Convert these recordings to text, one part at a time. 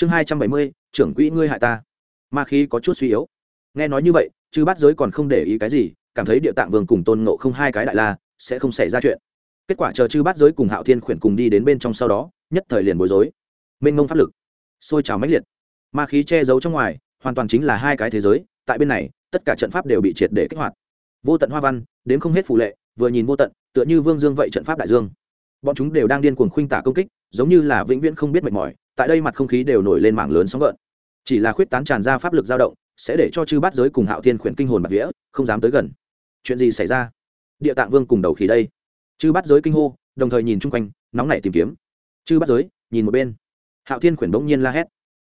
chương hai trăm bảy mươi, trưởng quỹ ngươi hại ta. Ma khí có chút suy yếu. Nghe nói như vậy, chư bắt giới còn không để ý cái gì, cảm thấy địa tạng vương cùng tôn nộ không hai cái đại la, sẽ không xảy ra chuyện. Kết quả chờ chư bắt giới cùng hạo thiên khuyển cùng đi đến bên trong sau đó, nhất thời liền bối rối. Mênh mông pháp lực xôi trào mãnh liệt. Ma khí che giấu trong ngoài, hoàn toàn chính là hai cái thế giới, tại bên này, tất cả trận pháp đều bị triệt để kích hoạt. Vô tận hoa văn, đến không hết phù lệ, vừa nhìn vô tận, tựa như vương dương vậy trận pháp đại dương. Bọn chúng đều đang điên cuồng khuynh tả công kích, giống như là vĩnh viễn không biết mệt mỏi tại đây mặt không khí đều nổi lên mảng lớn sóng gợn. Chỉ là khuyết tán tràn ra pháp lực dao động, sẽ để cho chư bát giới cùng hạo thiên khuyển kinh hồn bạc vía không dám tới gần. Chuyện gì xảy ra? Địa tạng vương cùng đầu khí đây. Chư bát giới kinh hô, đồng thời nhìn chung quanh, nóng nảy tìm kiếm. Chư bát giới, nhìn một bên. Hạo thiên khuyển bỗng nhiên la hét.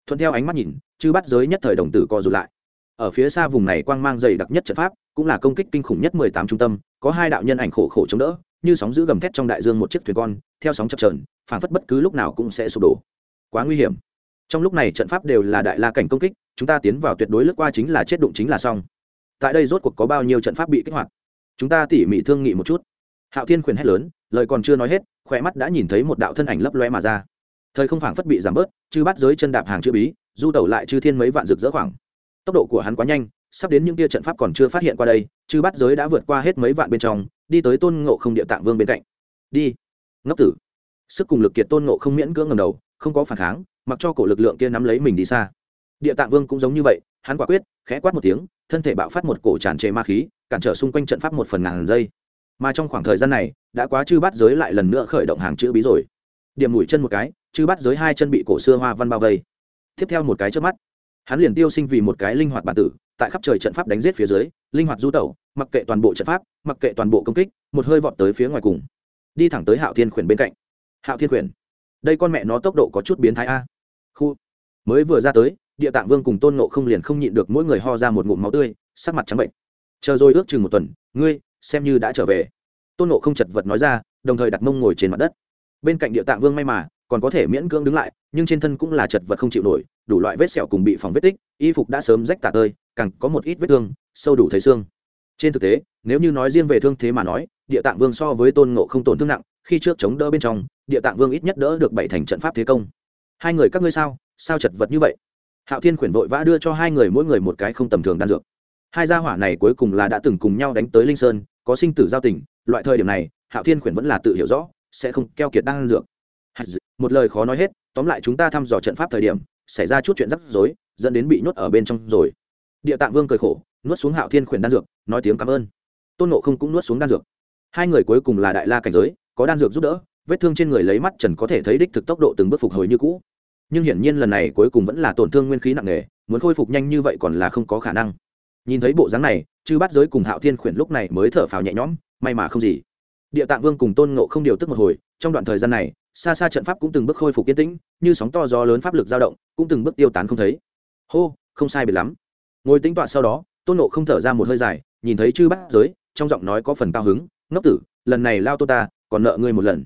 Thuận theo ánh mắt nhìn, chư bát giới nhất thời đồng tử co rụt lại. Ở phía xa vùng này quang mang dày đặc nhất trận pháp, cũng là công kích kinh khủng nhất mười tám trung tâm, có hai đạo nhân ảnh khổ khổ chống đỡ, như sóng giữ gầm thét trong đại dương một chiếc thuyền con, theo sóng chập trờn phảng phất bất cứ lúc nào cũng sẽ sụp đổ quá nguy hiểm. Trong lúc này trận pháp đều là đại la cảnh công kích, chúng ta tiến vào tuyệt đối lướt qua chính là chết đụng chính là xong. Tại đây rốt cuộc có bao nhiêu trận pháp bị kích hoạt? Chúng ta tỉ mỉ thương nghị một chút. Hạo thiên khuyển hét lớn, lời còn chưa nói hết khỏe mắt đã nhìn thấy một đạo thân ảnh lấp loe mà ra. Thời không phảng phất bị giảm bớt, chư bắt giới chân đạp hàng chữ bí, du tẩu lại chư thiên mấy vạn rực rỡ khoảng. Tốc độ của hắn quá nhanh, sắp đến những tia trận pháp còn chưa phát hiện qua đây, chư bắt giới đã vượt qua hết mấy vạn bên trong, đi tới tôn ngộ không địa tạng vương bên cạnh. Đi. Ngốc tử. Sức cùng lực kiệt tôn ngộ không miễn cưỡng ngầm đầu không có phản kháng, mặc cho cổ lực lượng kia nắm lấy mình đi xa. Địa tạng vương cũng giống như vậy, hắn quả quyết, khẽ quát một tiếng, thân thể bạo phát một cổ tràn trề ma khí, cản trở xung quanh trận pháp một phần ngàn giây. Mà trong khoảng thời gian này, đã quá chư bắt giới lại lần nữa khởi động hàng chữ bí rồi. Điểm mũi chân một cái, chư bắt giới hai chân bị cổ xưa hoa văn bao vây. Tiếp theo một cái trước mắt, hắn liền tiêu sinh vì một cái linh hoạt bản tử, tại khắp trời trận pháp đánh giết phía dưới, linh hoạt du tẩu, mặc kệ toàn bộ trận pháp, mặc kệ toàn bộ công kích, một hơi vọt tới phía ngoài cùng. Đi thẳng tới hạo thiên khuyển bên cạnh. Hạo thiên khuyển đây con mẹ nó tốc độ có chút biến thái a. Khu. Mới vừa ra tới, địa tạng vương cùng tôn nộ không liền không nhịn được mỗi người ho ra một ngụm máu tươi, sắc mặt trắng bệnh. Chờ rồi ước chừng một tuần, ngươi, xem như đã trở về. Tôn nộ không chật vật nói ra, đồng thời đặt mông ngồi trên mặt đất. Bên cạnh địa tạng vương may mà, còn có thể miễn cưỡng đứng lại, nhưng trên thân cũng là chật vật không chịu nổi, đủ loại vết sẹo cùng bị phòng vết tích, y phục đã sớm rách tả tơi, càng có một ít vết thương, sâu đủ thấy xương. Trên thực tế, nếu như nói riêng về thương thế mà nói, địa tạng vương so với tôn ngộ không tổn thương nặng, khi trước chống đỡ bên trong địa tạng vương ít nhất đỡ được bảy thành trận pháp thế công. Hai người, các ngươi sao? Sao chật vật như vậy? Hạo thiên khuyển vội vã đưa cho hai người mỗi người một cái không tầm thường đan dược. Hai gia hỏa này cuối cùng là đã từng cùng nhau đánh tới linh sơn, có sinh tử giao tình, loại thời điểm này, hạo thiên khuyển vẫn là tự hiểu rõ, sẽ không keo kiệt đan dược. Một lời khó nói hết, tóm lại chúng ta thăm dò trận pháp thời điểm, xảy ra chút chuyện rắc rối, dẫn đến bị nhốt ở bên trong rồi. Địa tạng vương cười khổ, nuốt xuống hạo thiên khuyển đan dược, nói tiếng cảm ơn. Tôn nộ không cũng nuốt xuống đan dược. Hai người cuối cùng là đại la cảnh giới, có đan dược giúp đỡ vết thương trên người lấy mắt trần có thể thấy đích thực tốc độ từng bước phục hồi như cũ. Nhưng hiển nhiên lần này cuối cùng vẫn là tổn thương nguyên khí nặng nề, muốn khôi phục nhanh như vậy còn là không có khả năng. Nhìn thấy bộ dáng này, chư bắt giới cùng hạo thiên khuyển lúc này mới thở phào nhẹ nhõm, may mà không gì. Địa tạng vương cùng tôn ngộ không điều tức một hồi, trong đoạn thời gian này, xa xa trận pháp cũng từng bước khôi phục yên tĩnh, như sóng to gió lớn pháp lực dao động, cũng từng bước tiêu tán không thấy. Hô, không sai biệt lắm. Ngồi tính tọa sau đó, tôn nộ không thở ra một hơi dài, nhìn thấy chư bát giới, trong giọng nói có phần cao hứng, ngốc tử, lần này lao tô ta, còn nợ ngươi một lần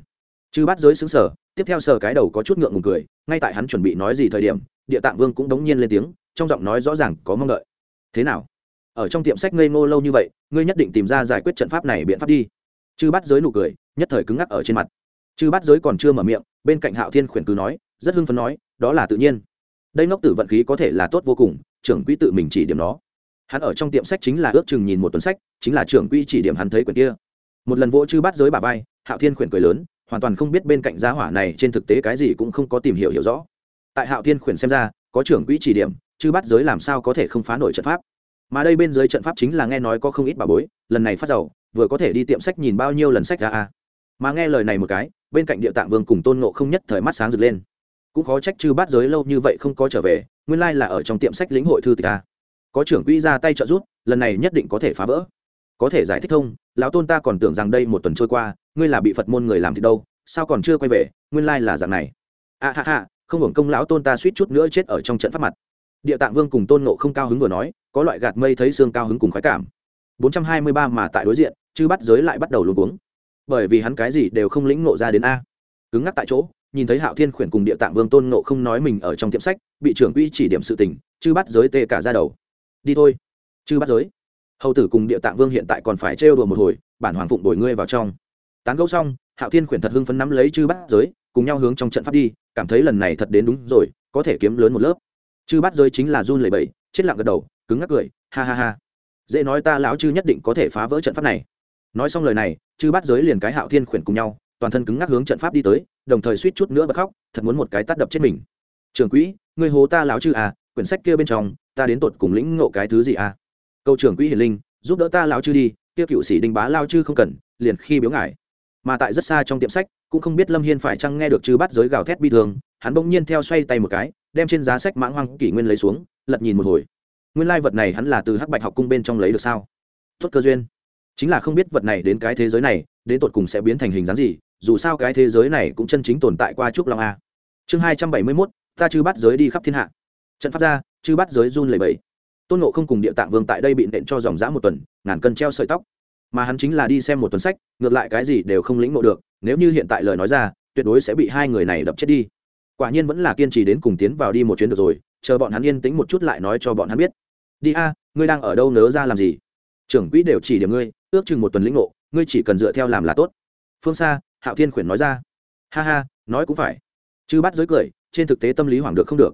chư bát giới xứng sở tiếp theo sờ cái đầu có chút ngượng ngùng cười, ngay tại hắn chuẩn bị nói gì thời điểm, địa tạng vương cũng đống nhiên lên tiếng, trong giọng nói rõ ràng có mong đợi. Thế nào? Ở trong tiệm sách ngây ngô lâu như vậy, ngươi nhất định tìm ra giải quyết trận pháp này biện pháp đi. Chư bắt giới nụ cười, nhất thời cứng ngắc ở trên mặt. Chư bắt giới còn chưa mở miệng, bên cạnh hạo thiên khuyển cứ nói, rất hưng phấn nói, đó là tự nhiên. Đây ngốc tử vận khí có thể là tốt vô cùng, trưởng quỹ tự mình chỉ điểm nó. Hắn ở trong tiệm sách chính là ước chừng nhìn một tuần sách, chính là trưởng quỹ chỉ điểm hắn thấy quyển kia. Một lần vỗ chư bắt giới bà vai, hạo thiên khuyển cười lớn hoàn toàn không biết bên cạnh gia hỏa này trên thực tế cái gì cũng không có tìm hiểu hiểu rõ. Tại hạo thiên khuyển xem ra, có trưởng quỹ chỉ điểm chư bắt giới làm sao có thể không phá nổi trận pháp. Mà đây bên dưới trận pháp chính là nghe nói có không ít bà bối, lần này phát giàu, vừa có thể đi tiệm sách nhìn bao nhiêu lần sách ra a. Mà nghe lời này một cái, bên cạnh địa tạng vương cùng tôn nộ không nhất thời mắt sáng rực lên. Cũng khó trách chư bát giới lâu như vậy không có trở về, nguyên lai là ở trong tiệm sách lĩnh hội thư tịch ta có trưởng quỹ ra tay trợ giúp, lần này nhất định có thể phá vỡ. Có thể giải thích thông, lão tôn ta còn tưởng rằng đây một tuần trôi qua, ngươi là bị phật môn người làm thì đâu sao còn chưa quay về, nguyên lai là dạng này. A ha ha, không hưởng công lão tôn ta suýt chút nữa chết ở trong trận pháp mặt. Địa tạng vương cùng tôn nộ không cao hứng vừa nói, có loại gạt mây thấy xương cao hứng cùng khoái cảm. 423 mà tại đối diện, chư bắt giới lại bắt đầu luống cuống. Bởi vì hắn cái gì đều không lĩnh nộ ra đến a. Cứng ngắc tại chỗ, nhìn thấy hạo thiên khuyển cùng địa tạng vương tôn nộ không nói mình ở trong tiệm sách, bị trưởng quỹ chỉ điểm sự tình, chư bắt giới tê cả ra đầu. Đi thôi, chư bắt giới. Hầu tử cùng địa tạng vương hiện tại còn phải trêu đùa một hồi, bản hoàng phụng đổi ngươi vào trong tán gẫu xong, hạo thiên khuyển thật hưng phấn nắm lấy chư bát giới, cùng nhau hướng trong trận pháp đi, cảm thấy lần này thật đến đúng rồi, có thể kiếm lớn một lớp. Chư bát giới chính là run lẩy bẩy, chết lặng gật đầu, cứng ngắc cười, ha ha ha. Dễ nói ta lão chư nhất định có thể phá vỡ trận pháp này. Nói xong lời này, chư bát giới liền cái hạo thiên khuyển cùng nhau, toàn thân cứng ngắc hướng trận pháp đi tới, đồng thời suýt chút nữa bật khóc, thật muốn một cái tát đập chết mình. Trưởng quỹ người hồ ta lão chư à quyển sách kia bên trong, ta đến tột cùng lĩnh ngộ cái thứ gì à? Câu trưởng quỹ hiển linh, giúp đỡ ta lão chư đi, kia cựu sĩ đinh bá lao chư không cần, liền khi biếu ngải mà tại rất xa trong tiệm sách, cũng không biết lâm hiên phải chăng nghe được chư bắt giới gào thét bi thường hắn bỗng nhiên theo xoay tay một cái, đem trên giá sách mãng hoang kỷ nguyên lấy xuống, lật nhìn một hồi. Nguyên lai vật này hắn là từ hắc bạch học cung bên trong lấy được sao? Tốt cơ duyên. Chính là không biết vật này đến cái thế giới này, đến tột cùng sẽ biến thành hình dáng gì, dù sao cái thế giới này cũng chân chính tồn tại qua trúc long a. Chương hai trăm bảy mươi mốt, ta chư bắt giới đi khắp thiên hạ. Trận pháp ra, chư bắt giới run lầy bẫy tôn nộ không cùng địa tạng vương tại đây bị nện cho dòng dã một tuần, ngàn cân treo sợi tóc mà hắn chính là đi xem một tuần sách, ngược lại cái gì đều không lĩnh ngộ được, nếu như hiện tại lời nói ra, tuyệt đối sẽ bị hai người này đập chết đi. Quả nhiên vẫn là kiên trì đến cùng tiến vào đi một chuyến được rồi, chờ bọn hắn yên tĩnh một chút lại nói cho bọn hắn biết. Đi a, ngươi đang ở đâu nớ ra làm gì? Trưởng quỹ đều chỉ điểm ngươi, ước chừng một tuần lĩnh ngộ, ngươi chỉ cần dựa theo làm là tốt. Phương xa hạo thiên khuyển nói ra. Ha ha, nói cũng phải. Chứ bắt giới cười, trên thực tế tâm lý hoảng được không được.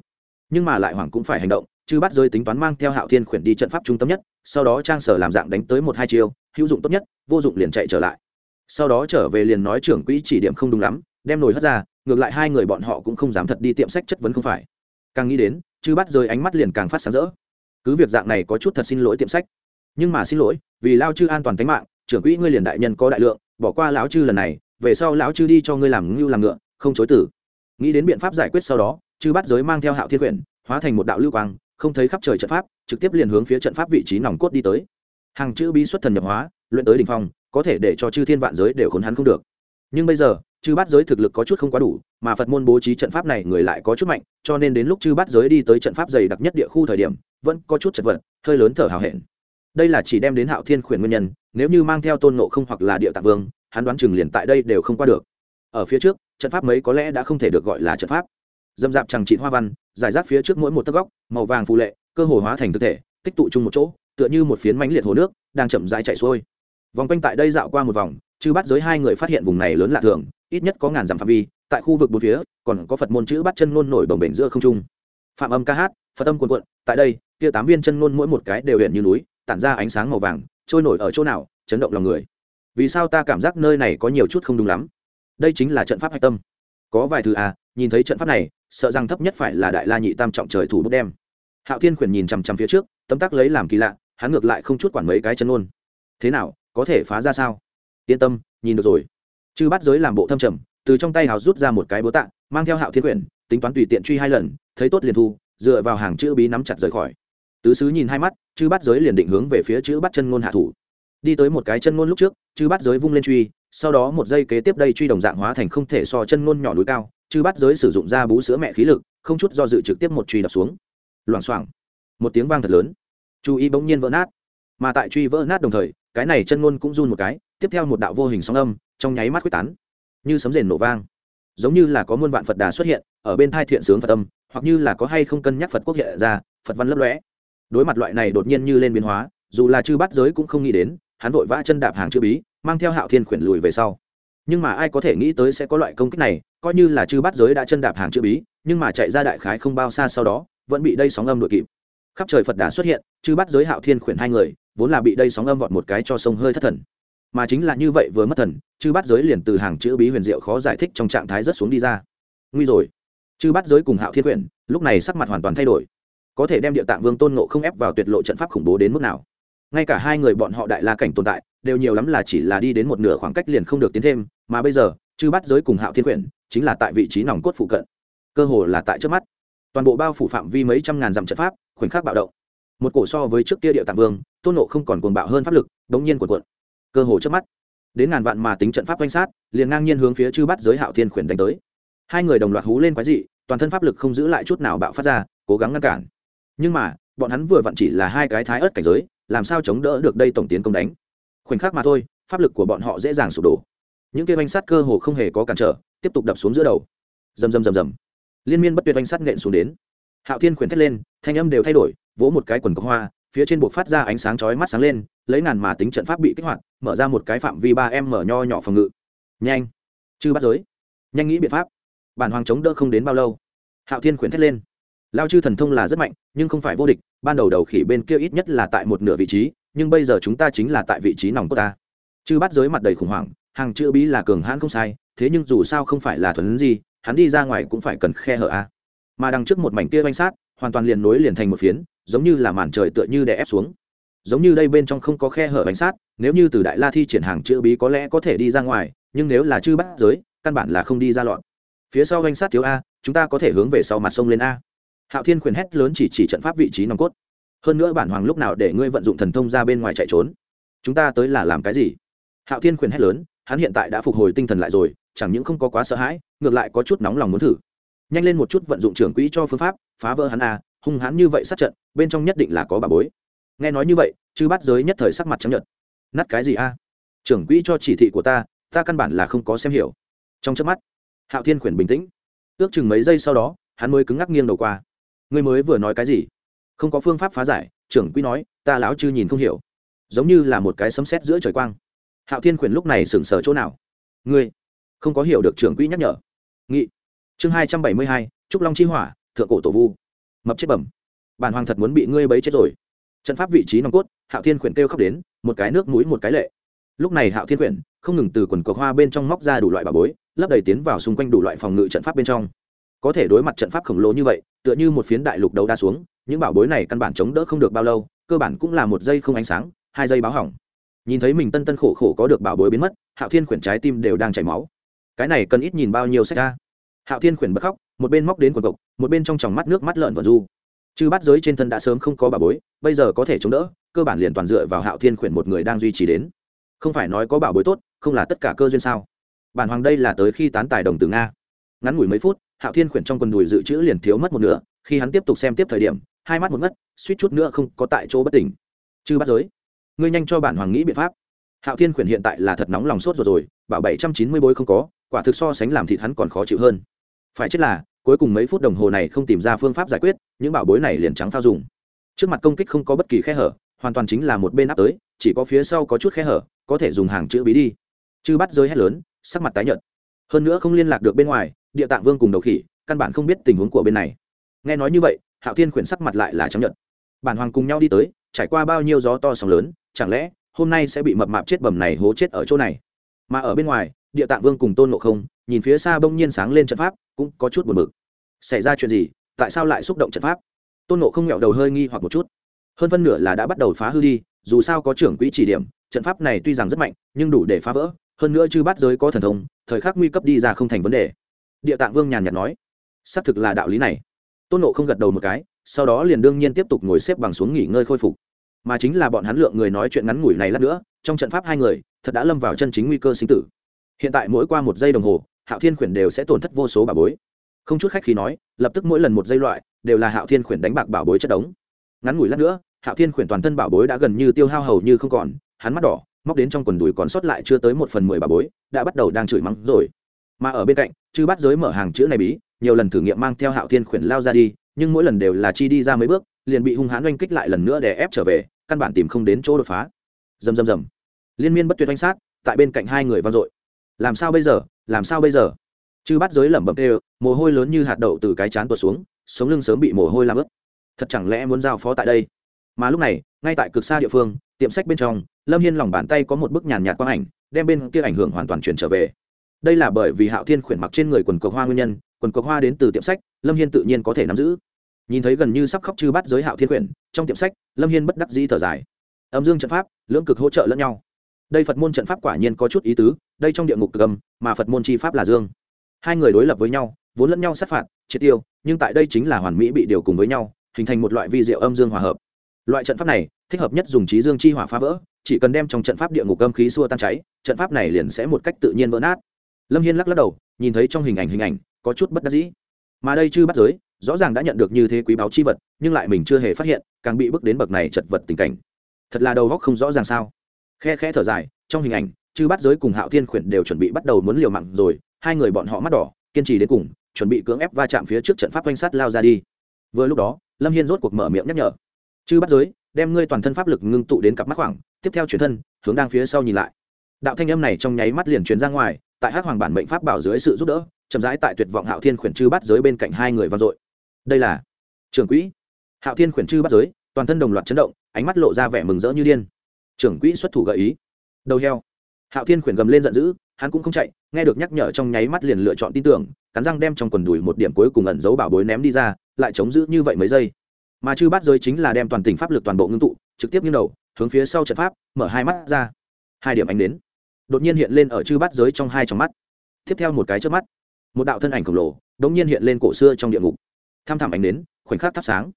Nhưng mà lại hoảng cũng phải hành động chứ bắt giới tính toán mang theo hạo thiên khuyển đi trận pháp trung tâm nhất, sau đó trang sở làm dạng đánh tới một hai chiêu hữu dụng tốt nhất, vô dụng liền chạy trở lại. Sau đó trở về liền nói trưởng quỹ chỉ điểm không đúng lắm, đem nồi hất ra, ngược lại hai người bọn họ cũng không dám thật đi tiệm sách chất vấn không phải. Càng nghĩ đến, chư bắt rơi ánh mắt liền càng phát sáng rỡ. Cứ việc dạng này có chút thật xin lỗi tiệm sách. Nhưng mà xin lỗi, vì lao chư an toàn tính mạng, trưởng quỹ ngươi liền đại nhân có đại lượng, bỏ qua lão chư lần này, về sau lão chư đi cho ngươi làm ngưu làm ngựa, không chối tử. Nghĩ đến biện pháp giải quyết sau đó, chư bắt giới mang theo hạo thiên quyển, hóa thành một đạo lưu quang, không thấy khắp trời trận pháp, trực tiếp liền hướng phía trận pháp vị trí nòng cốt đi tới hàng chữ bí xuất thần nhập hóa, luyện tới đ ỉ n h phong, có thể để cho chư thiên vạn giới đều khốn hắn không được. Nhưng bây giờ, chư bát giới thực lực có chút không quá đủ, mà phật môn bố trí trận pháp này người lại có chút mạnh, cho nên đến lúc chư bát giới đi tới trận pháp dày đặc nhất địa khu thời điểm, vẫn có chút chật vật, hơi lớn thở hào hẹn. Đây là chỉ đem đến hạo thiên khuyển nguyên nhân, nếu như mang theo tôn nộ không hoặc là địa tạ vương, hắn đoán chừng liền tại đây đều không qua được. Ở phía trước, trận pháp mấy có lẽ đã không thể được gọi là trận pháp. Dâm dạp chẳng trị hoa văn, giải rác phía trước mỗi một tấc góc, màu vàng phù lệ, cơ hồ hóa thành thực thể, tích tụ chung một chỗ tựa như một phiến mánh liệt hồ nước, đang chậm rãi chạy xuôi. Vòng quanh tại đây dạo qua một vòng, chư bắt giới hai người phát hiện vùng này lớn lạ thường, ít nhất có ngàn dặm phạm vi, tại khu vực bốn phía, còn có phật môn chữ bắt chân ngôn nổi bồng bềnh giữa không trung. Phạm âm ca hát, phật âm cuồn cuộn, tại đây, kia tám viên chân ngôn mỗi một cái đều hiện như núi, tản ra ánh sáng màu vàng, trôi nổi ở chỗ nào, chấn động lòng người. Vì sao ta cảm giác nơi này có nhiều chút không đúng lắm? Đây chính là trận pháp hạch tâm. Có vài thứ à nhìn thấy trận pháp này, sợ rằng thấp nhất phải là đại la nhị tam trọng trời thủ bút đem. Hạo thiên khuyển nhìn chằm chằm phía trước, tấm tắc lấy làm kỳ lạ hắn ngược lại không chút quản mấy cái chân ngôn. thế nào, có thể phá ra sao? Yên tâm, nhìn được rồi. Chư bắt giới làm bộ thâm trầm, từ trong tay hào rút ra một cái búa tạ, mang theo hạo thiên quyển, tính toán tùy tiện truy hai lần, thấy tốt liền thu, dựa vào hàng chữ bí nắm chặt rời khỏi. Tứ sứ nhìn hai mắt, chư bắt giới liền định hướng về phía chữ bắt chân ngôn hạ thủ. Đi tới một cái chân ngôn lúc trước, chư bắt giới vung lên truy, sau đó một giây kế tiếp đây truy đồng dạng hóa thành không thể so chân ngôn nhỏ núi cao, chư bắt giới sử dụng ra bú sữa mẹ khí lực, không chút do dự trực tiếp một truy đập xuống. Loảng xoảng, một tiếng vang thật lớn chú ý bỗng nhiên vỡ nát. Mà tại truy vỡ nát đồng thời, cái này chân ngôn cũng run một cái, tiếp theo một đạo vô hình sóng âm, trong nháy mắt quyết tán. Như sấm rền nổ vang. Giống như là có muôn vạn phật đà xuất hiện, ở bên thai thiện sướng phật âm, hoặc như là có hay không cân nhắc phật quốc hiện ra, phật văn lấp lõe đối mặt loại này đột nhiên như lên biến hóa, dù là chư bắt giới cũng không nghĩ đến, hắn vội vã chân đạp hàng chữ bí, mang theo hạo thiên khuyển lùi về sau. Nhưng mà ai có thể nghĩ tới sẽ có loại công kích này, coi như là chư bắt giới đã chân đạp hàng chữ bí, nhưng mà chạy ra đại khái không bao xa sau đó, vẫn bị đây sóng âm đội kịp khắp trời phật đà xuất hiện, chư bắt giới hạo thiên khuyển hai người, vốn là bị đây sóng âm vọt một cái cho sông hơi thất thần. Mà chính là như vậy vừa mất thần, chư bắt giới liền từ hàng chữ bí huyền diệu khó giải thích trong trạng thái rất xuống đi ra. Nguy rồi. Chư bắt giới cùng hạo thiên khuyển, lúc này sắc mặt hoàn toàn thay đổi. Có thể đem địa tạng vương tôn ngộ không ép vào tuyệt lộ trận pháp khủng bố đến mức nào. Ngay cả hai người bọn họ đại la cảnh tồn tại, đều nhiều lắm là chỉ là đi đến một nửa khoảng cách liền không được tiến thêm, mà bây giờ, chư bắt giới cùng hạo thiên quyển chính là tại vị trí nòng cốt phụ cận. Cơ hồ là tại trước mắt. Toàn bộ bao phủ phạm vi mấy trăm ngàn dặm trận pháp khoảnh khắc bạo động. Một cổ so với trước kia điệu tạng vương, tôn nộ không còn cuồng bạo hơn pháp lực, đống nhiên cuộn cuộn. Cơ hồ trước mắt, đến ngàn vạn mà tính trận pháp quanh sát, liền ngang nhiên hướng phía chư bắt giới hạo thiên khuyển đánh tới. Hai người đồng loạt hú lên quái dị, toàn thân pháp lực không giữ lại chút nào bạo phát ra, cố gắng ngăn cản. Nhưng mà, bọn hắn vừa vặn chỉ là hai cái thái ớt cảnh giới, làm sao chống đỡ được đây tổng tiến công đánh? Khoảnh khắc mà thôi, pháp lực của bọn họ dễ dàng sụp đổ. Những kia bánh sát cơ hồ không hề có cản trở, tiếp tục đập xuống giữa đầu. Rầm rầm rầm rầm. Liên miên bất tuyệt bánh sát nện xuống đến hạo thiên khuyển thét lên, thanh âm đều thay đổi, vỗ một cái quần cọc hoa, phía trên buộc phát ra ánh sáng chói mắt sáng lên, lấy ngàn mà tính trận pháp bị kích hoạt, mở ra một cái phạm vi ba em mở nho nhỏ phòng ngự. Nhanh! Chư bắt giới! Nhanh nghĩ biện pháp! Bản hoàng chống đỡ không đến bao lâu. Hạo thiên khuyển thét lên. Lao chư thần thông là rất mạnh, nhưng không phải vô địch, ban đầu đầu khỉ bên kia ít nhất là tại một nửa vị trí, nhưng bây giờ chúng ta chính là tại vị trí nòng cốt ta. Chư bắt giới mặt đầy khủng hoảng, hàng chữ bí là cường hãn không sai, thế nhưng dù sao không phải là thuần gì, hắn đi ra ngoài cũng phải cần khe hở a mà đằng trước một mảnh kia banh sát, hoàn toàn liền nối liền thành một phiến, giống như là màn trời tựa như đè ép xuống. Giống như đây bên trong không có khe hở bánh sát, nếu như từ đại la thi triển hàng chữ bí có lẽ có thể đi ra ngoài, nhưng nếu là chư bắt giới, căn bản là không đi ra lọn phía sau bánh sát thiếu a, chúng ta có thể hướng về sau mặt sông lên a. Hạo thiên khuyển hét lớn chỉ chỉ trận pháp vị trí nòng cốt. Hơn nữa bản hoàng lúc nào để ngươi vận dụng thần thông ra bên ngoài chạy trốn? Chúng ta tới là làm cái gì? Hạo thiên khuyển hét lớn, hắn hiện tại đã phục hồi tinh thần lại rồi, chẳng những không có quá sợ hãi, ngược lại có chút nóng lòng muốn thử nhanh lên một chút vận dụng trưởng quỹ cho phương pháp, phá vỡ hắn a, hung hãn như vậy sát trận, bên trong nhất định là có bà bối. Nghe nói như vậy, chư bắt giới nhất thời sắc mặt chấp nhận nát cái gì a? Trưởng quỹ cho chỉ thị của ta ta căn bản là không có xem hiểu. Trong chớp mắt, hạo thiên khuyển bình tĩnh. Ước chừng mấy giây sau đó, hắn mới cứng ngắc nghiêng đầu qua. Ngươi mới vừa nói cái gì? Không có phương pháp phá giải, trưởng quỹ nói, ta lão chư nhìn không hiểu. Giống như là một cái sấm sét giữa trời quang. Hạo thiên khuyển lúc này sững sờ chỗ nào? Ngươi không có hiểu được trưởng quỹ nhắc nhở. Nghị chương hai trăm bảy mươi hai, trúc long chi hỏa, thượng cổ tổ vu. Mập chết bẩm. Bản hoàng thật muốn bị ngươi bấy chết rồi. Trận pháp vị trí nòng cốt, hạo thiên khuyển kêu khóc đến, một cái nước mũi một cái lệ. Lúc này hạo thiên khuyển không ngừng từ quần cờ hoa bên trong móc ra đủ loại bà bối, lấp đầy tiến vào xung quanh đủ loại phòng ngự trận pháp bên trong. Có thể đối mặt trận pháp khổng lồ như vậy, tựa như một phiến đại lục đầu đa xuống, những bảo bối này căn bản chống đỡ không được bao lâu, cơ bản cũng là một giây không ánh sáng, hai giây báo hỏng. Nhìn thấy mình tân tân khổ khổ có được bảo bối biến mất, hạo thiên khuyển trái tim đều đang chảy máu. Cái này cần ít nhìn bao nhiêu sách ra? Hạo thiên khuyển bật khóc, một bên móc đến quần cộc, một bên trong tròng mắt nước mắt lợn và du. Chứ bắt giới trên thân đã sớm không có bà bối, bây giờ có thể chống đỡ, cơ bản liền toàn dựa vào hạo thiên khuyển một người đang duy trì đến. Không phải nói có bảo bối tốt, không là tất cả cơ duyên sao? Bản hoàng đây là tới khi tán tài đồng từ nga. Ngắn ngủi mấy phút, hạo thiên khuyển trong quần đùi dự trữ liền thiếu mất một nửa, khi hắn tiếp tục xem tiếp thời điểm, hai mắt một ngất, suýt chút nữa không có tại chỗ bất tỉnh. Chư bắt giới, ngươi nhanh cho bản hoàng nghĩ biện pháp. Hạo thiên khuyển hiện tại là thật nóng lòng sốt rồi rồi, bảo bảy trăm chín mươi bối không có, quả thực so sánh làm thịt hắn còn khó chịu hơn phải chết là, cuối cùng mấy phút đồng hồ này không tìm ra phương pháp giải quyết, những bảo bối này liền trắng phao dùng. Trước mặt công kích không có bất kỳ khe hở, hoàn toàn chính là một bên áp tới, chỉ có phía sau có chút khe hở, có thể dùng hàng chữ bí đi. Chư bắt rơi hét lớn, sắc mặt tái nhợt. Hơn nữa không liên lạc được bên ngoài, địa tạng vương cùng đầu khỉ, căn bản không biết tình huống của bên này. Nghe nói như vậy, hạo thiên khuyển sắc mặt lại là chấp nhận bản hoàng cùng nhau đi tới, trải qua bao nhiêu gió to sóng lớn, chẳng lẽ hôm nay sẽ bị mập mạp chết bầm này hố chết ở chỗ này? Mà ở bên ngoài địa tạng vương cùng tôn ngộ không, nhìn phía xa bỗng nhiên sáng lên trận pháp, cũng có chút buồn bực. Xảy ra chuyện gì? Tại sao lại xúc động trận pháp? Tôn ngộ không nghẹo đầu hơi nghi hoặc một chút. Hơn phân nửa là đã bắt đầu phá hư đi, dù sao có trưởng quỹ chỉ điểm, trận pháp này tuy rằng rất mạnh, nhưng đủ để phá vỡ, hơn nữa chư bắt giới có thần thông, thời khắc nguy cấp đi ra không thành vấn đề. Địa tạng vương nhàn nhạt nói, xác thực là đạo lý này. Tôn nộ không gật đầu một cái, sau đó liền đương nhiên tiếp tục ngồi xếp bằng xuống nghỉ ngơi khôi phục. Mà chính là bọn hắn lượng người nói chuyện ngắn ngủi này lát nữa, trong trận pháp hai người, thật đã lâm vào chân chính nguy cơ sinh tử hiện tại mỗi qua một giây đồng hồ, hạo thiên khuyển đều sẽ tổn thất vô số bảo bối. Không chút khách khi nói, lập tức mỗi lần một giây loại, đều là hạo thiên khuyển đánh bạc bảo bối chất đống. Ngắn ngủi lát nữa, hạo thiên khuyển toàn thân bảo bối đã gần như tiêu hao hầu như không còn, hắn mắt đỏ, móc đến trong quần đùi còn sót lại chưa tới một phần mười bảo bối, đã bắt đầu đang chửi mắng rồi. Mà ở bên cạnh, chư bắt giới mở hàng chữ này bí, nhiều lần thử nghiệm mang theo hạo thiên khuyển lao ra đi, nhưng mỗi lần đều là chi đi ra mấy bước, liền bị hung hãn oanh kích lại lần nữa để ép trở về, căn bản tìm không đến chỗ đột phá. Dầm dầm dầm liên miên bất tuyệt oanh sát, tại bên cạnh hai người vang dội làm sao bây giờ, làm sao bây giờ? Chư bắt giới lẩm bẩm kêu, mồ hôi lớn như hạt đậu từ cái chán tuột xuống, sống lưng sớm bị mồ hôi làm ướt. Thật chẳng lẽ muốn giao phó tại đây? Mà lúc này, ngay tại cực xa địa phương, tiệm sách bên trong, lâm hiên lòng bàn tay có một bức nhàn nhạt quang ảnh, đem bên kia ảnh hưởng hoàn toàn chuyển trở về. Đây là bởi vì hạo thiên khuyển mặc trên người quần cộc hoa nguyên nhân, quần cộc hoa đến từ tiệm sách, lâm hiên tự nhiên có thể nắm giữ. Nhìn thấy gần như sắp khóc chư bắt giới hạo thiên khuyển, trong tiệm sách, lâm hiên bất đắc dĩ thở dài. Âm dương trận pháp, lưỡng cực hỗ trợ lẫn nhau. Đây phật môn trận pháp quả nhiên có chút ý tứ đây trong địa ngục cực âm, mà phật môn chi pháp là dương. Hai người đối lập với nhau, vốn lẫn nhau sát phạt, triệt tiêu, nhưng tại đây chính là hoàn mỹ bị điều cùng với nhau, hình thành một loại vi diệu âm dương hòa hợp. Loại trận pháp này, thích hợp nhất dùng trí dương chi hỏa phá vỡ, chỉ cần đem trong trận pháp địa ngục âm khí xua tan cháy, trận pháp này liền sẽ một cách tự nhiên vỡ nát. Lâm hiên lắc lắc đầu, nhìn thấy trong hình ảnh hình ảnh, có chút bất đắc dĩ. Mà đây chưa bắt giới, rõ ràng đã nhận được như thế quý báo chi vật, nhưng lại mình chưa hề phát hiện, càng bị bước đến bậc này chật vật tình cảnh. Thật là đầu góc không rõ ràng sao. Khe khẽ thở dài, trong hình ảnh chư bắt giới cùng hạo thiên khuyển đều chuẩn bị bắt đầu muốn liều mặn rồi, hai người bọn họ mắt đỏ, kiên trì đến cùng, chuẩn bị cưỡng ép va chạm phía trước trận pháp quanh sát lao ra đi. Vừa lúc đó, lâm hiên rốt cuộc mở miệng nhắc nhở. Chư bắt giới, đem ngươi toàn thân pháp lực ngưng tụ đến cặp mắt khoảng tiếp theo chuyển thân, hướng đang phía sau nhìn lại. Đạo thanh âm này trong nháy mắt liền truyền ra ngoài, tại Hát hoàng bản mệnh pháp bảo dưới sự giúp đỡ, chậm rãi tại tuyệt vọng hạo thiên khuyển chư bắt giới bên cạnh hai người vang dội. Đây là trưởng quỹ. Hạo thiên khuyển chư bắt giới, toàn thân đồng loạt chấn động, ánh mắt lộ ra vẻ mừng rỡ như điên. Trưởng quỹ xuất thủ gợi ý. Đầu heo hạo thiên khuyển gầm lên giận dữ, hắn cũng không chạy, nghe được nhắc nhở trong nháy mắt liền lựa chọn tin tưởng, cắn răng đem trong quần đùi một điểm cuối cùng ẩn giấu bảo bối ném đi ra, lại chống giữ như vậy mấy giây. Mà chư Bát giới chính là đem toàn tỉnh pháp lực toàn bộ ngưng tụ, trực tiếp nghiêng đầu, hướng phía sau trận pháp, mở hai mắt ra. Hai điểm ánh đến, đột nhiên hiện lên ở chư Bát giới trong hai trong mắt. Tiếp theo một cái trước mắt, một đạo thân ảnh khổng lồ, đột nhiên hiện lên cổ xưa trong địa ngục. Tham thảm ánh đến, khoảnh khắc thắp sáng.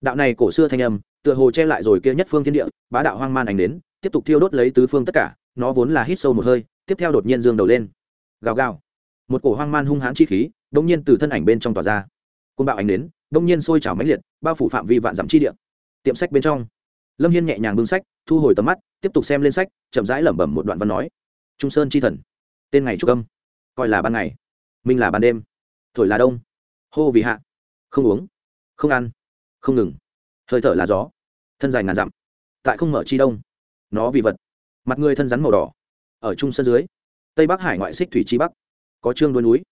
Đạo này cổ xưa thanh âm, tựa hồ che lại rồi kia nhất phương thiên địa, bá đạo hoang man ánh đến, tiếp tục thiêu đốt lấy tứ phương tất cả nó vốn là hít sâu một hơi, tiếp theo đột nhiên dương đầu lên. Gào gào. Một cổ hoang man hung hãn chi khí đ ỗ n g nhiên từ thân ảnh bên trong tòa ra. Côn bạo ảnh đến đ ỗ n g nhiên sôi trào mãnh liệt, bao phủ phạm vi vạn dặm chi địa. Tiệm sách bên trong. Lâm hiên nhẹ nhàng bưng sách, thu hồi tầm mắt, tiếp tục xem lên sách, chậm rãi lẩm bẩm một đoạn văn nói. Trung sơn chi thần. Tên ngày trúc âm. Coi là ban ngày. Minh là ban đêm. Thổi là đông. Hô vì hạ. Không uống. Không ăn. Không ngừng. Hơi thở là gió. Thân dài ngàn dặm. Tại không mở chi đông. Nó vì vật mặt người thân rắn màu đỏ, ở trung sân dưới, tây bắc hải ngoại xích thủy chi bắc, có trương đuôi núi,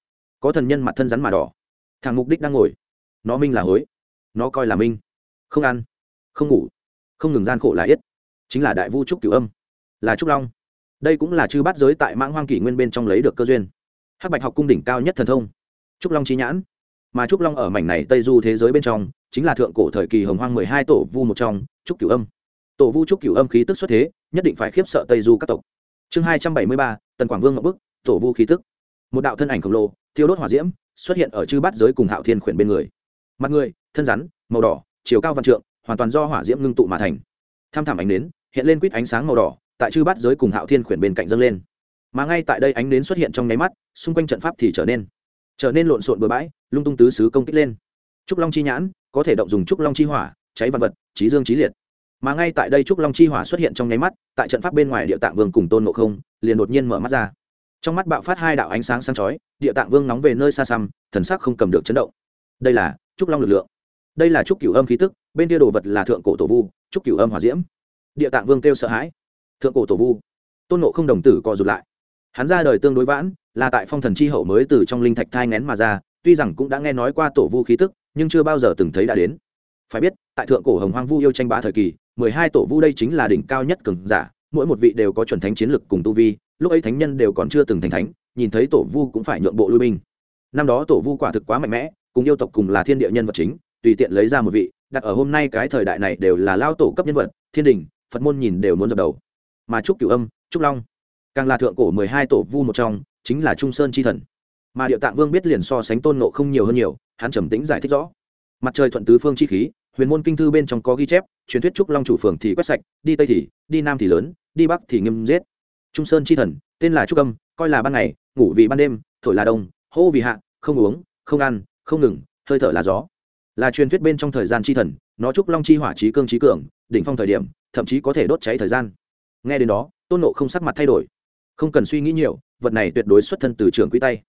có thần nhân mặt thân rắn mà đỏ. Thằng mục đích đang ngồi, nó minh là hối, nó coi là minh, không ăn, không ngủ, không ngừng gian khổ là yết, chính là đại vu trúc cửu âm, là trúc long. Đây cũng là chư bát giới tại mãng hoang kỷ nguyên bên trong lấy được cơ duyên. Hắc bạch học cung đỉnh cao nhất thần thông, trúc long trí nhãn. Mà trúc long ở mảnh này tây du thế giới bên trong, chính là thượng cổ thời kỳ hồng hoang mười hai tổ vu một trong, trúc cửu âm. Tổ vu trúc cửu âm khí tức xuất thế nhất định phải khiếp sợ tây du các tộc. Chương hai trăm bảy mươi ba, tần quảng vương ngọc bức, tổ vu khí tức. Một đạo thân ảnh khổng lồ, thiêu đốt hỏa diễm, xuất hiện ở chư bát giới cùng hạo thiên khuyển bên người. Mặt người, thân rắn, màu đỏ, chiều cao văn trượng, hoàn toàn do hỏa diễm ngưng tụ mà thành. Tham thảm ánh nến, hiện lên quýt ánh sáng màu đỏ, tại chư bát giới cùng hạo thiên khuyển bên cạnh dâng lên. Mà ngay tại đây ánh nến xuất hiện trong nháy mắt, xung quanh trận pháp thì trở nên trở nên lộn xộn bừa bãi, lung tung tứ xứ công kích lên. Trúc long chi nhãn, có thể động dùng trúc long chi hỏa, cháy vật vật trí dương trí liệt mà ngay tại đây trúc long chi hỏa xuất hiện trong nháy mắt, tại trận pháp bên ngoài địa tạng vương cùng tôn ngộ không, liền đột nhiên mở mắt ra. Trong mắt bạo phát hai đạo ánh sáng sáng chói, địa tạng vương nóng về nơi xa xăm, thần sắc không cầm được chấn động. Đây là trúc long lực lượng. Đây là trúc cửu âm khí tức, bên kia đồ vật là thượng cổ tổ vu, trúc cửu âm hỏa diễm. Địa tạng vương kêu sợ hãi. Thượng cổ tổ vu. Tôn nộ không đồng tử co rụt lại. Hắn ra đời tương đối vãn, là tại phong thần chi hậu mới từ trong linh thạch thai ngén mà ra, tuy rằng cũng đã nghe nói qua tổ vu khí tức, nhưng chưa bao giờ từng thấy đã đến phải biết, tại thượng cổ hồng hoang vu yêu tranh bá thời kỳ, mười hai tổ vu đây chính là đỉnh cao nhất cường giả, mỗi một vị đều có chuẩn thánh chiến lực cùng tu vi, lúc ấy thánh nhân đều còn chưa từng thành thánh, nhìn thấy tổ vu cũng phải nhượng bộ lui binh. Năm đó tổ vu quả thực quá mạnh mẽ, cùng yêu tộc cùng là thiên địa nhân vật chính, tùy tiện lấy ra một vị, đặt ở hôm nay cái thời đại này đều là lao tổ cấp nhân vật, thiên đình, phật môn nhìn đều muốn dập đầu. Mà trúc cửu âm, trúc long, càng là thượng cổ mười hai tổ vu một trong, chính là trung sơn chi thần. Mà địa tạng vương biết liền so sánh tôn nộ không nhiều hơn nhiều, hắn trầm tĩnh giải thích rõ. Mặt trời thuận tứ phương chi khí huyền môn kinh thư bên trong có ghi chép, truyền thuyết trúc long chủ phường thì quét sạch, đi tây thì, đi nam thì lớn, đi bắc thì nghiêm giết. Trung sơn chi thần, tên là trúc âm, coi là ban ngày, ngủ vì ban đêm, thổi là đông, hô vì hạ, không uống, không ăn, không ngừng, hơi thở là gió. Là truyền thuyết bên trong thời gian chi thần, nó trúc long chi hỏa trí cương trí cường, đỉnh phong thời điểm, thậm chí có thể đốt cháy thời gian. Nghe đến đó, tôn nộ không sắc mặt thay đổi. Không cần suy nghĩ nhiều, vật này tuyệt đối xuất thân từ trường quý tay.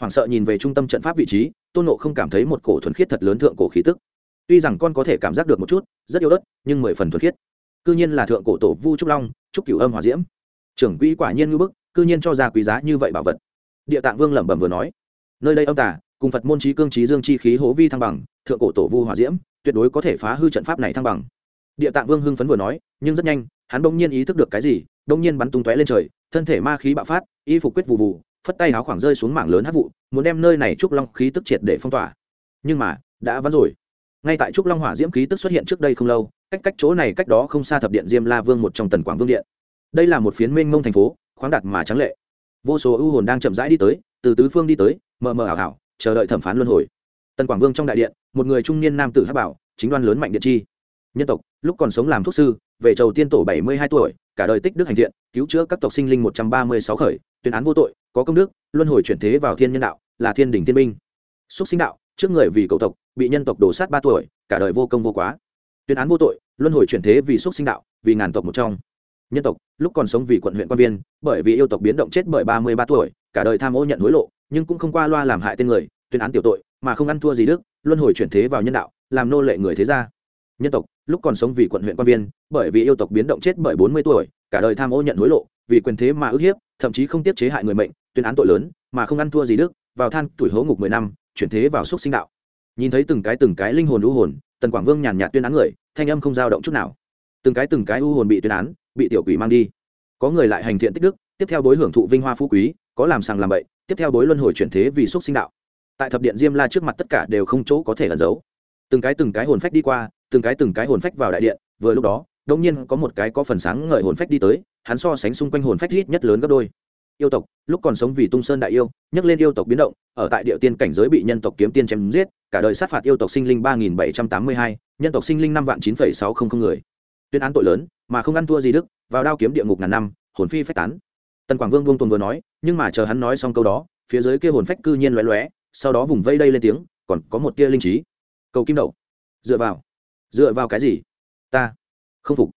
Hoảng sợ nhìn về trung tâm trận pháp vị trí, tôn nộ không cảm thấy một cổ thuần khiết thật lớn thượng cổ khí tức tuy rằng con có thể cảm giác được một chút, rất yếu ớt, nhưng mười phần thuần khiết. Cư nhiên là thượng cổ tổ vu trúc long, trúc cửu âm hòa diễm. Trưởng quỹ quả nhiên ngư bức, cư nhiên cho ra quý giá như vậy bảo vật. Địa tạng vương lẩm bẩm vừa nói. Nơi đây âm tả cùng phật môn trí cương trí dương chi khí hố vi thăng bằng, thượng cổ tổ vu hòa diễm, tuyệt đối có thể phá hư trận pháp này thăng bằng. Địa tạng vương hưng phấn vừa nói, nhưng rất nhanh, hắn bỗng nhiên ý thức được cái gì, bỗng nhiên bắn tung tóe lên trời, thân thể ma khí bạo phát, y phục quyết vụ vụ phất tay áo khoảng rơi xuống mảng lớn hát vụ, muốn đem nơi này trúc long khí tức triệt để phong tỏa. Nhưng mà, đã vắn rồi ngay tại trúc long hỏa diễm khí tức xuất hiện trước đây không lâu, cách cách chỗ này cách đó không xa thập điện diêm la vương một trong tần quảng vương điện. Đây là một phiến mênh mông thành phố, khoáng đạt mà trắng lệ. Vô số ưu hồn đang chậm rãi đi tới, từ tứ phương đi tới, mờ mờ ảo ảo, chờ đợi thẩm phán luân hồi. Tần quảng vương trong đại điện, một người trung niên nam tử hát bảo, chính đoan lớn mạnh điện chi. Nhân tộc, lúc còn sống làm thuốc sư, về chầu tiên tổ bảy mươi hai tuổi, cả đời tích đức hành thiện, cứu chữa các tộc sinh linh một trăm ba mươi sáu khởi, tuyên án vô tội, có công đức, luân hồi chuyển thế vào thiên nhân đạo, là thiên đình thiên minh. Xúc sinh đạo trước người vì cầu tộc, bị nhân tộc đổ sát ba tuổi, cả đời vô công vô quá. Tuyên án vô tội, luân hồi chuyển thế vì xúc sinh đạo, vì ngàn tộc một trong. Nhân tộc, lúc còn sống vì quận huyện quan viên, bởi vì yêu tộc biến động chết bởi ba mươi ba tuổi, cả đời tham ô nhận hối lộ, nhưng cũng không qua loa làm hại tên người, tuyên án tiểu tội, mà không ăn thua gì đức, luân hồi chuyển thế vào nhân đạo, làm nô lệ người thế gia. Nhân tộc, lúc còn sống vì quận huyện quan viên, bởi vì yêu tộc biến động chết bởi bốn mươi tuổi, cả đời tham ô nhận hối lộ, vì quyền thế mà ức hiếp, thậm chí không tiếp chế hại người mệnh, tuyên án tội lớn, mà không ăn thua gì đức, vào than tuổi hố ngục mười năm chuyển thế vào xúc sinh đạo. Nhìn thấy từng cái từng cái linh hồn u hồn, tần quảng vương nhàn nhạt tuyên án người, thanh âm không dao động chút nào. Từng cái từng cái u hồn bị tuyên án, bị tiểu quỷ mang đi. Có người lại hành thiện tích đức, tiếp theo bối hưởng thụ vinh hoa phú quý, có làm sàng làm bậy, tiếp theo bối luân hồi chuyển thế vì xúc sinh đạo. Tại thập điện diêm la trước mặt tất cả đều không chỗ có thể ẩn giấu. Từng cái từng cái hồn phách đi qua, từng cái từng cái hồn phách vào đại điện, vừa lúc đó đông nhiên có một cái có phần sáng ngời hồn phách đi tới, hắn so sánh xung quanh hồn phách ít nhất lớn gấp đôi yêu tộc, lúc còn sống vì tung sơn đại yêu nhắc lên yêu tộc biến động, ở tại địa tiên cảnh giới bị nhân tộc kiếm tiên chém giết, cả đời sát phạt yêu tộc sinh linh ba nghìn bảy trăm tám mươi hai, nhân tộc sinh linh năm vạn chín phẩy sáu không không người. Tuyên án tội lớn, mà không ăn thua gì đức, vào đao kiếm địa ngục ngàn năm, hồn phi phách tán. Tần quảng vương vương tuần vừa nói, nhưng mà chờ hắn nói xong câu đó, phía dưới kia hồn phách cư nhiên lóe lóe, sau đó vùng vây đây lên tiếng, còn có một tia linh trí. Cầu kim đậu. Dựa vào. Dựa vào cái gì? Ta. Không phục.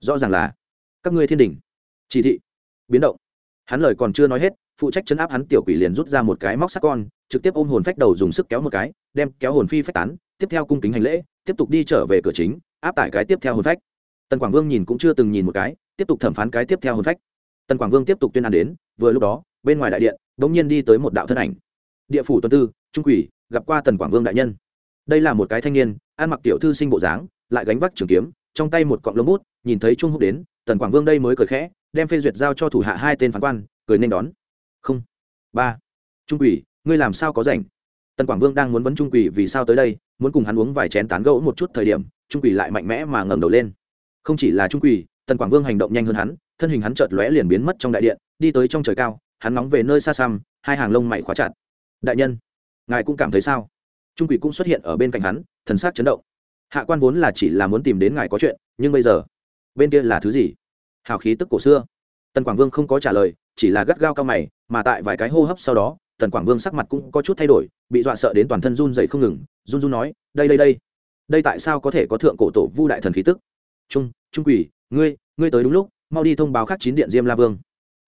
Rõ ràng là các ngươi thiên đình chỉ thị. Biến động hắn lời còn chưa nói hết, phụ trách chấn áp hắn tiểu quỷ liền rút ra một cái móc sắc con, trực tiếp ôm hồn phách đầu dùng sức kéo một cái, đem kéo hồn phi phách tán, tiếp theo cung kính hành lễ, tiếp tục đi trở về cửa chính, áp tải cái tiếp theo hồn phách. Tần quảng vương nhìn cũng chưa từng nhìn một cái, tiếp tục thẩm phán cái tiếp theo hồn phách. Tần quảng vương tiếp tục tuyên án đến, vừa lúc đó, bên ngoài đại điện đ ỗ n g nhiên đi tới một đạo thân ảnh. Địa phủ tuần tư, trung quỷ, gặp qua tần quảng vương đại nhân. Đây là một cái thanh niên, ăn mặc tiểu thư sinh bộ dáng, lại gánh vác trường kiếm, trong tay một cọng lông bút, nhìn thấy trung húc đến, tần quảng vương đây mới cười khẽ đem phê duyệt giao cho thủ hạ hai tên phán quan, cười nên đón. Không. Ba. Trung quỷ, ngươi làm sao có rảnh? Tần quảng vương đang muốn vấn trung quỷ vì sao tới đây, muốn cùng hắn uống vài chén tán gẫu một chút thời điểm, trung quỷ lại mạnh mẽ mà ngẩng đầu lên. Không chỉ là trung quỷ, tần quảng vương hành động nhanh hơn hắn, thân hình hắn chợt lóe liền biến mất trong đại điện, đi tới trong trời cao, hắn nóng về nơi xa xăm, hai hàng lông mày khóa chặt. Đại nhân, ngài cũng cảm thấy sao? Trung quỷ cũng xuất hiện ở bên cạnh hắn, thần sắc chấn động. Hạ quan vốn là chỉ là muốn tìm đến ngài có chuyện, nhưng bây giờ, bên kia là thứ gì? Hào khí tức cổ xưa. Tần quảng vương không có trả lời, chỉ là gắt gao cao mày, mà tại vài cái hô hấp sau đó, tần quảng vương sắc mặt cũng có chút thay đổi, bị dọa sợ đến toàn thân run dậy không ngừng, run run nói, đây đây đây. Đây tại sao có thể có thượng cổ tổ vu đại thần khí tức? Trung trung quỷ, ngươi ngươi tới đúng lúc, mau đi thông báo khắc chín điện diêm la vương.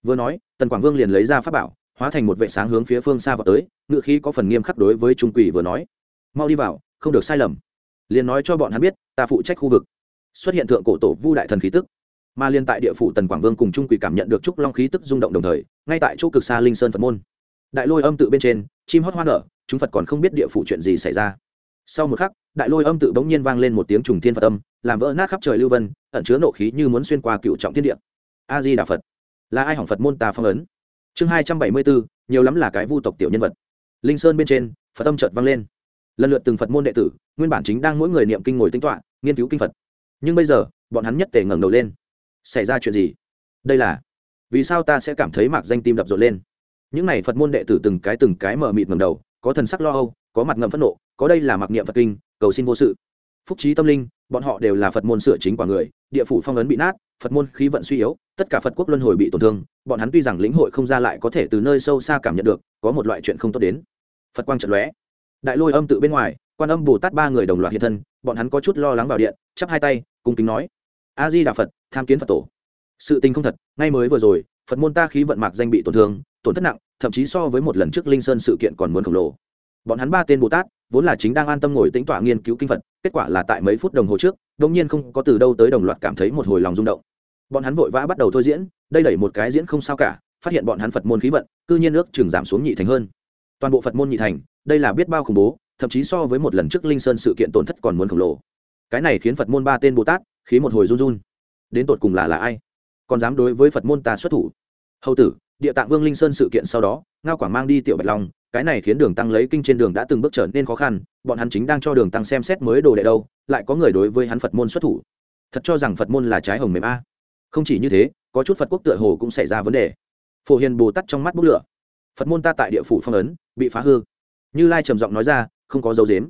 Vừa nói, tần quảng vương liền lấy ra pháp bảo, hóa thành một vệ sáng hướng phía phương xa vào tới ngự khí có phần nghiêm khắc đối với trung quỷ vừa nói, mau đi vào, không được sai lầm. Liền nói cho bọn hắn biết, ta phụ trách khu vực. Xuất hiện thượng cổ tổ vu đại thần khí tức mà liên tại địa phủ tần quảng vương cùng trung quỷ cảm nhận được trúc long khí tức rung động đồng thời, ngay tại chỗ cực xa linh sơn phật môn. Đại lôi âm tự bên trên, chim hót hoa nở, chúng phật còn không biết địa phủ chuyện gì xảy ra. Sau một khắc, đại lôi âm tự bỗng nhiên vang lên một tiếng trùng thiên phật âm, làm vỡ nát khắp trời lưu vân, ẩn chứa nộ khí như muốn xuyên qua cựu trọng thiên địa. A di đà phật. Là ai hỏng phật môn tà phong ấn? Chương hai trăm bảy mươi bốn nhiều lắm là cái vu tộc tiểu nhân vật. Linh sơn bên trên, phật âm chợt vang lên. Lần lượt từng phật môn đệ tử, nguyên bản chính đang mỗi người niệm kinh ngồi tính toạ nghiên cứu kinh phật. Nhưng bây giờ, bọn hắn nhất tề ngẩng đầu lên xảy ra chuyện gì? Đây là, vì sao ta sẽ cảm thấy mạc danh tim đập rộn lên? Những n à y phật môn đệ tử từng cái từng cái mở mịt ngầm đầu, có thần sắc lo âu, có mặt ngậm phẫn nộ, có đây là mặc niệm phật kinh, cầu xin vô sự. Phúc trí tâm linh, bọn họ đều là phật môn sửa chính quả người, địa phủ phong ấn bị nát, phật môn khí vận suy yếu, tất cả phật quốc luân hồi bị tổn thương, bọn hắn tuy rằng lĩnh hội không ra lại có thể từ nơi sâu xa cảm nhận được, có một loại chuyện không tốt đến. Phật quang trận lóe. Đại lôi âm tự bên ngoài, quan âm bồ tát ba người đồng loạt hiện thân, bọn hắn có chút lo lắng vào điện, chắp hai tay, cung kính nói a di đà phật, tham kiến phật tổ. Sự tình không thật, ngay mới vừa rồi, phật môn ta khí vận mạc danh bị tổn thương, tổn thất nặng, thậm chí so với một lần trước linh sơn sự kiện còn muốn khổng lồ. Bọn hắn ba tên bồ tát, vốn là chính đang an tâm ngồi tĩnh tọa nghiên cứu kinh phật, kết quả là tại mấy phút đồng hồ trước đông nhiên không có từ đâu tới đồng loạt cảm thấy một hồi lòng rung động. Bọn hắn vội vã bắt đầu thôi diễn, đây đẩy một cái diễn không sao cả, phát hiện bọn hắn phật môn khí vận, cư nhiên ước chừng giảm xuống nhị thành hơn. Toàn bộ phật môn nhị thành, đây là biết bao khủng bố, thậm chí so với một lần trước linh sơn sự kiện tổn thất còn muốn khổng lồ. Cái này khiến phật môn ba tên bồ tát khí một hồi run run. Đến tột cùng là là ai? Còn dám đối với phật môn ta xuất thủ? Hầu tử, địa tạng vương linh sơn sự kiện sau đó, ngao quảng mang đi tiểu bạch long, cái này khiến đường tăng lấy kinh trên đường đã từng bước trở nên khó khăn, bọn hắn chính đang cho đường tăng xem xét mới đồ đệ đâu, lại có người đối với hắn phật môn xuất thủ. Thật cho rằng phật môn là trái hồng mềm a. Không chỉ như thế, có chút phật quốc tựa hồ cũng xảy ra vấn đề. Phổ hiền bồ tát trong mắt bốc lửa. Phật môn ta tại địa phủ phong ấn, bị phá hư. Như lai trầm giọng nói ra, không có dấu dếm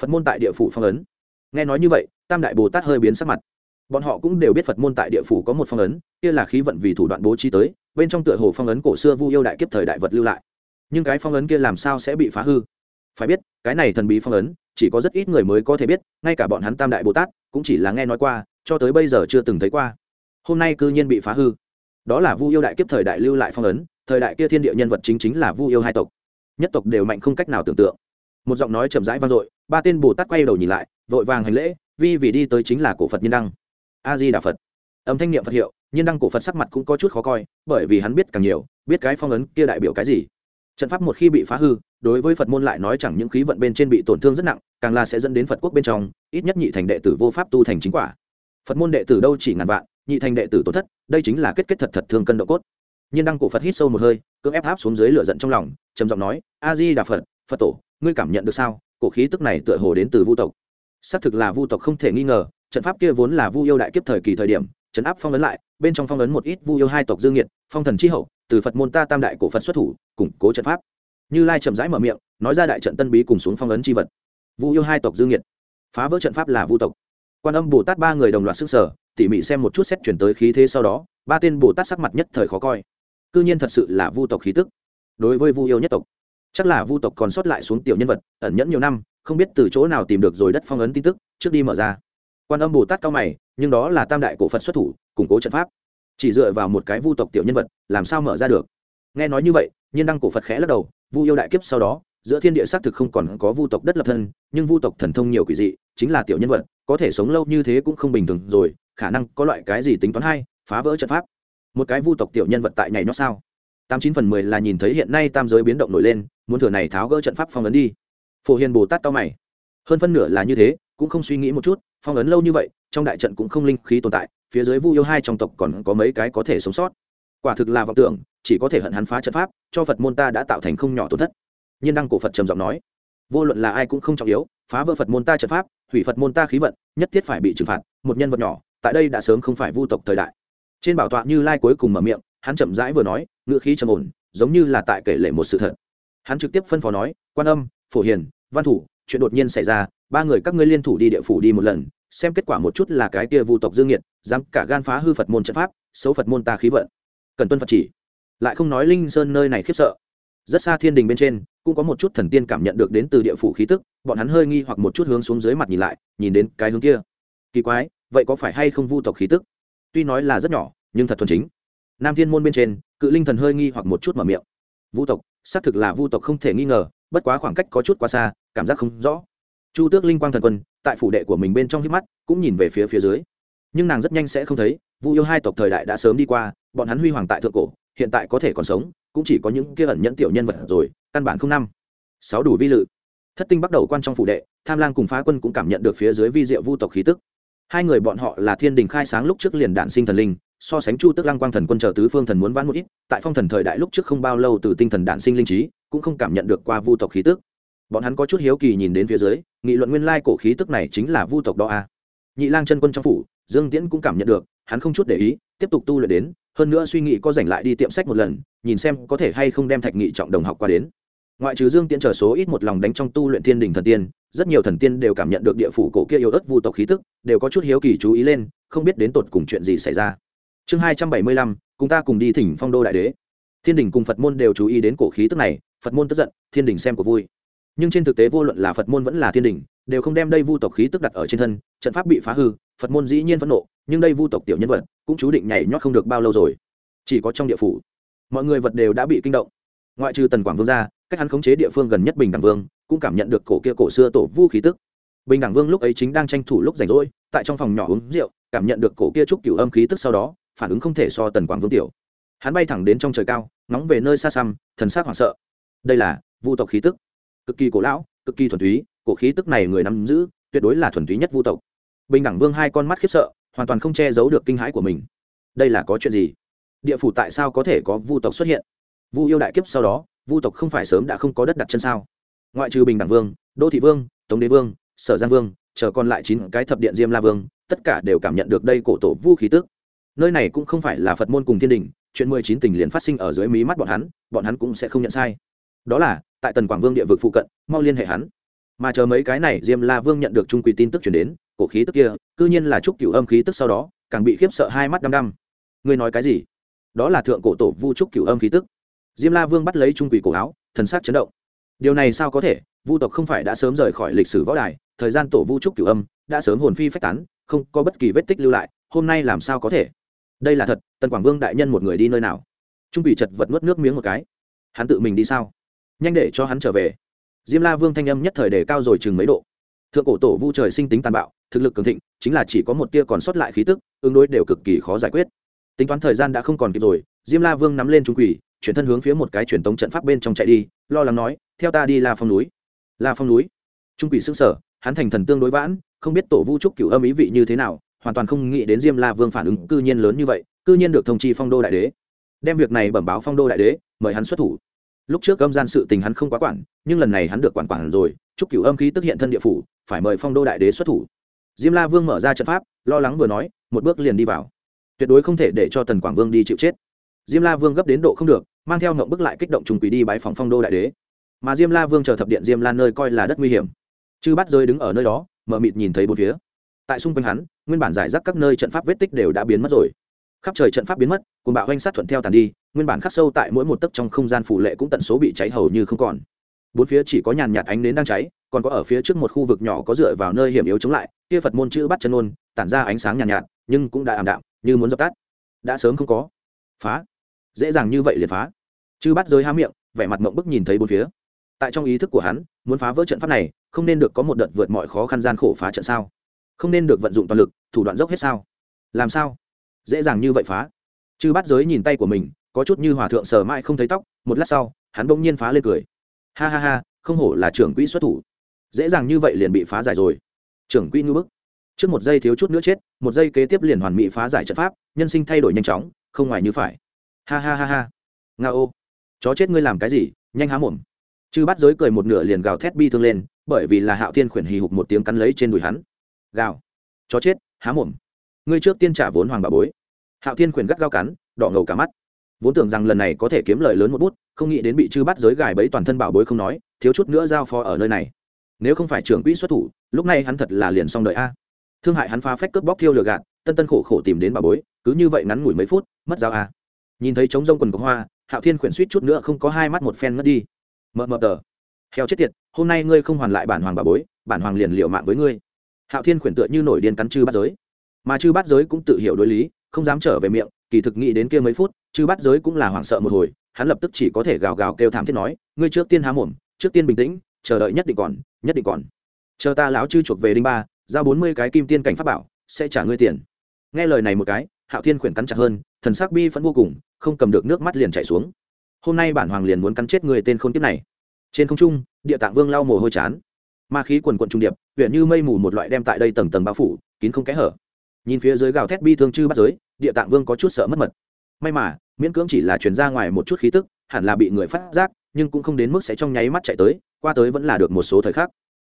phật môn tại địa phủ phong ấn. Nghe nói như vậy, tam đại bồ tát hơi biến sắc mặt bọn họ cũng đều biết phật môn tại địa phủ có một phong ấn, kia là khí vận vì thủ đoạn bố trí tới, bên trong tựa hồ phong ấn cổ xưa vu yêu đại kiếp thời đại vật lưu lại. Nhưng cái phong ấn kia làm sao sẽ bị phá hư? Phải biết, cái này thần bí phong ấn, chỉ có rất ít người mới có thể biết, ngay cả bọn hắn tam đại bồ tát cũng chỉ là nghe nói qua, cho tới bây giờ chưa từng thấy qua. Hôm nay cư nhiên bị phá hư. Đó là vu yêu đại kiếp thời đại lưu lại phong ấn, thời đại kia thiên địa nhân vật chính chính là vu yêu hai tộc. Nhất tộc đều mạnh không cách nào tưởng tượng. Một giọng nói chậm rãi vang dội, ba tên bồ tát quay đầu nhìn lại, vội vàng hành lễ, vi vì đi tới chính là cổ phật nhân đăng a di đà phật. Âm thanh niệm phật hiệu, nhiên đăng cổ phật sắc mặt cũng có chút khó coi, bởi vì hắn biết càng nhiều, biết cái phong ấn kia đại biểu cái gì. Trận pháp một khi bị phá hư, đối với phật môn lại nói chẳng những khí vận bên trên bị tổn thương rất nặng, càng là sẽ dẫn đến phật quốc bên trong, ít nhất nhị thành đệ tử vô pháp tu thành chính quả. Phật môn đệ tử đâu chỉ ngàn vạn, nhị thành đệ tử tổn thất, đây chính là kết kết thật thật thương cân độ cốt. Nhiên đăng cổ phật hít sâu một hơi, cưỡng ép áp xuống dưới lửa giận trong lòng, trầm giọng nói a di đà phật phật tổ, ngươi cảm nhận được sao? Cổ khí tức này tựa hồ đến từ vu tộc. Xác thực là vu tộc không thể nghi ngờ trận pháp kia vốn là vu yêu đại kiếp thời kỳ thời điểm trấn áp phong ấn lại, bên trong phong ấn một ít vu yêu hai tộc dương nhiệt phong thần chi hậu, từ phật môn ta tam đại cổ phật xuất thủ, củng cố trận pháp. Như lai chậm rãi mở miệng, nói ra đại trận tân bí cùng xuống phong ấn chi vật. Vu yêu hai tộc dương nhiệt phá vỡ trận pháp là vu tộc. Quan âm bồ tát ba người đồng loạt sức sở, tỉ mỉ xem một chút xét chuyển tới khí thế sau đó, ba tên bồ tát sắc mặt nhất thời khó coi. Cư nhiên thật sự là vu tộc khí tức. Đối với vu yêu nhất tộc, chắc là vu tộc còn sót lại xuống tiểu nhân vật, ẩn nhẫn nhiều năm, không biết từ chỗ nào tìm được rồi đất phong ấn tin tức, trước đi mở ra quan âm bồ tát cao mày, nhưng đó là tam đại cổ phật xuất thủ, củng cố trận pháp. Chỉ dựa vào một cái vu tộc tiểu nhân vật, làm sao mở ra được? Nghe nói như vậy, nhiên đăng cổ phật khẽ lắc đầu, vu yêu đại kiếp sau đó, giữa thiên địa xác thực không còn có vu tộc đất lập thân, nhưng vu tộc thần thông nhiều quỷ dị, chính là tiểu nhân vật, có thể sống lâu như thế cũng không bình thường rồi, khả năng có loại cái gì tính toán hay, phá vỡ trận pháp. Một cái vu tộc tiểu nhân vật tại nhảy nó sao? Tám chín phần mười là nhìn thấy hiện nay tam giới biến động nổi lên, muốn thừa này tháo gỡ trận pháp phong ấn đi. Phổ hiền bồ tát cao mày. Hơn phân nửa là như thế, cũng không suy nghĩ một chút phong ấn lâu như vậy, trong đại trận cũng không linh khí tồn tại, phía dưới vu yêu hai trong tộc còn có mấy cái có thể sống sót. Quả thực là vọng tưởng, chỉ có thể hận hắn phá trận pháp, cho phật môn ta đã tạo thành không nhỏ tổn thất. Nhiên đăng cổ phật trầm giọng nói, vô luận là ai cũng không trọng yếu, phá vỡ phật môn ta trận pháp, hủy phật môn ta khí vận, nhất thiết phải bị trừng phạt, một nhân vật nhỏ, tại đây đã sớm không phải vu tộc thời đại. Trên bảo tọa như lai cuối cùng mở miệng, hắn chậm rãi vừa nói ngựa khí trầm ổn, giống như là tại kể lể một sự thật. Hắn trực tiếp phân phó nói, quan âm, phổ hiền, văn thủ chuyện đột nhiên xảy ra, ba người các ngươi liên thủ đi địa phủ đi một lần, xem kết quả một chút là cái kia vu tộc dương nhiệt dám cả gan phá hư phật môn trận pháp, xấu phật môn ta khí vận. Cần tuân phật chỉ. Lại không nói linh sơn nơi này khiếp sợ. Rất xa thiên đình bên trên, cũng có một chút thần tiên cảm nhận được đến từ địa phủ khí tức, bọn hắn hơi nghi hoặc một chút hướng xuống dưới mặt nhìn lại, nhìn đến cái hướng kia. Kỳ quái, vậy có phải hay không vu tộc khí tức? Tuy nói là rất nhỏ, nhưng thật thuần chính. Nam thiên môn bên trên, cự linh thần hơi nghi hoặc một chút mở miệng. Vu tộc, xác thực là vu tộc không thể nghi ngờ, bất quá khoảng cách có chút quá xa cảm giác không rõ. Chu tước linh quang thần quân, tại phủ đệ của mình bên trong hít mắt, cũng nhìn về phía phía dưới. Nhưng nàng rất nhanh sẽ không thấy, vu yêu hai tộc thời đại đã sớm đi qua, bọn hắn huy hoàng tại thượng cổ, hiện tại có thể còn sống, cũng chỉ có những kia ẩn nhẫn tiểu nhân vật rồi, căn bản không năm. Sáu đủ vi lự. Thất tinh bắt đầu quan trong phủ đệ, tham lang cùng phá quân cũng cảm nhận được phía dưới vi diệu vu tộc khí tức. Hai người bọn họ là thiên đình khai sáng lúc trước liền đạn sinh thần linh, so sánh chu tức lăng quang thần quân chờ tứ phương thần muốn vãn một ít, tại phong thần thời đại lúc trước không bao lâu từ tinh thần đạn sinh linh trí, cũng không cảm nhận được qua vu tộc khí tức bọn hắn có chút hiếu kỳ nhìn đến phía dưới, nghị luận nguyên lai cổ khí tức này chính là vu tộc đó a à. nhị lang chân quân trong phủ, dương tiễn cũng cảm nhận được, hắn không chút để ý, tiếp tục tu luyện đến, hơn nữa suy nghĩ có dành lại đi tiệm sách một lần, nhìn xem có thể hay không đem thạch nghị trọng đồng học qua đến. Ngoại trừ dương tiễn trở số ít một lòng đánh trong tu luyện thiên đình thần tiên, rất nhiều thần tiên đều cảm nhận được địa phủ cổ kia yếu ớt vu tộc khí tức, đều có chút hiếu kỳ chú ý lên, không biết đến tột cùng chuyện gì xảy ra. Chương hai trăm bảy mươi lăm, cùng ta cùng đi thỉnh phong đô đại đế. Thiên đình cùng phật môn đều chú ý đến cổ khí tức này, phật môn tức giận, thiên đình xem của vui nhưng trên thực tế vô luận là phật môn vẫn là thiên đình đều không đem đây vu tộc khí tức đặt ở trên thân trận pháp bị phá hư phật môn dĩ nhiên phẫn nộ nhưng đây vu tộc tiểu nhân vật cũng chú định nhảy nhót không được bao lâu rồi chỉ có trong địa phủ mọi người vật đều đã bị kinh động ngoại trừ tần quảng vương ra cách hắn khống chế địa phương gần nhất bình đẳng vương cũng cảm nhận được cổ kia cổ xưa tổ vu khí tức bình đẳng vương lúc ấy chính đang tranh thủ lúc rảnh rỗi tại trong phòng nhỏ uống rượu cảm nhận được cổ kia trúc cửu âm khí tức sau đó phản ứng không thể so tần quảng vương tiểu hắn bay thẳng đến trong trời cao ngóng về nơi xa xăm thần sắc hoảng sợ đây là vu tộc khí tức cực kỳ cổ lão, cực kỳ thuần túy, cổ khí tức này người nắm giữ, tuyệt đối là thuần túy nhất vu tộc. Bình đẳng vương hai con mắt khiếp sợ, hoàn toàn không che giấu được kinh hãi của mình. Đây là có chuyện gì? Địa phủ tại sao có thể có vu tộc xuất hiện? Vu yêu đại kiếp sau đó, vu tộc không phải sớm đã không có đất đặt chân sao? Ngoại trừ bình đẳng vương, đô thị vương, tống đế vương, sở giang vương, chờ còn lại chín cái thập điện diêm la vương, tất cả đều cảm nhận được đây cổ tổ vu khí tức. Nơi này cũng không phải là phật môn cùng thiên đình, chuyện mười chín tình liền phát sinh ở dưới mí mắt bọn hắn bọn hắn cũng sẽ không nhận sai. Đó là tại tần quảng vương địa vực phụ cận, mau liên hệ hắn. Mà chờ mấy cái này diêm la vương nhận được trung quỳ tin tức chuyển đến, cổ khí tức kia, cư nhiên là trúc cửu âm khí tức sau đó, càng bị khiếp sợ hai mắt đăm đăm. Ngươi nói cái gì? Đó là thượng cổ tổ vu trúc cửu âm khí tức. Diêm la vương bắt lấy trung quỳ cổ áo, thần sắc chấn động. Điều này sao có thể? Vu tộc không phải đã sớm rời khỏi lịch sử võ đài, thời gian tổ vu trúc cửu âm đã sớm hồn phi phách tán, không có bất kỳ vết tích lưu lại, hôm nay làm sao có thể? Đây là thật, tần quảng vương đại nhân một người đi nơi nào? Trung quỷ chật vật nuốt nước miếng một cái. Hắn tự mình đi sao? Nhanh để cho hắn trở về. Diêm la vương thanh âm nhất thời đề cao rồi chừng mấy độ. Thượng cổ tổ vu trời sinh tính tàn bạo, thực lực cường thịnh, chính là chỉ có một tia còn sót lại khí tức, ứng đối đều cực kỳ khó giải quyết. Tính toán thời gian đã không còn kịp rồi, diêm la vương nắm lên trung quỷ, chuyển thân hướng phía một cái truyền tống trận pháp bên trong chạy đi, lo lắng nói, theo ta đi la phong núi. La phong núi. Trung quỷ xưng sở hắn thành thần tương đối vãn, không biết tổ vu trúc cửu âm ý vị như thế nào, hoàn toàn không nghĩ đến diêm la vương phản ứng cư nhiên lớn như vậy, cư nhiên được thông chi phong đô đại đế. Đem việc này bẩm báo phong đô đại đế, mời hắn xuất thủ lúc trước âm gian sự tình hắn không quá quản, nhưng lần này hắn được quản quản rồi trúc cửu âm khí tức hiện thân địa phủ, phải mời phong đô đại đế xuất thủ. Diêm la vương mở ra trận pháp, lo lắng vừa nói, một bước liền đi vào. Tuyệt đối không thể để cho tần quảng vương đi chịu chết. Diêm la vương gấp đến độ không được, mang theo ngậm bức lại kích động trùng quỷ đi bãi phòng phong đô đại đế. Mà diêm la vương chờ thập điện diêm la nơi coi là đất nguy hiểm. Chư bắt rơi đứng ở nơi đó, mở mịt nhìn thấy bốn phía. Tại xung quanh hắn, nguyên bản giải rác các nơi trận pháp vết tích đều đã biến mất rồi. Khắp trời trận pháp biến mất cùng bạo oanh sát thuận theo tàn đi nguyên bản khắc sâu tại mỗi một tấc trong không gian phủ lệ cũng tận số bị cháy hầu như không còn. Bốn phía chỉ có nhàn nhạt ánh nến đang cháy còn có ở phía trước một khu vực nhỏ có dựa vào nơi hiểm yếu chống lại kia phật môn chữ bắt chân ôn tản ra ánh sáng nhàn nhạt, nhạt nhưng cũng đã ảm đạm như muốn dập tắt. Đã sớm không có. Phá. Dễ dàng như vậy liền phá. Chư bắt rơi há miệng vẻ mặt mộng bức nhìn thấy bốn phía. Tại trong ý thức của hắn muốn phá vỡ trận pháp này không nên được có một đợt vượt mọi khó khăn gian khổ phá trận sao? Không nên được vận dụng toàn lực thủ đoạn dốc hết sao? Làm sao? Dễ dàng như vậy phá. Chư bắt giới nhìn tay của mình có chút như hòa thượng sờ mãi không thấy tóc, một lát sau, hắn bỗng nhiên phá lên cười. Ha ha ha, không hổ là trưởng quỹ xuất thủ. Dễ dàng như vậy liền bị phá giải rồi. Trưởng quỹ ngư bức. Trước một giây thiếu chút nữa chết, một giây kế tiếp liền hoàn mỹ phá giải trận pháp, nhân sinh thay đổi nhanh chóng, không ngoài như phải. Ha ha ha ha. Nga ô. Chó chết ngươi làm cái gì, nhanh há mồm. Chư bắt giới cười một nửa liền gào thét bi thương lên, bởi vì là hạo thiên khuyển hì hục một tiếng cắn lấy trên đùi hắn. Gào. Chó chết, há mồm. Ngươi trước tiên trả vốn hoàng bà bối. Hạo thiên khuyển gắt gao cắn, đỏ ngầu cả mắt vốn tưởng rằng lần này có thể kiếm lời lớn một bút, không nghĩ đến bị chư bắt giới gài bẫy toàn thân bảo bối không nói, thiếu chút nữa giao phó ở nơi này. Nếu không phải trưởng quỹ xuất thủ, lúc này hắn thật là liền xong đợi a. Thương hại hắn phá phách cướp bóc thiêu lừa gạt, tân tân khổ khổ tìm đến bà bối, cứ như vậy ngắn ngủi mấy phút, mất giao a. Nhìn thấy trống rông quần có hoa, hạo thiên khuyển suýt chút nữa không có hai mắt một phen mất đi. Mờ mờ tờ. Heo chết tiệt, hôm nay ngươi không hoàn lại bản hoàng bà bối, bản hoàng liền liệu mạng với ngươi. Hạo thiên khuyển tựa như nổi điên cắn chư bắt giới. Mà chư bắt giới cũng tự hiểu đối lý, không dám trở về miệng, kỳ thực nghĩ đến kia mấy phút chư bắt giới cũng là hoảng sợ một hồi, hắn lập tức chỉ có thể gào gào kêu thảm thiết nói, ngươi trước tiên há mồm, trước tiên bình tĩnh, chờ đợi nhất định còn, nhất định còn. Chờ ta lão chư chuộc về đinh ba, giao bốn mươi cái kim tiên cảnh pháp bảo, sẽ trả ngươi tiền. Nghe lời này một cái, hạo thiên khuyển cắn chặt hơn, thần sắc bi phẫn vô cùng, không cầm được nước mắt liền chảy xuống. Hôm nay bản hoàng liền muốn cắn chết người tên khôn kiếp này. Trên không trung, địa tạng vương lau mồ hôi chán. Ma khí quần quận trung điệp, huyện như mây mù một loại đem tại đây tầng tầng bao phủ, kín không kẽ hở. Nhìn phía dưới gào thét bi thương chư bắt giới, địa tạng vương có chút sợ mất mật may mà, miễn cưỡng chỉ là chuyển ra ngoài một chút khí tức, hẳn là bị người phát giác, nhưng cũng không đến mức sẽ trong nháy mắt chạy tới, qua tới vẫn là được một số thời khắc.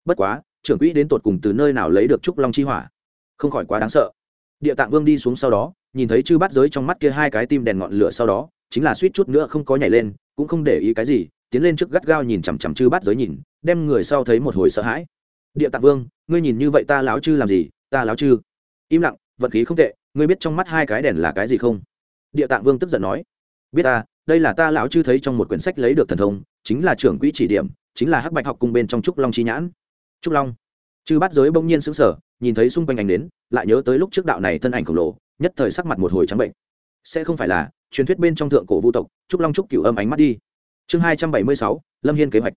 Bất quá, trưởng quỹ đến tột cùng từ nơi nào lấy được trúc long chi hỏa? Không khỏi quá đáng sợ. Địa tạng vương đi xuống sau đó, nhìn thấy chư bắt giới trong mắt kia hai cái tim đèn ngọn lửa sau đó, chính là suýt chút nữa không có nhảy lên, cũng không để ý cái gì, tiến lên trước gắt gao nhìn chằm chằm chư bắt giới nhìn, đem người sau thấy một hồi sợ hãi. Địa tạng vương, ngươi nhìn như vậy ta láo chư làm gì? Ta láo chư. Im lặng, vận khí không tệ, ngươi biết trong mắt hai cái đèn là cái gì không? Địa tạng vương tức giận nói, biết ta, đây là ta lão chư thấy trong một quyển sách lấy được thần thông, chính là trưởng quỹ chỉ điểm, chính là hắc bạch học cung bên trong trúc long chi nhãn. Trúc long. Chư bắt giới bỗng nhiên sững sờ, nhìn thấy xung quanh ảnh đến lại nhớ tới lúc trước đạo này thân ảnh khổng lồ, nhất thời sắc mặt một hồi trắng bệnh. Sẽ không phải là, truyền thuyết bên trong thượng cổ vu tộc, trúc long trúc cửu âm ánh mắt đi. Chương hai trăm bảy mươi sáu, lâm hiên kế hoạch.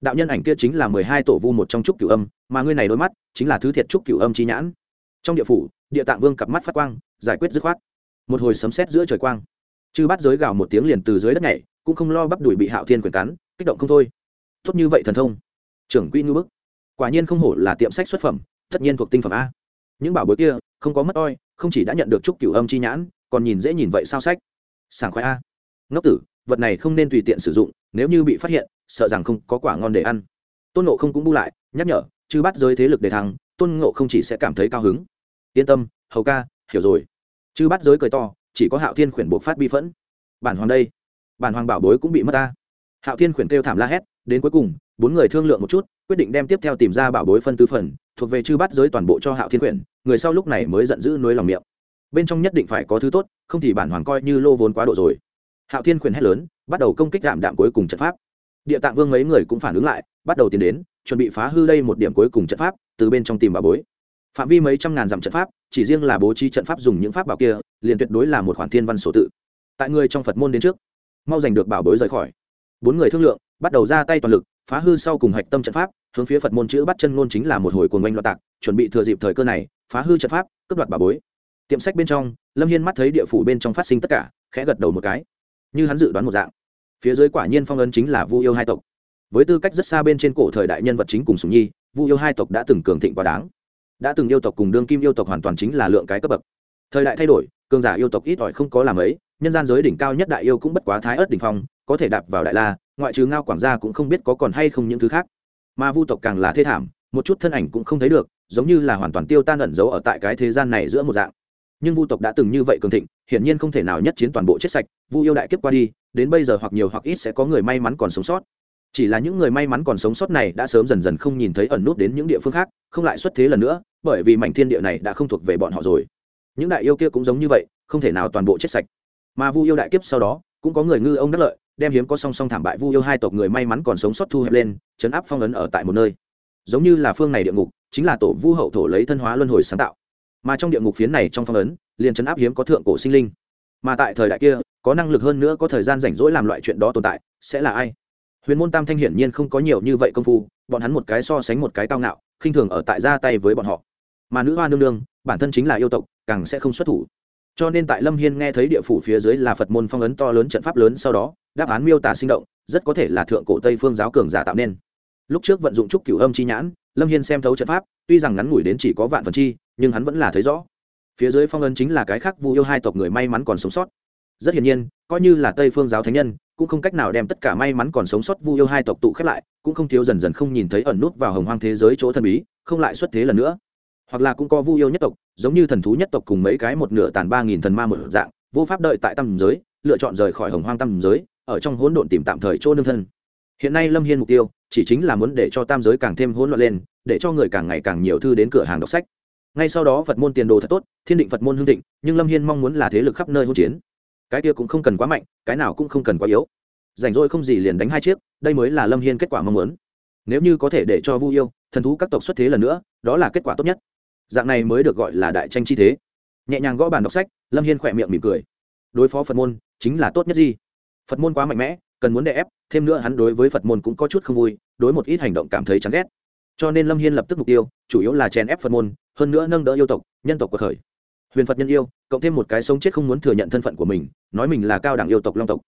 Đạo nhân ảnh kia chính là mười hai tổ vu một trong trúc cửu âm, mà ngươi này đôi mắt, chính là thứ thiệt trúc cửu âm chi nhãn. Trong địa phủ, địa tạng vương cặp mắt phát quang, giải quyết dứt khoát một hồi sấm sét giữa trời quang. Chư bắt giới gào một tiếng liền từ dưới đất nhảy, cũng không lo bắp đùi bị hạo thiên quyền cắn, kích động không thôi. Tốt như vậy thần thông. Trưởng quỹ ngư bức. Quả nhiên không hổ là tiệm sách xuất phẩm, tất nhiên thuộc tinh phẩm a. Những bảo bối kia, không có mất oi, không chỉ đã nhận được chúc cửu âm chi nhãn, còn nhìn dễ nhìn vậy sao sách? Sảng khoái a. Ngốc tử, vật này không nên tùy tiện sử dụng, nếu như bị phát hiện, sợ rằng không có quả ngon để ăn. Tôn nộ không cũng bu lại, nhắc nhở chứ bắt giới thế lực để thắng tôn ngộ không chỉ sẽ cảm thấy cao hứng. Yên tâm, hầu ca, hiểu rồi chứ bắt giới cười to, chỉ có hạo thiên khuyển buộc phát bi phẫn. Bản hoàng đây, bản hoàng bảo bối cũng bị mất ta. Hạo thiên khuyển kêu thảm la hét, đến cuối cùng, bốn người thương lượng một chút, quyết định đem tiếp theo tìm ra bảo bối phân tứ phần, thuộc về chư bắt giới toàn bộ cho hạo thiên khuyển, người sau lúc này mới giận dữ nuối lòng miệng. Bên trong nhất định phải có thứ tốt, không thì bản hoàng coi như lô vốn quá độ rồi. Hạo thiên khuyển hét lớn, bắt đầu công kích đạm đạm cuối cùng trận pháp. Địa tạng vương mấy người cũng phản ứng lại, bắt đầu tiến đến, chuẩn bị phá hư đây một điểm cuối cùng trận pháp, từ bên trong tìm bảo bối phạm vi mấy trăm ngàn dặm trận pháp, chỉ riêng là bố trí trận pháp dùng những pháp bảo kia, liền tuyệt đối là một khoản thiên văn sổ tự. Tại người trong phật môn đến trước, mau giành được bảo bối rời khỏi. Bốn người thương lượng, bắt đầu ra tay toàn lực, phá hư sau cùng hạch tâm trận pháp, hướng phía phật môn chữ bắt chân ngôn chính là một hồi cuồng oanh loạn tạc, chuẩn bị thừa dịp thời cơ này, phá hư trận pháp, cướp đoạt bảo bối. Tiệm sách bên trong, lâm hiên mắt thấy địa phủ bên trong phát sinh tất cả, khẽ gật đầu một cái. Như hắn dự đoán một dạng. Phía dưới quả nhiên phong ấn chính là vu yêu hai tộc. Với tư cách rất xa bên trên cổ thời đại nhân vật chính cùng sùng nhi, vu yêu hai tộc đã từng cường thịnh quá đáng đã từng yêu tộc cùng đương kim yêu tộc hoàn toàn chính là lượng cái cấp bậc. Thời đại thay đổi, cường giả yêu tộc ít ỏi không có làm ấy, nhân gian giới đỉnh cao nhất đại yêu cũng bất quá thái ớt đỉnh phong, có thể đạp vào đại la, ngoại trừ ngao quảng gia cũng không biết có còn hay không những thứ khác. Mà vu tộc càng là thê thảm, một chút thân ảnh cũng không thấy được, giống như là hoàn toàn tiêu tan ẩn giấu ở tại cái thế gian này giữa một dạng. Nhưng vu tộc đã từng như vậy cường thịnh, hiển nhiên không thể nào nhất chiến toàn bộ chết sạch, vu yêu đại kiếp qua đi, đến bây giờ hoặc nhiều hoặc ít sẽ có người may mắn còn sống sót chỉ là những người may mắn còn sống sót này đã sớm dần dần không nhìn thấy ẩn nút đến những địa phương khác, không lại xuất thế lần nữa, bởi vì mảnh thiên địa này đã không thuộc về bọn họ rồi. Những đại yêu kia cũng giống như vậy, không thể nào toàn bộ chết sạch. Mà vu yêu đại kiếp sau đó, cũng có người ngư ông đắc lợi, đem hiếm có song song thảm bại vu yêu hai tộc người may mắn còn sống sót thu hẹp lên, chấn áp phong ấn ở tại một nơi. Giống như là phương này địa ngục, chính là tổ vu hậu thổ lấy thân hóa luân hồi sáng tạo. Mà trong địa ngục phiến này trong phong ấn, liền chấn áp hiếm có thượng cổ sinh linh. Mà tại thời đại kia, có năng lực hơn nữa có thời gian rảnh rỗi làm loại chuyện đó tồn tại, sẽ là ai? Huyền môn tam thanh hiển nhiên không có nhiều như vậy công phu, bọn hắn một cái so sánh một cái cao ngạo, khinh thường ở tại ra tay với bọn họ. Mà nữ hoa nương nương, bản thân chính là yêu tộc, càng sẽ không xuất thủ. Cho nên tại lâm hiên nghe thấy địa phủ phía dưới là phật môn phong ấn to lớn trận pháp lớn sau đó, đáp án miêu tả sinh động, rất có thể là thượng cổ tây phương giáo cường giả tạo nên. Lúc trước vận dụng trúc cửu âm chi nhãn, lâm hiên xem thấu trận pháp, tuy rằng ngắn ngủi đến chỉ có vạn phần chi, nhưng hắn vẫn là thấy rõ. Phía dưới phong ấn chính là cái khác vu yêu hai tộc người may mắn còn sống sót. Rất hiển nhiên, coi như là tây phương giáo thánh nhân cũng không cách nào đem tất cả may mắn còn sống sót vu yêu hai tộc tụ khép lại, cũng không thiếu dần dần không nhìn thấy ẩn nút vào hồng hoang thế giới chỗ thần bí, không lại xuất thế lần nữa. Hoặc là cũng có vu yêu nhất tộc, giống như thần thú nhất tộc cùng mấy cái một nửa tàn ba nghìn thần ma một dạng, vô pháp đợi tại tam giới, lựa chọn rời khỏi hồng hoang tam giới, ở trong hỗn độn tìm tạm thời chỗ nương thân. Hiện nay lâm hiên mục tiêu, chỉ chính là muốn để cho tam giới càng thêm hỗn loạn lên, để cho người càng ngày càng nhiều thư đến cửa hàng đọc sách. Ngay sau đó phật môn tiền đồ thật tốt, thiên định phật môn hương thịnh, nhưng lâm hiên mong muốn là thế lực khắp nơi hỗn chiến cái kia cũng không cần quá mạnh, cái nào cũng không cần quá yếu. Rảnh rỗi không gì liền đánh hai chiếc, đây mới là lâm hiên kết quả mong muốn. Nếu như có thể để cho vu yêu, thần thú các tộc xuất thế lần nữa, đó là kết quả tốt nhất. Dạng này mới được gọi là đại tranh chi thế. Nhẹ nhàng gõ bàn đọc sách, lâm hiên khỏe miệng mỉm cười. Đối phó phật môn, chính là tốt nhất gì? Phật môn quá mạnh mẽ, cần muốn đè ép, thêm nữa hắn đối với phật môn cũng có chút không vui, đối một ít hành động cảm thấy chán ghét. Cho nên lâm hiên lập tức mục tiêu, chủ yếu là chèn ép phật môn, hơn nữa nâng đỡ yêu tộc, nhân tộc cuộc khởi huyền phật nhân yêu, cộng thêm một cái sống chết không muốn thừa nhận thân phận của mình, nói mình là cao đẳng yêu tộc long tộc.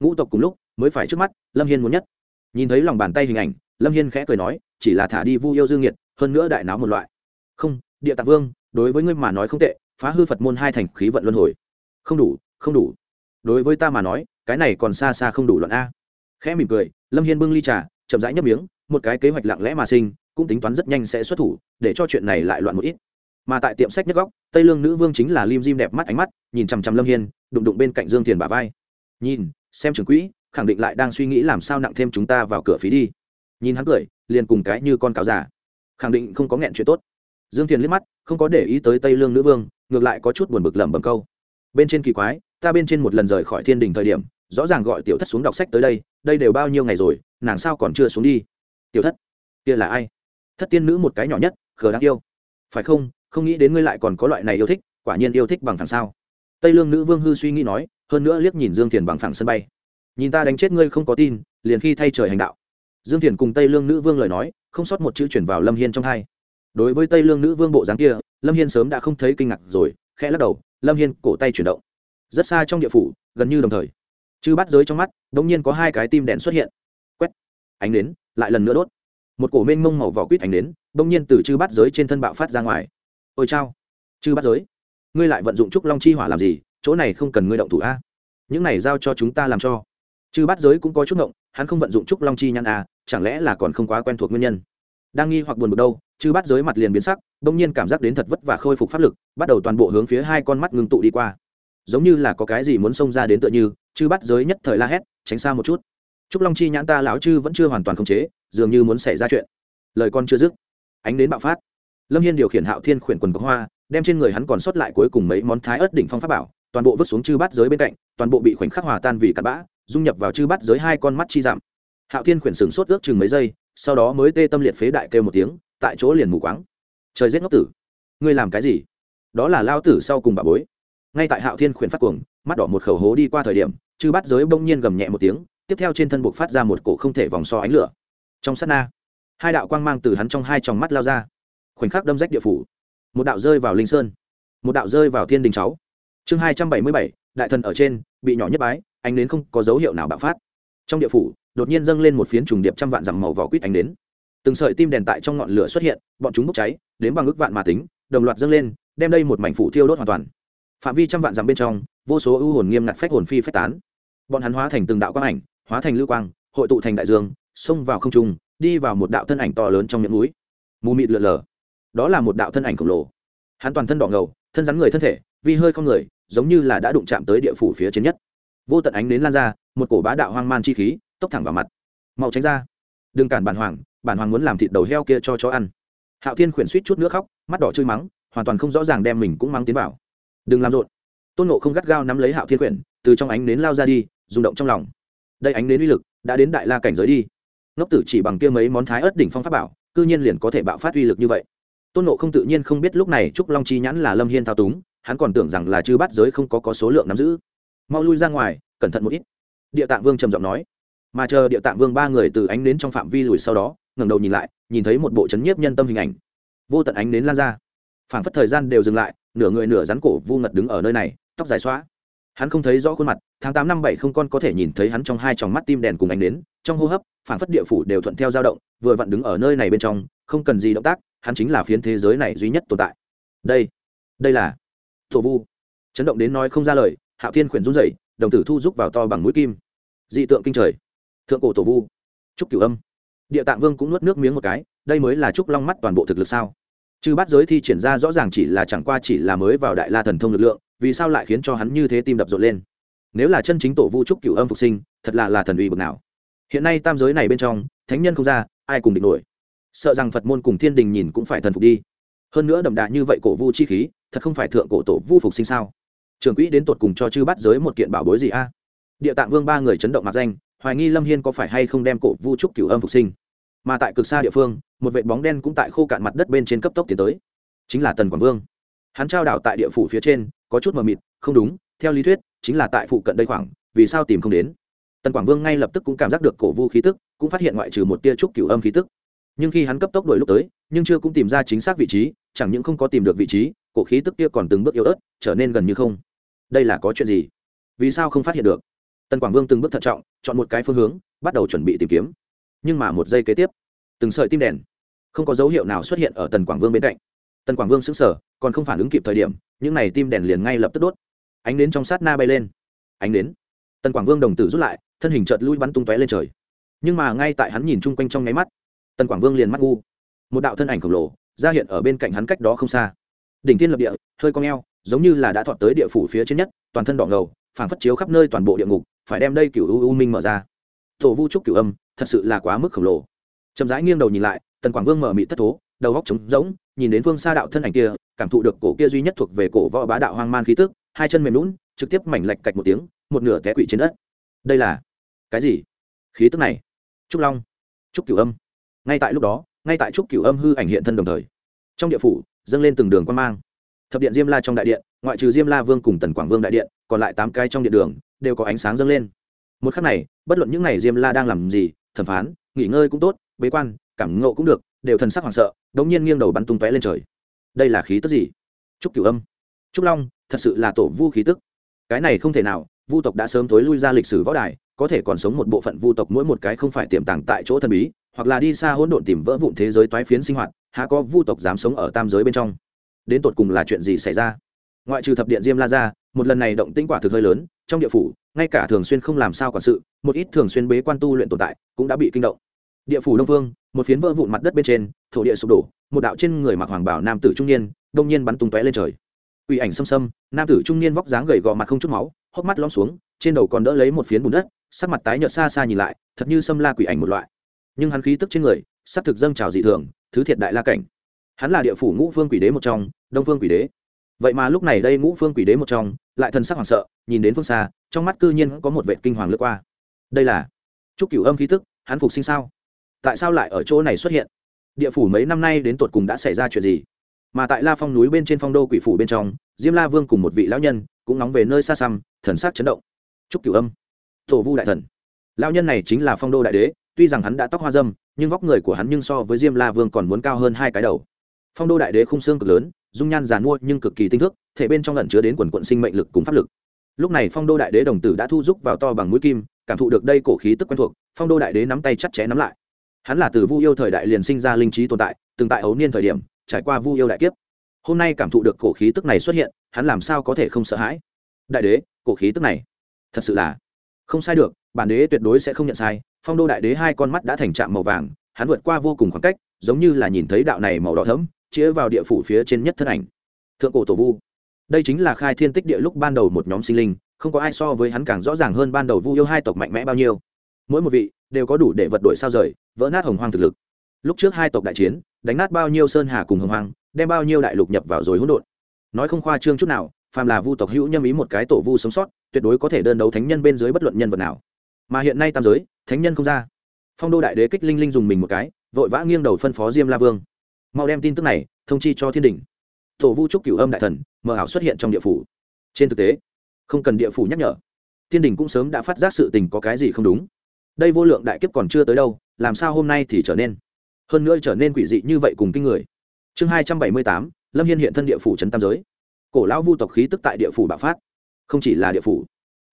Ngũ tộc cùng lúc, mới phải trước mắt, lâm hiên muốn nhất. Nhìn thấy lòng bàn tay hình ảnh, lâm hiên khẽ cười nói, chỉ là thả đi vu yêu dương nhiệt hơn nữa đại náo một loại. Không, địa tạng vương, đối với ngươi mà nói không tệ, phá hư phật môn hai thành khí vận luân hồi. Không đủ không đủ. Đối với ta mà nói, cái này còn xa xa không đủ luận a. Khẽ mỉm cười, lâm hiên bưng ly trà, chậm rãi nhấp miếng, một cái kế hoạch lặng lẽ mà sinh, cũng tính toán rất nhanh sẽ xuất thủ, để cho chuyện này lại loạn một ít mà tại tiệm sách nhất góc, tây lương nữ vương chính là lim dim đẹp mắt ánh mắt, nhìn chằm chằm lâm hiên, đụng đụng bên cạnh dương thiền bà vai. Nhìn, xem trưởng quỹ, khẳng định lại đang suy nghĩ làm sao nặng thêm chúng ta vào cửa phí đi. Nhìn hắn cười, liền cùng cái như con cáo già. Khẳng định không có nghẹn chuyện tốt. Dương thiền liếc mắt, không có để ý tới tây lương nữ vương, ngược lại có chút buồn bực lẩm bẩm câu. Bên trên kỳ quái, ta bên trên một lần rời khỏi thiên đình thời điểm, rõ ràng gọi tiểu thất xuống đọc sách tới đây đây đều bao nhiêu ngày rồi, nàng sao còn chưa xuống đi? Tiểu thất, kia là ai? Thất tiên nữ một cái nhỏ nhất, khờ đáng yêu. Phải không không nghĩ đến ngươi lại còn có loại này yêu thích, quả nhiên yêu thích bằng phẳng sao? Tây lương nữ vương hư suy nghĩ nói, hơn nữa liếc nhìn dương thiền bằng phẳng sân bay. Nhìn ta đánh chết ngươi không có tin, liền khi thay trời hành đạo. Dương thiền cùng tây lương nữ vương lời nói, không sót một chữ chuyển vào lâm hiên trong hai. Đối với tây lương nữ vương bộ dáng kia, lâm hiên sớm đã không thấy kinh ngạc rồi, khẽ lắc đầu, lâm hiên cổ tay chuyển động. Rất xa trong địa phủ, gần như đồng thời. Chư bắt giới trong mắt đ ỗ n g nhiên có hai cái tim đèn xuất hiện. Quét! Ánh đến lại lần nữa đốt. Một cổ mênh mông màu vỏ quýt ánh đến đ ỗ n g nhiên từ chư bắt giới trên thân bạo phát ra ngoài ôi chao, chư bắt giới, ngươi lại vận dụng trúc long chi hỏa làm gì, chỗ này không cần ngươi động thủ a. Những này giao cho chúng ta làm cho. Chư bắt giới cũng có chút ngộng, hắn không vận dụng trúc long chi nhăn a, chẳng lẽ là còn không quá quen thuộc nguyên nhân? Đang nghi hoặc buồn bực đâu, chư bắt giới mặt liền biến sắc bỗng nhiên cảm giác đến thật vất và khôi phục pháp lực, bắt đầu toàn bộ hướng phía hai con mắt ngưng tụ đi qua. Giống như là có cái gì muốn xông ra đến tựa như, chư bắt giới nhất thời la hét, tránh xa một chút. Trúc long chi nhãn ta lão chư vẫn chưa hoàn toàn khống chế, dường như muốn xảy ra chuyện. Lời con chưa dứt, ánh đến bạo phát lâm hiên điều khiển hạo thiên khuyển quần cọc hoa, đem trên người hắn còn sót lại cuối cùng mấy món thái ớt đỉnh phong pháp bảo, toàn bộ vứt xuống chư bát giới bên cạnh, toàn bộ bị khoảnh khắc hòa tan vì cặn bã, dung nhập vào chư bát giới hai con mắt chi giảm hạo thiên khuyển sừng sốt ước chừng mấy giây, sau đó mới tê tâm liệt phế đại kêu một tiếng, tại chỗ liền mù quáng. Trời giết ngốc tử. Ngươi làm cái gì? Đó là lao tử sau cùng bà bối. Ngay tại hạo thiên khuyển phát cuồng, mắt đỏ một khẩu hố đi qua thời điểm, chư bát giới bỗng nhiên gầm nhẹ một tiếng, tiếp theo trên thân buộc phát ra một cổ không thể vòng so ánh lửa. Trong sát na, hai đạo quang mang từ hắn trong hai tròng mắt lao ra khoảnh khắc đâm rách địa phủ. Một đạo rơi vào linh sơn. Một đạo rơi vào thiên đình cháu. Chương hai trăm bảy mươi bảy, đại thần ở trên, bị nhỏ nhất bái, ánh đến không có dấu hiệu nào bạo phát. Trong địa phủ, đột nhiên dâng lên một phiến trùng điệp trăm vạn dặm màu vỏ quýt ánh đến từng sợi tim đèn tại trong ngọn lửa xuất hiện, bọn chúng bốc cháy, đến bằng ước vạn mà tính, đồng loạt dâng lên, đem đây một mảnh phủ thiêu đốt hoàn toàn. Phạm vi trăm vạn dặm bên trong, vô số ưu hồn nghiêm ngặt phách hồn phi phách tán. Bọn hắn hóa thành từng đạo quang ảnh, hóa thành lưu quang, hội tụ thành đại dương, xông vào không trung, đi vào một đạo thân ảnh to lớn trong miệng núi. Mù mịt lượn lờ đó là một đạo thân ảnh khổng lồ. Hắn toàn thân đỏ ngầu, thân rắn người thân thể vì hơi không người, giống như là đã đụng chạm tới địa phủ phía trên nhất. Vô tận ánh đến lan ra, một cổ bá đạo hoang man chi khí, tốc thẳng vào mặt. Mau tránh ra. Đừng cản bản hoàng bản hoàng muốn làm thịt đầu heo kia cho chó ăn. Hạo thiên khuyển suýt chút nước khóc, mắt đỏ chơi mắng, hoàn toàn không rõ ràng đem mình cũng mắng tiến vào. Đừng làm rộn. Tôn nộ không gắt gao nắm lấy hạo thiên khuyển, từ trong ánh đến lao ra đi, rung động trong lòng. Đây ánh đến uy lực đã đến đại la cảnh giới đi. Ngốc tử chỉ bằng kia mấy món thái ớt đỉnh phong pháp bảo, cư nhiên liền có thể bạo phát uy lực như vậy tôn nộ không tự nhiên không biết lúc này trúc long chi nhãn là lâm hiên thao túng, hắn còn tưởng rằng là chư bắt giới không có có số lượng nắm giữ. Mau lui ra ngoài, cẩn thận một ít. Địa tạng vương trầm giọng nói. Mà chờ địa tạng vương ba người từ ánh đến trong phạm vi lùi sau đó, ngẩng đầu nhìn lại, nhìn thấy một bộ chấn nhiếp nhân tâm hình ảnh. Vô tận ánh đến lan ra. Phảng phất thời gian đều dừng lại, nửa người nửa rắn cổ vu ngật đứng ở nơi này, tóc dài xóa hắn không thấy rõ khuôn mặt, tháng tám năm bảy không con có thể nhìn thấy hắn trong hai tròng mắt tim đèn cùng ánh đến, trong hô hấp, phảng phất địa phủ đều thuận theo dao động, vừa vặn đứng ở nơi này bên trong, không cần gì động tác hắn chính là phiến thế giới này duy nhất tồn tại. Đây đây là thổ vu. Chấn động đến nói không ra lời, hạo thiên khuyển run rẩy, đồng tử thu rúc vào to bằng mũi kim. Dị tượng kinh trời. Thượng cổ tổ vu. Trúc cửu âm. Địa tạng vương cũng nuốt nước miếng một cái, đây mới là trúc long mắt toàn bộ thực lực sao? Chư bắt giới thi triển ra rõ ràng chỉ là chẳng qua chỉ là mới vào đại la thần thông lực lượng, vì sao lại khiến cho hắn như thế tim đập rộn lên? Nếu là chân chính tổ vu trúc cửu âm phục sinh, thật là là thần uy bực nào. Hiện nay tam giới này bên trong, thánh nhân không ra, ai cùng địch nổi? Sợ rằng phật môn cùng thiên đình nhìn cũng phải thần phục đi. Hơn nữa đậm đà như vậy cổ vu chi khí, thật không phải thượng cổ tổ vu phục sinh sao? Trường quỹ đến tột cùng cho chư bắt giới một kiện bảo bối gì a? Địa tạng vương ba người chấn động mặt danh, hoài nghi lâm hiên có phải hay không đem cổ vu trúc cửu âm phục sinh. Mà tại cực xa địa phương, một vệ bóng đen cũng tại khô cạn mặt đất bên trên cấp tốc tiến tới. Chính là tần quảng vương. Hắn trao đảo tại địa phủ phía trên, có chút mờ mịt, không đúng, theo lý thuyết, chính là tại phụ cận đây khoảng, vì sao tìm không đến? Tần quảng vương ngay lập tức cũng cảm giác được cổ vu khí tức, cũng phát hiện ngoại trừ một tia trúc cửu âm khí tức nhưng khi hắn cấp tốc đuổi lúc tới, nhưng chưa cũng tìm ra chính xác vị trí, chẳng những không có tìm được vị trí, cổ khí tức kia còn từng bước yếu ớt, trở nên gần như không. Đây là có chuyện gì? Vì sao không phát hiện được? Tần quảng vương từng bước thận trọng, chọn một cái phương hướng, bắt đầu chuẩn bị tìm kiếm. Nhưng mà một giây kế tiếp, từng sợi tim đèn, không có dấu hiệu nào xuất hiện ở tần quảng vương bên cạnh. Tần quảng vương xứng sở còn không phản ứng kịp thời điểm, những n à y tim đèn liền ngay lập tức đốt. Ánh đến trong sát na bay lên. Ánh đến tần quảng vương đồng tử rút lại, thân hình chợt lui bắn tung tóe lên trời. Nhưng mà ngay tại hắn nhìn chung quanh trong nháy mắt tần quảng vương liền mắt ngu. Một đạo thân ảnh khổng lồ, ra hiện ở bên cạnh hắn cách đó không xa. Đỉnh thiên lập địa, hơi cong e o giống như là đã thọt tới địa phủ phía trên nhất, toàn thân đỏ ngầu, phảng phất chiếu khắp nơi toàn bộ địa ngục, phải đem đây cựu u u minh mở ra. Tổ vu trúc cửu âm, thật sự là quá mức khổng lồ. Chậm rãi nghiêng đầu nhìn lại, tần quảng vương mở mị thất thố, đầu góc trống rỗng, nhìn đến phương xa đạo thân ảnh kia, cảm thụ được cổ kia duy nhất thuộc về cổ võ bá đạo hoang man khí tức, hai chân mềm lún trực tiếp mảnh lạch cạch một tiếng, một nửa té quỵ trên đất. Đây là cái gì? Khí tức này. Trúc long. Trúc cửu âm ngay tại lúc đó, ngay tại trúc cửu âm hư ảnh hiện thân đồng thời, trong địa phủ dâng lên từng đường quan mang. Thập điện diêm la trong đại điện, ngoại trừ diêm la vương cùng tần quảng vương đại điện, còn lại tám cái trong điện đường đều có ánh sáng dâng lên. Một khắc này, bất luận những n à y diêm la đang làm gì, thẩm phán, nghỉ ngơi cũng tốt, bế quan, cảm ngộ cũng được, đều thần sắc hoảng sợ đ ỗ n g nhiên nghiêng đầu bắn tung tóe lên trời. Đây là khí tức gì? Trúc cửu âm. Trúc long, thật sự là tổ vu khí tức. Cái này không thể nào, vu tộc đã sớm tối lui ra lịch sử võ đài, có thể còn sống một bộ phận vu tộc mỗi một cái không phải tiềm tàng tại chỗ thần bí hoặc là đi xa hỗn độn tìm vỡ vụn thế giới toái phiến sinh hoạt, há có vu tộc dám sống ở tam giới bên trong. Đến tột cùng là chuyện gì xảy ra? Ngoại trừ thập điện diêm la ra một lần này động tĩnh quả thực hơi lớn, trong địa phủ, ngay cả thường xuyên không làm sao quản sự, một ít thường xuyên bế quan tu luyện tồn tại cũng đã bị kinh động. Địa phủ đông vương, một phiến vỡ vụn mặt đất bên trên, thổ địa sụp đổ, một đạo trên người mặc hoàng bảo nam tử trung niên, đông nhiên bắn tung tóe lên trời. Quỷ ảnh xâm xâm, nam tử trung niên vóc dáng gầy gò mặt không chút máu, hốc mắt lõm xuống, trên đầu còn đỡ lấy một phiến bùn đất, sắc mặt tái nhợt xa xa nhìn lại, thật như xâm la quỷ ảnh một loại nhưng hắn khí tức trên người sắc thực dâng trào dị thường, thứ thiệt đại la cảnh. Hắn là địa phủ ngũ phương quỷ đế một trong, đông phương quỷ đế. Vậy mà lúc này đây ngũ phương quỷ đế một trong, lại thần sắc hoảng sợ, nhìn đến phương xa, trong mắt cư nhiên có một vệ kinh hoàng lướt qua. Đây là chúc cửu âm khí tức, hắn phục sinh sao? Tại sao lại ở chỗ này xuất hiện? Địa phủ mấy năm nay đến tột cùng đã xảy ra chuyện gì? Mà tại la phong núi bên trên phong đô quỷ phủ bên trong, diêm la vương cùng một vị lão nhân cũng nóng về nơi xa xăm, thần sắc chấn động. Chúc cửu âm, tổ vu đại thần. Lão nhân này chính là phong đô đại đế tuy rằng hắn đã tóc hoa dâm, nhưng vóc người của hắn nhưng so với diêm la vương còn muốn cao hơn hai cái đầu. Phong đô đại đế khung xương cực lớn, dung nhan giàn mua nhưng cực kỳ tinh thức thể bên trong lẩn chứa đến quần quận sinh mệnh lực cùng pháp lực. Lúc này phong đô đại đế đồng tử đã thu giúp vào to bằng mũi kim, cảm thụ được đây cổ khí tức quen thuộc, phong đô đại đế nắm tay chặt chẽ nắm lại. Hắn là từ vu yêu thời đại liền sinh ra linh trí tồn tại, từng tại ấu niên thời điểm, trải qua vu yêu đại kiếp. Hôm nay cảm thụ được cổ khí tức này xuất hiện, hắn làm sao có thể không sợ hãi? Đại đế, cổ khí tức này, thật sự là không sai được, bản đế tuyệt đối sẽ không nhận sai phong đô đại đế hai con mắt đã thành trạm màu vàng, hắn vượt qua vô cùng khoảng cách, giống như là nhìn thấy đạo này màu đỏ thấm chĩa vào địa phủ phía trên nhất thân ảnh. Thượng cổ tổ vu. Đây chính là khai thiên tích địa lúc ban đầu một nhóm sinh linh, không có ai so với hắn càng rõ ràng hơn ban đầu vu yêu hai tộc mạnh mẽ bao nhiêu. Mỗi một vị đều có đủ để vật đổi sao rời, vỡ nát hồng hoang thực lực. Lúc trước hai tộc đại chiến, đánh nát bao nhiêu sơn hà cùng hồng hoang, đem bao nhiêu đại lục nhập vào rồi hỗn độn. Nói không khoa trương chút nào, phàm là vu tộc hữu nhâm ý một cái tổ vu sống sót, tuyệt đối có thể đơn đấu thánh nhân bên dưới bất luận nhân vật nào mà hiện nay tam giới, thánh nhân không ra. Phong đô đại đế kích linh linh dùng mình một cái, vội vã nghiêng đầu phân phó diêm la vương. Mau đem tin tức này thông chi cho thiên đình. Tổ vu trúc cửu âm đại thần, mờ ảo xuất hiện trong địa phủ. Trên thực tế, không cần địa phủ nhắc nhở. Thiên đình cũng sớm đã phát giác sự tình có cái gì không đúng. Đây vô lượng đại kiếp còn chưa tới đâu, làm sao hôm nay thì trở nên? Hơn nữa trở nên quỷ dị như vậy cùng kinh người. Chương hai trăm bảy mươi tám, lâm hiên hiện thân địa phủ trấn tam giới. Cổ lão vu tộc khí tức tại địa phủ bạo phát. Không chỉ là địa phủ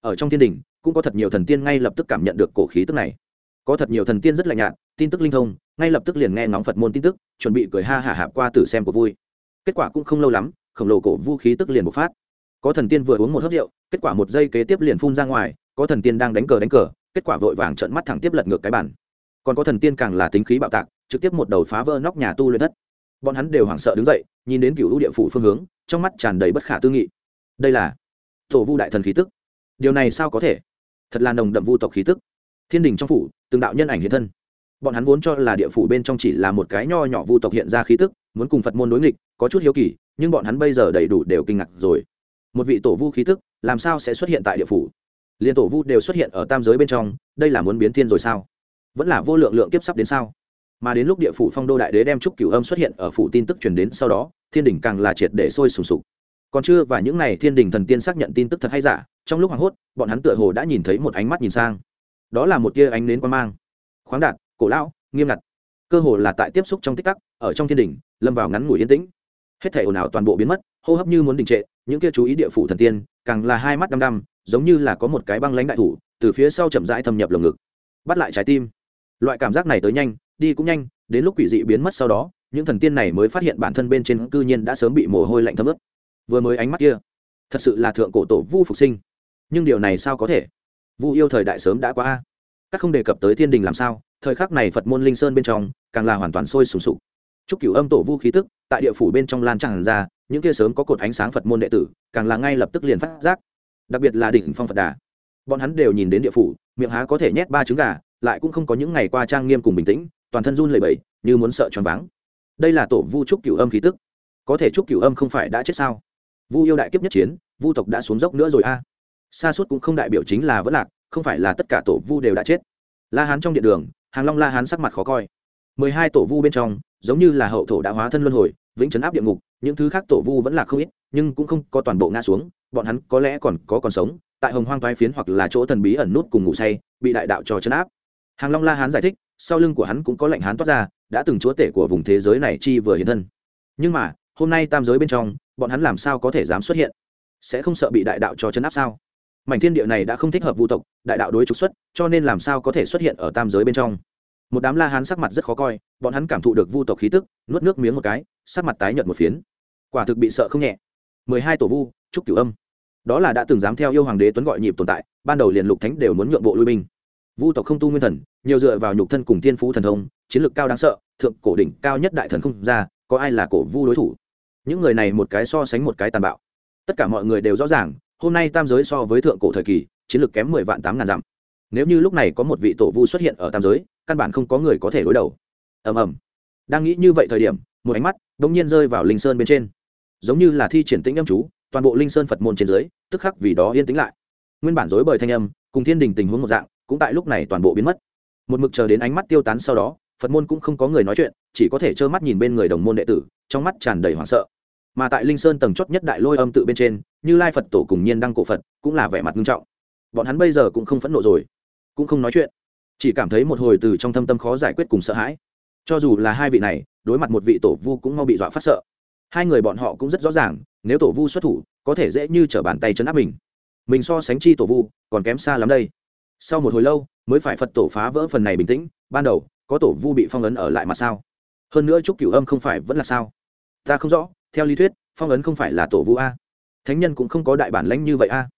ở trong thiên đình, cũng có thật nhiều thần tiên ngay lập tức cảm nhận được cổ khí tức này. Có thật nhiều thần tiên rất lạnh nhạt, tin tức linh thông, ngay lập tức liền nghe ngóng phật môn tin tức, chuẩn bị cười ha hả hạp qua tử xem của vui. Kết quả cũng không lâu lắm, khổng lồ cổ vũ khí tức liền bộc phát. Có thần tiên vừa uống một hớp rượu, kết quả một giây kế tiếp liền phun ra ngoài, có thần tiên đang đánh cờ đánh cờ, kết quả vội vàng trợn mắt thẳng tiếp lật ngược cái bản còn có thần tiên càng là tính khí bạo tạc, trực tiếp một đầu phá vỡ nóc nhà tu luyện thất. Bọn hắn đều hoảng sợ đứng dậy, nhìn đến cựu lũ địa phủ phương hướng, trong mắt tràn đầy bất khả tư nghị. Đây là tổ vu đại thần khí tức điều này sao có thể? Thật là nồng đậm vu tộc khí tức. Thiên đình trong phủ, từng đạo nhân ảnh hiện thân. Bọn hắn vốn cho là địa phủ bên trong chỉ là một cái nho nhỏ vu tộc hiện ra khí tức, muốn cùng phật môn đối nghịch, có chút hiếu kỳ, nhưng bọn hắn bây giờ đầy đủ đều kinh ngạc rồi. Một vị tổ vu khí tức, làm sao sẽ xuất hiện tại địa phủ? Liên tổ vu đều xuất hiện ở tam giới bên trong, đây là muốn biến thiên rồi sao? Vẫn là vô lượng lượng kiếp sắp đến sao? Mà đến lúc địa phủ phong đô đại đế đem trúc cửu âm xuất hiện ở phủ tin tức truyền đến sau đó, thiên đình càng là triệt để sôi sùng sục. Còn chưa và những n à y thiên đình thần tiên xác nhận tin tức thật hay giả trong lúc hoảng hốt, bọn hắn tựa hồ đã nhìn thấy một ánh mắt nhìn sang. Đó là một tia ánh nến quan mang. Khoáng đạt, cổ lão, nghiêm ngặt. Cơ hồ là tại tiếp xúc trong tích tắc, ở trong thiên đình lâm vào ngắn ngủi yên tĩnh. Hết thể ồn ào toàn bộ biến mất, hô hấp như muốn đình trệ, những kia chú ý địa phủ thần tiên, càng là hai mắt đăm đăm, giống như là có một cái băng lãnh đại thủ, từ phía sau chậm rãi thâm nhập lồng ngực. Bắt lại trái tim. Loại cảm giác này tới nhanh, đi cũng nhanh, đến lúc quỷ dị biến mất sau đó, những thần tiên này mới phát hiện bản thân bên trên cư nhiên đã sớm bị mồ hôi lạnh thấm ướt. Vừa mới ánh mắt kia, thật sự là thượng cổ tổ vu phục sinh nhưng điều này sao có thể? Vu yêu thời đại sớm đã qua. Các không đề cập tới thiên đình làm sao, thời khắc này phật môn linh sơn bên trong, càng là hoàn toàn sôi sùng sục. Chúc cửu âm tổ vu khí tức, tại địa phủ bên trong lan tràn ra, những kia sớm có cột ánh sáng phật môn đệ tử, càng là ngay lập tức liền phát giác. Đặc biệt là đỉnh phong phật đà. Bọn hắn đều nhìn đến địa phủ, miệng há có thể nhét ba trứng gà, lại cũng không có những ngày qua trang nghiêm cùng bình tĩnh, toàn thân run lẩy bẩy, như muốn sợ choáng váng. Đây là tổ vu trúc cửu âm khí tức. Có thể trúc cửu âm không phải đã chết sao? Vu yêu đại kiếp nhất chiến, vu tộc đã xuống dốc nữa rồi a. à xa suốt cũng không đại biểu chính là vẫn lạc, không phải là tất cả tổ vu đều đã chết. La hán trong điện đường, hàng long la hán sắc mặt khó coi. Mười hai tổ vu bên trong, giống như là hậu thổ đã hóa thân luân hồi, vĩnh chấn áp địa ngục, những thứ khác tổ vu vẫn là không ít, nhưng cũng không có toàn bộ ngã xuống, bọn hắn có lẽ còn có còn sống, tại hồng hoang thoái phiến hoặc là chỗ thần bí ẩn nút cùng ngủ say, bị đại đạo cho chấn áp. Hàng long la hán giải thích, sau lưng của hắn cũng có lệnh hán toát ra, đã từng chúa tể của vùng thế giới này chi vừa hiện thân. Nhưng mà, hôm nay tam giới bên trong, bọn hắn làm sao có thể dám xuất hiện? Sẽ không sợ bị đại đạo cho chấn áp sao? Mảnh thiên địa này đã không thích hợp vu tộc, đại đạo đối trục xuất, cho nên làm sao có thể xuất hiện ở tam giới bên trong? Một đám la hán sắc mặt rất khó coi, bọn hắn cảm thụ được vu tộc khí tức, nuốt nước miếng một cái, sắc mặt tái nhợt một phiến. Quả thực bị sợ không nhẹ. Mười hai tổ vu trúc cửu âm. Đó là đã từng dám theo yêu hoàng đế tuấn gọi nhịp tồn tại, ban đầu liền lục thánh đều muốn nhượng bộ lui binh. Vu tộc không tu nguyên thần, nhiều dựa vào nhục thân cùng thiên phú thần thông, chiến lược cao đáng sợ, thượng cổ đỉnh cao nhất đại thần không ra, có ai là cổ vu đối thủ? Những người này một cái so sánh một cái tàn bạo. Tất cả mọi người đều rõ ràng hôm nay tam giới so với thượng cổ thời kỳ, chiến lược kém mười vạn tám ngàn dặm. Nếu như lúc này có một vị tổ vu xuất hiện ở tam giới, căn bản không có người có thể đối đầu. Ầm ầm. Đang nghĩ như vậy thời điểm, một ánh mắt đ ỗ n g nhiên rơi vào linh sơn bên trên. Giống như là thi triển tĩnh âm chú, toàn bộ linh sơn phật môn trên dưới, tức khắc vì đó yên tĩnh lại. Nguyên bản dối bời thanh âm, cùng thiên đình tình huống một dạng, cũng tại lúc này toàn bộ biến mất. Một mực chờ đến ánh mắt tiêu tán sau đó, phật môn cũng không có người nói chuyện, chỉ có thể trơ mắt nhìn bên người đồng môn đệ tử, trong mắt tràn đầy hoảng sợ mà tại linh sơn tầng chót nhất đại lôi âm tự bên trên, như lai phật tổ cùng nhiên đăng cổ phật cũng là vẻ mặt nghiêm trọng. Bọn hắn bây giờ cũng không phẫn nộ rồi, cũng không nói chuyện, chỉ cảm thấy một hồi từ trong thâm tâm khó giải quyết cùng sợ hãi. Cho dù là hai vị này, đối mặt một vị tổ vu cũng mau bị dọa phát sợ. Hai người bọn họ cũng rất rõ ràng, nếu tổ vu xuất thủ, có thể dễ như t r ở bàn tay chấn áp mình. Mình so sánh chi tổ vu, còn kém xa lắm đây. Sau một hồi lâu, mới phải phật tổ phá vỡ phần này bình tĩnh, ban đầu, có tổ vu bị phong ấn ở lại mặt sao? Hơn nữa chúc cửu âm không phải vẫn là sao? Ta không rõ theo lý thuyết, phong ấn không phải là tổ vu a. Thánh nhân cũng không có đại bản lãnh như vậy a.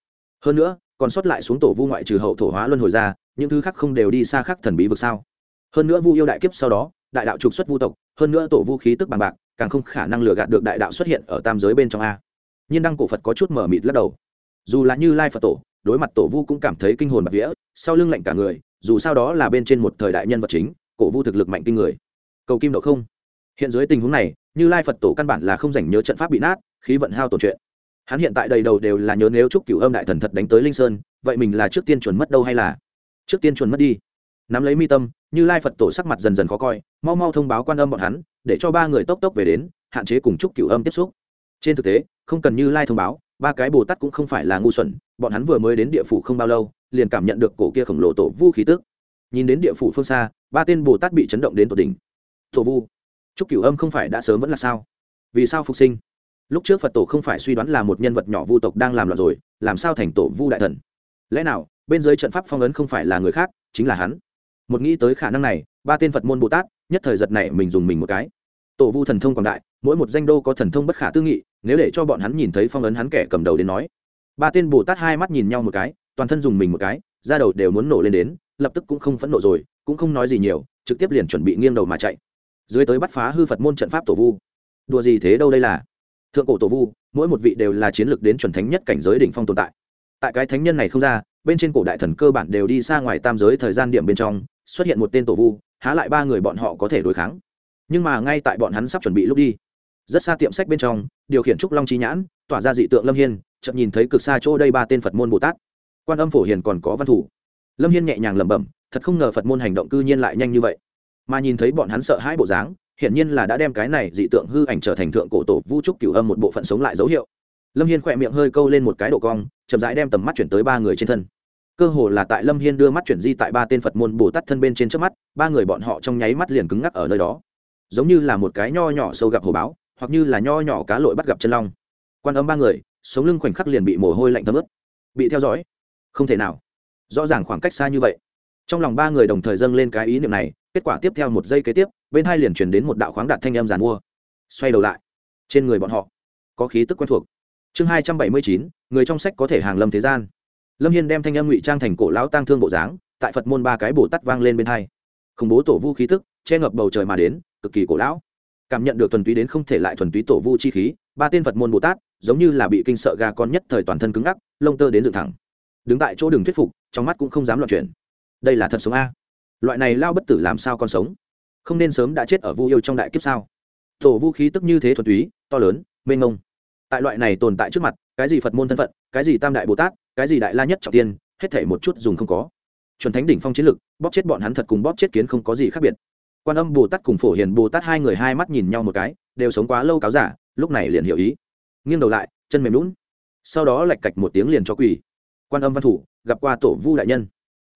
Hơn nữa, còn sót lại xuống tổ vu ngoại trừ hậu thổ hóa luân hồi ra, những thứ khác không đều đi xa khác thần bí vực sao? Hơn nữa vu yêu đại kiếp sau đó, đại đạo trục xuất vu tộc, hơn nữa tổ vu khí tức bằng bạc, càng không khả năng lừa gạt được đại đạo xuất hiện ở tam giới bên trong a. Nhiên đăng cổ phật có chút mở mịt lắc đầu. Dù là như lai phật tổ, đối mặt tổ vu cũng cảm thấy kinh hồn bạc vía, sau lưng lạnh cả người, dù sao đó là bên trên một thời đại nhân vật chính, cổ vu thực lực mạnh kinh người. Cầu kim độ không hiện dưới tình huống này, như lai phật tổ căn bản là không dành nhớ trận pháp bị nát, khí vận hao tổn chuyện. Hắn hiện tại đầy đầu đều là nhớ nếu chúc cửu âm đại thần thật đánh tới linh sơn, vậy mình là trước tiên chuẩn mất đâu hay là? Trước tiên chuẩn mất đi. Nắm lấy mi tâm, như lai phật tổ sắc mặt dần dần khó coi, mau mau thông báo quan âm bọn hắn, để cho ba người tốc tốc về đến, hạn chế cùng chúc cửu âm tiếp xúc. Trên thực tế, không cần như lai thông báo, ba cái bồ tát cũng không phải là ngu xuẩn, bọn hắn vừa mới đến địa phủ không bao lâu, liền cảm nhận được cổ kia khổng lồ tổ vu khí tức. Nhìn đến địa phủ phương xa, ba tên bồ tát bị chấn động đến tổ đỉnh. Tổ vu chúc cửu âm không phải đã sớm vẫn là sao? Vì sao phục sinh? Lúc trước phật tổ không phải suy đoán là một nhân vật nhỏ vu tộc đang làm loạn rồi, làm sao thành tổ vu đại thần? Lẽ nào, bên dưới trận pháp phong ấn không phải là người khác, chính là hắn? Một nghĩ tới khả năng này, ba tên phật môn bồ tát, nhất thời giật này mình dùng mình một cái. Tổ vu thần thông quảng đại, mỗi một danh đô có thần thông bất khả tư nghị, nếu để cho bọn hắn nhìn thấy phong ấn hắn kẻ cầm đầu đến nói. Ba tên bồ tát hai mắt nhìn nhau một cái, toàn thân dùng mình một cái, da đầu đều muốn nổ lên đến, lập tức cũng không phẫn nộ rồi, cũng không nói gì nhiều, trực tiếp liền chuẩn bị nghiêng đầu mà chạy dưới tới bắt phá hư phật môn trận pháp tổ vu đùa gì thế đâu đây là thượng cổ tổ vu mỗi một vị đều là chiến lược đến chuẩn thánh nhất cảnh giới đỉnh phong tồn tại tại cái thánh nhân này không ra bên trên cổ đại thần cơ bản đều đi xa ngoài tam giới thời gian điểm bên trong xuất hiện một tên tổ vu há lại ba người bọn họ có thể đối kháng nhưng mà ngay tại bọn hắn sắp chuẩn bị lúc đi rất xa tiệm sách bên trong điều khiển trúc long trí nhãn tỏa ra dị tượng lâm hiên chậm nhìn thấy cực xa chỗ đây ba tên phật môn bồ tát quan âm phổ hiền còn có văn thủ lâm hiên nhẹ nhàng lẩm bẩm thật không ngờ phật môn hành động cư nhiên lại nhanh như vậy mà nhìn thấy bọn hắn sợ hãi bộ dáng, hiển nhiên là đã đem cái này dị tượng hư ảnh trở thành thượng cổ tổ vũ trúc cửu âm một bộ phận sống lại dấu hiệu. Lâm hiên khỏe miệng hơi câu lên một cái độ cong, chậm rãi đem tầm mắt chuyển tới ba người trên thân. Cơ hồ là tại lâm hiên đưa mắt chuyển di tại ba tên phật môn bồ tát thân bên trên trước mắt, ba người bọn họ trong nháy mắt liền cứng ngắc ở nơi đó. Giống như là một cái nho nhỏ sâu gặp hồ báo, hoặc như là nho nhỏ cá lội bắt gặp chân long. Quan âm ba người, sống lưng khoảnh khắc liền bị mồ hôi lạnh thấm ướt. Bị theo dõi? Không thể nào. Rõ ràng khoảng cách xa như vậy trong lòng ba người đồng thời dâng lên cái ý niệm này, kết quả tiếp theo một giây kế tiếp, bên hai liền chuyển đến một đạo khoáng đạt thanh âm giàn mua. Xoay đầu lại. Trên người bọn họ, có khí tức quen thuộc. Chương hai trăm bảy mươi chín, người trong sách có thể hàng lâm thế gian. Lâm hiên đem thanh âm ngụy trang thành cổ lão tăng thương bộ dáng, tại phật môn ba cái bồ tắt vang lên bên hai. Khủng bố tổ vu khí tức, che ngập bầu trời mà đến, cực kỳ cổ lão. Cảm nhận được thuần túy đến không thể lại thuần túy tổ vu chi khí, ba tên phật môn bồ tát, giống như là bị kinh sợ gà con nhất thời toàn thân cứng ngắc, lông tơ đến dựng thẳng. Đứng tại chỗ đường thuyết phục, trong mắt cũng không dám loạn chuyển đây là thật sống a? Loại này lao bất tử làm sao còn sống? Không nên sớm đã chết ở vu yêu trong đại kiếp sao? Tổ vũ khí tức như thế thuần túy, to lớn, mênh mông. Tại loại này tồn tại trước mặt, cái gì phật môn thân phận, cái gì tam đại bồ tát, cái gì đại la nhất trọng tiên, hết thể một chút dùng không có. Chuẩn thánh đỉnh phong chiến lực, bóp chết bọn hắn thật cùng bóp chết kiến không có gì khác biệt. Quan âm bồ tát cùng phổ hiền bồ tát hai người hai mắt nhìn nhau một cái, đều sống quá lâu cáo giả, lúc này liền hiểu ý. Nghiêng đầu lại, chân mềm lún sau đó lạch cạch một tiếng liền cho quỳ. Quan âm văn thủ, gặp qua tổ vu đại nhân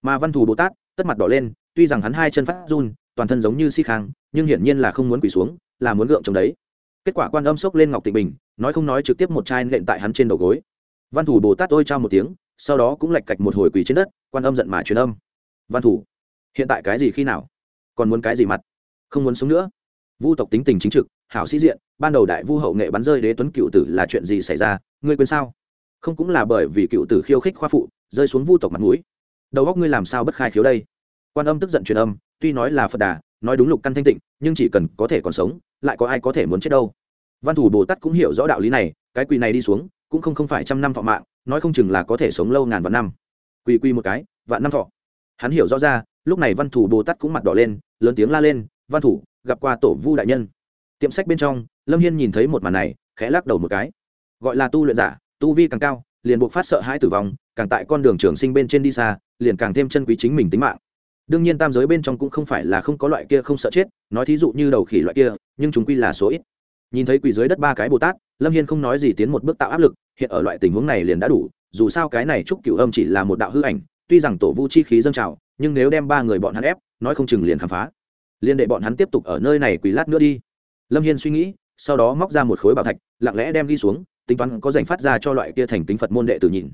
mà văn thù bồ tát, tất mặt đỏ lên, tuy rằng hắn hai chân phát run, toàn thân giống như si khang, nhưng hiển nhiên là không muốn quỳ xuống, là muốn gượng chồng đấy. Kết quả quan âm sốc lên ngọc tịnh bình, nói không nói trực tiếp một chai nện tại hắn trên đầu gối. Văn thủ bồ tát ôi trao một tiếng, sau đó cũng lạch cạch một hồi quỳ trên đất, quan âm giận mà truyền âm. Văn thủ hiện tại cái gì khi nào? Còn muốn cái gì mặt? Không muốn sống nữa. Vu tộc tính tình chính trực, hảo sĩ diện, ban đầu đại vu hậu nghệ bắn rơi đế tuấn cựu tử là chuyện gì xảy ra, ngươi quên sao? Không cũng là bởi vì cựu tử khiêu khích khoa phụ, rơi xuống vu tộc mặt mũi đầu góc ngươi làm sao bất khai khiếu đây? Quan âm tức giận truyền âm, tuy nói là phật đà, nói đúng lục căn thanh tịnh, nhưng chỉ cần có thể còn sống, lại có ai có thể muốn chết đâu? Văn thủ bồ tát cũng hiểu rõ đạo lý này, cái quỳ này đi xuống, cũng không không phải trăm năm thọ mạng, nói không chừng là có thể sống lâu ngàn vạn năm. Quỳ quỳ một cái, vạn năm thọ. Hắn hiểu rõ ra, lúc này văn thủ bồ tát cũng mặt đỏ lên, lớn tiếng la lên, văn thủ, gặp qua tổ vu đại nhân. Tiệm sách bên trong, lâm hiên nhìn thấy một màn này, khẽ lắc đầu một cái. Gọi là tu luyện giả, tu vi càng cao liền buộc phát sợ hãi tử vong, càng tại con đường trường sinh bên trên đi xa, liền càng thêm chân quý chính mình tính mạng. Đương nhiên tam giới bên trong cũng không phải là không có loại kia không sợ chết, nói thí dụ như đầu khỉ loại kia, nhưng chúng quy là số ít. Nhìn thấy quỳ dưới đất ba cái bồ tát, lâm hiên không nói gì tiến một bước tạo áp lực, hiện ở loại tình huống này liền đã đủ, dù sao cái này trúc cửu âm chỉ là một đạo hư ảnh, tuy rằng tổ vu chi khí dâng trào, nhưng nếu đem ba người bọn hắn ép, nói không chừng liền khám phá. Liền để bọn hắn tiếp tục ở nơi này quỳ lát nữa đi. Lâm hiên suy nghĩ, sau đó móc ra một khối bảo thạch, lặng lẽ đem đi xuống tính toán có dành phát ra cho loại kia thành tính phật môn đệ tử nhìn.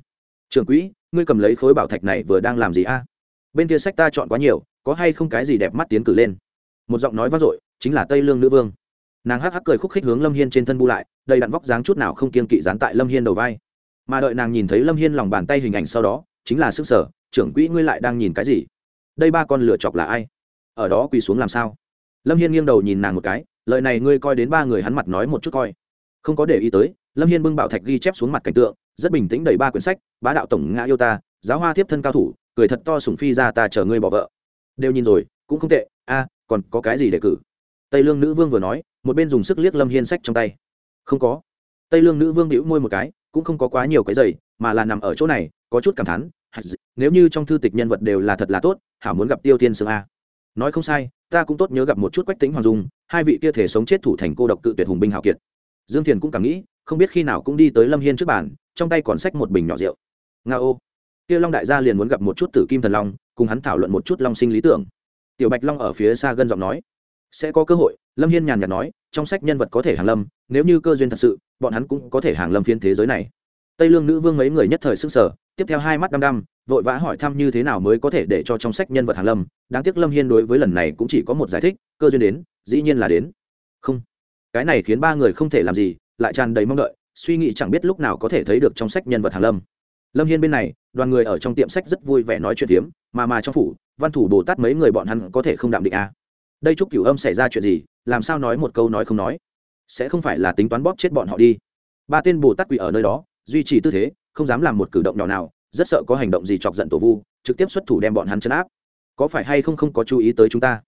Trưởng quỹ, ngươi cầm lấy khối bảo thạch này vừa đang làm gì a? Bên kia sách ta chọn quá nhiều, có hay không cái gì đẹp mắt tiến cử lên? Một giọng nói vang dội, chính là tây lương nữ vương. Nàng hắc hắc cười khúc khích hướng lâm hiên trên thân bu lại, đầy đặn vóc dáng chút nào không kiên kỵ dán tại lâm hiên đầu vai. Mà đợi nàng nhìn thấy lâm hiên lòng bàn tay hình ảnh sau đó, chính là sức sở, trưởng quỹ, ngươi lại đang nhìn cái gì? Đây ba con lựa chọc là ai? Ở đó quỳ xuống làm sao? Lâm hiên nghiêng đầu nhìn nàng một cái lợi này ngươi coi đến ba người hắn mặt nói một chút coi không có để ý tới, lâm hiên bưng bảo thạch ghi chép xuống mặt cảnh tượng, rất bình tĩnh đầy ba quyển sách, bá đạo tổng ngã yêu ta, giáo hoa tiếp thân cao thủ, cười thật to sùng phi ra ta chờ ngươi bỏ vợ. Đều nhìn rồi, cũng không tệ, a, còn có cái gì để cử? Tây lương nữ vương vừa nói, một bên dùng sức liếc lâm hiên sách trong tay. Không có. Tây lương nữ vương đĩu môi một cái, cũng không có quá nhiều cái giày, mà là nằm ở chỗ này, có chút cảm thán nếu như trong thư tịch nhân vật đều là thật là tốt, hảo muốn gặp tiêu tiên sương a. Nói không sai, ta cũng tốt nhớ gặp một chút quách tính hoàng dung, hai vị kia thể sống chết thủ thành cô độc cự tuyệt hùng binh hào kiệt dương thiền cũng cảm nghĩ, không biết khi nào cũng đi tới lâm hiên trước bàn, trong tay còn xách một bình nhỏ rượu. Nga ô. Kia long đại gia liền muốn gặp một chút tử kim thần long, cùng hắn thảo luận một chút long sinh lý tưởng. Tiểu bạch long ở phía xa gân giọng nói, sẽ có cơ hội. Lâm hiên nhàn nhạt nói, trong sách nhân vật có thể hàng lâm, nếu như cơ duyên thật sự, bọn hắn cũng có thể hàng lâm phiên thế giới này. Tây lương nữ vương mấy người nhất thời s ư n g sở tiếp theo hai mắt đăm đăm, vội vã hỏi thăm như thế nào mới có thể để cho trong sách nhân vật hàng lâm. Đáng tiếc lâm hiên đối với lần này cũng chỉ có một giải thích, cơ duyên đến, dĩ nhiên là đến. Không cái này khiến ba người không thể làm gì, lại tràn đầy mong đợi, suy nghĩ chẳng biết lúc nào có thể thấy được trong sách nhân vật hàn lâm. Lâm hiên bên này, đoàn người ở trong tiệm sách rất vui vẻ nói chuyện phiếm, mà mà trong phủ, văn thủ bồ tát mấy người bọn hắn có thể không đạm định à. đây chúc cửu âm xảy ra chuyện gì, làm sao nói một câu nói không nói? Sẽ không phải là tính toán bóp chết bọn họ đi. Ba tên bồ tát quỷ ở nơi đó, duy trì tư thế, không dám làm một cử động nhỏ nào, rất sợ có hành động gì chọc giận tổ vu, trực tiếp xuất thủ đem bọn hắn chấn áp. Có phải hay không không có chú ý tới chúng ta?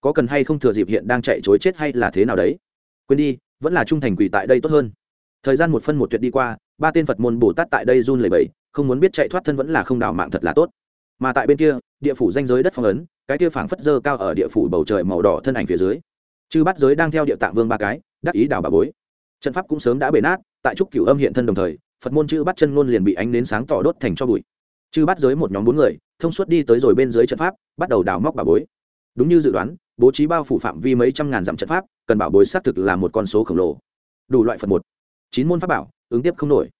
Có cần hay không thừa dịp hiện đang chạy chối chết hay là thế nào đấy? Quên đi, vẫn là trung thành quỷ tại đây tốt hơn. Thời gian một phân một tuyệt đi qua, ba tên phật môn bồ tát tại đây run lẩy bẩy, không muốn biết chạy thoát thân vẫn là không đào mạng thật là tốt. Mà tại bên kia, địa phủ danh giới đất phong ấn, cái kia phảng phất dơ cao ở địa phủ bầu trời màu đỏ thân ảnh phía dưới. Chư bắt giới đang theo địa tạng vương ba cái, đắc ý đào bà bối. Trận pháp cũng sớm đã bể nát, tại trúc cửu âm hiện thân đồng thời, phật môn chư bắt chân ngôn liền bị ánh nến sáng tỏ đốt thành cho bụi. Chư bắt giới một nhóm bốn người, thông suốt đi tới rồi bên dưới trận pháp, bắt đầu đào móc bà bối. Đúng như dự đoán bố trí bao phủ phạm vi mấy trăm ngàn dặm trận pháp, cần bảo bối xác thực là một con số khổng lồ. Đủ loại phật một, chín môn pháp bảo, ứng tiếp không nổi.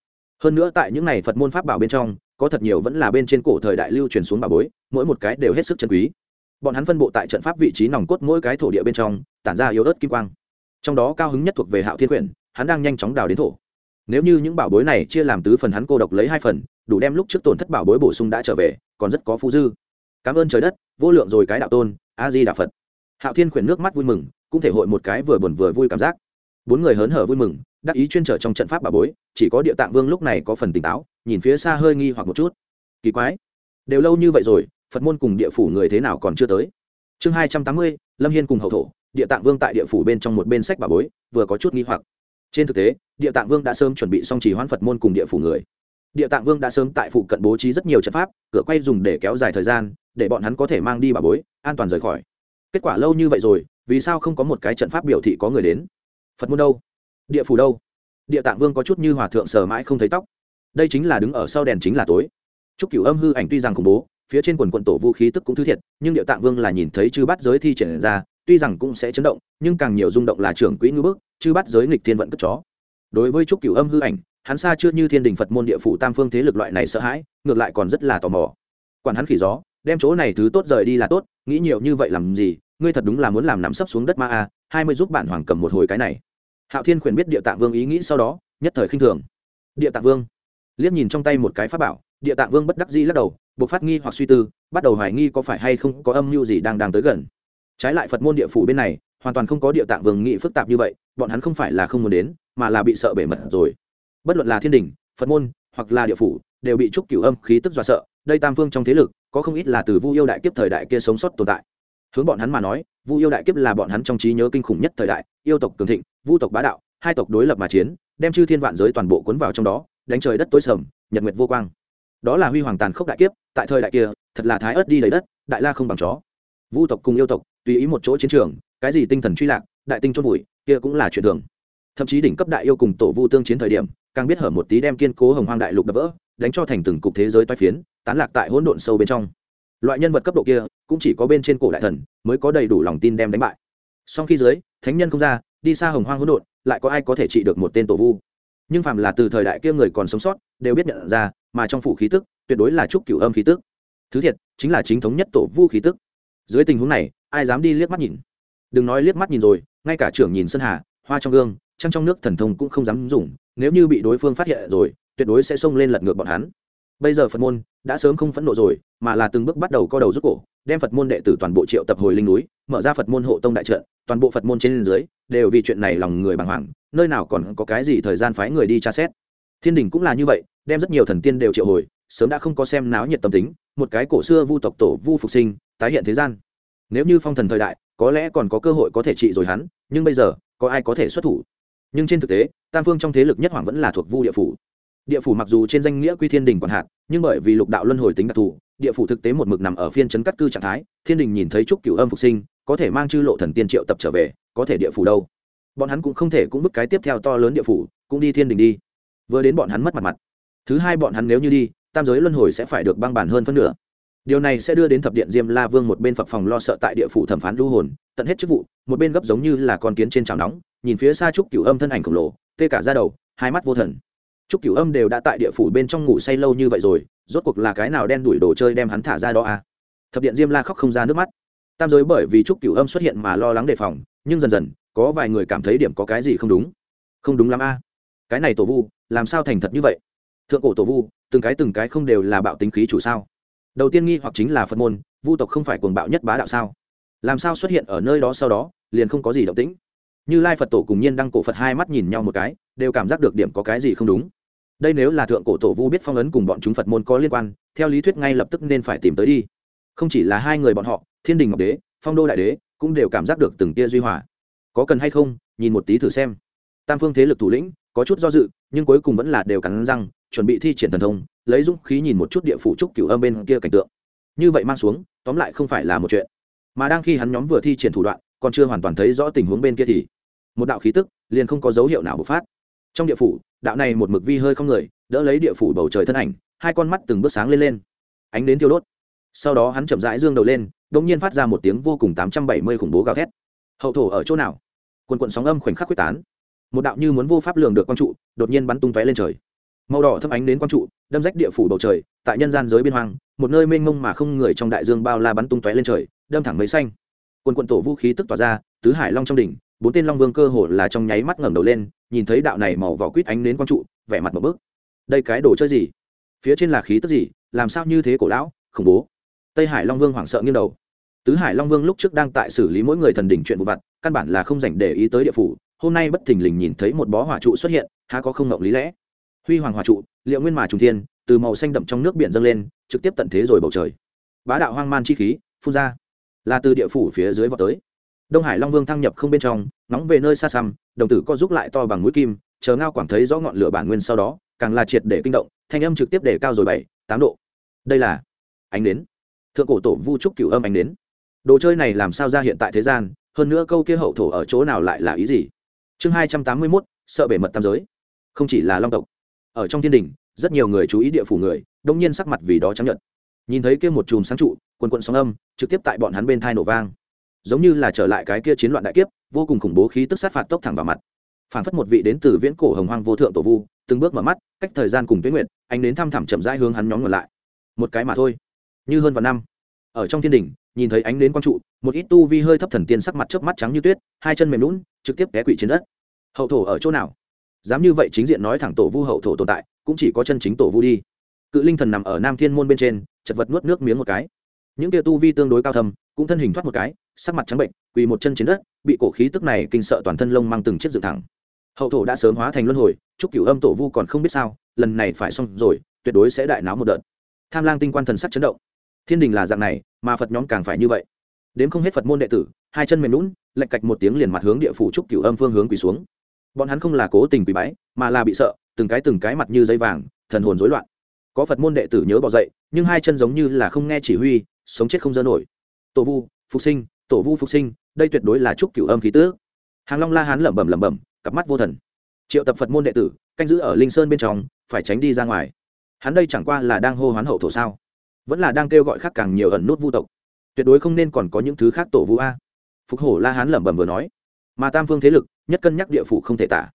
Hơn nữa tại những này phật môn pháp bảo bên trong, có thật nhiều vẫn là bên trên cổ thời đại lưu truyền xuống bảo bối, mỗi một cái đều hết sức chân quý. Bọn hắn phân bộ tại trận pháp vị trí nòng cốt mỗi cái thổ địa bên trong, tản ra yếu ớt kim quang. Trong đó cao hứng nhất thuộc về hạo thiên quyển, hắn đang nhanh chóng đào đến thổ. Nếu như những bảo bối này chia làm tứ phần hắn cô độc lấy hai phần, đủ đem lúc trước tổn thất bảo bối bổ sung đã trở về, còn rất có phú dư. Cảm ơn trời đất, vô lượng rồi cái đạo tôn, a di đà phật hạo thiên khuyển nước mắt vui mừng, cũng thể hội một cái vừa buồn vừa vui cảm giác. Bốn người hớn hở vui mừng, đắc ý chuyên trở trong trận pháp bà bối, chỉ có địa tạng vương lúc này có phần tỉnh táo, nhìn phía xa hơi nghi hoặc một chút. Kỳ quái, đều lâu như vậy rồi, phật môn cùng địa phủ người thế nào còn chưa tới? Chương hai trăm tám mươi, lâm hiên cùng hậu thổ, địa tạng vương tại địa phủ bên trong một bên sách bà bối, vừa có chút nghi hoặc. Trên thực tế, địa tạng vương đã sớm chuẩn bị xong chỉ hoãn phật môn cùng địa phủ người. Địa tạng vương đã sớm tại phụ cận bố trí rất nhiều trận pháp, cửa quay dùng để kéo dài thời gian, để bọn hắn có thể mang đi bà bối, an toàn rời khỏi kết quả lâu như vậy rồi, vì sao không có một cái trận pháp biểu thị có người đến? Phật môn đâu? Địa phủ đâu? Địa tạng vương có chút như hòa thượng sờ mãi không thấy tóc. Đây chính là đứng ở sau đèn chính là tối. Chúc cửu âm hư ảnh tuy rằng khủng bố, phía trên quần quận tổ vũ khí tức cũng thứ thiệt, nhưng địa tạng vương là nhìn thấy chư bắt giới thi triển ra, tuy rằng cũng sẽ chấn động, nhưng càng nhiều rung động là trưởng quỹ ngư bức, chư bắt giới nghịch thiên vận cất chó. Đối với chúc cửu âm hư ảnh, hắn xa chưa như thiên đình phật môn địa phủ tam phương thế lực loại này sợ hãi, ngược lại còn rất là tò mò. Quản hắn khỉ gió, đem chỗ này thứ tốt rời đi là tốt, nghĩ nhiều như vậy làm gì ngươi thật đúng là muốn làm nằm sấp xuống đất ma a, hai mươi giúp bản hoàng cầm một hồi cái này. Hạo thiên khuyển biết địa tạng vương ý nghĩ sau đó, nhất thời khinh thường. Địa tạng vương. Liếc nhìn trong tay một cái pháp bảo, địa tạng vương bất đắc dĩ lắc đầu, buộc phát nghi hoặc suy tư, bắt đầu hoài nghi có phải hay không có âm mưu gì đang đang tới gần. Trái lại phật môn địa phủ bên này, hoàn toàn không có địa tạng vương nghị phức tạp như vậy, bọn hắn không phải là không muốn đến, mà là bị sợ bể mật rồi. Bất luận là thiên đình, phật môn, hoặc là địa phủ, đều bị trúc cửu âm khí tức dọa sợ, đây tam phương trong thế lực, có không ít là từ vu yêu đại kiếp thời đại kia sống sót tồn tại hướng bọn hắn mà nói, vu yêu đại kiếp là bọn hắn trong trí nhớ kinh khủng nhất thời đại, yêu tộc cường thịnh, vu tộc bá đạo, hai tộc đối lập mà chiến, đem chư thiên vạn giới toàn bộ cuốn vào trong đó, đánh trời đất tối sầm, nhật nguyệt vô quang. Đó là huy hoàng tàn khốc đại kiếp, tại thời đại kia, thật là thái ớt đi lấy đất, đại la không bằng chó. Vu tộc cùng yêu tộc, tùy ý một chỗ chiến trường, cái gì tinh thần truy lạc, đại tinh chốt vùi, kia cũng là chuyện thường. Thậm chí đỉnh cấp đại yêu cùng tổ vu tương chiến thời điểm, càng biết hở một tí đem kiên cố hồng hoang đại lục đập vỡ, đánh cho thành từng cục thế giới toái phiến, tán lạc tại hỗn độn sâu bên trong loại nhân vật cấp độ kia cũng chỉ có bên trên cổ đại thần mới có đầy đủ lòng tin đem đánh bại. Song khi dưới, thánh nhân không ra, đi xa hồng hoang hỗn độn, lại có ai có thể trị được một tên tổ vu? Nhưng phàm là từ thời đại kia người còn sống sót, đều biết nhận ra, mà trong phủ khí tức, tuyệt đối là trúc cửu âm khí tức. Thứ thiệt, chính là chính thống nhất tổ vu khí tức. Dưới tình huống này, ai dám đi liếc mắt nhìn? Đừng nói liếc mắt nhìn rồi, ngay cả trưởng nhìn sân hà, hoa trong gương, trăng trong nước thần thông cũng không dám dùng, nếu như bị đối phương phát hiện rồi, tuyệt đối sẽ xông lên lật ngược bọn hắn bây giờ phật môn đã sớm không phẫn nộ rồi, mà là từng bước bắt đầu co đầu rút cổ, đem phật môn đệ tử toàn bộ triệu tập hồi linh núi, mở ra phật môn hộ tông đại trận, toàn bộ phật môn trên dưới đều vì chuyện này lòng người bàng hoàng, nơi nào còn có cái gì thời gian phái người đi tra xét. Thiên đình cũng là như vậy, đem rất nhiều thần tiên đều triệu hồi, sớm đã không có xem náo nhiệt tâm tính, một cái cổ xưa vu tộc tổ vu phục sinh, tái hiện thế gian. Nếu như phong thần thời đại, có lẽ còn có cơ hội có thể trị rồi hắn, nhưng bây giờ, có ai có thể xuất thủ? Nhưng trên thực tế, tam phương trong thế lực nhất hoàng vẫn là thuộc vu địa phủ địa phủ mặc dù trên danh nghĩa quy thiên đình còn hạt, nhưng bởi vì lục đạo luân hồi tính đặc thù địa phủ thực tế một mực nằm ở phiên chấn cắt cư trạng thái thiên đình nhìn thấy trúc cửu âm phục sinh có thể mang chư lộ thần tiên triệu tập trở về có thể địa phủ đâu? Bọn hắn cũng không thể cũng vứt cái tiếp theo to lớn địa phủ cũng đi thiên đình đi. Vừa đến bọn hắn mất mặt mặt. Thứ hai bọn hắn nếu như đi tam giới luân hồi sẽ phải được băng bản hơn phân nửa. Điều này sẽ đưa đến thập điện diêm la vương một bên phật phòng lo sợ tại địa phủ thẩm phán lưu hồn tận hết chức vụ một bên gấp giống như là con kiến trên chảo nóng nhìn phía xa trúc cửu âm thân ảnh khổng lồ tê cả ra đầu hai mắt vô thần trúc cửu âm đều đã tại địa phủ bên trong ngủ say lâu như vậy rồi, rốt cuộc là cái nào đen đuổi đồ chơi đem hắn thả ra đó à? Thập điện diêm la khóc không ra nước mắt. Tam giới bởi vì trúc cửu âm xuất hiện mà lo lắng đề phòng, nhưng dần dần, có vài người cảm thấy điểm có cái gì không đúng. Không đúng lắm a. Cái này tổ vu, làm sao thành thật như vậy? Thượng cổ tổ vu, từng cái từng cái không đều là bạo tính khí chủ sao? Đầu tiên nghi hoặc chính là phật môn, vu tộc không phải cuồng bạo nhất bá đạo sao? Làm sao xuất hiện ở nơi đó sau đó, liền không có gì động tĩnh? Như lai phật tổ cùng nhiên đăng cổ phật hai mắt nhìn nhau một cái, đều cảm giác được điểm có cái gì không đúng đây nếu là thượng cổ tổ vu biết phong ấn cùng bọn chúng phật môn có liên quan, theo lý thuyết ngay lập tức nên phải tìm tới đi. Không chỉ là hai người bọn họ, thiên đình ngọc đế, phong đô đại đế cũng đều cảm giác được từng tia duy hòa. Có cần hay không, nhìn một tí thử xem. Tam phương thế lực thủ lĩnh, có chút do dự, nhưng cuối cùng vẫn là đều cắn răng, chuẩn bị thi triển thần thông, lấy dũng khí nhìn một chút địa phủ trúc cửu âm bên kia cảnh tượng. Như vậy mang xuống, tóm lại không phải là một chuyện. Mà đang khi hắn nhóm vừa thi triển thủ đoạn, còn chưa hoàn toàn thấy rõ tình huống bên kia thì, một đạo khí tức liền không có dấu hiệu nào bộc phát trong địa phủ, đạo này một mực vi hơi không người, đỡ lấy địa phủ bầu trời thân ảnh, hai con mắt từng bước sáng lên lên. Ánh đến thiêu đốt. Sau đó hắn chậm rãi dương đầu lên đ ỗ n g nhiên phát ra một tiếng vô cùng tám trăm bảy mươi khủng bố gào thét. Hậu thổ ở chỗ nào? Quần quận sóng âm khoảnh khắc quyết tán. Một đạo như muốn vô pháp lường được quang trụ, đột nhiên bắn tung tóe lên trời. Màu đỏ thấp ánh đến quang trụ, đâm rách địa phủ bầu trời, tại nhân gian giới biên hoang, một nơi mênh mông mà không người trong đại dương bao la bắn tung tóe lên trời, đâm thẳng mấy xanh. Quần quận tổ vũ khí tức tỏa ra, tứ hải long trong đỉnh bốn tên long vương cơ hồ là trong nháy mắt ngẩng đầu lên, nhìn thấy đạo này màu vỏ quýt ánh đến quang trụ, vẻ mặt một bước đây cái đồ chơi gì? Phía trên là khí tức gì? Làm sao như thế cổ lão, khủng bố. Tây hải long vương hoảng sợ nghiêng đầu. Tứ hải long vương lúc trước đang tại xử lý mỗi người thần đỉnh chuyện vụ vặt, căn bản là không dành để ý tới địa phủ, hôm nay bất thình lình nhìn thấy một bó hỏa trụ xuất hiện, há có không ngộng lý lẽ. Huy hoàng hỏa trụ, liệu nguyên mà trùng thiên, từ màu xanh đậm trong nước biển dâng lên, trực tiếp tận thế rồi bầu trời. Bá đạo hoang man chi khí, phun ra. Là từ địa phủ phía dưới vào tới đông hải long vương thăng nhập không bên trong nóng về nơi xa xăm, đồng tử co giúp lại to bằng mũi kim, chờ ngao quảng thấy rõ ngọn lửa bản nguyên sau đó, càng là triệt để kinh động, thanh âm trực tiếp để cao rồi bảy, tám độ. Đây là ánh nến. Thượng cổ tổ vu trúc cửu âm ánh nến. Đồ chơi này làm sao ra hiện tại thế gian, hơn nữa câu kia hậu thổ ở chỗ nào lại là ý gì? Chương hai trăm tám mươi mốt, sợ bể mật tam giới. Không chỉ là long tộc, ở trong thiên đình, rất nhiều người chú ý địa phủ người, đông nhiên sắc mặt vì đó chấp nhận nhìn thấy kia một chùm sáng trụ, quần quận sóng âm, trực tiếp tại bọn hắn bên thai nổ vang giống như là trở lại cái kia chiến loạn đại kiếp, vô cùng khủng bố khí tức sát phạt tốc thẳng vào mặt. Phản phất một vị đến từ viễn cổ hồng hoang vô thượng tổ vu, từng bước mở mắt, cách thời gian cùng tuyến nguyện anh đến thăm thẳm chậm rãi hướng hắn nhóm ngược lại. Một cái mà thôi. Như hơn vào năm. Ở trong thiên đình nhìn thấy ánh đến quang trụ, một ít tu vi hơi thấp thần tiên sắc mặt trước mắt trắng như tuyết, hai chân mềm lún, trực tiếp té quỵ trên đất. Hậu thổ ở chỗ nào? Dám như vậy chính diện nói thẳng tổ vu hậu thổ tồn tại, cũng chỉ có chân chính tổ vu đi. Cự linh thần nằm ở nam thiên môn bên trên, chật vật nuốt nước miếng một cái. Những kia tu vi tương đối cao thầm cũng thân hình thoát một cái sắc mặt trắng bệnh, quỳ một chân trên đất, bị cổ khí tức này kinh sợ toàn thân lông mang từng chiếc dựng thẳng. Hậu thổ đã sớm hóa thành luân hồi, chúc cửu âm tổ vu còn không biết sao, lần này phải xong rồi, tuyệt đối sẽ đại náo một đợt. Tham lang tinh quan thần sắc chấn động. Thiên đình là dạng này, mà phật nhóm càng phải như vậy. Đến không hết phật môn đệ tử, hai chân mềm lún lạch cạch một tiếng liền mặt hướng địa phủ trúc cửu âm phương hướng quỳ xuống. Bọn hắn không là cố tình quỳ bái, mà là bị sợ, từng cái từng cái mặt như dây vàng, thần hồn rối loạn. Có phật môn đệ tử nhớ bỏ dậy, nhưng hai chân giống như là không nghe chỉ huy, sống chết không dơ nổi. Tổ vu, phục sinh tổ vu phục sinh, đây tuyệt đối là trúc cửu âm khí tước. Hàng long la hán lẩm bẩm lẩm bẩm, cặp mắt vô thần. Triệu tập phật môn đệ tử, canh giữ ở linh sơn bên trong, phải tránh đi ra ngoài. Hắn đây chẳng qua là đang hô hoán hậu thổ sao? Vẫn là đang kêu gọi khác càng nhiều ẩn nút vu tộc. Tuyệt đối không nên còn có những thứ khác tổ vu a. Phục hổ la hán lẩm bẩm vừa nói. Mà tam phương thế lực, nhất cân nhắc địa phủ không thể tả.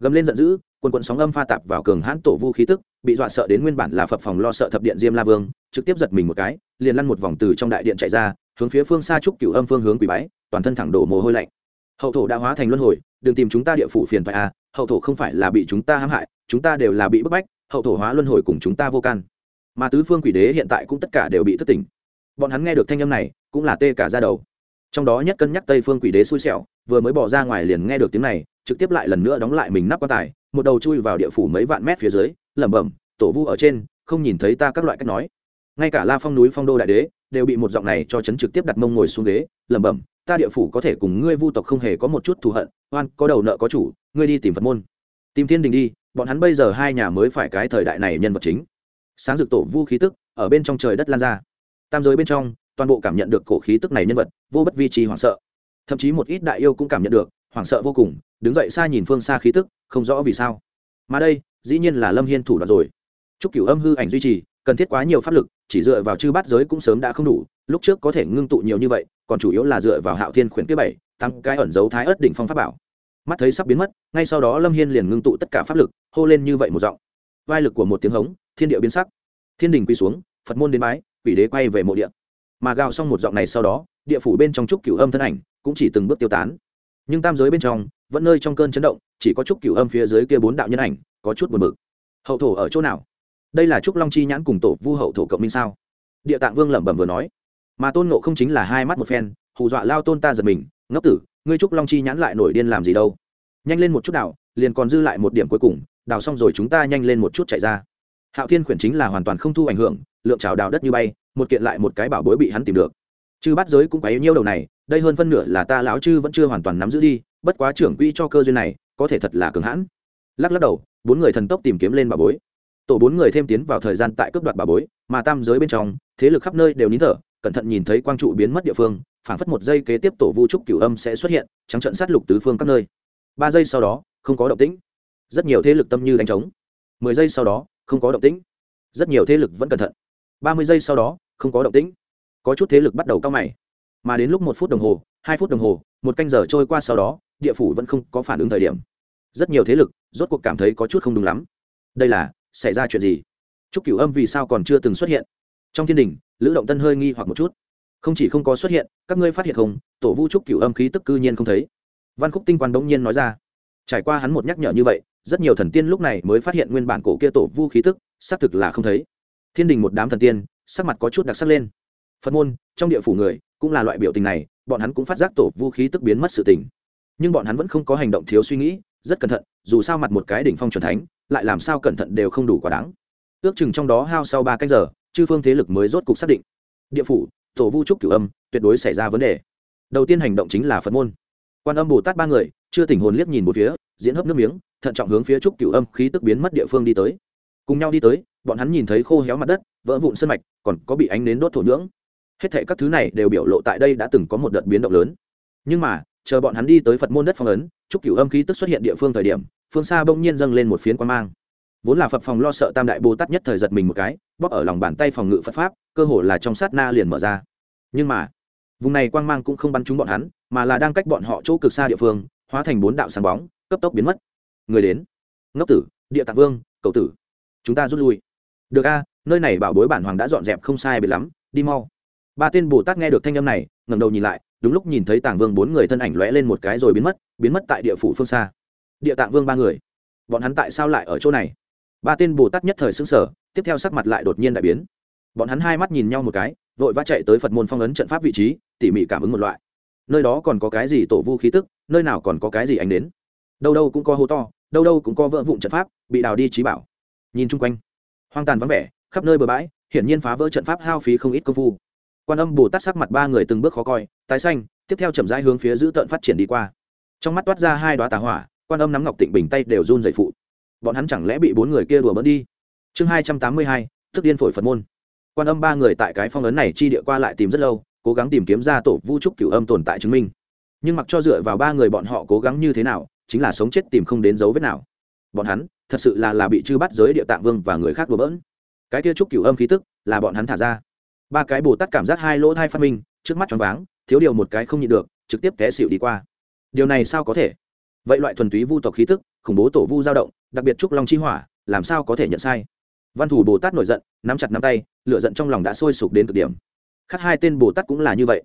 Gầm lên giận dữ, quần quận sóng âm pha tạp vào cường hãn tổ vu khí tức, bị dọa sợ đến nguyên bản là phập phòng lo sợ thập điện diêm la vương, trực tiếp giật mình một cái, liền lăn một vòng từ trong đại điện chạy ra hướng phía phương xa trúc cửu âm phương hướng quỷ bái, toàn thân thẳng đổ mồ hôi lạnh. Hậu thổ đã hóa thành luân hồi, đừng tìm chúng ta địa phủ phiền phải à hậu thổ không phải là bị chúng ta hãm hại, chúng ta đều là bị bức bách, hậu thổ hóa luân hồi cùng chúng ta vô can. Mà tứ phương quỷ đế hiện tại cũng tất cả đều bị thất tỉnh. Bọn hắn nghe được thanh âm này, cũng là tê cả ra đầu. Trong đó nhất cân nhắc tây phương quỷ đế xui xẻo, vừa mới bỏ ra ngoài liền nghe được tiếng này, trực tiếp lại lần nữa đóng lại mình nắp quan tài, một đầu chui vào địa phủ mấy vạn mét phía dưới, lẩm bẩm, tổ vu ở trên, không nhìn thấy ta các loại cách nói. Ngay cả la phong núi phong đô đại đế đều bị một giọng này cho chấn trực tiếp đặt mông ngồi xuống ghế, lẩm bẩm, ta địa phủ có thể cùng ngươi vu tộc không hề có một chút thù hận, oan, có đầu nợ có chủ, ngươi đi tìm phật môn. Tìm thiên đình đi, bọn hắn bây giờ hai nhà mới phải cái thời đại này nhân vật chính. Sáng dực tổ vu khí tức ở bên trong trời đất lan ra. Tam giới bên trong, toàn bộ cảm nhận được cổ khí tức này nhân vật, vô bất vi trì hoảng sợ. Thậm chí một ít đại yêu cũng cảm nhận được, hoảng sợ vô cùng, đứng dậy xa nhìn phương xa khí tức, không rõ vì sao. Mà đây, dĩ nhiên là lâm hiên thủ đoạn rồi. Chúc cửu âm hư ảnh duy trì cần thiết quá nhiều pháp lực, chỉ dựa vào chư bát giới cũng sớm đã không đủ, lúc trước có thể ngưng tụ nhiều như vậy, còn chủ yếu là dựa vào hạo thiên khuyển kế bảy, tăng cái ẩn dấu thái ớt đỉnh phong pháp bảo. Mắt thấy sắp biến mất, ngay sau đó lâm hiên liền ngưng tụ tất cả pháp lực, hô lên như vậy một giọng. Vai lực của một tiếng hống, thiên địa biến sắc. Thiên đình quy xuống, phật môn đến bái, quỷ đế quay về mộ địa. Mà gào xong một giọng này sau đó, địa phủ bên trong trúc cửu âm thân ảnh cũng chỉ từng bước tiêu tán. Nhưng tam giới bên trong, vẫn nơi trong cơn chấn động, chỉ có trúc cửu âm phía dưới kia bốn đạo nhân ảnh, có chút buồn bực. Hậu thổ ở chỗ nào? Đây là trúc long chi nhãn cùng tổ vu hậu thổ cộng minh sao? Địa tạng vương lẩm bẩm vừa nói. Mà tôn nộ không chính là hai mắt một phen, hù dọa lao tôn ta giật mình, ngốc tử, ngươi trúc long chi nhãn lại nổi điên làm gì đâu? Nhanh lên một chút đào liền còn dư lại một điểm cuối cùng đào xong rồi chúng ta nhanh lên một chút chạy ra. Hạo thiên khuyển chính là hoàn toàn không thu ảnh hưởng, lượng trào đào đất như bay, một kiện lại một cái bảo bối bị hắn tìm được. Chư bắt giới cũng quấy nhiêu đầu này, đây hơn phân nửa là ta lão chư vẫn chưa hoàn toàn nắm giữ đi, bất quá trưởng quỹ cho cơ duyên này, có thể thật là cường hãn. Lắc lắc đầu, bốn người thần tốc tìm kiếm lên bảo bối tổ bốn người thêm tiến vào thời gian tại cướp đoạt bà bối, mà tam giới bên trong, thế lực khắp nơi đều nín thở, cẩn thận nhìn thấy quang trụ biến mất địa phương, phảng phất một giây kế tiếp tổ vu trúc cửu âm sẽ xuất hiện, trắng trận sát lục tứ phương các nơi. Ba giây sau đó, không có động tĩnh. Rất nhiều thế lực tâm như đánh trống. Mười giây sau đó, không có động tĩnh. Rất nhiều thế lực vẫn cẩn thận. Ba mươi giây sau đó, không có động tĩnh. Có chút thế lực bắt đầu cao mày. Mà đến lúc một phút đồng hồ, hai phút đồng hồ, một canh giờ trôi qua sau đó, địa phủ vẫn không có phản ứng thời điểm. Rất nhiều thế lực, rốt cuộc cảm thấy có chút không đúng lắm. Đây là xảy ra chuyện gì? Trúc cửu âm vì sao còn chưa từng xuất hiện? Trong thiên đình, lữ động tân hơi nghi hoặc một chút. Không chỉ không có xuất hiện, các ngươi phát hiện không? Tổ vu trúc cửu âm khí tức cư nhiên không thấy. Văn khúc tinh quan đống nhiên nói ra. Trải qua hắn một nhắc nhở như vậy, rất nhiều thần tiên lúc này mới phát hiện nguyên bản cổ kia tổ vu khí tức, xác thực là không thấy. Thiên đình một đám thần tiên, sắc mặt có chút đặc sắc lên. Phật môn, trong địa phủ người, cũng là loại biểu tình này, bọn hắn cũng phát giác tổ vu khí tức biến mất sự tình. Nhưng bọn hắn vẫn không có hành động thiếu suy nghĩ rất cẩn thận, dù sao mặt một cái đỉnh phong c thánh, lại làm sao cẩn thận đều không đủ quá đáng. Ước chừng trong đó hao sau ba canh giờ, chư phương thế lực mới rốt cục xác định. Địa phủ, tổ vu trúc cửu âm, tuyệt đối xảy ra vấn đề. Đầu tiên hành động chính là phật môn. Quan âm bồ tát ba người, chưa tỉnh hồn liếc nhìn một phía, diễn hấp nước miếng, thận trọng hướng phía trúc cửu âm khí tức biến mất địa phương đi tới. Cùng nhau đi tới, bọn hắn nhìn thấy khô héo mặt đất, vỡ vụn sân mạch, còn có bị ánh nến đốt thổ nhưỡng. Hết thệ các thứ này đều biểu lộ tại đây đã từng có một đợt biến động lớn. Nhưng mà chờ bọn hắn đi tới phật môn đất phong ấn, chúc cửu âm khí tức xuất hiện địa phương thời điểm, phương xa bỗng nhiên dâng lên một phiến quan mang. Vốn là phật phòng lo sợ tam đại bồ tát nhất thời giật mình một cái, bóp ở lòng bàn tay phòng ngự phật pháp, cơ hồ là trong sát na liền mở ra. Nhưng mà, vùng này quang mang cũng không bắn trúng bọn hắn, mà là đang cách bọn họ chỗ cực xa địa phương, hóa thành bốn đạo sáng bóng, cấp tốc biến mất. Người đến. Ngốc tử, địa tạng vương, cậu tử. Chúng ta rút lui. Được a, nơi này bảo bối bản hoàng đã dọn dẹp không sai biệt lắm, đi mau. Ba tên bồ tát nghe được thanh âm này, ngẩng đầu nhìn lại đúng lúc nhìn thấy tàng vương bốn người thân ảnh lóe lên một cái rồi biến mất biến mất tại địa phủ phương xa. Địa tạng vương ba người. Bọn hắn tại sao lại ở chỗ này? Ba tên bồ tát nhất thời xứng sở tiếp theo sắc mặt lại đột nhiên đại biến. Bọn hắn hai mắt nhìn nhau một cái, vội vã chạy tới phật môn phong ấn trận pháp vị trí, tỉ mỉ cảm ứng một loại. Nơi đó còn có cái gì tổ vu khí tức, nơi nào còn có cái gì ánh đến? Đâu đâu cũng có hố to, đâu đâu cũng có vỡ vụn trận pháp, bị đào đi trí bảo. Nhìn chung quanh, hoang tàn vắng vẻ, khắp nơi bờ bãi, hiển nhiên phá vỡ trận pháp hao phí không ít công phu quan âm bồ tát sắc mặt ba người từng bước khó coi, tái xanh, tiếp theo chậm rãi hướng phía giữ tợn phát triển đi qua. Trong mắt toát ra hai đoá tà hỏa, quan âm nắm ngọc tịnh bình tay đều run dậy phụ. Bọn hắn chẳng lẽ bị bốn người kia đùa bỡn đi? Chương hai trăm tám mươi hai thức điên phổi phật môn. Quan âm ba người tại cái phong ấn này chi địa qua lại tìm rất lâu, cố gắng tìm kiếm ra tổ vu trúc cửu âm tồn tại chứng minh. Nhưng mặc cho dựa vào ba người bọn họ cố gắng như thế nào, chính là sống chết tìm không đến dấu vết nào. Bọn hắn, thật sự là là bị chư bắt giới địa tạng vương và người khác đùa bỡn. Cái kia trúc cửu âm khí tức, là bọn hắn thả ra ba cái bồ tát cảm giác hai lỗ thai phát minh, trước mắt choáng váng, thiếu điều một cái không nhịn được, trực tiếp té xịu đi qua. Điều này sao có thể? Vậy loại thuần túy vu tộc khí tức, khủng bố tổ vu dao động, đặc biệt trúc long chi hỏa, làm sao có thể nhận sai? Văn thủ bồ tát nổi giận, nắm chặt nắm tay, lửa giận trong lòng đã sôi sục đến cực điểm. Khác hai tên bồ tát cũng là như vậy.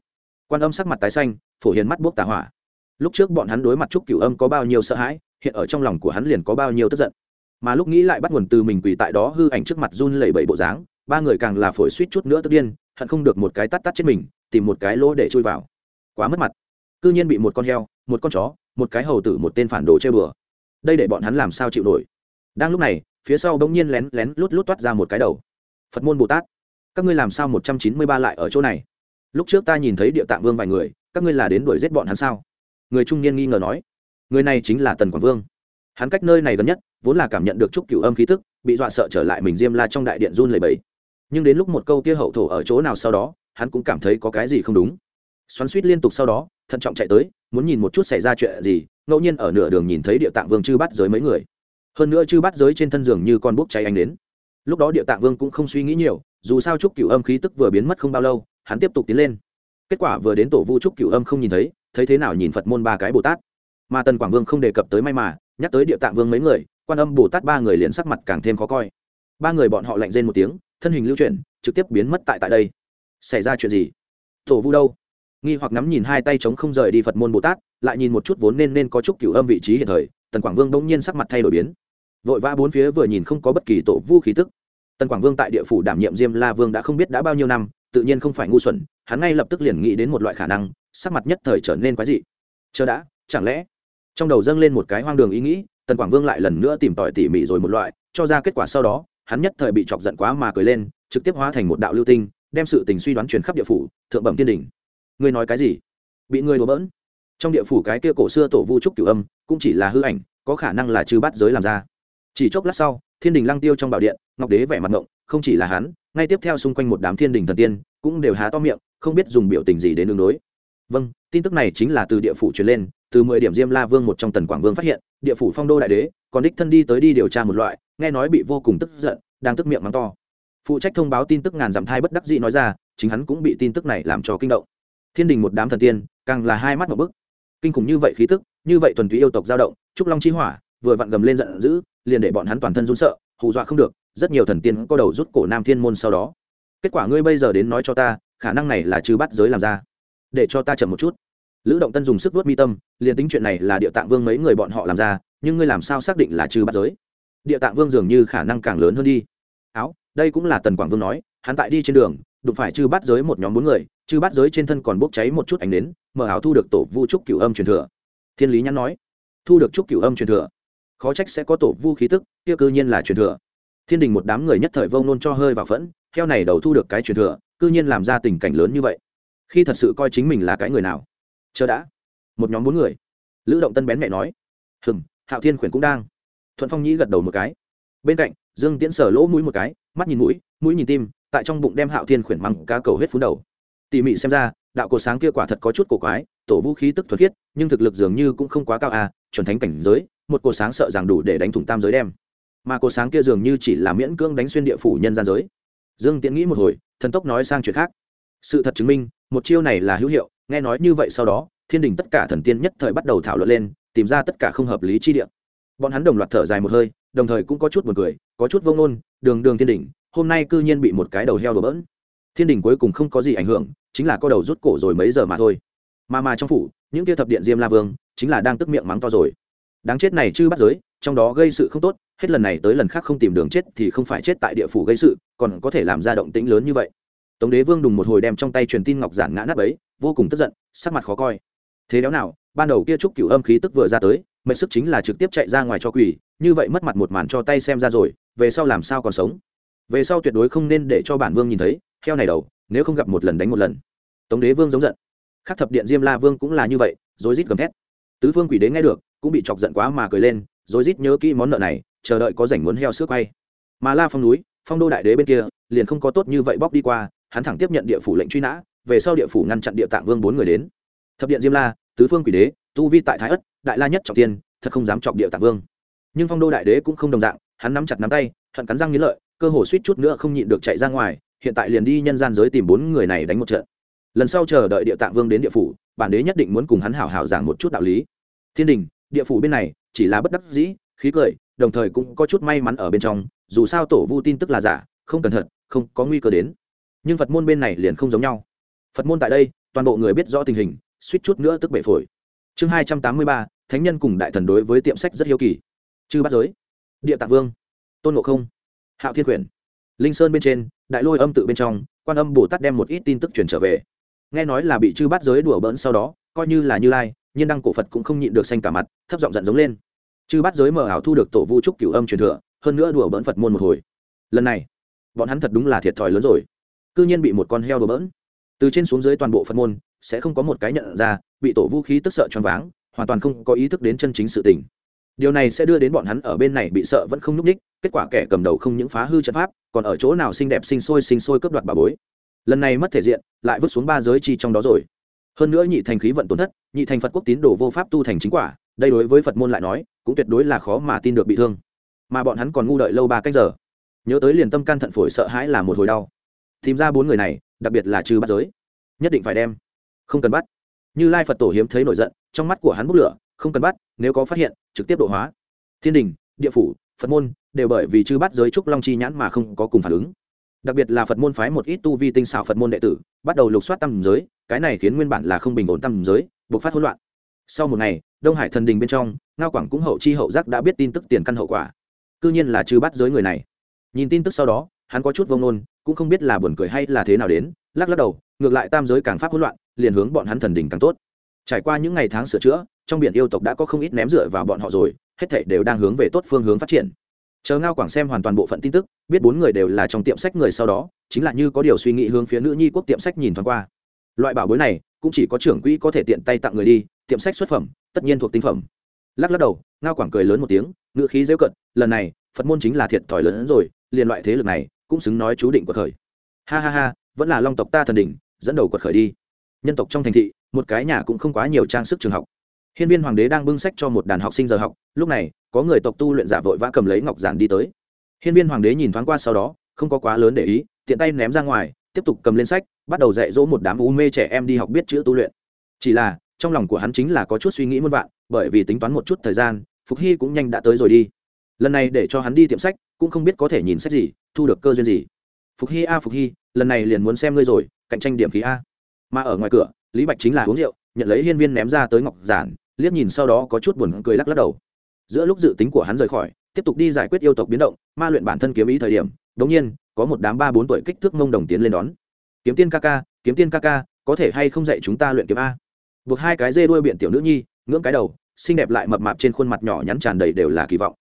Quan âm sắc mặt tái xanh, phổ hiền mắt bốc tà hỏa. Lúc trước bọn hắn đối mặt trúc cửu âm có bao nhiêu sợ hãi, hiện ở trong lòng của hắn liền có bao nhiêu tức giận. Mà lúc nghĩ lại bắt nguồn từ mình quỳ tại đó hư ảnh trước mặt run lẩy bẩy bộ dáng ba người càng là phổi suýt chút nữa tức điên, hận không được một cái tắt tắt chết mình, tìm một cái lỗ để chui vào. Quá mất mặt. Cư nhiên bị một con heo, một con chó, một cái hầu tử, một tên phản đồ chơi bừa. Đây để bọn hắn làm sao chịu nổi? Đang lúc này, phía sau bỗng nhiên lén lén lút lút toát ra một cái đầu. Phật môn bồ tát, các ngươi làm sao một trăm chín mươi ba lại ở chỗ này? Lúc trước ta nhìn thấy địa tạng vương vài người, các ngươi là đến đuổi giết bọn hắn sao? Người trung niên nghi ngờ nói. Người này chính là tần quảng vương. Hắn cách nơi này gần nhất, vốn là cảm nhận được chút cựu âm khí tức, bị dọa sợ trở lại mình diêm la trong đại điện run lầy bẫy nhưng đến lúc một câu kia hậu thổ ở chỗ nào sau đó, hắn cũng cảm thấy có cái gì không đúng. Xoắn suýt liên tục sau đó, thận trọng chạy tới, muốn nhìn một chút xảy ra chuyện gì, ngẫu nhiên ở nửa đường nhìn thấy địa tạng vương chư bắt giới mấy người. Hơn nữa chư bắt giới trên thân giường như con bốc cháy anh đến. Lúc đó địa tạng vương cũng không suy nghĩ nhiều, dù sao trúc cửu âm khí tức vừa biến mất không bao lâu, hắn tiếp tục tiến lên. Kết quả vừa đến tổ vu trúc cửu âm không nhìn thấy thấy thế nào nhìn phật môn ba cái bồ tát. Mà tần quảng vương không đề cập tới may mà, nhắc tới địa tạng vương mấy người, quan âm bồ tát ba người liền sắc mặt càng thêm khó coi. Ba người bọn họ lạnh rên một tiếng thân hình lưu chuyển, trực tiếp biến mất tại tại đây. Xảy ra chuyện gì? Tổ vu đâu? Nghi hoặc ngắm nhìn hai tay chống không rời đi phật môn bồ tát, lại nhìn một chút vốn nên nên có chút cửu âm vị trí hiện thời, tần quảng vương bỗng nhiên sắc mặt thay đổi biến. Vội vã bốn phía vừa nhìn không có bất kỳ tổ vu khí tức. Tần quảng vương tại địa phủ đảm nhiệm diêm la vương đã không biết đã bao nhiêu năm, tự nhiên không phải ngu xuẩn, hắn ngay lập tức liền nghĩ đến một loại khả năng, sắc mặt nhất thời trở nên quái dị. Chờ đã, chẳng lẽ? Trong đầu dâng lên một cái hoang đường ý nghĩ, tần quảng vương lại lần nữa tìm tòi tỉ mỉ rồi một loại, cho ra kết quả sau đó hắn nhất thời bị chọc giận quá mà cười lên, trực tiếp hóa thành một đạo lưu tinh, đem sự tình suy đoán truyền khắp địa phủ, thượng bẩm thiên đình. Ngươi nói cái gì? Bị ngươi đùa bỡn. Trong địa phủ cái kia cổ xưa tổ vu trúc cửu âm, cũng chỉ là hư ảnh, có khả năng là chư bắt giới làm ra. Chỉ chốc lát sau, thiên đình lăng tiêu trong bảo điện, ngọc đế vẻ mặt ngộng, không chỉ là hắn, ngay tiếp theo xung quanh một đám thiên đình thần tiên, cũng đều há to miệng, không biết dùng biểu tình gì đến đường đối. Vâng tin tức này chính là từ địa phủ truyền lên, từ mười điểm diêm la vương một trong tần quảng vương phát hiện, địa phủ phong đô đại đế, còn đích thân đi tới đi điều tra một loại nghe nói bị vô cùng tức giận, đang tức miệng mắng to. Phụ trách thông báo tin tức ngàn dặm thai bất đắc dĩ nói ra, chính hắn cũng bị tin tức này làm cho kinh động. Thiên đình một đám thần tiên, càng là hai mắt một bức. Kinh khủng như vậy khí tức, như vậy thuần túy yêu tộc dao động, trúc long chi hỏa, vừa vặn gầm lên giận dữ, liền để bọn hắn toàn thân run sợ, hù dọa không được, rất nhiều thần tiên có đầu rút cổ nam thiên môn sau đó. Kết quả ngươi bây giờ đến nói cho ta, khả năng này là trừ bắt giới làm ra. Để cho ta chậm một chút. Lữ động tân dùng sức vuốt mi tâm, liền tính chuyện này là địa tạng vương mấy người bọn họ làm ra, nhưng ngươi làm sao xác định là trừ bắt giới? Địa tạng vương dường như khả năng càng lớn hơn đi. Áo, đây cũng là tần quảng vương nói, hắn tại đi trên đường, đụng phải chư bắt giới một nhóm bốn người, chư bắt giới trên thân còn bốc cháy một chút ánh nến, mở áo thu được tổ vu trúc cửu âm truyền thừa. Thiên lý nhắn nói, thu được trúc cửu âm truyền thừa. Khó trách sẽ có tổ vu khí tức, kia cư nhiên là truyền thừa. Thiên đình một đám người nhất thời vông nôn cho hơi vào phẫn theo này đầu thu được cái truyền thừa, cư nhiên làm ra tình cảnh lớn như vậy. Khi thật sự coi chính mình là cái người nào? Chờ đã. Một nhóm bốn người. Lữ động tân bén mẹ nói, hừm, hạo thiên khuyển cũng đang thuận phong nhĩ gật đầu một cái. Bên cạnh, dương tiễn sở lỗ mũi một cái, mắt nhìn mũi mũi nhìn tim, tại trong bụng đem hạo thiên khuyển măng cá cầu hết phú đầu. Tỉ mỉ xem ra, đạo cổ sáng kia quả thật có chút cổ quái, tổ vũ khí tức thuật khiết, nhưng thực lực dường như cũng không quá cao à chuẩn thánh cảnh giới, một cổ sáng sợ rằng đủ để đánh thủng tam giới đem. Mà cổ sáng kia dường như chỉ là miễn cưỡng đánh xuyên địa phủ nhân gian giới. Dương tiễn nghĩ một hồi, thần tốc nói sang chuyện khác. Sự thật chứng minh, một chiêu này là hữu hiệu, nghe nói như vậy sau đó, thiên đình tất cả thần tiên nhất thời bắt đầu thảo luận lên, tìm ra tất cả không hợp lý chi địa bọn hắn đồng loạt thở dài một hơi, đồng thời cũng có chút buồn cười, có chút vông nôn đường đường thiên đình hôm nay cư nhiên bị một cái đầu heo đổ bỡn. Thiên đình cuối cùng không có gì ảnh hưởng, chính là có đầu rút cổ rồi mấy giờ mà thôi. Mà mà trong phủ, những kia thập điện diêm la vương, chính là đang tức miệng mắng to rồi. Đáng chết này chứ bắt giới, trong đó gây sự không tốt, hết lần này tới lần khác không tìm đường chết thì không phải chết tại địa phủ gây sự, còn có thể làm ra động tĩnh lớn như vậy. Tống đế vương đùng một hồi đem trong tay truyền tin ngọc giản ngã nắp ấy vô cùng tức giận, sắc mặt khó coi. Thế đéo nào, ban đầu kia trúc cửu âm khí tức vừa ra tới mệnh sức chính là trực tiếp chạy ra ngoài cho quỷ, như vậy mất mặt một màn cho tay xem ra rồi, về sau làm sao còn sống? Về sau tuyệt đối không nên để cho bản vương nhìn thấy theo này đầu, nếu không gặp một lần đánh một lần. Tống đế vương giống giận. Khắc thập điện diêm la vương cũng là như vậy, rối rít gầm thét. Tứ phương quỷ đế nghe được, cũng bị chọc giận quá mà cười lên, rối rít nhớ kỹ món nợ này, chờ đợi có rảnh muốn heo sữa quay. Mà la phong núi, phong đô đại đế bên kia, liền không có tốt như vậy bóc đi qua, hắn thẳng tiếp nhận địa phủ lệnh truy nã, về sau địa phủ ngăn chặn địa tạng vương bốn người đến. Thập điện diêm la, tứ phương quỷ đế tu vi tại thái ất, đại la nhất trọng tiên thật không dám chọc địa tạng vương. Nhưng phong đô đại đế cũng không đồng dạng, hắn nắm chặt nắm tay, hận cắn răng nghĩ lợi, cơ hồ suýt chút nữa không nhịn được chạy ra ngoài, hiện tại liền đi nhân gian giới tìm bốn người này đánh một trận. Lần sau chờ đợi địa tạng vương đến địa phủ, bản đế nhất định muốn cùng hắn hảo hảo giảng một chút đạo lý. Thiên đình, địa phủ bên này, chỉ là bất đắc dĩ, khí cười, đồng thời cũng có chút may mắn ở bên trong, dù sao tổ vu tin tức là giả, không cẩn thận, không có nguy cơ đến. Nhưng phật môn bên này liền không giống nhau. Phật môn tại đây, toàn bộ người biết rõ tình hình, suýt chút nữa tức bể phổi chương hai trăm tám mươi ba, thánh nhân cùng đại thần đối với tiệm sách rất hiếu kỳ. Chư bắt giới. Địa tạng vương. Tôn ngộ không. Hạo thiên quyển. Linh sơn bên trên, đại lôi âm tự bên trong, quan âm bồ tát đem một ít tin tức truyền trở về. Nghe nói là bị chư bắt giới đùa bỡn sau đó, coi như là như lai, nhiên đăng cổ phật cũng không nhịn được xanh cả mặt, thấp giọng giận giống lên. Chư bắt giới mờ ảo thu được tổ vu trúc cửu âm truyền thừa, hơn nữa đùa bỡn phật môn một hồi. Lần này, bọn hắn thật đúng là thiệt thòi lớn rồi. Cư nhiên bị một con heo đùa bỡn. Từ trên xuống dưới toàn bộ phật môn, sẽ không có một cái nhận ra bị tổ vũ khí tức sợ choáng váng, hoàn toàn không có ý thức đến chân chính sự tình. Điều này sẽ đưa đến bọn hắn ở bên này bị sợ vẫn không núp ních kết quả kẻ cầm đầu không những phá hư trận pháp, còn ở chỗ nào xinh đẹp sinh sôi sinh sôi cướp đoạt bà bối. Lần này mất thể diện, lại vứt xuống ba giới chi trong đó rồi. Hơn nữa nhị thành khí vận tổn thất, nhị thành phật quốc tín đồ vô pháp tu thành chính quả, đây đối với phật môn lại nói, cũng tuyệt đối là khó mà tin được bị thương. Mà bọn hắn còn ngu đợi lâu ba cách giờ. Nhớ tới liền tâm can thận phổi sợ hãi là một hồi đau. Tìm ra bốn người này, đặc biệt là trừ bắt giới. Nhất định phải đem. Không cần bắt như lai phật tổ hiếm thấy nổi giận, trong mắt của hắn bốc lửa, không cần bắt, nếu có phát hiện, trực tiếp độ hóa. Thiên đình, địa phủ, phật môn, đều bởi vì chư bắt giới trúc long chi nhãn mà không có cùng phản ứng. Đặc biệt là phật môn phái một ít tu vi tinh xảo phật môn đệ tử, bắt đầu lục soát tam giới, cái này khiến nguyên bản là không bình ổn tam giới buộc phát hỗn loạn. Sau một ngày, đông hải thần đình bên trong, ngao quảng cũng hậu chi hậu giác đã biết tin tức tiền căn hậu quả. Cư nhiên là chư bắt giới người này. Nhìn tin tức sau đó hắn có chút vông nôn cũng không biết là buồn cười hay là thế nào đến, lắc lắc đầu, ngược lại tam giới càng pháp hỗn loạn, liền hướng bọn hắn thần đình càng tốt. Trải qua những ngày tháng sửa chữa, trong biển yêu tộc đã có không ít ném dựa vào bọn họ rồi, hết thảy đều đang hướng về tốt phương hướng phát triển. Chờ ngao quảng xem hoàn toàn bộ phận tin tức, biết bốn người đều là trong tiệm sách người sau đó, chính là như có điều suy nghĩ hướng phía nữ nhi quốc tiệm sách nhìn thoáng qua. Loại bảo bối này, cũng chỉ có trưởng quỹ có thể tiện tay tặng người đi, tiệm sách xuất phẩm, tất nhiên thuộc tinh phẩm. Lắc lắc đầu, ngao quảng cười lớn một tiếng ngựa khí dễu cận lần này, phật môn chính là thiệt thòi lớn hơn rồi, liền loại thế lực này cũng xứng nói chú định quật khởi ha ha ha, vẫn là long tộc ta thần đỉnh, dẫn đầu quật khởi đi. Nhân tộc trong thành thị, một cái nhà cũng không quá nhiều trang sức trường học. Hiên viên hoàng đế đang bưng sách cho một đàn học sinh giờ học, lúc này, có người tộc tu luyện giả vội vã cầm lấy ngọc giản đi tới. Hiên viên hoàng đế nhìn thoáng qua sau đó, không có quá lớn để ý, tiện tay ném ra ngoài, tiếp tục cầm lên sách, bắt đầu dạy dỗ một đám u mê trẻ em đi học biết chữ tu luyện. Chỉ là, trong lòng của hắn chính là có chút suy nghĩ muôn vạn, bởi vì tính toán một chút thời gian, phục hy cũng nhanh đã tới rồi đi. Lần này để cho hắn đi tiệm sách, cũng không biết có thể nhìn sách gì thu được cơ duyên gì? Phục hy a, phục hy, lần này liền muốn xem ngươi rồi, cạnh tranh điểm khí a. Mà ở ngoài cửa, lý bạch chính là uống rượu, nhận lấy hiên viên ném ra tới ngọc giản, liếc nhìn sau đó có chút buồn cười lắc lắc đầu. Giữa lúc dự tính của hắn rời khỏi, tiếp tục đi giải quyết yêu tộc biến động, ma luyện bản thân kiếm ý thời điểm đống nhiên, có một đám ba bốn tuổi kích thước mông đồng tiến lên đón. Kiếm tiên ca ca, kiếm tiên ca ca, có thể hay không dạy chúng ta luyện kiếm a? Buộc hai cái dê đuôi biện tiểu nữ nhi, ngưỡng cái đầu, xinh đẹp lại mập mạp trên khuôn mặt nhỏ nhắn tràn đầy đều là kỳ vọng.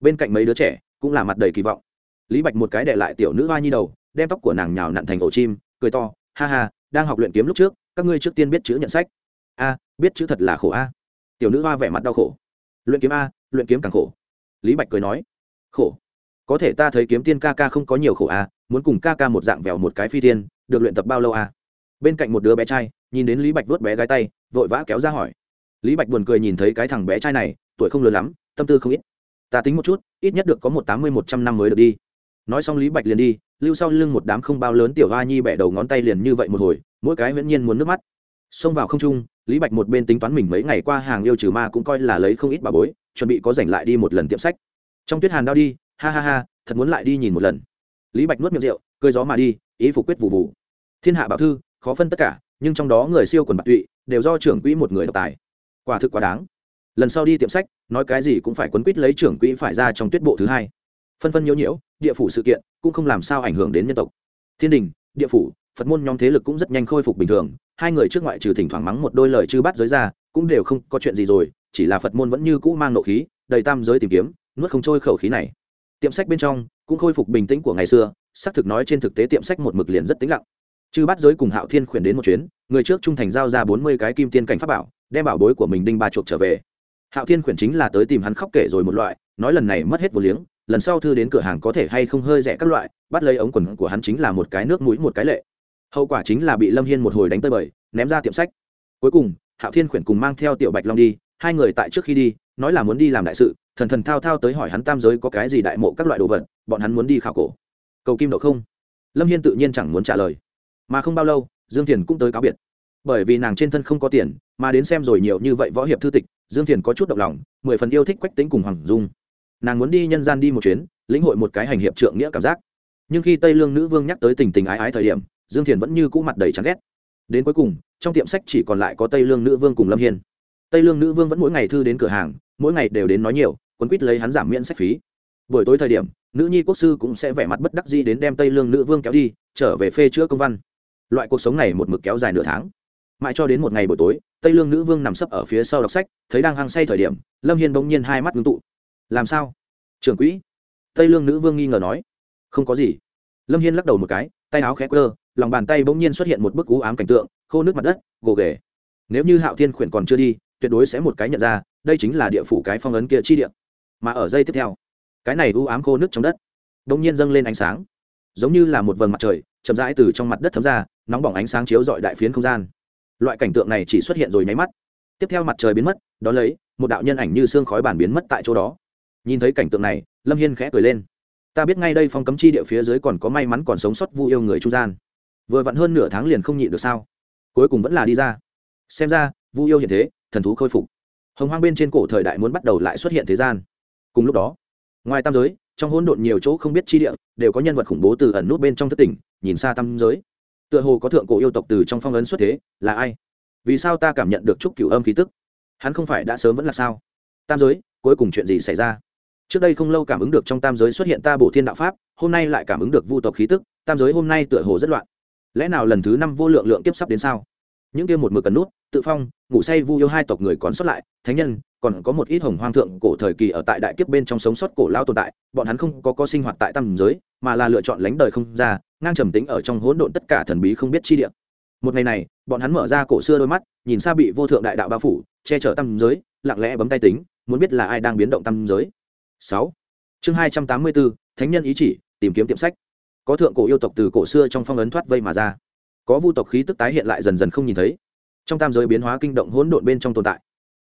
Bên cạnh mấy đứa trẻ, cũng là mặt đầy kỳ vọng lý bạch một cái đệ lại tiểu nữ hoa nhi đầu, đem tóc của nàng nhào nặn thành ổ chim, cười to, ha ha, đang học luyện kiếm lúc trước, các ngươi trước tiên biết chữ nhận sách. A, biết chữ thật là khổ a. Tiểu nữ hoa vẻ mặt đau khổ. Luyện kiếm a, luyện kiếm càng khổ. Lý bạch cười nói. Khổ? Có thể ta thấy kiếm tiên ca ca không có nhiều khổ a, muốn cùng ca ca một dạng vèo một cái phi tiên được luyện tập bao lâu a? Bên cạnh một đứa bé trai, nhìn đến lý bạch vớt bé gái tay, vội vã kéo ra hỏi. Lý bạch buồn cười nhìn thấy cái thằng bé trai này, tuổi không lớn lắm, tâm tư không ít. Ta tính một chút, ít nhất được có một tám mươi một trăm năm mới được đi nói xong lý bạch liền đi, lưu sau lưng một đám không bao lớn tiểu hoa nhi bẻ đầu ngón tay liền như vậy một hồi, mỗi cái viễn nhiên muốn nước mắt. Xông vào không trung, lý bạch một bên tính toán mình mấy ngày qua hàng yêu trừ ma cũng coi là lấy không ít bà bối, chuẩn bị có rảnh lại đi một lần tiệm sách. Trong tuyết hàn đau đi, ha ha ha, thật muốn lại đi nhìn một lần. Lý bạch nuốt miệng rượu cơi gió mà đi, ý phục quyết vụ vụ thiên hạ bảo thư, khó phân tất cả, nhưng trong đó người siêu quần bạc tụy, đều do trưởng quỹ một người độc tài. Quả thực quá đáng. Lần sau đi tiệm sách, nói cái gì cũng phải quấn quýt lấy trưởng quỹ phải ra trong tuyết bộ thứ hai phân phân nhiễu nhiễu, địa phủ sự kiện cũng không làm sao ảnh hưởng đến nhân tộc. Thiên đình, địa phủ, phật môn nhóm thế lực cũng rất nhanh khôi phục bình thường, hai người trước ngoại trừ thỉnh thoảng mắng một đôi lời chư bắt giới ra, cũng đều không có chuyện gì rồi, chỉ là phật môn vẫn như cũ mang nộ khí, đầy tam giới tìm kiếm, nuốt không trôi khẩu khí này. Tiệm sách bên trong cũng khôi phục bình tĩnh của ngày xưa, xác thực nói trên thực tế tiệm sách một mực liền rất tĩnh lặng. Chư bắt giới cùng hạo thiên khuyển đến một chuyến, người trước trung thành giao ra bốn mươi cái kim tiên cảnh pháp bảo, đem bảo bối của mình đinh ba chuộc trở về. Hạo thiên khuyển chính là tới tìm hắn khóc kể rồi một loại, nói lần này mất hết vô liếng lần sau thư đến cửa hàng có thể hay không hơi rẻ các loại, bắt lấy ống quần của hắn chính là một cái nước mũi một cái lệ. Hậu quả chính là bị lâm hiên một hồi đánh tơi bời, ném ra tiệm sách. Cuối cùng, hạo thiên khuyển cùng mang theo tiểu bạch long đi, hai người tại trước khi đi, nói là muốn đi làm đại sự, thần thần thao thao tới hỏi hắn tam giới có cái gì đại mộ các loại đồ vật, bọn hắn muốn đi khảo cổ. Cầu kim độ không? Lâm hiên tự nhiên chẳng muốn trả lời. Mà không bao lâu, dương thiền cũng tới cáo biệt. Bởi vì nàng trên thân không có tiền, mà đến xem rồi nhiều như vậy võ hiệp thư tịch, dương thiền có chút động lòng, mười phần yêu thích quách tính cùng hoàng dung nàng muốn đi nhân gian đi một chuyến, lĩnh hội một cái hành hiệp trượng nghĩa cảm giác. Nhưng khi tây lương nữ vương nhắc tới tình tình ái ái thời điểm, dương thiền vẫn như cũ mặt đầy chán ghét. Đến cuối cùng, trong tiệm sách chỉ còn lại có tây lương nữ vương cùng lâm hiên. Tây lương nữ vương vẫn mỗi ngày thư đến cửa hàng, mỗi ngày đều đến nói nhiều, quấn quýt lấy hắn giảm miễn sách phí. Buổi tối thời điểm, nữ nhi quốc sư cũng sẽ vẻ mặt bất đắc dĩ đến đem tây lương nữ vương kéo đi, trở về phê chữa công văn. Loại cuộc sống này một mực kéo dài nửa tháng. Mãi cho đến một ngày buổi tối, tây lương nữ vương nằm sấp ở phía sau đọc sách, thấy đang hăng say thời điểm, lâm hiên bỗng nhiên hai mắt ngưng tụ làm sao? Trưởng quỹ. Tây lương nữ vương nghi ngờ nói. Không có gì. Lâm hiên lắc đầu một cái, tay áo khẽ quơ, lòng bàn tay bỗng nhiên xuất hiện một bức cú ám cảnh tượng, khô nước mặt đất, gồ ghề. Nếu như hạo thiên khuyển còn chưa đi, tuyệt đối sẽ một cái nhận ra, đây chính là địa phủ cái phong ấn kia chi địa. Mà ở dây tiếp theo, cái này u ám khô nước trong đất, bỗng nhiên dâng lên ánh sáng. Giống như là một vầng mặt trời, chậm rãi từ trong mặt đất thấm ra, nóng bỏng ánh sáng chiếu dọi đại phiến không gian. Loại cảnh tượng này chỉ xuất hiện rồi nháy mắt. Tiếp theo mặt trời biến mất, đón lấy, một đạo nhân ảnh như xương khói bản biến mất tại chỗ đó nhìn thấy cảnh tượng này, lâm hiên khẽ cười lên. Ta biết ngay đây phong cấm chi địa phía dưới còn có may mắn còn sống sót vu yêu người trung gian. Vừa vặn hơn nửa tháng liền không nhịn được sao? Cuối cùng vẫn là đi ra. Xem ra, vu yêu hiện thế, thần thú khôi phục. Hồng hoang bên trên cổ thời đại muốn bắt đầu lại xuất hiện thế gian. Cùng lúc đó, ngoài tam giới, trong hỗn độn nhiều chỗ không biết chi địa, đều có nhân vật khủng bố từ ẩn nút bên trong thất tỉnh, nhìn xa tam giới. Tựa hồ có thượng cổ yêu tộc từ trong phong ấn xuất thế, là ai? Vì sao ta cảm nhận được chúc cửu âm khí tức? Hắn không phải đã sớm vẫn là sao? Tam giới, cuối cùng chuyện gì xảy ra? Trước đây không lâu cảm ứng được trong tam giới xuất hiện ta bổ thiên đạo pháp, hôm nay lại cảm ứng được vu tộc khí tức, tam giới hôm nay tựa hồ rất loạn. Lẽ nào lần thứ năm vô lượng lượng kiếp sắp đến sao? Những kia một mực cần nút, tự phong, ngủ say vu yêu hai tộc người còn xuất lại, thánh nhân, còn có một ít hồng hoang thượng cổ thời kỳ ở tại đại kiếp bên trong sống sót cổ lao tồn tại, bọn hắn không có có sinh hoạt tại tam giới, mà là lựa chọn lánh đời không ra, ngang trầm tính ở trong hỗn độn tất cả thần bí không biết chi địa. Một ngày này, bọn hắn mở ra cổ xưa đôi mắt, nhìn xa bị vô thượng đại đạo bao phủ, che chở tam giới, lặng lẽ bấm tay tính, muốn biết là ai đang biến động tam giới sáu. Chương hai trăm tám mươi bốn, thánh nhân ý chỉ, tìm kiếm tiệm sách. Có thượng cổ yêu tộc từ cổ xưa trong phong ấn thoát vây mà ra. Có vu tộc khí tức tái hiện lại dần dần không nhìn thấy. Trong tam giới biến hóa kinh động hỗn độn bên trong tồn tại.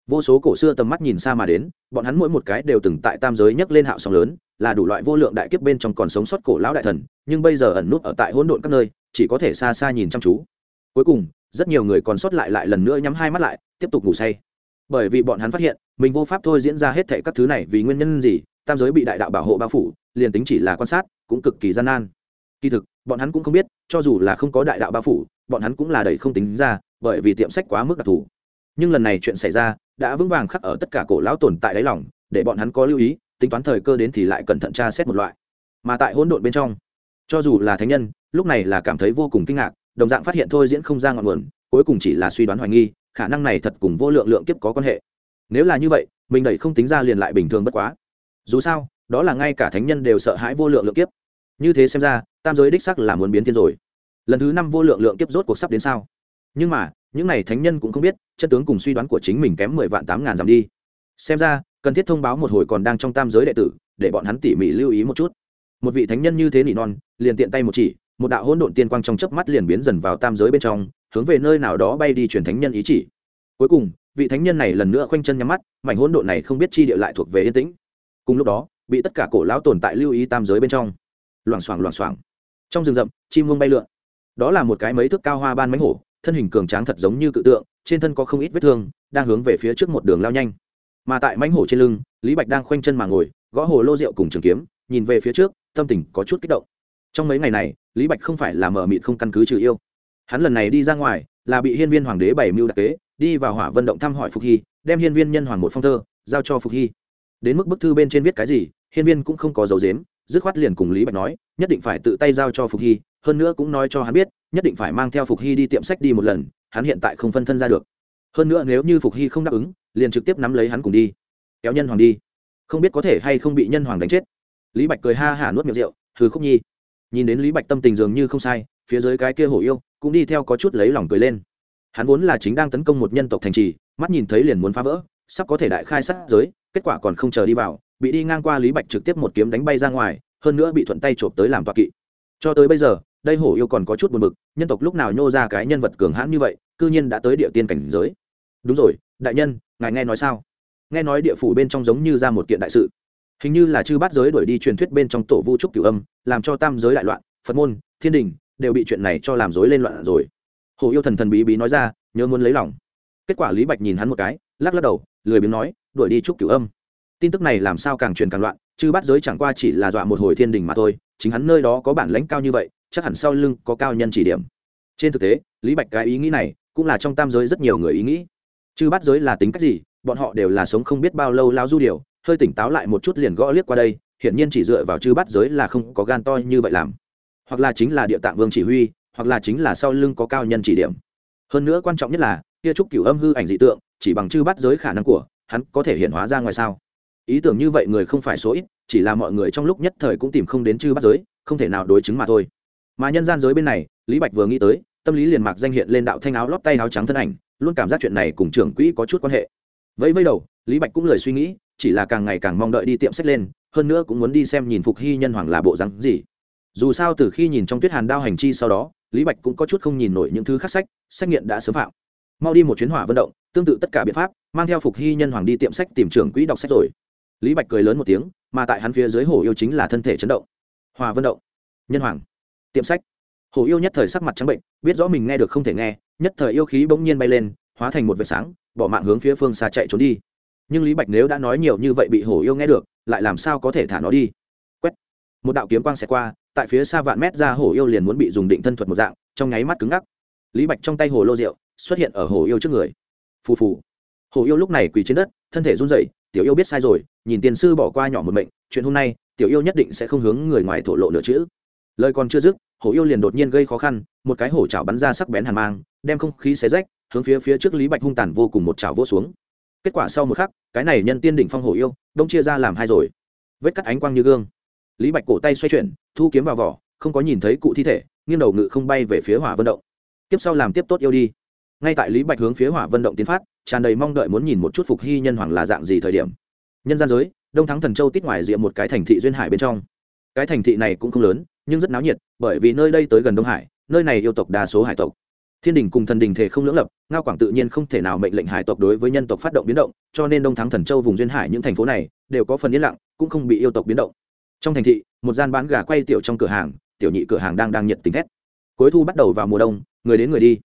Vô số cổ xưa tầm mắt nhìn xa mà đến, bọn hắn mỗi một cái đều từng tại tam giới nhấc lên hạo sóng lớn, là đủ loại vô lượng đại kiếp bên trong còn sống sót cổ lão đại thần, nhưng bây giờ ẩn nút ở tại hỗn độn các nơi, chỉ có thể xa xa nhìn chăm chú. Cuối cùng, rất nhiều người còn sót lại lại lần nữa nhắm hai mắt lại, tiếp tục ngủ say bởi vì bọn hắn phát hiện, mình vô pháp thôi diễn ra hết thệ các thứ này vì nguyên nhân gì, tam giới bị đại đạo bảo hộ bao phủ, liền tính chỉ là quan sát, cũng cực kỳ gian nan. Kỳ thực, bọn hắn cũng không biết, cho dù là không có đại đạo bao phủ, bọn hắn cũng là đầy không tính ra, bởi vì tiệm sách quá mức đặc thù. Nhưng lần này chuyện xảy ra, đã vững vàng khắc ở tất cả cổ lão tồn tại đáy lòng, để bọn hắn có lưu ý, tính toán thời cơ đến thì lại cẩn thận tra xét một loại. Mà tại hỗn độn bên trong, cho dù là thánh nhân, lúc này là cảm thấy vô cùng kinh ngạc, đồng dạng phát hiện thôi diễn không ra ngọn nguồn, cuối cùng chỉ là suy đoán hoài nghi khả năng này thật cùng vô lượng lượng kiếp có quan hệ. Nếu là như vậy, mình đẩy không tính ra liền lại bình thường bất quá. Dù sao, đó là ngay cả thánh nhân đều sợ hãi vô lượng lượng kiếp. Như thế xem ra, tam giới đích sắc là muốn biến thiên rồi. Lần thứ năm vô lượng lượng kiếp rốt cuộc sắp đến sao? Nhưng mà, những này thánh nhân cũng không biết, chân tướng cùng suy đoán của chính mình kém mười vạn tám ngàn dặm đi. Xem ra, cần thiết thông báo một hồi còn đang trong tam giới đệ tử, để bọn hắn tỉ mỉ lưu ý một chút. Một vị thánh nhân như thế nỉ non, liền tiện tay một chỉ, một đạo hỗn độn tiên quang trong chớp mắt liền biến dần vào tam giới bên trong hướng về nơi nào đó bay đi truyền thánh nhân ý chỉ. Cuối cùng, vị thánh nhân này lần nữa khoanh chân nhắm mắt, mảnh hỗn độn này không biết chi địa lại thuộc về yên tĩnh. Cùng lúc đó, bị tất cả cổ lão tồn tại lưu ý tam giới bên trong. Loảng xoảng loảng xoảng. Trong rừng rậm, chim muông bay lượn. Đó là một cái mấy thước cao hoa ban mánh hổ, thân hình cường tráng thật giống như cự tượng, trên thân có không ít vết thương, đang hướng về phía trước một đường lao nhanh. Mà tại mánh hổ trên lưng, lý bạch đang khoanh chân mà ngồi, gõ hồ lô rượu cùng trường kiếm, nhìn về phía trước, tâm tình có chút kích động. Trong mấy ngày này, lý bạch không phải là mờ mịt không căn cứ trừ yêu hắn lần này đi ra ngoài, là bị hiên viên hoàng đế bảy mưu đặc kế, đi vào hỏa vận động thăm hỏi phục hy, đem hiên viên nhân hoàng một phong thơ, giao cho phục hy. Đến mức bức thư bên trên viết cái gì, hiên viên cũng không có dấu dếm dứt khoát liền cùng lý bạch nói, nhất định phải tự tay giao cho phục hy, hơn nữa cũng nói cho hắn biết, nhất định phải mang theo phục hy đi tiệm sách đi một lần, hắn hiện tại không phân thân ra được. Hơn nữa nếu như phục hy không đáp ứng, liền trực tiếp nắm lấy hắn cùng đi. Kéo nhân hoàng đi. Không biết có thể hay không bị nhân hoàng đánh chết. Lý bạch cười ha hả nuốt miệng rượu thứ khúc nhi. Nhìn đến lý bạch tâm tình dường như không sai, phía dưới cái kia hổ yêu cũng đi theo có chút lấy lòng cười lên. Hắn vốn là chính đang tấn công một nhân tộc thành trì, mắt nhìn thấy liền muốn phá vỡ, sắp có thể đại khai sát giới, kết quả còn không chờ đi vào, bị đi ngang qua lý bạch trực tiếp một kiếm đánh bay ra ngoài, hơn nữa bị thuận tay trộm tới làm toa kỵ. Cho tới bây giờ, đây hổ yêu còn có chút buồn bực, nhân tộc lúc nào nhô ra cái nhân vật cường hãn như vậy, cư nhiên đã tới địa tiên cảnh giới. Đúng rồi, đại nhân, ngài nghe nói sao? Nghe nói địa phủ bên trong giống như ra một kiện đại sự. Hình như là chư bát giới đuổi đi truyền thuyết bên trong tổ vũ trúc cửu âm, làm cho tam giới đại loạn, phật môn, thiên đình đều bị chuyện này cho làm rối lên loạn rồi. Hồ yêu thần thần bí bí nói ra, nhớ muốn lấy lòng. Kết quả lý bạch nhìn hắn một cái, lắc lắc đầu, lười biếng nói, đuổi đi trúc cửu âm. Tin tức này làm sao càng truyền càng loạn, chứ bắt giới chẳng qua chỉ là dọa một hồi thiên đình mà thôi, chính hắn nơi đó có bản lãnh cao như vậy, chắc hẳn sau lưng có cao nhân chỉ điểm. Trên thực tế, lý bạch cái ý nghĩ này cũng là trong tam giới rất nhiều người ý nghĩ. Chứ bắt giới là tính cách gì, bọn họ đều là sống không biết bao lâu lao du điều, hơi tỉnh táo lại một chút liền gõ liếc qua đây, hiển nhiên chỉ dựa vào chư bắt giới là không có gan to như vậy làm hoặc là chính là địa tạng vương chỉ huy, hoặc là chính là sau lưng có cao nhân chỉ điểm. Hơn nữa quan trọng nhất là, kia trúc cửu âm hư ảnh dị tượng, chỉ bằng chư bắt giới khả năng của, hắn có thể hiện hóa ra ngoài sao? Ý tưởng như vậy người không phải số ít, chỉ là mọi người trong lúc nhất thời cũng tìm không đến chư bắt giới, không thể nào đối chứng mà thôi. Mà nhân gian giới bên này, lý bạch vừa nghĩ tới, tâm lý liền mạc danh hiện lên đạo thanh áo lót tay áo trắng thân ảnh, luôn cảm giác chuyện này cùng trưởng quỹ có chút quan hệ. Vẫy vẫy đầu, lý bạch cũng lời suy nghĩ, chỉ là càng ngày càng mong đợi đi tiệm sách lên, hơn nữa cũng muốn đi xem nhìn phục hy nhân hoàng là bộ rắn gì dù sao từ khi nhìn trong tuyết hàn đao hành chi sau đó, lý bạch cũng có chút không nhìn nổi những thứ khác sách sách nghiện đã sớm phạm. Mau đi một chuyến hỏa vận động, tương tự tất cả biện pháp, mang theo phục hy nhân hoàng đi tiệm sách tìm trưởng quỹ đọc sách rồi. Lý bạch cười lớn một tiếng, mà tại hắn phía dưới hổ yêu chính là thân thể chấn động. Hòa vận động, nhân hoàng, tiệm sách. Hổ yêu nhất thời sắc mặt trắng bệnh, biết rõ mình nghe được không thể nghe, nhất thời yêu khí bỗng nhiên bay lên, hóa thành một vệt sáng, bỏ mạng hướng phía phương xa chạy trốn đi. Nhưng lý bạch nếu đã nói nhiều như vậy bị hổ yêu nghe được, lại làm sao có thể thả nó đi? Quét. Một đạo kiếm quang xẹt qua tại phía xa vạn mét ra hổ yêu liền muốn bị dùng định thân thuật một dạng, trong nháy mắt cứng ngắc. Lý bạch trong tay hồ lô rượu xuất hiện ở hồ yêu trước người. Phù phù. Hồ yêu lúc này quỳ trên đất, thân thể run rẩy, tiểu yêu biết sai rồi, nhìn tiền sư bỏ qua nhỏ một mệnh, chuyện hôm nay, tiểu yêu nhất định sẽ không hướng người ngoài thổ lộ nữa chữ. Lời còn chưa dứt hổ yêu liền đột nhiên gây khó khăn, một cái hổ chảo bắn ra sắc bén hàn mang, đem không khí xé rách, hướng phía phía trước lý bạch hung tàn vô cùng một chảo vô xuống. Kết quả sau một khắc, cái này nhân tiên đỉnh phong hổ yêu, đông chia ra làm hai rồi. Vết cắt ánh quang như gương. Lý bạch cổ tay xoay chuyển thu kiếm vào vỏ, không có nhìn thấy cụ thi thể, nghiêng đầu ngự không bay về phía hỏa vân động. Tiếp sau làm tiếp tốt yêu đi. Ngay tại lý bạch hướng phía hỏa vân động tiến phát, tràn đầy mong đợi muốn nhìn một chút phục hy nhân hoàng là dạng gì thời điểm. Nhân gian giới, đông thắng thần châu tít ngoài diện một cái thành thị duyên hải bên trong. Cái thành thị này cũng không lớn, nhưng rất náo nhiệt, bởi vì nơi đây tới gần đông hải, nơi này yêu tộc đa số hải tộc. Thiên đình cùng thần đình thể không lưỡng lập, ngao quảng tự nhiên không thể nào mệnh lệnh hải tộc đối với nhân tộc phát động biến động, cho nên đông thắng thần châu vùng duyên hải những thành phố này đều có phần yên lặng, cũng không bị yêu tộc biến động trong thành thị, một gian bán gà quay tiểu trong cửa hàng, tiểu nhị cửa hàng đang đang nhiệt tính thét. Cuối thu bắt đầu vào mùa đông, người đến người đi.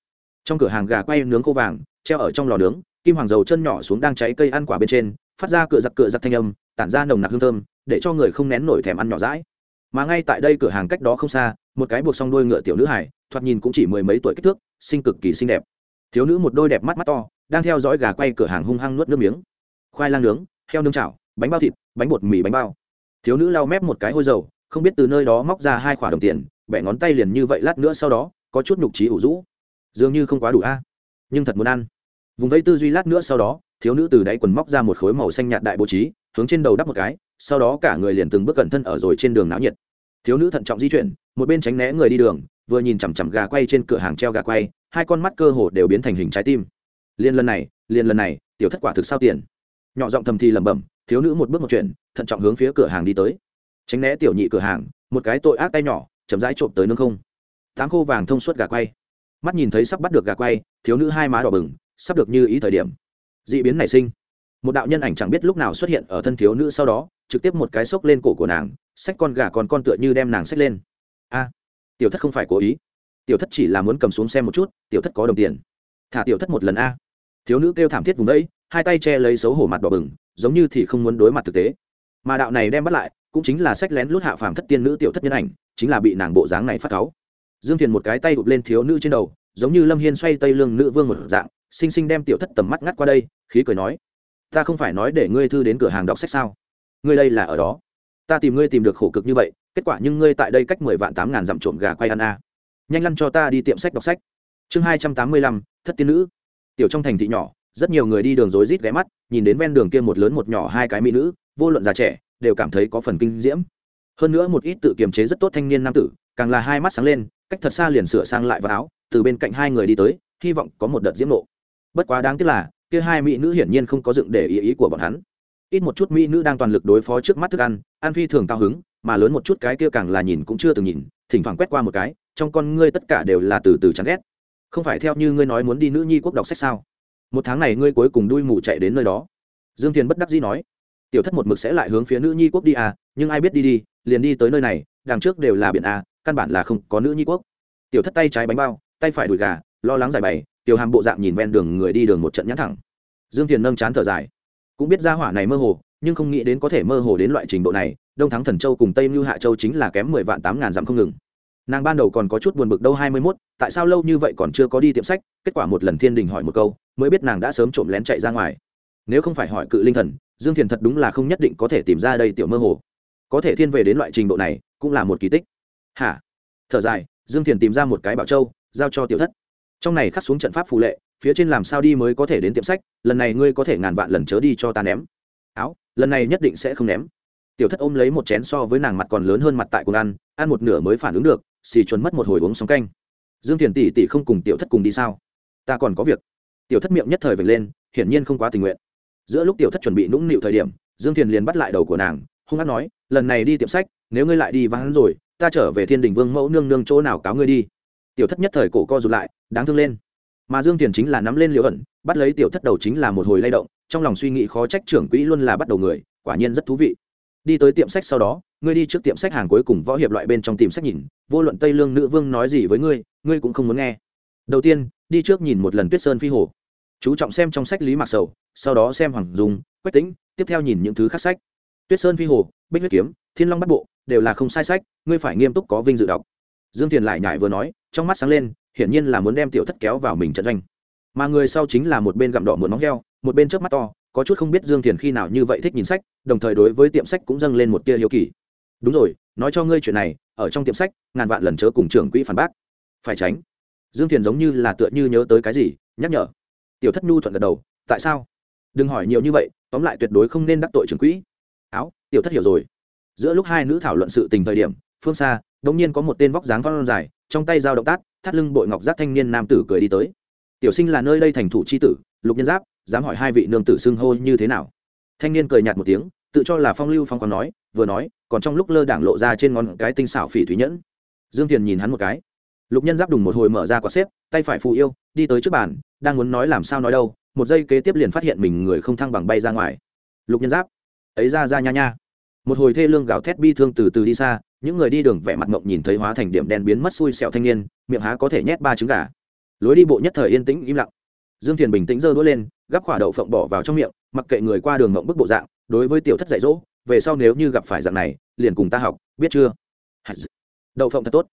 Trong cửa hàng gà quay nướng khô vàng, treo ở trong lò nướng, kim hoàng dầu chân nhỏ xuống đang cháy cây ăn quả bên trên, phát ra cửa giặc cửa giặc thanh âm, tản ra nồng nặc hương thơm, để cho người không nén nổi thèm ăn nhỏ rãi mà ngay tại đây cửa hàng cách đó không xa, một cái buộc xong đuôi ngựa tiểu nữ hải thoạt nhìn cũng chỉ mười mấy tuổi kích thước sinh cực kỳ xinh đẹp. Thiếu nữ một đôi đẹp mắt mắt to, đang theo dõi gà quay cửa hàng hung hăng nuốt nước miếng. Khoai lang nướng, heo nướng chảo, bánh bao thịt, bánh bột mì bánh bao thiếu nữ lau mép một cái hôi dầu, không biết từ nơi đó móc ra hai khoả đồng tiền, bẻ ngón tay liền như vậy lát nữa sau đó, có chút nhục trí ủ rũ. Dường như không quá đủ a, nhưng thật muốn ăn. Vùng vây tư duy lát nữa sau đó, thiếu nữ từ đáy quần móc ra một khối màu xanh nhạt đại bố trí, hướng trên đầu đắp một cái, sau đó cả người liền từng bước cẩn thân ở rồi trên đường náo nhiệt. Thiếu nữ thận trọng di chuyển, một bên tránh né người đi đường, vừa nhìn chằm chằm gà quay trên cửa hàng treo gà quay, hai con mắt cơ hồ đều biến thành hình trái tim. Liên lần này, liên lần này, tiểu thất quả thực sao tiền? Nhỏ giọng thầm thì lẩm bẩm thiếu nữ một bước một chuyện thận trọng hướng phía cửa hàng đi tới. Tránh né tiểu nhị cửa hàng, một cái tội ác tay nhỏ, chậm rãi trộm tới nương không. Tám khô vàng thông suốt gà quay. Mắt nhìn thấy sắp bắt được gà quay, thiếu nữ hai má đỏ bừng, sắp được như ý thời điểm. D ị biến nảy sinh. Một đạo nhân ảnh chẳng biết lúc nào xuất hiện ở thân thiếu nữ sau đó, trực tiếp một cái xốc lên cổ của nàng, xách con gà còn con tựa như đem nàng xách lên. A, tiểu thất không phải cố ý. Tiểu thất chỉ là muốn cầm xuống xem một chút, tiểu thất có đồng tiền. Thả tiểu thất một lần a. Thiếu nữ kêu thảm thiết vùng đấy, hai tay che lấy xấu hổ mặt đỏ bừng giống như thì không muốn đối mặt thực tế. Mà đạo này đem bắt lại, cũng chính là sách lén lút hạ phàm thất tiên nữ tiểu thất nhân ảnh, chính là bị nàng bộ dáng này phát cáu. Dương thiền một cái tay gục lên thiếu nữ trên đầu, giống như lâm hiên xoay tây lương nữ vương một dạng, xinh xinh đem tiểu thất tầm mắt ngắt qua đây, khí cười nói, ta không phải nói để ngươi thư đến cửa hàng đọc sách sao? Ngươi đây là ở đó. Ta tìm ngươi tìm được khổ cực như vậy, kết quả nhưng ngươi tại đây cách mười vạn tám ngàn dặm trộm gà quay ăn a. Nhanh lăn cho ta đi tiệm sách đọc sách. Chương hai trăm tám mươi lăm, thất tiên nữ. Tiểu trong thành thị nhỏ rất nhiều người đi đường rối rít ghé mắt, nhìn đến ven đường kia một lớn một nhỏ hai cái mỹ nữ, vô luận già trẻ, đều cảm thấy có phần kinh diễm. Hơn nữa một ít tự kiềm chế rất tốt thanh niên nam tử, càng là hai mắt sáng lên, cách thật xa liền sửa sang lại vào áo, từ bên cạnh hai người đi tới, hy vọng có một đợt diễm nộ bất quá đáng tiếc là, kia hai mỹ nữ hiển nhiên không có dựng để ý ý của bọn hắn. Ít một chút mỹ nữ đang toàn lực đối phó trước mắt thức ăn an phi thường cao hứng, mà lớn một chút cái kia càng là nhìn cũng chưa từng nhìn, thỉnh thoảng quét qua một cái, trong con ngươi tất cả đều là từ từ chán ghét. Không phải theo như ngươi nói muốn đi nữ nhi quốc đọc sách sao? Một tháng này ngươi cuối cùng đuôi mù chạy đến nơi đó. Dương thiền bất đắc dĩ nói, tiểu thất một mực sẽ lại hướng phía nữ nhi quốc đi à nhưng ai biết đi đi, liền đi tới nơi này, đằng trước đều là biển à căn bản là không có nữ nhi quốc. Tiểu thất tay trái bánh bao, tay phải đùi gà, lo lắng giải bày, tiểu hàm bộ dạng nhìn ven đường người đi đường một trận nhãn thẳng. Dương thiền nâng chán thở dài, cũng biết ra hỏa này mơ hồ, nhưng không nghĩ đến có thể mơ hồ đến loại trình độ này, đông thắng thần châu cùng tây mưu hạ châu chính là kém mười vạn tám ngàn dặm không ngừng nàng ban đầu còn có chút buồn bực đâu hai mươi mốt, tại sao lâu như vậy còn chưa có đi tiệm sách? Kết quả một lần thiên đình hỏi một câu, mới biết nàng đã sớm trộm lén chạy ra ngoài. Nếu không phải hỏi cự linh thần, dương thiền thật đúng là không nhất định có thể tìm ra đây tiểu mơ hồ. Có thể thiên về đến loại trình độ này, cũng là một kỳ tích. Hả? Thở dài, dương thiền tìm ra một cái bảo châu, giao cho tiểu thất. Trong này khắc xuống trận pháp phù lệ, phía trên làm sao đi mới có thể đến tiệm sách, lần này ngươi có thể ngàn vạn lần chớ đi cho ta ném. Áo, lần này nhất định sẽ không ném. Tiểu thất ôm lấy một chén so với nàng mặt còn lớn hơn mặt tại cùng ăn ăn một nửa mới phản ứng được xì chuẩn mất một hồi uống sóng canh. Dương thiền tỷ tỷ không cùng tiểu thất cùng đi sao? Ta còn có việc. Tiểu thất miệng nhất thời vệt lên, hiển nhiên không quá tình nguyện. Giữa lúc tiểu thất chuẩn bị nũng nịu thời điểm, dương thiền liền bắt lại đầu của nàng, hung hát nói, lần này đi tiệm sách, nếu ngươi lại đi vắng rồi, ta trở về thiên đình vương mẫu nương nương chỗ nào cáo ngươi đi. Tiểu thất nhất thời cổ co rụt lại, đáng thương lên. Mà dương thiền chính là nắm lên liễu ẩn, bắt lấy tiểu thất đầu chính là một hồi lay động, trong lòng suy nghĩ khó trách trưởng quỹ luôn là bắt đầu người, quả nhiên rất thú vị đi tới tiệm sách sau đó, ngươi đi trước tiệm sách hàng cuối cùng võ hiệp loại bên trong tìm sách nhìn, vô luận tây lương nữ vương nói gì với ngươi ngươi cũng không muốn nghe. Đầu tiên, đi trước nhìn một lần tuyết sơn phi hồ. Chú trọng xem trong sách lý mạc sầu, sau đó xem hoàng dung, quách tĩnh, tiếp theo nhìn những thứ khác sách. Tuyết sơn phi hồ, bích huyết kiếm, thiên long bắt bộ, đều là không sai sách, ngươi phải nghiêm túc có vinh dự đọc. Dương thiền lại nhải vừa nói, trong mắt sáng lên, hiển nhiên là muốn đem tiểu thất kéo vào mình trận doanh. Mà người sau chính là một bên gặm đỏ một móng heo, một bên trước mắt to có chút không biết dương thiền khi nào như vậy thích nhìn sách, đồng thời đối với tiệm sách cũng dâng lên một tia hiếu kỳ. Đúng rồi, nói cho ngươi chuyện này, ở trong tiệm sách, ngàn vạn lần chớ cùng trưởng quỹ phản bác. Phải tránh. Dương thiền giống như là tựa như nhớ tới cái gì, nhắc nhở. Tiểu thất nhu thuận gật đầu, tại sao? Đừng hỏi nhiều như vậy, tóm lại tuyệt đối không nên đắc tội trưởng quỹ. Áo, tiểu thất hiểu rồi. Giữa lúc hai nữ thảo luận sự tình thời điểm, phương xa đống nhiên có một tên vóc dáng con dài, trong tay dao động tác, thắt lưng bội ngọc giác thanh niên nam tử cười đi tới. Tiểu sinh là nơi đây thành thủ c h i tử, lục nhân giáp dám hỏi hai vị nương tử xưng hô như thế nào. Thanh niên cười nhạt một tiếng, tự cho là phong lưu phong còn nói, vừa nói, còn trong lúc lơ đảng lộ ra trên ngón cái tinh xảo phỉ thúy nhẫn. Dương thiền nhìn hắn một cái. Lục nhân giáp đùng một hồi mở ra quả xếp, tay phải phù yêu, đi tới trước bàn, đang muốn nói làm sao nói đâu, một giây kế tiếp liền phát hiện mình người không thăng bằng bay ra ngoài. Lục nhân giáp, ấy ra ra nha nha. Một hồi thê lương gào thét bi thương từ từ đi xa, những người đi đường vẻ mặt ngộng nhìn thấy hóa thành điểm đen biến mất xui xẹo thanh niên, miệng há có thể nhét ba trứng gà. Lối đi bộ nhất thời yên tĩnh im lặng. Dương thiền bình tĩnh giơ đũa lên gắp quả đậu phộng bỏ vào trong miệng, mặc kệ người qua đường mộng bức bộ dạng, đối với tiểu thất dạy dỗ, về sau nếu như gặp phải dạng này, liền cùng ta học, biết chưa? Đậu phộng thật tốt.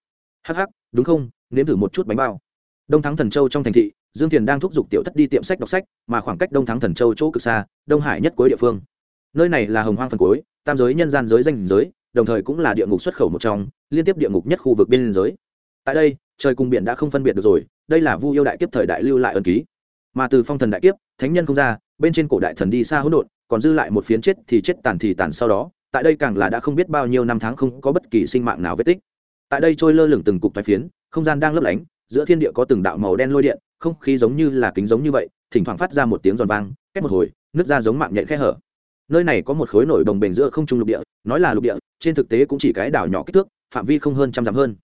Hắc hắc, đúng không? Nếm thử một chút bánh bao. Đông thắng thần châu trong thành thị, dương thiền đang thúc giục tiểu thất đi tiệm sách đọc sách, mà khoảng cách đông thắng thần châu chỗ cực xa, đông hải nhất cuối địa phương. Nơi này là hồng hoang phần cuối, tam giới nhân gian giới danh giới, đồng thời cũng là địa ngục xuất khẩu một trong, liên tiếp địa ngục nhất khu vực biên giới. Tại đây, trời cùng biển đã không phân biệt được rồi, đây là vu yêu đại kiếp thời đại lưu lại ân ký. Mà từ phong thần đại kiếp thánh nhân không ra, bên trên cổ đại thần đi xa hỗn độn, còn dư lại một phiến chết thì chết tàn thì tàn sau đó, tại đây càng là đã không biết bao nhiêu năm tháng không có bất kỳ sinh mạng nào vết tích. Tại đây trôi lơ lửng từng cục thoái phiến, không gian đang lấp lánh, giữa thiên địa có từng đạo màu đen lôi điện, không khí giống như là kính giống như vậy, thỉnh thoảng phát ra một tiếng giòn vang cách một hồi, nước ra giống mạng nhện khe hở. Nơi này có một khối nổi đồng bền giữa không trung lục địa, nói là lục địa, trên thực tế cũng chỉ cái đảo nhỏ kích thước, phạm vi không hơn trăm dặm hơn.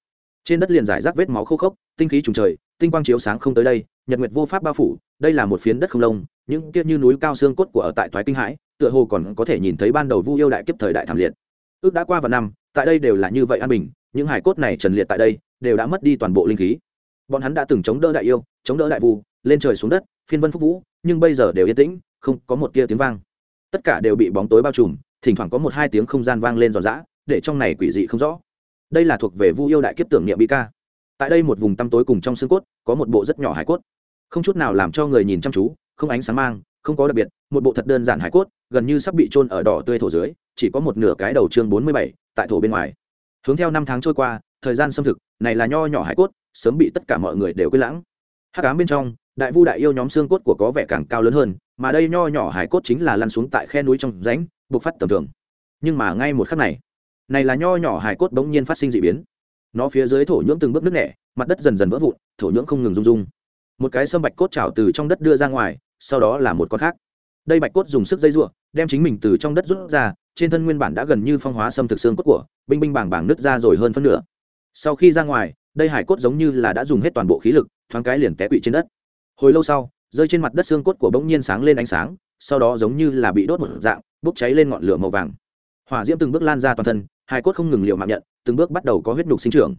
Trên đất liền giải rác vết máu khô khốc, tinh khí trùng trời, tinh quang chiếu sáng không tới đây nhật nguyệt vô pháp bao phủ, đây là một phiến đất không lông, những kia như núi cao xương cốt của ở tại thoái kinh hải, tựa hồ còn có thể nhìn thấy ban đầu vu yêu đại kiếp thời đại thảm liệt. Ước đã qua vào năm, tại đây đều là như vậy an bình, những hải cốt này trần liệt tại đây, đều đã mất đi toàn bộ linh khí. Bọn hắn đã từng chống đỡ đại yêu, chống đỡ đại vu, lên trời xuống đất, phiên vân phúc vũ, nhưng bây giờ đều yên tĩnh, không có một tia tiếng vang. Tất cả đều bị bóng tối bao trùm, thỉnh thoảng có một hai tiếng không gian vang lên giòn giã, để trong này quỷ dị không rõ. Đây là thuộc về vu yêu đại kiếp tưởng niệm bi ca. Tại đây một vùng tăm tối cùng trong xương cốt, có một bộ rất nhỏ hải cốt không chút nào làm cho người nhìn chăm chú, không ánh sáng mang, không có đặc biệt, một bộ thật đơn giản hải cốt, gần như sắp bị trôn ở đỏ tươi thổ dưới, chỉ có một nửa cái đầu chương bốn mươi bảy, tại thổ bên ngoài. Hướng theo năm tháng trôi qua, thời gian xâm thực, này là nho nhỏ hải cốt, sớm bị tất cả mọi người đều quên lãng. Hắc ám bên trong, đại vu đại yêu nhóm xương cốt của có vẻ càng cao lớn hơn, mà đây nho nhỏ hải cốt chính là lăn xuống tại khe núi trong rãnh, bộc phát tầm thường. Nhưng mà ngay một khắc này này là nho nhỏ hải cốt bỗng nhiên phát sinh dị biến. Nó phía dưới thổ nhưỡng từng bước nước nẻ, mặt đất dần dần vỡ vụn, thổ nhưỡng không ngừng rung rung một cái sâm bạch cốt trào từ trong đất đưa ra ngoài, sau đó là một con khác. Đây bạch cốt dùng sức dây ruộng đem chính mình từ trong đất rút ra, trên thân nguyên bản đã gần như phong hóa xâm thực xương cốt của, binh binh bảng bảng nứt ra rồi hơn phân nửa. Sau khi ra ngoài, đây hải cốt giống như là đã dùng hết toàn bộ khí lực, thoáng cái liền té quỵ trên đất. Hồi lâu sau, rơi trên mặt đất xương cốt của bỗng nhiên sáng lên ánh sáng, sau đó giống như là bị đốt một dạng, bốc cháy lên ngọn lửa màu vàng. Hỏa diễm từng bước lan ra toàn thân, hải cốt không ngừng liệu mạng nhận, từng bước bắt đầu có huyết nhục sinh trưởng.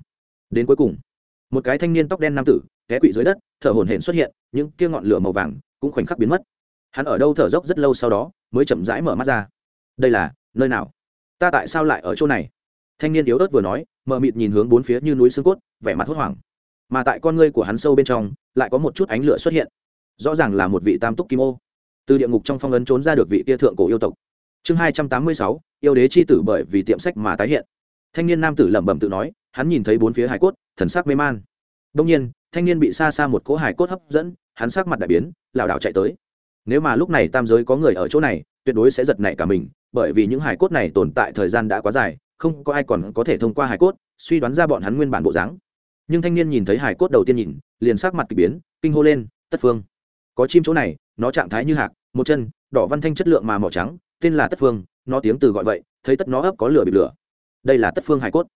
Đến cuối cùng, một cái thanh niên tóc đen nam tử té quỵ dưới đất, thở hổn hển xuất hiện, những kia ngọn lửa màu vàng cũng khoảnh khắc biến mất. Hắn ở đâu thở dốc rất lâu sau đó, mới chậm rãi mở mắt ra. Đây là, nơi nào? Ta tại sao lại ở chỗ này? Thanh niên yếu ớt vừa nói, mờ mịt nhìn hướng bốn phía như núi xương cốt, vẻ mặt hốt hoảng. Mà tại con ngươi của hắn sâu bên trong, lại có một chút ánh lửa xuất hiện. Rõ ràng là một vị tam túc kim ô. Từ địa ngục trong phong ấn trốn ra được vị tia thượng cổ yêu tộc. Chương hai trăm tám mươi sáu, yêu đế c h i tử bởi vì tiệm sách mà tái hiện. Thanh niên nam tử lẩm bẩm tự nói, hắn nhìn thấy bốn phía hải cốt, thần sắc mê man đông nhiên, thanh niên bị xa xa một cỗ hải cốt hấp dẫn, hắn sắc mặt đại biến, lảo đảo chạy tới. Nếu mà lúc này tam giới có người ở chỗ này, tuyệt đối sẽ giật nảy cả mình, bởi vì những hải cốt này tồn tại thời gian đã quá dài, không có ai còn có thể thông qua hải cốt, suy đoán ra bọn hắn nguyên bản bộ dáng. Nhưng thanh niên nhìn thấy hải cốt đầu tiên nhìn, liền sắc mặt k ỳ biến, kinh hô lên, tất phương, có chim chỗ này, nó trạng thái như hạc, một chân, đỏ văn thanh chất lượng mà màu trắng, tên là tất phương, nó tiếng từ gọi vậy, thấy tất nó ấp có lửa bị lửa. Đây là tất phương hải cốt.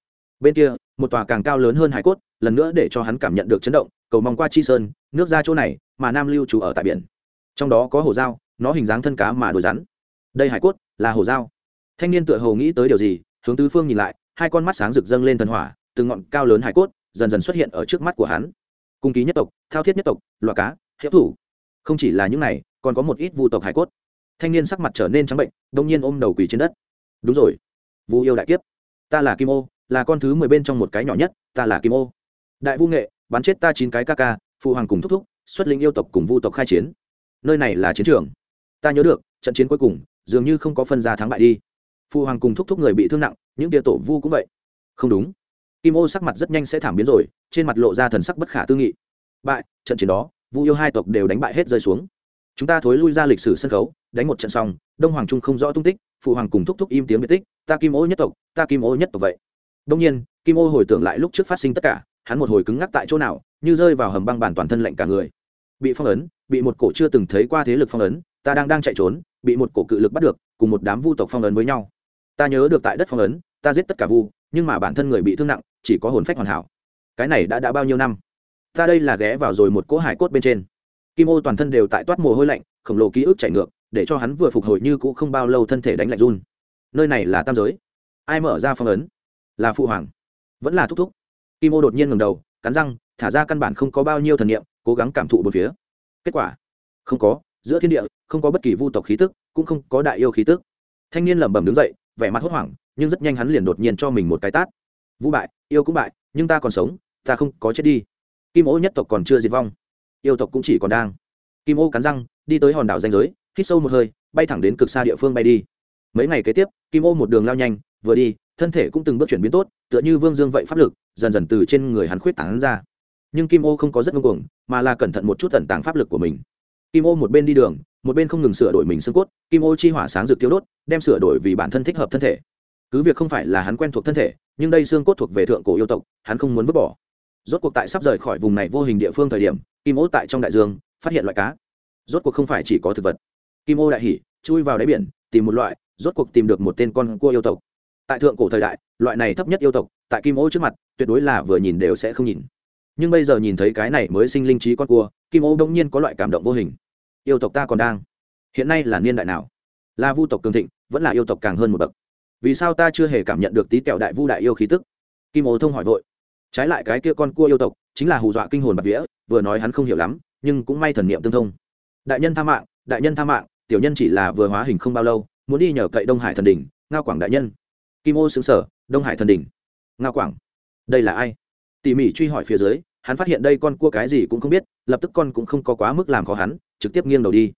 Bên kia một tòa càng cao lớn hơn hải cốt, lần nữa để cho hắn cảm nhận được chấn động, cầu mong qua chi sơn, nước ra chỗ này, mà nam lưu trú ở tại biển. Trong đó có hồ dao, nó hình dáng thân cá mà đồi rắn. Đây hải cốt, là hồ dao. Thanh niên tựa hồ nghĩ tới điều gì, hướng tứ phương nhìn lại, hai con mắt sáng rực dâng lên thần hỏa từ ngọn cao lớn hải cốt dần dần xuất hiện ở trước mắt của hắn. Cung ký nhất tộc, thao thiết nhất tộc loại cá, hiệp thủ. Không chỉ là những này, còn có một ít vu tộc hải cốt. Thanh niên sắc mặt trở nên trắng bệnh, đông nhiên ôm đầu quỳ trên đất. Đúng rồi. Vu yêu đại kiếp. Ta là kim ô là con thứ mười bên trong một cái nhỏ nhất, ta là kim ô. Đại vu nghệ, bắn chết ta chín cái ca ca, phụ hoàng cùng thúc thúc, xuất linh yêu tộc cùng vu tộc khai chiến. Nơi này là chiến trường. Ta nhớ được, trận chiến cuối cùng, dường như không có phân ra thắng bại đi. Phụ hoàng cùng thúc thúc người bị thương nặng, những tia tổ vu cũng vậy. Không đúng. Kim ô sắc mặt rất nhanh sẽ thảm biến rồi, trên mặt lộ ra thần sắc bất khả tư nghị. Bại, trận chiến đó, vu yêu hai tộc đều đánh bại hết rơi xuống. Chúng ta thối lui ra lịch sử sân khấu, đánh một trận xong, đông hoàng trung không rõ tung tích, phụ hoàng cùng thúc thúc im tiếng biệt tích, ta kim ô nhất tộc, ta kim ô nhất tộc vậy đông nhiên, kim ô hồi tưởng lại lúc trước phát sinh tất cả, hắn một hồi cứng ngắc tại chỗ nào, như rơi vào hầm băng bản toàn thân lạnh cả người. Bị phong ấn, bị một cổ chưa từng thấy qua thế lực phong ấn, ta đang đang chạy trốn, bị một cổ cự lực bắt được, cùng một đám vu tộc phong ấn với nhau. Ta nhớ được tại đất phong ấn, ta giết tất cả vu, nhưng mà bản thân người bị thương nặng, chỉ có hồn phách hoàn hảo. Cái này đã đã bao nhiêu năm? Ta đây là ghé vào rồi một cỗ hải cốt bên trên. Kim ô toàn thân đều tại toát mồ hôi lạnh, khổng lồ ký ức chảy ngược, để cho hắn vừa phục hồi như cũ không bao lâu thân thể đánh lạnh run. Nơi này là tam giới. Ai mở ra phong ấn? Là phụ hoàng. Vẫn là thúc thúc. Kim ô đột nhiên ngầm đầu, cắn răng, thả ra căn bản không có bao nhiêu thần nghiệm cố gắng cảm thụ một phía. Kết quả? Không có. Giữa thiên địa, không có bất kỳ vu tộc khí tức, cũng không có đại yêu khí tức. Thanh niên lẩm bẩm đứng dậy, vẻ mặt hốt hoảng, nhưng rất nhanh hắn liền đột nhiên cho mình một cái tát. Vũ bại, yêu cũng bại, nhưng ta còn sống, ta không có chết đi. Kim ô nhất tộc còn chưa diệt vong. Yêu tộc cũng chỉ còn đang. Kim ô cắn răng, đi tới hòn đảo danh giới, hít sâu một hơi, bay thẳng đến cực xa địa phương bay đi. Mấy ngày kế tiếp, kim ô một đường lao nhanh vừa đi, thân thể cũng từng bước chuyển biến tốt, tựa như vương dương vậy pháp lực, dần dần từ trên người hắn khuyết tảng ra. Nhưng kim ô không có rất ngưng cuồng, mà là cẩn thận một chút tẩn tàng pháp lực của mình. Kim ô một bên đi đường, một bên không ngừng sửa đổi mình xương cốt, kim ô chi hỏa sáng rực tiêu đốt, đem sửa đổi vì bản thân thích hợp thân thể. Cứ việc không phải là hắn quen thuộc thân thể, nhưng đây xương cốt thuộc về thượng cổ yêu tộc, hắn không muốn vứt bỏ. Rốt cuộc tại sắp rời khỏi vùng này vô hình địa phương thời điểm, kim ô tại trong đại dương, phát hiện loại cá. Rốt cuộc không phải chỉ có thực vật. Kim ô đại hỉ, chui vào đáy biển, tìm một loại, rốt cuộc tìm được một tên con cua yêu tộc tại thượng cổ thời đại, loại này thấp nhất yêu tộc, tại kim ô trước mặt, tuyệt đối là vừa nhìn đều sẽ không nhìn. Nhưng bây giờ nhìn thấy cái này mới sinh linh trí con cua, kim ô đông nhiên có loại cảm động vô hình. Yêu tộc ta còn đang. Hiện nay là niên đại nào? Là vu tộc cường thịnh, vẫn là yêu tộc càng hơn một bậc. Vì sao ta chưa hề cảm nhận được tí kẹo đại vu đại yêu khí tức? Kim ô thông hỏi vội. Trái lại cái kia con cua yêu tộc, chính là hù dọa kinh hồn bạc vía, vừa nói hắn không hiểu lắm, nhưng cũng may thần niệm tương thông. Đại nhân tha mạng, đại nhân tha mạng, tiểu nhân chỉ là vừa hóa hình không bao lâu, muốn đi nhờ cậy đông hải thần đình ngao quảng đại nhân kim ô xứng sở, đông hải thần đình ngao quảng, đây là ai? Tỉ mỉ truy hỏi phía dưới, hắn phát hiện đây con cua cái gì cũng không biết, lập tức con cũng không có quá mức làm khó hắn, trực tiếp nghiêng đầu đi.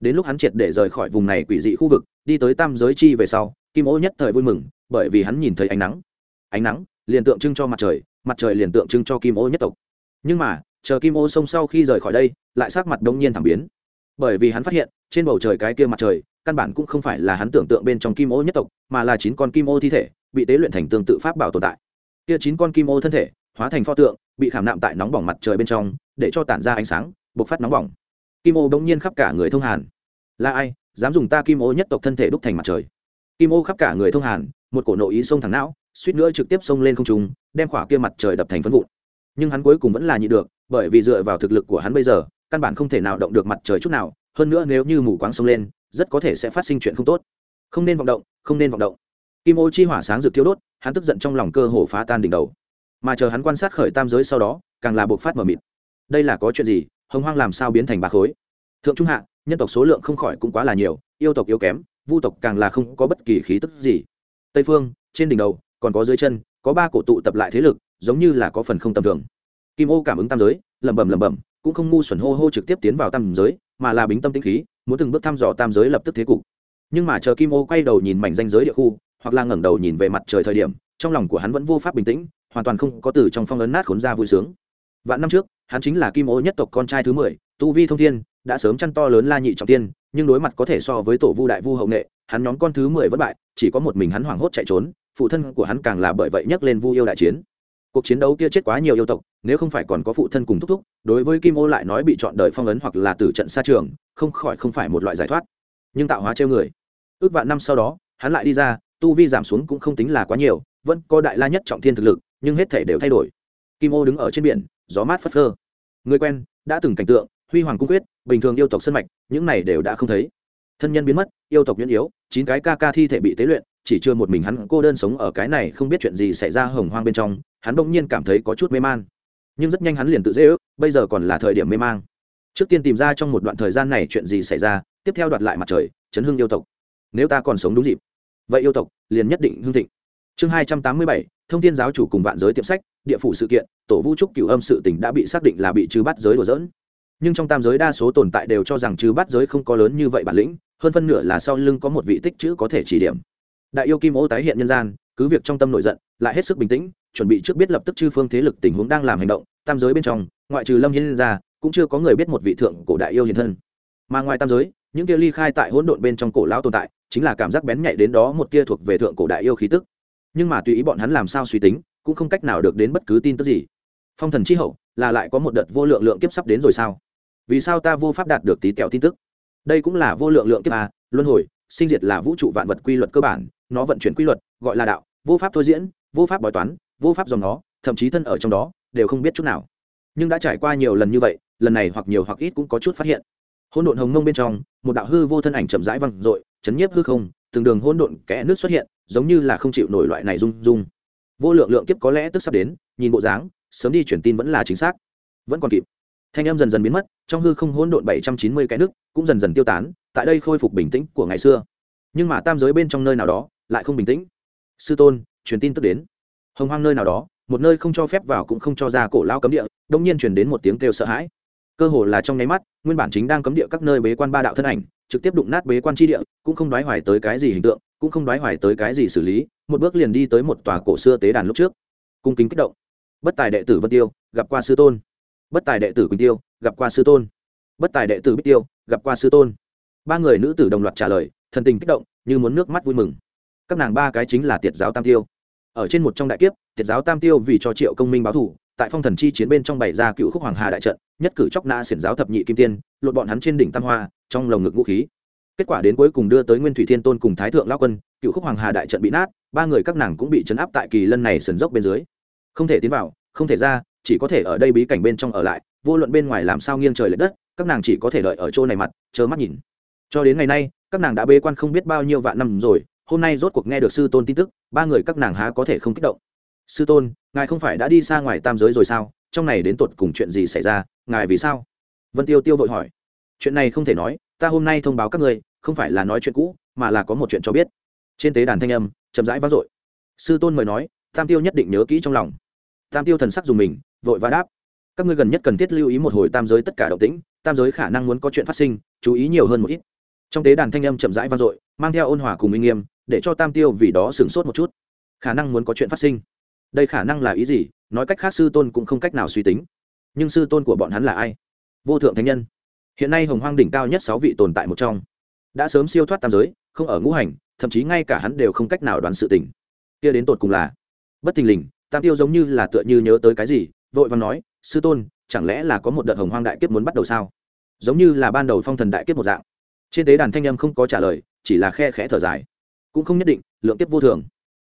Đến lúc hắn triệt để rời khỏi vùng này quỷ dị khu vực, đi tới tam giới chi về sau, kim ô nhất thời vui mừng, bởi vì hắn nhìn thấy ánh nắng. Ánh nắng, liền tượng trưng cho mặt trời mặt trời liền tượng trưng cho kim ô nhất tộc. Nhưng mà, chờ kim ô sông sau khi rời khỏi đây, lại sát mặt đông nhiên thảm biến. Bởi vì hắn phát hiện, trên bầu trời cái kia mặt trời căn bản cũng không phải là hắn tưởng tượng bên trong kim ô nhất tộc, mà là chín con kim ô thi thể, bị tế luyện thành tương tự pháp bảo tồn tại. Kia chín con kim ô thân thể, hóa thành pho tượng, bị khảm nạm tại nóng bỏng mặt trời bên trong, để cho tản ra ánh sáng, bộc phát nóng bỏng. Kim ô bỗng nhiên khắp cả người thông hàn. Là ai, dám dùng ta kim ô nhất tộc thân thể đúc thành mặt trời? Kim ô khắp cả người thông hàn, một cổ nội ý xông thẳng não, suýt nữa trực tiếp xông lên không trung, đem khỏa kia mặt trời đập thành phân vụn. Nhưng hắn cuối cùng vẫn là nhị được, bởi vì dựa vào thực lực của hắn bây giờ, căn bản không thể nào động được mặt trời chút nào, hơn nữa nếu như mù quáng xông lên rất có thể sẽ phát sinh chuyện không tốt. Không nên vọng động, không nên vọng động. Kim ô chi hỏa sáng rực thiêu đốt, hắn tức giận trong lòng cơ hồ phá tan đỉnh đầu. Mà chờ hắn quan sát khởi tam giới sau đó, càng là buộc phát mờ mịt. Đây là có chuyện gì? Hồng hoang làm sao biến thành ba khối? Thượng trung hạ, nhân tộc số lượng không khỏi cũng quá là nhiều, yêu tộc yếu kém, vu tộc càng là không có bất kỳ khí tức gì. Tây phương, trên đỉnh đầu, còn có dưới chân, có ba cổ tụ tập lại thế lực, giống như là có phần không tầm thường. Kim ô cảm ứng tam giới, lẩm bẩm lẩm bẩm, cũng không ngu xuẩn hô hô trực tiếp tiến vào tam giới, mà là bính tâm tĩnh khí muốn từng bước thăm dò tam giới lập tức thế cục. Nhưng mà chờ kim ô quay đầu nhìn mảnh danh giới địa khu, hoặc là ngẩng đầu nhìn về mặt trời thời điểm, trong lòng của hắn vẫn vô pháp bình tĩnh, hoàn toàn không có từ trong phong ấn nát khốn ra vui sướng. Vạn năm trước, hắn chính là kim ô nhất tộc con trai thứ mười, tu vi thông thiên, đã sớm chăn to lớn la nhị trọng tiên, nhưng đối mặt có thể so với tổ vu đại vu hậu nghệ, hắn nhóm con thứ mười vất bại, chỉ có một mình hắn hoảng hốt chạy trốn, phụ thân của hắn càng là bởi vậy nhấc lên vu yêu đại chiến. Cuộc chiến đấu kia chết quá nhiều yêu tộc, nếu không phải còn có phụ thân cùng thúc thúc, đối với kim ô lại nói bị chọn đời phong ấn hoặc là tử trận xa trường không khỏi không phải một loại giải thoát. Nhưng tạo hóa treo người. Ước vạn năm sau đó, hắn lại đi ra, tu vi giảm xuống cũng không tính là quá nhiều, vẫn có đại la nhất trọng thiên thực lực, nhưng hết thể đều thay đổi. Kim ô đứng ở trên biển, gió mát phất phơ. Người quen, đã từng cảnh tượng, huy hoàng cung quyết, bình thường yêu tộc sân mạch, những này đều đã không thấy. Thân nhân biến mất, yêu tộc nhuyễn yếu, chín cái ca ca thi thể bị tế luyện, chỉ chưa một mình hắn cô đơn sống ở cái này không biết chuyện gì xảy ra hồng hoang bên trong, hắn bỗng nhiên cảm thấy có chút mê man. Nhưng rất nhanh hắn liền tự dễ ước, bây giờ còn là thời điểm mê mang trước tiên tìm ra trong một đoạn thời gian này chuyện gì xảy ra, tiếp theo đoạt lại mặt trời, chấn hưng yêu tộc. Nếu ta còn sống đúng dịp. Vậy yêu tộc, liền nhất định hưng thịnh. Chương hai trăm tám mươi bảy, thông tin giáo chủ cùng vạn giới tiệm sách, địa phủ sự kiện, tổ vũ trúc cửu âm sự tỉnh đã bị xác định là bị trừ bắt giới đùa dỡn nhưng trong tam giới đa số tồn tại đều cho rằng trừ bắt giới không có lớn như vậy bản lĩnh, hơn phân nửa là sau lưng có một vị tích chữ có thể chỉ điểm. Đại yêu kim ô tái hiện nhân gian, cứ việc trong tâm nổi giận, lại hết sức bình tĩnh, chuẩn bị trước biết lập tức chư phương thế lực tình huống đang làm hành động, tam giới bên trong, ngoại trừ lâm hiên ra cũng chưa có người biết một vị thượng cổ đại yêu hiện thân. Mà ngoài tam giới, những kia ly khai tại hỗn độn bên trong cổ lão tồn tại, chính là cảm giác bén nhạy đến đó một kia thuộc về thượng cổ đại yêu khí tức. Nhưng mà tùy ý bọn hắn làm sao suy tính, cũng không cách nào được đến bất cứ tin tức gì. Phong thần chi hậu, là lại có một đợt vô lượng lượng kiếp sắp đến rồi sao? Vì sao ta vô pháp đạt được tí kẹo tin tức? Đây cũng là vô lượng lượng kiếp à luân hồi, sinh diệt là vũ trụ vạn vật quy luật cơ bản, nó vận chuyển quy luật, gọi là đạo, vô pháp thôi diễn, vô pháp bói toán, vô pháp dòng nó, thậm chí thân ở trong đó, đều không biết chút nào. Nhưng đã trải qua nhiều lần như vậy lần này hoặc nhiều hoặc ít cũng có chút phát hiện. Hỗn độn hồng mông bên trong, một đạo hư vô thân ảnh chậm rãi văng dội, chấn nhiếp hư không, từng đường hỗn độn kẽ nước xuất hiện, giống như là không chịu nổi loại này rung rung. Vô lượng lượng kiếp có lẽ tức sắp đến, nhìn bộ dáng, sớm đi chuyển tin vẫn là chính xác. Vẫn còn kịp. Thanh âm dần dần biến mất, trong hư không hỗn độn bảy trăm chín mươi cái nước cũng dần dần tiêu tán, tại đây khôi phục bình tĩnh của ngày xưa. Nhưng mà tam giới bên trong nơi nào đó, lại không bình tĩnh. Sư tôn, truyền tin tức đến. Hồng hoang nơi nào đó, một nơi không cho phép vào cũng không cho ra cổ lao cấm địa, đông nhiên truyền đến một tiếng kêu sợ hãi cơ hồ là trong nháy mắt, nguyên bản chính đang cấm địa các nơi bế quan ba đạo thân ảnh, trực tiếp đụng nát bế quan tri địa, cũng không đoái hoài tới cái gì hình tượng, cũng không đoái hoài tới cái gì xử lý, một bước liền đi tới một tòa cổ xưa tế đàn lúc trước. Cung kính kích động. Bất tài đệ tử vân tiêu, gặp qua sư tôn. Bất tài đệ tử quỳnh tiêu, gặp qua sư tôn. Bất tài đệ tử bích tiêu, gặp qua sư tôn. Ba người nữ tử đồng loạt trả lời, thần tình kích động, như muốn nước mắt vui mừng. Các nàng ba cái chính là tiệt giáo tam tiêu. Ở trên một trong đại kiếp, tiệt giáo tam tiêu vì cho triệu công minh báo thủ, tại phong thần chi chiến bên trong bày ra cựu khúc hoàng hà đại trận nhất cử chóc nã xiển giáo thập nhị kim tiên, lột bọn hắn trên đỉnh tam hoa, trong lồng ngực vũ khí. Kết quả đến cuối cùng đưa tới nguyên thủy thiên tôn cùng thái thượng lao quân, cựu khúc hoàng hà đại trận bị nát, ba người các nàng cũng bị chấn áp tại kỳ lân này sườn dốc bên dưới. Không thể tiến vào, không thể ra, chỉ có thể ở đây bí cảnh bên trong ở lại, vô luận bên ngoài làm sao nghiêng trời l ệ đất, các nàng chỉ có thể đợi ở chỗ này mặt, chờ mắt nhìn. Cho đến ngày nay, các nàng đã bế quan không biết bao nhiêu vạn năm rồi, hôm nay rốt cuộc nghe được sư tôn tin tức, ba người các nàng há có thể không kích động. Sư tôn, ngài không phải đã đi xa ngoài tam giới rồi sao? Trong này đến tột cùng chuyện gì xảy ra? Ngài vì sao? Vân tiêu tiêu vội hỏi. Chuyện này không thể nói, ta hôm nay thông báo các ngươi, không phải là nói chuyện cũ, mà là có một chuyện cho biết. Trên tế đàn thanh âm, chậm rãi vang dội. Sư tôn mời nói, tam tiêu nhất định nhớ kỹ trong lòng. Tam tiêu thần sắc dùng mình, vội và đáp. Các ngươi gần nhất cần thiết lưu ý một hồi tam giới tất cả động tĩnh, tam giới khả năng muốn có chuyện phát sinh, chú ý nhiều hơn một ít. Trong tế đàn thanh âm chậm rãi vang dội, mang theo ôn hòa cùng minh nghiêm, để cho tam tiêu vì đó sửng sốt một chút. Khả năng muốn có chuyện phát sinh. Đây khả năng là ý gì? Nói cách khác sư tôn cũng không cách nào suy tính nhưng sư tôn của bọn hắn là ai? Vô thượng thánh nhân. Hiện nay hồng hoang đỉnh cao nhất sáu vị tồn tại một trong. Đã sớm siêu thoát tam giới, không ở ngũ hành, thậm chí ngay cả hắn đều không cách nào đoán sự tình. Kia đến tột cùng là bất thình lình, tam tiêu giống như là tựa như nhớ tới cái gì, vội vàng nói, sư tôn, chẳng lẽ là có một đợt hồng hoang đại kiếp muốn bắt đầu sao? Giống như là ban đầu phong thần đại kiếp một dạng. Trên tế đàn thanh âm không có trả lời, chỉ là khe khẽ thở dài. Cũng không nhất định, lượng kiếp vô thường.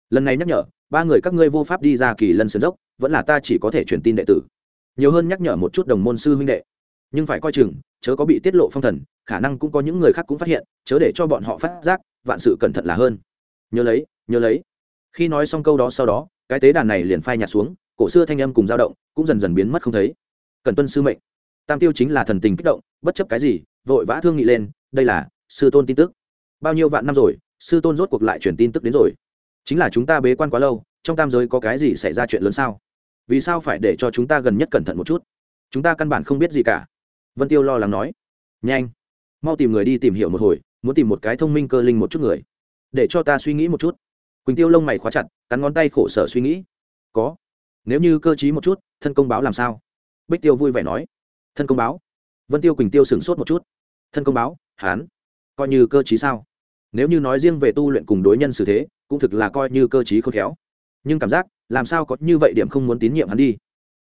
Lần này nhắc nhở, ba người các ngươi vô pháp đi ra kỳ lân sườn dốc, vẫn là ta chỉ có thể truyền tin đệ tử nhiều hơn nhắc nhở một chút đồng môn sư huynh đệ. Nhưng phải coi chừng, chớ có bị tiết lộ phong thần, khả năng cũng có những người khác cũng phát hiện, chớ để cho bọn họ phát giác, vạn sự cẩn thận là hơn. Nhớ lấy nhớ lấy. Khi nói xong câu đó sau đó, cái tế đàn này liền phai nhạt xuống, cổ xưa thanh âm cùng dao động cũng dần dần biến mất không thấy. Cần tuân sư mệnh. Tam tiêu chính là thần tình kích động, bất chấp cái gì, vội vã thương nghị lên, đây là sư tôn tin tức. Bao nhiêu vạn năm rồi, sư tôn rốt cuộc lại truyền tin tức đến rồi. Chính là chúng ta bế quan quá lâu, trong tam giới có cái gì xảy ra chuyện lớn sao? Vì sao phải để cho chúng ta gần nhất cẩn thận một chút? Chúng ta căn bản không biết gì cả. Vân tiêu lo lắng nói. Nhanh, mau tìm người đi tìm hiểu một hồi, muốn tìm một cái thông minh cơ linh một chút người. Để cho ta suy nghĩ một chút. Quỳnh tiêu lông mày khóa chặt, cắn ngón tay khổ sở suy nghĩ. Có, nếu như cơ t một chút, thân công báo làm sao? Bích tiêu vui vẻ nói. Thân công báo? Vân tiêu quỳnh tiêu sửng sốt một chút. Thân công báo hán coi như cơ t sao? Nếu như nói riêng về tu luyện cùng đối nhân xử thế, cũng thực là coi như cơ t khôn khéo. Nhưng cảm giác làm sao có như vậy điểm không muốn tín nhiệm hắn đi?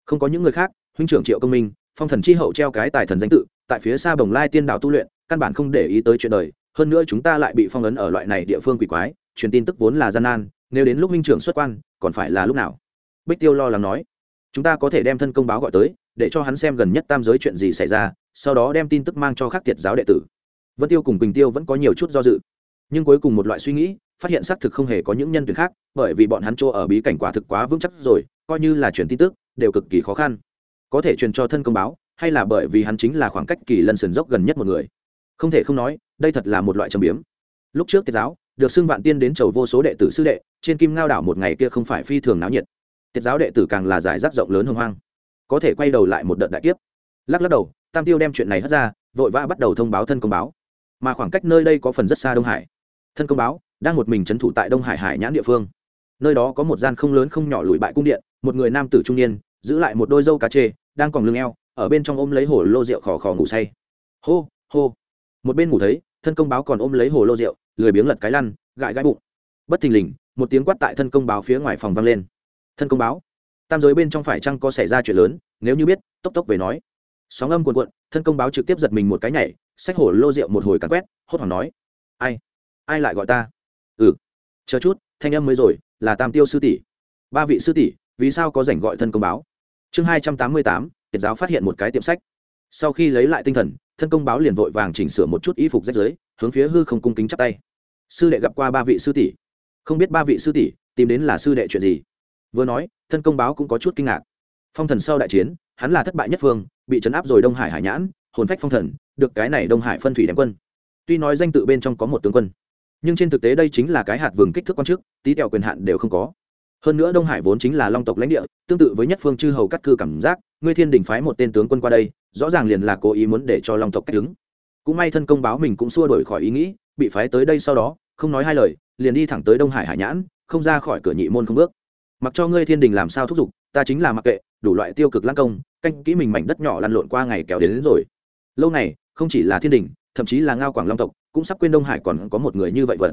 Không có những người khác, huynh trưởng triệu công minh, phong thần chi hậu treo cái tài thần danh tự, tại phía xa bồng lai tiên đảo tu luyện, căn bản không để ý tới chuyện đời. Hơn nữa chúng ta lại bị phong ấn ở loại này địa phương quỷ quái, truyền tin tức vốn là gian nan, nếu đến lúc minh trưởng xuất quan, còn phải là lúc nào? Bích tiêu lo lắng nói. Chúng ta có thể đem thân công báo gọi tới, để cho hắn xem gần nhất tam giới chuyện gì xảy ra, sau đó đem tin tức mang cho khắc tiệt giáo đệ tử. Vân tiêu cùng bình tiêu vẫn có nhiều chút do dự nhưng cuối cùng một loại suy nghĩ, phát hiện xác thực không hề có những nhân tuyển khác, bởi vì bọn hắn chỗ ở bí cảnh quả thực quá vững chắc rồi, coi như là truyền tin tức, đều cực kỳ khó khăn. Có thể truyền cho thân công báo, hay là bởi vì hắn chính là khoảng cách kỳ lân sườn dốc gần nhất một người. Không thể không nói, đây thật là một loại trầm biếm. Lúc trước tiết giáo, được xưng vạn tiên đến chầu vô số đệ tử sư đệ, trên kim ngao đảo một ngày kia không phải phi thường náo nhiệt. Tiết giáo đệ tử càng là giải rác rộng lớn hồng hoang. Có thể quay đầu lại một đợt đại kiếp. Lắc lắc đầu, tam tiêu đem chuyện này hất ra, vội vã bắt đầu thông báo thân công báo. Mà khoảng cách nơi đây có phần rất xa đông hải thân công báo, đang một mình trấn thủ tại đông hải hải nhãn địa phương. Nơi đó có một gian không lớn không nhỏ lùi bại cung điện, một người nam tử trung niên, giữ lại một đôi dâu cá chê, đang còn lưng eo, ở bên trong ôm lấy hồ lô rượu khò khò ngủ say. Hô hô. Một bên ngủ thấy, thân công báo còn ôm lấy hồ lô rượu, lười biếng lật cái lăn, gãi gãi bụng. Bất thình lình, một tiếng quát tại thân công báo phía ngoài phòng vang lên. Thân công báo, tam giới bên trong phải chăng có xảy ra chuyện lớn, nếu như biết, tốc tốc về nói. Sóng âm cuồn cuộn, thân công báo trực tiếp giật mình một cái nhảy, xách hồ lô rượu một hồi cắn quét, hốt hoảng nói. Ai? Ai lại gọi ta? Ừ. Chờ chút, thanh âm mới rồi, là tam tiêu sư tỷ. Ba vị sư tỷ, vì sao có rảnh gọi thân công báo? Chương hai trăm tám mươi tám, tiệt giáo phát hiện một cái tiệm sách. Sau khi lấy lại tinh thần, thân công báo liền vội vàng chỉnh sửa một chút y phục rách giới hướng phía hư không cung kính chắp tay. Sư đệ gặp qua ba vị sư tỷ. Không biết ba vị sư tỷ tìm đến là sư đệ chuyện gì? Vừa nói, thân công báo cũng có chút kinh ngạc. Phong thần sau đại chiến, hắn là thất bại nhất phương, bị chấn áp rồi đông hải hải nhãn, hồn phách phong thần, được cái này đông hải phân thủy đem quân. Tuy nói danh tự bên trong có một tướng quân nhưng trên thực tế đây chính là cái hạt vừng kích thước quan chức tí tẹo quyền hạn đều không có. Hơn nữa đông hải vốn chính là long tộc lãnh địa tương tự với nhất phương chư hầu cắt cư cảm giác ngươi thiên đình phái một tên tướng quân qua đây rõ ràng liền là cố ý muốn để cho long tộc cách đứng cũng may thân công báo mình cũng xua đổi khỏi ý nghĩ bị phái tới đây sau đó không nói hai lời liền đi thẳng tới đông hải hải nhãn không ra khỏi cửa nhị môn không bước. Mặc cho ngươi thiên đình làm sao thúc giục ta chính là mặc kệ đủ loại tiêu cực lãng công canh kỹ mình mảnh đất nhỏ lăn lộn qua ngày kéo đến, đến rồi. Lâu này không chỉ là thiên đình thậm chí là ngao quảng long tộc cũng sắp quên đông hải còn có một người như vậy vật.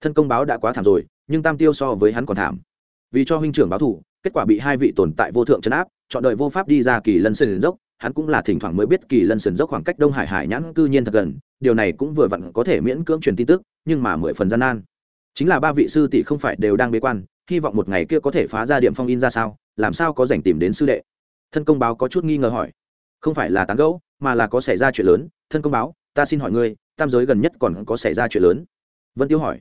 Thân công báo đã quá thảm rồi, nhưng tam tiêu so với hắn còn thảm. Vì cho huynh trưởng báo thủ kết quả bị hai vị tồn tại vô thượng chấn áp, chọn đợi vô pháp đi ra kỳ lân sơn dốc, hắn cũng là thỉnh thoảng mới biết kỳ lân sơn dốc khoảng cách đông hải hải nhãn cư nhiên thật gần, điều này cũng vừa vặn có thể miễn cưỡng truyền tin tức, nhưng mà mười phần gian nan. Chính là ba vị sư tỷ không phải đều đang bế quan, hy vọng một ngày kia có thể phá ra điểm phong in ra sao, làm sao có dành tìm đến sư đệ? Thân công báo có chút nghi ngờ hỏi. Không phải là tán gẫu, mà là có xảy ra chuyện lớn. Thân công báo, ta xin hỏi ngươi tam giới gần nhất còn có xảy ra chuyện lớn. Vân tiêu hỏi.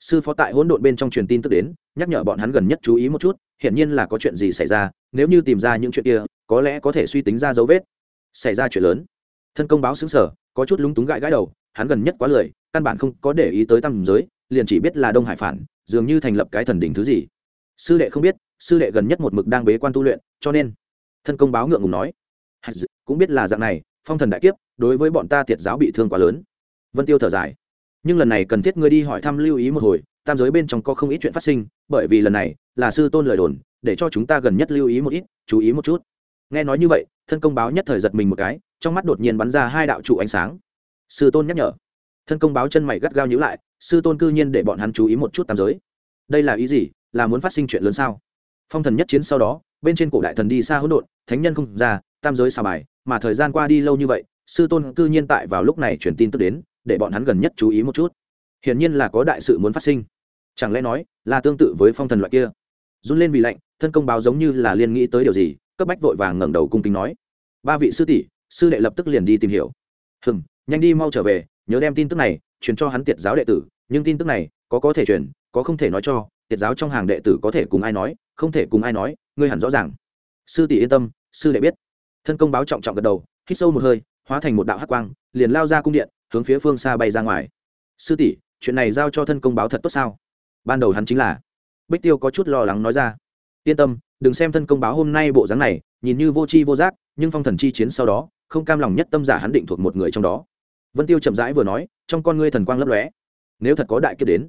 Sư phó tại hỗn độn bên trong truyền tin tức đến, nhắc nhở bọn hắn gần nhất chú ý một chút, hiển nhiên là có chuyện gì xảy ra, nếu như tìm ra những chuyện kia, có lẽ có thể suy tính ra dấu vết. Xảy ra chuyện lớn. Thân công báo xứng sở, có chút lúng túng gãi gãi đầu, hắn gần nhất quá lười, căn bản không có để ý tới tam giới, liền chỉ biết là đông hải phản, dường như thành lập cái thần đỉnh thứ gì. Sư đệ không biết, sư đệ gần nhất một mực đang bế quan tu luyện, cho nên, thân công báo ngượng ngùng nói. Cũng biết là dạng này, phong thần đại kiếp, đối với bọn ta tiệt giáo bị thương quá lớn vân tiêu thở dài. Nhưng lần này cần thiết ngươi đi hỏi thăm lưu ý một hồi, tam giới bên trong có không ít chuyện phát sinh, bởi vì lần này là sư tôn lời đồn, để cho chúng ta gần nhất lưu ý một ít, chú ý một chút. Nghe nói như vậy, thân công báo nhất thời giật mình một cái, trong mắt đột nhiên bắn ra hai đạo trụ ánh sáng. Sư tôn nhắc nhở. Thân công báo chân mày gắt gao nhíu lại, sư tôn cư nhiên để bọn hắn chú ý một chút tam giới. Đây là ý gì? Là muốn phát sinh chuyện lớn sao? Phong thần nhất chiến sau đó, bên trên cổ đại thần đi xa hỗn độn, thánh nhân không ra, tam giới xà bài, mà thời gian qua đi lâu như vậy, sư tôn cư nhiên tại vào lúc này truyền tin tức đến để bọn hắn gần nhất chú ý một chút. Hiển nhiên là có đại sự muốn phát sinh. Chẳng lẽ nói, là tương tự với phong thần loại kia? Run lên vì lạnh, thân công báo giống như là liên nghĩ tới điều gì, cấp bách vội vàng ngẩng đầu cung kính nói. Ba vị sư tỷ, sư đệ lập tức liền đi tìm hiểu. Hừm, nhanh đi mau trở về, nhớ đem tin tức này truyền cho hắn tiệt giáo đệ tử, nhưng tin tức này có có thể truyền, có không thể nói cho, tiệt giáo trong hàng đệ tử có thể cùng ai nói, không thể cùng ai nói, ngươi hẳn rõ ràng. Sư tỷ yên tâm, sư đệ biết. Thân công báo trọng trọng gật đầu, hít sâu một hơi, hóa thành một đạo hắc quang, liền lao ra cung điện hướng phía phương xa bay ra ngoài. Sư tỷ, chuyện này giao cho thân công báo thật tốt sao? Ban đầu hắn chính là bích tiêu có chút lo lắng nói ra. Yên tâm, đừng xem thân công báo hôm nay bộ dáng này, nhìn như vô tri vô giác, nhưng phong thần chi chiến sau đó, không cam lòng nhất tâm giả hắn định thuộc một người trong đó. Vân tiêu chậm rãi vừa nói, trong con ngươi thần quang lấp lóe. Nếu thật có đại kiếp đến,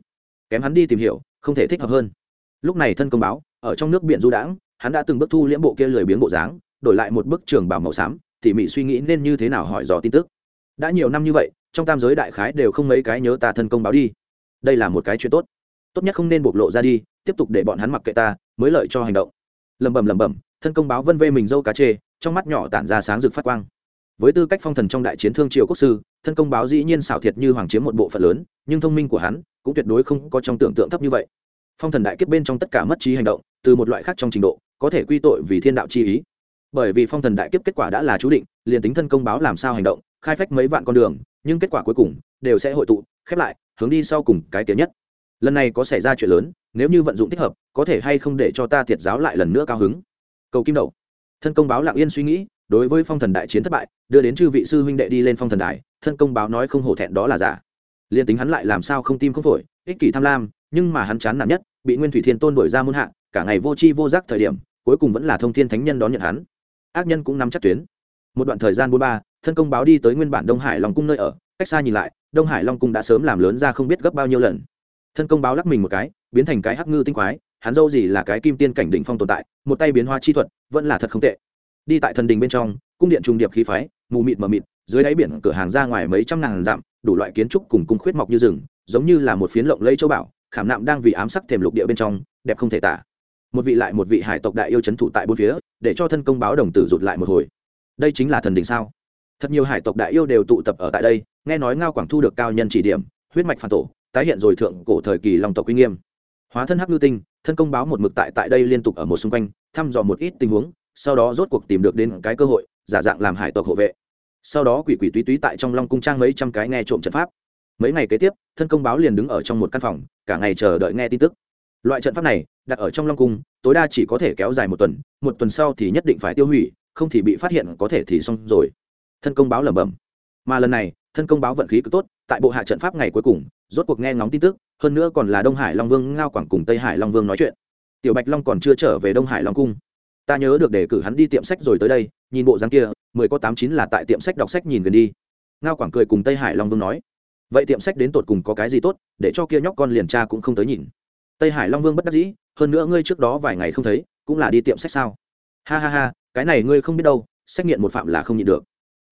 kém hắn đi tìm hiểu, không thể thích hợp hơn. Lúc này thân công báo, ở trong nước biển du đãng, hắn đã từng bước thu liễm bộ kia lười biếng bộ dáng, đổi lại một bức trường bảo màu xám, tỉ mỉ suy nghĩ nên như thế nào hỏi dò tin tức. Đã nhiều năm như vậy trong tam giới đại khái đều không mấy cái nhớ ta thân công báo đi. Đây là một cái chuyện tốt. Tốt nhất không nên bộc lộ ra đi, tiếp tục để bọn hắn mặc kệ ta, mới lợi cho hành động. Lẩm bẩm lẩm bẩm, thân công báo vân vê mình dâu cá chê, trong mắt nhỏ tản ra sáng rực phát quang. Với tư cách phong thần trong đại chiến thương triều quốc sư, thân công báo dĩ nhiên xảo thiệt như hoàng chiếm một bộ phận lớn, nhưng thông minh của hắn cũng tuyệt đối không có trong tưởng tượng thấp như vậy. Phong thần đại kiếp bên trong tất cả mất trí hành động, từ một loại khác trong trình độ, có thể quy tội vì thiên đạo chi ý. Bởi vì phong thần đại kiếp kết quả đã là chú định, liền tính thân công báo làm sao hành động, khai phách mấy vạn con đường nhưng kết quả cuối cùng đều sẽ hội tụ, khép lại, hướng đi sau cùng cái tiến nhất. Lần này có xảy ra chuyện lớn, nếu như vận dụng thích hợp, có thể hay không để cho ta thiệt giáo lại lần nữa cao hứng? Cầu kim đầu. thân công báo lặng yên suy nghĩ, đối với phong thần đại chiến thất bại, đưa đến chư vị sư huynh đệ đi lên phong thần đài, thân công báo nói không hổ thẹn đó là giả. Liên tính hắn lại làm sao không tim không phổi, ích kỷ tham lam, nhưng mà hắn chán nản nhất, bị nguyên thủy thiên tôn đổi ra muôn hạ, cả ngày vô tri vô giác thời điểm, cuối cùng vẫn là thông thiên thánh nhân đón nhận hắn. Ác nhân cũng nắm chắc tuyến. Một đoạn thời gian bốn ba thân công báo đi tới nguyên bản đông hải long cung nơi ở, cách xa nhìn lại, đông hải long cung đã sớm làm lớn ra không biết gấp bao nhiêu lần. Thân công báo lắc mình một cái, biến thành cái hắc ngư tinh quái, hắn dâu gì là cái kim tiên cảnh đỉnh phong tồn tại, một tay biến hóa chi thuật, vẫn là thật không tệ. Đi tại thần đình bên trong, cung điện trung điệp khí phái, mù mịt mờ mịt, dưới đáy biển cửa hàng ra ngoài mấy trăm ngàn dặm, đủ loại kiến trúc cùng cung khuyết mọc như rừng, giống như là một phiến lộng lẫy châu bảo, khảm nạm đang vì ám sắc thềm lục địa bên trong, đẹp không thể tả. Một vị lại một vị hải tộc đại yêu chấn thủ tại bốn phía, để cho thân công báo đồng tử rụt lại một hồi. Đây chính là thần đình sao? Thật nhiều hải tộc đại yêu đều tụ tập ở tại đây, nghe nói ngao quảng thu được cao nhân chỉ điểm, huyết mạch phản tổ, tái hiện rồi thượng cổ thời kỳ long tộc uy nghiêm. Hóa thân hắc lưu tinh, thân công báo một mực tại tại đây liên tục ở một xung quanh, thăm dò một ít tình huống, sau đó rốt cuộc tìm được đến cái cơ hội, giả dạng làm hải tộc hộ vệ. Sau đó quỷ quỷ túy túy tại trong long cung trang mấy trăm cái nghe trộm trận pháp. Mấy ngày kế tiếp, thân công báo liền đứng ở trong một căn phòng, cả ngày chờ đợi nghe tin tức. Loại trận pháp này, đặt ở trong long cung, tối đa chỉ có thể kéo dài một tuần một tuần sau thì nhất định phải tiêu hủy, không thì bị phát hiện có thể thì xong rồi thân công báo lẩm bẩm. Mà lần này, thân công báo vận khí cực tốt, tại bộ hạ trận pháp ngày cuối cùng, rốt cuộc nghe ngóng tin tức, hơn nữa còn là đông hải long vương ngao quảng cùng tây hải long vương nói chuyện. Tiểu bạch long còn chưa trở về đông hải long cung. Ta nhớ được đề cử hắn đi tiệm sách rồi tới đây, nhìn bộ dáng kia, mười có tám chín là tại tiệm sách đọc sách nhìn gần đi. Ngao quảng cười cùng tây hải long vương nói, vậy tiệm sách đến tột cùng có cái gì tốt, để cho kia nhóc con liền cha cũng không tới nhìn. Tây hải long vương bất đắc dĩ, hơn nữa ngươi trước đó vài ngày không thấy, cũng là đi tiệm sách sao? Ha ha ha, cái này ngươi không biết đâu, xét nghiệm một phạm là không nhịn được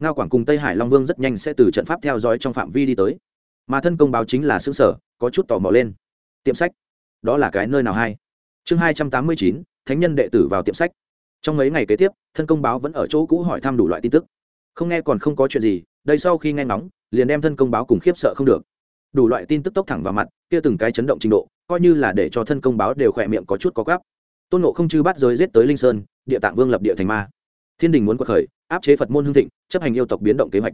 ngao quảng cùng tây hải long vương rất nhanh sẽ từ trận pháp theo dõi trong phạm vi đi tới. Mà thân công báo chính là xứ sở, có chút tò mò lên. Tiệm sách. Đó là cái nơi nào hay? Chương hai trăm tám mươi chín, thánh nhân đệ tử vào tiệm sách. Trong mấy ngày kế tiếp, thân công báo vẫn ở chỗ cũ hỏi thăm đủ loại tin tức. Không nghe còn không có chuyện gì, đây sau khi nghe ngóng, liền đem thân công báo cùng khiếp sợ không được. Đủ loại tin tức tốc thẳng vào mặt, kia từng cái chấn động trình độ, coi như là để cho thân công báo đều khỏe miệng có chút có gáp. tôn nộ không chư bắt giới giết tới linh sơn, địa tạng vương lập địa thành ma thiên đình muốn quật khởi, áp chế phật môn hương thịnh, chấp hành yêu tộc biến động kế hoạch.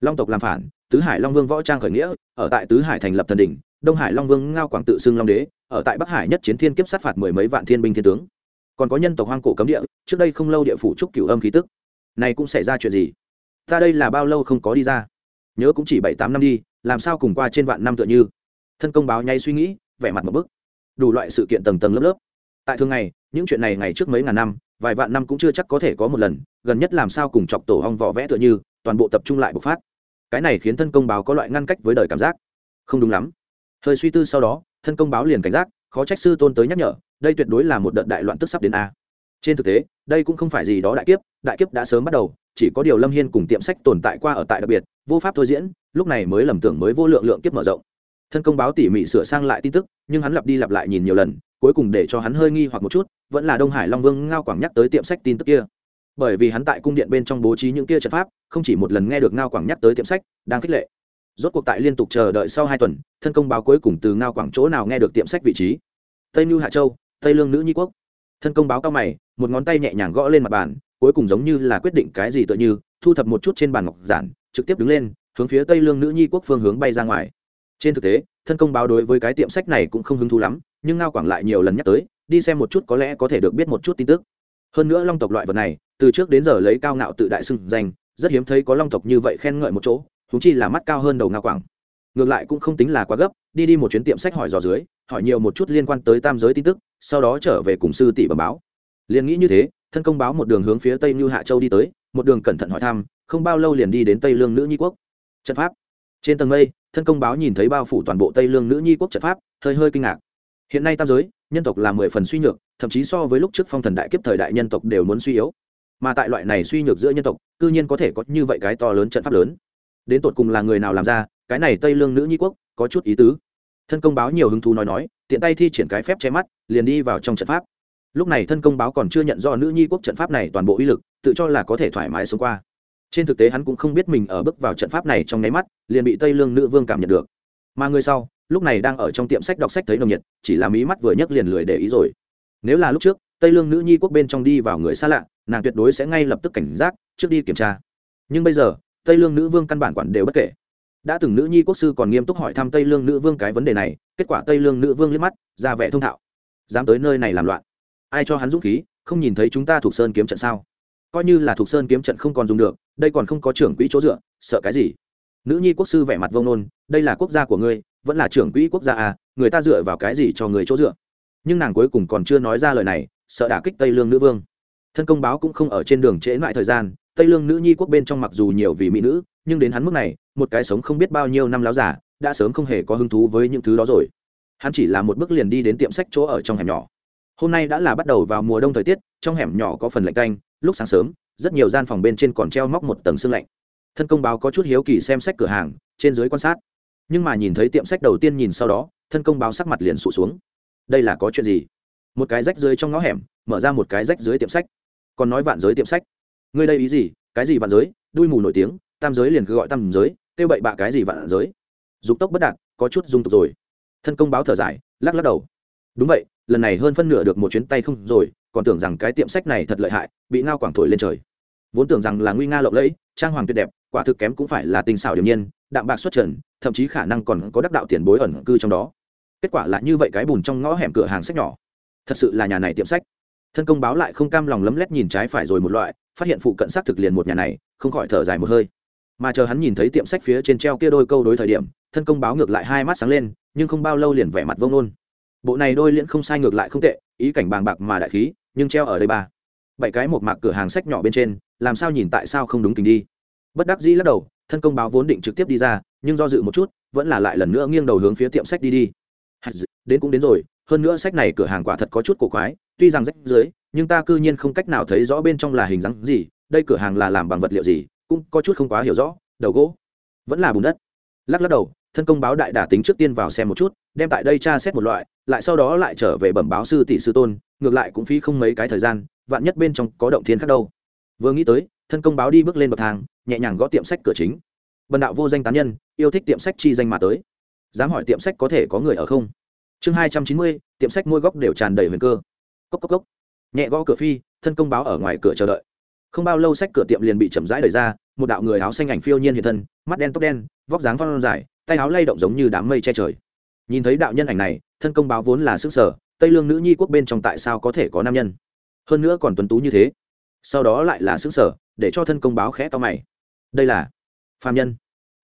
Long tộc làm phản, tứ hải long vương võ trang khởi nghĩa, ở tại tứ hải thành lập thần đình đông hải long vương ngao quảng tự xưng long đế, ở tại bắc hải nhất chiến thiên kiếp sát phạt mười mấy vạn thiên binh thiên tướng. Còn có nhân tộc hoang cổ cấm địa, trước đây không lâu địa phủ trúc cửu âm khí tức. Này cũng xảy ra chuyện gì? Ta đây là bao lâu không có đi ra? Nhớ cũng chỉ bảy tám năm đi, làm sao cùng qua trên vạn năm tựa như? Thân công báo nhay suy nghĩ, vẻ mặt một bức. Đủ loại sự kiện tầng tầng lớp lớp. Tại thường ngày, những chuyện này ngày trước mấy ngàn năm vài vạn năm cũng chưa chắc có thể có một lần, gần nhất làm sao cùng chọc tổ hong vỏ vẽ tựa như, toàn bộ tập trung lại bộc phát. Cái này khiến thân công báo có loại ngăn cách với đời cảm giác. Không đúng lắm. Hơi suy tư sau đó, thân công báo liền cảnh giác, khó trách sư tôn tới nhắc nhở, đây tuyệt đối là một đợt đại loạn tức sắp đến a. Trên thực tế, đây cũng không phải gì đó đại kiếp đại kiếp đã sớm bắt đầu, chỉ có điều lâm hiên cùng tiệm sách tồn tại qua ở tại đặc biệt, vô pháp thôi diễn, lúc này mới lầm tưởng mới vô lượng lượng kiếp mở rộng. Thân công báo tỉ mỉ sửa sang lại tin tức, nhưng hắn lặp đi lặp lại nhìn nhiều lần, cuối cùng để cho hắn hơi nghi hoặc một chút vẫn là đông hải long vương ngao quảng nhắc tới tiệm sách tin tức kia. Bởi vì hắn tại cung điện bên trong bố trí những kia trận pháp, không chỉ một lần nghe được ngao quảng nhắc tới tiệm sách, đang khích lệ. Rốt cuộc tại liên tục chờ đợi sau hai tuần, thân công báo cuối cùng từ ngao quảng chỗ nào nghe được tiệm sách vị trí. Tây mưu hạ châu, tây lương nữ nhi quốc. Thân công báo cao mày, một ngón tay nhẹ nhàng gõ lên mặt bàn, cuối cùng giống như là quyết định cái gì tựa như, thu thập một chút trên bàn ngọc giản, trực tiếp đứng lên, hướng phía tây lương nữ nhi quốc phương hướng bay ra ngoài. Trên thực tế, thân công báo đối với cái tiệm sách này cũng không hứng thú lắm, nhưng ngao quảng lại nhiều lần nhắc tới đi xem một chút có lẽ có thể được biết một chút tin tức. Hơn nữa long tộc loại vật này, từ trước đến giờ lấy cao ngạo tự đại xưng danh, rất hiếm thấy có long tộc như vậy khen ngợi một chỗ húng chi là mắt cao hơn đầu ngao quảng. Ngược lại cũng không tính là quá gấp, đi đi một chuyến tiệm sách hỏi dò dưới, hỏi nhiều một chút liên quan tới tam giới tin tức, sau đó trở về cùng sư tỷ bẩm báo. Liền nghĩ như thế, thân công báo một đường hướng phía tây như hạ châu đi tới, một đường cẩn thận hỏi thăm, không bao lâu liền đi đến tây lương nữ nhi quốc. Trận pháp. Trên tầng mây, thân công báo nhìn thấy bao phủ toàn bộ tây lương nữ nhi quốc trận pháp, hơi hơi kinh ngạc. Hiện nay tam giới nhân tộc là mười phần suy nhược, thậm chí so với lúc trước phong thần đại kiếp thời đại nhân tộc đều muốn suy yếu. Mà tại loại này suy nhược giữa nhân tộc, cư nhiên có thể có như vậy cái to lớn trận pháp lớn. Đến tột cùng là người nào làm ra, cái này tây lương nữ nhi quốc, có chút ý tứ. Thân công báo nhiều hứng thú nói nói, tiện tay thi triển cái phép che mắt, liền đi vào trong trận pháp. Lúc này thân công báo còn chưa nhận do nữ nhi quốc trận pháp này toàn bộ uy lực, tự cho là có thể thoải mái xông qua. Trên thực tế hắn cũng không biết mình ở bước vào trận pháp này trong nháy mắt, liền bị tây lương nữ vương cảm nhận được. Mà người sau lúc này đang ở trong tiệm sách đọc sách thấy nồng nhiệt, chỉ là mí mắt vừa nhấc liền lười để ý rồi. Nếu là lúc trước, tây lương nữ nhi quốc bên trong đi vào người xa lạ, nàng tuyệt đối sẽ ngay lập tức cảnh giác, trước đi kiểm tra. Nhưng bây giờ, tây lương nữ vương căn bản quản đều bất kể. Đã từng nữ nhi quốc sư còn nghiêm túc hỏi thăm tây lương nữ vương cái vấn đề này, kết quả tây lương nữ vương liếc mắt, ra vẻ thông thạo. Dám tới nơi này làm loạn. Ai cho hắn dũng khí, không nhìn thấy chúng ta thuộc sơn kiếm trận sao? Coi như là thuộc sơn kiếm trận không còn dùng được, đây còn không có trưởng quỹ chỗ dựa, sợ cái gì? Nữ nhi quốc sư vẻ mặt vông nôn đây là quốc gia của ngươi vẫn là trưởng quỹ quốc gia à người ta dựa vào cái gì cho người chỗ dựa? Nhưng nàng cuối cùng còn chưa nói ra lời này, sợ đả kích tây lương nữ vương. Thân công báo cũng không ở trên đường trễ lại thời gian, tây lương nữ nhi quốc bên trong mặc dù nhiều vì mỹ nữ, nhưng đến hắn mức này, một cái sống không biết bao nhiêu năm láo giả, đã sớm không hề có hứng thú với những thứ đó rồi. Hắn chỉ là một bước liền đi đến tiệm sách chỗ ở trong hẻm nhỏ. Hôm nay đã là bắt đầu vào mùa đông thời tiết, trong hẻm nhỏ có phần lạnh canh lúc sáng sớm, rất nhiều gian phòng bên trên còn treo móc một tầng sương lạnh. Thân công báo có chút hiếu kỳ xem sách cửa hàng, trên dưới quan sát nhưng mà nhìn thấy tiệm sách đầu tiên nhìn sau đó, thân công báo sắc mặt liền sụt xuống. Đây là có chuyện gì? Một cái rách dưới trong ngõ hẻm, mở ra một cái rách dưới tiệm sách. Còn nói vạn giới tiệm sách. Ngươi đây ý gì? Cái gì vạn giới? Đuôi mù nổi tiếng, tam giới liền cứ gọi tam giới, kêu bậy bạ cái gì vạn giới? Dục tốc bất đạt, có chút dung tục rồi. Thân công báo thở dài, lắc lắc đầu. Đúng vậy, lần này hơn phân nửa được một chuyến tay không rồi, còn tưởng rằng cái tiệm sách này thật lợi hại, bị ngao quảng thổi lên trời. Vốn tưởng rằng là nguy nga lộng lẫy, trang hoàng tuyệt đẹp, quả thực kém cũng phải là tình xảo điểm nhiên đạm bạc xuất trần, thậm chí khả năng còn có đắc đạo tiền bối ẩn cư trong đó. Kết quả là như vậy cái bùn trong ngõ hẻm cửa hàng sách nhỏ. Thật sự là nhà này tiệm sách. Thân công báo lại không cam lòng lấm lét nhìn trái phải rồi một loại, phát hiện phụ cận xác thực liền một nhà này, không khỏi thở dài một hơi. Mà chờ hắn nhìn thấy tiệm sách phía trên treo kia đôi câu đối thời điểm, thân công báo ngược lại hai mắt sáng lên, nhưng không bao lâu liền vẻ mặt vông nôn bộ này đôi liễn không sai ngược lại không tệ, ý cảnh bàng bạc mà đại khí, nhưng treo ở đây ba. Bảy cái một mạc cửa hàng sách nhỏ bên trên, làm sao nhìn tại sao không đúng tình đi. Bất đắc dĩ lắc đầu thân công báo vốn định trực tiếp đi ra, nhưng do dự một chút, vẫn là lại lần nữa nghiêng đầu hướng phía tiệm sách đi đi. Đến cũng đến rồi, hơn nữa sách này cửa hàng quả thật có chút cổ quái, tuy rằng rách dưới, nhưng ta cư nhiên không cách nào thấy rõ bên trong là hình dáng gì, đây cửa hàng là làm bằng vật liệu gì, cũng có chút không quá hiểu rõ, đầu gỗ, vẫn là bùn đất. Lắc lắc đầu, thân công báo đại đả tính trước tiên vào xem một chút, đem tại đây tra xét một loại, lại sau đó lại trở về bẩm báo sư tỷ sư tôn, ngược lại cũng phí không mấy cái thời gian, vạn nhất bên trong có động thiên khác đâu. Vừa nghĩ tới thân công báo đi bước lên bậc thang, nhẹ nhàng gõ tiệm sách cửa chính. Bần đạo vô danh tán nhân, yêu thích tiệm sách chi danh mà tới. Dám hỏi tiệm sách có thể có người ở không? Chương hai trăm chín mươi, tiệm sách môi góc đều tràn đầy huyền cơ. Cốc cốc cốc. Nhẹ gõ cửa phi, thân công báo ở ngoài cửa chờ đợi. Không bao lâu sách cửa tiệm liền bị chậm rãi đẩy ra, một đạo người áo xanh ảnh phiêu nhiên hiện thân, mắt đen tóc đen, vóc dáng phong dài, tay áo lay động giống như đám mây che trời. Nhìn thấy đạo nhân ảnh này, thân công báo vốn là sức sở, tây lương nữ nhi quốc bên trong tại sao có thể có nam nhân? Hơn nữa còn tuấn tú như thế sau đó lại là xứng sở, để cho thân công báo khẽ to mày. Đây là phàm nhân.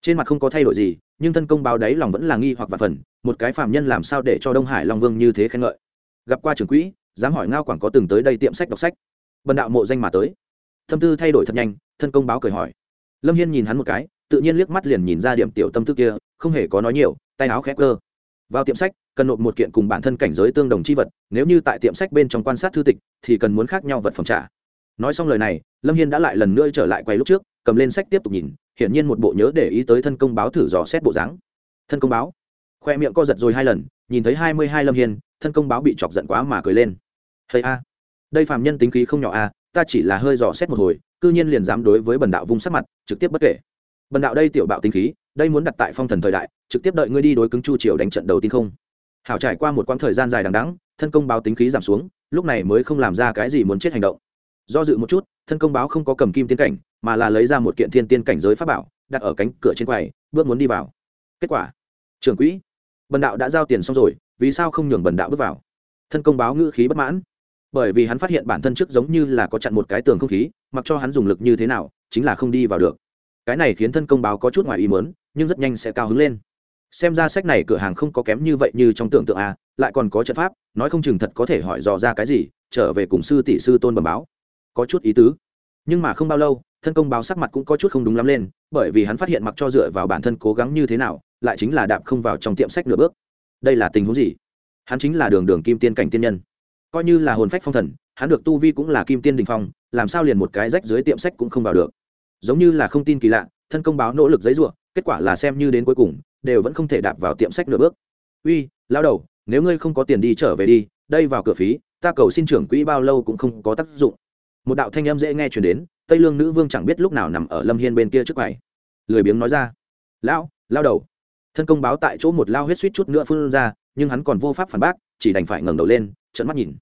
Trên mặt không có thay đổi gì, nhưng thân công báo đấy lòng vẫn là nghi hoặc và phần, một cái phàm nhân làm sao để cho đông hải long vương như thế khen ngợi. Gặp qua trường quỹ, dám hỏi ngao quảng có từng tới đây tiệm sách đọc sách. Bần đạo mộ danh mà tới. Tâm tư thay đổi thật nhanh, thân công báo cười hỏi. Lâm hiên nhìn hắn một cái, tự nhiên liếc mắt liền nhìn ra điểm tiểu tâm tư kia, không hề có nói nhiều, tay áo khép cơ. Vào tiệm sách, cần nộp một kiện cùng bản thân cảnh giới tương đồng c h i vật, nếu như tại tiệm sách bên trong quan sát thư tịch, thì cần muốn khác nhau vật phẩm trả nói xong lời này, lâm hiên đã lại lần nữa trở lại quay lúc trước, cầm lên sách tiếp tục nhìn, hiển nhiên một bộ nhớ để ý tới thân công báo thử dò xét bộ dáng. Thân công báo? Khoe miệng co giật rồi hai lần, nhìn thấy hai mươi hai lâm hiên, thân công báo bị chọc giận quá mà cười lên. Hay a, đây phàm nhân tính khí không nhỏ a, ta chỉ là hơi dò xét một hồi, cư nhiên liền dám đối với bần đạo vung sắc mặt, trực tiếp bất kể. Bần đạo đây tiểu bạo tính khí, đây muốn đặt tại phong thần thời đại, trực tiếp đợi ngươi đi đối cứng chu triều đánh trận đầu tiên không? Hảo trải qua một quãng thời gian dài đằng đẵng, thân công báo tính khí giảm xuống, lúc này mới không làm ra cái gì muốn chết hành động do dự một chút, thân công báo không có cầm kim tiên cảnh, mà là lấy ra một kiện thiên tiên cảnh giới pháp bảo, đặt ở cánh cửa trên quầy, bước muốn đi vào. Kết quả, trưởng quỹ, bần đạo đã giao tiền xong rồi, vì sao không nhường bần đạo bước vào? Thân công báo ngữ khí bất mãn. Bởi vì hắn phát hiện bản thân trước giống như là có chặn một cái tường không khí, mặc cho hắn dùng lực như thế nào, chính là không đi vào được. Cái này khiến thân công báo có chút ngoài ý mớn nhưng rất nhanh sẽ cao hứng lên. Xem ra sách này cửa hàng không có kém như vậy như trong tưởng tượng a, lại còn có trận pháp, nói không chừng thật có thể hỏi dò ra cái gì, trở về cùng sư tỷ sư tôn bẩm báo có chút ý tứ. Nhưng mà không bao lâu, thân công báo sắc mặt cũng có chút không đúng lắm lên, bởi vì hắn phát hiện mặc cho dựa vào bản thân cố gắng như thế nào, lại chính là đạp không vào trong tiệm sách nửa bước. Đây là tình huống gì? Hắn chính là đường đường kim tiên cảnh tiên nhân. Coi như là hồn phách phong thần, hắn được tu vi cũng là kim tiên đình phong, làm sao liền một cái rách dưới tiệm sách cũng không vào được. Giống như là không tin kỳ lạ, thân công báo nỗ lực giấy ruộng kết quả là xem như đến cuối cùng, đều vẫn không thể đạp vào tiệm sách nửa bước. Uy, lao đầu, nếu ngươi không có tiền đi trở về đi, đây vào cửa phí, ta cầu xin trưởng quỹ bao lâu cũng không có tác dụng một đạo thanh âm dễ nghe chuyển đến, tây lương nữ vương chẳng biết lúc nào nằm ở lâm hiên bên kia trước quầy. Lười biếng nói ra, lão, lao đầu. Thân công báo tại chỗ một lao huyết suýt chút nữa phun ra, nhưng hắn còn vô pháp phản bác, chỉ đành phải ngẩng đầu lên trận mắt nhìn.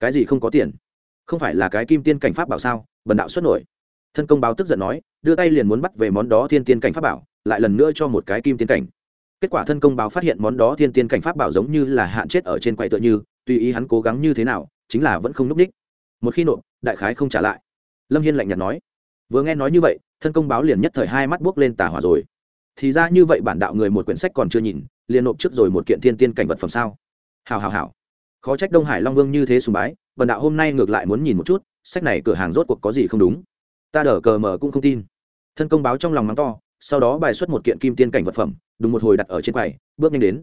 Cái gì không có tiền? Không phải là cái kim tiên cảnh pháp bảo sao? Bần đạo xuất nổi. Thân công báo tức giận nói, đưa tay liền muốn bắt về món đó thiên tiên cảnh pháp bảo, lại lần nữa cho một cái kim tiên cảnh. Kết quả thân công báo phát hiện món đó thiên tiên cảnh pháp bảo giống như là hạn chết ở trên quầy tựa như, tùy ý hắn cố gắng như thế nào, chính là vẫn không núp ních. Một khi nộp đại khái không trả lại. Lâm hiên lạnh nhạt nói, vừa nghe nói như vậy, thân công báo liền nhất thời hai mắt buốc lên tà hỏa rồi. Thì ra như vậy bản đạo người một quyển sách còn chưa nhìn, liền nộp trước rồi một kiện thiên tiên cảnh vật phẩm sao? Hào hào hào khó trách đông hải long vương như thế sùng bái bần đạo hôm nay ngược lại muốn nhìn một chút, sách này cửa hàng rốt cuộc có gì không đúng. Ta đỡ cờ mờ cũng không tin. Thân công báo trong lòng mắng to, sau đó bài xuất một kiện kim tiên cảnh vật phẩm, đúng một hồi đặt ở trên quầy, bước nhanh đến.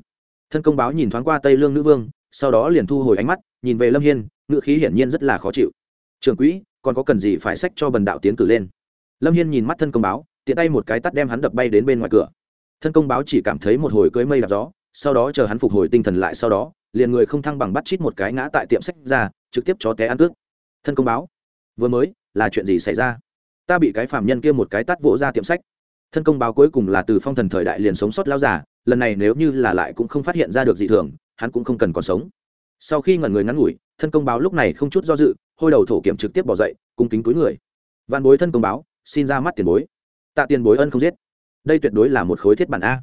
Thân công báo nhìn thoáng qua tây lương nữ vương, sau đó liền thu hồi ánh mắt, nhìn về lâm hiên ngựa khí hiển nhiên rất là khó chịu trường quỹ, còn có cần gì phải sách cho bần đạo tiến cử lên. Lâm hiên nhìn mắt thân công báo, tiện tay một cái tắt đem hắn đập bay đến bên ngoài cửa. Thân công báo chỉ cảm thấy một hồi cưới mây đạp gió, sau đó chờ hắn phục hồi tinh thần lại sau đó, liền người không thăng bằng bắt chít một cái ngã tại tiệm sách ra, trực tiếp chó té ăn cước thân công báo, vừa mới, là chuyện gì xảy ra? Ta bị cái phạm nhân kia một cái tắt vỗ ra tiệm sách. Thân công báo cuối cùng là từ phong thần thời đại liền sống sót lao giả lần này nếu như là lại cũng không phát hiện ra được gì thường, hắn cũng không cần còn sống. Sau khi ngẩn người ngắn ngủi, thân công báo lúc này không chút do dự hôi đầu thổ kiểm trực tiếp bỏ dậy, cung kính túi người. Văn bối thân công báo, xin ra mắt tiền bối. Tạ tiền bối ân không giết. Đây tuyệt đối là một khối thiết bản a.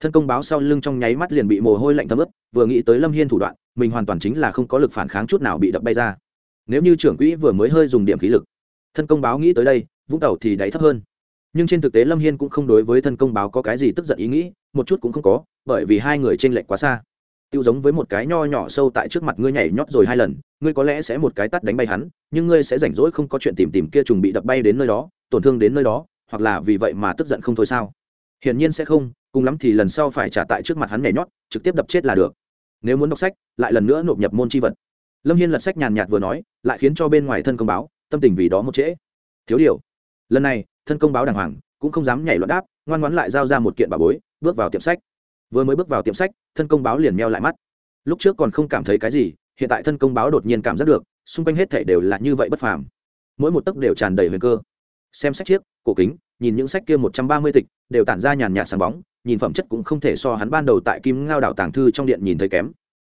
Thân công báo sau lưng trong nháy mắt liền bị mồ hôi lạnh thấm ướt, vừa nghĩ tới lâm hiên thủ đoạn, mình hoàn toàn chính là không có lực phản kháng chút nào bị đập bay ra. Nếu như trưởng quỹ vừa mới hơi dùng điểm khí lực, thân công báo nghĩ tới đây, vũng tàu thì đáy thấp hơn. Nhưng trên thực tế lâm hiên cũng không đối với thân công báo có cái gì tức giận ý nghĩ, một chút cũng không có, bởi vì hai người t r ê n lệch quá xa tiêu giống với một cái nho nhỏ sâu tại trước mặt ngươi nhảy nhót rồi hai lần, ngươi có lẽ sẽ một cái tắt đánh bay hắn, nhưng ngươi sẽ rảnh rỗi không có chuyện tìm tìm kia trùng bị đập bay đến nơi đó, tổn thương đến nơi đó, hoặc là vì vậy mà tức giận không thôi sao? Hiển nhiên sẽ không, cùng lắm thì lần sau phải trả tại trước mặt hắn nhảy nhót, trực tiếp đập chết là được. Nếu muốn đọc sách, lại lần nữa nộp nhập môn chi vật. Lâm hiên lật sách nhàn nhạt vừa nói, lại khiến cho bên ngoài thân công báo, tâm tình vì đó một trễ. Thiếu điều, lần này, thân công báo đàng hoàng, cũng không dám nhảy loạn đáp, ngoan ngoãn lại giao ra một kiện bà bối, bước vào tiệm sách vừa mới bước vào tiệm sách, thân công báo liền meo lại mắt. Lúc trước còn không cảm thấy cái gì, hiện tại thân công báo đột nhiên cảm giác được, xung quanh hết thể đều là như vậy bất phàm. Mỗi một tấc đều tràn đầy huyền cơ. Xem sách chiếc, cổ kính, nhìn những sách kia một trăm ba mươi tịch, đều tản ra nhàn nhạt sáng bóng, nhìn phẩm chất cũng không thể so hắn ban đầu tại kim ngao đảo tàng thư trong điện nhìn thấy kém.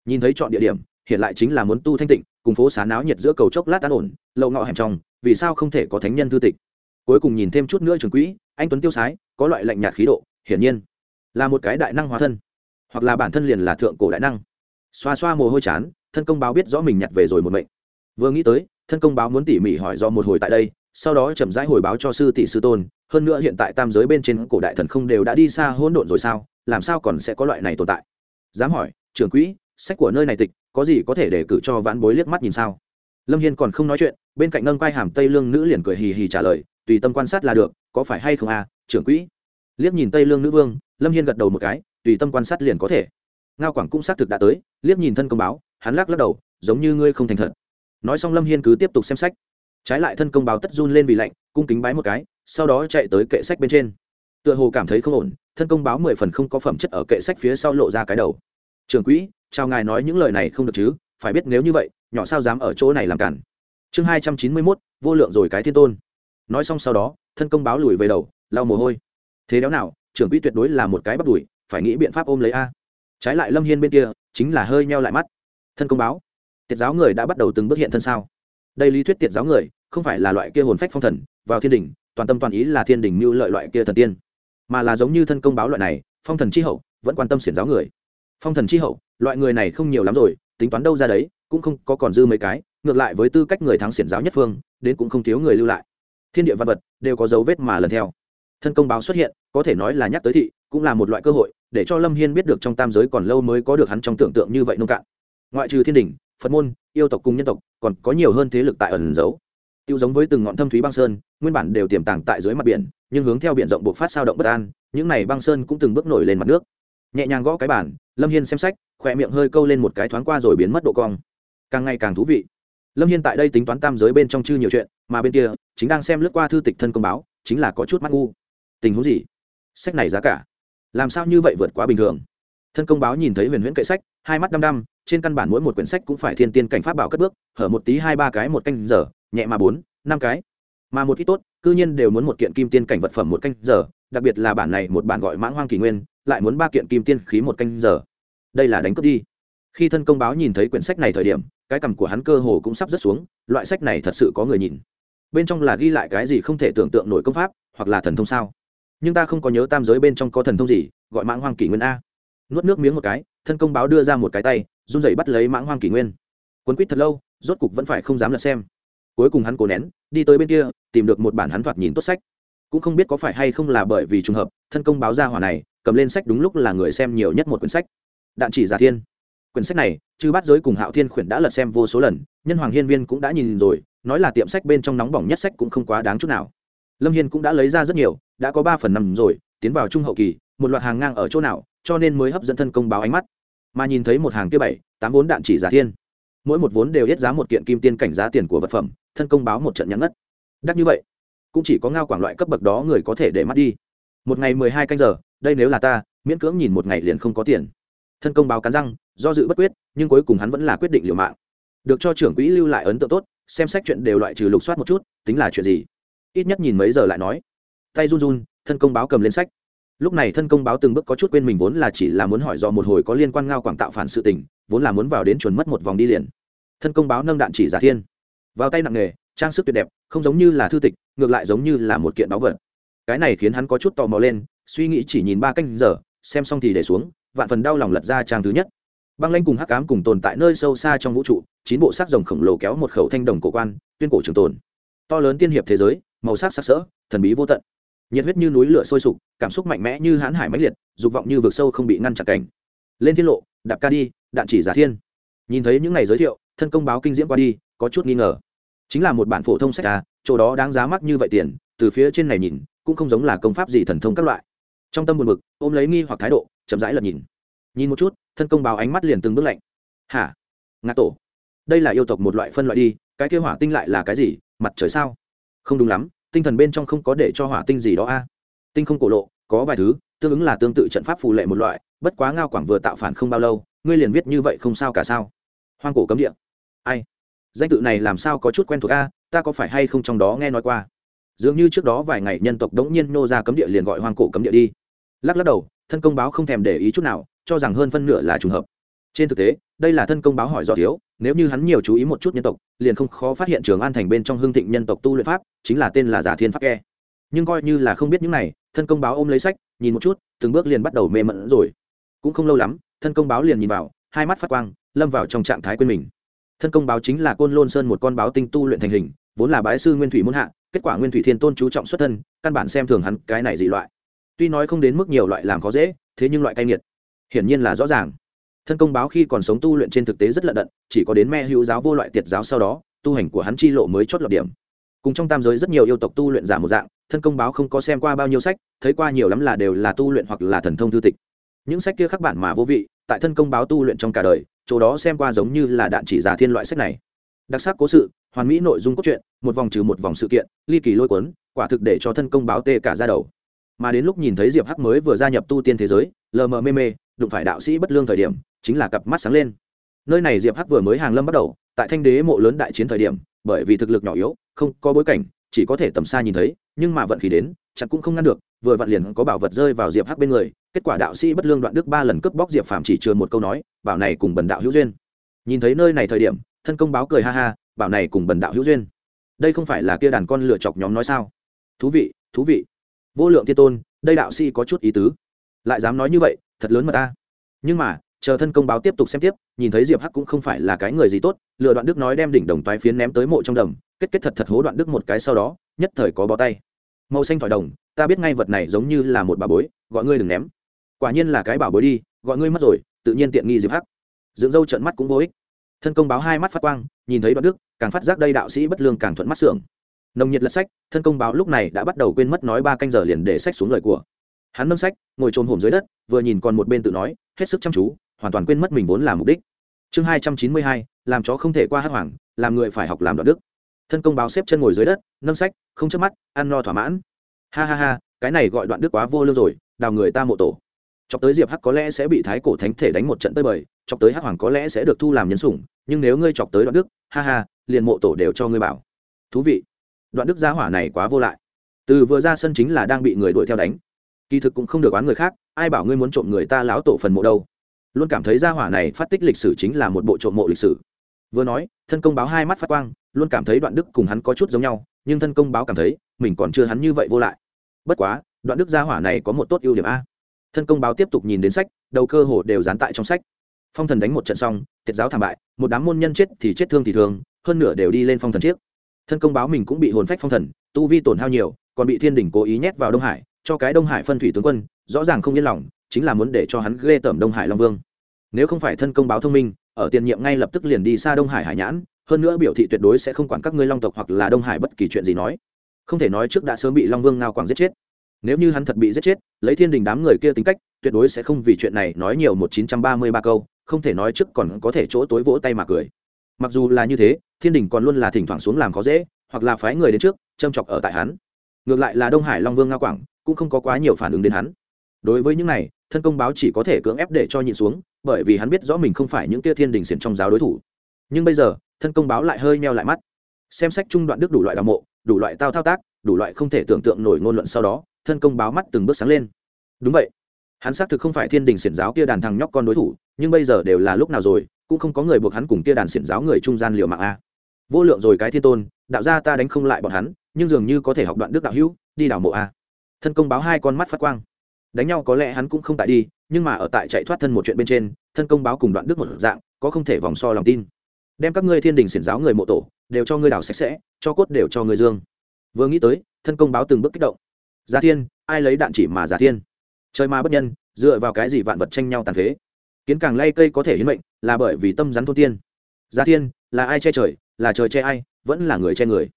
Nhìn thấy chọn địa điểm, hiện lại chính là muốn tu thanh tịnh, cùng phố xá náo nhiệt giữa cầu chốc lát an ổn, lậu ngọ hẻm trong, vì sao không thể có thánh nhân thư tịch? Cuối cùng nhìn thêm chút nữa trường quỹ, anh tuấn tiêu sái, có loại lạnh nhạt khí độ, hiển nhiên là một cái đại năng hóa thân, hoặc là bản thân liền là thượng cổ đại năng. Xoa xoa mồ hôi chán, thân công báo biết rõ mình nhặt về rồi một mệnh. Vừa nghĩ tới, thân công báo muốn tỉ mỉ hỏi do một hồi tại đây, sau đó chậm rãi hồi báo cho sư tỷ sư tôn, hơn nữa hiện tại tam giới bên trên cổ đại thần không đều đã đi xa hỗn độn rồi sao, làm sao còn sẽ có loại này tồn tại? Dám hỏi, trưởng quỹ, sách của nơi này tịch, có gì có thể để cử cho vãn bối liếc mắt nhìn sao? Lâm hiên còn không nói chuyện, bên cạnh nâng quai hàm tây lương nữ liền cười hì hì trả lời, tùy tâm quan sát là được, có phải hay không à trưởng quỹ? Liếc nhìn tây lương nữ vương lâm hiên gật đầu một cái, tùy tâm quan sát liền có thể. Ngao quảng cũng xác thực đã tới, liếc nhìn thân công báo, hắn lắc lắc đầu, giống như ngươi không thành thật. Nói xong lâm hiên cứ tiếp tục xem sách. Trái lại thân công báo tất run lên vì lạnh, cung kính bái một cái, sau đó chạy tới kệ sách bên trên. Tựa hồ cảm thấy không ổn, thân công báo mười phần không có phẩm chất ở kệ sách phía sau lộ ra cái đầu. Trường quỹ, chào ngài nói những lời này không được chứ, phải biết nếu như vậy, nhỏ sao dám ở chỗ này làm cản. Chương hai trăm chín mươi mốt, vô lượng rồi cái thiên tôn. Nói xong sau đó, thân công báo lùi về đầu, lau mồ hôi. Thế đéo nào trưởng quỹ tuyệt đối là một cái bắt đuổi phải nghĩ biện pháp ôm lấy a. Trái lại lâm hiên bên kia, chính là hơi nheo lại mắt. Thân công báo. Tiệt giáo người đã bắt đầu từng bước hiện thân sao? Đây lý thuyết tiệt giáo người, không phải là loại kia hồn phách phong thần, vào thiên đình toàn tâm toàn ý là thiên đình mưu lợi loại kia thần tiên. Mà là giống như thân công báo loại này, phong thần c h i hậu, vẫn quan tâm xiển giáo người. Phong thần c h i hậu, loại người này không nhiều lắm rồi, tính toán đâu ra đấy, cũng không có còn dư mấy cái, ngược lại với tư cách người thắng xiển giáo nhất phương, đến cũng không thiếu người lưu lại. Thiên địa văn vật, đều có dấu vết mà lần theo thân công báo xuất hiện, có thể nói là nhắc tới thị, cũng là một loại cơ hội, để cho lâm hiên biết được trong tam giới còn lâu mới có được hắn trong tưởng tượng như vậy nông cạn. Ngoại trừ thiên đình, phật môn, yêu tộc cùng nhân tộc, còn có nhiều hơn thế lực tại ẩn giấu. Tiêu giống với từng ngọn thâm thúy băng sơn, nguyên bản đều tiềm tàng tại dưới mặt biển, nhưng hướng theo biển rộng buộc phát sao động bất an, những này băng sơn cũng từng bước nổi lên mặt nước. Nhẹ nhàng gõ cái bản lâm hiên xem sách, khỏe miệng hơi câu lên một cái thoáng qua rồi biến mất độ cong. Càng ngày càng thú vị. Lâm hiên tại đây tính toán tam giới bên trong chư nhiều chuyện, mà bên kia, chính đang xem lướt qua thư tịch thân công báo, chính là có chút mắt ngu tình huống gì? Sách này giá cả. Làm sao như vậy vượt quá bình thường? Thân công báo nhìn thấy huyền huyễn kệ sách, hai mắt đăm đăm, trên căn bản mỗi một quyển sách cũng phải thiên tiên cảnh pháp bảo cất bước, hở một tí hai ba cái một canh giờ, nhẹ mà bốn, năm cái. Mà một ít tốt, cư nhiên đều muốn một kiện kim tiên cảnh vật phẩm một canh giờ, đặc biệt là bản này một bản gọi mãng hoang kỷ nguyên, lại muốn ba kiện kim tiên khí một canh giờ. Đây là đánh cướp đi. Khi thân công báo nhìn thấy quyển sách này thời điểm, cái cằm của hắn cơ hồ cũng sắp rớt xuống, loại sách này thật sự có người nhìn. Bên trong là ghi lại cái gì không thể tưởng tượng nổi công pháp, hoặc là thần thông sao? Nhưng ta không có nhớ tam giới bên trong có thần thông gì, gọi mãng hoang kỷ nguyên a. Nuốt nước miếng một cái, thân công báo đưa ra một cái tay, run rẩy bắt lấy mãng hoang kỷ nguyên. Quấn quýt thật lâu, rốt cục vẫn phải không dám lật xem. Cuối cùng hắn cố nén, đi tới bên kia, tìm được một bản hắn thoạt nhìn tốt sách. Cũng không biết có phải hay không là bởi vì trùng hợp, thân công báo ra hỏa này, cầm lên sách đúng lúc là người xem nhiều nhất một quyển sách. Đạn chỉ giả thiên. Quyển sách này, chư bát giới cùng hạo thiên khuyển đã lật xem vô số lần, nhân hoàng hiên viên cũng đã nhìn rồi, nói là tiệm sách bên trong nóng bỏng nhất sách cũng không quá đáng chút nào. Lâm hiên cũng đã lấy ra rất nhiều đã có ba phần năm rồi, tiến vào trung hậu kỳ, một loạt hàng ngang ở chỗ nào, cho nên mới hấp dẫn thân công báo ánh mắt. Mà nhìn thấy một hàng kia bảy, tám vốn đạn chỉ giả thiên. Mỗi một vốn đều yết giá một kiện kim tiên cảnh giá tiền của vật phẩm, thân công báo một trận nhắn ngất. Đắt như vậy, cũng chỉ có ngao quảng loại cấp bậc đó người có thể để mắt đi. Một ngày mười hai canh giờ, đây nếu là ta, miễn cưỡng nhìn một ngày liền không có tiền. Thân công báo cắn răng, do dự bất quyết, nhưng cuối cùng hắn vẫn là quyết định liều mạng. Được cho trưởng quỹ lưu lại ấn tượng tốt, xem xét chuyện đều loại trừ lục soát một chút, tính là chuyện gì? Ít nhất nhìn mấy giờ lại nói tay run run, thân công báo cầm lên sách. Lúc này thân công báo từng bước có chút quên mình vốn là chỉ là muốn hỏi do một hồi có liên quan ngao quảng tạo phản sự tình, vốn là muốn vào đến chuẩn mất một vòng đi liền. Thân công báo nâng đạn chỉ giả thiên. Vào tay nặng nghề, trang sức tuyệt đẹp, không giống như là thư tịch, ngược lại giống như là một kiện báo vật. Cái này khiến hắn có chút tò mò lên, suy nghĩ chỉ nhìn ba canh giờ, xem xong thì để xuống, vạn phần đau lòng lật ra trang thứ nhất. Băng lanh cùng hắc cám cùng tồn tại nơi sâu xa trong vũ trụ, chín bộ sắc rồng khổng lồ kéo một khẩu thanh đồng cổ quan, tuyên cổ trường tồn. To lớn tiên hiệp thế giới, màu sắc sắc sỡ, thần bí vô tận nhiệt huyết như núi lửa sôi sục, cảm xúc mạnh mẽ như hãn hải mãnh liệt, dục vọng như vực sâu không bị ngăn chặn cảnh. Lên thiên lộ, đạp ca đi, đạn chỉ giả thiên. Nhìn thấy những ngày giới thiệu, thân công báo kinh diễm qua đi, có chút nghi ngờ. Chính là một bản phổ thông sách à chỗ đó đáng giá mắc như vậy tiền, từ phía trên này nhìn, cũng không giống là công pháp gì thần thông các loại. Trong tâm buồn bực, ôm lấy nghi hoặc thái độ, chậm rãi lật nhìn. Nhìn một chút, thân công báo ánh mắt liền từng bước lạnh. Hả? Ngã tổ. Đây là yêu tộc một loại phân loại đi, cái kêu hỏa tinh lại là cái gì? Mặt trời sao? Không đúng lắm tinh thần bên trong không có để cho hỏa tinh gì đó a. Tinh không cổ lộ, có vài thứ, tương ứng là tương tự trận pháp phù lệ một loại, bất quá ngao quảng vừa tạo phản không bao lâu, ngươi liền viết như vậy không sao cả sao? Hoang cổ cấm địa. Ai? Danh tự này làm sao có chút quen thuộc a, ta có phải hay không trong đó nghe nói qua? Dường như trước đó vài ngày nhân tộc đống nhiên nô ra cấm địa liền gọi hoang cổ cấm địa đi. Lắc lắc đầu, thân công báo không thèm để ý chút nào, cho rằng hơn phân nửa là trùng hợp. Trên thực tế, đây là thân công báo hỏi dò thiếu nếu như hắn nhiều chú ý một chút nhân tộc, liền không khó phát hiện trường an thành bên trong hương thịnh nhân tộc tu luyện pháp, chính là tên là giả thiên pháp E. nhưng coi như là không biết những này, thân công báo ôm lấy sách, nhìn một chút, từng bước liền bắt đầu mê mẫn rồi. Cũng không lâu lắm, thân công báo liền nhìn vào, hai mắt phát quang, lâm vào trong trạng thái quên mình. Thân công báo chính là côn lôn sơn một con báo tinh tu luyện thành hình, vốn là bái sư nguyên thủy muôn hạ, kết quả nguyên thủy thiên tôn chú trọng xuất thân, căn bản xem thường hắn cái này dị loại. Tuy nói không đến mức nhiều loại làm khó dễ, thế nhưng loại cay nghiệt, hiển nhiên là rõ ràng thân công báo khi còn sống tu luyện trên thực tế rất lận đận, chỉ có đến me hữu giáo vô loại tiệt giáo sau đó, tu hành của hắn chi lộ mới chót lọc điểm. Cùng trong tam giới rất nhiều yêu tộc tu luyện giả một dạng, thân công báo không có xem qua bao nhiêu sách, thấy qua nhiều lắm là đều là tu luyện hoặc là thần thông thư tịch. Những sách kia khắc bản mà vô vị, tại thân công báo tu luyện trong cả đời, chỗ đó xem qua giống như là đạn chỉ giả thiên loại sách này. Đặc sắc cố sự, hoàn mỹ nội dung cốt truyện, một vòng trừ một vòng sự kiện, ly kỳ lôi cuốn, quả thực để cho thân công báo tê cả ra đầu. Mà đến lúc nhìn thấy diệp hắc mới vừa gia nhập tu tiên thế giới, lờ mờ mê mê, đụng phải đạo sĩ bất lương thời điểm chính là cặp mắt sáng lên. Nơi này diệp hắc vừa mới hàng lâm bắt đầu, tại thanh đế mộ lớn đại chiến thời điểm, bởi vì thực lực nhỏ yếu, không có bối cảnh, chỉ có thể tầm xa nhìn thấy, nhưng mà vận khí đến, chặt cũng không ngăn được, vừa vặn liền có bảo vật rơi vào diệp hắc bên người, kết quả đạo sĩ bất lương đoạn đức ba lần cướp bóc diệp phàm chỉ chừa một câu nói, bảo này cùng bần đạo hữu duyên. Nhìn thấy nơi này thời điểm, thân công báo cười ha ha, bảo này cùng bần đạo hữu duyên. Đây không phải là kia đàn con lựa chọc nhóm nói sao? Thú vị thú vị. Vô lượng thiên tôn, đây đạo sĩ có chút ý tứ. Lại dám nói như vậy, thật lớn mà ta. Nhưng mà chờ thân công báo tiếp tục xem tiếp, nhìn thấy diệp hắc cũng không phải là cái người gì tốt lựa đoạn đức nói đem đỉnh đồng toái phiến ném tới mộ trong đầm, kết kết thật thật hố đoạn đức một cái sau đó, nhất thời có bó tay. Màu xanh thỏi đồng, ta biết ngay vật này giống như là một bà bối, gọi ngươi đừng ném. Quả nhiên là cái bảo bối đi, gọi ngươi mất rồi, tự nhiên tiện nghi diệp hắc. Dưỡng dâu trận mắt cũng vô ích. Thân công báo hai mắt phát quang, nhìn thấy đoạn đức, càng phát giác đây đạo sĩ bất lương càng thuận mắt xưởng nồng nhiệt lật sách, thân công báo lúc này đã bắt đầu quên mất nói ba canh giờ liền để sách xuống lời của. Hắn nâng sách, ngồi trồn hổm dưới đất, vừa nhìn còn một bên tự nói, hết sức chăm chú hoàn toàn quên mất mình vốn là mục đích. Chương hai trăm chín mươi hai, làm chó không thể qua hát hoàng, làm người phải học làm đoạn đức. Thân công báo xếp chân ngồi dưới đất, nâng sách, không chớp mắt, ăn no thỏa mãn. Ha ha ha, cái này gọi đoạn đức quá vô lương rồi, đào người ta mộ tổ. Chọc tới diệp hắc có lẽ sẽ bị thái cổ thánh thể đánh một trận tới bời, chọc tới hắc hoàng có lẽ sẽ được thu làm nhân sủng, nhưng nếu ngươi chọc tới đoạn đức, ha ha, liền mộ tổ đều cho ngươi bảo. Thú vị. Đoạn đức gia hỏa này quá vô lại. Từ vừa ra sân chính là đang bị người đuổi theo đánh. Kỳ thực cũng không được oán người khác, ai bảo ngươi muốn trộm người ta láo tổ phần mộ đâu luôn cảm thấy gia hỏa này phát tích lịch sử chính là một bộ trộm mộ lịch sử. Vừa nói, thân công báo hai mắt phát quang, luôn cảm thấy đoạn đức cùng hắn có chút giống nhau, nhưng thân công báo cảm thấy, mình còn chưa hắn như vậy vô lại. Bất quá, đoạn đức gia hỏa này có một tốt ưu điểm a. Thân công báo tiếp tục nhìn đến sách, đầu cơ hồ đều dán tại trong sách. Phong thần đánh một trận xong, thiệt giáo thảm bại, một đám môn nhân chết thì chết thương thì thương, hơn nửa đều đi lên phong thần chiếc thân công báo mình cũng bị hồn phách phong thần, tu vi tổn hao nhiều, còn bị thiên đình cố ý nhét vào đông hải, cho cái đông hải phân thủy tướng quân, rõ ràng không yên lòng chính là muốn để cho hắn ghê tởm đông hải long vương. Nếu không phải thân công báo thông minh, ở tiền nhiệm ngay lập tức liền đi xa đông hải hải nhãn, hơn nữa biểu thị tuyệt đối sẽ không quản các ngươi long tộc hoặc là đông hải bất kỳ chuyện gì nói. Không thể nói trước đã sớm bị long vương ngao quảng giết chết. Nếu như hắn thật bị giết chết, lấy thiên đình đám người kia tính cách, tuyệt đối sẽ không vì chuyện này nói nhiều một chín trăm ba mươi ba câu, không thể nói trước còn có thể chỗ tối vỗ tay mà cười. Mặc dù là như thế, thiên đình còn luôn là thỉnh thoảng xuống làm khó dễ, hoặc là phái người đến trước, châm chọc ở tại hắn. Ngược lại là đông hải long vương ngao quảng, cũng không có quá nhiều phản ứng đến hắn. Đối với những này thân công báo chỉ có thể cưỡng ép để cho nhịn xuống, bởi vì hắn biết rõ mình không phải những tia thiên đình xiển trong giáo đối thủ. Nhưng bây giờ, thân công báo lại hơi meo lại mắt. Xem sách trung đoạn đức đủ loại đạo mộ, đủ loại tao thao tác, đủ loại không thể tưởng tượng nổi ngôn luận sau đó, thân công báo mắt từng bước sáng lên. Đúng vậy. Hắn xác thực không phải thiên đình xiển giáo kia đàn thằng nhóc con đối thủ, nhưng bây giờ đều là lúc nào rồi, cũng không có người buộc hắn cùng kia đàn xiển giáo người trung gian liều mạng a. Vô lượng rồi cái thiên tôn, đạo gia ta đánh không lại bọn hắn, nhưng dường như có thể học đoạn đức đạo hữu, đi đảo mộ a. Thân công báo hai con mắt phát quang đánh nhau có lẽ hắn cũng không tại đi, nhưng mà ở tại chạy thoát thân một chuyện bên trên, thân công báo cùng đoạn đức một dạng, có không thể vòng so lòng tin. Đem các ngươi thiên đình xiển giáo người mộ tổ, đều cho ngươi đảo sạch sẽ, cho cốt đều cho ngươi dương. Vừa nghĩ tới, thân công báo từng bước kích động. Giả thiên, ai lấy đạn chỉ mà giả thiên? Trời ma bất nhân, dựa vào cái gì vạn vật tranh nhau tàn phế? Kiến càng lay cây có thể hiến mệnh, là bởi vì tâm rắn thôn tiên. Giả thiên, là ai che trời, là trời che ai, vẫn là người che người?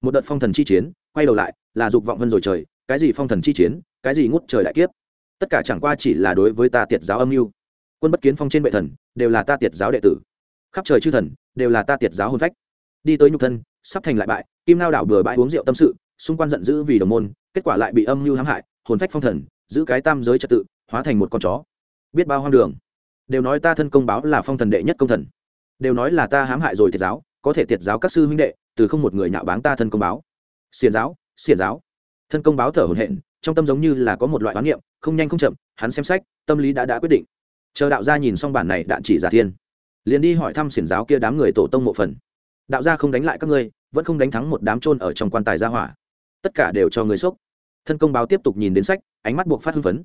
Một đợt phong thần chi chiến, quay đầu lại, là dục vọng hơn rồi trời, cái gì phong thần chi chiến, cái gì ngút trời đại kiếp? Tất cả chẳng qua chỉ là đối với ta tiệt giáo âm mưu. Quân bất kiến phong trên bệ thần, đều là ta tiệt giáo đệ tử. Khắp trời chư thần, đều là ta tiệt giáo hôn phách. Đi tới nhục thân, sắp thành lại bại, kim lao đảo bừa bãi uống rượu tâm sự, xung quanh giận dữ vì đồng môn, kết quả lại bị âm mưu hãm hại, hồn phách phong thần, giữ cái tam giới trật tự, hóa thành một con chó. Biết bao hoang đường. Đều nói ta thân công báo là phong thần đệ nhất công thần. Đều nói là ta hãm hại rồi tiệt giáo, có thể tiệt giáo các sư huynh đệ, từ không một người nhạo báng ta thân công báo. Xiền giáo xiền giáo. Thân công báo thở hổn hển, trong tâm giống như là có một loại oán niệm không nhanh không chậm, hắn xem sách, tâm lý đã đã quyết định. Chờ đạo gia nhìn xong bản này đạn chỉ giả thiên, liền đi hỏi thăm xiển giáo kia đám người tổ tông mộ phần. Đạo gia không đánh lại các ngươi, vẫn không đánh thắng một đám trôn ở trong quan tài gia hỏa. Tất cả đều cho người sốc. Thân công báo tiếp tục nhìn đến sách, ánh mắt buộc phát hưng phấn.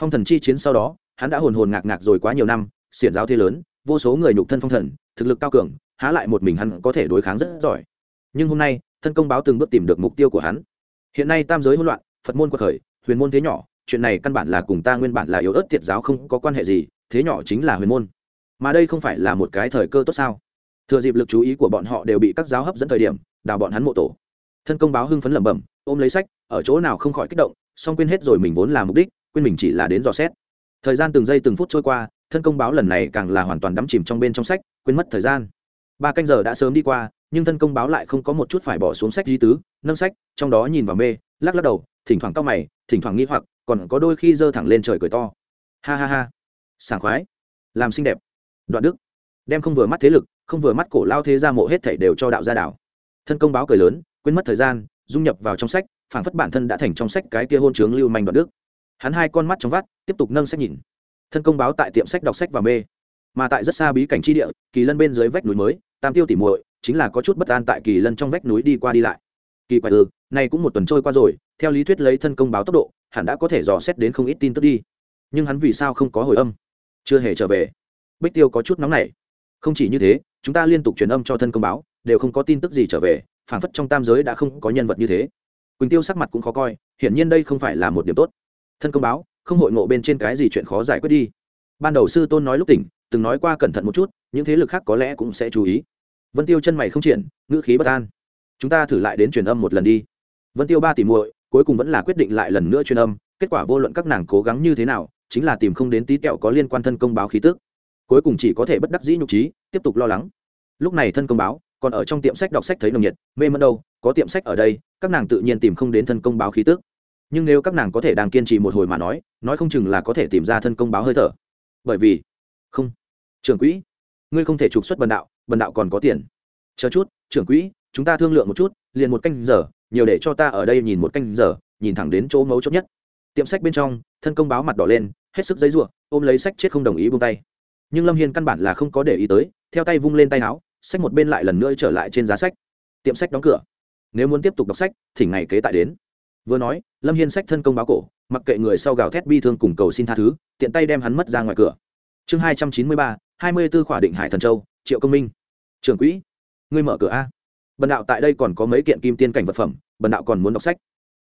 Phong thần chi chiến sau đó, hắn đã hồn hồn ngạc ngạc rồi quá nhiều năm, xiển giáo thế lớn, vô số người nhục thân phong thần, thực lực cao cường, há lại một mình hắn có thể đối kháng rất giỏi. Nhưng hôm nay, thân công báo từng bước tìm được mục tiêu của hắn. Hiện nay tam giới hỗn loạn, phật môn quật khởi, huyền môn thế nhỏ chuyện này căn bản là cùng ta nguyên bản là yếu ớt thiệt giáo không có quan hệ gì, thế nhỏ chính là huyền môn. Mà đây không phải là một cái thời cơ tốt sao? Thừa dịp lực chú ý của bọn họ đều bị các giáo hấp dẫn thời điểm, đào bọn hắn mộ tổ. Thân công báo hưng phấn lẩm bẩm, ôm lấy sách, ở chỗ nào không khỏi kích động, song quên hết rồi mình vốn là mục đích, quên mình chỉ là đến dò xét. Thời gian từng giây từng phút trôi qua, thân công báo lần này càng là hoàn toàn đắm chìm trong bên trong sách, quên mất thời gian. Ba canh giờ đã sớm đi qua, nhưng thân công báo lại không có một chút phải bỏ xuống sách di tứ, nâng sách, trong đó nhìn vào mê, lắc lắc đầu, thỉnh thoảng cao mày, thỉnh thoảng nghi hoặc còn có đôi khi giơ thẳng lên trời cười to. Ha ha ha. Sảng khoái. Làm xinh đẹp. Đoạn đức. Đem không vừa mắt thế lực, không vừa mắt cổ lao thế ra mộ hết thảy đều cho đạo gia đảo. Thân công báo cười lớn, quên mất thời gian, dung nhập vào trong sách, phảng phất bản thân đã thành trong sách cái kia hôn trướng lưu manh đoạn đức. Hắn hai con mắt trong vắt, tiếp tục nâng sách nhìn. Thân công báo tại tiệm sách đọc sách và mê. Mà tại rất xa bí cảnh tri địa, kỳ lân bên dưới vách núi mới, tam tiêu tỉ muội, chính là có chút bất an tại kỳ lân trong vách núi đi qua đi lại. Kỳ quái ư này cũng một tuần trôi qua rồi, theo lý thuyết lấy thân công báo tốc độ hẳn đã có thể dò xét đến không ít tin tức đi. Nhưng hắn vì sao không có hồi âm? Chưa hề trở về. Bích tiêu có chút nóng nảy. Không chỉ như thế, chúng ta liên tục truyền âm cho thân công báo, đều không có tin tức gì trở về, phảng phất trong tam giới đã không có nhân vật như thế. Quỳnh tiêu sắc mặt cũng khó coi, hiển nhiên đây không phải là một điểm tốt. Thân công báo, không hội ngộ bên trên cái gì chuyện khó giải quyết đi. Ban đầu sư tôn nói lúc tỉnh, từng nói qua cẩn thận một chút, những thế lực khác có lẽ cũng sẽ chú ý. Vân tiêu chân mày không triển, ngữ khí bất an. Chúng ta thử lại đến truyền âm một lần đi. Vân tiêu ba tỷ muội cuối cùng vẫn là quyết định lại lần nữa truyền âm, kết quả vô luận các nàng cố gắng như thế nào, chính là tìm không đến tí tẹo có liên quan thân công báo khí tức. Cuối cùng chỉ có thể bất đắc dĩ nhục trí, tiếp tục lo lắng. Lúc này thân công báo, còn ở trong tiệm sách đọc sách thấy nồng nhiệt, mê mẫn đâu, có tiệm sách ở đây, các nàng tự nhiên tìm không đến thân công báo khí tức. Nhưng nếu các nàng có thể đang kiên trì một hồi mà nói nói không chừng là có thể tìm ra thân công báo hơi thở. Bởi vì, không. Trưởng quỹ, ngươi không thể trục xuất bần đạo bần đạo còn có tiền. Chờ chút, trưởng quỹ, chúng ta thương lượng một chút, liền một canh giờ nhiều để cho ta ở đây nhìn một canh giờ, nhìn thẳng đến chỗ mấu chốt nhất. Tiệm sách bên trong, thân công báo mặt đỏ lên, hết sức giấy ruộng ôm lấy sách chết không đồng ý buông tay. Nhưng lâm hiên căn bản là không có để ý tới, theo tay vung lên tay áo, sách một bên lại lần nữa trở lại trên giá sách. Tiệm sách đóng cửa. Nếu muốn tiếp tục đọc sách, thì ngày kế tại đến. Vừa nói, lâm hiên sách thân công báo cổ, mặc kệ người sau gào thét bi thương cùng cầu xin tha thứ, tiện tay đem hắn mất ra ngoài cửa. Chương hai trăm chín mươi ba, hai mươi b ố khỏa định hải thần châu, triệu công minh. Trưởng quỹ, ngươi mở cửa a bần đạo tại đây còn có mấy kiện kim tiên cảnh vật phẩm, bần đạo còn muốn đọc sách.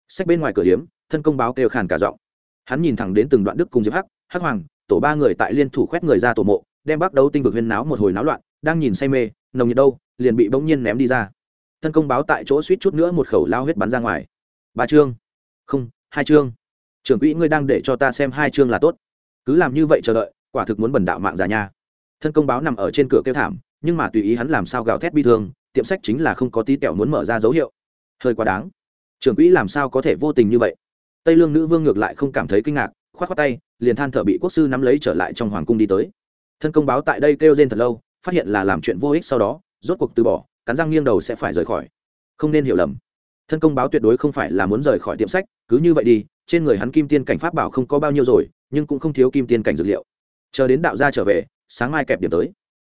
Sách bên ngoài cửa điếm, thân công báo kêu khàn cả giọng. Hắn nhìn thẳng đến từng đoạn đức cùng diệp hắc hắc hoàng, tổ ba người tại liên thủ khoét người ra tổ mộ, đem bắt đấu tinh vực huyên náo một hồi náo loạn, đang nhìn say mê, nồng nhiệt đâu, liền bị bỗng nhiên ném đi ra. Thân công báo tại chỗ suýt chút nữa một khẩu lao huyết bắn ra ngoài. Ba chương. Không, hai chương. Trưởng quỹ ngươi đang để cho ta xem hai chương là tốt. Cứ làm như vậy chờ đợi, quả thực muốn bẩn đạo mạng già nha. Thân công báo nằm ở trên cửa kêu thảm, nhưng mà tùy ý hắn làm sao gào thét bi thương tiệm sách chính là không có tí tẹo muốn mở ra dấu hiệu. Hơi quá đáng. Trưởng quỹ làm sao có thể vô tình như vậy? Tây lương nữ vương ngược lại không cảm thấy kinh ngạc k h o á t k tay, liền than thở bị quốc sư nắm lấy trở lại trong hoàng cung đi tới. Thân công báo tại đây kêu rên thật lâu, phát hiện là làm chuyện vô ích sau đó, rốt cuộc từ bỏ, cắn răng nghiêng đầu sẽ phải rời khỏi. Không nên hiểu lầm. Thân công báo tuyệt đối không phải là muốn rời khỏi tiệm sách, cứ như vậy đi, trên người hắn kim tiên cảnh pháp bảo không có bao nhiêu rồi, nhưng cũng không thiếu kim tiên cảnh dược liệu. Chờ đến đạo gia trở về, sáng mai kẹp điểm tới.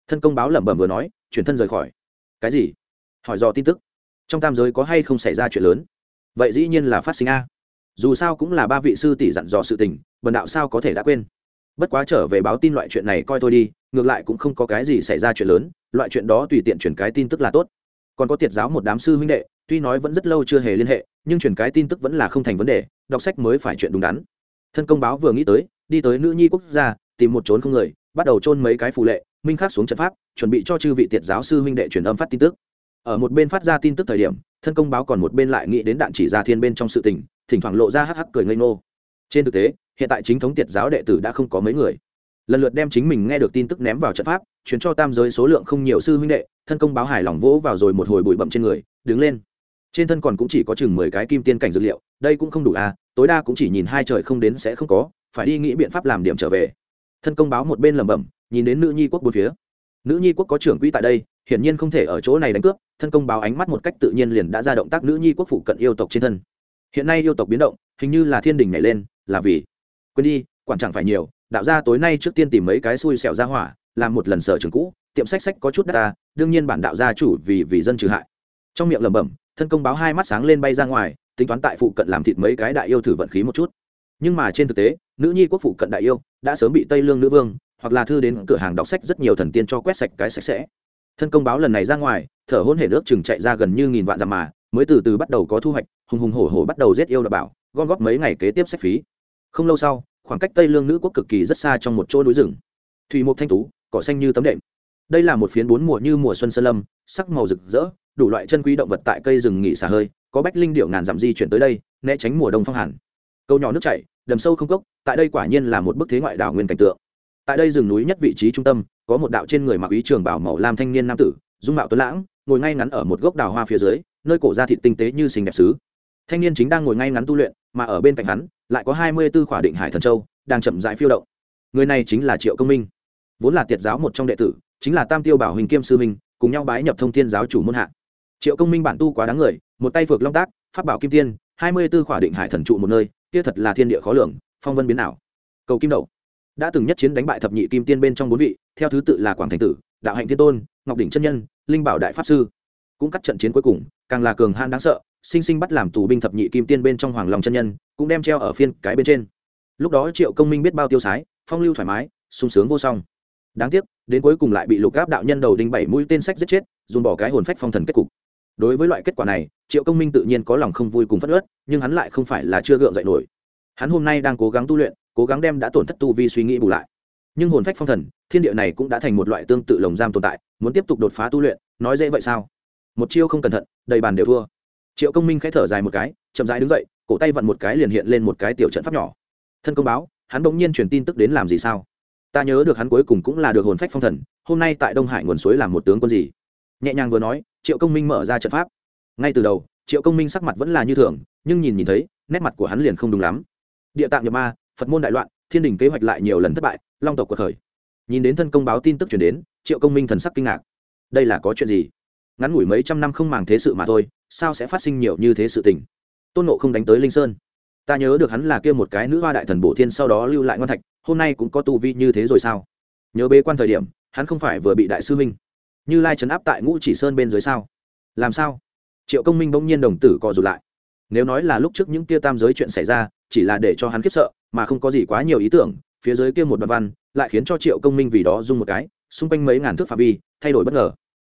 Thân công báo lẩm bẩm vừa nói, chuyển thân rời khỏi cái gì? Hỏi dò tin tức. Trong tam giới có hay không xảy ra chuyện lớn? Vậy dĩ nhiên là phát sinh a. Dù sao cũng là ba vị sư tỷ dặn dò sự tình, bần đạo sao có thể đã quên? Bất quá trở về báo tin loại chuyện này coi tôi đi, ngược lại cũng không có cái gì xảy ra chuyện lớn, loại chuyện đó tùy tiện chuyển cái tin tức là tốt. Còn có tiệt giáo một đám sư huynh đệ, tuy nói vẫn rất lâu chưa hề liên hệ, nhưng chuyển cái tin tức vẫn là không thành vấn đề, đọc sách mới phải chuyện đúng đắn. Thân công báo vừa nghĩ tới, đi tới nữ nhi quốc gia, tìm một trốn không người, bắt đầu chôn mấy cái phù lệ minh khắc xuống trận pháp, chuẩn bị cho chư vị tiệt giáo sư huynh đệ truyền âm phát tin tức. Ở một bên phát ra tin tức thời điểm, thân công báo còn một bên lại nghĩ đến đạn chỉ ra thiên bên trong sự tình, thỉnh thoảng lộ ra hắc hắc cười ngây ngô. Trên thực tế, hiện tại chính thống tiệt giáo đệ tử đã không có mấy người. Lần lượt đem chính mình nghe được tin tức ném vào trận pháp chuyển cho tam giới số lượng không nhiều sư huynh đệ, thân công báo hài lòng vỗ vào rồi một hồi bụi bậm trên người, đứng lên. Trên thân còn cũng chỉ có chừng mười cái kim tiên cảnh dược liệu, đây cũng không đủ à tối đa cũng chỉ nhìn hai trời không đến sẽ không có, phải đi nghĩ biện pháp làm điểm trở về. Thân công báo một bên lẩm bẩm nhìn đến nữ nhi quốc bốn phía. Nữ nhi quốc có trưởng quỹ tại đây, hiển nhiên không thể ở chỗ này đánh cướp, thân công báo ánh mắt một cách tự nhiên liền đã ra động tác nữ nhi quốc phụ cận yêu tộc trên thân. Hiện nay yêu tộc biến động, hình như là thiên đình nhảy lên, là vì quên đi, quản chẳng phải nhiều, đạo gia tối nay trước tiên tìm mấy cái xui xẻo ra hỏa, làm một lần sở trường cũ, tiệm sách sách có chút đắt ta, đương nhiên bản đạo gia chủ vì vì dân trừ hại. Trong miệng lẩm bẩm, thân công báo hai mắt sáng lên bay ra ngoài, tính toán tại phụ cận làm thịt mấy cái đại yêu thử vận khí một chút. Nhưng mà trên thực tế, nữ nhi quốc phụ cận đại yêu đã sớm bị tây lương nữ vương hoặc là thư đến cửa hàng đọc sách rất nhiều thần tiên cho quét sạch cái sạch sẽ. Thân công báo lần này ra ngoài, thở hôn hệ nước chừng chạy ra gần như nghìn vạn dặm mà, mới từ từ bắt đầu có thu hoạch, hùng hùng hổ hổ bắt đầu giết yêu đ bảo, gom góp mấy ngày kế tiếp sách phí. Không lâu sau, khoảng cách tây lương nữ quốc cực kỳ rất xa trong một chỗ núi rừng. Thủy mục thanh tú, cỏ xanh như tấm đệm. Đây là một phiến bốn mùa như mùa xuân sơn lâm, sắc màu rực rỡ, đủ loại chân quý động vật tại cây rừng nghỉ xả hơi, có bách linh điệu ngàn dặm di chuyển tới đây, né tránh mùa đông phong hàn. Câu nhỏ nước chảy, đầm sâu không cốc, tại đây quả nhiên là một bức thế ngoại đảo nguyên cảnh tượng tại đây rừng núi nhất vị trí trung tâm, có một đạo trên người mặc ý trường bảo màu lam thanh niên nam tử, dung mạo tuấn lãng, ngồi ngay ngắn ở một gốc đào hoa phía dưới, nơi cổ ra thịt tinh tế như xinh đẹp sứ. Thanh niên chính đang ngồi ngay ngắn tu luyện, mà ở bên cạnh hắn, lại có hai mươi b ố khỏa định hải thần châu, đang chậm rãi phiêu động. Người này chính là triệu công minh. Vốn là tiệt giáo một trong đệ tử, chính là tam tiêu bảo huỳnh kiêm sư minh, cùng nhau bái nhập thông thiên giáo chủ môn hạ. Triệu công minh bản tu quá đáng người, một tay phược long tác, pháp bảo kim tiên, hai mươi b ố khỏa định hải thần trụ một nơi, kia thật là thiên địa khó lường, phong vân biến ảo. Cầu kim đậu đã từng nhất chiến đánh bại thập nhị kim tiên bên trong bốn vị, theo thứ tự là quảng thành tử, đạo hạnh thiên tôn, ngọc đỉnh chân nhân, linh bảo đại pháp sư. Cũng cắt trận chiến cuối cùng, càng là cường han đáng sợ, sinh sinh bắt làm tù binh thập nhị kim tiên bên trong hoàng lòng chân nhân, cũng đem treo ở phiên cái bên trên. Lúc đó triệu công minh biết bao tiêu sái, phong lưu thoải mái, sung sướng vô song. Đáng tiếc, đến cuối cùng lại bị lục áp đạo nhân đầu đinh bảy mũi tên sách giết chết, dùng bỏ cái hồn phách phong thần kết cục. Đối với loại kết quả này, triệu công minh tự nhiên có lòng không vui cùng phất ớt nhưng hắn lại không phải là chưa gượng dậy nổi. Hắn hôm nay đang cố gắng tu luyện cố gắng đem đã tổn thất tu vi suy nghĩ bù lại. Nhưng hồn phách phong thần, thiên địa này cũng đã thành một loại tương tự lồng giam tồn tại, muốn tiếp tục đột phá tu luyện, nói dễ vậy sao? Một chiêu không cẩn thận, đầy bàn đều thua. Triệu công minh khẽ thở dài một cái, chậm rãi đứng dậy, cổ tay vặn một cái liền hiện lên một cái tiểu trận pháp nhỏ. Thân công báo, hắn bỗng nhiên truyền tin tức đến làm gì sao? Ta nhớ được hắn cuối cùng cũng là được hồn phách phong thần, hôm nay tại đông hải nguồn suối làm một tướng quân gì? Nhẹ nhàng vừa nói, triệu công minh mở ra trận pháp. Ngay từ đầu, triệu công minh sắc mặt vẫn là như thường, nhưng nhìn nhìn thấy, nét mặt của hắn liền không đúng lắm. Địa tạng nhập ma phật môn đại loạn, thiên đình kế hoạch lại nhiều lần thất bại, long tộc cuộc khởi. Nhìn đến thân công báo tin tức chuyển đến, triệu công minh thần sắc kinh ngạc. Đây là có chuyện gì? Ngắn ngủi mấy trăm năm không màng thế sự mà thôi, sao sẽ phát sinh nhiều như thế sự tình? Tôn nộ không đánh tới linh sơn. Ta nhớ được hắn là kia một cái nữ hoa đại thần bổ thiên sau đó lưu lại ngon thạch, hôm nay cũng có tu vi như thế rồi sao? Nhớ bế quan thời điểm, hắn không phải vừa bị đại sư minh như lai trấn áp tại ngũ chỉ sơn bên dưới sao? Làm sao? Triệu công minh bỗng nhiên đồng tử co rụt lại nếu nói là lúc trước những kia tam giới chuyện xảy ra, chỉ là để cho hắn khiếp sợ, mà không có gì quá nhiều ý tưởng, phía dưới kia một đoạn văn lại khiến cho triệu công minh vì đó dung một cái, xung quanh mấy ngàn thước phạm vi, thay đổi bất ngờ.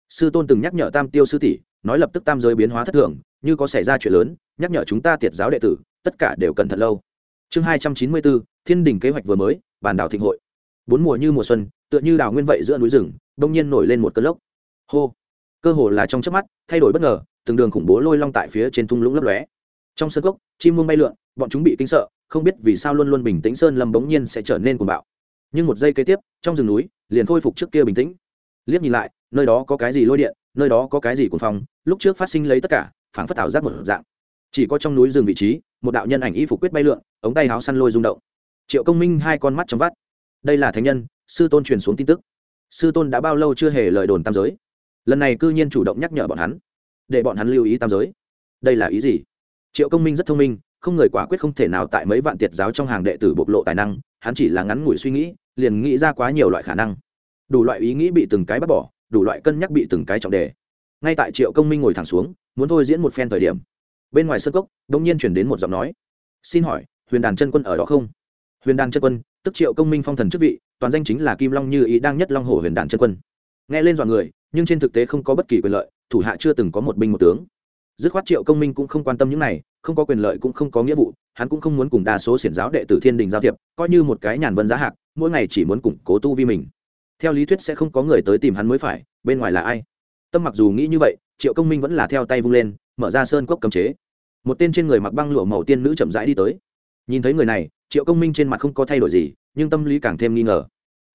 Sư tôn từng nhắc nhở tam tiêu sư tỷ, nói lập tức tam giới biến hóa thất thường, như có xảy ra chuyện lớn, nhắc nhở chúng ta tiệt giáo đệ tử, tất cả đều cần thật lâu. Chương hai trăm chín mươi bốn, thiên đình kế hoạch vừa mới bàn đảo thịnh hội. Bốn mùa như mùa xuân, tựa như đào nguyên vậy giữa núi rừng đông nhiên nổi lên một cơn lốc. Hô! Cơ hồ là trong chớp mắt, thay đổi bất ngờ, từng đường khủng bố lôi long tại phía trên thung lũng lấp lóe trong sân gốc chim muông bay lượn, bọn chúng bị kinh sợ, không biết vì sao luôn luôn bình tĩnh sơn lâm bỗng nhiên sẽ trở nên cuồng bạo. Nhưng một giây kế tiếp, trong rừng núi, liền khôi phục trước kia bình tĩnh. Liếc nhìn lại, nơi đó có cái gì lôi điện, nơi đó có cái gì cuồng phong, lúc trước phát sinh lấy tất cả, phảng phất ảo giác một dạng. Chỉ có trong núi rừng vị trí, một đạo nhân ảnh y phục quyết bay lượn, ống tay áo săn lôi rung động. Triệu công minh hai con mắt trong vắt. Đây là thánh nhân, sư tôn truyền xuống tin tức. Sư tôn đã bao lâu chưa hề lời đồn tam giới? Lần này cư nhiên chủ động nhắc nhở bọn hắn, để bọn hắn lưu ý tam giới. Đây là ý gì? Triệu công minh rất thông minh, không người quả quyết không thể nào tại mấy vạn tiệt giáo trong hàng đệ tử bộc lộ tài năng, hắn chỉ là ngắn ngủi suy nghĩ, liền nghĩ ra quá nhiều loại khả năng. Đủ loại ý nghĩ bị từng cái bắt bỏ, đủ loại cân nhắc bị từng cái trọng đề. Ngay tại triệu công minh ngồi thẳng xuống, muốn thôi diễn một phen thời điểm, bên ngoài sân cốc đ ỗ n g nhiên chuyển đến một giọng nói. Xin hỏi, huyền đàn chân quân ở đó không? Huyền đàn chân quân, tức triệu công minh phong thần chức vị, toàn danh chính là kim long như ý đang nhất long hồ huyền đàn chân quân. Nghe lên dọn người, nhưng trên thực tế không có bất kỳ quyền lợi, thủ hạ chưa từng có một binh một tướng dứt khoát triệu công minh cũng không quan tâm những này, không có quyền lợi cũng không có nghĩa vụ, hắn cũng không muốn cùng đa số xiển giáo đệ tử thiên đình giao thiệp, coi như một cái nhàn vân giá hạc, mỗi ngày chỉ muốn củng cố tu vi mình. Theo lý thuyết sẽ không có người tới tìm hắn mới phải, bên ngoài là ai? Tâm mặc dù nghĩ như vậy, triệu công minh vẫn là theo tay vung lên, mở ra sơn cốc cấm chế. Một tên trên người mặc băng lụa màu tiên nữ chậm rãi đi tới. Nhìn thấy người này, triệu công minh trên mặt không có thay đổi gì, nhưng tâm lý càng thêm nghi ngờ.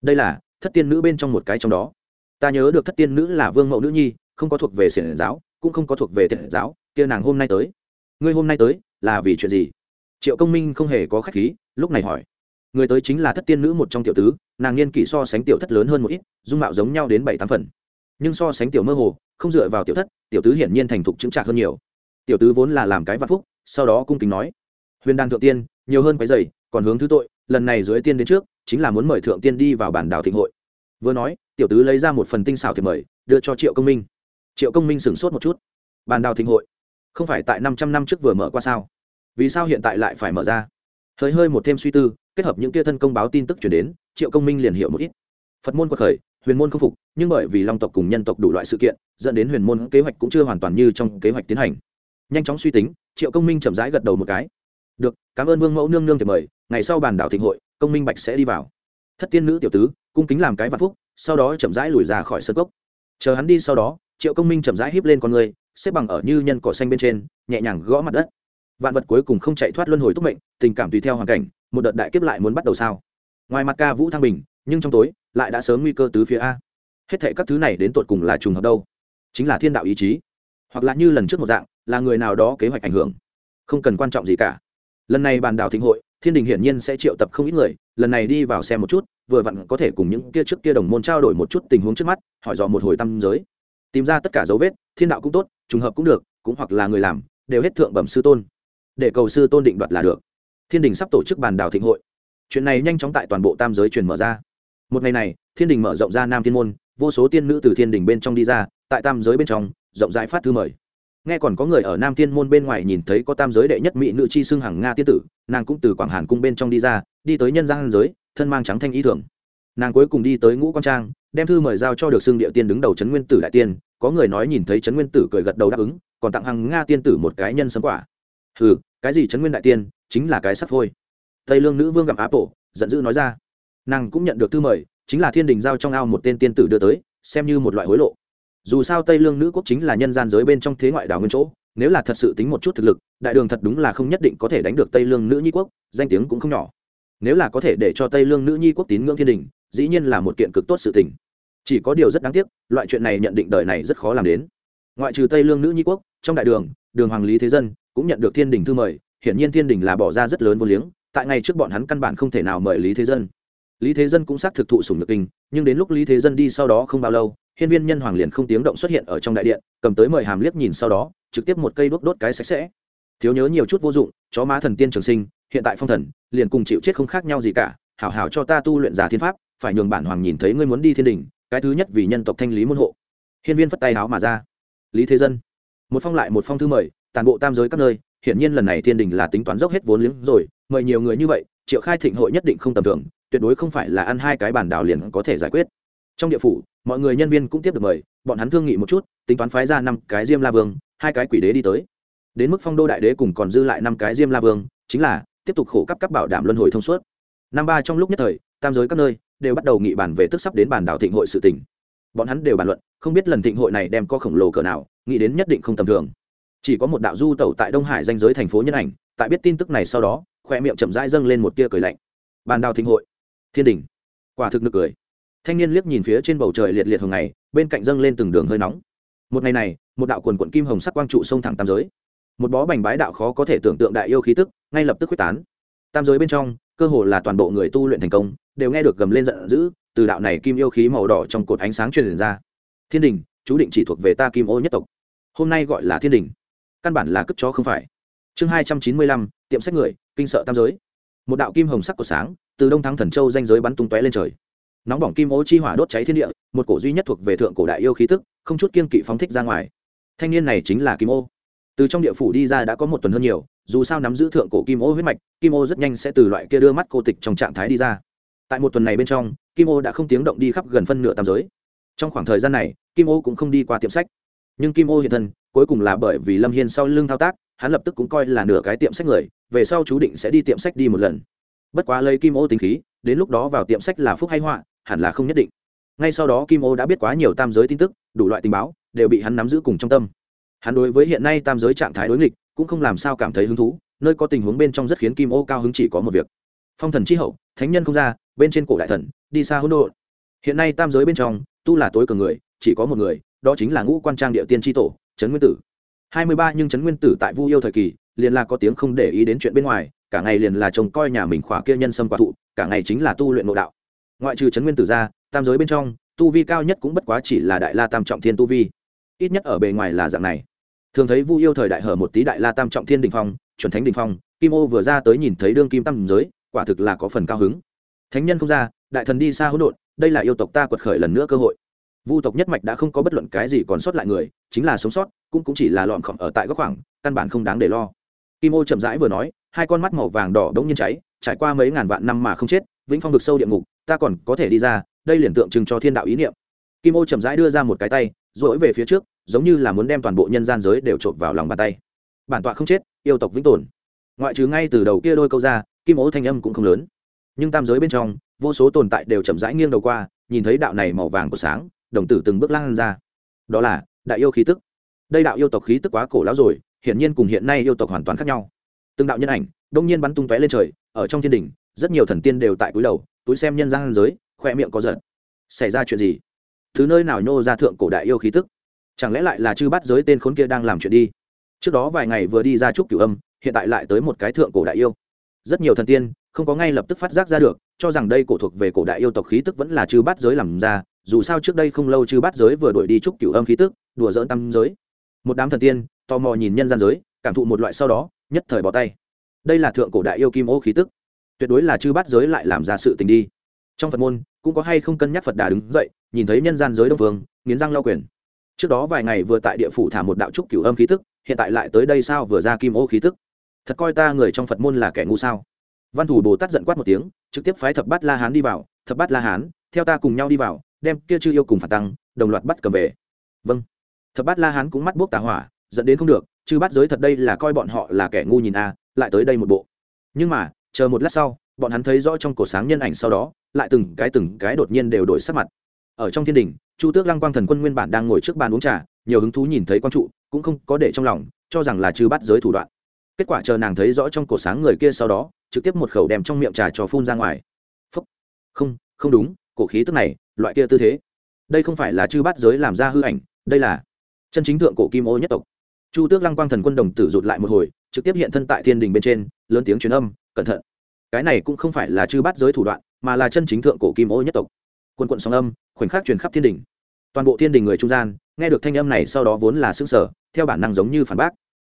Đây là, thất tiên nữ bên trong một cái trong đó. Ta nhớ được thất tiên nữ là vương mẫu nữ nhi, không có thuộc về xiển giáo cũng không có thuộc về thiện giáo, kia nàng hôm nay tới. Ngươi hôm nay tới, là vì chuyện gì? Triệu công minh không hề có khách khí, lúc này hỏi. Người tới chính là thất tiên nữ một trong tiểu tứ, nàng niên kỷ so sánh tiểu thất lớn hơn một ít, dung mạo giống nhau đến bảy tám phần. Nhưng so sánh tiểu mơ hồ, không dựa vào tiểu thất, tiểu tứ hiển nhiên thành thục chứng chạc hơn nhiều. Tiểu tứ vốn là làm cái vạn phúc, sau đó cung kính nói. Huyền đan thượng tiên, nhiều hơn cái giày còn hướng thứ tội, lần này dưới tiên đến trước, chính là muốn mời thượng tiên đi vào bản đảo thịnh hội. Vừa nói, tiểu tứ lấy ra một phần tinh xảo thì mời, đưa cho triệu công minh triệu công minh sửng sốt một chút. Bàn đảo thịnh hội, không phải tại năm trăm năm trước vừa mở qua sao? Vì sao hiện tại lại phải mở ra? Hơi hơi một thêm suy tư, kết hợp những kia thân công báo tin tức chuyển đến, triệu công minh liền hiểu một ít. Phật môn quật khởi, huyền môn không phục, nhưng bởi vì long tộc cùng nhân tộc đủ loại sự kiện, dẫn đến huyền môn kế hoạch cũng chưa hoàn toàn như trong kế hoạch tiến hành. Nhanh chóng suy tính, triệu công minh chậm rãi gật đầu một cái. Được, cảm ơn vương mẫu nương nương thì mời, ngày sau bàn đảo thịnh hội, công minh bạch sẽ đi vào. Thất tiên nữ tiểu tứ, cung kính làm cái vạn phúc, sau đó chậm rãi lùi ra khỏi sân cốc. Chờ hắn đi sau đó triệu công minh chậm rãi híp lên con người, xếp bằng ở như nhân cỏ xanh bên trên, nhẹ nhàng gõ mặt đất. Vạn vật cuối cùng không chạy thoát luân hồi túc mệnh, tình cảm tùy theo hoàn cảnh, một đợt đại kiếp lại muốn bắt đầu sao? Ngoài mặt ca vũ thăng bình, nhưng trong tối, lại đã sớm nguy cơ tứ phía a. Hết thệ các thứ này đến tột cùng là trùng hợp đâu? Chính là thiên đạo ý chí. Hoặc là như lần trước một dạng, là người nào đó kế hoạch ảnh hưởng. Không cần quan trọng gì cả. Lần này bàn đảo thịnh hội, thiên đình hiển nhiên sẽ triệu tập không ít người, lần này đi vào xem một chút, vừa vặn có thể cùng những kia trước kia đồng môn trao đổi một chút tình huống trước mắt, hỏi dò một hồi tâm giới tìm ra tất cả dấu vết, thiên đạo cũng tốt, trùng hợp cũng được, cũng hoặc là người làm, đều hết thượng bẩm sư tôn. Để cầu sư tôn định đoạt là được. Thiên đình sắp tổ chức bàn đảo thịnh hội. Chuyện này nhanh chóng tại toàn bộ tam giới truyền mở ra. Một ngày này, thiên đình mở rộng ra nam thiên môn, vô số tiên nữ từ thiên đình bên trong đi ra, tại tam giới bên trong, rộng rãi phát thư mời. Nghe còn có người ở nam thiên môn bên ngoài nhìn thấy có tam giới đệ nhất mỹ nữ chi xưng hằng nga tiên tử, nàng cũng từ quảng hàn cung bên trong đi ra, đi tới nhân gian giới, thân mang trắng thanh ý tưởng. nàng cuối cùng đi tới ngũ quan trang, đem thư mời giao cho được xưng địa tiên đứng đầu trấn nguyên tử đại tiên có người nói nhìn thấy trấn nguyên tử cười gật đầu đáp ứng, còn tặng hằng nga tiên tử một cái nhân sấm quả. Ừ cái gì trấn nguyên đại tiên, chính là cái sắp thôi. tây lương nữ vương gặp áp bộ giận dữ nói ra. Nàng cũng nhận được thư mời, chính là thiên đình giao trong ao một tên tiên tử đưa tới, xem như một loại hối lộ. Dù sao tây lương nữ quốc chính là nhân gian giới bên trong thế ngoại đảo nguyên chỗ, nếu là thật sự tính một chút thực lực, đại đường thật đúng là không nhất định có thể đánh được tây lương nữ nhi quốc, danh tiếng cũng không nhỏ. Nếu là có thể để cho tây lương nữ nhi quốc tín ngưỡng thiên đình, dĩ nhiên là một kiện cực tốt sự tình chỉ có điều rất đáng tiếc, loại chuyện này nhận định đời này rất khó làm đến. Ngoại trừ tây lương nữ nhi quốc, trong đại đường đường hoàng lý thế dân cũng nhận được thiên đình thư mời, hiển nhiên thiên đình là bỏ ra rất lớn vô liếng, tại ngày trước bọn hắn căn bản không thể nào mời lý thế dân. Lý thế dân cũng xác thực thụ sủng nhược kinh, nhưng đến lúc lý thế dân đi sau đó không bao lâu, hiên viên nhân hoàng liền không tiếng động xuất hiện ở trong đại điện, cầm tới mời hàm liếc nhìn sau đó, trực tiếp một cây đốt đốt cái sạch sẽ. Thiếu nhớ nhiều chút vô dụng, chó má thần tiên trường sinh, hiện tại phong thần, liền cùng chịu chết không khác nhau gì cả, hảo hảo cho ta tu luyện giả thiên pháp, phải nhường bản hoàng nhìn thấy ngươi muốn đi thiên đình cái thứ nhất vì nhân tộc thanh lý môn hộ. Hiên viên phất tay áo mà ra. Lý thế dân. Một phong lại một phong thư mời toàn bộ tam giới các nơi, hiển nhiên lần này thiên đình là tính toán dốc hết vốn liếng rồi, mời nhiều người như vậy, triệu khai thịnh hội nhất định không tầm thường, tuyệt đối không phải là ăn hai cái bản đảo liền có thể giải quyết. Trong địa phủ, mọi người nhân viên cũng tiếp được mời, bọn hắn thương nghị một chút, tính toán phái ra năm cái diêm la vương, hai cái quỷ đế đi tới. Đến mức phong đô đại đế cùng còn dư lại năm cái diêm la vương, chính là tiếp tục khổ cấp cấp bảo đảm luân hồi thông suốt. Năm ba trong lúc nhất thời, tam giới các nơi đều bắt đầu nghị bàn về tức sắp đến bản đảo thịnh hội sự tỉnh bọn hắn đều bàn luận, không biết lần thịnh hội này đem có khổng lồ cỡ nào, nghĩ đến nhất định không tầm thường. Chỉ có một đạo du tẩu tại đông hải danh giới thành phố nhân ảnh, tại biết tin tức này sau đó, khoe miệng chậm rãi dâng lên một tia cười lạnh. Bàn đào thịnh hội. Thiên đình. Quả thực nực cười. Thanh niên liếc nhìn phía trên bầu trời liệt liệt hồng ngày, bên cạnh dâng lên từng đường hơi nóng. Một ngày này, một đạo quần quận kim hồng sắc quang trụ sông thẳng tam giới. Một bó bành bái đạo khó có thể tưởng tượng đại yêu khí tức, ngay lập tức quyết tán. Tam giới bên trong, cơ hồ là toàn bộ người tu luyện thành công đều nghe được gầm lên giận dữ, từ đạo này kim yêu khí màu đỏ trong cột ánh sáng truyền ra. Thiên đình, chú định chỉ thuộc về ta kim ô nhất tộc. Hôm nay gọi là thiên đình. Căn bản là cất chó không phải. Chương hai trăm chín mươi lăm, tiệm sách người, kinh sợ tam giới. Một đạo kim hồng sắc của sáng, từ đông thắng thần châu danh giới bắn tung tóe lên trời. Nóng bỏng kim ô chi hỏa đốt cháy thiên địa, một cổ duy nhất thuộc về thượng cổ đại yêu khí tức, không chút kiên kỵ phóng thích ra ngoài. Thanh niên này chính là kim ô. Từ trong địa phủ đi ra đã có một tuần hơn nhiều, dù sao nắm giữ thượng cổ kim ô huyết mạch, kim ô rất nhanh sẽ từ loại kia đưa mắt cô tịch trong trạng thái đi ra tại một tuần này bên trong, kim ô đã không tiếng động đi khắp gần phân nửa tam giới. Trong khoảng thời gian này, kim ô cũng không đi qua tiệm sách. Nhưng kim ô hiện thân, cuối cùng là bởi vì lâm hiên sau lưng thao tác, hắn lập tức cũng coi là nửa cái tiệm sách người, về sau chú định sẽ đi tiệm sách đi một lần. Bất quá lấy kim ô tính khí, đến lúc đó vào tiệm sách là phúc hay họa, hẳn là không nhất định. Ngay sau đó kim ô đã biết quá nhiều tam giới tin tức, đủ loại tình báo, đều bị hắn nắm giữ cùng trong tâm. Hắn đối với hiện nay tam giới trạng thái đối nghịch, cũng không làm sao cảm thấy hứng thú, nơi có tình huống bên trong rất khiến kim ô cao hứng chỉ có một việc. Phong thần c hậu, thánh nhân không ra bên trên cổ đại thần, đi xa hỗn độn. Hiện nay tam giới bên trong, tu là tối cường người, chỉ có một người, đó chính là ngũ quan trang địa tiên tri tổ, trấn nguyên tử. Hai mươi ba nhưng trấn nguyên tử tại vu yêu thời kỳ, liền là có tiếng không để ý đến chuyện bên ngoài, cả ngày liền là trông coi nhà mình khỏa kia nhân sâm quả thụ, cả ngày chính là tu luyện nội đạo. Ngoại trừ trấn nguyên tử ra, tam giới bên trong, tu vi cao nhất cũng bất quá chỉ là đại la tam trọng thiên tu vi. Ít nhất ở bề ngoài là dạng này. Thường thấy vu yêu thời đại hở một tí đại la tam trọng thiên đình phong, chuẩn thánh đình phong, kim ô vừa ra tới nhìn thấy đương kim tam giới, quả thực là có phần cao hứng thánh nhân không ra, đại thần đi xa hỗn độn, đây là yêu tộc ta quật khởi lần nữa cơ hội. Vu tộc nhất mạch đã không có bất luận cái gì còn sót lại người, chính là sống sót, cũng cũng chỉ là lọn khổng ở tại góc khoảng, căn bản không đáng để lo. Kim ô chậm rãi vừa nói, hai con mắt màu vàng đỏ đống nhiên cháy, trải qua mấy ngàn vạn năm mà không chết, vĩnh phong vực sâu địa ngục, ta còn có thể đi ra, đây liền tượng trưng cho thiên đạo ý niệm. Kim ô chậm rãi đưa ra một cái tay dỗi về phía trước, giống như là muốn đem toàn bộ nhân gian giới đều trộn vào lòng bàn tay. Bản tọa không chết, yêu tộc vĩnh tồn. Ngoại trừ ngay từ đầu kia đôi câu ra, kim ô thanh âm cũng không lớn nhưng tam giới bên trong, vô số tồn tại đều chậm rãi nghiêng đầu qua, nhìn thấy đạo này màu vàng của sáng, đồng tử từng bước lan ra. Đó là, đại yêu khí tức. Đây đạo yêu tộc khí tức quá cổ lão rồi, hiển nhiên cùng hiện nay yêu tộc hoàn toàn khác nhau. Từng đạo nhân ảnh, đông nhiên bắn tung tóe lên trời, ở trong thiên đình, rất nhiều thần tiên đều tại cúi đầu, túi xem nhân gian giới, khoe miệng có giận. Xảy ra chuyện gì? Thứ nơi nào nhô ra thượng cổ đại yêu khí tức? Chẳng lẽ lại là chư bắt giới tên khốn kia đang làm chuyện đi? Trước đó vài ngày vừa đi ra trúc cửu âm, hiện tại lại tới một cái thượng cổ đại yêu. Rất nhiều thần tiên không có ngay lập tức phát giác ra được, cho rằng đây cổ thuộc về cổ đại yêu tộc khí tức vẫn là chư bát giới làm ra, dù sao trước đây không lâu chư bát giới vừa đuổi đi trúc cửu âm khí tức, đùa dỡn tam giới. Một đám thần tiên, tò mò nhìn nhân gian giới, cảm thụ một loại sau đó, nhất thời bỏ tay. Đây là thượng cổ đại yêu kim ô khí tức. Tuyệt đối là chư bát giới lại làm ra sự tình đi. Trong phật môn, cũng có hay không cân nhắc phật đà đứng dậy, nhìn thấy nhân gian giới đông vương, nghiến răng lao quyền. Trước đó vài ngày vừa tại địa phủ thả một đạo trúc cửu âm khí tức, hiện tại lại tới đây sao vừa ra kim ô khí tức? Thật coi ta người trong phật môn là kẻ ngu sao? Văn thủ bồ tát giận quát một tiếng, trực tiếp phái thập bát la hán đi vào, thập bát la hán, theo ta cùng nhau đi vào, đem kia chư yêu cùng phản tăng, đồng loạt bắt cầm về. Vâng. Thập bát la hán cũng mắt bốc tà hỏa dẫn đến không được, chư bát giới thật đây là coi bọn họ là kẻ ngu nhìn a, lại tới đây một bộ. Nhưng mà, chờ một lát sau, bọn hắn thấy rõ trong cổ sáng nhân ảnh sau đó, lại từng cái từng cái đột nhiên đều đổi sắc mặt. Ở trong thiên đình, chu tước lăng quang thần quân nguyên bản đang ngồi trước bàn uống trà, nhiều hứng thú nhìn thấy quang trụ, cũng không có để trong lòng, cho rằng là chư bắt giới thủ đoạn. Kết quả chờ nàng thấy rõ trong cổ sáng người kia sau đó trực tiếp một khẩu đem trong miệng trà cho phun ra ngoài. Phúc. không không đúng, cổ khí tức này, loại kia tư thế. Đây không phải là chư bát giới làm ra hư ảnh, đây là chân chính thượng cổ kim ô nhất tộc. Chu tước lăng quang thần quân đồng tử rụt lại một hồi, trực tiếp hiện thân tại thiên đình bên trên, lớn tiếng truyền âm, cẩn thận. Cái này cũng không phải là chư bát giới thủ đoạn, mà là chân chính thượng cổ kim ô nhất tộc. Quân quận sóng âm, khoảnh khắc truyền khắp thiên đình. Toàn bộ thiên đình người trung gian, nghe được thanh âm này sau đó vốn là xương sở theo bản năng giống như phản bác.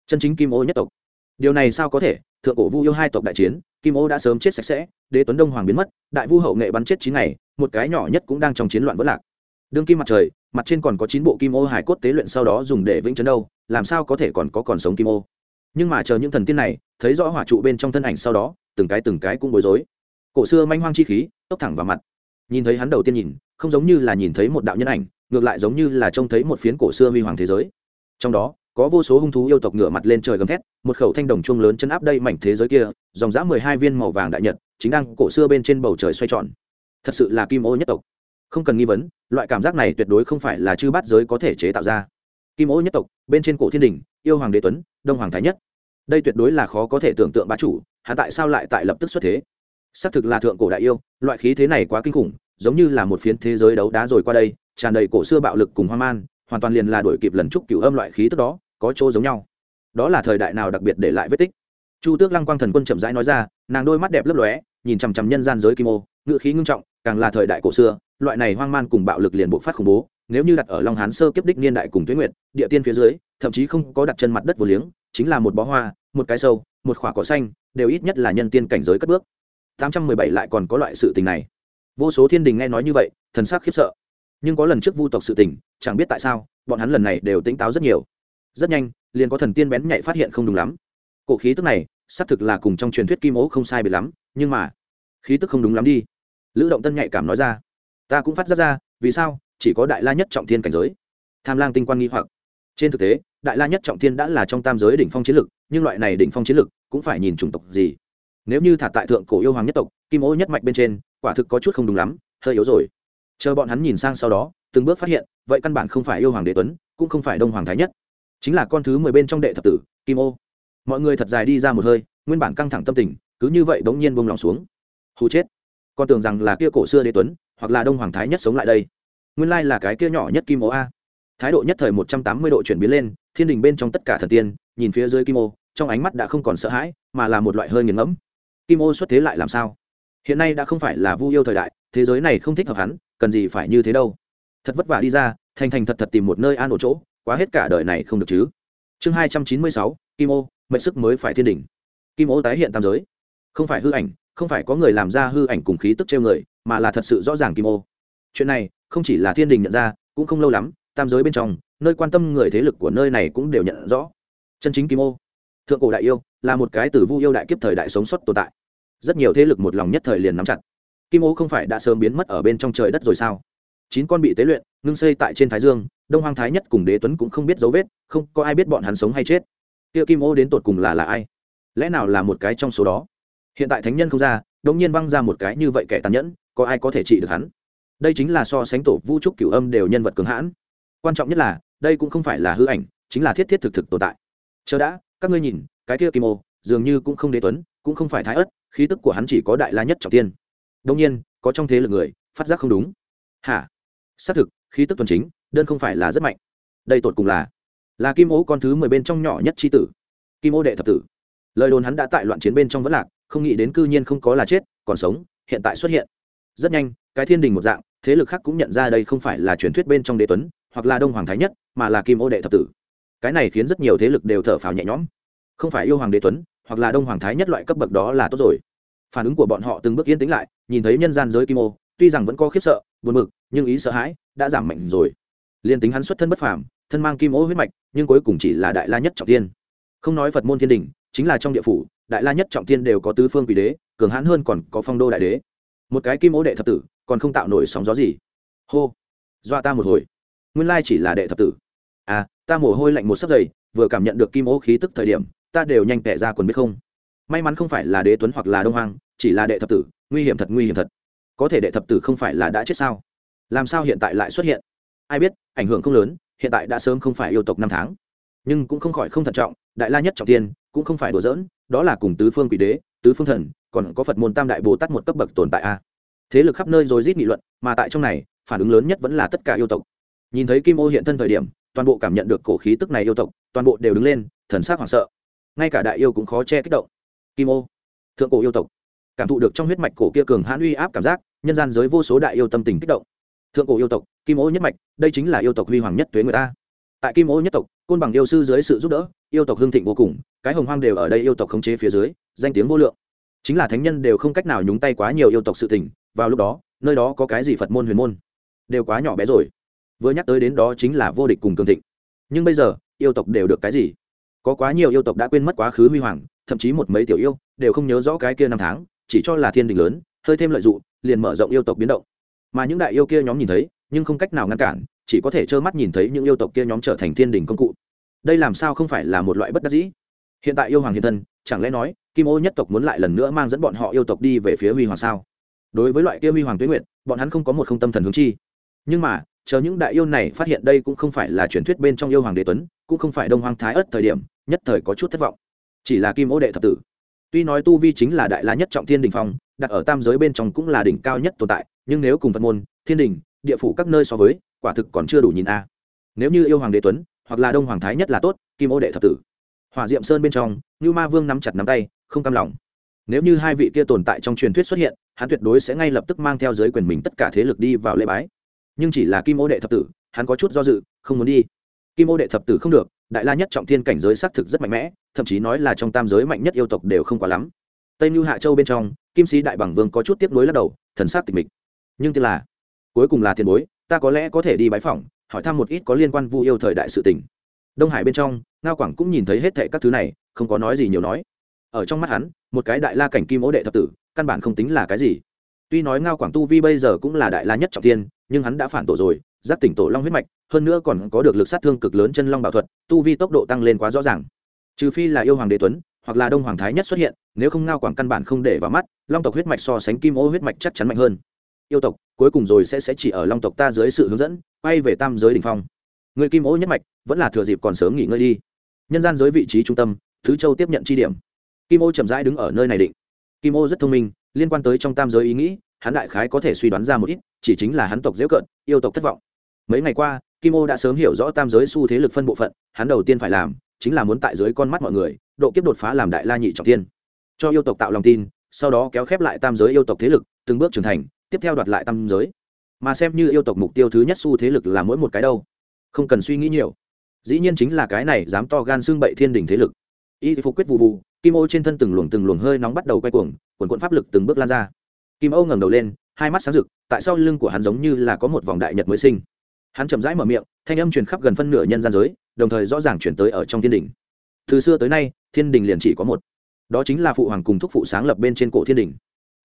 Chân chính kim ô nhất tộc điều này sao có thể? Thượng cổ vu yêu hai tộc đại chiến, kim ô đã sớm chết sạch sẽ, đế tuấn đông hoàng biến mất, đại vu hậu nghệ bắn chết chín ngày, một cái nhỏ nhất cũng đang trong chiến loạn vỡ lạc. Đương kim mặt trời, mặt trên còn có chín bộ kim ô hải cốt tế luyện sau đó dùng để vĩnh chấn đâu, làm sao có thể còn có còn sống kim ô? Nhưng mà chờ những thần tiên này, thấy rõ hỏa trụ bên trong thân ảnh sau đó, từng cái từng cái cũng bối rối. Cổ xưa manh hoang chi khí, tốc thẳng vào mặt. Nhìn thấy hắn đầu tiên nhìn, không giống như là nhìn thấy một đạo nhân ảnh, ngược lại giống như là trông thấy một phiến cổ xưa huy hoàng thế giới. Trong đó có vô số hung thú yêu tộc ngửa mặt lên trời gầm thét, một khẩu thanh đồng chuông lớn chân áp đây mảnh thế giới kia, dòng dã mười hai viên màu vàng đại nhật, chính đang cổ xưa bên trên bầu trời xoay tròn. Thật sự là kim ô nhất tộc. Không cần nghi vấn, loại cảm giác này tuyệt đối không phải là chư bát giới có thể chế tạo ra. Kim ô nhất tộc, bên trên cổ thiên đình, yêu hoàng đế tuấn, đông hoàng thái nhất. Đây tuyệt đối là khó có thể tưởng tượng bá chủ hạ tại sao lại tại lập tức xuất thế? Xác thực là thượng cổ đại yêu, loại khí thế này quá kinh khủng, giống như là một phiến thế giới đấu đá rồi qua đây, tràn đầy cổ xưa bạo lực cùng hoang man hoàn toàn liền là đổi kịp lần trúc cửu âm loại khí tức đó có chỗ giống nhau. Đó là thời đại nào đặc biệt để lại vết tích? Chu tước lăng quang thần quân chậm rãi nói ra, nàng đôi mắt đẹp lấp lóe, nhìn chằm chằm nhân gian giới kim ô ngự khí ngưng trọng, càng là thời đại cổ xưa, loại này hoang man cùng bạo lực liền bộ phát khủng bố, nếu như đặt ở long hán sơ kiếp đích niên đại cùng tuyến nguyệt, địa tiên phía dưới, thậm chí không có đặt chân mặt đất vô liếng, chính là một bó hoa, một cái sâu, một khoả cỏ xanh, đều ít nhất là nhân tiên cảnh giới cất bước. 817 lại còn có loại sự tình này. Vô số thiên đình nghe nói như vậy, thần sắc khiếp sợ. Nhưng có lần trước vu tộc sự tình, chẳng biết tại sao, bọn hắn lần này đều tỉnh táo rất nhiều rất nhanh, liền có thần tiên bén nhạy phát hiện không đúng lắm. Cổ khí tức này, xác thực là cùng trong truyền thuyết kim ố không sai biệt lắm, nhưng mà, khí tức không đúng lắm đi. Lữ động tân nhạy cảm nói ra, ta cũng phát ra ra, vì sao? Chỉ có đại la nhất trọng thiên cảnh giới. Tham lang tinh quan nghi hoặc. Trên thực tế, đại la nhất trọng thiên đã là trong tam giới đỉnh phong chiến lực, nhưng loại này đỉnh phong chiến lực cũng phải nhìn chủng tộc gì. Nếu như thả tại thượng cổ yêu hoàng nhất tộc, kim ô nhất mạch bên trên, quả thực có chút không đúng lắm, hơi yếu rồi. Chờ bọn hắn nhìn sang sau đó, từng bước phát hiện, vậy căn bản không phải yêu hoàng đế tuấn, cũng không phải đông hoàng thái nhất chính là con thứ mười bên trong đệ thập tử, kim ô. Mọi người thật dài đi ra một hơi, nguyên bản căng thẳng tâm tình, cứ như vậy bỗng nhiên bông lòng xuống. Hù chết. Con tưởng rằng là kia cổ xưa đế tuấn, hoặc là đông hoàng thái nhất sống lại đây. Nguyên lai là cái kia nhỏ nhất kim ô a. Thái độ nhất thời một trăm tám mươi độ chuyển biến lên, thiên đình bên trong tất cả thần tiên, nhìn phía dưới kim ô, trong ánh mắt đã không còn sợ hãi, mà là một loại hơi nghiền ngẫm. Kim ô xuất thế lại làm sao? Hiện nay đã không phải là vu yêu thời đại, thế giới này không thích hợp hắn, cần gì phải như thế đâu. Thật vất vả đi ra, thành thành thật thật tìm một nơi an ổn chỗ quá hết cả đời này không được chứ. Chương hai trăm chín mươi sáu, kim ô, mệnh sức mới phải thiên đỉnh. Kim ô tái hiện tam giới. Không phải hư ảnh, không phải có người làm ra hư ảnh cùng khí tức treo người, mà là thật sự rõ ràng kim ô. Chuyện này, không chỉ là thiên đình nhận ra, cũng không lâu lắm, tam giới bên trong, nơi quan tâm người thế lực của nơi này cũng đều nhận rõ. Chân chính kim ô, thượng cổ đại yêu, là một cái từ vu yêu đại kiếp thời đại sống sót tồn tại. Rất nhiều thế lực một lòng nhất thời liền nắm chặt. Kim ô không phải đã sớm biến mất ở bên trong trời đất rồi sao? Chín con bị tế luyện, ngưng xây tại trên thái dương đông hoàng thái nhất cùng đế tuấn cũng không biết dấu vết, không có ai biết bọn hắn sống hay chết. Kia kim ô đến tột cùng là là ai? Lẽ nào là một cái trong số đó? Hiện tại thánh nhân không ra đống nhiên văng ra một cái như vậy kẻ tàn nhẫn, có ai có thể trị được hắn? Đây chính là so sánh tổ vũ trúc cửu âm đều nhân vật cường hãn. Quan trọng nhất là, đây cũng không phải là hư ảnh, chính là thiết thiết thực thực tồn tại. Chờ đã, các ngươi nhìn, cái kia kim ô, dường như cũng không đế tuấn, cũng không phải thái ất khí tức của hắn chỉ có đại la nhất trọng tiên. Đông nhiên, có trong thế lực người, phát giác không đúng. Hả? Xác thực, khí tức tuần chính đơn không phải là rất mạnh. Đây tột cùng là là kim ô con thứ mười bên trong nhỏ nhất c h i tử. Kim ô đệ thập tử. Lời đồn hắn đã tại loạn chiến bên trong vẫn lạc, không nghĩ đến cư nhiên không có là chết, còn sống, hiện tại xuất hiện. Rất nhanh, cái thiên đình một dạng, thế lực khác cũng nhận ra đây không phải là truyền thuyết bên trong đế tuấn, hoặc là đông hoàng thái nhất, mà là kim ô đệ thập tử. Cái này khiến rất nhiều thế lực đều thở phào nhẹ nhõm. Không phải yêu hoàng đế tuấn, hoặc là đông hoàng thái nhất loại cấp bậc đó là tốt rồi. Phản ứng của bọn họ từng bước yên tĩnh lại, nhìn thấy nhân gian giới kim ô, tuy rằng vẫn có khiếp sợ, buồn bực, nhưng ý sợ hãi đã giảm mạnh rồi liên tính hắn xuất thân bất phàm thân mang kim ô huyết mạch nhưng cuối cùng chỉ là đại la nhất trọng tiên. Không nói phật môn thiên đình chính là trong địa phủ đại la nhất trọng tiên đều có tứ phương quỷ đế cường hãn hơn còn có phong đô đại đế. Một cái kim ô đệ thập tử còn không tạo nổi sóng gió gì. Hô dọa ta một hồi. Nguyên lai chỉ là đệ thập tử. À ta mồ hôi lạnh một sấp dày vừa cảm nhận được kim ô khí tức thời điểm ta đều nhanh tẻ ra quần biết không. May mắn không phải là đế tuấn hoặc là đông hoàng, chỉ là đệ thập tử nguy hiểm thật nguy hiểm thật. Có thể đệ thập tử không phải là đã chết sao? Làm sao hiện tại lại xuất hiện? Ai biết, ảnh hưởng không lớn, hiện tại đã sớm không phải yêu tộc năm tháng. Nhưng cũng không khỏi không thận trọng, đại la nhất trọng tiên, cũng không phải đùa giỡn, đó là cùng tứ phương quỷ đế, tứ phương thần, còn có phật môn tam đại bồ tát một cấp bậc tồn tại a. Thế lực khắp nơi rồi rít nghị luận, mà tại trong này, phản ứng lớn nhất vẫn là tất cả yêu tộc. Nhìn thấy kim ô hiện thân thời điểm, toàn bộ cảm nhận được cổ khí tức này yêu tộc, toàn bộ đều đứng lên, thần sắc hoảng sợ. Ngay cả đại yêu cũng khó che kích động. Kim ô, thượng cổ yêu tộc, cảm thụ được trong huyết mạch cổ kia cường hãn uy áp cảm giác, nhân gian giới vô số đại yêu tâm tình kích động thượng cổ yêu tộc, kim ô nhất mạch, đây chính là yêu tộc huy hoàng nhất tuế người ta. Tại kim ô nhất tộc, côn bằng yêu sư dưới sự giúp đỡ, yêu tộc hương thịnh vô cùng, cái hồng hoang đều ở đây yêu tộc khống chế phía dưới, danh tiếng vô lượng. Chính là thánh nhân đều không cách nào nhúng tay quá nhiều yêu tộc sự tình, vào lúc đó, nơi đó có cái gì phật môn, huyền môn, đều quá nhỏ bé rồi. Vừa nhắc tới đến đó chính là vô địch cùng cường thịnh. Nhưng bây giờ, yêu tộc đều được cái gì? Có quá nhiều yêu tộc đã quên mất quá khứ huy hoàng, thậm chí một mấy tiểu yêu, đều không nhớ rõ cái kia năm tháng, chỉ cho là thiên đình lớn, hơi thêm lợi dụng, liền mở rộng yêu tộc biến động mà những đại yêu kia nhóm nhìn thấy, nhưng không cách nào ngăn cản, chỉ có thể trơ mắt nhìn thấy những yêu tộc kia nhóm trở thành thiên đình công cụ. Đây làm sao không phải là một loại bất đắc dĩ? Hiện tại yêu hoàng hiện thân, chẳng lẽ nói, kim ô nhất tộc muốn lại lần nữa mang dẫn bọn họ yêu tộc đi về phía huy hoàng sao? Đối với loại kia huy hoàng tuyến nguyện bọn hắn không có một không tâm thần hướng chi. Nhưng mà, chờ những đại yêu này phát hiện đây cũng không phải là truyền thuyết bên trong yêu hoàng đế tuấn, cũng không phải đông hoàng thái ất thời điểm, nhất thời có chút thất vọng. Chỉ là kim ô đệ thập tử. Tuy nói tu vi chính là đại la nhất trọng thiên đình phong, đặt ở tam giới bên trong cũng là đỉnh cao nhất tồn tại nhưng nếu cùng phật môn, thiên đình, địa phủ các nơi so với, quả thực còn chưa đủ nhìn a. Nếu như yêu hoàng đế tuấn, hoặc là đông hoàng thái nhất là tốt, kim ô đệ thập tử. Hỏa diệm sơn bên trong như ma vương nắm chặt nắm tay, không cam lòng. Nếu như hai vị kia tồn tại trong truyền thuyết xuất hiện, hắn tuyệt đối sẽ ngay lập tức mang theo giới quyền mình tất cả thế lực đi vào lễ bái. Nhưng chỉ là kim ô đệ thập tử, hắn có chút do dự, không muốn đi. Kim ô đệ thập tử không được, đại la nhất trọng thiên cảnh giới xác thực rất mạnh mẽ, thậm chí nói là trong tam giới mạnh nhất yêu tộc đều không quá lắm. Tây mưu hạ châu bên trong, kim sĩ đại bằng vương có chút tiếp nối lắc đầu, thần sắc tịch mịch nhưng tức là, cuối cùng là tiền bối, ta có lẽ có thể đi bãi phỏng, hỏi thăm một ít có liên quan vu yêu thời đại sự tình. Đông hải bên trong, ngao quảng cũng nhìn thấy hết thệ các thứ này, không có nói gì nhiều nói. Ở trong mắt hắn, một cái đại la cảnh kim ố đệ thập tử, căn bản không tính là cái gì. Tuy nói ngao quảng tu vi bây giờ cũng là đại la nhất trọng tiên nhưng hắn đã phản tổ rồi giáp tỉnh tổ long huyết mạch, hơn nữa còn có được lực sát thương cực lớn chân long bảo thuật, tu vi tốc độ tăng lên quá rõ ràng. Trừ phi là yêu hoàng đế tuấn, hoặc là đông hoàng thái nhất xuất hiện, nếu không ngao quảng căn bản không để vào mắt, long tộc huyết mạch so sánh kim ô huyết mạch chắc chắn mạnh hơn yêu tộc, cuối cùng rồi sẽ sẽ chỉ ở long tộc ta dưới sự hướng dẫn, quay về tam giới đ ỉ n h phong. Người kim ô nhất mạch, vẫn là thừa dịp còn sớm nghỉ ngơi đi. Nhân gian giới vị trí trung tâm, thứ châu tiếp nhận chi điểm. Kim ô chậm rãi đứng ở nơi này định. Kim ô rất thông minh, liên quan tới trong tam giới ý nghĩ, hắn đại khái có thể suy đoán ra một ít, chỉ chính là hắn tộc dễ cận, yêu tộc thất vọng. Mấy ngày qua, kim ô đã sớm hiểu rõ tam giới xu thế lực phân bộ phận, hắn đầu tiên phải làm, chính là muốn tại dưới con mắt mọi người, độ kiếp đột phá làm đại la nhị trọng tiên cho yêu tộc tạo lòng tin, sau đó kéo khép lại tam giới yêu tộc thế lực, từng bước trưởng thành tiếp theo đoạt lại tam giới. Mà xem như yêu tộc mục tiêu thứ nhất xu thế lực là mỗi một cái đâu. Không cần suy nghĩ nhiều. Dĩ nhiên chính là cái này dám to gan xương bậy thiên đình thế lực. Y phục quyết vụ vụ kim ô trên thân từng luồng từng luồng hơi nóng bắt đầu quay cuồng quần quận pháp lực từng bước lan ra. Kim ô ngẩng đầu lên, hai mắt sáng rực, tại sau lưng của hắn giống như là có một vòng đại nhật mới sinh. Hắn chậm rãi mở miệng, thanh âm truyền khắp gần phân nửa nhân gian giới, đồng thời rõ ràng chuyển tới ở trong thiên đình từ xưa tới nay, thiên đình liền chỉ có một. Đó chính là phụ hoàng cùng thúc phụ sáng lập bên trên cổ thiên đình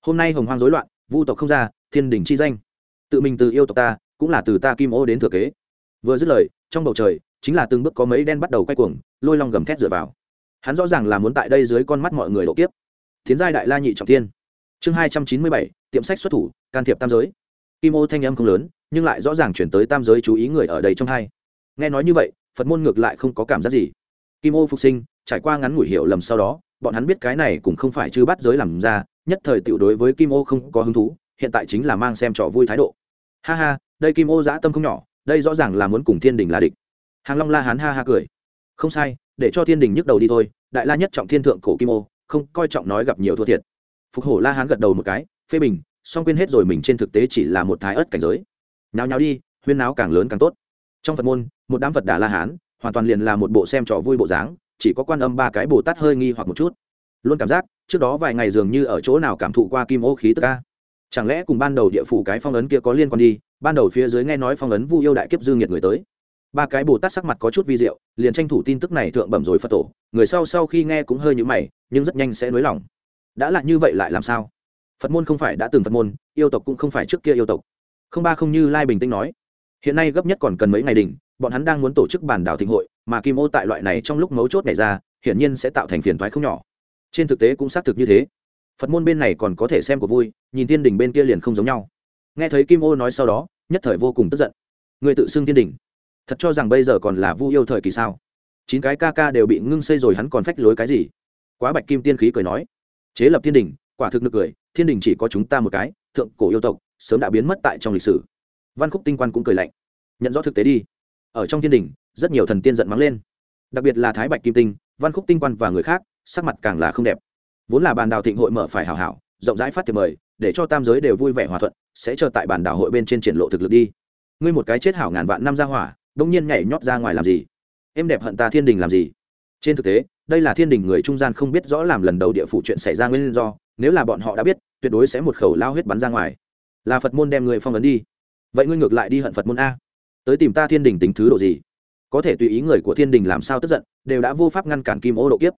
hôm nay hồng hoang rối loạn vu tộc không ra, thiên đình chi danh. Tự mình từ yêu tộc ta, cũng là từ ta kim ô đến thừa kế. Vừa dứt lời, trong bầu trời, chính là từng bước có mấy đen bắt đầu quay cuồng, lôi long gầm thét dựa vào. Hắn rõ ràng là muốn tại đây dưới con mắt mọi người độ kiếp. Thiến giai đại la nhị trọng tiên chương hai trăm chín mươi bảy, tiệm sách xuất thủ, can thiệp tam giới. Kim ô thanh âm không lớn, nhưng lại rõ ràng chuyển tới tam giới chú ý người ở đây trong hai. Nghe nói như vậy, phật môn ngược lại không có cảm giác gì. Kim ô phục sinh, trải qua ngắn ngủi hiểu lầm sau đó, bọn hắn biết cái này cũng không phải chư bắt giới làm ra nhất thời tiểu đối với kim ô không có hứng thú, hiện tại chính là mang xem trò vui thái độ. Ha ha, đây kim ô dã tâm không nhỏ, đây rõ ràng là muốn cùng thiên đình là địch. Hàng long la hán ha ha cười. Không sai, để cho thiên đình nhức đầu đi thôi, đại la nhất trọng thiên thượng cổ kim ô, không coi trọng nói gặp nhiều thua thiệt. Phục hổ la hán gật đầu một cái, phê bình, song quên hết rồi mình trên thực tế chỉ là một thái ớt cảnh giới. Nháo nháo đi, huyên náo càng lớn càng tốt. Trong phật môn, một đám phật đà la hán, hoàn toàn liền là một bộ xem trò vui bộ dáng, chỉ có quan âm ba cái bồ tát hơi nghi hoặc một chút luôn cảm giác trước đó vài ngày dường như ở chỗ nào cảm thụ qua kim ô khí tức ca. Chẳng lẽ cùng ban đầu địa phủ cái phong ấn kia có liên quan đi? Ban đầu phía dưới nghe nói phong ấn vu yêu đại kiếp dư nghiệt người tới. Ba cái bồ tát sắc mặt có chút vi diệu, liền tranh thủ tin tức này thượng bẩm rồi phật tổ. Người sau sau khi nghe cũng hơi nhữ mày, nhưng rất nhanh sẽ nới lỏng. Đã là như vậy lại làm sao? Phật môn không phải đã từng phật môn, yêu tộc cũng không phải trước kia yêu tộc. Không ba không như lai bình tĩnh nói. Hiện nay gấp nhất còn cần mấy ngày đỉnh, bọn hắn đang muốn tổ chức bản đảo thịnh hội, mà kim ô tại loại này trong lúc mấu chốt này ra, hiển nhiên sẽ tạo thành phiền toái không nhỏ trên thực tế cũng xác thực như thế. Phật môn bên này còn có thể xem của vui, nhìn thiên đình bên kia liền không giống nhau. Nghe thấy kim ô nói sau đó, nhất thời vô cùng tức giận. Người tự xưng thiên đình, thật cho rằng bây giờ còn là vu yêu thời kỳ sao? Chín cái ca ca đều bị ngưng xây rồi hắn còn phách lối cái gì? Quá bạch kim tiên khí cười nói, chế lập thiên đình, quả thực nực cười, thiên đình chỉ có chúng ta một cái, thượng cổ yêu tộc, sớm đã biến mất tại trong lịch sử. Văn khúc tinh quan cũng cười lạnh, nhận rõ thực tế đi. Ở trong thiên đình, rất nhiều thần tiên giận mắng lên. Đặc biệt là thái bạch kim tinh, văn khúc tinh quan và người khác sắc mặt càng là không đẹp. Vốn là bàn đào thịnh hội mở phải hảo hảo, rộng rãi phát thiệp mời, để cho tam giới đều vui vẻ hòa thuận, sẽ chờ tại bàn đào hội bên trên triển lộ thực lực đi. Ngươi một cái chết hảo ngàn vạn năm ra hỏa đông nhiên nhảy nhót ra ngoài làm gì? Em đẹp hận ta thiên đình làm gì? Trên thực tế, đây là thiên đình người trung gian không biết rõ làm lần đầu địa phủ chuyện xảy ra nguyên do, nếu là bọn họ đã biết, tuyệt đối sẽ một khẩu lao huyết bắn ra ngoài. Là phật môn đem người phong ấn đi. Vậy ngươi ngược lại đi hận phật môn a. Tới tìm ta thiên đình tính thứ độ gì? Có thể tùy ý người của thiên đình làm sao tức giận, đều đã vô pháp ngăn cản kim ô độ kiếp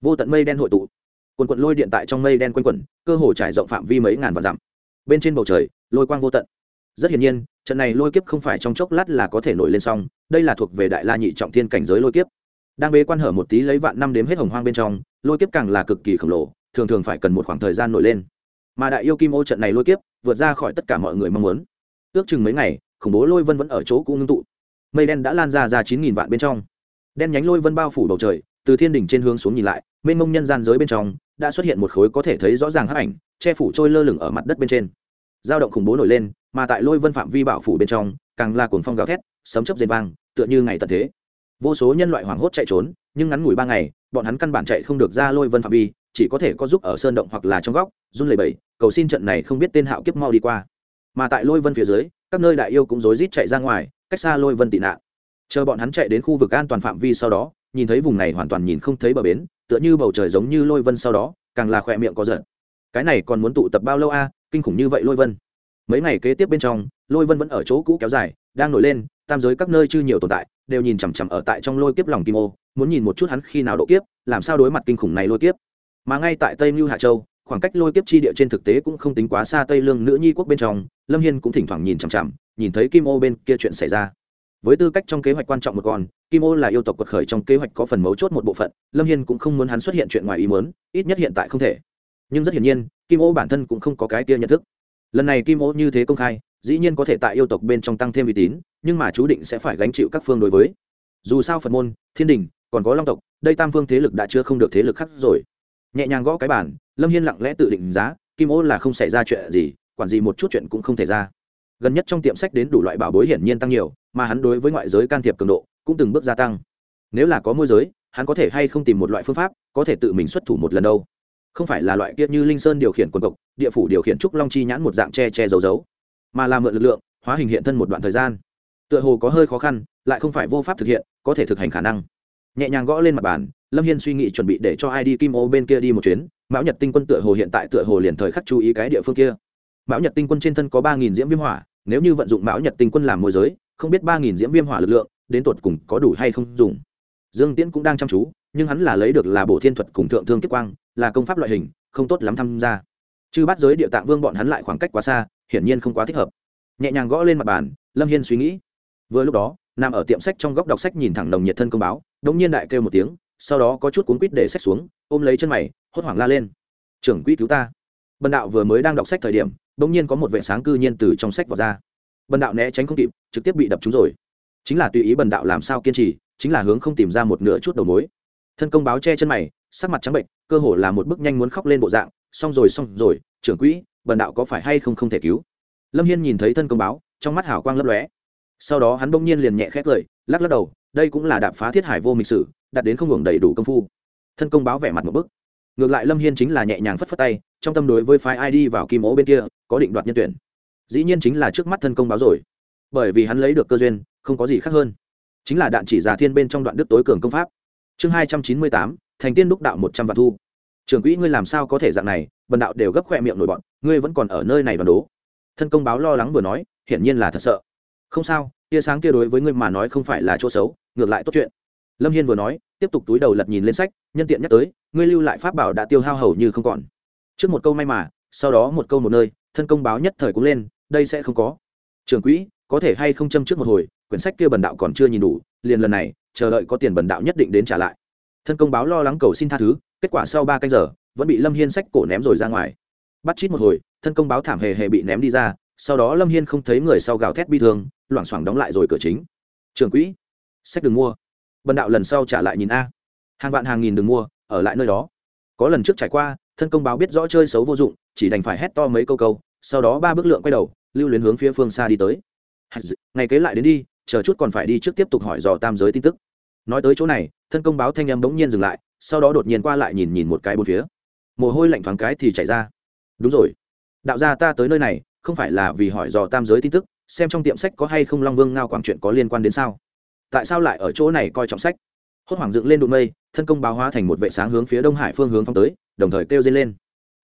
vô tận mây đen hội tụ. Quần quận lôi điện tại trong mây đen quanh quẩn, cơ hồ trải rộng phạm vi mấy ngàn vạn dặm. Bên trên bầu trời, lôi quang vô tận. Rất hiển nhiên, trận này lôi kiếp không phải trong chốc lát là có thể nổi lên xong, đây là thuộc về đại la nhị trọng thiên cảnh giới lôi kiếp. Đang bế quan hở một tí lấy vạn năm đếm hết hồng hoang bên trong, lôi kiếp càng là cực kỳ khổng lồ, thường thường phải cần một khoảng thời gian nổi lên. Mà đại yêu kim ô trận này lôi kiếp, vượt ra khỏi tất cả mọi người mong muốn. Ước chừng mấy ngày, khủng bố lôi vân vẫn ở chỗ cũ ngưng tụ. Mây đen đã lan ra ra chín nghìn vạn bên trong. Đen nhánh lôi vân bao phủ bầu trời từ thiên đỉnh trên hướng xuống nhìn lại, mênh mông nhân gian giới bên trong, đã xuất hiện một khối có thể thấy rõ ràng hắc ảnh, che phủ trôi lơ lửng ở mặt đất bên trên. Dao động khủng bố nổi lên, mà tại lôi vân phạm vi bảo phủ bên trong, càng là cuồng phong gào thét, sấm chớp dây vang, tựa như ngày tận thế. Vô số nhân loại hoảng hốt chạy trốn, nhưng ngắn ngủi ba ngày, bọn hắn căn bản chạy không được ra lôi vân phạm vi, chỉ có thể có giúp ở sơn động hoặc là trong góc, run lẩy bẩy, cầu xin trận này không biết tên hạo kiếp mau đi qua. Mà tại lôi vân phía dưới, các nơi đại yêu cũng rối rít chạy ra ngoài, cách xa lôi vân tị nạn. Chờ bọn hắn chạy đến khu vực an toàn phạm vi sau đó nhìn thấy vùng này hoàn toàn nhìn không thấy bờ bến, tựa như bầu trời giống như lôi vân sau đó, càng là khỏe miệng có giận. Cái này còn muốn tụ tập bao lâu a? Kinh khủng như vậy lôi vân. Mấy ngày kế tiếp bên trong, lôi vân vẫn ở chỗ cũ kéo dài, đang nổi lên, tam giới các nơi chưa nhiều tồn tại, đều nhìn chằm chằm ở tại trong lôi kiếp lòng kim ô, muốn nhìn một chút hắn khi nào độ kiếp, làm sao đối mặt kinh khủng này lôi kiếp. Mà ngay tại tây mưu hạ châu, khoảng cách lôi kiếp chi địa trên thực tế cũng không tính quá xa tây lương nữ nhi quốc bên trong, lâm hiên cũng thỉnh thoảng nhìn chằm chằm, nhìn thấy kim ô bên kia chuyện xảy ra. Với tư cách trong kế hoạch quan trọng một con kim ô là yêu tộc quật khởi trong kế hoạch có phần mấu chốt một bộ phận, lâm hiên cũng không muốn hắn xuất hiện chuyện ngoài ý muốn, ít nhất hiện tại không thể. Nhưng rất hiển nhiên, kim ô bản thân cũng không có cái kia nhận thức. Lần này kim ô như thế công khai, dĩ nhiên có thể tại yêu tộc bên trong tăng thêm uy tín, nhưng mà chú định sẽ phải gánh chịu các phương đối với. Dù sao phật môn, thiên đình, còn có long tộc, đây tam phương thế lực đã chưa không được thế lực khác rồi. Nhẹ nhàng gõ cái bản lâm hiên lặng lẽ tự định giá, kim ô là không xảy ra chuyện gì, quản gì một chút chuyện cũng không thể ra. Gần nhất trong tiệm sách đến đủ loại bảo bối hiển nhiên tăng nhiều, mà hắn đối với ngoại giới can thiệp cường độ cũng từng bước gia tăng. Nếu là có môi giới, hắn có thể hay không tìm một loại phương pháp, có thể tự mình xuất thủ một lần đâu. Không phải là loại kia như linh sơn điều khiển quần cộc, địa phủ điều khiển trúc long chi nhãn một dạng che che giấu giấu, mà là mượn lực lượng, hóa hình hiện thân một đoạn thời gian. Tựa hồ có hơi khó khăn, lại không phải vô pháp thực hiện, có thể thực hành khả năng. Nhẹ nhàng gõ lên mặt bàn, lâm hiên suy nghĩ chuẩn bị để cho ai đi kim ô bên kia đi một chuyến, mão nhật tinh quân tựa hồ hiện tại tựa hồ liền thời khắc chú ý cái địa phương kia. Mão nhật tinh quân trên thân có ba nghìn diễm viêm hỏa, nếu như vận dụng mão nhật tinh quân làm môi giới, không biết ba nghìn diễm viêm hỏa lực lượng đến tột cùng có đủ hay không dùng. Dương tiễn cũng đang chăm chú, nhưng hắn là lấy được là bổ thiên thuật cùng thượng thương kiếp quang, là công pháp loại hình, không tốt lắm tham gia. Chư bắt giới địa tạng vương bọn hắn lại khoảng cách quá xa, hiển nhiên không quá thích hợp. Nhẹ nhàng gõ lên mặt bàn, lâm hiên suy nghĩ. Vừa lúc đó, nằm ở tiệm sách trong góc đọc sách nhìn thẳng nồng nhiệt thân công báo, đống nhiên đại kêu một tiếng, sau đó có chút cuốn quýt để sách xuống, ôm lấy chân mày, hốt hoảng la lên. Trưởng quỹ cứu ta. Bần đạo vừa mới đang đọc sách thời điểm, đống nhiên có một vệ sáng cư nhiên từ trong sách vào ra. Bần đạo né tránh không kịp, trực tiếp bị đập trúng rồi chính là tùy ý bần đạo làm sao kiên trì, chính là hướng không tìm ra một nửa chút đầu mối. Thân công báo che chân mày, sắc mặt trắng bệnh, cơ hồ là một bức nhanh muốn khóc lên bộ dạng, xong rồi xong rồi, trưởng quỹ, bần đạo có phải hay không không thể cứu? Lâm hiên nhìn thấy thân công báo, trong mắt hào quang lấp lóe. Sau đó hắn bỗng nhiên liền nhẹ khét cười lắc lắc đầu, đây cũng là đạp phá thiết hải vô mịch sử, đạt đến không hưởng đầy đủ công phu. Thân công báo vẻ mặt một bức. Ngược lại lâm hiên chính là nhẹ nhàng phất phất tay, trong tâm đối với phái id vào kim ố bên kia, có định đoạt nhân tuyển. Dĩ nhiên chính là trước mắt thân công báo rồi bởi vì hắn lấy được cơ duyên, không có gì khác hơn. Chính là đạn chỉ giả thiên bên trong đoạn đức tối cường công pháp. Chương hai trăm chín mươi tám, thành tiên đúc đạo một trăm vạn thu. Trưởng quỹ ngươi làm sao có thể dạng này, bần đạo đều gấp khoe miệng nổi bọn, ngươi vẫn còn ở nơi này đoàn đố. Thân công báo lo lắng vừa nói, hiển nhiên là thật sợ. Không sao, tia sáng kia đối với ngươi mà nói không phải là chỗ xấu, ngược lại tốt chuyện. Lâm hiên vừa nói, tiếp tục túi đầu lật nhìn lên sách, nhân tiện nhắc tới, ngươi lưu lại pháp bảo đã tiêu hao hầu như không còn. Trước một câu may mà, sau đó một câu một nơi, thân công báo nhất thời cũng lên, đây sẽ không có. Trưởng quỹ có thể hay không châm trước một hồi, quyển sách kia bần đạo còn chưa nhìn đủ, liền lần này, chờ đợi có tiền bần đạo nhất định đến trả lại. Thân công báo lo lắng cầu xin tha thứ, kết quả sau ba canh giờ, vẫn bị lâm hiên sách cổ ném rồi ra ngoài. Bắt chít một hồi, thân công báo thảm hề hề bị ném đi ra, sau đó lâm hiên không thấy người sau gào thét bi thương, loảng xoảng đóng lại rồi cửa chính. Trường quỹ, sách đừng mua. Bần đạo lần sau trả lại nhìn a. Hàng vạn hàng nghìn đừng mua, ở lại nơi đó. Có lần trước trải qua, thân công báo biết rõ chơi xấu vô dụng, chỉ đành phải hét to mấy câu câu, sau đó ba bước lượng quay đầu, lưu luyến hướng phía phương xa đi tới ngày kế lại đến đi, chờ chút còn phải đi trước tiếp tục hỏi dò tam giới tin tức. Nói tới chỗ này, thân công báo thanh em bỗng nhiên dừng lại, sau đó đột nhiên qua lại nhìn nhìn một cái bốn phía. Mồ hôi lạnh thoáng cái thì chảy ra. Đúng rồi. Đạo gia ta tới nơi này, không phải là vì hỏi dò tam giới tin tức, xem trong tiệm sách có hay không long vương ngao quảng chuyện có liên quan đến sao. Tại sao lại ở chỗ này coi trọng sách? Hốt hoảng dựng lên đụng mây, thân công báo hóa thành một vệ sáng hướng phía đông hải phương hướng phong tới, đồng thời kêu dây lên.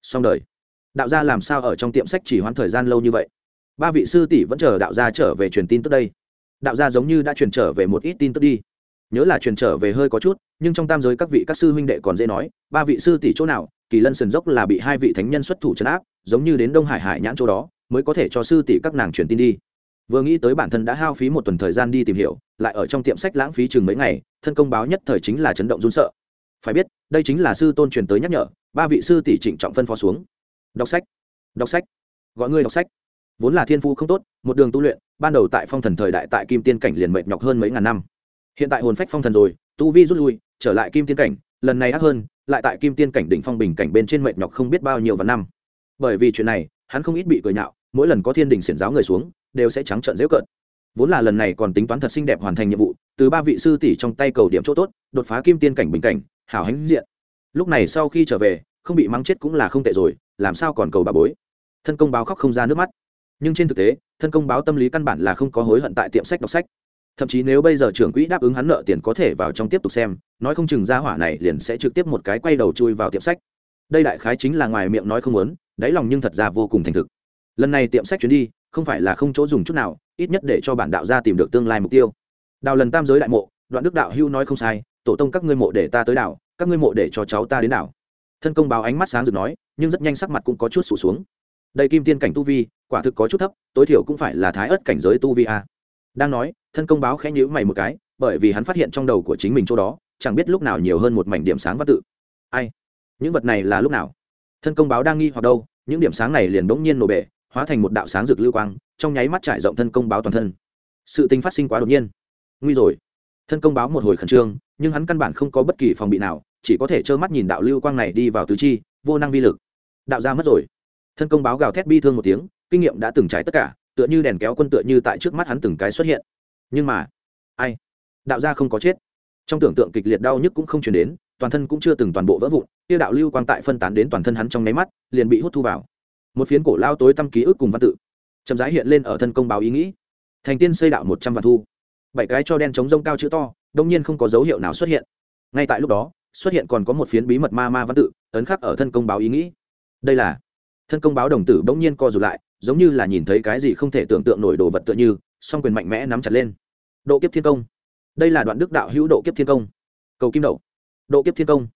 Xong đời. Đạo gia làm sao ở trong tiệm sách chỉ hoãn thời gian lâu như vậy? Ba vị sư tỷ vẫn chờ đạo gia trở về truyền tin tức đây. Đạo gia giống như đã truyền trở về một ít tin tức đi. Nhớ là truyền trở về hơi có chút, nhưng trong tam giới các vị các sư huynh đệ còn dễ nói, ba vị sư tỷ chỗ nào, kỳ lân sườn dốc là bị hai vị thánh nhân xuất thủ trấn áp, giống như đến đông hải hải nhãn chỗ đó, mới có thể cho sư tỷ các nàng truyền tin đi. Vừa nghĩ tới bản thân đã hao phí một tuần thời gian đi tìm hiểu, lại ở trong tiệm sách lãng phí chừng mấy ngày, thân công báo nhất thời chính là chấn động run sợ. Phải biết, đây chính là sư tôn truyền tới nhắc nhở, ba vị sư tỷ trịnh trọng phân phó xuống. Đọc sách đọc sách, gọi ngươi đọc sách vốn là thiên phu không tốt, một đường tu luyện, ban đầu tại phong thần thời đại tại kim tiên cảnh liền mệt nhọc hơn mấy ngàn năm. Hiện tại hồn phách phong thần rồi, tu vi rút lui, trở lại kim tiên cảnh, lần này ác hơn, lại tại kim tiên cảnh đỉnh phong bình cảnh bên trên mệt nhọc không biết bao nhiêu vạn năm. Bởi vì chuyện này, hắn không ít bị cười nhạo, mỗi lần có thiên đình xiển giáo người xuống, đều sẽ trắng trợn dễu cợt. Vốn là lần này còn tính toán thật xinh đẹp hoàn thành nhiệm vụ, từ ba vị sư tỷ trong tay cầu điểm chỗ tốt, đột phá kim tiên cảnh bình cảnh, hảo hãnh diện. Lúc này sau khi trở về, không bị mắng chết cũng là không tệ rồi, làm sao còn cầu bà bối? Thân công báo khóc không ra nước mắt nhưng trên thực tế, thân công báo tâm lý căn bản là không có hối hận tại tiệm sách đọc sách. Thậm chí nếu bây giờ trưởng quỹ đáp ứng hắn nợ tiền có thể vào trong tiếp tục xem, nói không chừng ra hỏa này liền sẽ trực tiếp một cái quay đầu chui vào tiệm sách. Đây đại khái chính là ngoài miệng nói không muốn, đáy lòng nhưng thật ra vô cùng thành thực. Lần này tiệm sách chuyến đi, không phải là không chỗ dùng chút nào, ít nhất để cho bản đạo gia tìm được tương lai mục tiêu. Đào lần tam giới đại mộ, đoạn đức đạo hưu nói không sai, tổ tông các ngươi mộ để ta tới đảo, các ngươi mộ để cho cháu ta đến đảo. Thân công báo ánh mắt sáng rực nói, nhưng rất nhanh sắc mặt cũng có chút sụt xuống đây kim tiên cảnh tu vi, quả thực có chút thấp, tối thiểu cũng phải là thái ớt cảnh giới tu vi a. Đang nói, thân công báo khẽ nhữ mày một cái, bởi vì hắn phát hiện trong đầu của chính mình chỗ đó, chẳng biết lúc nào nhiều hơn một mảnh điểm sáng văn tự. Ai? Những vật này là lúc nào? Thân công báo đang nghi hoặc đâu, những điểm sáng này liền bỗng nhiên nổ bể, hóa thành một đạo sáng rực lưu quang, trong nháy mắt trải rộng thân công báo toàn thân. Sự tình phát sinh quá đột nhiên. Nguy rồi. Thân công báo một hồi khẩn trương, nhưng hắn căn bản không có bất kỳ phòng bị nào, chỉ có thể trơ mắt nhìn đạo lưu quang này đi vào tứ chi, vô năng vi lực. Đạo ra mất rồi thân công báo gào thét bi thương một tiếng, kinh nghiệm đã từng trải tất cả, tựa như đèn kéo quân tựa như tại trước mắt hắn từng cái xuất hiện. Nhưng mà, ai? Đạo gia không có chết. Trong tưởng tượng kịch liệt đau nhức cũng không chuyển đến, toàn thân cũng chưa từng toàn bộ vỡ vụn tiêu đạo lưu quang tại phân tán đến toàn thân hắn trong nháy mắt, liền bị hút thu vào. Một phiến cổ lao tối tăm ký ức cùng văn tự, chậm rãi hiện lên ở thân công báo ý nghĩ. Thành tiên xây đạo một trăm vạn thu. Bảy cái cho đen chống rông cao chữ to, đông nhiên không có dấu hiệu nào xuất hiện. Ngay tại lúc đó, xuất hiện còn có một phiến bí mật ma ma văn tự, ấn khắc ở thân công báo ý nghĩ. Đây là thân công báo đồng tử bỗng nhiên co rụt lại, giống như là nhìn thấy cái gì không thể tưởng tượng nổi đồ vật tựa như, song quyền mạnh mẽ nắm chặt lên. Độ kiếp thiên công. Đây là đoạn đức đạo hữu độ kiếp thiên công. Cầu kim đậu. Độ kiếp thiên công.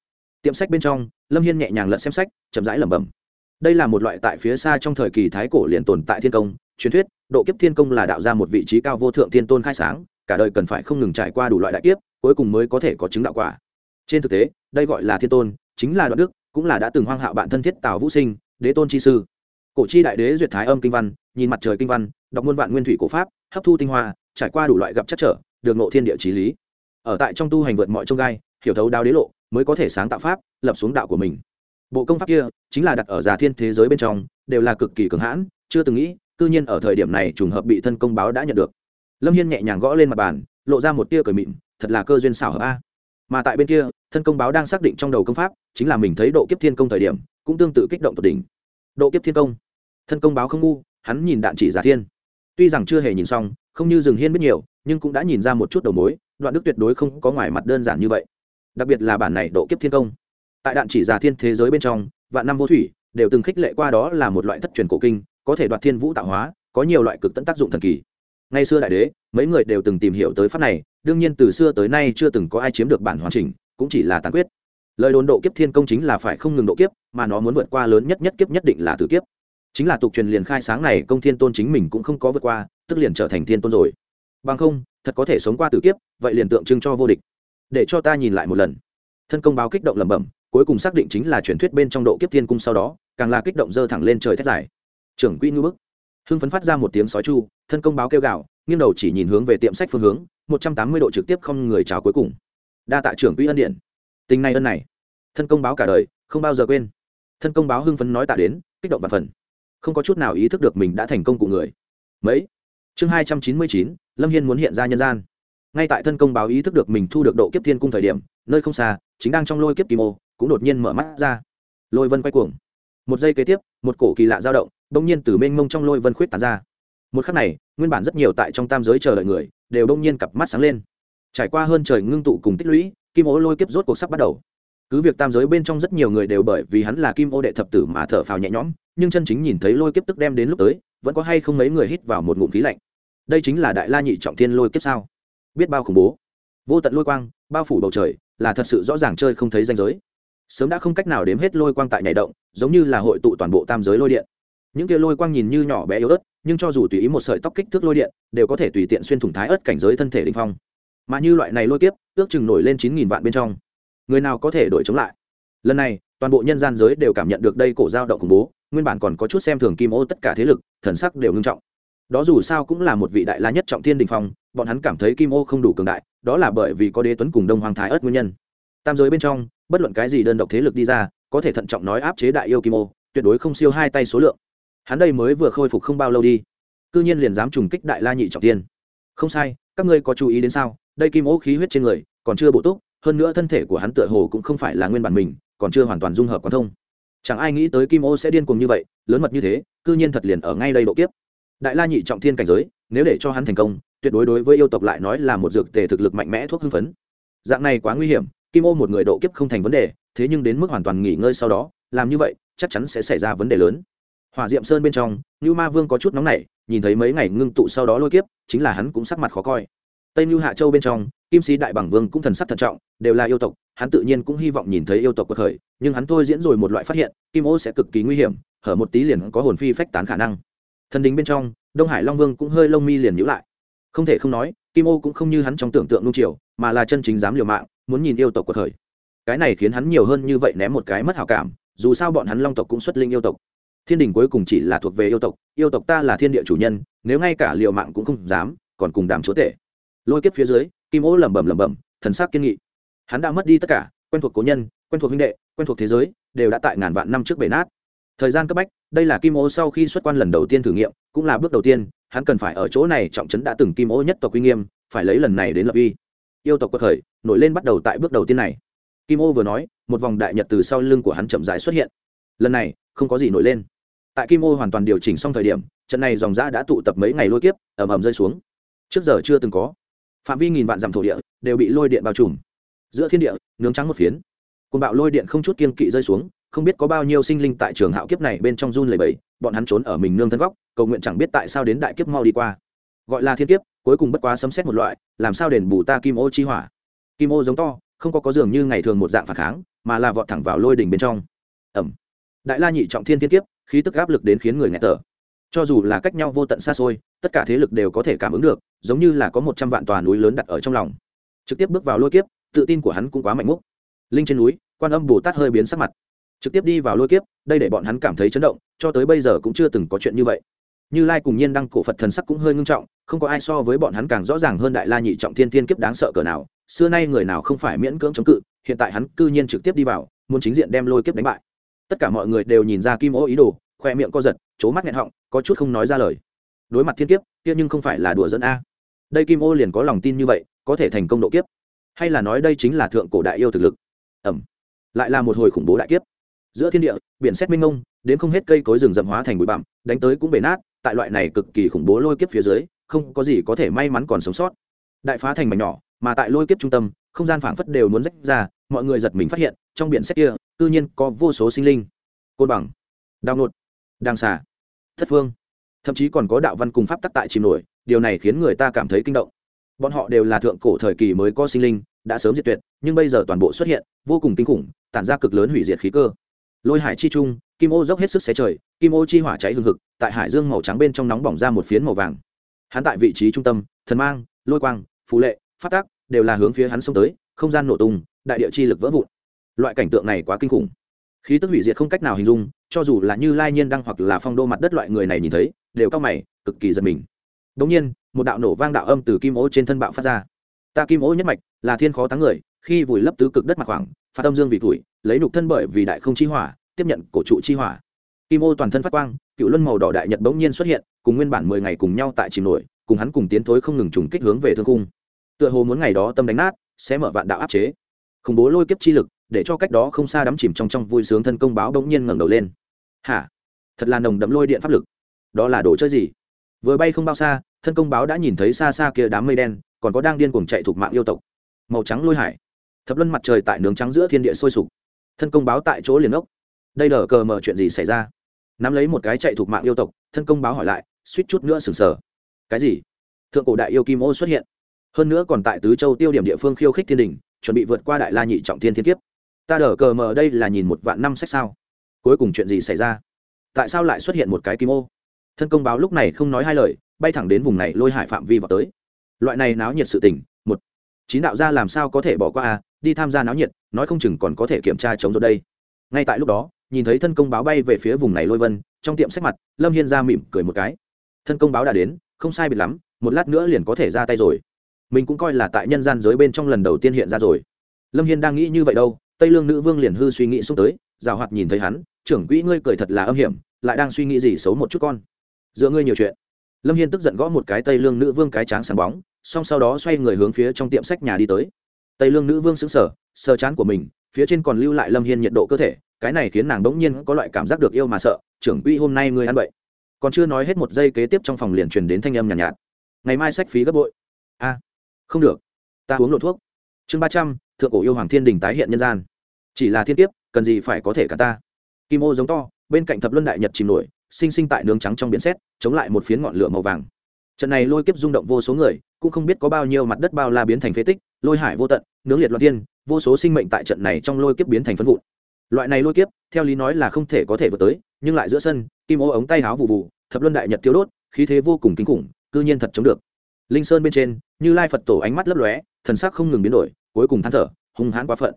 Tiệm sách bên trong, lâm hiên nhẹ nhàng lật xem sách, chậm rãi lẩm bẩm. Đây là một loại tại phía xa trong thời kỳ thái cổ liền tồn tại thiên công, truyền thuyết, độ kiếp thiên công là đạo ra một vị trí cao vô thượng thiên tôn khai sáng, cả đời cần phải không ngừng trải qua đủ loại đại kiếp, cuối cùng mới có thể có chứng đạo quả. Trên thực tế, đây gọi là thiên tôn, chính là đoạn đức, cũng là đã từng hoang hạo bạn thân thiết tào vũ sinh đế tôn chi sư. Cổ chi đại đế duyệt thái âm kinh văn, nhìn mặt trời kinh văn, đọc muôn vạn nguyên thủy cổ pháp, hấp thu tinh hoa, trải qua đủ loại gặp chắc trở, được nộ thiên địa trí lý. Ở tại trong tu hành vượt mọi trông gai, hiểu thấu đao đế lộ, mới có thể sáng tạo pháp, lập xuống đạo của mình. Bộ công pháp kia, chính là đặt ở già thiên thế giới bên trong, đều là cực kỳ cường hãn, chưa từng nghĩ tư nhiên ở thời điểm này trùng hợp bị thân công báo đã nhận được. Lâm hiên nhẹ nhàng gõ lên mặt bàn, lộ ra một tia cười mịn, thật là cơ duyên xảo hợp a. Mà tại bên kia, thân công báo đang xác định trong đầu công pháp, chính là mình thấy độ kiếp thiên công thời điểm cũng tương tự kích động tột đỉnh. Độ kiếp thiên công. Thân công báo không ngu, hắn nhìn đạn chỉ giả thiên. Tuy rằng chưa hề nhìn xong, không như rừng hiên biết nhiều, nhưng cũng đã nhìn ra một chút đầu mối, đoạn đức tuyệt đối không có ngoài mặt đơn giản như vậy. Đặc biệt là bản này độ kiếp thiên công. Tại đạn chỉ giả thiên thế giới bên trong, vạn năm vô thủy, đều từng khích lệ qua đó là một loại thất truyền cổ kinh, có thể đoạt thiên vũ tạo hóa, có nhiều loại cực tận tác dụng thần kỳ. Ngay xưa đại đế, mấy người đều từng tìm hiểu tới pháp này, đương nhiên từ xưa tới nay chưa từng có ai chiếm được bản hoàn chỉnh, cũng chỉ là tàn quyết lời đồn độ kiếp thiên công chính là phải không ngừng độ kiếp, mà nó muốn vượt qua lớn nhất nhất kiếp nhất định là tử kiếp. Chính là tục truyền liền khai sáng này, công thiên tôn chính mình cũng không có vượt qua, tức liền trở thành thiên tôn rồi. Bằng không, thật có thể sống qua tử kiếp, vậy liền tượng trưng cho vô địch. Để cho ta nhìn lại một lần. Thân công báo kích động lẩm bẩm, cuối cùng xác định chính là truyền thuyết bên trong độ kiếp thiên cung sau đó, càng là kích động dơ thẳng lên trời thét dài. Trưởng quỹ ngư bức. Hưng phấn phát ra một tiếng sói chu, thân công báo kêu gào, nghiêng đầu chỉ nhìn hướng về tiệm sách phương hướng, một trăm tám mươi độ trực tiếp không người chào cuối cùng. Đa tạ trưởng quỹ ân điện. Tình này ân này thân công báo cả đời, không bao giờ quên. Thân công báo hưng phấn nói tạ đến, kích động và phần. Không có chút nào ý thức được mình đã thành công của người. Mấy? Chương hai trăm chín mươi chín, lâm hiên muốn hiện ra nhân gian. Ngay tại thân công báo ý thức được mình thu được độ kiếp thiên cung thời điểm, nơi không xa, chính đang trong lôi kiếp kim ô cũng đột nhiên mở mắt ra. Lôi vân quay cuồng. Một giây kế tiếp, một cổ kỳ lạ dao động đông nhiên từ mênh mông trong lôi vân khuyết tàn ra. Một khắc này, nguyên bản rất nhiều tại trong tam giới chờ đợi người, đều đông nhiên cặp mắt sáng lên. Trải qua hơn trời ngưng tụ cùng tích lũy kim ô lôi kiếp rốt cuộc sắp bắt đầu cứ việc tam giới bên trong rất nhiều người đều bởi vì hắn là kim ô đệ thập tử mà thở phào nhẹ nhõm, nhưng chân chính nhìn thấy lôi kiếp tức đem đến lúc tới, vẫn có hay không mấy người hít vào một ngụm khí lạnh. Đây chính là đại la nhị trọng thiên lôi kiếp sao? Biết bao khủng bố. Vô tận lôi quang, bao phủ bầu trời, là thật sự rõ ràng chơi không thấy danh giới. Sớm đã không cách nào đếm hết lôi quang tại nhảy động, giống như là hội tụ toàn bộ tam giới lôi điện. Những kia lôi quang nhìn như nhỏ bé yếu ớt, nhưng cho dù tùy ý một sợi tóc kích thước lôi điện, đều có thể tùy tiện xuyên thủng thái ớt cảnh giới thân thể đình phong. Mà như loại này lôi kiếp, ước chừng nổi lên chín nghìn vạn bên trong người nào có thể đổi chống lại. Lần này, toàn bộ nhân gian giới đều cảm nhận được đây cổ giao động khủng bố, nguyên bản còn có chút xem thường kim ô tất cả thế lực, thần sắc đều ngưng trọng. Đó dù sao cũng là một vị đại la nhất trọng thiên đình phong, bọn hắn cảm thấy kim ô không đủ cường đại, đó là bởi vì có đế tuấn cùng đông hoàng thái ớt nguyên nhân. Tam giới bên trong, bất luận cái gì đơn độc thế lực đi ra, có thể thận trọng nói áp chế đại yêu kim ô, tuyệt đối không siêu hai tay số lượng. Hắn đây mới vừa khôi phục không bao lâu đi, cư nhiên liền dám trùng kích đại la nhị trọng tiên không sai, các ngươi có chú ý đến sao? Đây kim ô khí huyết trên người, còn chưa bổ túc hơn nữa thân thể của hắn tựa hồ cũng không phải là nguyên bản mình, còn chưa hoàn toàn dung hợp quán thông. Chẳng ai nghĩ tới kim ô sẽ điên cuồng như vậy, lớn mật như thế, cư nhiên thật liền ở ngay đây độ kiếp. Đại la nhị trọng thiên cảnh giới, nếu để cho hắn thành công, tuyệt đối đối với yêu tộc lại nói là một dược tề thực lực mạnh mẽ thuốc hưng phấn. Dạng này quá nguy hiểm, kim ô một người độ kiếp không thành vấn đề, thế nhưng đến mức hoàn toàn nghỉ ngơi sau đó, làm như vậy, chắc chắn sẽ xảy ra vấn đề lớn. Hỏa diệm sơn bên trong như ma vương có chút nóng nảy, nhìn thấy mấy ngày ngưng tụ sau đó lôi kiếp, chính là hắn cũng sắc mặt khó coi tây mưu hạ châu bên trong, kim sĩ đại bằng vương cũng thần sắc thận trọng, đều là yêu tộc, hắn tự nhiên cũng hy vọng nhìn thấy yêu tộc cuộc khởi nhưng hắn thôi diễn rồi một loại phát hiện, kim ô sẽ cực kỳ nguy hiểm, hở một tí liền có hồn phi phách tán khả năng. Thần đình bên trong, đông hải long vương cũng hơi lông mi liền nhữ lại. Không thể không nói, kim ô cũng không như hắn trong tưởng tượng nung chiều, mà là chân chính dám liều mạng, muốn nhìn yêu tộc cuộc khởi cái này khiến hắn nhiều hơn như vậy ném một cái mất hảo cảm, dù sao bọn hắn long tộc cũng xuất linh yêu tộc. Thiên đình cuối cùng chỉ là thuộc về yêu tộc yêu tộc ta là thiên địa chủ nhân, nếu ngay cả liều mạng cũng không dám, còn cùng đàm chúa tể lôi kiếp phía dưới, kim ô lẩm bẩm lẩm bẩm, thần sắc kiên nghị. Hắn đã mất đi tất cả, quen thuộc cố nhân, quen thuộc huynh đệ, quen thuộc thế giới, đều đã tại ngàn vạn năm trước bể nát. Thời gian cấp bách, đây là kim ô sau khi xuất quan lần đầu tiên thử nghiệm, cũng là bước đầu tiên, hắn cần phải ở chỗ này trọng trấn đã từng kim ô nhất tộc uy nghiêm, phải lấy lần này đến lập uy. Yêu tộc quật khởi, nổi lên bắt đầu tại bước đầu tiên này. Kim ô vừa nói, một vòng đại nhật từ sau lưng của hắn chậm rãi xuất hiện. Lần này, không có gì nổi lên. Tại kim ô hoàn toàn điều chỉnh xong thời điểm, trận này dòng giã đã tụ tập mấy ngày lôi kiếp, ầm ầm rơi xuống. Trước giờ chưa từng có phạm vi nghìn vạn dặm thổ địa đều bị lôi điện bao trùm. Giữa thiên địa, nướng trắng một phiến. Côn bạo lôi điện không chút kiên kỵ rơi xuống, không biết có bao nhiêu sinh linh tại trường hạo kiếp này bên trong run lầy bầy bọn hắn trốn ở mình nương thân góc, cầu nguyện chẳng biết tại sao đến đại kiếp mau đi qua. Gọi là thiên kiếp, cuối cùng bất quá sấm xét một loại, làm sao đền bù ta kim ô chi hỏa? Kim ô giống to, không có có dường như ngày thường một dạng phản kháng, mà là vọt thẳng vào lôi đỉnh bên trong. Ẩm. Đại la nhị trọng thiên thiên kiếp, khí tức áp lực đến khiến người nghẹt thở cho dù là cách nhau vô tận xa xôi, tất cả thế lực đều có thể cảm ứng được, giống như là có một trăm vạn tòa núi lớn đặt ở trong lòng. Trực tiếp bước vào lôi kiếp, tự tin của hắn cũng quá mạnh múc linh trên núi, quan âm bồ tát hơi biến sắc mặt. Trực tiếp đi vào lôi kiếp, đây để bọn hắn cảm thấy chấn động, cho tới bây giờ cũng chưa từng có chuyện như vậy. Như lai cùng nhiên đăng cổ phật thần sắc cũng hơi ngưng trọng, không có ai so với bọn hắn càng rõ ràng hơn đại la nhị trọng thiên thiên kiếp đáng sợ cỡ nào, xưa nay người nào không phải miễn cưỡng chống cự, hiện tại hắn cư nhiên trực tiếp đi vào, muốn chính diện đem lôi kiếp đánh bại. Tất cả mọi người đều nhìn ra kim ô ý đồ, khoe miệng co giật c mắt nghẹn họng, có chút không nói ra lời. Đối mặt thiên kiếp, kia nhưng không phải là đùa dẫn a. Đây kim ô liền có lòng tin như vậy, có thể thành công độ kiếp. Hay là nói đây chính là thượng cổ đại yêu thực lực? Ẩm. Lại là một hồi khủng bố đại kiếp. Giữa thiên địa, biển xét minh ngông đến không hết cây cối rừng rậm hóa thành bụi bặm, đánh tới cũng bể nát, tại loại này cực kỳ khủng bố lôi kiếp phía dưới, không có gì có thể may mắn còn sống sót. Đại phá thành mảnh nhỏ, mà tại lôi kiếp trung tâm, không gian phảng phất đều muốn rách ra, mọi người giật mình phát hiện, trong biển xét kia tự nhiên có vô số sinh linh. Côn bằng. Đào nột. Đàng xà thất phương. Thậm chí còn có đạo văn cùng pháp tắc tại chìm nổi, điều này khiến người ta cảm thấy kinh động. Bọn họ đều là thượng cổ thời kỳ mới có sinh linh, đã sớm diệt tuyệt, nhưng bây giờ toàn bộ xuất hiện, vô cùng kinh khủng, tản ra cực lớn hủy diệt khí cơ. Lôi hải chi trung, kim ô dốc hết sức xé trời, kim ô chi hỏa cháy hừng hực, tại hải dương màu trắng bên trong nóng bỏng ra một phiến màu vàng. Hắn tại vị trí trung tâm, thần mang, lôi quang phú lệ phát tác đều là hướng phía hắn xông tới, không gian nổ tung, đại địa chi lực vỡ vụn. Loại cảnh tượng này quá kinh khủng khí tức hủy diệt không cách nào hình dung, cho dù là như lai nhiên đăng hoặc là phong đô mặt đất loại người này nhìn thấy, đều cao mày, cực kỳ giật mình. Đ ỗ n g nhiên, một đạo nổ vang đạo âm từ kim ô trên thân bạo phát ra. Ta kim ô nhất mạch, là thiên khó thắng người, khi vùi lấp tứ cực đất mặt khoảng phát tâm dương vì tuổi, lấy nục thân bởi vì đại không chi hỏa, tiếp nhận cổ trụ chi hỏa. Kim ô toàn thân phát quang, cựu luân màu đỏ đại nhật bỗng nhiên xuất hiện, cùng nguyên bản mười ngày cùng nhau tại chìm nổi, cùng hắn cùng tiến thối không ngừng trùng kích hướng về thương cung tựa hồ muốn ngày đó tâm đánh nát, sẽ mở vạn đạo áp chế. Khủng bố lôi kiếp chi lực để cho cách đó không xa đắm chìm trong trong vui sướng thân công báo bỗng nhiên ngẩng đầu lên. Hả? Thật là nồng đậm lôi điện pháp lực. Đó là đồ chơi gì? Vừa bay không bao xa, thân công báo đã nhìn thấy xa xa kia đám mây đen, còn có đang điên cuồng chạy thuộc mạng yêu tộc. Màu trắng lôi hải. Thập luân mặt trời tại nướng trắng giữa thiên địa sôi sục. Thân công báo tại chỗ liền ốc đây đờ cờ mờ chuyện gì xảy ra? Nắm lấy một cái chạy thuộc mạng yêu tộc, thân công báo hỏi lại, suýt chút nữa sừng sờ. Cái gì? Thượng cổ đại yêu kim ô xuất hiện. Hơn nữa còn tại tứ châu tiêu điểm địa phương khiêu khích thiên đình, chuẩn bị vượt qua đại la nhị trọng thiên thiên kiếp ta đờ cờ mờ đây là nhìn một vạn năm sách sao? Cuối cùng chuyện gì xảy ra? Tại sao lại xuất hiện một cái kim ô? Thân công báo lúc này không nói hai lời, bay thẳng đến vùng này lôi hải phạm vi vào tới. Loại này náo nhiệt sự tình, một. Chín đạo gia làm sao có thể bỏ qua à? Đi tham gia náo nhiệt, nói không chừng còn có thể kiểm tra chống rồi đây. Ngay tại lúc đó, nhìn thấy thân công báo bay về phía vùng này lôi vân, trong tiệm sách mặt, lâm hiên ra mỉm cười một cái. Thân công báo đã đến, không sai biệt lắm, một lát nữa liền có thể ra tay rồi. Mình cũng coi là tại nhân gian giới bên trong lần đầu tiên hiện ra rồi. Lâm hiên đang nghĩ như vậy đâu tây lương nữ vương liền hư suy nghĩ xuống tới rào hoạt nhìn thấy hắn trưởng quỹ ngươi cười thật là âm hiểm lại đang suy nghĩ gì xấu một chút con? Giữa ngươi nhiều chuyện. Lâm hiên tức giận gõ một cái tây lương nữ vương cái tráng sáng bóng xong sau đó xoay người hướng phía trong tiệm sách nhà đi tới. Tây lương nữ vương xứng sở sờ chán của mình phía trên còn lưu lại lâm hiên nhiệt độ cơ thể cái này khiến nàng đ ỗ n g nhiên có loại cảm giác được yêu mà sợ trưởng quỹ hôm nay ngươi ăn bậy. Còn chưa nói hết một giây kế tiếp trong phòng liền truyền đến thanh âm nhàn nhạt, nhạt ngày mai sách phí gấp bội. A không được ta uống lộ thuốc. Chương ba trăm thượng cổ yêu hoàng thiên đình tái hiện nhân gian. Chỉ là thiên kiếp, cần gì phải có thể cả ta? Kim ô giống to, bên cạnh thập luân đại nhật chìm nổi, sinh sinh tại nướng trắng trong biển xét chống lại một phiến ngọn lửa màu vàng. Trận này lôi kiếp rung động vô số người, cũng không biết có bao nhiêu mặt đất bao la biến thành phế tích, lôi hải vô tận, nướng liệt loạn thiên, vô số sinh mệnh tại trận này trong lôi kiếp biến thành phân vụn. Loại này lôi kiếp, theo lý nói là không thể có thể vượt tới, nhưng lại giữa sân, kim ô ống tay háo vụ vụ thập luân đại nhật thiếu đốt, khí thế vô cùng kinh khủng, cư nhiên thật chống được. Linh sơn bên trên, như lai phật tổ ánh mắt lấp lóe thần sắc không ngừng biến đổi, cuối cùng than thở, hung hãn quá phận.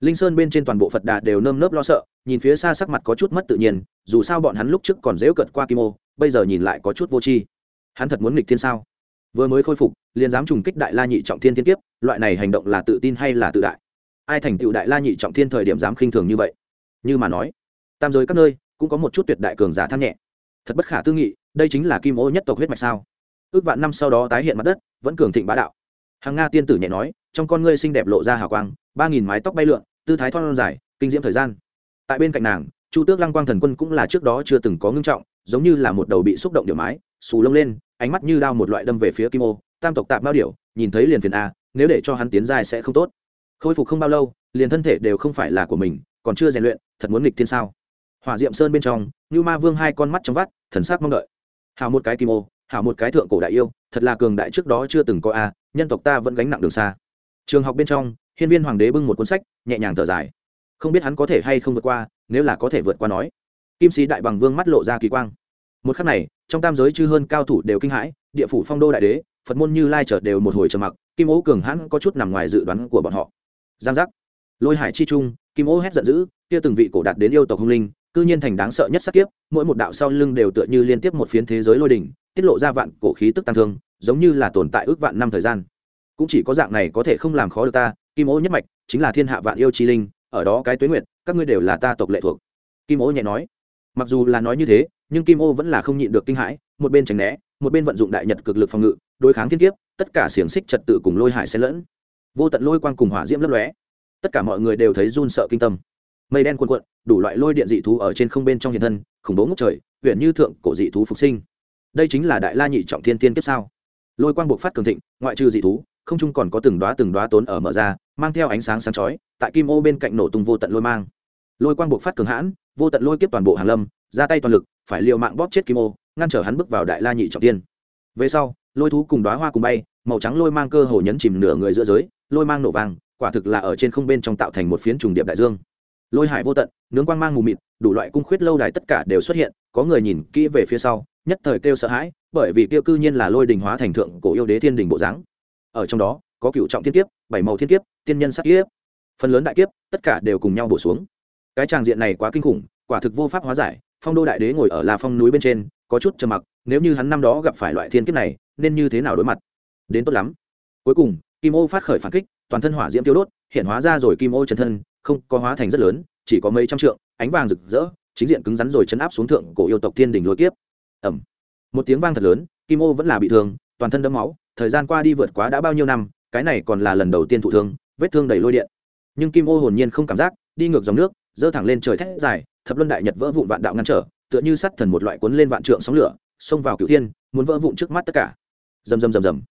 Linh sơn bên trên toàn bộ phật đà đều nơm nớp lo sợ, nhìn phía xa sắc mặt có chút mất tự nhiên, dù sao bọn hắn lúc trước còn dễu cận qua kim ô, bây giờ nhìn lại có chút vô tri. Hắn thật muốn nghịch thiên sao? Vừa mới khôi phục, liền dám trùng kích đại la nhị trọng thiên thiên kiếp, loại này hành động là tự tin hay là tự đại? Ai thành tựu đại la nhị trọng thiên thời điểm dám khinh thường như vậy? Như mà nói, tam giới các nơi cũng có một chút tuyệt đại cường giả than nhẹ. Thật bất khả tư nghị, đây chính là kim ô nhất tộc huyết mạch sao? Ước vạn năm sau đó tái hiện mặt đất, vẫn cường thịnh bá đạo hàng nga tiên tử nhẹ nói, trong con ngươi xinh đẹp lộ ra hào quang, ba nghìn mái tóc bay lượn, tư thái thon dài, kinh diễm thời gian. Tại bên cạnh nàng, chu tước lăng quang thần quân cũng là trước đó chưa từng có ngưng trọng, giống như là một đầu bị xúc động điệu mái, xù lông lên, ánh mắt như đao một loại đâm về phía kim ô, tam tộc tạp bao điểu, nhìn thấy liền phiền a, nếu để cho hắn tiến dài sẽ không tốt. Khôi phục không bao lâu, liền thân thể đều không phải là của mình, còn chưa rèn luyện, thật muốn nghịch thiên sao? Hỏa diệm sơn bên trong như ma vương hai con mắt trong vắt, thần sắc mong đợi. Hào một cái kim ô hảo một cái thượng cổ đại yêu, thật là cường đại trước đó chưa từng có a, nhân tộc ta vẫn gánh nặng đường xa. Trường học bên trong, hiên viên hoàng đế bưng một cuốn sách, nhẹ nhàng thở dài. Không biết hắn có thể hay không vượt qua, nếu là có thể vượt qua nói. Kim sĩ đại bằng vương mắt lộ ra kỳ quang. Một khắc này, trong tam giới chư hơn cao thủ đều kinh hãi, địa phủ phong đô đại đế, phật môn như lai trở đều một hồi trầm mặc, kim ố cường hãn có chút nằm ngoài dự đoán của bọn họ. Giang giác. Lôi hải chi trung, kim ố hét giận dữ, kia từng vị cổ đạt đến yêu tộc hung linh cư nhiên thành đáng sợ nhất sát kiếp, mỗi một đạo sau lưng đều tựa như liên tiếp một phiến thế giới lôi đỉnh tiết lộ ra vạn cổ khí tức tăng thương, giống như là tồn tại ước vạn năm thời gian. Cũng chỉ có dạng này có thể không làm khó được ta, kim ô nhất mạch, chính là thiên hạ vạn yêu chi linh, ở đó cái tuế nguyệt, các ngươi đều là ta tộc lệ thuộc. Kim ô nhẹ nói. Mặc dù là nói như thế, nhưng kim ô vẫn là không nhịn được kinh hãi, một bên tránh né, một bên vận dụng đại nhật cực lực phòng ngự, đối kháng thiên kiếp, tất cả xiềng xích trật tự cùng lôi hải xen lẫn. Vô tận lôi quang cùng hỏa diễm lấp lóe. Tất cả mọi người đều thấy run sợ kinh tâm mây đen cuồn cuộn, đủ loại lôi điện dị thú ở trên không bên trong hiện thân, khủng bố ngốc trời, huyện như thượng cổ dị thú phục sinh. Đây chính là đại la nhị trọng thiên tiên kiếp sao? Lôi quang buộc phát cường thịnh, ngoại trừ dị thú, không chung còn có từng đoá từng đoá tốn ở mở ra, mang theo ánh sáng sáng chói, tại kim ô bên cạnh nổ tung vô tận lôi mang. Lôi quang buộc phát cường hãn, vô tận lôi kiếp toàn bộ hàng lâm, ra tay toàn lực, phải liều mạng bóp chết kim ô, ngăn trở hắn bước vào đại la nhị trọng tiên về sau, lôi thú cùng đoá hoa cùng bay, màu trắng lôi mang cơ hồ nhấn chìm nửa người giữa giới, lôi mang nổ vàng quả thực là ở trên không bên trong tạo thành một phiến trùng điệp đại dương lôi hải vô tận, nướng quang mang mù mịt, đủ loại cung khuyết lâu đài tất cả đều xuất hiện, có người nhìn kỹ về phía sau, nhất thời kêu sợ hãi, bởi vì kia cư nhiên là lôi đình hóa thành thượng cổ yêu đế thiên đình bộ dáng. Ở trong đó, có cựu trọng thiên kiếp, bảy màu thiên kiếp, tiên nhân sắc kiếp. Phần lớn đại kiếp, tất cả đều cùng nhau bổ xuống. Cái tràng diện này quá kinh khủng, quả thực vô pháp hóa giải, phong đô đại đế ngồi ở la phong núi bên trên, có chút trầm mặc, nếu như hắn năm đó gặp phải loại thiên kiếp này, nên như thế nào đối mặt? Đến tốt lắm. Cuối cùng, kim ô phát khởi phản kích toàn thân hỏa diễm tiêu đốt, hiện hóa ra rồi kim ô chân thân, không, có hóa thành rất lớn, chỉ có mấy trăm trượng, ánh vàng rực rỡ, chính diện cứng rắn rồi chấn áp xuống thượng cổ yêu tộc thiên đình lôi kiếp. Ẩm một tiếng vang thật lớn, kim ô vẫn là bị thương, toàn thân đẫm máu, thời gian qua đi vượt quá đã bao nhiêu năm, cái này còn là lần đầu tiên thụ thương, vết thương đầy lôi điện. Nhưng kim ô hồn nhiên không cảm giác, đi ngược dòng nước dơ thẳng lên trời thét dài, thập luân đại nhật vỡ vụn vạn đạo ngăn trở, tựa như sắt thần một loại cuốn lên vạn trượng sóng lửa, xông vào cửu thiên, muốn vỡ vụn trước mắt tất cả. Rầm rầm rầm rầm.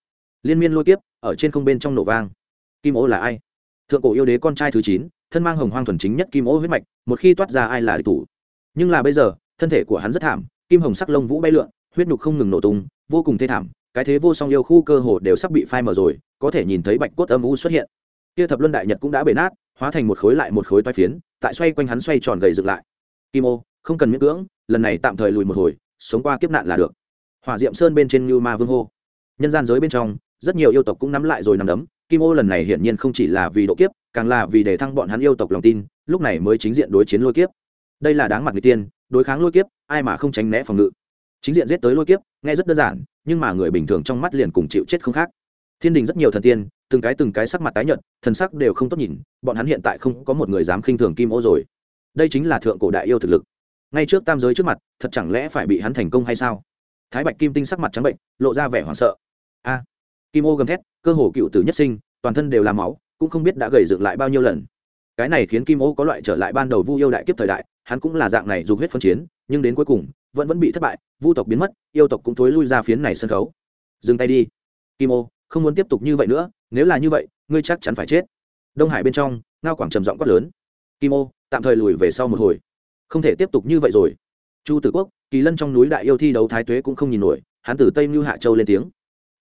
Liên miên lôi kiếp, ở trên không bên trong nổ vang kim ô là ai? Thượng cổ yêu đế con trai thứ chín, thân mang hồng hoang thuần chính nhất kim ô huyết mạch, một khi toát ra ai là địch thủ. Nhưng là bây giờ, thân thể của hắn rất thảm, kim hồng sắc lông vũ bay lượn, huyết nhục không ngừng nổ tung, vô cùng thê thảm, cái thế vô song yêu khu cơ hồ đều sắp bị phai mờ rồi, có thể nhìn thấy bạch cốt âm u xuất hiện. Kia thập luân đại nhật cũng đã bể nát, hóa thành một khối lại một khối toai phiến, tại xoay quanh hắn xoay tròn gầy dựng lại. Kim ô, không cần miễn cưỡng, lần này tạm thời lùi một hồi, sống qua kiếp nạn là được. Hỏa diệm sơn bên trên như ma vương hô. Nhân gian giới bên trong, rất nhiều yêu tộc cũng nắm lại rồi nằm đấm kim ô lần này hiển nhiên không chỉ là vì độ kiếp, càng là vì để thăng bọn hắn yêu tộc lòng tin, lúc này mới chính diện đối chiến lôi kiếp. Đây là đáng mặt người tiên, đối kháng lôi kiếp, ai mà không tránh né phòng ngự. Chính diện giết tới lôi kiếp, nghe rất đơn giản, nhưng mà người bình thường trong mắt liền cùng chịu chết không khác. Thiên đình rất nhiều thần tiên, từng cái từng cái sắc mặt tái nhợt, thần sắc đều không tốt nhìn, bọn hắn hiện tại không có một người dám khinh thường kim ô rồi. Đây chính là thượng cổ đại yêu thực lực. Ngay trước tam giới trước mặt, thật chẳng lẽ phải bị hắn thành công hay sao? Thái bạch kim tinh sắc mặt trắng bệnh, lộ ra vẻ hoảng sợ. A kim ô gầm thét, cơ hồ cựu tử nhất sinh, toàn thân đều là máu, cũng không biết đã gầy dựng lại bao nhiêu lần. Cái này khiến kim ô có loại trở lại ban đầu vu yêu đại kiếp thời đại, hắn cũng là dạng này dùng huyết phân chiến, nhưng đến cuối cùng, vẫn vẫn bị thất bại, vu tộc biến mất, yêu tộc cũng thối lui ra phiến này sân khấu. Dừng tay đi. Kim ô, không muốn tiếp tục như vậy nữa, nếu là như vậy, ngươi chắc chắn phải chết. Đông hải bên trong, ngao quảng trầm giọng quát lớn. Kim ô, tạm thời lùi về sau một hồi. Không thể tiếp tục như vậy rồi. Chu tử quốc, kỳ lân trong núi đại yêu thi đấu thái tuế cũng không nhìn nổi, hắn từ tây mưu hạ châu lên tiếng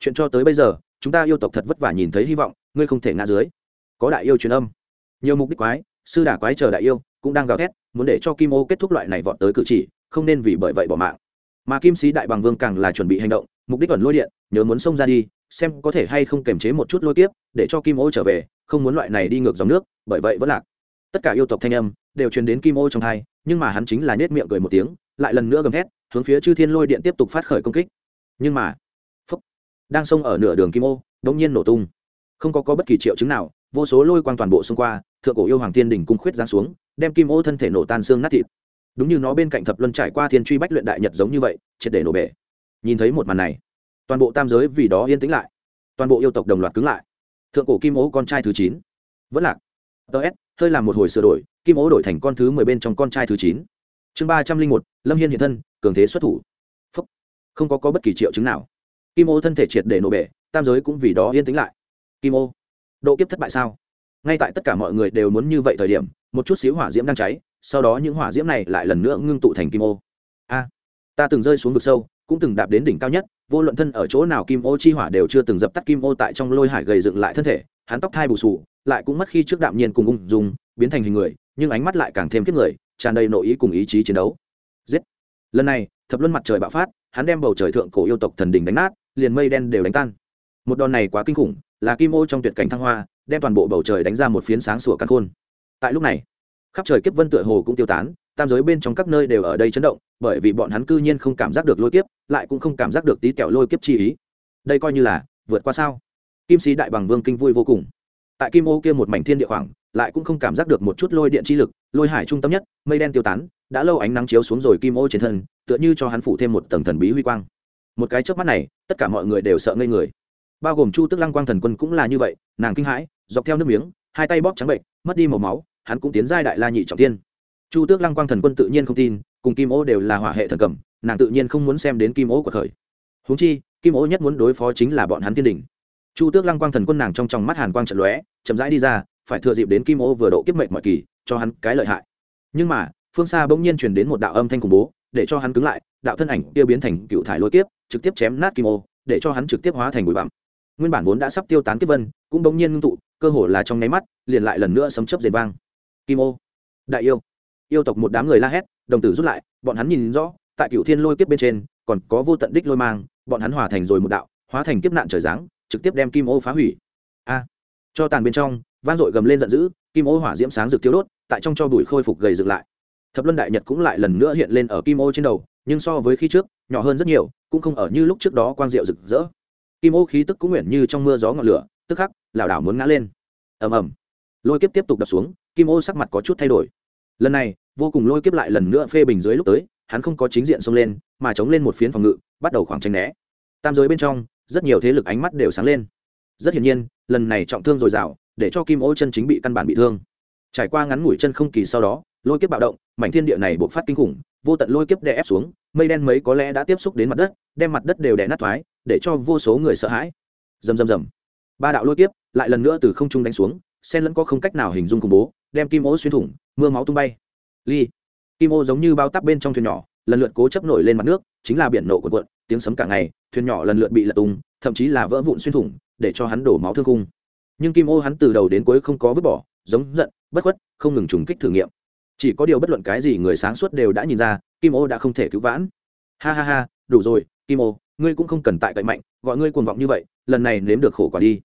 chuyện cho tới bây giờ, chúng ta yêu tộc thật vất vả nhìn thấy hy vọng, ngươi không thể ngã dưới. Có đại yêu truyền âm. Nhiều mục đích quái, sư đà quái chờ đại yêu, cũng đang gào thét, muốn để cho kim ô kết thúc loại này vọt tới cử chỉ, không nên vì bởi vậy bỏ mạng. Mà kim sĩ đại bằng vương càng là chuẩn bị hành động, mục đích ẩn lôi điện, nhớ muốn xông ra đi, xem có thể hay không kềm chế một chút lôi kiếp, để cho kim ô trở về, không muốn loại này đi ngược dòng nước, bởi vậy vẫn lạc. Tất cả yêu tộc thanh âm, đều truyền đến kim ô trong thai nhưng mà hắn chính là nết miệng cười một tiếng, lại lần nữa gầm thét, hướng phía chư thiên lôi điện tiếp tục phát khởi công kích. Nhưng mà đang xông ở nửa đường kim ô đống nhiên nổ tung. Không có, có bất kỳ triệu chứng nào vô số lôi quang toàn bộ xung qua thượng cổ yêu hoàng thiên đỉnh cung khuyết giáng xuống đem kim ô thân thể nổ tan xương nát thịt. Đúng như nó bên cạnh thập luân trải qua thiên truy bách luyện đại nhật giống như vậy triệt để nổ bể. Nhìn thấy một màn này toàn bộ tam giới vì đó yên tĩnh lại. Toàn bộ yêu tộc đồng loạt cứng lại. Thượng cổ kim ố con trai thứ chín. Vẫn lạc. Ts hơi làm một hồi sửa đổi kim ố đổi thành con thứ mười bên trong con trai thứ chín. Chương ba trăm linh một lâm hiên hiện thân cường thế xuất thủ. Phúc. không có, có bất kỳ triệu chứng nào kim ô thân thể triệt để nổ bể, tam giới cũng vì đó yên tĩnh lại. Kim ô, độ kiếp thất bại sao? Ngay tại tất cả mọi người đều muốn như vậy thời điểm, một chút xíu hỏa diễm đang cháy, sau đó những hỏa diễm này lại lần nữa ngưng tụ thành kim ô. A, ta từng rơi xuống vực sâu, cũng từng đạp đến đỉnh cao nhất, vô luận thân ở chỗ nào kim ô chi hỏa đều chưa từng dập tắt kim ô tại trong lôi hải gầy dựng lại thân thể, hắn tóc thai bù sù, lại cũng mất khi trước đạm nhiên cùng ung dung, biến thành hình người, nhưng ánh mắt lại càng thêm kiếp người, tràn đầy nội ý cùng ý chí chiến đấu. Giết! Lần này, thập luân mặt trời bạo phát, hắn đem bầu trời thượng cổ yêu tộc thần đình đánh nát liền mây đen đều đánh tan. Một đòn này quá kinh khủng, là kim ô trong tuyệt cảnh thăng hoa, đem toàn bộ bầu trời đánh ra một phiến sáng sủa căn khôn. Tại lúc này, khắp trời kiếp vân tựa hồ cũng tiêu tán, tam giới bên trong các nơi đều ở đây chấn động, bởi vì bọn hắn cư nhiên không cảm giác được lôi kiếp, lại cũng không cảm giác được tí kẹo lôi kiếp chi ý. Đây coi như là vượt qua sao? Kim sĩ đại bằng vương kinh vui vô cùng. Tại kim ô kia một mảnh thiên địa khoảng, lại cũng không cảm giác được một chút lôi điện chi lực, lôi hải trung tâm nhất, mây đen tiêu tán, đã lâu ánh nắng chiếu xuống rồi kim ô trên thân, tựa như cho hắn phủ thêm một tầng thần bí huy quang một cái trước mắt này, tất cả mọi người đều sợ ngây người. Bao gồm chu tức lăng quang thần quân cũng là như vậy, nàng kinh hãi, dọc theo nước miếng, hai tay bóp trắng bệnh, mất đi màu máu, hắn cũng tiến giai đại la nhị trọng tiên. Chu tước lăng quang thần quân tự nhiên không tin, cùng kim ô đều là hỏa hệ thần cầm, nàng tự nhiên không muốn xem đến kim ô của thời. Húng chi, kim ô nhất muốn đối phó chính là bọn hắn tiên đình. Chu tước lăng quang thần quân nàng trong trong mắt hàn quang trận lóe, chậm rãi đi ra, phải thừa dịp đến kim ô vừa độ kiếp mệnh mọi kỳ, cho hắn cái lợi hại. Nhưng mà, phương xa bỗng nhiên truyền đến một đạo âm thanh khủng bố, để cho hắn cứng lại, đạo thân ảnh kia biến thành cựu thải lôi kiếp trực tiếp chém nát kim ô, để cho hắn trực tiếp hóa thành bụi bặm. Nguyên bản vốn đã sắp tiêu tán kiếp vân, cũng bỗng nhiên ngưng tụ, cơ hồ là trong nháy mắt, liền lại lần nữa sấm chớp dền vang. Kim ô, đại yêu. Yêu tộc một đám người la hét, đồng tử rút lại, bọn hắn nhìn rõ, tại cựu thiên lôi kiếp bên trên, còn có vô tận đích lôi mang, bọn hắn hòa thành rồi một đạo, hóa thành kiếp nạn trời giáng, trực tiếp đem kim ô phá hủy. A, cho tàn bên trong, vang dội gầm lên giận dữ, kim ô hỏa diễm sáng rực tiêu đốt, tại trong cho bụi khôi phục gầy dựng lại. Thập luân đại nhật cũng lại lần nữa hiện lên ở kim ô trên đầu, nhưng so với khi trước nhỏ hơn rất nhiều, cũng không ở như lúc trước đó quang diệu rực rỡ. Kim ô khí tức cũng nguyện như trong mưa gió ngọn lửa, tức khắc, lảo đảo muốn ngã lên. Ầm ầm. Lôi kiếp tiếp tục đập xuống, kim ô sắc mặt có chút thay đổi. Lần này, vô cùng lôi kiếp lại lần nữa phê bình dưới lúc tới, hắn không có chính diện xông lên, mà chống lên một phiến phòng ngự, bắt đầu khoảng tranh né. Tam giới bên trong, rất nhiều thế lực ánh mắt đều sáng lên. Rất hiển nhiên, lần này trọng thương dồi dào, để cho kim ô chân chính bị căn bản bị thương. Trải qua ngắn ngủi chân không kỳ sau đó, lôi kiếp bạo động, mảnh thiên địa này bộc phát kinh khủng vô tận lôi kiếp đè ép xuống, mây đen mấy có lẽ đã tiếp xúc đến mặt đất, đem mặt đất đều đè nát thoái, để cho vô số người sợ hãi. Rầm rầm rầm. Ba đạo lôi kiếp lại lần nữa từ không trung đánh xuống sen lẫn có không cách nào hình dung khủng bố, đem kim ô xuyên thủng, mưa máu tung bay. Ly. Kim ô giống như bao tắc bên trong thuyền nhỏ, lần lượt cố chấp nổi lên mặt nước, chính là biển nổ của quận tiếng sấm cả ngày, thuyền nhỏ lần lượt bị lật tung, thậm chí là vỡ vụn xuyên thủng, để cho hắn đổ máu thương khung. Nhưng kim ô hắn từ đầu đến cuối không có vứt bỏ, giống giận, bất khuất, không ngừng trùng kích thử nghiệm chỉ có điều bất luận cái gì người sáng suốt đều đã nhìn ra, kim ô đã không thể cứu vãn. Ha ha ha, đủ rồi, kim ô, ngươi cũng không cần tại cậy mạnh, gọi ngươi cuồng vọng như vậy, lần này nếm được khổ quả đi.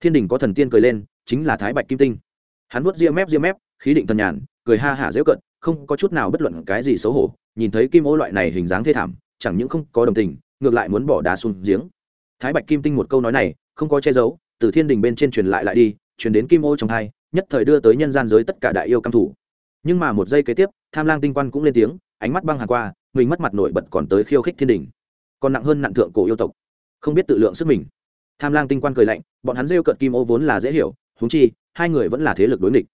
Thiên đình có thần tiên cười lên, chính là thái bạch kim tinh. Hắn vuốt ria mép ria mép, khí định thần nhàn, cười ha hả dễu cận không có chút nào bất luận cái gì xấu hổ, nhìn thấy kim ô loại này hình dáng thê thảm, chẳng những không có đồng tình, ngược lại muốn bỏ đá xuống giếng. Thái bạch kim tinh một câu nói này, không có che giấu, từ thiên đình bên trên truyền lại lại đi, truyền đến kim ô trong thai nhất thời đưa tới nhân gian giới tất cả đại yêu căm thủ nhưng mà một giây kế tiếp, tham lang tinh quan cũng lên tiếng, ánh mắt băng hàng qua, mình mất mặt nổi bật còn tới khiêu khích thiên đình. Còn nặng hơn nặng thượng cổ yêu tộc. Không biết tự lượng sức mình. Tham lang tinh quan cười lạnh, bọn hắn rêu cợt kim ô vốn là dễ hiểu húng chi, hai người vẫn là thế lực đối nghịch.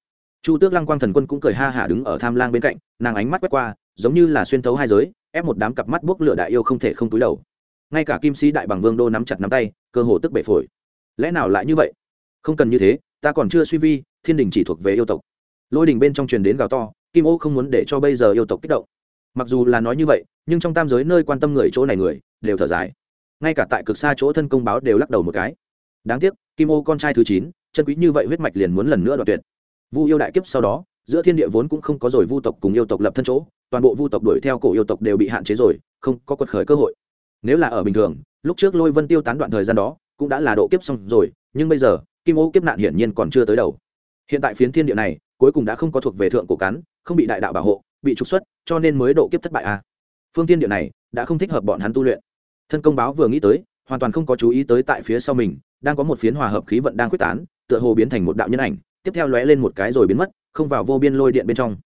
Chu tước lăng quang thần quân cũng cười ha hả đứng ở tham lang bên cạnh, nàng ánh mắt quét qua, giống như là xuyên thấu hai giới, ép một đám cặp mắt buốc lửa đại yêu không thể không túi đầu. Ngay cả kim sĩ đại bằng vương đô nắm chặt nắm tay, cơ hồ tức bể phổi. Lẽ nào lại như vậy? Không cần như thế, ta còn chưa suy vi, thiên đình chỉ thuộc về yêu tộc lôi đình bên trong truyền đến gào to, kim ô không muốn để cho bây giờ yêu tộc kích động. Mặc dù là nói như vậy, nhưng trong tam giới nơi quan tâm người chỗ này người, đều thở dài. Ngay cả tại cực xa chỗ thân công báo đều lắc đầu một cái. Đáng tiếc, kim ô con trai thứ chín, chân quý như vậy huyết mạch liền muốn lần nữa đoạt tuyệt. Vu yêu đại kiếp sau đó, giữa thiên địa vốn cũng không có rồi vu tộc cùng yêu tộc lập thân chỗ, toàn bộ vu tộc đuổi theo cổ yêu tộc đều bị hạn chế rồi, không có quật khởi cơ hội. Nếu là ở bình thường, lúc trước lôi vân tiêu tán đoạn thời gian đó, cũng đã là độ kiếp xong rồi, nhưng bây giờ, kim ô kiếp nạn hiển nhiên còn chưa tới đầu. Hiện tại phiến thiên địa này cuối cùng đã không có thuộc về thượng cổ cắn, không bị đại đạo bảo hộ, bị trục xuất, cho nên mới độ kiếp thất bại a. À. phương thiên địa này đã không thích hợp bọn hắn tu luyện. Thân công báo vừa nghĩ tới, hoàn toàn không có chú ý tới tại phía sau mình, đang có một phiến hòa hợp khí vận đang quyết tán, tựa hồ biến thành một đạo nhân ảnh, tiếp theo lóe lên một cái rồi biến mất, không vào vô biên lôi điện bên trong.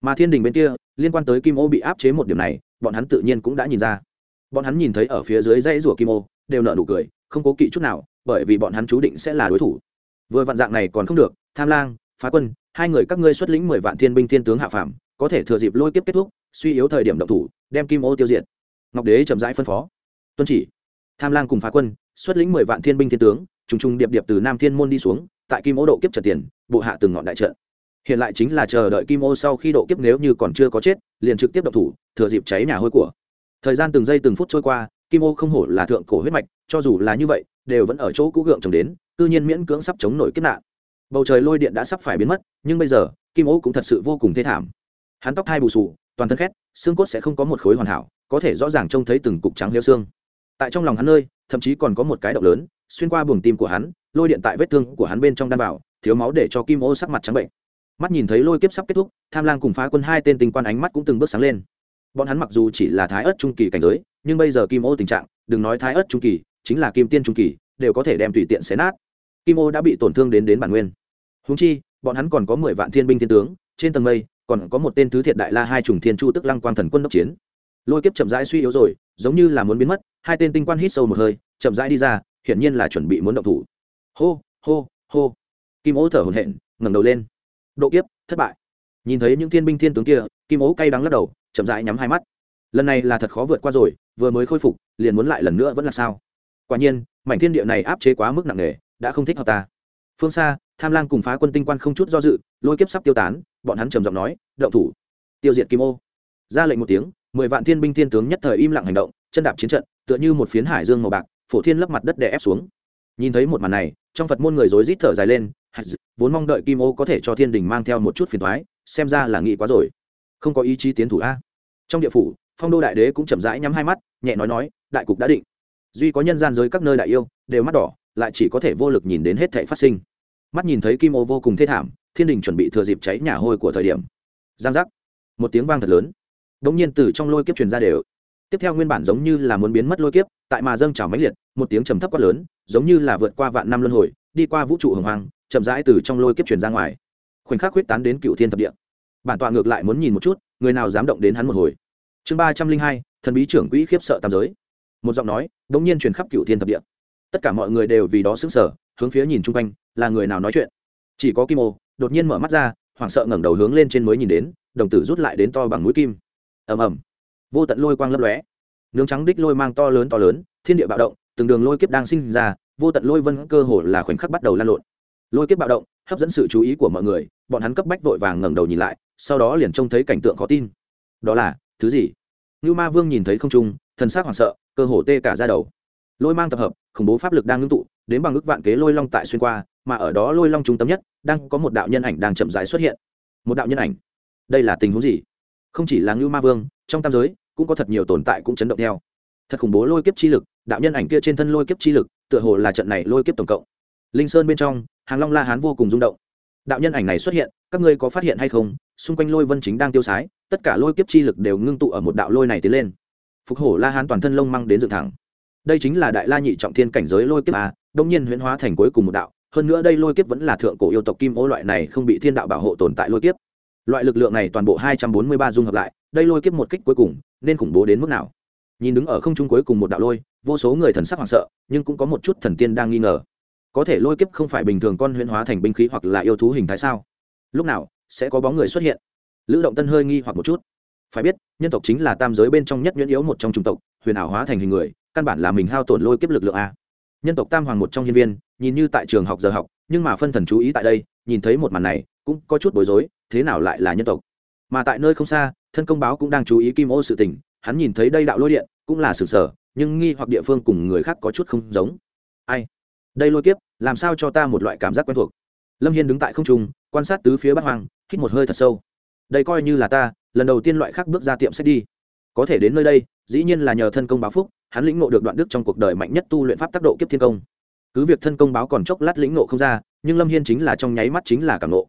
Mà thiên đình bên kia, liên quan tới kim ô bị áp chế một điểm này, bọn hắn tự nhiên cũng đã nhìn ra. Bọn hắn nhìn thấy ở phía dưới dãy rủa kim ô, đều nở nụ cười, không cố kỵ chút nào, bởi vì bọn hắn chú định sẽ là đối thủ. Vừa vạn dạng này còn không được, tham lang, phá quân hai người các ngươi xuất lĩnh mười vạn thiên binh thiên tướng hạ phàm, có thể thừa dịp lôi kiếp kết thúc, suy yếu thời điểm động thủ, đem kim ô tiêu diệt. Ngọc đế chậm rãi phân phó. Tuân chỉ. Tham lang cùng phá quân, xuất lĩnh mười vạn thiên binh thiên tướng, trùng trùng điệp điệp từ nam thiên môn đi xuống, tại kim ô độ kiếp trật tiền, bộ hạ từng ngọn đại trận. Hiện lại chính là chờ đợi kim ô sau khi độ kiếp nếu như còn chưa có chết, liền trực tiếp động thủ, thừa dịp cháy nhà hôi của. Thời gian từng giây từng phút trôi qua, kim ô không hổ là thượng cổ huyết mạch, cho dù là như vậy, đều vẫn ở chỗ cũ gượng trồng đến tự nhiên miễn cưỡng sắp chống nổi kiếp nạn bầu trời lôi điện đã sắp phải biến mất, nhưng bây giờ, kim ô cũng thật sự vô cùng thê thảm. Hắn tóc hai bù sù toàn thân khét, xương cốt sẽ không có một khối hoàn hảo, có thể rõ ràng trông thấy từng cục trắng liêu xương. Tại trong lòng hắn nơi, thậm chí còn có một cái động lớn, xuyên qua buồng tim của hắn, lôi điện tại vết thương của hắn bên trong đan bảo thiếu máu để cho kim ô sắc mặt trắng bệnh. Mắt nhìn thấy lôi kiếp sắp kết thúc, tham lang cùng phá quân hai tên tình quan ánh mắt cũng từng bước sáng lên. Bọn hắn mặc dù chỉ là thái ớt trung kỳ cảnh giới, nhưng bây giờ kim ô tình trạng, đừng nói thái ớt trung kỳ, chính là kim tiên trung kỳ, đều có thể đem tùy tiện xé nát. Kim ô đã bị tổn thương đến đến bản nguyên húng chi, bọn hắn còn có mười vạn thiên binh thiên tướng, trên tầng mây còn có một tên thứ thiệt đại la hai trùng thiên chu tức lăng quang thần quân đốc chiến. Lôi kiếp chậm rãi suy yếu rồi, giống như là muốn biến mất, hai tên tinh quan hít sâu một hơi, chậm rãi đi ra, hiển nhiên là chuẩn bị muốn động thủ. Hô hô hô. Kim ô thở hổn hển, ngẩng đầu lên. Độ kiếp, thất bại. Nhìn thấy những thiên binh thiên tướng kia, kim ố cay đắng lắc đầu, chậm rãi nhắm hai mắt. Lần này là thật khó vượt qua rồi, vừa mới khôi phục, liền muốn lại lần nữa vẫn là sao? Quả nhiên, mảnh thiên địa này áp chế quá mức nặng nề, đã không thích hợp ta. Phương xa tham lang cùng phá quân tinh quan không chút do dự, lôi kiếp sắp tiêu tán, bọn hắn trầm giọng nói, động thủ. Tiêu diệt kim ô. Ra lệnh một tiếng, mười vạn thiên binh thiên tướng nhất thời im lặng hành động, chân đạp chiến trận, tựa như một phiến hải dương màu bạc, phổ thiên lấp mặt đất đè ép xuống. Nhìn thấy một màn này, trong phật môn người rối rít thở dài lên vốn mong đợi kim ô có thể cho thiên đình mang theo một chút phiền thoái xem ra là nghĩ quá rồi. Không có ý chí tiến thủ a. Trong địa phủ, phong đô đại đế cũng chậm rãi nhắm hai mắt, nhẹ nói nói, đại cục đã định. Duy có nhân gian giới các nơi đại yêu, đều mắt đỏ, lại chỉ có thể vô lực nhìn đến hết thảy phát sinh mắt nhìn thấy kim ô vô cùng thê thảm, thiên đình chuẩn bị thừa dịp cháy nhà hôi của thời điểm. Giang giác. Một tiếng vang thật lớn. Đ ỗ n g nhiên từ trong lôi kiếp truyền ra đều. Tiếp theo nguyên bản giống như là muốn biến mất lôi kiếp, tại mà dâng trào mãnh liệt, một tiếng trầm thấp quát lớn, giống như là vượt qua vạn năm luân hồi, đi qua vũ trụ hồng hoang, chậm rãi từ trong lôi kiếp truyền ra ngoài. Khoảnh khắc huyết tán đến cựu thiên thập địa. Bản tọa ngược lại muốn nhìn một chút, người nào dám động đến hắn một hồi. Chương ba trăm linh hai, thần bí trưởng quỹ khiếp sợ tam giới. Một giọng nói đ ỗ n g nhiên truyền khắp cựu thiên thập địa. Tất cả mọi người đều vì đó xứng sở hướng phía nhìn chung quanh là người nào nói chuyện? Chỉ có kim ô, đột nhiên mở mắt ra, hoảng sợ ngẩng đầu hướng lên trên mới nhìn đến, đồng tử rút lại đến to bằng mũi kim. Ầm ầm. Vô tận lôi quang lấp lóe. Nướng trắng đích lôi mang to lớn to lớn, thiên địa bạo động, từng đường lôi kiếp đang sinh ra, vô tận lôi vân cơ hồ là khoảnh khắc bắt đầu lan lộn. Lôi kiếp bạo động, hấp dẫn sự chú ý của mọi người, bọn hắn cấp bách vội vàng ngẩng đầu nhìn lại, sau đó liền trông thấy cảnh tượng khó tin. Đó là, thứ gì? Như ma vương nhìn thấy không trung, thần sắc hoảng sợ, cơ hồ tê cả ra đầu. Lôi mang tập hợp, khủng bố pháp lực đang ngưng tụ, đến bằng ước vạn kế lôi long tại xuyên qua mà ở đó lôi long trung tâm nhất, đang có một đạo nhân ảnh đang chậm rãi xuất hiện. Một đạo nhân ảnh. Đây là tình huống gì? Không chỉ là ngưu ma vương, trong tam giới, cũng có thật nhiều tồn tại cũng chấn động theo. Thật khủng bố lôi kiếp chi lực, đạo nhân ảnh kia trên thân lôi kiếp chi lực, tựa hồ là trận này lôi kiếp tổng cộng. Linh sơn bên trong, hàng long la hán vô cùng rung động. Đạo nhân ảnh này xuất hiện, các ngươi có phát hiện hay không? Xung quanh lôi vân chính đang tiêu sái, tất cả lôi kiếp chi lực đều ngưng tụ ở một đạo lôi này tiến lên. Phục hổ la hán toàn thân lông măng đến dựng thẳng. Đây chính là đại la nhị trọng thiên cảnh giới lôi kiếp a đông nhiên huyễn hóa thành cuối cùng một đạo hơn nữa đây lôi kiếp vẫn là thượng cổ yêu tộc kim ô loại này không bị thiên đạo bảo hộ tồn tại lôi kiếp. Loại lực lượng này toàn bộ hai trăm bốn mươi ba dung hợp lại, đây lôi kiếp một kích cuối cùng, nên khủng bố đến mức nào? Nhìn đứng ở không trung cuối cùng một đạo lôi, vô số người thần sắc hoảng sợ, nhưng cũng có một chút thần tiên đang nghi ngờ. Có thể lôi kiếp không phải bình thường con huyễn hóa thành binh khí hoặc là yêu thú hình thái sao? Lúc nào sẽ có bóng người xuất hiện? Lữ động tân hơi nghi hoặc một chút. Phải biết, nhân tộc chính là tam giới bên trong nhất nhuyễn yếu một trong chủng tộc, huyền ảo hóa thành hình người, căn bản là mình hao tổn lôi kiếp lực lượng a. Nhân tộc tam hoàng một trong nhân viên nhìn như tại trường học giờ học, nhưng mà phân thần chú ý tại đây, nhìn thấy một màn này, cũng có chút bối rối, thế nào lại là nhân tộc? Mà tại nơi không xa, thân công báo cũng đang chú ý kim ô sự tình, hắn nhìn thấy đây đạo lôi điện, cũng là sự sở, nhưng nghi hoặc địa phương cùng người khác có chút không giống. Ai? Đây lôi kiếp, làm sao cho ta một loại cảm giác quen thuộc? Lâm hiên đứng tại không trung, quan sát tứ phía bắc hoàng hít một hơi thật sâu. Đây coi như là ta, lần đầu tiên loại khác bước ra tiệm sách đi. Có thể đến nơi đây, dĩ nhiên là nhờ thân công báo phúc, hắn lĩnh ngộ được đoạn đức trong cuộc đời mạnh nhất tu luyện pháp tác độ kiếp thiên công cứ việc thân công báo còn chốc lát lĩnh nộ không ra, nhưng lâm hiên chính là trong nháy mắt chính là cảm nộ.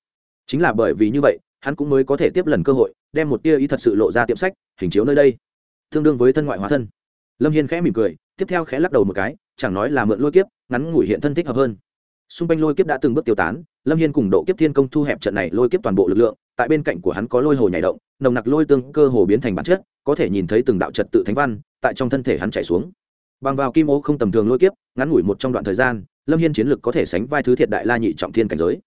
chính là bởi vì như vậy, hắn cũng mới có thể tiếp lần cơ hội, đem một tia ý thật sự lộ ra tiệm sách, hình chiếu nơi đây. Tương đương với thân ngoại hóa thân. Lâm hiên khẽ mỉm cười, tiếp theo khẽ lắc đầu một cái, chẳng nói là mượn lôi kiếp, ngắn ngủi hiện thân thích hợp hơn. Xung quanh lôi kiếp đã từng bước tiêu tán, lâm hiên cùng độ kiếp thiên công thu hẹp trận này lôi kiếp toàn bộ lực lượng, tại bên cạnh của hắn có lôi hồ nhảy động, nồng nặc lôi tương cơ hồ biến thành bản chất, có thể nhìn thấy từng đạo trật tự thánh văn, tại trong thân thể hắn chảy xuống bằng vào kim ô không tầm thường lôi kiếp, ngắn ngủi một trong đoạn thời gian, lâm hiên chiến lực có thể sánh vai thứ thiệt đại la nhị trọng thiên cảnh giới.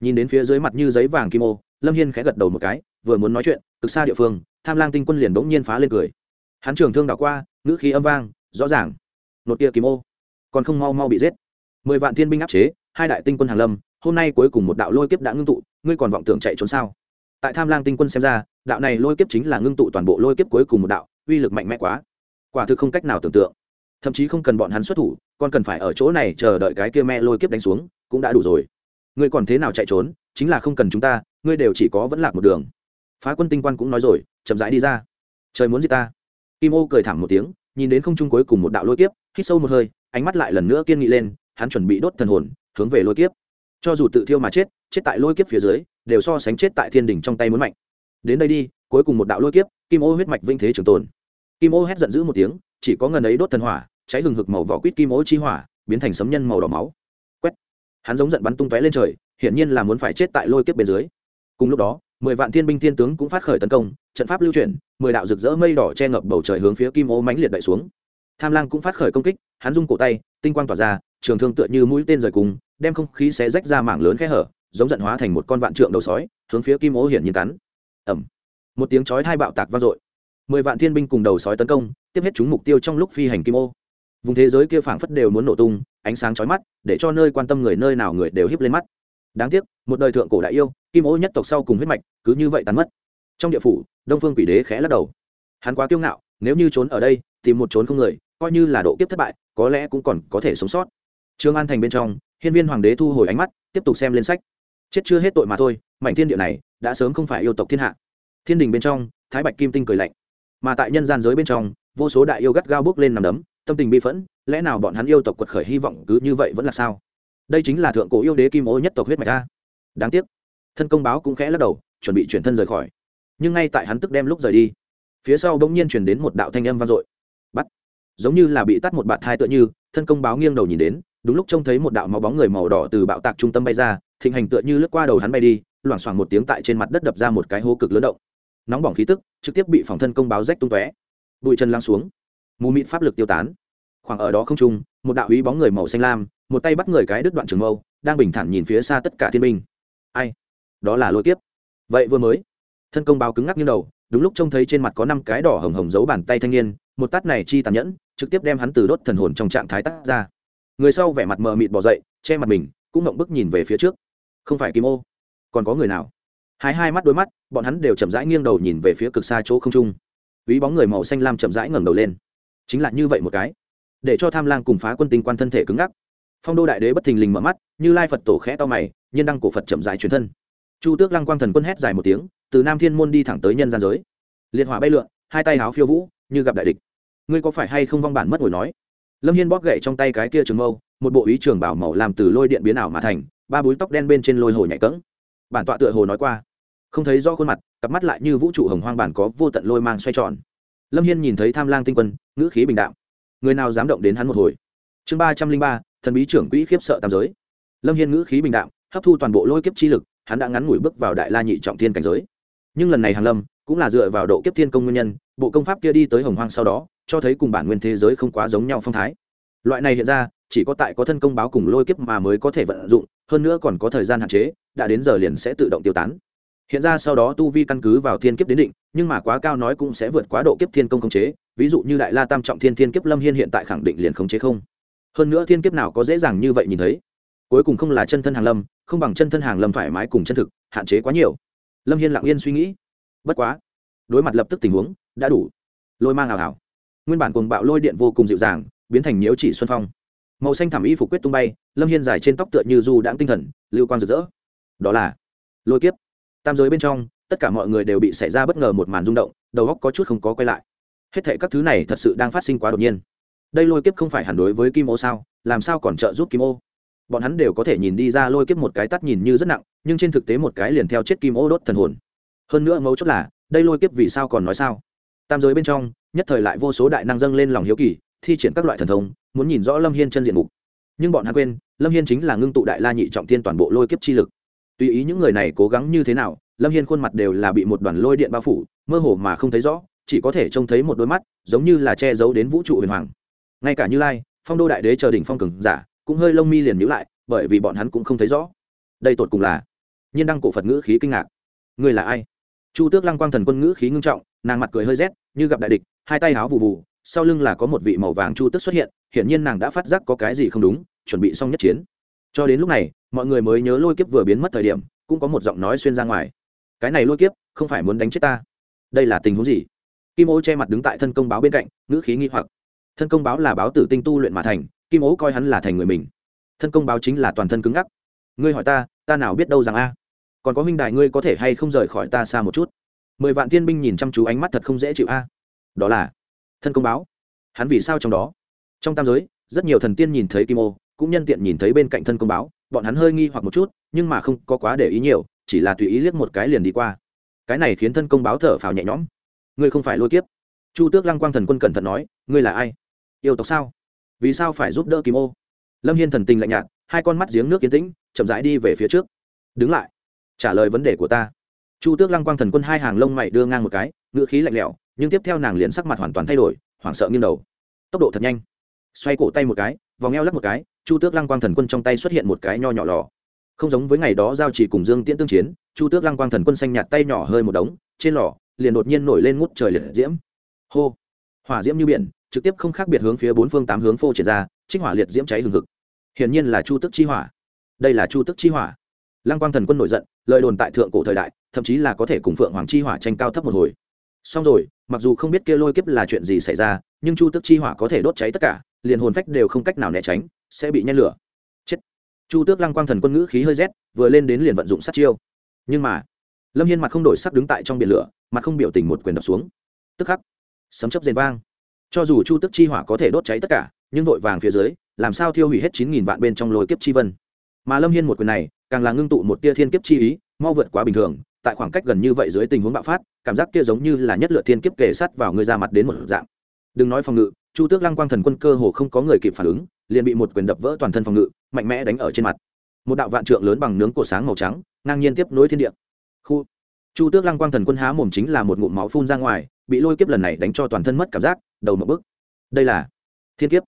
Nhìn đến phía dưới mặt như giấy vàng kim ô, lâm hiên khẽ gật đầu một cái, vừa muốn nói chuyện, cực xa địa phương, tham lang tinh quân liền bỗng nhiên phá lên cười. Hắn trường thương đảo qua, ngữ khí âm vang, rõ ràng. Nột kia kim ô, còn không mau mau bị giết. Mười vạn thiên binh áp chế, hai đại tinh quân hàng lâm, hôm nay cuối cùng một đạo lôi kiếp đã ngưng tụ, ngươi còn vọng tưởng chạy trốn sao? Tại tham lang tinh quân xem ra, đạo này lôi kiếp chính là ngưng tụ toàn bộ lôi kiếp cuối cùng một đạo, uy lực mạnh mẽ quá. Quả thực không cách nào tưởng tượng thậm chí không cần bọn hắn xuất thủ, còn cần phải ở chỗ này chờ đợi cái kia me lôi kiếp đánh xuống, cũng đã đủ rồi. Ngươi còn thế nào chạy trốn, chính là không cần chúng ta, ngươi đều chỉ có vẫn lạc một đường. Phá quân tinh quan cũng nói rồi, chậm rãi đi ra. Trời muốn gì ta? Kim ô cười thẳng một tiếng, nhìn đến không trung cuối cùng một đạo lôi kiếp, hít sâu một hơi, ánh mắt lại lần nữa kiên nghị lên, hắn chuẩn bị đốt thần hồn, hướng về lôi kiếp. Cho dù tự thiêu mà chết chết tại lôi kiếp phía dưới, đều so sánh chết tại thiên đình trong tay muốn mạnh. Đến đây đi, cuối cùng một đạo lôi kiếp, kim ô huyết mạch vinh thế trường tồn. Kim ô hét giận dữ một tiếng, chỉ có ngần ấy đốt thần hỏa cháy hừng hực màu vỏ quýt kim ô chi hỏa, biến thành sấm nhân màu đỏ máu. Quét! Hắn giống giận bắn tung tóe lên trời, hiển nhiên là muốn phải chết tại lôi kiếp bên dưới. Cùng lúc đó, mười vạn thiên binh thiên tướng cũng phát khởi tấn công, trận pháp lưu chuyển, mười đạo rực rỡ mây đỏ che ngập bầu trời hướng phía kim ô mãnh liệt đậy xuống. Tham lang cũng phát khởi công kích, hắn rung cổ tay, tinh quang tỏa ra, trường thương tựa như mũi tên rời cùng, đem không khí xé rách ra mảng lớn khe hở, giống giận hóa thành một con vạn trượng đầu sói, hướng phía kim ô hiển nhiên cắn. Ẩm một tiếng chói thai bạo tạc vang dội. Mười vạn thiên binh cùng đầu sói tấn công, tiếp hết chúng mục tiêu trong lúc phi hành kim ô vùng thế giới kia phảng phất đều muốn nổ tung, ánh sáng chói mắt, để cho nơi quan tâm người nơi nào người đều hiếp lên mắt. Đáng tiếc, một đời thượng cổ đại yêu, kim ô nhất tộc sau cùng huyết mạch, cứ như vậy tàn mất. Trong địa phủ, đông phương quỷ đế khẽ lắc đầu. Hắn quá kiêu ngạo, nếu như trốn ở đây, tìm một trốn không người, coi như là độ kiếp thất bại, có lẽ cũng còn có thể sống sót. Trương an thành bên trong, hiên viên hoàng đế thu hồi ánh mắt, tiếp tục xem lên sách. Chết chưa hết tội mà thôi, mảnh thiên địa này, đã sớm không phải yêu tộc thiên hạ. Thiên đình bên trong, thái bạch kim tinh cười lạnh. Mà tại nhân gian giới bên trong, vô số đại yêu gắt gao bước lên nằm đấm tâm tình bi phẫn, lẽ nào bọn hắn yêu tộc quật khởi hy vọng cứ như vậy vẫn là sao? Đây chính là thượng cổ yêu đế kim ô nhất tộc huyết mạch ta. đáng tiếc, thân công báo cũng khẽ lắc đầu, chuẩn bị chuyển thân rời khỏi. Nhưng ngay tại hắn tức đem lúc rời đi, phía sau bỗng nhiên chuyển đến một đạo thanh âm vang dội. Bắt. Giống như là bị tắt một bạt hai tựa như, thân công báo nghiêng đầu nhìn đến, đúng lúc trông thấy một đạo máu bóng người màu đỏ từ bạo tạc trung tâm bay ra, thịnh hành tựa như lướt qua đầu hắn bay đi, loảng xoảng một tiếng tại trên mặt đất đập ra một cái hố cực lớn động. Nóng bỏng khí tức trực tiếp bị phòng thân công báo rách tung tóe. Bụi chân lăng xuống mù mịt pháp lực tiêu tán. Khoảng ở đó không trung, một đạo ý bóng người màu xanh lam, một tay bắt người cái đứt đoạn trường mâu, đang bình thản nhìn phía xa tất cả thiên binh. Ai? Đó là lôi kiếp. Vậy vừa mới, thân công báo cứng ngắc như đầu, đúng lúc trông thấy trên mặt có năm cái đỏ hồng hồng giấu bàn tay thanh niên, một tát này chi tàn nhẫn, trực tiếp đem hắn từ đốt thần hồn trong trạng thái tắt ra. Người sau vẻ mặt mờ mịt bỏ dậy, che mặt mình, cũng mộng bức nhìn về phía trước. Không phải kim ô, còn có người nào? Hai hai mắt đôi mắt, bọn hắn đều chậm rãi nghiêng đầu nhìn về phía cực xa chỗ không trung. Ví bóng người màu xanh lam chậm rãi ngẩng đầu lên chính là như vậy một cái để cho tham lang cùng phá quân tinh quan thân thể cứng ngắc. Phong đô đại đế bất thình lình mở mắt, như lai phật tổ khẽ to mày, nhân đăng cổ phật chậm rãi truyền thân. Chu tước lăng quang thần quân hét dài một tiếng, từ nam thiên môn đi thẳng tới nhân gian giới. Liệt hỏa bay lượn, hai tay háo phiêu vũ, như gặp đại địch. Ngươi có phải hay không vong bản mất ngồi nói? Lâm hiên bóp gậy trong tay cái kia trường mâu, một bộ ý trường bảo màu làm từ lôi điện biến ảo mà thành, ba búi tóc đen bên trên lôi hồ nhảy cẫng. Bản tọa tựa hồ nói qua, không thấy do khuôn mặt, cặp mắt lại như vũ trụ hồng hoang bản có vô tận lôi mang xoay tròn lâm hiên nhìn thấy tham lang tinh quân, ngữ khí bình đạm. Người nào dám động đến hắn một hồi? Chương ba trăm linh ba, thần bí trưởng quỹ khiếp sợ tam giới. Lâm hiên ngữ khí bình đạm, hấp thu toàn bộ lôi kiếp chi lực, hắn đã ngắn ngủi bước vào đại la nhị trọng thiên cảnh giới. Nhưng lần này hàng lâm cũng là dựa vào độ kiếp thiên công nguyên nhân, bộ công pháp kia đi tới hồng hoang sau đó, cho thấy cùng bản nguyên thế giới không quá giống nhau phong thái. Loại này hiện ra, chỉ có tại có thân công báo cùng lôi kiếp mà mới có thể vận dụng, hơn nữa còn có thời gian hạn chế, đã đến giờ liền sẽ tự động tiêu tán hiện ra sau đó tu vi căn cứ vào thiên kiếp đến định, nhưng mà quá cao nói cũng sẽ vượt quá độ kiếp thiên công khống chế, ví dụ như đại la tam trọng thiên thiên kiếp lâm hiên hiện tại khẳng định liền khống chế không. Hơn nữa thiên kiếp nào có dễ dàng như vậy nhìn thấy. Cuối cùng không là chân thân hàng lâm, không bằng chân thân hàng lâm thoải mái cùng chân thực, hạn chế quá nhiều. Lâm hiên lặng yên suy nghĩ. Bất quá, đối mặt lập tức tình huống, đã đủ. Lôi mang ảo ảo. Nguyên bản cuồng bạo lôi điện vô cùng dịu dàng, biến thành nhiễu chỉ xuân phong. Màu xanh thảm y phục quyết tung bay, lâm hiên dài trên tóc tựa như du đãng tinh thần, lưu quang rực rỡ. Đó là lôi kiếp tam giới bên trong, tất cả mọi người đều bị xảy ra bất ngờ một màn rung động, đầu góc có chút không có quay lại. Hết thệ các thứ này thật sự đang phát sinh quá đột nhiên. Đây lôi kiếp không phải hẳn đối với kim ô sao? Làm sao còn trợ giúp kim ô? Bọn hắn đều có thể nhìn đi ra lôi kiếp một cái tắt nhìn như rất nặng, nhưng trên thực tế một cái liền theo chết kim ô đốt thần hồn. Hơn nữa mấu chốt là, đây lôi kiếp vì sao còn nói sao? Tam giới bên trong, nhất thời lại vô số đại năng dâng lên lòng hiếu kỳ, thi triển các loại thần thông, muốn nhìn rõ lâm hiên chân diện mục. Nhưng bọn hắn quên, lâm hiên chính là ngưng tụ đại la nhị trọng tiên toàn bộ lôi kiếp chi lực tùy ý những người này cố gắng như thế nào, lâm hiên khuôn mặt đều là bị một đoàn lôi điện bao phủ, mơ hồ mà không thấy rõ, chỉ có thể trông thấy một đôi mắt, giống như là che giấu đến vũ trụ huyền hoàng. Ngay cả như lai, phong đô đại đế chờ đỉnh phong cường giả, cũng hơi lông mi liền nhữ lại, bởi vì bọn hắn cũng không thấy rõ. Đây tột cùng là nhiên đăng cổ phật ngữ khí kinh ngạc. Người là ai? Chu tước lăng quang thần quân ngữ khí ngưng trọng, nàng mặt cười hơi rét, như gặp đại địch, hai tay háo vụ vụ sau lưng là có một vị màu vàng chu tước xuất hiện, hiển nhiên nàng đã phát giác có cái gì không đúng, chuẩn bị xong nhất chiến cho đến lúc này, mọi người mới nhớ lôi kiếp vừa biến mất thời điểm, cũng có một giọng nói xuyên ra ngoài. Cái này lôi kiếp, không phải muốn đánh chết ta. Đây là tình huống gì? Kim ô che mặt đứng tại thân công báo bên cạnh, ngữ khí nghi hoặc. Thân công báo là báo tử tinh tu luyện mà thành, kim ô coi hắn là thành người mình. Thân công báo chính là toàn thân cứng ngắc. Ngươi hỏi ta ta nào biết đâu rằng a? Còn có huynh đại ngươi có thể hay không rời khỏi ta xa một chút? Mười vạn thiên binh nhìn chăm chú ánh mắt thật không dễ chịu a. Đó là thân công báo. Hắn vì sao trong đó? Trong tam giới, rất nhiều thần tiên nhìn thấy kim ô cũng nhân tiện nhìn thấy bên cạnh thân công báo, bọn hắn hơi nghi hoặc một chút, nhưng mà không có quá để ý nhiều, chỉ là tùy ý liếc một cái liền đi qua. Cái này khiến thân công báo thở phào nhẹ nhõm. Ngươi không phải lôi kiếp. Chu tước lăng quang thần quân cẩn thận nói, ngươi là ai? Yêu tộc sao? Vì sao phải giúp đỡ kim ô? Lâm hiên thần tình lạnh nhạt, hai con mắt giếng nước kiến tĩnh, chậm rãi đi về phía trước. Đứng lại. Trả lời vấn đề của ta. Chu tước lăng quang thần quân hai hàng lông mày đưa ngang một cái, ngữ khí lạnh lẽo, nhưng tiếp theo nàng liền sắc mặt hoàn toàn thay đổi, hoảng sợ nghiêng đầu. Tốc độ thật nhanh. Xoay cổ tay một cái, vòng eo lắc một cái chu tước lăng quang thần quân trong tay xuất hiện một cái nho nhỏ lò. Không giống với ngày đó giao chỉ cùng dương tiễn tương chiến, chu tước lăng quang thần quân xanh nhạt tay nhỏ hơi một đống, trên lò, liền đột nhiên nổi lên ngút trời liệt diễm. Hô! Hỏa diễm như biển, trực tiếp không khác biệt hướng phía bốn phương tám hướng phô triển ra, trích hỏa liệt diễm cháy hừng hực. Hiển nhiên là chu Tước chi hỏa. Đây là chu Tước chi hỏa. Lăng quang thần quân nổi giận, lời đồn tại thượng cổ thời đại, thậm chí là có thể cùng phượng hoàng chi hỏa tranh cao thấp một hồi. Xong rồi, mặc dù không biết kia lôi kiếp là chuyện gì xảy ra, nhưng chu Tước chi hỏa có thể đốt cháy tất cả, liền hồn phách đều không cách nào né tránh sẽ bị nhen lửa. Chết. Chu tước lăng quang thần quân ngữ khí hơi rét, vừa lên đến liền vận dụng sát chiêu. Nhưng mà, lâm hiên mặt không đổi sắc đứng tại trong biển lửa, mặt không biểu tình một quyền đập xuống. Tức khắc, sấm chấp rền vang. Cho dù chu Tước chi hỏa có thể đốt cháy tất cả, nhưng vội vàng phía dưới, làm sao thiêu hủy hết chín nghìn vạn bên trong lôi kiếp chi vân. Mà lâm hiên một quyền này, càng là ngưng tụ một tia thiên kiếp chi ý, mau vượt quá bình thường, tại khoảng cách gần như vậy dưới tình huống bạo phát, cảm giác kia giống như là nhất lựa thiên kiếp kề sắt vào người ra mặt đến một dạng. Đừng nói phòng ngự chu tước lăng quang thần quân cơ hồ không có người kịp phản ứng, liền bị một quyền đập vỡ toàn thân phòng ngự, mạnh mẽ đánh ở trên mặt. Một đạo vạn trượng lớn bằng nướng cổ sáng màu trắng, ngang nhiên tiếp nối thiên địa. Khu. Chu tước lăng quang thần quân há mồm chính là một ngụm máu phun ra ngoài, bị lôi kiếp lần này đánh cho toàn thân mất cảm giác, đầu một bức. Đây là thiên kiếp.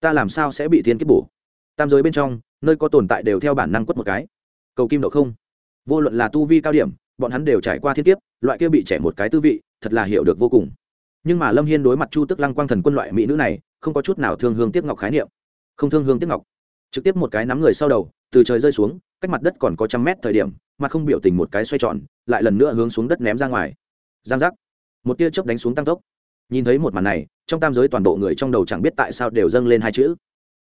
Ta làm sao sẽ bị thiên kiếp bổ? Tam giới bên trong, nơi có tồn tại đều theo bản năng quất một cái. Cầu kim độ không. Vô luận là tu vi cao điểm, bọn hắn đều trải qua thiên kiếp, loại kia bị trẻ một cái tư vị, thật là hiểu được vô cùng nhưng mà lâm hiên đối mặt chu tức lăng quang thần quân loại mỹ nữ này, không có chút nào thương hương tiếp ngọc khái niệm. Không thương hương tiếp ngọc. Trực tiếp một cái nắm người sau đầu, từ trời rơi xuống, cách mặt đất còn có trăm mét thời điểm, mà không biểu tình một cái xoay tròn, lại lần nữa hướng xuống đất ném ra ngoài. Giang giác. Một tia chớp đánh xuống tăng tốc. Nhìn thấy một màn này, trong tam giới toàn bộ người trong đầu chẳng biết tại sao đều dâng lên hai chữ.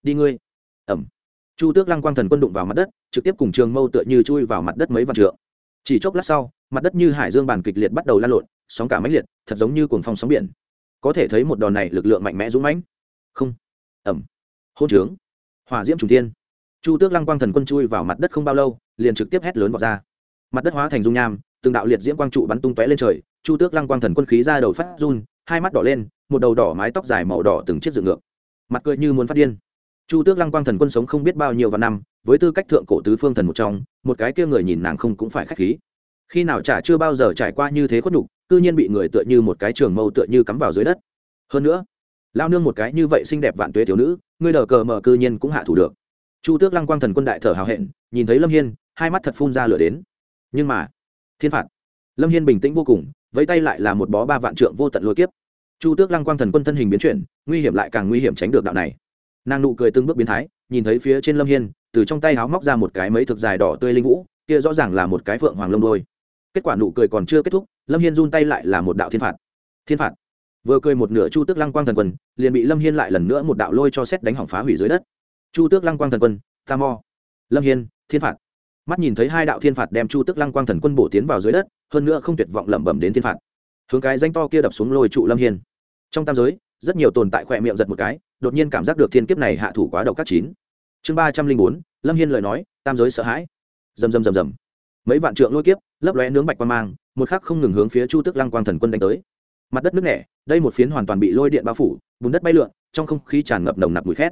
Đi ngươi. Ẩm. Chu tước lăng quang thần quân đụng vào mặt đất, trực tiếp cùng trường mâu tựa như chui vào mặt đất mấy vạn trượng. Chỉ chốc lát sau, mặt đất như hải dương bàn kịch liệt bắt đầu lan lộn sóng cả mãnh liệt, thật giống như cuồng phong sóng biển. Có thể thấy một đòn này lực lượng mạnh mẽ dũng mãnh. Không. Ẩm hôn trướng. Hỏa diễm trùng tiên chu tước lăng quang thần quân chui vào mặt đất không bao lâu, liền trực tiếp hét lớn vào ra. Mặt đất hóa thành dung nham, từng đạo liệt diễm quang trụ bắn tung tóe lên trời, chu tước lăng quang thần quân khí ra đầu phát run, hai mắt đỏ lên, một đầu đỏ mái tóc dài màu đỏ từng chiếc dựng ngược. Mặt cười như muốn phát điên. Chu tước lăng quang thần quân sống không biết bao nhiêu vạn năm, với tư cách thượng cổ tứ phương thần một trong, một cái kia người nhìn nàng không cũng phải khách khí. Khi nào chả chưa bao giờ trải qua như thế khuất nhục cư nhiên bị người tựa như một cái trường mâu tựa như cắm vào dưới đất. Hơn nữa, lao nương một cái như vậy xinh đẹp vạn tuế thiếu nữ, ngươi đờ cờ mở cư nhiên cũng hạ thủ được. Chu tước lăng quang thần quân đại thở hào hẹn, nhìn thấy lâm hiên, hai mắt thật phun ra lửa đến. Nhưng mà, thiên phạt. Lâm hiên bình tĩnh vô cùng, vẫy tay lại là một bó ba vạn trượng vô tận lôi kiếp. Chu tước lăng quang thần quân thân hình biến chuyển, nguy hiểm lại càng nguy hiểm tránh được đạo này. Nàng nụ cười từng bước biến thái, nhìn thấy phía trên lâm hiên, từ trong tay háo móc ra một cái mấy thực dài đỏ tươi linh vũ, kia rõ ràng là một cái phượng hoàng lông đôi. Kết quả nụ cười còn chưa kết thúc lâm hiên run tay lại là một đạo thiên phạt. Thiên phạt. Vừa cười một nửa chu tước lăng quang thần quân, liền bị lâm hiên lại lần nữa một đạo lôi cho xét đánh hỏng phá hủy dưới đất. Chu tước lăng quang thần quân, ta mo. Lâm hiên, thiên phạt. Mắt nhìn thấy hai đạo thiên phạt đem chu tước lăng quang thần quân bổ tiến vào dưới đất, hơn nữa không tuyệt vọng lẩm bẩm đến thiên phạt. Hướng cái danh to kia đập xuống lôi trụ lâm hiên. Trong tam giới, rất nhiều tồn tại khỏe miệng giật một cái, đột nhiên cảm giác được thiên kiếp này hạ thủ quá độc các chín. Chương ba trăm linh bốn, lâm hiên lời nói, tam giới sợ hãi. Rầm rầm rầm rầm. Mấy vạn trượng lôi kiếp, lấp lóe nướng bạch quan mang một khắc không ngừng hướng phía chu tước lăng quang thần quân đánh tới. Mặt đất nước nẻ, đây một phiến hoàn toàn bị lôi điện bao phủ, bùn đất bay lượn, trong không khí tràn ngập nồng nặc mùi khét.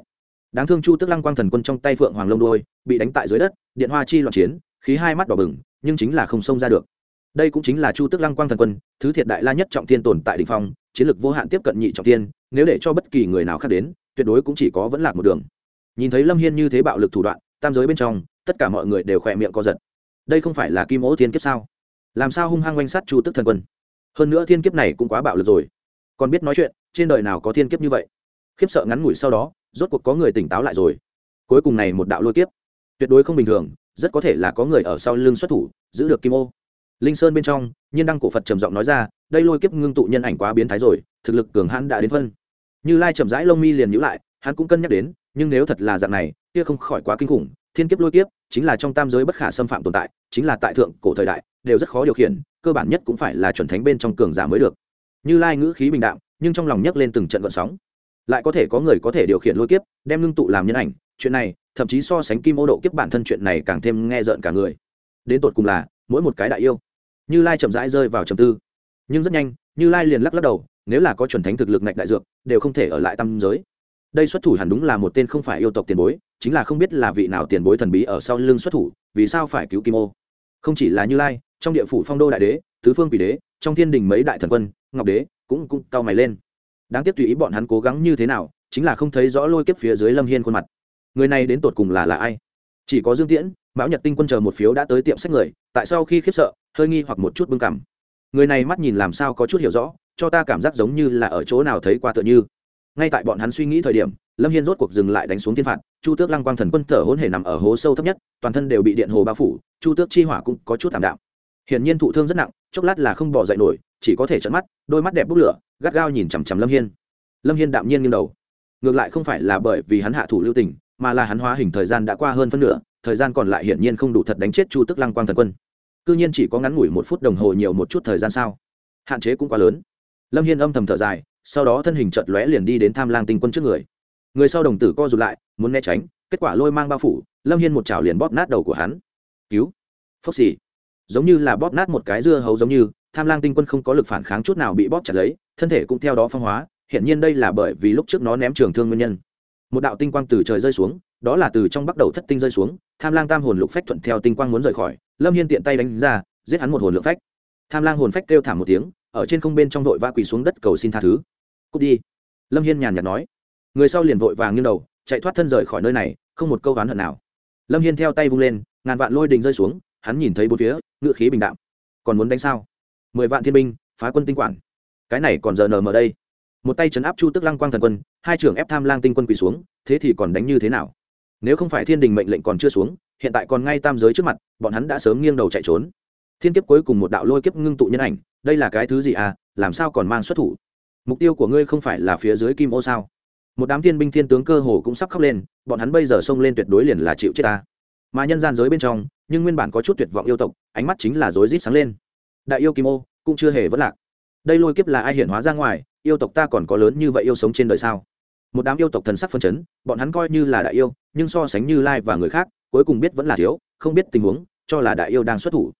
Đáng thương chu tước lăng quang thần quân trong tay phượng hoàng lông đôi, bị đánh tại dưới đất, điện hoa chi loạn chiến, khí hai mắt đỏ bừng, nhưng chính là không xông ra được. Đây cũng chính là chu tước lăng quang thần quân, thứ thiệt đại la nhất trọng thiên tồn tại đ ỉ n h phong, chiến lược vô hạn tiếp cận nhị trọng thiên, nếu để cho bất kỳ người nào khác đến, tuyệt đối cũng chỉ có vẫn lạc một đường. Nhìn thấy lâm hiên như thế bạo lực thủ đoạn, tam giới bên trong, tất cả mọi người đều khỏe miệng co giật. Đây không phải là kim ố thiên kiếp sao? Làm sao hung hăng oanh sát chu tức thần quân? Hơn nữa thiên kiếp này cũng quá bạo lực rồi. Còn biết nói chuyện, trên đời nào có thiên kiếp như vậy? Khiếp sợ ngắn ngủi sau đó, rốt cuộc có người tỉnh táo lại rồi. Cuối cùng này một đạo lôi kiếp. Tuyệt đối không bình thường, rất có thể là có người ở sau lưng xuất thủ, giữ được kim ô. Linh sơn bên trong, nhiên đăng cổ phật trầm giọng nói ra, đây lôi kiếp ngưng tụ nhân ảnh quá biến thái rồi, thực lực cường hãn đã đến phân. Như lai chậm rãi lông mi liền nhữ lại, hắn cũng cân nhắc đến, nhưng nếu thật là dạng này, kia không khỏi quá kinh khủng, thiên kiếp lôi kiếp chính là trong tam giới bất khả xâm phạm tồn tại, chính là tại thượng cổ thời đại, đều rất khó điều khiển, cơ bản nhất cũng phải là chuẩn thánh bên trong cường giả mới được. Như lai ngữ khí bình đạm, nhưng trong lòng nhấc lên từng trận gợn sóng. Lại có thể có người có thể điều khiển lôi kiếp, đem ngưng tụ làm nhân ảnh, chuyện này, thậm chí so sánh kim ô độ kiếp bản thân chuyện này càng thêm nghe rợn cả người. Đến tột cùng là, mỗi một cái đại yêu. Như lai chậm rãi rơi vào trầm tư. Nhưng rất nhanh, như lai liền lắc lắc đầu, nếu là có chuẩn thánh thực lực ngạch đại dược, đều không thể ở lại tam giới đây xuất thủ hẳn đúng là một tên không phải yêu tộc tiền bối, chính là không biết là vị nào tiền bối thần bí ở sau lưng xuất thủ, vì sao phải cứu kim ô? Không chỉ là như lai, trong địa phủ phong đô đại đế, tứ phương quỷ đế, trong thiên đình mấy đại thần quân, ngọc đế cũng cũng cao mày lên. Đáng tiếc tùy ý bọn hắn cố gắng như thế nào, chính là không thấy rõ lôi kiếp phía dưới lâm hiên khuôn mặt. Người này đến tột cùng là là ai? Chỉ có dương tiễn, mão nhật tinh quân chờ một phiếu đã tới tiệm sách người, tại sao khi khiếp sợ, hơi nghi hoặc một chút bưng cảm người này mắt nhìn làm sao có chút hiểu rõ, cho ta cảm giác giống như là ở chỗ nào thấy qua tựa như ngay tại bọn hắn suy nghĩ thời điểm, lâm hiên rốt cuộc dừng lại đánh xuống thiên phạt, chu tước lăng quang thần quân thở hôn hề nằm ở hố sâu thấp nhất, toàn thân đều bị điện hồ bao phủ, chu tước chi hỏa cũng có chút thảm đạm. Hiển nhiên thụ thương rất nặng, chốc lát là không bỏ dậy nổi, chỉ có thể trận mắt, đôi mắt đẹp bốc lửa, gắt gao nhìn chằm chằm lâm hiên. Lâm hiên đạm nhiên nghiêng đầu. Ngược lại không phải là bởi vì hắn hạ thủ lưu tình, mà là hắn hóa hình thời gian đã qua hơn phân nửa, thời gian còn lại hiển nhiên không đủ thật đánh chết chu tức lăng quang thần quân. C nhiên chỉ có ngắn ngủi một phút đồng hồ nhiều một chút thời gian sao? Hạn chế cũng quá lớn. Lâm hiên âm thầm thở dài sau đó thân hình chợt lóe liền đi đến tham lang tinh quân trước người. Người sau đồng tử co rụt lại, muốn né tránh, kết quả lôi mang bao phủ, lâm hiên một chảo liền bóp nát đầu của hắn. Cứu. Phốc xì. Giống như là bóp nát một cái dưa hấu giống như, tham lang tinh quân không có lực phản kháng chút nào bị bóp chặt lấy, thân thể cũng theo đó phong hóa hiện nhiên đây là bởi vì lúc trước nó ném trường thương nguyên nhân. Một đạo tinh quang từ trời rơi xuống, đó là từ trong bắt đầu thất tinh rơi xuống, tham lang tam hồn lục phách thuận theo tinh quang muốn rời khỏi, lâm hiên tiện tay đánh ra, giết hắn một hồn lượng phách. Tham lang hồn phách kêu thảm một tiếng, ở trên không bên trong vội va quỳ xuống đất cầu xin tha thứ cút đi. Lâm hiên nhàn nhạt nói. Người sau liền vội vàng nghiêng đầu, chạy thoát thân rời khỏi nơi này, không một câu oán hận nào. Lâm hiên theo tay vung lên, ngàn vạn lôi đình rơi xuống, hắn nhìn thấy bốn phía, ngựa khí bình đạm. Còn muốn đánh sao? Mười vạn thiên binh, phá quân tinh quản. Cái này còn giờ nờ mờ đây. Một tay chấn áp chu tức lăng quang thần quân, hai trưởng ép tham lang tinh quân quỳ xuống, thế thì còn đánh như thế nào? Nếu không phải thiên đình mệnh lệnh còn chưa xuống, hiện tại còn ngay tam giới trước mặt, bọn hắn đã sớm nghiêng đầu chạy trốn. Thiên kiếp cuối cùng một đạo lôi kiếp ngưng tụ nhân ảnh, đây là cái thứ gì à? Làm sao còn mang xuất thủ? Mục tiêu của ngươi không phải là phía dưới kim ô sao? Một đám thiên binh thiên tướng cơ hồ cũng sắp khóc lên, bọn hắn bây giờ xông lên tuyệt đối liền là chịu chết ta. Mà nhân gian giới bên trong, nhưng nguyên bản có chút tuyệt vọng yêu tộc, ánh mắt chính là rối rít sáng lên. Đại yêu kim ô, cũng chưa hề vất lạc. Đây lôi kiếp là ai hiển hóa ra ngoài, yêu tộc ta còn có lớn như vậy yêu sống trên đời sao? Một đám yêu tộc thần sắc phân chấn, bọn hắn coi như là đại yêu, nhưng so sánh như lai và người khác, cuối cùng biết vẫn là thiếu, không biết tình huống, cho là đại yêu đang xuất thủ.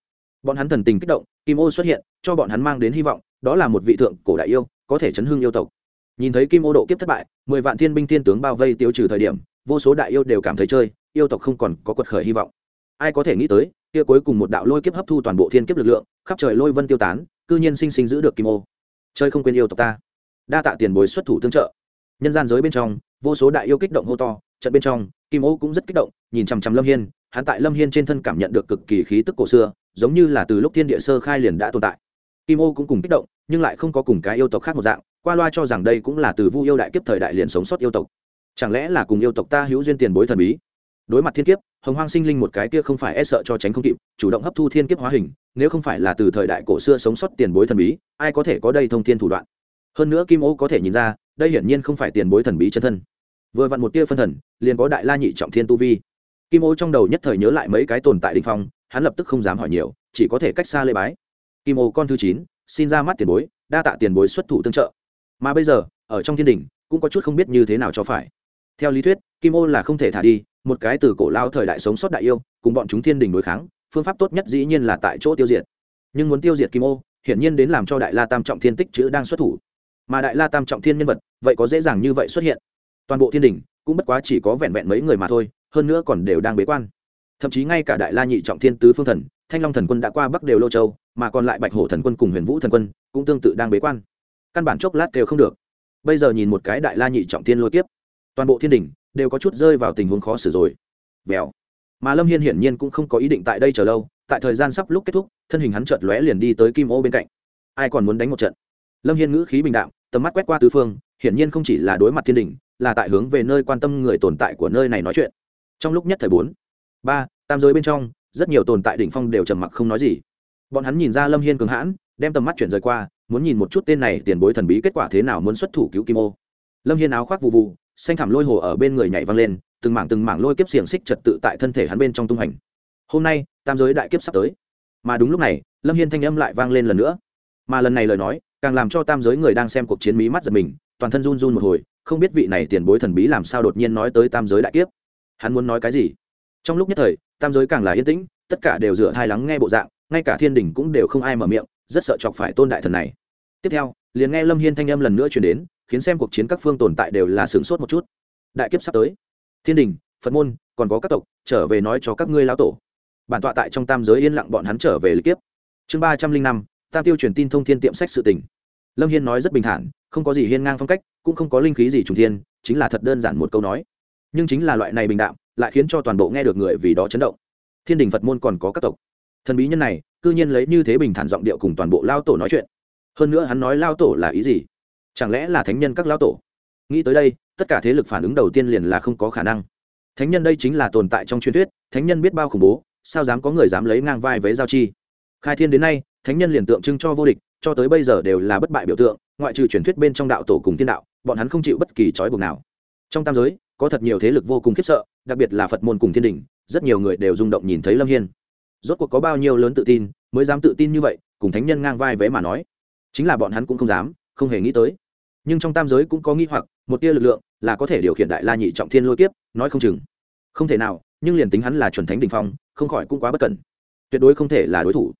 Bọn hắn thần tình kích động, kim ô xuất hiện, cho bọn hắn mang đến hy vọng, đó là một vị thượng cổ đại yêu có thể chấn hương yêu tộc. Nhìn thấy kim ô độ kiếp thất bại, mười vạn thiên binh thiên tướng bao vây tiêu trừ thời điểm, vô số đại yêu đều cảm thấy chơi, yêu tộc không còn có quật khởi hy vọng. Ai có thể nghĩ tới, kia cuối cùng một đạo lôi kiếp hấp thu toàn bộ thiên kiếp lực lượng, khắp trời lôi vân tiêu tán, cư nhiên sinh sinh giữ được kim ô. Chơi không quên yêu tộc ta. Đa tạ tiền bối xuất thủ tương trợ. Nhân gian giới bên trong, vô số đại yêu kích động hô to, trận bên trong, kim ô cũng rất kích động, nhìn chằm chằm lâm hiên, hắn tại lâm hiên trên thân cảm nhận được cực kỳ khí tức cổ xưa, giống như là từ lúc thiên địa sơ khai liền đã tồn tại. Kim ô cũng cùng kích động nhưng lại không có cùng cái yêu tộc khác một dạng, qua loa cho rằng đây cũng là từ vu yêu đại kiếp thời đại liền sống sót yêu tộc. Chẳng lẽ là cùng yêu tộc ta hữu duyên tiền bối thần bí? Đối mặt thiên kiếp, hồng hoang sinh linh một cái kia không phải e sợ cho tránh không kịp, chủ động hấp thu thiên kiếp hóa hình, nếu không phải là từ thời đại cổ xưa sống sót tiền bối thần bí, ai có thể có đây thông thiên thủ đoạn? Hơn nữa kim ô có thể nhìn ra, đây hiển nhiên không phải tiền bối thần bí chân thân. Vừa vặn một tia phân thần, liền có đại la nhị trọng thiên tu vi. Kim ô trong đầu nhất thời nhớ lại mấy cái tồn tại đình phong, hắn lập tức không dám hỏi nhiều, chỉ có thể cách xa lê bái. Kim ô con thứ chín xin ra mắt tiền bối, đa tạ tiền bối xuất thủ tương trợ. Mà bây giờ, ở trong thiên đình, cũng có chút không biết như thế nào cho phải. Theo lý thuyết, kim ô là không thể thả đi, một cái từ cổ lao thời đại sống sót đại yêu, cùng bọn chúng thiên đình đối kháng, phương pháp tốt nhất dĩ nhiên là tại chỗ tiêu diệt. Nhưng muốn tiêu diệt kim ô, hiển nhiên đến làm cho đại la tam trọng thiên tích chữ đang xuất thủ. Mà đại la tam trọng thiên nhân vật, vậy có dễ dàng như vậy xuất hiện? Toàn bộ thiên đình, cũng bất quá chỉ có vẹn vẹn mấy người mà thôi, hơn nữa còn đều đang bế quan. Thậm chí ngay cả đại la nhị trọng thiên tứ phương thần, thanh long thần quân đã qua bắc đều lô châu mà còn lại bạch hổ thần quân cùng huyền vũ thần quân cũng tương tự đang bế quan. Căn bản chốc lát đều không được. Bây giờ nhìn một cái đại la nhị trọng thiên lôi kiếp, toàn bộ thiên đình đều có chút rơi vào tình huống khó xử rồi. Vèo. Mà lâm hiên hiển nhiên cũng không có ý định tại đây chờ lâu, tại thời gian sắp lúc kết thúc, thân hình hắn chợt lóe liền đi tới kim ô bên cạnh. Ai còn muốn đánh một trận? Lâm hiên ngữ khí bình đạo tầm mắt quét qua tứ phương, hiển nhiên không chỉ là đối mặt thiên đình, là tại hướng về nơi quan tâm người tồn tại của nơi này nói chuyện. Trong lúc nhất thời bốn, ba, tam giới bên trong, rất nhiều tồn tại đỉnh phong đều trầm mặc không nói gì bọn hắn nhìn ra lâm hiên cường hãn, đem tầm mắt chuyển rời qua, muốn nhìn một chút tên này tiền bối thần bí kết quả thế nào muốn xuất thủ cứu kim ô. Lâm hiên áo khoác vụ vụ xanh thảm lôi hồ ở bên người nhảy văng lên, từng mảng từng mảng lôi kiếp xiềng xích trật tự tại thân thể hắn bên trong tung hành. Hôm nay, tam giới đại kiếp sắp tới. Mà đúng lúc này, lâm hiên thanh âm lại vang lên lần nữa. Mà lần này lời nói, càng làm cho tam giới người đang xem cuộc chiến mỹ mắt giật mình, toàn thân run run một hồi, không biết vị này tiền bối thần bí làm sao đột nhiên nói tới tam giới đại kiếp. Hắn muốn nói cái gì? Trong lúc nhất thời, tam giới càng là yên tĩnh, tất cả đều dựa hai lắng nghe bộ dạng ngay cả thiên đình cũng đều không ai mở miệng, rất sợ chọc phải tôn đại thần này. Tiếp theo, liền nghe lâm hiên thanh âm lần nữa chuyển đến, khiến xem cuộc chiến các phương tồn tại đều là sửng sốt một chút. Đại kiếp sắp tới. Thiên đình, phật môn, còn có các tộc, trở về nói cho các ngươi lão tổ. Bản tọa tại trong tam giới yên lặng bọn hắn trở về lịch kiếp. Chương ba trăm linh năm, tam tiêu truyền tin thông thiên tiệm sách sự tình. Lâm hiên nói rất bình thản, không có gì hiên ngang phong cách, cũng không có linh khí gì trùng thiên, chính là thật đơn giản một câu nói. Nhưng chính là loại này bình đạm, lại khiến cho toàn bộ nghe được người vì đó chấn động. Thiên đình phật môn còn có các tộc thần bí nhân này, cư nhiên lấy như thế bình thản giọng điệu cùng toàn bộ lao tổ nói chuyện. Hơn nữa hắn nói lao tổ là ý gì? Chẳng lẽ là thánh nhân các lao tổ? Nghĩ tới đây, tất cả thế lực phản ứng đầu tiên liền là không có khả năng. Thánh nhân đây chính là tồn tại trong truyền thuyết, thánh nhân biết bao khủng bố, sao dám có người dám lấy ngang vai với giao chi? Khai thiên đến nay, thánh nhân liền tượng trưng cho vô địch, cho tới bây giờ đều là bất bại biểu tượng, ngoại trừ truyền thuyết bên trong đạo tổ cùng thiên đạo, bọn hắn không chịu bất kỳ trói buộc nào. Trong tam giới, có thật nhiều thế lực vô cùng khiếp sợ, đặc biệt là phật môn cùng thiên đình, rất nhiều người đều rung động nhìn thấy lâm hiên rốt cuộc có bao nhiêu lớn tự tin, mới dám tự tin như vậy, cùng thánh nhân ngang vai vế mà nói. Chính là bọn hắn cũng không dám, không hề nghĩ tới. Nhưng trong tam giới cũng có nghĩ hoặc, một tia lực lượng là có thể điều khiển đại la nhị trọng thiên lôi kiếp, nói không chừng. Không thể nào, nhưng liền tính hắn là chuẩn thánh đình phong, không khỏi cũng quá bất cẩn. Tuyệt đối không thể là đối thủ.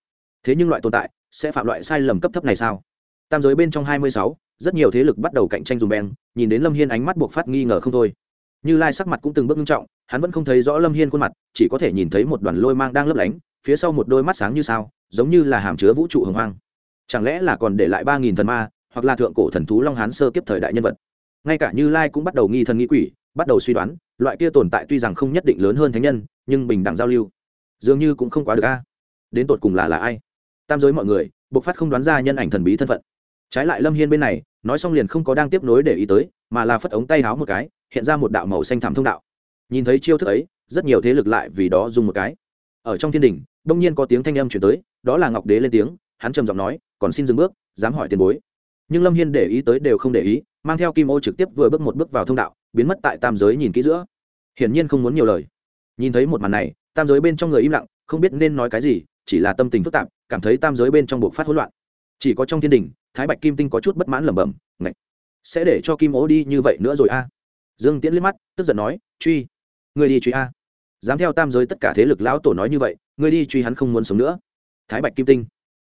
Thế nhưng loại tồn tại, sẽ phạm loại sai lầm cấp thấp này sao? Tam giới bên trong hai mươi sáu, rất nhiều thế lực bắt đầu cạnh tranh dùng beng, nhìn đến lâm hiên ánh mắt buộc phát nghi ngờ không thôi. Như lai sắc mặt cũng từng bước nghiêm trọng, hắn vẫn không thấy rõ lâm hiên khuôn mặt, chỉ có thể nhìn thấy một đoàn lôi mang đang lấp lánh phía sau một đôi mắt sáng như sao, giống như là hàm chứa vũ trụ hồng hoang. Chẳng lẽ là còn để lại ba nghìn thần ma, hoặc là thượng cổ thần thú long hán sơ kiếp thời đại nhân vật? Ngay cả như lai cũng bắt đầu nghi thần nghi quỷ, bắt đầu suy đoán, loại kia tồn tại tuy rằng không nhất định lớn hơn thánh nhân, nhưng bình đẳng giao lưu, dường như cũng không quá được a. Đến tột cùng là là ai? Tam giới mọi người, bộc phát không đoán ra nhân ảnh thần bí thân phận. Trái lại lâm hiên bên này, nói xong liền không có đang tiếp nối để ý tới, mà là phất ống tay háo một cái, hiện ra một đạo màu xanh thảm thông đạo. Nhìn thấy chiêu thức ấy, rất nhiều thế lực lại vì đó dùng một cái. Ở trong thiên đình đông nhiên có tiếng thanh âm chuyển tới, đó là ngọc đế lên tiếng, hắn trầm giọng nói, còn xin dừng bước, dám hỏi tiền bối. Nhưng lâm hiên để ý tới đều không để ý, mang theo kim ô trực tiếp vừa bước một bước vào thông đạo, biến mất tại tam giới nhìn kỹ giữa. Hiển nhiên không muốn nhiều lời. Nhìn thấy một màn này, tam giới bên trong người im lặng, không biết nên nói cái gì, chỉ là tâm tình phức tạp, cảm thấy tam giới bên trong buộc phát hỗn loạn. Chỉ có trong thiên đình, thái bạch kim tinh có chút bất mãn lẩm bẩm, ngạch, sẽ để cho kim ố đi như vậy nữa rồi a? Dương tiễn liếc mắt, tức giận nói, truy người đi truy a. Dám theo tam giới tất cả thế lực lão tổ nói như vậy Ngươi đi truy hắn không muốn sống nữa. Thái bạch kim tinh.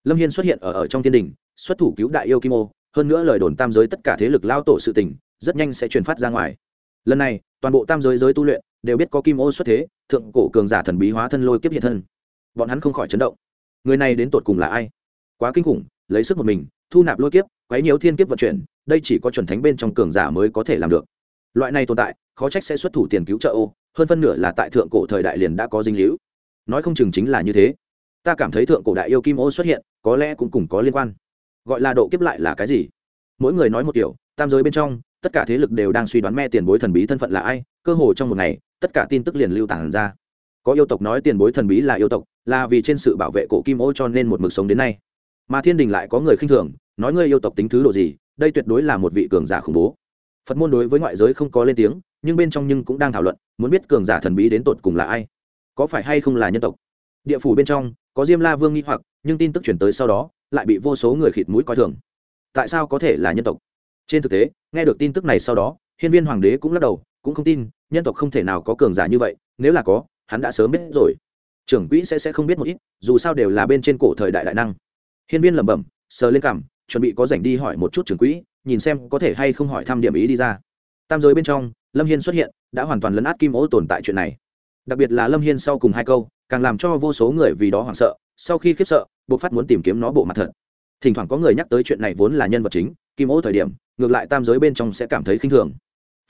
Lâm hiên xuất hiện ở, ở trong thiên đình xuất thủ cứu đại yêu kim ô hơn nữa lời đồn tam giới tất cả thế lực lao tổ sự tình rất nhanh sẽ truyền phát ra ngoài. Lần này toàn bộ tam giới giới tu luyện đều biết có kim ô xuất thế thượng cổ cường giả thần bí hóa thân lôi kiếp hiện thân. Bọn hắn không khỏi chấn động. Người này đến tột cùng là ai? Quá kinh khủng lấy sức một mình thu nạp lôi kiếp quấy nhiều thiên kiếp vận chuyển đây chỉ có chuẩn thánh bên trong cường giả mới có thể làm được. Loại này tồn tại khó trách sẽ xuất thủ tiền cứu trợ ô hơn phân nửa là tại thượng cổ thời đại liền đã có dinh hữu nói không chừng chính là như thế. Ta cảm thấy thượng cổ đại yêu kim ô xuất hiện, có lẽ cũng cùng có liên quan. Gọi là độ kiếp lại là cái gì? Mỗi người nói một kiểu, tam giới bên trong, tất cả thế lực đều đang suy đoán me tiền bối thần bí thân phận là ai, cơ hồ trong một ngày, tất cả tin tức liền lưu tản ra. Có yêu tộc nói tiền bối thần bí là yêu tộc, là vì trên sự bảo vệ cổ kim ô cho nên một mực sống đến nay. Mà thiên đình lại có người khinh thường, nói ngươi yêu tộc tính thứ độ gì, đây tuyệt đối là một vị cường giả khủng bố. Phật môn đối với ngoại giới không có lên tiếng, nhưng bên trong nhưng cũng đang thảo luận, muốn biết cường giả thần bí đến tột cùng là ai có phải hay không là nhân tộc? Địa phủ bên trong, có diêm la vương nghi hoặc, nhưng tin tức chuyển tới sau đó, lại bị vô số người khịt mũi coi thường. Tại sao có thể là nhân tộc? Trên thực tế, nghe được tin tức này sau đó, hiên viên hoàng đế cũng lắc đầu, cũng không tin, nhân tộc không thể nào có cường giả như vậy, nếu là có, hắn đã sớm biết rồi. Trưởng quỹ sẽ sẽ không biết một ít, dù sao đều là bên trên cổ thời đại đại năng. Hiên viên lẩm bẩm, sờ lên cằm, chuẩn bị có rảnh đi hỏi một chút trưởng quỹ, nhìn xem có thể hay không hỏi thăm điểm ý đi ra. Tam giới bên trong, lâm hiên xuất hiện, đã hoàn toàn lấn át kim ô tồn tại chuyện này đặc biệt là lâm hiên sau cùng hai câu, càng làm cho vô số người vì đó hoảng sợ, sau khi khiếp sợ, buộc phát muốn tìm kiếm nó bộ mặt thật. Thỉnh thoảng có người nhắc tới chuyện này vốn là nhân vật chính, kim ô thời điểm, ngược lại tam giới bên trong sẽ cảm thấy khinh thường.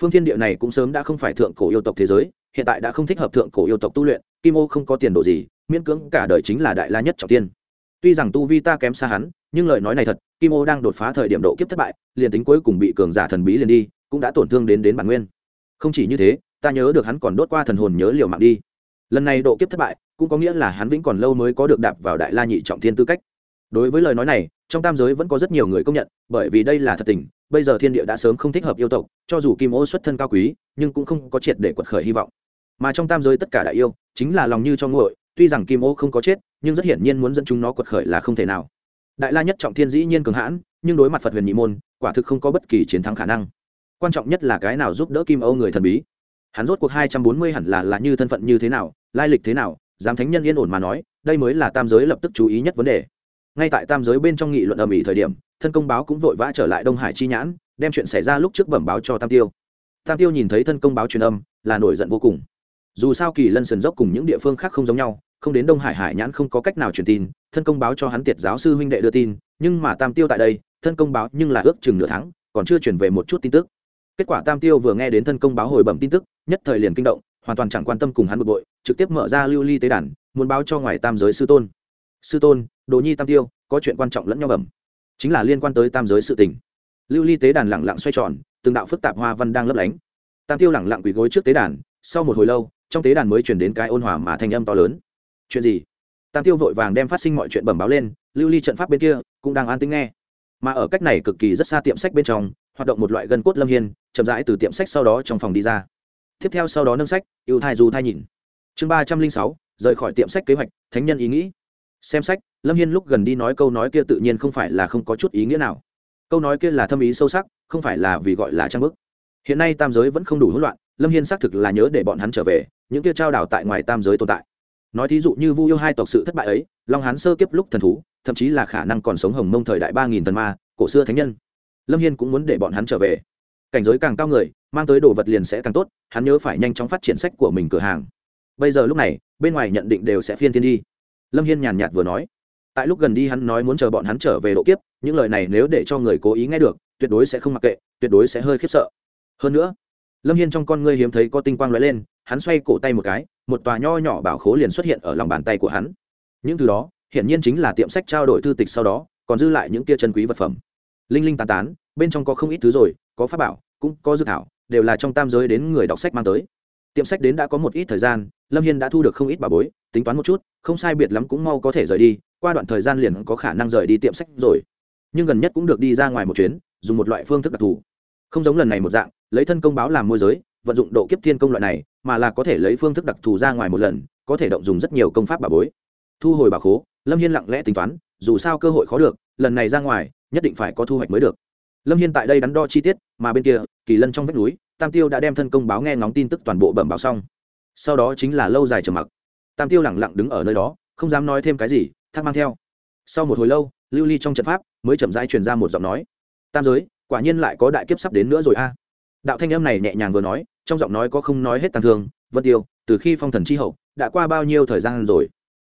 Phương thiên địa này cũng sớm đã không phải thượng cổ yêu tộc thế giới, hiện tại đã không thích hợp thượng cổ yêu tộc tu luyện, kim ô không có tiền đồ gì, miễn cưỡng cả đời chính là đại la nhất trọng tiên. Tuy rằng tu vi ta kém xa hắn, nhưng lời nói này thật, kim ô đang đột phá thời điểm độ kiếp thất bại, liền tính cuối cùng bị cường giả thần bí liền đi, cũng đã tổn thương đến đến bản nguyên. Không chỉ như thế ta nhớ được hắn còn đốt qua thần hồn nhớ liều mạng đi. Lần này độ kiếp thất bại, cũng có nghĩa là hắn vĩnh còn lâu mới có được đạp vào đại la nhị trọng thiên tư cách. Đối với lời nói này, trong tam giới vẫn có rất nhiều người công nhận, bởi vì đây là thật tình, bây giờ thiên địa đã sớm không thích hợp yêu tộc, cho dù kim ô xuất thân cao quý, nhưng cũng không có triệt để quật khởi hy vọng. Mà trong tam giới tất cả đại yêu, chính là lòng như cho nguội, tuy rằng kim ô không có chết, nhưng rất hiển nhiên muốn dẫn chúng nó quật khởi là không thể nào. Đại la nhất trọng thiên dĩ nhiên cường hãn, nhưng đối mặt phật huyền nhị môn, quả thực không có bất kỳ chiến thắng khả năng. Quan trọng nhất là cái nào giúp đỡ kim âu người thần bí hắn rốt cuộc hai trăm bốn mươi hẳn là là như thân phận như thế nào, lai lịch thế nào dám thánh nhân yên ổn mà nói, đây mới là tam giới lập tức chú ý nhất vấn đề. Ngay tại tam giới bên trong nghị luận ầm ĩ thời điểm, thân công báo cũng vội vã trở lại đông hải chi nhãn, đem chuyện xảy ra lúc trước bẩm báo cho tam tiêu. Tam tiêu nhìn thấy thân công báo truyền âm, là nổi giận vô cùng. Dù sao kỳ lân sườn dốc cùng những địa phương khác không giống nhau, không đến đông hải hải nhãn không có cách nào truyền tin, thân công báo cho hắn tiệt giáo sư huynh đệ đưa tin, nhưng mà tam tiêu tại đây, thân công báo nhưng là ước chừng nửa tháng, còn chưa chuyển về một chút tin tức. Kết quả tam tiêu vừa nghe đến thân công báo hồi bẩm tin tức nhất thời liền kinh động, hoàn toàn chẳng quan tâm cùng hắn bực bội, trực tiếp mở ra lưu ly tế đàn, muốn báo cho ngoài tam giới sư tôn. Sư tôn, đồ nhi tam tiêu, có chuyện quan trọng lẫn nhau bẩm. Chính là liên quan tới tam giới sự tình. Lưu ly tế đàn lẳng lặng xoay tròn, từng đạo phức tạp hoa văn đang lấp lánh. Tam tiêu lẳng lặng quỳ gối trước tế đàn, sau một hồi lâu, trong tế đàn mới chuyển đến cái ôn hòa mà thanh âm to lớn. Chuyện gì? Tam tiêu vội vàng đem phát sinh mọi chuyện bẩm báo lên, lưu ly trận pháp bên kia cũng đang an tính nghe. Mà ở cách này cực kỳ rất xa tiệm sách bên trong, hoạt động một loại gân cốt lâm hiên, chậm rãi từ tiệm sách sau đó trong phòng đi ra tiếp theo sau đó nâng sách yêu thai dù thai nhìn. Chương ba trăm linh sáu, rời khỏi tiệm sách kế hoạch, thánh nhân ý nghĩ. Xem sách, lâm hiên lúc gần đi nói câu nói kia tự nhiên không phải là không có chút ý nghĩa nào. Câu nói kia là thâm ý sâu sắc, không phải là vì gọi là trang bức. Hiện nay tam giới vẫn không đủ hỗn loạn, lâm hiên xác thực là nhớ để bọn hắn trở về, những kia trao đảo tại ngoài tam giới tồn tại. Nói thí dụ như vu yêu hai tộc sự thất bại ấy, long hán sơ kiếp lúc thần thú, thậm chí là khả năng còn sống hồng mông thời đại ba nghìn tần ma, cổ xưa thánh nhân. Lâm hiên cũng muốn để bọn hắn trở về cảnh giới càng cao người, mang tới đồ vật liền sẽ càng tốt, hắn nhớ phải nhanh chóng phát triển sách của mình cửa hàng. Bây giờ lúc này, bên ngoài nhận định đều sẽ phiên thiên đi. Lâm hiên nhàn nhạt vừa nói. Tại lúc gần đi hắn nói muốn chờ bọn hắn trở về độ kiếp, những lời này nếu để cho người cố ý nghe được, tuyệt đối sẽ không mặc kệ, tuyệt đối sẽ hơi khiếp sợ. Hơn nữa, lâm hiên trong con ngươi hiếm thấy có tinh quang lóe lên, hắn xoay cổ tay một cái, một tòa nho nhỏ bảo khố liền xuất hiện ở lòng bàn tay của hắn. Những thứ đó, hiển nhiên chính là tiệm sách trao đổi thư tịch sau đó, còn dư lại những kia chân quý vật phẩm linh linh tán tán, bên trong có không ít thứ rồi, có pháp bảo, cũng có dự thảo, đều là trong tam giới đến người đọc sách mang tới. Tiệm sách đến đã có một ít thời gian, lâm hiên đã thu được không ít bà bối, tính toán một chút, không sai biệt lắm cũng mau có thể rời đi, qua đoạn thời gian liền có khả năng rời đi tiệm sách rồi. Nhưng gần nhất cũng được đi ra ngoài một chuyến, dùng một loại phương thức đặc thù. Không giống lần này một dạng, lấy thân công báo làm môi giới, vận dụng độ kiếp thiên công loại này, mà là có thể lấy phương thức đặc thù ra ngoài một lần, có thể động dùng rất nhiều công pháp bà bối thu hồi bà khố, lâm hiên lặng lẽ tính toán, dù sao cơ hội khó được, lần này ra ngoài, nhất định phải có thu hoạch mới được. Lâm hiên tại đây đắn đo chi tiết, mà bên kia, kỳ lân trong vách núi, tam tiêu đã đem thân công báo nghe ngóng tin tức toàn bộ bẩm báo xong. Sau đó chính là lâu dài trầm mặc. Tam tiêu lẳng lặng đứng ở nơi đó, không dám nói thêm cái gì, thắc mang theo. Sau một hồi lâu, lưu ly trong trận pháp, mới chậm rãi truyền ra một giọng nói. Tam giới, quả nhiên lại có đại kiếp sắp đến nữa rồi a. Đạo thanh âm này nhẹ nhàng vừa nói, trong giọng nói có không nói hết tăng thương, vân tiêu, từ khi phong thần c h i hậu, đã qua bao nhiêu thời gian rồi?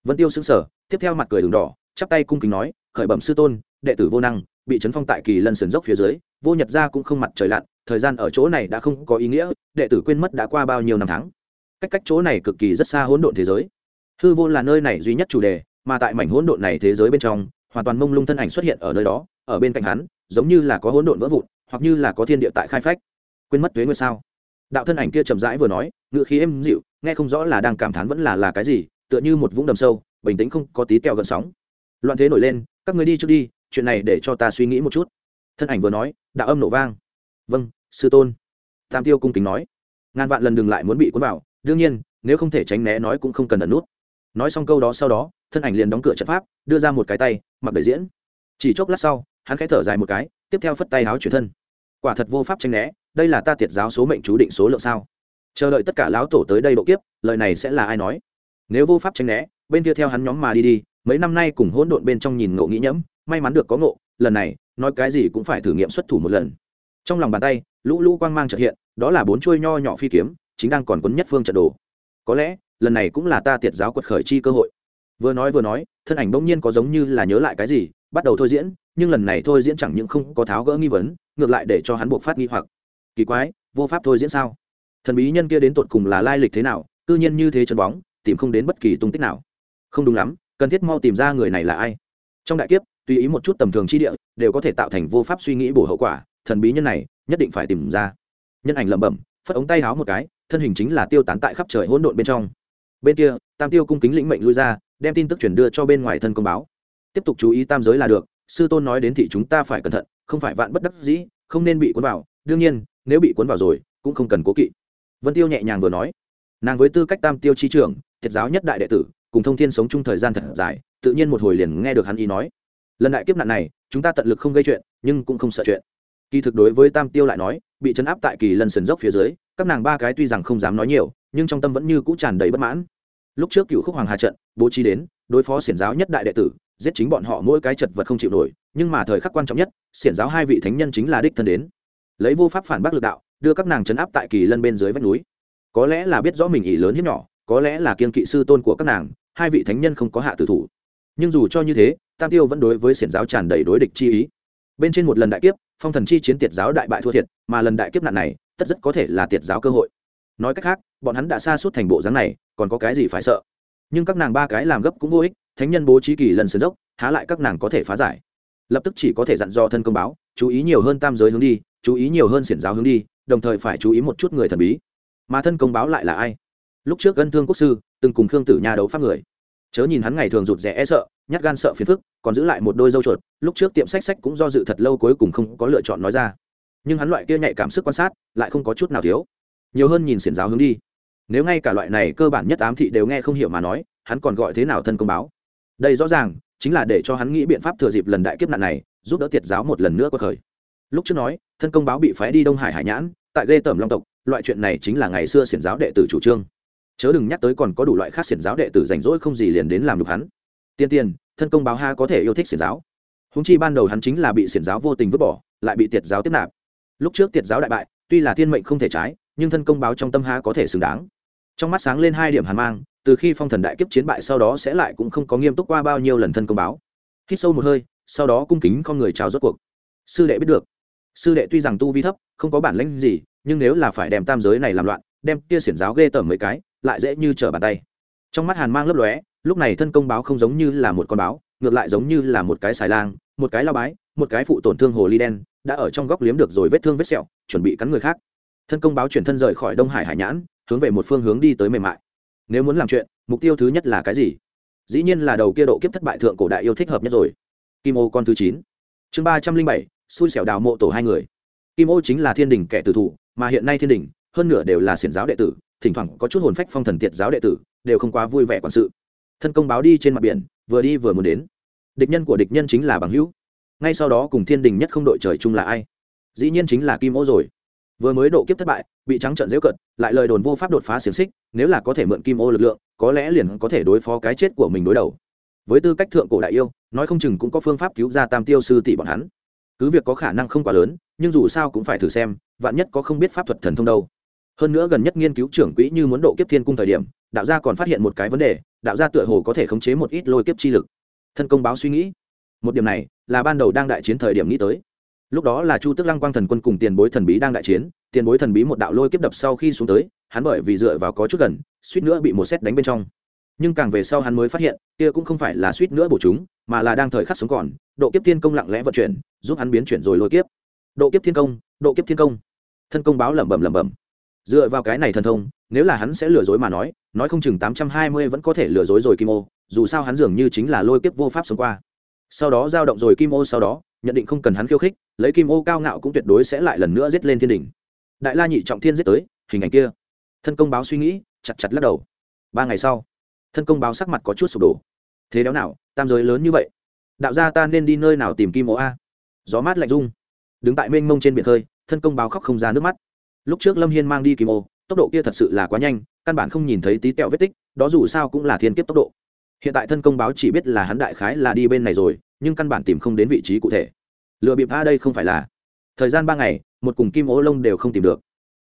Vân tiêu xứng sở tiếp theo mặt cười đường đỏ, chắp tay cung kính nói, khởi bẩm sư tôn, đệ tử vô năng, bị chấn phong tại kỳ lân sườn dốc phía dưới, vô nhật ra cũng không mặt trời lặn, thời gian ở chỗ này đã không có ý nghĩa, đệ tử quên mất đã qua bao nhiêu năm tháng. Cách cách chỗ này cực kỳ rất xa hỗn độn thế giới. Hư vô là nơi này duy nhất chủ đề, mà tại mảnh hỗn độn này thế giới bên trong, hoàn toàn mông lung thân ảnh xuất hiện ở nơi đó, ở bên cạnh hắn, giống như là có hỗn độn vỡ vụn, hoặc như là có thiên địa tại khai phách. Quên mất tuế nguyên sao? Đạo thân ảnh kia chậm rãi vừa nói ngựa khí êm dịu, nghe không rõ là đang cảm thán vẫn là là cái gì tựa như một vũng đầm sâu, bình tĩnh không có tí teo gần sóng. Loạn thế nổi lên, các người đi trước đi, chuyện này để cho ta suy nghĩ một chút. Thân ảnh vừa nói, đạo âm nổ vang. Vâng sư tôn. Tam tiêu cung kính nói. Ngàn vạn lần đừng lại muốn bị cuốn vào, đương nhiên, nếu không thể tránh né nói cũng không cần ẩn nút. Nói xong câu đó sau đó, thân ảnh liền đóng cửa trận pháp, đưa ra một cái tay, mặc để diễn. Chỉ chốc lát sau, hắn khẽ thở dài một cái, tiếp theo phất tay áo chuyển thân. Quả thật vô pháp tranh né, đây là ta tiệt giáo số mệnh chú định số lượng sao? Chờ đợi tất cả lão tổ tới đây độ kiếp, lời này sẽ là ai nói? Nếu vô pháp tranh né, bên kia theo hắn nhóm mà đi đi, mấy năm nay cùng hỗn độn bên trong nhìn ngộ nghĩ nhẫm, may mắn được có ngộ, lần này, nói cái gì cũng phải thử nghiệm xuất thủ một lần. Trong lòng bàn tay, lũ lũ quang mang trật hiện, đó là bốn chuôi nho nhỏ phi kiếm, chính đang còn quấn nhất phương trận đồ. Có lẽ, lần này cũng là ta tiệt giáo quật khởi chi cơ hội. Vừa nói vừa nói, thân ảnh bỗng nhiên có giống như là nhớ lại cái gì, bắt đầu thôi diễn, nhưng lần này thôi diễn chẳng những không có tháo gỡ nghi vấn, ngược lại để cho hắn buộc phát nghi hoặc. Kỳ quái, vô pháp thôi diễn sao? Thần bí nhân kia đến tột cùng là lai lịch thế nào tư nhiên như thế chân bóng tìm không đến bất kỳ tung tích nào. Không đúng lắm, cần thiết mau tìm ra người này là ai. Trong đại kiếp, tùy ý một chút tầm thường chi địa, đều có thể tạo thành vô pháp suy nghĩ bổ hậu quả, thần bí nhân này, nhất định phải tìm ra. Nhân ảnh lẩm bẩm, phất ống tay háo một cái, thân hình chính là tiêu tán tại khắp trời hỗn độn bên trong. Bên kia, tam tiêu cung kính lĩnh mệnh lui ra, đem tin tức chuyển đưa cho bên ngoài thân công báo. Tiếp tục chú ý tam giới là được, sư tôn nói đến thì chúng ta phải cẩn thận, không phải vạn bất đắc dĩ, không nên bị cuốn vào. Đương nhiên, nếu bị cuốn vào rồi, cũng không cần cố kỵ. Vân tiêu nhẹ nhàng vừa nói. Nàng với tư cách tam tiêu chi trưởng thiệt giáo nhất đại đệ tử, cùng thông thiên sống chung thời gian thật dài, tự nhiên một hồi liền nghe được hắn ý nói. Lần đại kiếp nạn này, chúng ta tận lực không gây chuyện, nhưng cũng không sợ chuyện. Kỳ thực đối với tam tiêu lại nói, bị chấn áp tại kỳ lần sườn dốc phía dưới, các nàng ba cái tuy rằng không dám nói nhiều, nhưng trong tâm vẫn như cũ tràn đầy bất mãn. Lúc trước cựu khúc hoàng hà trận, bố trí đến, đối phó xiển giáo nhất đại đệ tử, giết chính bọn họ mỗi cái chật vật không chịu nổi, nhưng mà thời khắc quan trọng nhất, xiển giáo hai vị thánh nhân chính là đích thân đến. Lấy vô pháp phản bác lực đạo, đưa các nàng chấn áp tại kỳ lân bên dưới vách núi. Có lẽ là biết rõ mình ỷ lớn hiếp nhỏ có lẽ là kiên kỵ sư tôn của các nàng, hai vị thánh nhân không có hạ tử thủ. Nhưng dù cho như thế, tam tiêu vẫn đối với xiển giáo tràn đầy đối địch chi ý. Bên trên một lần đại kiếp, phong thần chi chiến tiệt giáo đại bại thua thiệt, mà lần đại kiếp nạn này, tất rất có thể là tiệt giáo cơ hội. Nói cách khác, bọn hắn đã xa suốt thành bộ dáng này, còn có cái gì phải sợ? Nhưng các nàng ba cái làm gấp cũng vô ích, thánh nhân bố trí kỳ lần sườn dốc, há lại các nàng có thể phá giải. Lập tức chỉ có thể dặn do thân công báo, chú ý nhiều hơn tam giới hướng đi, chú ý nhiều hơn xiển giáo hướng đi, đồng thời phải chú ý một chút người thần bí. Mà thân công báo lại là ai? Lúc trước gân thương quốc sư từng cùng khương tử nha đấu pháp người chớ nhìn hắn ngày thường rụt rè e sợ nhát gan sợ phiền phức còn giữ lại một đôi dâu chuột lúc trước tiệm sách sách cũng do dự thật lâu cuối cùng không có lựa chọn nói ra nhưng hắn loại kia nhạy cảm sức quan sát lại không có chút nào thiếu nhiều hơn nhìn xiển giáo hướng đi nếu ngay cả loại này cơ bản nhất ám thị đều nghe không hiểu mà nói hắn còn gọi thế nào thân công báo đây rõ ràng chính là để cho hắn nghĩ biện pháp thừa dịp lần đại kiếp nạn này giúp đỡ tiệt giáo một lần nữa qua khởi lúc trước nói thân công báo bị phái đi đông hải hải nhãn tại ghê tởm long tộc loại chuyện này chính là ngày xưa xiển giáo đệ tử chủ trương chớ đừng nhắc tới còn có đủ loại khác xiển giáo đệ tử rảnh rỗi không gì liền đến làm được hắn. Tiên tiên, thân công báo ha có thể yêu thích xiển giáo. Húng chi ban đầu hắn chính là bị xiển giáo vô tình vứt bỏ lại bị tiệt giáo tiếp nạp. Lúc trước tiệt giáo đại bại tuy là thiên mệnh không thể trái nhưng thân công báo trong tâm ha có thể xứng đáng. Trong mắt sáng lên hai điểm hàn mang từ khi phong thần đại kiếp chiến bại sau đó sẽ lại cũng không có nghiêm túc qua bao nhiêu lần thân công báo. Hít sâu một hơi sau đó cung kính con người chào rốt cuộc. Sư đệ biết được. Sư đệ tuy rằng tu vi thấp không có bản lĩnh gì nhưng nếu là phải đem tam giới này làm loạn đem kia xiển giáo ghê tởm mấy cái lại dễ như trở bàn tay. Trong mắt hàn mang lấp lóe, lúc này thân công báo không giống như là một con báo, ngược lại giống như là một cái xài lang, một cái lao bái, một cái phụ tổn thương hồ ly đen, đã ở trong góc liếm được rồi vết thương vết sẹo, chuẩn bị cắn người khác. Thân công báo chuyển thân rời khỏi đông hải hải nhãn, hướng về một phương hướng đi tới mềm mại. Nếu muốn làm chuyện, mục tiêu thứ nhất là cái gì? Dĩ nhiên là đầu kia độ kiếp thất bại thượng cổ đại yêu thích hợp nhất rồi. Kim ô con thứ chín. Chương ba trăm linh bảy, xui xẻo đào mộ tổ hai người. Kim ô chính là thiên đình kẻ tử thủ, mà hiện nay thiên đình, hơn nửa đều là xiển giáo đệ tử thỉnh thoảng có chút hồn phách phong thần tiệt giáo đệ tử, đều không quá vui vẻ quản sự. Thân công báo đi trên mặt biển, vừa đi vừa muốn đến. Địch nhân của địch nhân chính là bằng hữu. Ngay sau đó cùng thiên đình nhất không đội trời chung là ai? Dĩ nhiên chính là kim ô rồi. Vừa mới độ kiếp thất bại, bị trắng trận dễu cận lại lời đồn vô pháp đột phá xiềng xích, nếu là có thể mượn kim ô lực lượng, có lẽ liền có thể đối phó cái chết của mình đối đầu. Với tư cách thượng cổ đại yêu, nói không chừng cũng có phương pháp cứu ra tam tiêu sư tỷ bọn hắn. Cứ việc có khả năng không quá lớn, nhưng dù sao cũng phải thử xem, vạn nhất có không biết pháp thuật thần thông đâu hơn nữa gần nhất nghiên cứu trưởng quỹ như muốn độ kiếp thiên cung thời điểm, đạo gia còn phát hiện một cái vấn đề, đạo gia tựa hồ có thể khống chế một ít lôi kiếp chi lực. Thân công báo suy nghĩ. Một điểm này, là ban đầu đang đại chiến thời điểm nghĩ tới. Lúc đó là chu tức lăng quang thần quân cùng tiền bối thần bí đang đại chiến, tiền bối thần bí một đạo lôi kiếp đập sau khi xuống tới, hắn bởi vì dựa vào có chút gần, suýt nữa bị một xét đánh bên trong. Nhưng càng về sau hắn mới phát hiện, kia cũng không phải là suýt nữa bổ chúng, mà là đang thời khắc sống còn, độ kiếp thiên công lặng lẽ vận chuyển, giúp hắn biến chuyển rồi lôi kiếp. Độ kiếp thiên công, độ kiếp thiên công. Thân công báo lẩm bẩm lẩm bẩm dựa vào cái này thần thông, nếu là hắn sẽ lừa dối mà nói nói không chừng tám trăm hai mươi vẫn có thể lừa dối rồi kim ô, dù sao hắn dường như chính là lôi kiếp vô pháp sống qua. Sau đó giao động rồi kim ô sau đó, nhận định không cần hắn khiêu khích, lấy kim ô cao ngạo cũng tuyệt đối sẽ lại lần nữa giết lên thiên đình đại la nhị trọng thiên giết tới, hình ảnh kia. Thân công báo suy nghĩ, chặt chặt lắc đầu. Ba ngày sau, thân công báo sắc mặt có chút sụp đổ. Thế đéo nào, tam giới lớn như vậy. Đạo gia ta nên đi nơi nào tìm kim ô a? Gió mát lạnh rung. Đứng tại mênh mông trên biển khơi, thân công báo khóc không ra nước mắt lúc trước lâm hiên mang đi kim ô, tốc độ kia thật sự là quá nhanh, căn bản không nhìn thấy tí tẹo vết tích, đó dù sao cũng là thiên kiếp tốc độ. Hiện tại thân công báo chỉ biết là hắn đại khái là đi bên này rồi, nhưng căn bản tìm không đến vị trí cụ thể. Lựa bịp a đây không phải là. Thời gian ba ngày, một cùng kim ô lông đều không tìm được.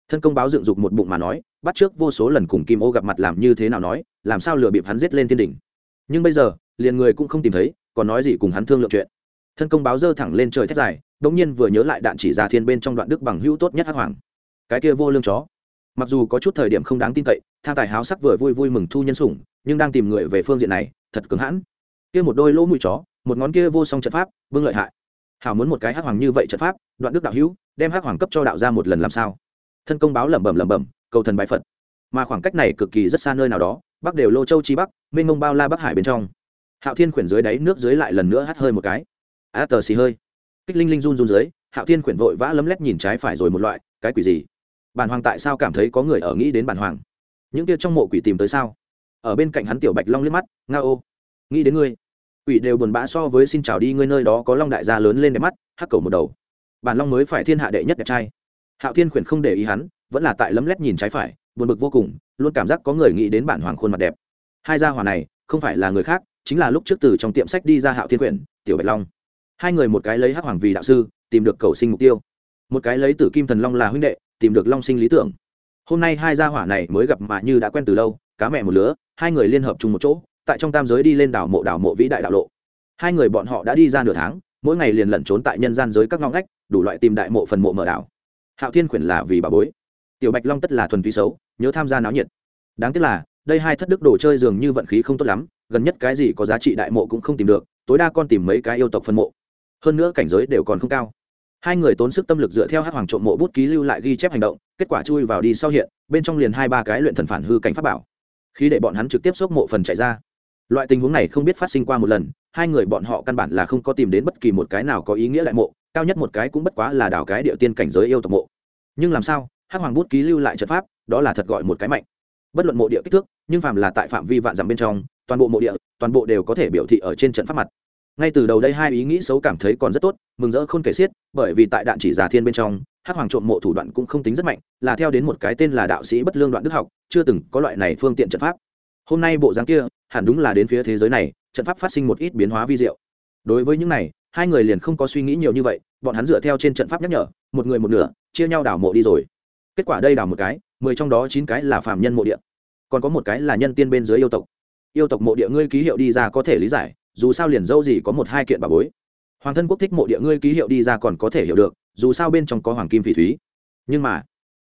Thân công báo dựng dục một bụng mà nói, bắt trước vô số lần cùng kim ô gặp mặt làm như thế nào nói, làm sao lừa bịp hắn giết lên thiên đỉnh. Nhưng bây giờ, liền người cũng không tìm thấy, còn nói gì cùng hắn thương lượng chuyện. Thân công báo dơ thẳng lên trời thét dài, đống nhiên vừa nhớ lại đạn chỉ ra thiên bên trong đoạn đức bằng hữu tốt nhất hắc hoàng cái kia vô lương chó. Mặc dù có chút thời điểm không đáng tin cậy, tham tài háo sắc vừa vui vui mừng thu nhân sủng, nhưng đang tìm người về phương diện này, thật cứng hãn. Kia một đôi lỗ mũi chó, một ngón kia vô song trận pháp vương lợi hại. Hảo muốn một cái hắc hoàng như vậy trận pháp, đoạn đức đạo hữu, đem hắc hoàng cấp cho đạo ra một lần làm sao? Thân công báo lẩm bẩm lẩm bẩm, cầu thần bái phật. Mà khoảng cách này cực kỳ rất xa nơi nào đó, bắc đều lô châu chi bắc, mênh mông bao la bắc hải bên trong. Hạo thiên quyển dưới đáy nước dưới lại lần nữa hắt hơi một cái. Á tờ xì hơi. Kích linh linh run run dưới, hạo thiên quyển vội vã lấm lét nhìn trái phải rồi một loại, cái quỷ gì? Bản hoàng tại sao cảm thấy có người ở nghĩ đến bản hoàng? Những kia trong mộ quỷ tìm tới sao? Ở bên cạnh hắn tiểu bạch long liếc mắt, nga ô, nghĩ đến ngươi. Quỷ đều buồn bã so với xin chào đi ngươi nơi đó có long đại gia lớn lên đẹp mắt, hắc cầu một đầu. Bản long mới phải thiên hạ đệ nhất đẹp trai. Hạo thiên khuyển không để ý hắn, vẫn là tại lấm lét nhìn trái phải, buồn bực vô cùng, luôn cảm giác có người nghĩ đến bản hoàng khuôn mặt đẹp. Hai gia hỏa này, không phải là người khác, chính là lúc trước từ trong tiệm sách đi ra hạo thiên quyển tiểu bạch long. Hai người một cái lấy hắc hoàng vì đạo sư, tìm được cầu sinh mục tiêu. Một cái lấy tử kim thần long là huynh đệ tìm được long sinh lý tưởng. Hôm nay hai gia hỏa này mới gặp mà như đã quen từ lâu, cá mẹ một lứa, hai người liên hợp chung một chỗ, tại trong tam giới đi lên đảo mộ đảo mộ vĩ đại đạo lộ. Hai người bọn họ đã đi ra nửa tháng, mỗi ngày liền lẩn trốn tại nhân gian giới các ngõ ngách, đủ loại tìm đại mộ phần mộ mở đảo. Hạo thiên khuyển là vì bà bối. Tiểu bạch long tất là thuần túy xấu, nhớ tham gia náo nhiệt. Đáng tiếc là, đây hai thất đức đồ chơi dường như vận khí không tốt lắm, gần nhất cái gì có giá trị đại mộ cũng không tìm được, tối đa con tìm mấy cái yêu tộc phân mộ. Hơn nữa cảnh giới đều còn không cao hai người tốn sức tâm lực dựa theo hát hoàng trộm mộ bút ký lưu lại ghi chép hành động, kết quả chui vào đi sau hiện, bên trong liền hai ba cái luyện thần phản hư cảnh pháp bảo. Khi để bọn hắn trực tiếp xốc mộ phần chạy ra. Loại tình huống này không biết phát sinh qua một lần, hai người bọn họ căn bản là không có tìm đến bất kỳ một cái nào có ý nghĩa đại mộ, cao nhất một cái cũng bất quá là đào cái địa tiên cảnh giới yêu tộc mộ. Nhưng làm sao, hắc hoàng bút ký lưu lại trận pháp, đó là thật gọi một cái mạnh. Bất luận mộ địa kích thước, nhưng phàm là tại phạm vi vạn dặm bên trong, toàn bộ mộ địa, toàn bộ đều có thể biểu thị ở trên trận pháp mặt ngay từ đầu đây hai ý nghĩ xấu cảm thấy còn rất tốt, mừng rỡ không kể xiết, bởi vì tại đạn chỉ giả thiên bên trong, hắc hoàng trộm mộ thủ đoạn cũng không tính rất mạnh, là theo đến một cái tên là đạo sĩ bất lương đoạn đức học, chưa từng có loại này phương tiện trận pháp. Hôm nay bộ dáng kia, hẳn đúng là đến phía thế giới này, trận pháp phát sinh một ít biến hóa vi diệu. Đối với những này, hai người liền không có suy nghĩ nhiều như vậy, bọn hắn dựa theo trên trận pháp nhắc nhở, một người một nửa, chia nhau đào mộ đi rồi. Kết quả đây đào một cái, mười trong đó chín cái là phàm nhân mộ địa, còn có một cái là nhân tiên bên dưới yêu tộc. Yêu tộc mộ địa ngươi ký hiệu đi ra có thể lý giải dù sao liền dâu gì có một hai kiện bà bối. Hoàng thân quốc thích mộ địa ngươi ký hiệu đi ra còn có thể hiểu được, dù sao bên trong có hoàng kim phỉ thúy. Nhưng mà,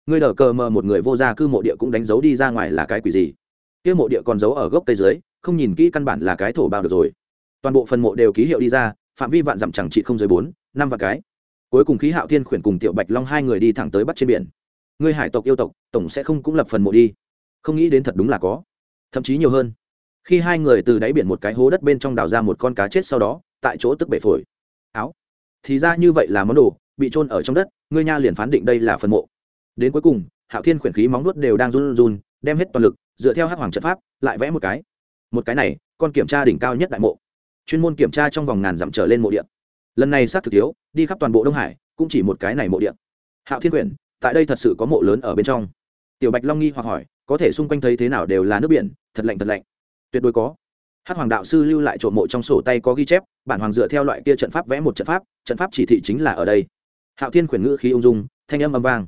ngươi đờ cờ mờ một người vô gia cư mộ địa cũng đánh dấu đi ra ngoài là cái quỷ gì? Kia mộ địa còn giấu ở gốc cây dưới, không nhìn kỹ căn bản là cái thổ bao được rồi. Toàn bộ phần mộ đều ký hiệu đi ra, phạm vi vạn dặm chẳng trị không dưới bốn, năm và cái. Cuối cùng khí hạo thiên khuyển cùng tiểu bạch long hai người đi thẳng tới bắt trên biển. Ngươi hải tộc yêu tộc, tổng sẽ không cũng lập phần mộ đi. Không nghĩ đến thật đúng là có. Thậm chí nhiều hơn khi hai người từ đáy biển một cái hố đất bên trong đào ra một con cá chết sau đó, tại chỗ tức bể phổi. Áo. Thì ra như vậy là món đồ, bị trôn ở trong đất, ngươi nha liền phán định đây là phần mộ. Đến cuối cùng, hạo thiên khuyển khí móng nuốt đều đang run run đem hết toàn lực, dựa theo hắc hoàng trận pháp, lại vẽ một cái. Một cái này, con kiểm tra đỉnh cao nhất đại mộ. Chuyên môn kiểm tra trong vòng ngàn dặm trở lên mộ điện lần này sát thực thiếu, đi khắp toàn bộ đông hải, cũng chỉ một cái này mộ điện hạo thiên quyển tại đây thật sự có mộ lớn ở bên trong. Tiểu bạch long nghi hoặc hỏi, có thể xung quanh thấy thế nào đều là nước biển, thật lạnh thật lạnh tuyệt đối có. Hát hoàng đạo sư lưu lại trộm mộ trong sổ tay có ghi chép, bản hoàng dựa theo loại kia trận pháp vẽ một trận pháp trận pháp chỉ thị chính là ở đây. Hạo thiên khuyển ngữ khí ung dung, thanh âm âm vang.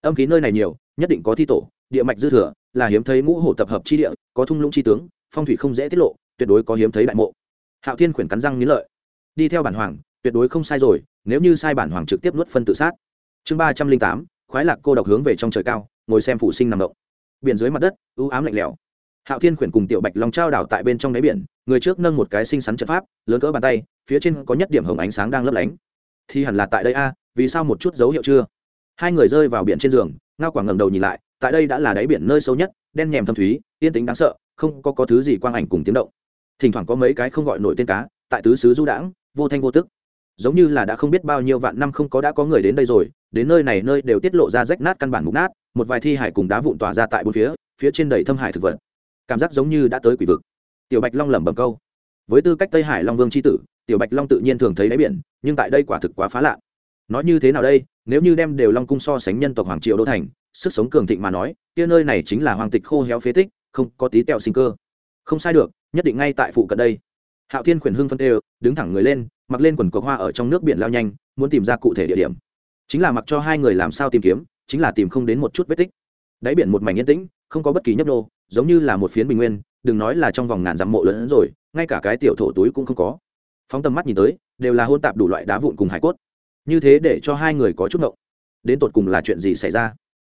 Âm khí nơi này nhiều, nhất định có thi tổ, địa mạch dư thừa, là hiếm thấy ngũ hổ tập hợp chi địa, có thung lũng chi tướng, phong thủy không dễ tiết lộ, tuyệt đối có hiếm thấy đại mộ. Hạo thiên khuyển cắn răng nghĩ lợi. Đi theo bản hoàng, tuyệt đối không sai rồi, nếu như sai bản hoàng trực tiếp nuốt phân tự sát. Chương ba trăm linh tám, khoái lạc cô độc hướng về trong trời cao, ngồi xem phụ sinh nằm động. Biển dưới mặt đất ưu ám lạnh lẽo hạo thiên khuyển cùng tiểu bạch long trao đảo tại bên trong đáy biển, người trước nâng một cái xinh xắn trận pháp, lớn cỡ bàn tay, phía trên có nhất điểm hồng ánh sáng đang lấp lánh. Thì hẳn là tại đây a, vì sao một chút dấu hiệu chưa? Hai người rơi vào biển trên giường, ngao quảng ngẩng đầu nhìn lại, tại đây đã là đáy biển nơi sâu nhất, đen nhèm thâm thúy, yên tĩnh đáng sợ, không có có thứ gì quang ảnh cùng tiếng động. Thỉnh thoảng có mấy cái không gọi nổi tên cá, tại tứ xứ du đãng, vô thanh vô tức. Giống như là đã không biết bao nhiêu vạn năm không có đã có người đến đây rồi, đến nơi này nơi đều tiết lộ ra rách nát căn bản mục nát, một vài thi hải cùng đá vụn tỏa ra tại bốn phía phía trên đầy thâm hải thực vật cảm giác giống như đã tới quỷ vực. Tiểu bạch long lẩm bẩm câu. Với tư cách tây hải long vương c h i tử, tiểu bạch long tự nhiên thường thấy đáy biển, nhưng tại đây quả thực quá phá lạ. Nói như thế nào đây, nếu như đem đều long cung so sánh nhân tộc hoàng triệu đô thành, sức sống cường thịnh mà nói, kia nơi này chính là hoàng tịch khô héo phế tích, không có tí tẹo sinh cơ. Không sai được, nhất định ngay tại phụ cận đây. Hạo thiên khuyển hưng phân tê đứng thẳng người lên, mặc lên quần cọc hoa ở trong nước biển lao nhanh, muốn tìm ra cụ thể địa điểm. Chính là mặc cho hai người làm sao tìm kiếm, chính là tìm không đến một chút vết tích. Đáy biển một mảnh yên tĩnh, không có bất kỳ nhấp nô giống như là một phiến bình nguyên, đừng nói là trong vòng ngàn dặm mộ lớn hơn rồi, ngay cả cái tiểu thổ túi cũng không có. Phóng tầm mắt nhìn tới, đều là hôn tạp đủ loại đá vụn cùng hải cốt. Như thế để cho hai người có chút ngộng. Đến tột cùng là chuyện gì xảy ra?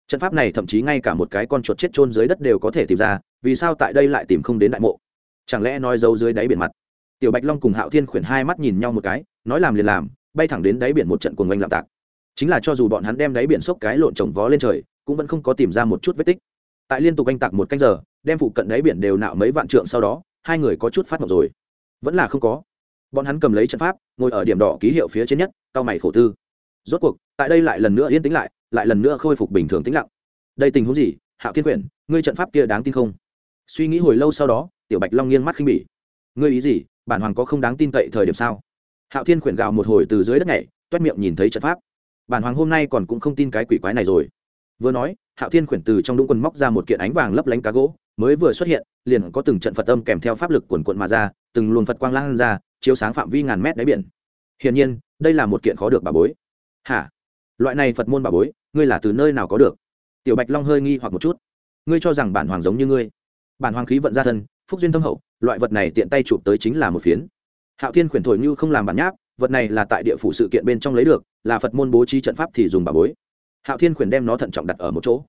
Trận pháp này thậm chí ngay cả một cái con chuột chết trôn dưới đất đều có thể tìm ra, vì sao tại đây lại tìm không đến đại mộ? Chẳng lẽ nói dấu dưới đáy biển mặt? Tiểu bạch long cùng hạo thiên khuyển hai mắt nhìn nhau một cái, nói làm liền làm, bay thẳng đến đáy biển một trận cuồng oanh lạm tạc. Chính là cho dù bọn hắn đem đáy biển xốc cái lộn trồng vó lên trời, cũng vẫn không có tìm ra một chút vết tích tại liên tục oanh tạc một canh giờ, đem phụ cận đáy biển đều nạo mấy vạn trượng sau đó, hai người có chút phát mộc rồi. Vẫn là không có. Bọn hắn cầm lấy trận pháp, ngồi ở điểm đỏ ký hiệu phía trên nhất, cao mày khổ tư. Rốt cuộc, tại đây lại lần nữa yên tĩnh lại lại lần nữa khôi phục bình thường tĩnh lặng. Đây tình huống gì? Hạo thiên quyển, ngươi trận pháp kia đáng tin không? Suy nghĩ hồi lâu sau đó, tiểu bạch long nghiêng mắt khinh bỉ. Ngươi ý gì? Bản hoàng có không đáng tin cậy thời điểm sao? Hạo thiên quyển gào một hồi từ dưới đất này toét miệng nhìn thấy trận pháp. Bản hoàng hôm nay còn cũng không tin cái quỷ quái này rồi vừa nói, hạo thiên khuyển từ trong đúng quần móc ra một kiện ánh vàng lấp lánh cá gỗ, mới vừa xuất hiện, liền có từng trận phật âm kèm theo pháp lực quần quận mà ra, từng luồng phật quang lan ra, chiếu sáng phạm vi ngàn mét đáy biển. Hiển nhiên, đây là một kiện khó được bà bối. Hả? Loại này phật môn bà bối, ngươi là từ nơi nào có được? Tiểu bạch long hơi nghi hoặc một chút. Ngươi cho rằng bản hoàng giống như ngươi. Bản hoàng khí vận ra thân, phúc duyên thâm hậu, loại vật này tiện tay chụp tới chính là một phiến. Hạo thiên khuyển thổi như không làm bản nháp, vật này là tại địa phủ sự kiện bên trong lấy được, là phật môn bố trí trận pháp thì dùng bà bối hạo thiên khuyển đem nó thận trọng đặt ở một chỗ.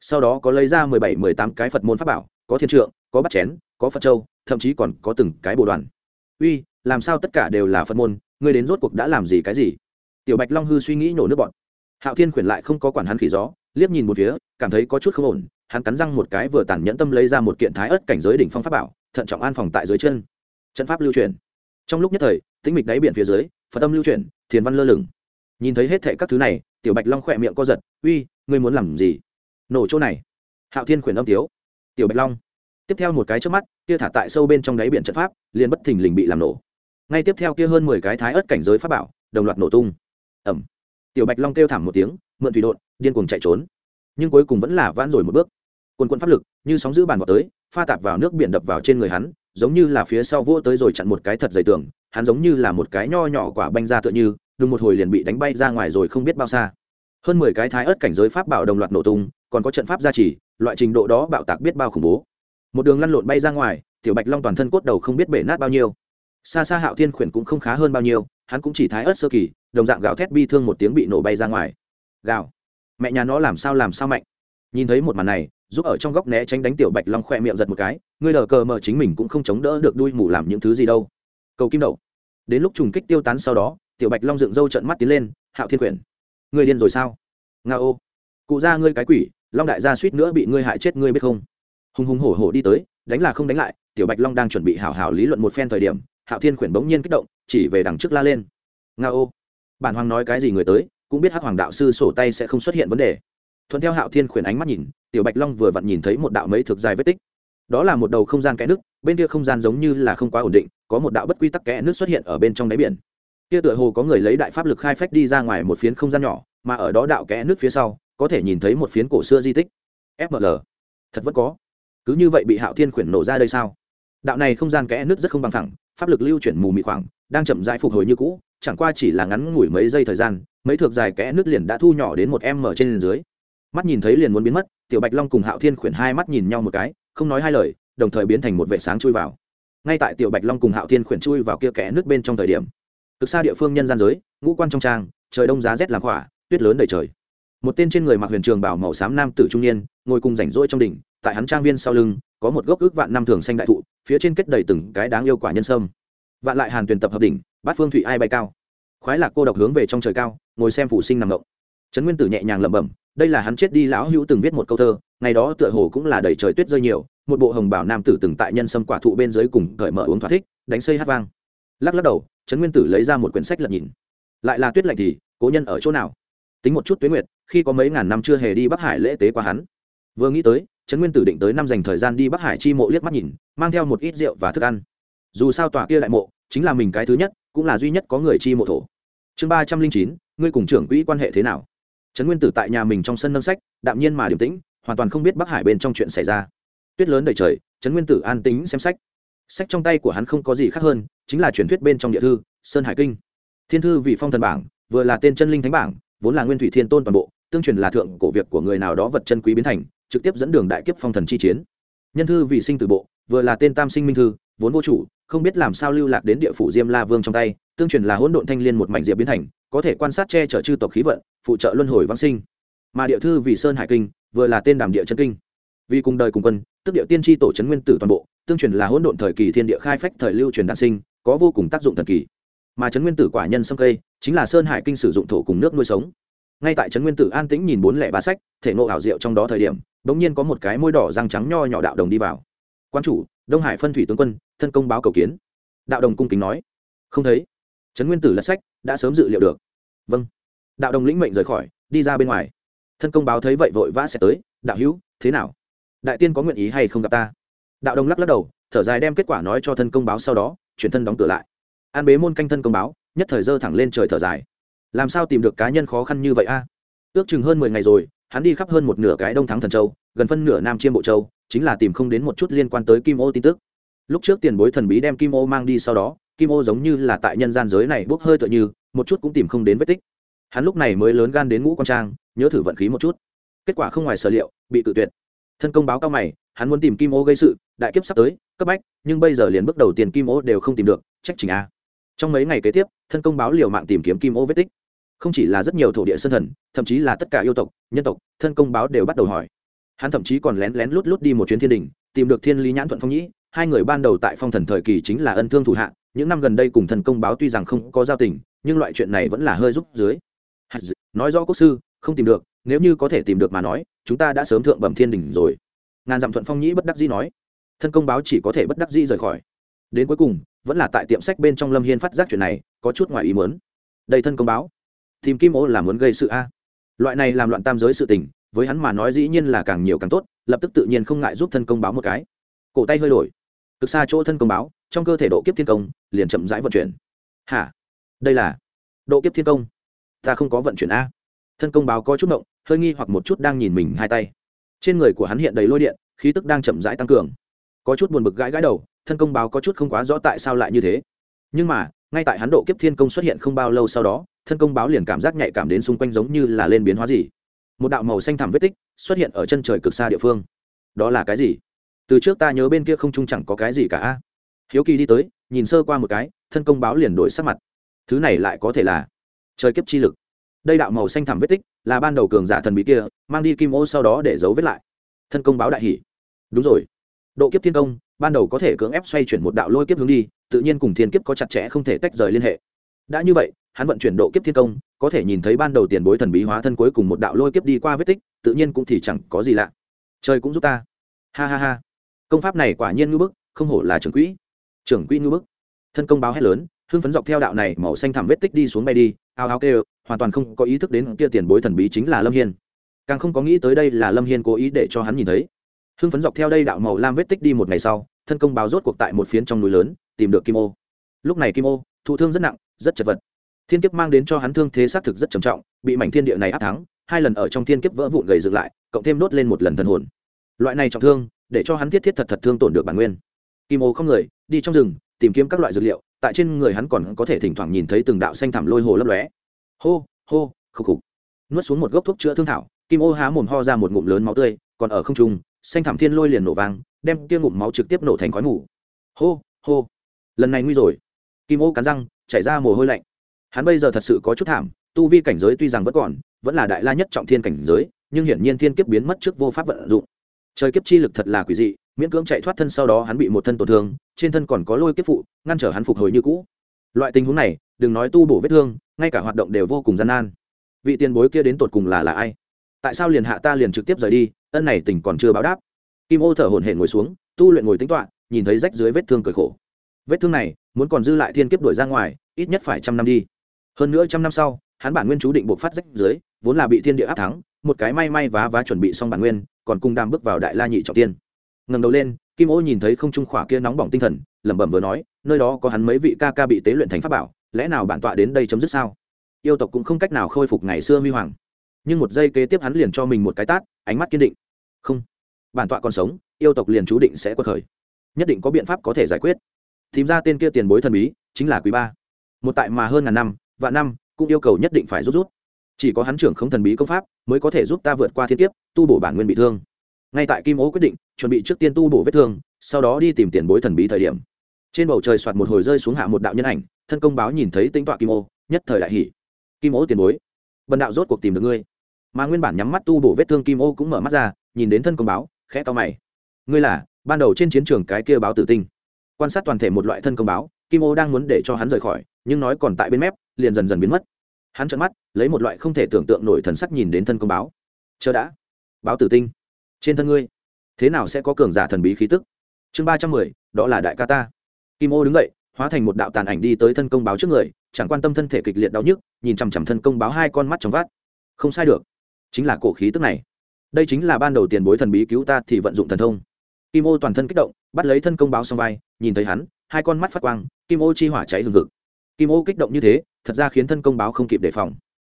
Sau đó có lấy ra mười bảy, mười tám cái phật môn pháp bảo, có thiên trượng, có bắt chén, có phật châu, thậm chí còn có từng cái bồ đoàn. Uy, làm sao tất cả đều là phật môn? Ngươi đến rốt cuộc đã làm gì cái gì? Tiểu bạch long hư suy nghĩ nổ nước bọn hạo thiên khuyển lại không có quản hắn khỉ gió, liếc nhìn một phía, cảm thấy có chút không ổn. Hắn cắn răng một cái vừa tàn nhẫn tâm lấy ra một kiện thái ớt cảnh giới đỉnh phong pháp bảo, thận trọng an phòng tại dưới chân. Trận pháp lưu truyền. Trong lúc nhất thời, tĩnh mịch đáy biển phía dưới, phật tâm lưu truyền, thiền văn lơ lửng nhìn thấy hết thệ các thứ này, tiểu bạch long khỏe miệng co giật, uy, ngươi muốn làm gì? Nổ chỗ này. Hạo thiên khuyển âm tiếu. Tiểu bạch long. Tiếp theo một cái trước mắt, kia thả tại sâu bên trong đáy biển trận pháp, liền bất thình lình bị làm nổ. Ngay tiếp theo kia hơn mười cái thái ớt cảnh giới pháp bảo, đồng loạt nổ tung. Ẩm tiểu bạch long kêu thảm một tiếng, mượn thủy đột điên cuồng chạy trốn. Nhưng cuối cùng vẫn là vãn rồi một bước. Quân quân pháp lực, như sóng giữ bàn vào tới, pha tạp vào nước biển đập vào trên người hắn, giống như là phía sau vỗ tới rồi chặn một cái thật dày tường, hắn giống như là một cái nho nhỏ quả banh ra tựa như đùng một hồi liền bị đánh bay ra ngoài rồi không biết bao xa. Hơn mười cái thái ớt cảnh giới pháp bảo đồng loạt nổ tung, còn có trận pháp gia trì, loại trình độ đó bạo tạc biết bao khủng bố. Một đường lăn lộn bay ra ngoài, tiểu bạch long toàn thân cốt đầu không biết bể nát bao nhiêu. Xa xa hạo thiên khuyển cũng không khá hơn bao nhiêu, hắn cũng chỉ thái ớt sơ kỳ, đồng dạng gào thét bi thương một tiếng bị nổ bay ra ngoài. Gào. Mẹ nhà nó làm sao làm sao mạnh. Nhìn thấy một màn này, giúp ở trong góc né tránh đánh tiểu bạch long khoe miệng giật một cái, ngươi lờ cờ mờ chính mình cũng không chống đỡ được đuôi mù làm những thứ gì đâu. Cầu kim đậu. Đến lúc trùng kích tiêu tán sau đó tiểu bạch long dựng râu trận mắt tiến lên, hạo thiên quyển ngươi điên rồi sao? Nga ô, cụ ra ngươi cái quỷ, long đại gia suýt nữa bị ngươi hại chết, ngươi biết không? Hùng hùng hổ hổ đi tới, đánh là không đánh lại, tiểu bạch long đang chuẩn bị hảo hảo lý luận một phen thời điểm, hạo thiên quyển bỗng nhiên kích động, chỉ về đằng trước la lên. Nga ô, bản hoàng nói cái gì người tới, cũng biết hắc hoàng đạo sư sổ tay sẽ không xuất hiện vấn đề. Thuận theo hạo thiên khuyển ánh mắt nhìn, tiểu bạch long vừa vặn nhìn thấy một đạo mấy thực dài vết tích. Đó là một đầu không gian kẽ nước, bên kia không gian giống như là không quá ổn định, có một đạo bất quy tắc kẽ nước xuất hiện ở bên trong đáy biển kia tựa hồ có người lấy đại pháp lực khai phách đi ra ngoài một phiến không gian nhỏ, mà ở đó đạo kẽ nước phía sau, có thể nhìn thấy một phiến cổ xưa di tích. Fml thật vẫn có. Cứ như vậy bị hạo thiên khuyển nổ ra đây sao? Đạo này không gian kẽ nước rất không bằng thẳng pháp lực lưu chuyển mù mị khoảng, đang chậm rãi phục hồi như cũ, chẳng qua chỉ là ngắn ngủi mấy giây thời gian, mấy thước dài kẽ nước liền đã thu nhỏ đến một em mở trên dưới. Mắt nhìn thấy liền muốn biến mất, tiểu bạch long cùng hạo thiên khuyển hai mắt nhìn nhau một cái, không nói hai lời, đồng thời biến thành một vệ sáng chui vào. Ngay tại tiểu bạch long cùng hạo thiên khuyển chui vào kia kẽ nước bên trong thời điểm cực xa địa phương nhân gian giới, ngũ quan trong trang, trời đông giá rét làm khỏa, tuyết lớn đầy trời. Một tên trên người mặc huyền trường bảo màu xám nam tử trung niên, ngồi cùng rảnh rỗi trong đỉnh, tại hắn trang viên sau lưng, có một gốc ước vạn năm thường xanh đại thụ, phía trên kết đầy từng cái đáng yêu quả nhân sâm. Vạn lại hàn tuyển tập hợp đỉnh bát phương thụy ai bay cao. Khoái lạc cô độc hướng về trong trời cao, ngồi xem phụ sinh nằm động. Trấn nguyên tử nhẹ nhàng lẩm bẩm, đây là hắn chết đi lão hữu từng viết một câu thơ, ngày đó tựa hồ cũng là đầy trời tuyết rơi nhiều, một bộ hồng bảo nam tử từng tại nhân sâm quả thụ bên dưới cùng cởi mở uống thỏa thích, đánh xây hát vang. Lắc lắc đầu trấn nguyên tử lấy ra một quyển sách lật nhìn. Lại là tuyết lạnh thì, cố nhân ở chỗ nào? Tính một chút tuyết nguyệt, khi có mấy ngàn năm chưa hề đi bắc hải lễ tế qua hắn. Vừa nghĩ tới, trấn nguyên tử định tới năm dành thời gian đi bắc hải chi mộ liếc mắt nhìn, mang theo một ít rượu và thức ăn. Dù sao tòa kia đại mộ, chính là mình cái thứ nhất, cũng là duy nhất có người chi mộ thổ. Chương ba trăm linh chín, ngươi cùng trưởng quỹ quan hệ thế nào? Trấn nguyên tử tại nhà mình trong sân nâng sách, đạm nhiên mà điềm tĩnh, hoàn toàn không biết bắc hải bên trong chuyện xảy ra. Tuyết lớn đầy trời, trấn nguyên tử an tính xem sách sách trong tay của hắn không có gì khác hơn, chính là truyền thuyết bên trong địa thư, sơn hải kinh. Thiên thư vị phong thần bảng, vừa là tên chân linh thánh bảng, vốn là nguyên thủy thiên tôn toàn bộ, tương truyền là thượng cổ việc của người nào đó vật chân quý biến thành, trực tiếp dẫn đường đại kiếp phong thần chi chiến. Nhân thư vị sinh từ bộ, vừa là tên tam sinh minh thư, vốn vô chủ, không biết làm sao lưu lạc đến địa phủ diêm la vương trong tay, tương truyền là hỗn độn thanh liên một mảnh diệp biến thành, có thể quan sát che chở chư tộc khí vận, phụ trợ luân hồi vãng sinh. Mà địa thư vì sơn hải kinh, vừa là tên đàm địa chân kinh. Vì cùng đời cùng quân, tức địa tiên tri tổ trấn nguyên tử toàn bộ tương truyền là hỗn độn thời kỳ thiên địa khai phách thời lưu truyền đạn sinh, có vô cùng tác dụng thần kỳ. Mà trấn nguyên tử quả nhân sâm cây, chính là sơn hải kinh sử dụng thổ cùng nước nuôi sống. Ngay tại trấn nguyên tử an tĩnh nhìn bốn lẻ ba sách, thể ngộ ảo diệu trong đó thời điểm, bỗng nhiên có một cái môi đỏ răng trắng nho nhỏ đạo đồng đi vào. Quan chủ, đông hải phân thủy tướng quân, thân công báo cầu kiến. Đạo đồng cung kính nói. Không thấy. Trấn nguyên tử lật sách, đã sớm dự liệu được. Vâng. Đạo đồng lĩnh mệnh rời khỏi, đi ra bên ngoài. Thân công báo thấy vậy vội vã sẽ tới, đạo hữu, thế nào? Đại tiên có nguyện ý hay không gặp ta? Đạo đồng lắc lắc đầu, thở dài đem kết quả nói cho thân công báo sau đó, chuyển thân đóng cửa lại. An bế môn canh thân công báo, nhất thời dơ thẳng lên trời thở dài. Làm sao tìm được cá nhân khó khăn như vậy a? Ước chừng hơn mười ngày rồi, hắn đi khắp hơn một nửa cái đông thắng thần châu, gần phân nửa nam chiêm bộ châu, chính là tìm không đến một chút liên quan tới kim ô tin tức. Lúc trước tiền bối thần bí đem kim ô mang đi sau đó, kim ô giống như là tại nhân gian giới này bốc hơi tựa như, một chút cũng tìm không đến vết tích. Hắn lúc này mới lớn gan đến ngũ con trang, nhớ thử vận khí một chút. Kết quả không ngoài sở liệu, bị tự tuyệt. Thân công báo cao mày hắn muốn tìm kim ô gây sự, đại kiếp sắp tới, cấp bách, nhưng bây giờ liền bước đầu tiền kim ô đều không tìm được, trách trình a. Trong mấy ngày kế tiếp, thân công báo liều mạng tìm kiếm kim ô vết tích. Không chỉ là rất nhiều thổ địa sơn thần, thậm chí là tất cả yêu tộc, nhân tộc, thân công báo đều bắt đầu hỏi. Hắn thậm chí còn lén lén lút lút đi một chuyến thiên đình, tìm được thiên lý nhãn thuận phong nhĩ, hai người ban đầu tại phong thần thời kỳ chính là ân thương thủ hạ, những năm gần đây cùng thần công báo tuy rằng không có giao tình, nhưng loại chuyện này vẫn là hơi giúp dưới. Nói rõ quốc sư, không tìm được, nếu như có thể tìm được mà nói, chúng ta đã sớm thượng bẩm thiên đình rồi ngàn dặm thuận phong nhĩ bất đắc dĩ nói, thân công báo chỉ có thể bất đắc dĩ rời khỏi. Đến cuối cùng, vẫn là tại tiệm sách bên trong lâm hiên phát giác chuyện này, có chút ngoài ý muốn. Đây thân công báo, tìm kim ô là muốn gây sự a. Loại này làm loạn tam giới sự tình, với hắn mà nói dĩ nhiên là càng nhiều càng tốt, lập tức tự nhiên không ngại giúp thân công báo một cái. Cổ tay hơi đổi, cực xa chỗ thân công báo, trong cơ thể độ kiếp thiên công, liền chậm rãi vận chuyển. Hả? Đây là độ kiếp thiên công? Ta không có vận chuyển a. Thân công báo có chút động hơi nghi hoặc một chút đang nhìn mình hai tay trên người của hắn hiện đầy lôi điện, khí tức đang chậm rãi tăng cường. Có chút buồn bực gãi gãi đầu, thân công báo có chút không quá rõ tại sao lại như thế. Nhưng mà, ngay tại hắn độ kiếp thiên công xuất hiện không bao lâu sau đó, thân công báo liền cảm giác nhạy cảm đến xung quanh giống như là lên biến hóa gì. Một đạo màu xanh thẳm vết tích xuất hiện ở chân trời cực xa địa phương. Đó là cái gì? Từ trước ta nhớ bên kia không trung chẳng có cái gì cả hiếu kỳ đi tới, nhìn sơ qua một cái, thân công báo liền đổi sắc mặt. Thứ này lại có thể là trời kiếp chi lực. Đây đạo màu xanh thẳm vết tích là ban đầu cường giả thần bí kia, mang đi kim ô sau đó để giấu vết lại. Thân công báo đại hỷ đúng rồi. Độ kiếp thiên công, ban đầu có thể cưỡng ép xoay chuyển một đạo lôi kiếp hướng đi, tự nhiên cùng thiên kiếp có chặt chẽ không thể tách rời liên hệ. Đã như vậy, hắn vận chuyển độ kiếp thiên công, có thể nhìn thấy ban đầu tiền bối thần bí hóa thân cuối cùng một đạo lôi kiếp đi qua vết tích, tự nhiên cũng thì chẳng có gì lạ. Trời cũng giúp ta. Ha ha ha. Công pháp này quả nhiên ngưỡng bức, không hổ là trưởng quỹ. Trưởng quỹ ngưỡng bức. Thân công báo hét lớn hưng phấn dọc theo đạo này màu xanh thảm vết tích đi xuống bay đi, ao ao kêu, hoàn toàn không có ý thức đến kia tiền bối thần bí chính là lâm hiên. Càng không có nghĩ tới đây là lâm hiên cố ý để cho hắn nhìn thấy. Hưng phấn dọc theo đây đạo màu lam vết tích đi một ngày sau, thân công báo rốt cuộc tại một phiến trong núi lớn, tìm được kim ô. Lúc này kim ô, thụ thương rất nặng, rất chật vật. Thiên kiếp mang đến cho hắn thương thế xác thực rất trầm trọng, bị mảnh thiên địa này áp thắng, hai lần ở trong thiên kiếp vỡ vụn gầy dựng lại, cộng thêm đốt lên một lần thần hồn. Loại này trọng thương, để cho hắn thiết thiết thật thật thương tổn được bản nguyên. Kim ô không người, đi trong rừng, tìm kiếm các loại dược liệu tại trên người hắn còn có thể thỉnh thoảng nhìn thấy từng đạo xanh thảm lôi hồ lấp lóe. Hô hô, khục khục. Nuốt xuống một gốc thuốc chữa thương thảo, kim ô há mồm ho ra một ngụm lớn máu tươi, còn ở không trung, xanh thảm thiên lôi liền nổ vang, đem kia ngụm máu trực tiếp nổ thành khói mù. Hô hô. Lần này nguy rồi. Kim ô cắn răng, chảy ra mồ hôi lạnh. Hắn bây giờ thật sự có chút thảm, tu vi cảnh giới tuy rằng vẫn còn, vẫn là đại la nhất trọng thiên cảnh giới, nhưng hiển nhiên thiên kiếp biến mất trước vô pháp vận dụng. Trời kiếp chi lực thật là quỷ dị miễn cưỡng chạy thoát thân sau đó hắn bị một thân tổn thương, trên thân còn có lôi kiếp phụ, ngăn trở hắn phục hồi như cũ. Loại tình huống này, đừng nói tu bổ vết thương, ngay cả hoạt động đều vô cùng gian nan. Vị tiền bối kia đến tột cùng là là ai? Tại sao liền hạ ta liền trực tiếp rời đi, ân này tình còn chưa báo đáp. Kim ô thở hổn hển ngồi xuống, tu luyện ngồi tính toạ nhìn thấy rách dưới vết thương cười khổ. Vết thương này, muốn còn dư lại thiên kiếp đuổi ra ngoài, ít nhất phải trăm năm đi. Hơn nữa trăm năm sau, hắn bản nguyên chú định buộc phát rách dưới, vốn là bị thiên địa áp thắng, một cái may may vá vá chuẩn bị xong bản nguyên, còn cùng đam bước vào đại la nhị trọng tiên ngẩng đầu lên, kim ô nhìn thấy không trung khỏa kia nóng bỏng tinh thần, lẩm bẩm vừa nói, nơi đó có hắn mấy vị ca ca bị tế luyện thành pháp bảo, lẽ nào bản tọa đến đây chấm dứt sao? Yêu tộc cũng không cách nào khôi phục ngày xưa huy hoàng. Nhưng một giây kế tiếp hắn liền cho mình một cái tát, ánh mắt kiên định. Không, bản tọa còn sống, yêu tộc liền chú định sẽ quật khởi. Nhất định có biện pháp có thể giải quyết. Tìm ra tên kia tiền bối thần bí, chính là quý ba. Một tại mà hơn ngàn năm và năm, cũng yêu cầu nhất định phải rút rút. Chỉ có hắn trưởng không thần bí công pháp, mới có thể giúp ta vượt qua thiên kiếp, tu bổ bản nguyên bị thương ngay tại kim ố quyết định, chuẩn bị trước tiên tu bổ vết thương, sau đó đi tìm tiền bối thần bí thời điểm. Trên bầu trời soạt một hồi rơi xuống hạ một đạo nhân ảnh, thân công báo nhìn thấy tính tọa kim ô nhất thời đại hỷ kim ố tiền bối, bần đạo rốt cuộc tìm được ngươi. Mà nguyên bản nhắm mắt tu bổ vết thương kim ô cũng mở mắt ra, nhìn đến thân công báo, khẽ to mày. Ngươi là, ban đầu trên chiến trường cái kia báo tử tinh. Quan sát toàn thể một loại thân công báo, kim ô đang muốn để cho hắn rời khỏi, nhưng nói còn tại bên mép, liền dần dần biến mất. Hắn trợn mắt, lấy một loại không thể tưởng tượng nổi thần sắc nhìn đến thân công báo. Chờ đã. Báo tử tinh trên thân ngươi. Thế nào sẽ có cường giả thần bí khí tức? Chương ba trăm mười, đó là đại ca ta. Kim ô đứng dậy, hóa thành một đạo tàn ảnh đi tới thân công báo trước người, chẳng quan tâm thân thể kịch liệt đau nhức, nhìn chằm chằm thân công báo hai con mắt trong vát không sai được. Chính là cổ khí tức này. Đây chính là ban đầu tiền bối thần bí cứu ta thì vận dụng thần thông. Kim ô toàn thân kích động, bắt lấy thân công báo xong vai, nhìn thấy hắn, hai con mắt phát quang, kim ô chi hỏa cháy hừng hực. Kim ô kích động như thế, thật ra khiến thân công báo không kịp đề phòng.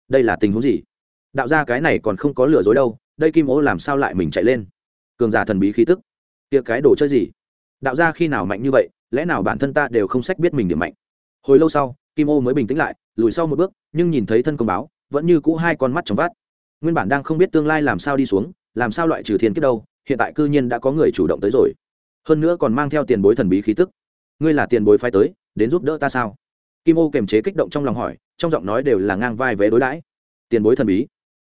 Đây là tình huống gì? Đạo ra cái này còn không có lừa dối đâu đây kim ô làm sao lại mình chạy lên? Cường giả thần bí khí tức. Kia cái đồ chơi gì? Đạo ra khi nào mạnh như vậy, lẽ nào bản thân ta đều không sách biết mình điểm mạnh? Hồi lâu sau, kim ô mới bình tĩnh lại, lùi sau một bước, nhưng nhìn thấy thân công báo, vẫn như cũ hai con mắt trong vắt. Nguyên bản đang không biết tương lai làm sao đi xuống, làm sao loại trừ thiên kiếp đâu, hiện tại cư nhiên đã có người chủ động tới rồi. Hơn nữa còn mang theo tiền bối thần bí khí tức. Ngươi là tiền bối phái tới, đến giúp đỡ ta sao? Kim ô kềm chế kích động trong lòng hỏi, trong giọng nói đều là ngang vai vé đối đãi. Tiền bối thần bí.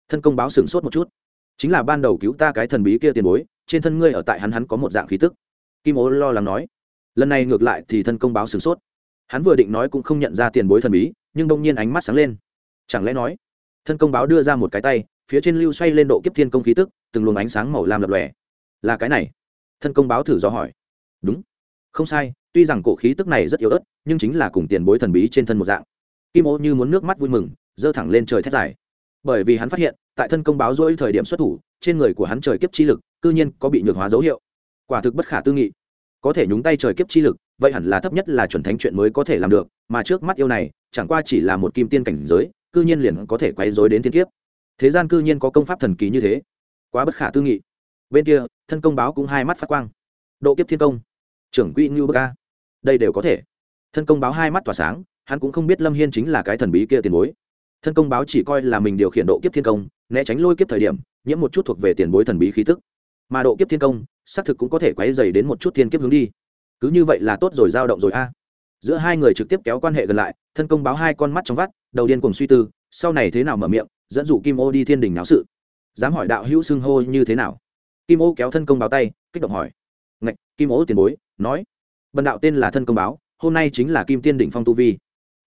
Thân công báo sửng sốt một chút chính là ban đầu cứu ta cái thần bí kia tiền bối, trên thân ngươi ở tại hắn hắn có một dạng khí tức. Kim ố lo lắng nói. Lần này ngược lại thì thân công báo sửng sốt. Hắn vừa định nói cũng không nhận ra tiền bối thần bí, nhưng đông nhiên ánh mắt sáng lên. Chẳng lẽ nói, thân công báo đưa ra một cái tay, phía trên lưu xoay lên độ kiếp thiên công khí tức, từng luồng ánh sáng màu lam lập lòe. Là cái này. Thân công báo thử do hỏi. Đúng. Không sai, tuy rằng cổ khí tức này rất yếu ớt, nhưng chính là cùng tiền bối thần bí trên thân một dạng. Kim ô như muốn nước mắt vui mừng, giơ thẳng lên trời thét dài. Bởi vì hắn phát hiện tại thân công báo rỗi thời điểm xuất thủ, trên người của hắn trời kiếp chi lực, cư nhiên có bị nhược hóa dấu hiệu. Quả thực bất khả tư nghị. Có thể nhúng tay trời kiếp chi lực, vậy hẳn là thấp nhất là chuẩn thánh chuyện mới có thể làm được, mà trước mắt yêu này, chẳng qua chỉ là một kim tiên cảnh giới, cư nhiên liền có thể quay dối đến thiên kiếp. Thế gian cư nhiên có công pháp thần kỳ như thế. Quá bất khả tư nghị. Bên kia, thân công báo cũng hai mắt phát quang. Độ kiếp thiên công. Trưởng quỹ ngưu bơ ca đây đều có thể. Thân công báo hai mắt tỏa sáng, hắn cũng không biết lâm hiên chính là cái thần bí kia tiền bối thân công báo chỉ coi là mình điều khiển độ kiếp thiên công, né tránh lôi kiếp thời điểm, nhiễm một chút thuộc về tiền bối thần bí khí tức. Mà độ kiếp thiên công, xác thực cũng có thể quấy dày đến một chút thiên kiếp hướng đi. Cứ như vậy là tốt rồi, dao động rồi a. Giữa hai người trực tiếp kéo quan hệ gần lại, thân công báo hai con mắt trong vắt, đầu điên cùng suy tư, sau này thế nào mở miệng, dẫn dụ kim ô đi thiên đình náo sự. Dám hỏi đạo hữu xưng hô như thế nào? Kim ô kéo thân công báo tay, kích động hỏi. Ngạch, kim ô tiền bối, nói. Bần đạo tên là thân công báo, hôm nay chính là kim tiên đỉnh phong tu vi.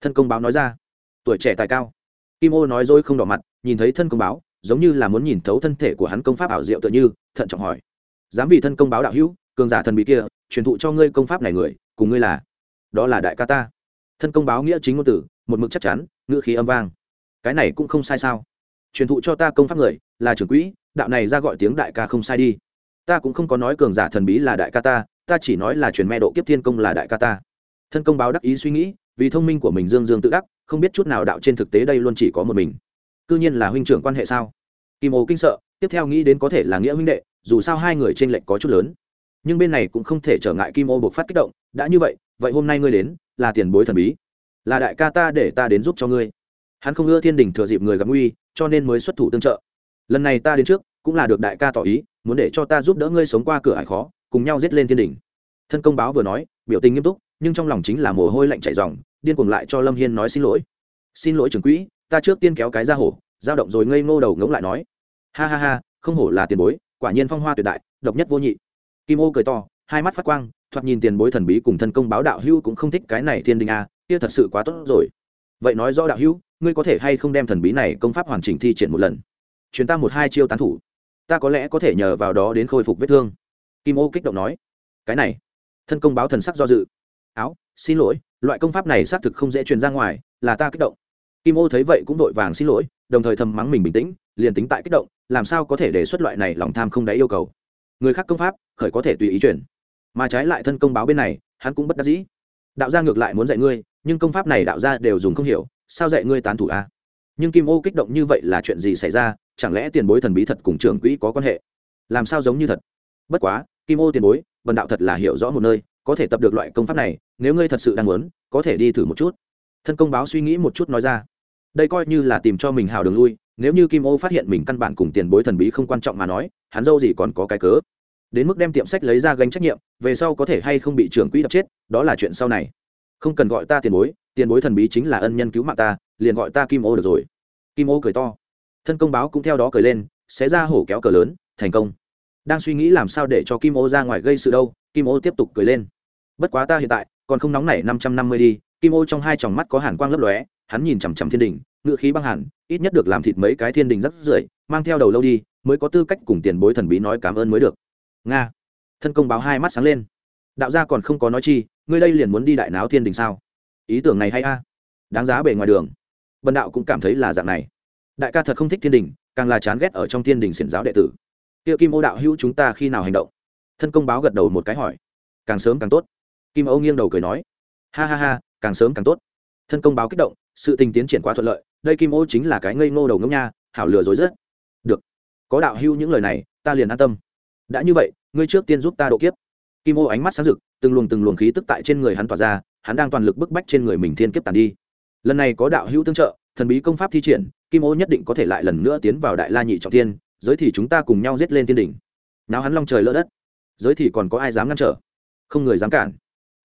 Thân công báo nói ra. Tuổi trẻ tài cao kim ô nói dối không đỏ mặt, nhìn thấy thân công báo, giống như là muốn nhìn thấu thân thể của hắn công pháp ảo diệu tựa như, thận trọng hỏi. Dám vì thân công báo đạo hữu, cường giả thần bí kia, truyền thụ cho ngươi công pháp này người, cùng ngươi là, đó là đại ca ta. Thân công báo nghĩa chính ngôn tử, một mực chắc chắn, ngữ khí âm vang. Cái này cũng không sai sao? Truyền thụ cho ta công pháp người, là trưởng quỹ, đạo này ra gọi tiếng đại ca không sai đi. Ta cũng không có nói cường giả thần bí là đại ca ta ta chỉ nói là truyền mẹ độ kiếp thiên công là đại ca ta. Thân công báo đắc ý suy nghĩ, vì thông minh của mình dương dương tự đắc không biết chút nào đạo trên thực tế đây luôn chỉ có một mình. C nhiên là huynh trưởng quan hệ sao? Kim ô kinh sợ, tiếp theo nghĩ đến có thể là nghĩa huynh đệ, dù sao hai người trên lệnh có chút lớn. Nhưng bên này cũng không thể trở ngại kim ô buộc phát kích động, đã như vậy vậy hôm nay ngươi đến, là tiền bối thần bí. Là đại ca ta để ta đến giúp cho ngươi. Hắn không ưa thiên đình thừa dịp người gặp nguy, cho nên mới xuất thủ tương trợ. Lần này ta đến trước, cũng là được đại ca tỏ ý, muốn để cho ta giúp đỡ ngươi sống qua cửa hải khó, cùng nhau giết lên thiên đình. Thân công báo vừa nói, biểu tình nghiêm túc, nhưng trong lòng chính là mồ hôi lạnh chảy dòng điên cuồng lại cho lâm hiên nói xin lỗi. Xin lỗi trưởng quỹ ta trước tiên kéo cái ra hổ dao động rồi ngây ngô đầu ngỗng lại nói. Ha ha ha không hổ là tiền bối quả nhiên phong hoa tuyệt đại độc nhất vô nhị. Kim ô cười to hai mắt phát quang thoạt nhìn tiền bối thần bí cùng thân công báo đạo hữu cũng không thích cái này thiên đình a à, kia thật sự quá tốt rồi. Vậy nói rõ đạo hữu ngươi có thể hay không đem thần bí này công pháp hoàn chỉnh thi triển một lần? Chuyến ta một hai chiêu tán thủ. Ta có lẽ có thể nhờ vào đó đến khôi phục vết thương. Kim ô kích động nói. Cái này thân công báo thần sắc do dự. Áo xin lỗi, loại công pháp này xác thực không dễ truyền ra ngoài, là ta kích động. Kim ô thấy vậy cũng vội vàng xin lỗi, đồng thời thầm mắng mình bình tĩnh, liền tính tại kích động, làm sao có thể đề xuất loại này lòng tham không đáy yêu cầu. Người khác công pháp, khởi có thể tùy ý chuyển mà trái lại thân công báo bên này, hắn cũng bất đắc dĩ. Đạo gia ngược lại muốn dạy ngươi, nhưng công pháp này đạo gia đều dùng không hiểu, sao dạy ngươi tán thủ a? Nhưng kim ô kích động như vậy là chuyện gì xảy ra, chẳng lẽ tiền bối thần bí thật cùng trưởng quỹ có quan hệ? Làm sao giống như thật? Bất quá, kim ô tiền bối vần đạo thật là hiểu rõ một nơi có thể tập được loại công pháp này, nếu ngươi thật sự đang muốn, có thể đi thử một chút. Thân công báo suy nghĩ một chút nói ra. Đây coi như là tìm cho mình hào đường lui, nếu như kim ô phát hiện mình căn bản cùng tiền bối thần bí không quan trọng mà nói, hắn dâu gì còn có cái cớ. Đến mức đem tiệm sách lấy ra gánh trách nhiệm, về sau có thể hay không bị trưởng quỹ đập chết, đó là chuyện sau này. Không cần gọi ta tiền bối tiền bối thần bí chính là ân nhân cứu mạng ta, liền gọi ta kim ô được rồi. Kim ô cười to. Thân công báo cũng theo đó cười lên, xé ra hổ kéo cờ lớn, thành công đang suy nghĩ làm sao để cho kim ô ra ngoài gây sự đâu, kim ô tiếp tục cười lên. Bất quá ta hiện tại còn không nóng nảy năm trăm năm mươi đi, kim ô trong hai tròng mắt có hàn quang lấp lóe, hắn nhìn chằm chằm thiên đình, ngựa khí băng hẳn, ít nhất được làm thịt mấy cái thiên đình rắc rưởi, mang theo đầu lâu đi, mới có tư cách cùng tiền bối thần bí nói cảm ơn mới được. Nga. Thân công báo hai mắt sáng lên. Đạo gia còn không có nói chi, ngươi đây liền muốn đi đại náo thiên đình sao? Ý tưởng này hay a. Đáng giá bề ngoài đường. Bần đạo cũng cảm thấy là dạng này. Đại ca thật không thích thiên đình, càng là chán ghét ở trong thiên đình xiển giáo đệ tử kia kim ô đạo hữu chúng ta khi nào hành động? Thân công báo gật đầu một cái hỏi. Càng sớm càng tốt. Kim âu nghiêng đầu cười nói. Ha ha ha, càng sớm càng tốt. Thân công báo kích động, sự tình tiến triển quá thuận lợi, đây kim ô chính là cái ngây ngô đầu ngốc nha, hảo lừa dối rất. Được. Có đạo hưu những lời này, ta liền an tâm. Đã như vậy, ngươi trước tiên giúp ta độ kiếp. Kim ô ánh mắt sáng rực, từng luồng từng luồng khí tức tại trên người hắn tỏa ra, hắn đang toàn lực bức bách trên người mình thiên kiếp tàn đi. Lần này có đạo hữu tương trợ, thần bí công pháp thi triển, kim ô nhất định có thể lại lần nữa tiến vào đại la nhị trọng thiên giới thì chúng ta cùng nhau giết lên thiên đỉnh. Nào hắn long trời lỡ đất. Giới thì còn có ai dám ngăn trở? Không người dám cản.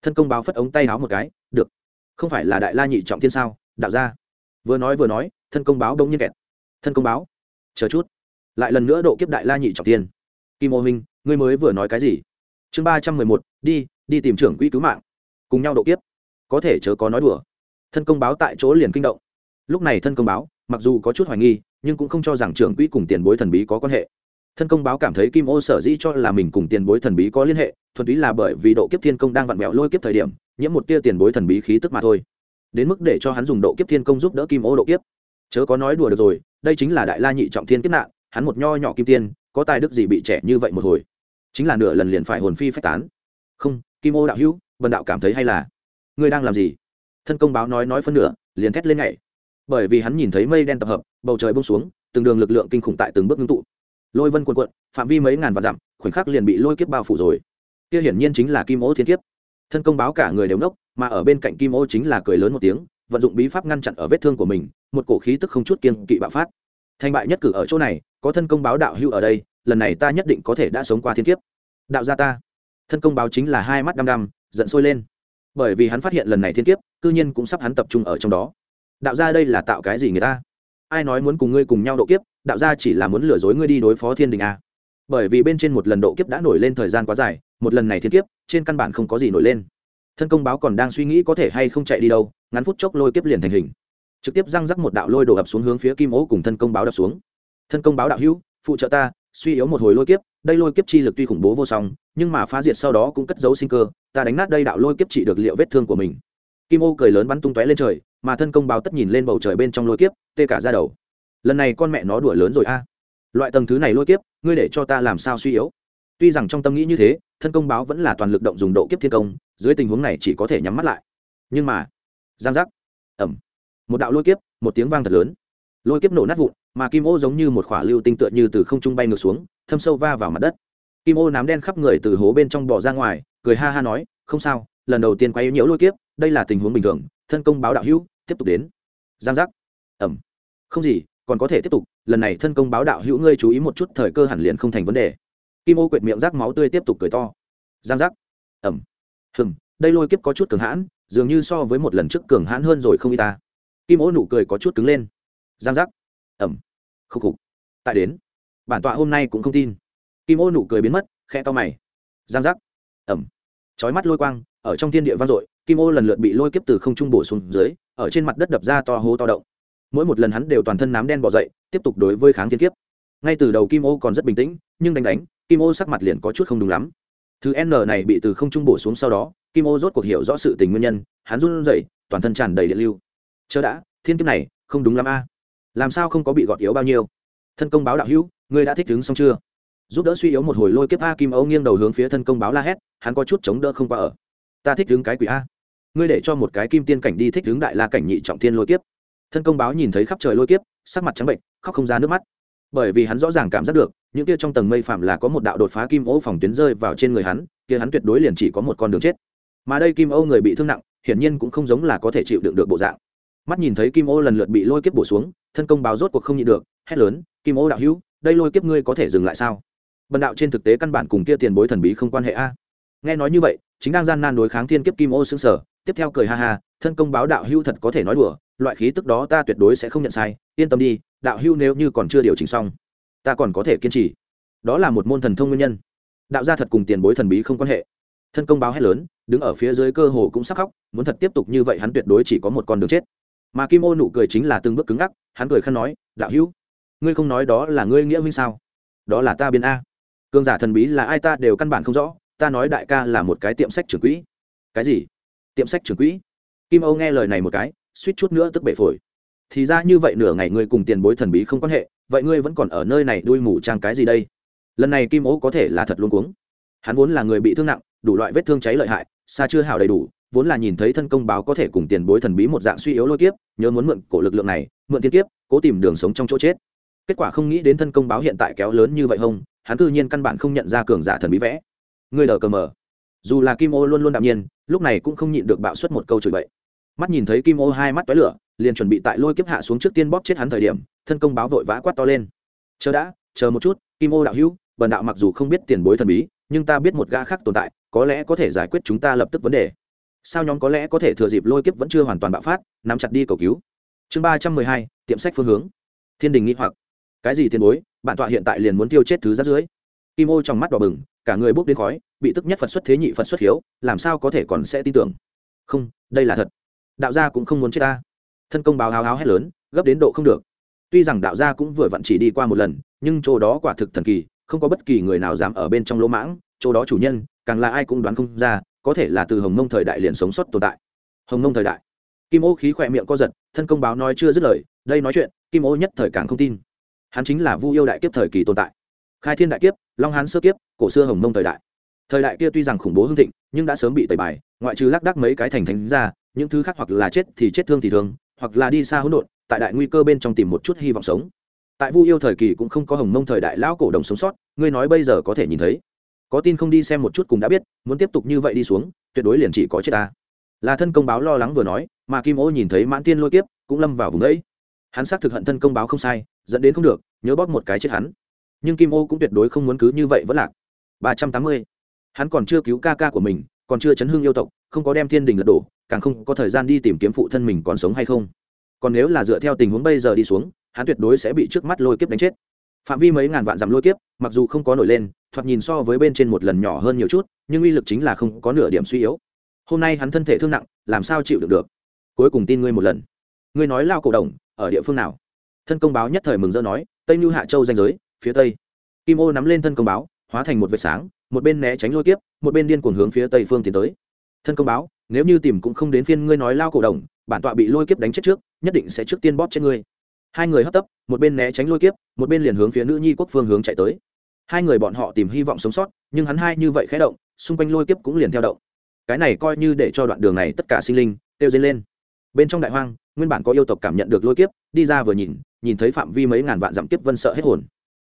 Thân công báo phất ống tay háo một cái, được. Không phải là đại la nhị trọng thiên sao, đạo ra vừa nói vừa nói, thân công báo đông nhiên kẹt thân công báo, chờ chút. Lại lần nữa độ kiếp đại la nhị trọng thiên. Kim ô minh, ngươi mới vừa nói cái gì? Chương ba trăm mười một, đi đi tìm trưởng quỹ cứu mạng. Cùng nhau độ kiếp. Có thể chớ có nói đùa. Thân công báo tại chỗ liền kinh động. Lúc này thân công báo, mặc dù có chút hoài nghi nhưng cũng không cho rằng trưởng quỹ cùng tiền bối thần bí có quan hệ. Thân công báo cảm thấy kim ô sở dĩ cho là mình cùng tiền bối thần bí có liên hệ, thuần túy là bởi vì độ kiếp thiên công đang vặn vẹo lôi kiếp thời điểm, nhiễm một tia tiền bối thần bí khí tức mà thôi. Đến mức để cho hắn dùng độ kiếp thiên công giúp đỡ kim ô độ kiếp. Chớ có nói đùa được rồi, đây chính là đại la nhị trọng thiên kiếp nạn, hắn một nho nhỏ kim tiên, có tài đức gì bị trẻ như vậy một hồi? Chính là nửa lần liền phải hồn phi phách tán. Không, kim ô đạo hữu vần đạo cảm thấy hay là? Ngươi đang làm gì? Thân công báo nói nói phân nửa, liền thét lên nhảy. Bởi vì hắn nhìn thấy mây đen tập hợp bầu trời bông xuống, từng đường lực lượng kinh khủng tại từng bước ngưng tụ. Lôi vân quần quận phạm vi mấy ngàn vạn dặm, khoảnh khắc liền bị lôi kiếp bao phủ rồi. Kia hiển nhiên chính là kim ô thiên kiếp. Thân công báo cả người đều nốc mà ở bên cạnh kim ô chính là cười lớn một tiếng, vận dụng bí pháp ngăn chặn ở vết thương của mình, một cổ khí tức không chút kiên kỵ bạo phát. Thành bại nhất cử ở chỗ này, có thân công báo đạo hưu ở đây, lần này ta nhất định có thể đã sống qua thiên kiếp. Đạo gia ta. Thân công báo chính là hai mắt đăm đăm, giận sôi lên. Bởi vì hắn phát hiện lần này thiên kiếp, cư nhiên cũng sắp hắn tập trung ở trong đó. Đạo gia đây là tạo cái gì người ta? Ai nói muốn cùng ngươi cùng nhau độ kiếp, đạo gia chỉ là muốn lừa dối ngươi đi đối phó thiên đình a bởi vì bên trên một lần độ kiếp đã nổi lên thời gian quá dài, một lần này thiên kiếp, trên căn bản không có gì nổi lên. Thân công báo còn đang suy nghĩ có thể hay không chạy đi đâu, ngắn phút chốc lôi kiếp liền thành hình. Trực tiếp răng rắc một đạo lôi đổ ập xuống hướng phía kim ố cùng thân công báo đập xuống. Thân công báo đạo hữu, phụ trợ ta, suy yếu một hồi lôi kiếp, đây lôi kiếp chi lực tuy khủng bố vô song, nhưng mà phá diệt sau đó cũng cất giấu sinh cơ, ta đánh nát đây đạo lôi kiếp trị được liệu vết thương của mình. Kim ô cười lớn bắn tung tóe lên trời mà thân công báo tất nhìn lên bầu trời bên trong lôi kiếp, tê cả ra đầu. Lần này con mẹ nó đuổi lớn rồi a. Loại tầng thứ này lôi kiếp, ngươi để cho ta làm sao suy yếu? Tuy rằng trong tâm nghĩ như thế, thân công báo vẫn là toàn lực động dùng độ kiếp thiên công, dưới tình huống này chỉ có thể nhắm mắt lại. Nhưng mà, giang giác. Ẩm một đạo lôi kiếp, một tiếng vang thật lớn. Lôi kiếp nổ nát vụn, mà kim ô giống như một khỏa lưu tinh tựa như từ không trung bay ngược xuống, thâm sâu va vào mặt đất. Kim ô nám đen khắp người từ hố bên trong bỏ ra ngoài, cười ha ha nói, không sao, lần đầu tiên quay nhiễu lôi kiếp, đây là tình huống bình thường, thân công báo đạo hữu tiếp tục đến. Giang giác. Ẩm không gì, còn có thể tiếp tục, lần này thân công báo đạo hữu ngươi chú ý một chút thời cơ hẳn liền không thành vấn đề. Kim ô quệt miệng rác máu tươi tiếp tục cười to. Giang giác. Ẩm hừng đây lôi kiếp có chút cường hãn, dường như so với một lần trước cường hãn hơn rồi không y ta. Kim ô nụ cười có chút cứng lên. Giang giác. Ẩm khúc khục. Tại đến. Bản tọa hôm nay cũng không tin. Kim ô nụ cười biến mất khe to mày. Giang giác. Ẩm trói mắt lôi quang, ở trong thiên địa vang dội kim ô lần lượt bị lôi kiếp từ không trung bổ xuống dưới, ở trên mặt đất đập ra to hố to động. Mỗi một lần hắn đều toàn thân nám đen bỏ dậy, tiếp tục đối với kháng thiên kiếp. Ngay từ đầu kim ô còn rất bình tĩnh, nhưng đánh đánh, kim ô sắc mặt liền có chút không đúng lắm. Thứ n này bị từ không trung bổ xuống sau đó, kim ô rốt cuộc hiểu rõ sự tình nguyên nhân, hắn run rẩy, toàn thân tràn đầy điện lưu. Chớ đã, thiên kiếp này, không đúng lắm a. Làm sao không có bị gọt yếu bao nhiêu? Thân công báo đạo hữu, ngươi đã thích ứng xong chưa? Giúp đỡ suy yếu một hồi lôi kiếp a, kim ô nghiêng đầu hướng phía thân công báo la hét, hắn có chút chống đỡ không qua ở. Ta thích ứng cái quỷ a ngươi để cho một cái kim tiên cảnh đi thích hướng đại la cảnh nhị trọng thiên lôi kiếp. Thân công báo nhìn thấy khắp trời lôi kiếp, sắc mặt trắng bệnh khóc không ra nước mắt. Bởi vì hắn rõ ràng cảm giác được, những kia trong tầng mây phạm là có một đạo đột phá kim ô phòng tuyến rơi vào trên người hắn, kia hắn tuyệt đối liền chỉ có một con đường chết. Mà đây kim ô người bị thương nặng, hiển nhiên cũng không giống là có thể chịu đựng được bộ dạng. Mắt nhìn thấy kim ô lần lượt bị lôi kiếp bổ xuống, thân công báo rốt cuộc không nhịn được, hét lớn, kim ô đạo hữu, đây lôi kiếp ngươi có thể dừng lại sao? Bần đạo trên thực tế căn bản cùng kia tiền bối thần bí không quan hệ a. Nghe nói như vậy, chính đang gian nan đối kháng thiên kiếp kim ô xương sở tiếp theo cười ha ha, thân công báo đạo hưu thật có thể nói đùa, loại khí tức đó ta tuyệt đối sẽ không nhận sai, yên tâm đi, đạo hưu nếu như còn chưa điều chỉnh xong, ta còn có thể kiên trì. Đó là một môn thần thông nguyên nhân. Đạo gia thật cùng tiền bối thần bí không quan hệ. Thân công báo hét lớn, đứng ở phía dưới cơ hồ cũng sắc khóc, muốn thật tiếp tục như vậy hắn tuyệt đối chỉ có một con đường chết. Mà kim ô nụ cười chính là từng bước cứng ngắc, hắn cười khăn nói, đạo hữu, ngươi không nói đó là ngươi nghĩa minh sao? Đó là ta biến a. Cương giả thần bí là ai ta đều căn bản không rõ, ta nói đại ca là một cái tiệm sách trưởng quỹ. Cái gì? Tiệm sách trưởng quỹ. Kim âu nghe lời này một cái, suýt chút nữa tức bể phổi. Thì ra như vậy nửa ngày ngươi cùng tiền bối thần bí không quan hệ, vậy ngươi vẫn còn ở nơi này đuôi mù trang cái gì đây? Lần này kim ố có thể là thật luôn cuống. Hắn vốn là người bị thương nặng, đủ loại vết thương cháy lợi hại, xa chưa hảo đầy đủ, vốn là nhìn thấy thân công báo có thể cùng tiền bối thần bí một dạng suy yếu lôi kiếp, nhớ muốn mượn cổ lực lượng này, mượn tiên kiếp, cố tìm đường sống trong chỗ chết. Kết quả không nghĩ đến thân công báo hiện tại kéo lớn như vậy không hắn tự nhiên căn bản không nhận ra cường giả thần bí vẽ. Người đờ cờ mờ dù là kim ô luôn luôn đạm nhiên, lúc này cũng không nhịn được bạo suất một câu chửi bậy. Mắt nhìn thấy kim ô hai mắt tói lửa, liền chuẩn bị tại lôi kiếp hạ xuống trước tiên bóp chết hắn thời điểm, thân công báo vội vã quát to lên. Chờ đã, chờ một chút, kim ô đạo hữu, bần đạo mặc dù không biết tiền bối thần bí, nhưng ta biết một gã khác tồn tại, có lẽ có thể giải quyết chúng ta lập tức vấn đề. Sao nhóm có lẽ có thể thừa dịp lôi kiếp vẫn chưa hoàn toàn bạo phát, nắm chặt đi cầu cứu? Chương ba trăm mười hai, tiệm sách phương hướng. Thiên đình nghĩ hoặc. Cái gì tiền bối, bản tọa hiện tại liền muốn tiêu chết thứ rát dưới kim ô trong mắt đỏ bừng cả người bốc đến khói, bị tức nhất phật xuất thế nhị phật xuất hiếu, làm sao có thể còn sẽ tin tưởng? Không, đây là thật. Đạo gia cũng không muốn chết ta. Thân công báo háo háo hét lớn, gấp đến độ không được. Tuy rằng đạo gia cũng vừa vặn chỉ đi qua một lần, nhưng chỗ đó quả thực thần kỳ, không có bất kỳ người nào dám ở bên trong lỗ mãng. Chỗ đó chủ nhân, càng là ai cũng đoán không ra, có thể là từ hồng mông thời đại liền sống sót tồn tại. Hồng mông thời đại. Kim ô khí khỏe miệng co giật, thân công báo nói chưa dứt lời, đây nói chuyện, kim ô nhất thời càng không tin. Hắn chính là vu yêu đại kiếp thời kỳ tồn tại khai thiên đại kiếp, long hán sơ kiếp, cổ xưa hồng mông thời đại. Thời đại kia tuy rằng khủng bố hưng thịnh, nhưng đã sớm bị tẩy bài, ngoại trừ lác đác mấy cái thành thánh ra, những thứ khác hoặc là chết thì chết thương thì thương, hoặc là đi xa hỗn độn, tại đại nguy cơ bên trong tìm một chút hy vọng sống. Tại vu yêu thời kỳ cũng không có hồng mông thời đại lão cổ đồng sống sót, ngươi nói bây giờ có thể nhìn thấy. Có tin không đi xem một chút cũng đã biết, muốn tiếp tục như vậy đi xuống, tuyệt đối liền chỉ có chết ta. Là thân công báo lo lắng vừa nói, mà kim ô nhìn thấy mãn tiên lôi kiếp, cũng lâm vào vùng ấy. Hắn xác thực hận thân công báo không sai dẫn đến không được, nhớ bóp một cái chết hắn nhưng kim ô cũng tuyệt đối không muốn cứ như vậy vẫn lạc. Ba trăm tám mươi. Hắn còn chưa cứu ca ca của mình, còn chưa chấn hưng yêu tộc, không có đem thiên đình lật đổ, càng không có thời gian đi tìm kiếm phụ thân mình còn sống hay không. Còn nếu là dựa theo tình huống bây giờ đi xuống, hắn tuyệt đối sẽ bị trước mắt lôi kiếp đánh chết. Phạm vi mấy ngàn vạn dặm lôi kiếp, mặc dù không có nổi lên, thoạt nhìn so với bên trên một lần nhỏ hơn nhiều chút, nhưng uy lực chính là không có nửa điểm suy yếu. Hôm nay hắn thân thể thương nặng, làm sao chịu được được? Cuối cùng tin ngươi một lần. Ngươi nói lao cổ đồng, ở địa phương nào? Thân công báo nhất thời mừng rỡ nói, tây như hạ châu danh giới phía tây. Kim ô nắm lên thân công báo, hóa thành một vệt sáng, một bên né tránh lôi kiếp, một bên điên cuồng hướng phía tây phương tiến tới. Thân công báo, nếu như tìm cũng không đến phiên ngươi nói lao cổ đồng, bản tọa bị lôi kiếp đánh chết trước, nhất định sẽ trước tiên bóp chết ngươi. Hai người hấp tấp, một bên né tránh lôi kiếp, một bên liền hướng phía nữ nhi quốc phương hướng chạy tới. Hai người bọn họ tìm hy vọng sống sót, nhưng hắn hai như vậy khé động, xung quanh lôi kiếp cũng liền theo động. Cái này coi như để cho đoạn đường này tất cả sinh linh tiêu dây lên. Bên trong đại hoang, nguyên bản có yêu tộc cảm nhận được lôi kiếp, đi ra vừa nhìn nhìn thấy phạm vi mấy ngàn vạn dặm kiếp vân sợ hết hồn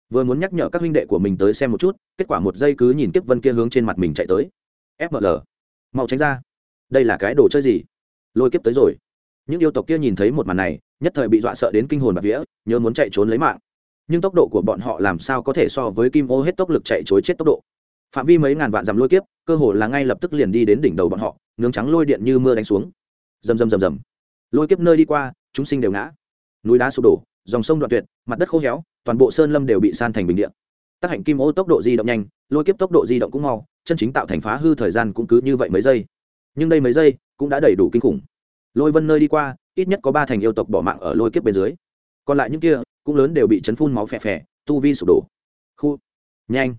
vừa muốn nhắc nhở các huynh đệ của mình tới xem một chút, kết quả một giây cứ nhìn kiếp vân kia hướng trên mặt mình chạy tới. Fml mau tránh ra. Đây là cái đồ chơi gì? Lôi kiếp tới rồi. Những yêu tộc kia nhìn thấy một màn này, nhất thời bị dọa sợ đến kinh hồn bạc vía, nhớ muốn chạy trốn lấy mạng. Nhưng tốc độ của bọn họ làm sao có thể so với kim ô hết tốc lực chạy chối chết tốc độ? Phạm vi mấy ngàn vạn dặm lôi kiếp, cơ hồ là ngay lập tức liền đi đến đỉnh đầu bọn họ, nướng trắng lôi điện như mưa đánh xuống. Rầm rầm rầm rầm. Lôi kiếp nơi đi qua, chúng sinh đều ngã. Núi đá sụp đổ, dòng sông đoạn tuyệt, mặt đất khô héo toàn bộ sơn lâm đều bị san thành bình điện tác hạnh kim ô tốc độ di động nhanh, lôi kiếp tốc độ di động cũng mau, chân chính tạo thành phá hư thời gian cũng cứ như vậy mấy giây. Nhưng đây mấy giây cũng đã đầy đủ kinh khủng. Lôi vân nơi đi qua, ít nhất có ba thành yêu tộc bỏ mạng ở lôi kiếp bên dưới. Còn lại những kia cũng lớn đều bị chấn phun máu phè phè, tu vi sụp đổ. Khu, nhanh.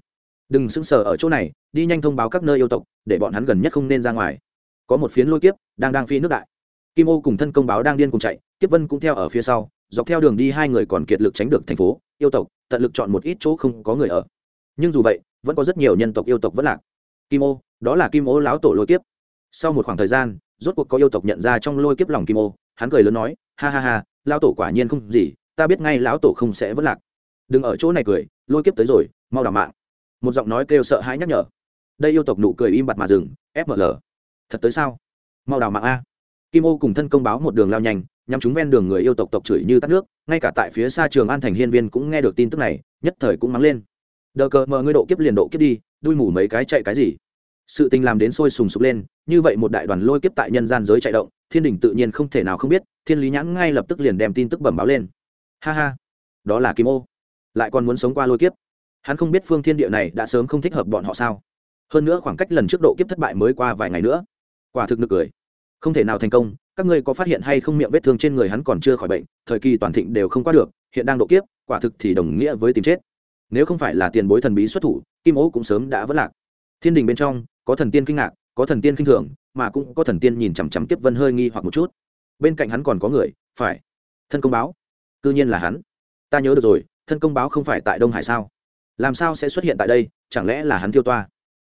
Đừng sững sờ ở chỗ này, đi nhanh thông báo các nơi yêu tộc, để bọn hắn gần nhất không nên ra ngoài. Có một phiến lôi kiếp đang đang phi nước đại. Kim ô cùng thân công báo đang điên cùng chạy, kiếp vân cũng theo ở phía sau, dọc theo đường đi hai người còn kiệt lực tránh được thành phố yêu tộc, tận lực chọn một ít chỗ không có người ở. Nhưng dù vậy, vẫn có rất nhiều nhân tộc yêu tộc vẫn lạc. Kim ô, đó là kim ô lão tổ lôi kiếp. Sau một khoảng thời gian, rốt cuộc có yêu tộc nhận ra trong lôi kiếp lòng kim ô, hắn cười lớn nói, ha ha ha, lão tổ quả nhiên không gì, ta biết ngay lão tổ không sẽ vẫn lạc. Đừng ở chỗ này cười, lôi kiếp tới rồi, mau đảm mạng. Một giọng nói kêu sợ hãi nhắc nhở. Đây yêu tộc nụ cười im bặt mà dừng fml thật tới sao? Mau đào mạng a. Kim ô cùng thân công báo một đường lao nhanh nhằm chúng ven đường người yêu tộc tộc chửi như tắt nước, ngay cả tại phía xa trường an thành hiên viên cũng nghe được tin tức này, nhất thời cũng mắng lên. Đờ cờ mờ ngươi độ kiếp liền độ kiếp đi, đuôi mủ mấy cái chạy cái gì? Sự tình làm đến sôi sùng sục lên, như vậy một đại đoàn lôi kiếp tại nhân gian giới chạy động, thiên đình tự nhiên không thể nào không biết, thiên lý nhãn ngay lập tức liền đem tin tức bẩm báo lên. Ha ha, đó là kim ô. Lại còn muốn sống qua lôi kiếp. Hắn không biết phương thiên địa này đã sớm không thích hợp bọn họ sao? Hơn nữa khoảng cách lần trước độ kiếp thất bại mới qua vài ngày nữa. Quả thực nực cười. Không thể nào thành công các ngươi có phát hiện hay không miệng vết thương trên người hắn còn chưa khỏi bệnh, thời kỳ toàn thịnh đều không qua được, hiện đang độ kiếp, quả thực thì đồng nghĩa với tìm chết. Nếu không phải là tiền bối thần bí xuất thủ, kim ố cũng sớm đã vất lạc. Thiên đình bên trong, có thần tiên kinh ngạc, có thần tiên kinh thường, mà cũng có thần tiên nhìn chằm chằm kiếp vân hơi nghi hoặc một chút. Bên cạnh hắn còn có người, phải. Thân công báo. Cư nhiên là hắn. Ta nhớ được rồi, thân công báo không phải tại đông hải sao? Làm sao sẽ xuất hiện tại đây? Chẳng lẽ là hắn thiêu toa?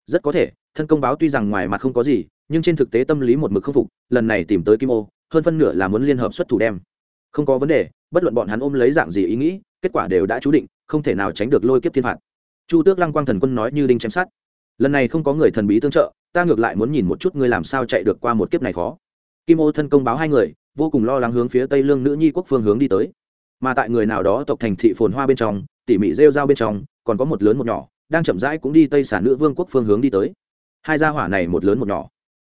Rất có thể thân công báo tuy rằng ngoài mặt không có gì, nhưng trên thực tế tâm lý một mực không phục, lần này tìm tới kim ô, hơn phân nửa là muốn liên hợp xuất thủ đem. Không có vấn đề, bất luận bọn hắn ôm lấy dạng gì ý nghĩ, kết quả đều đã chú định, không thể nào tránh được lôi kiếp thiên phạt. Chu tước lăng quang thần quân nói như đinh chém sát lần này không có người thần bí tương trợ, ta ngược lại muốn nhìn một chút ngươi làm sao chạy được qua một kiếp này khó. Kim ô thân công báo hai người, vô cùng lo lắng hướng phía tây lương nữ nhi quốc phương hướng đi tới. Mà tại người nào đó tộc thành thị phồn hoa bên trong, tỉ mỉ rêu rao bên trong, còn có một lớn một nhỏ, đang chậm rãi cũng đi tây sản nữ vương quốc phương hướng đi tới hai gia hỏa này một lớn một nhỏ.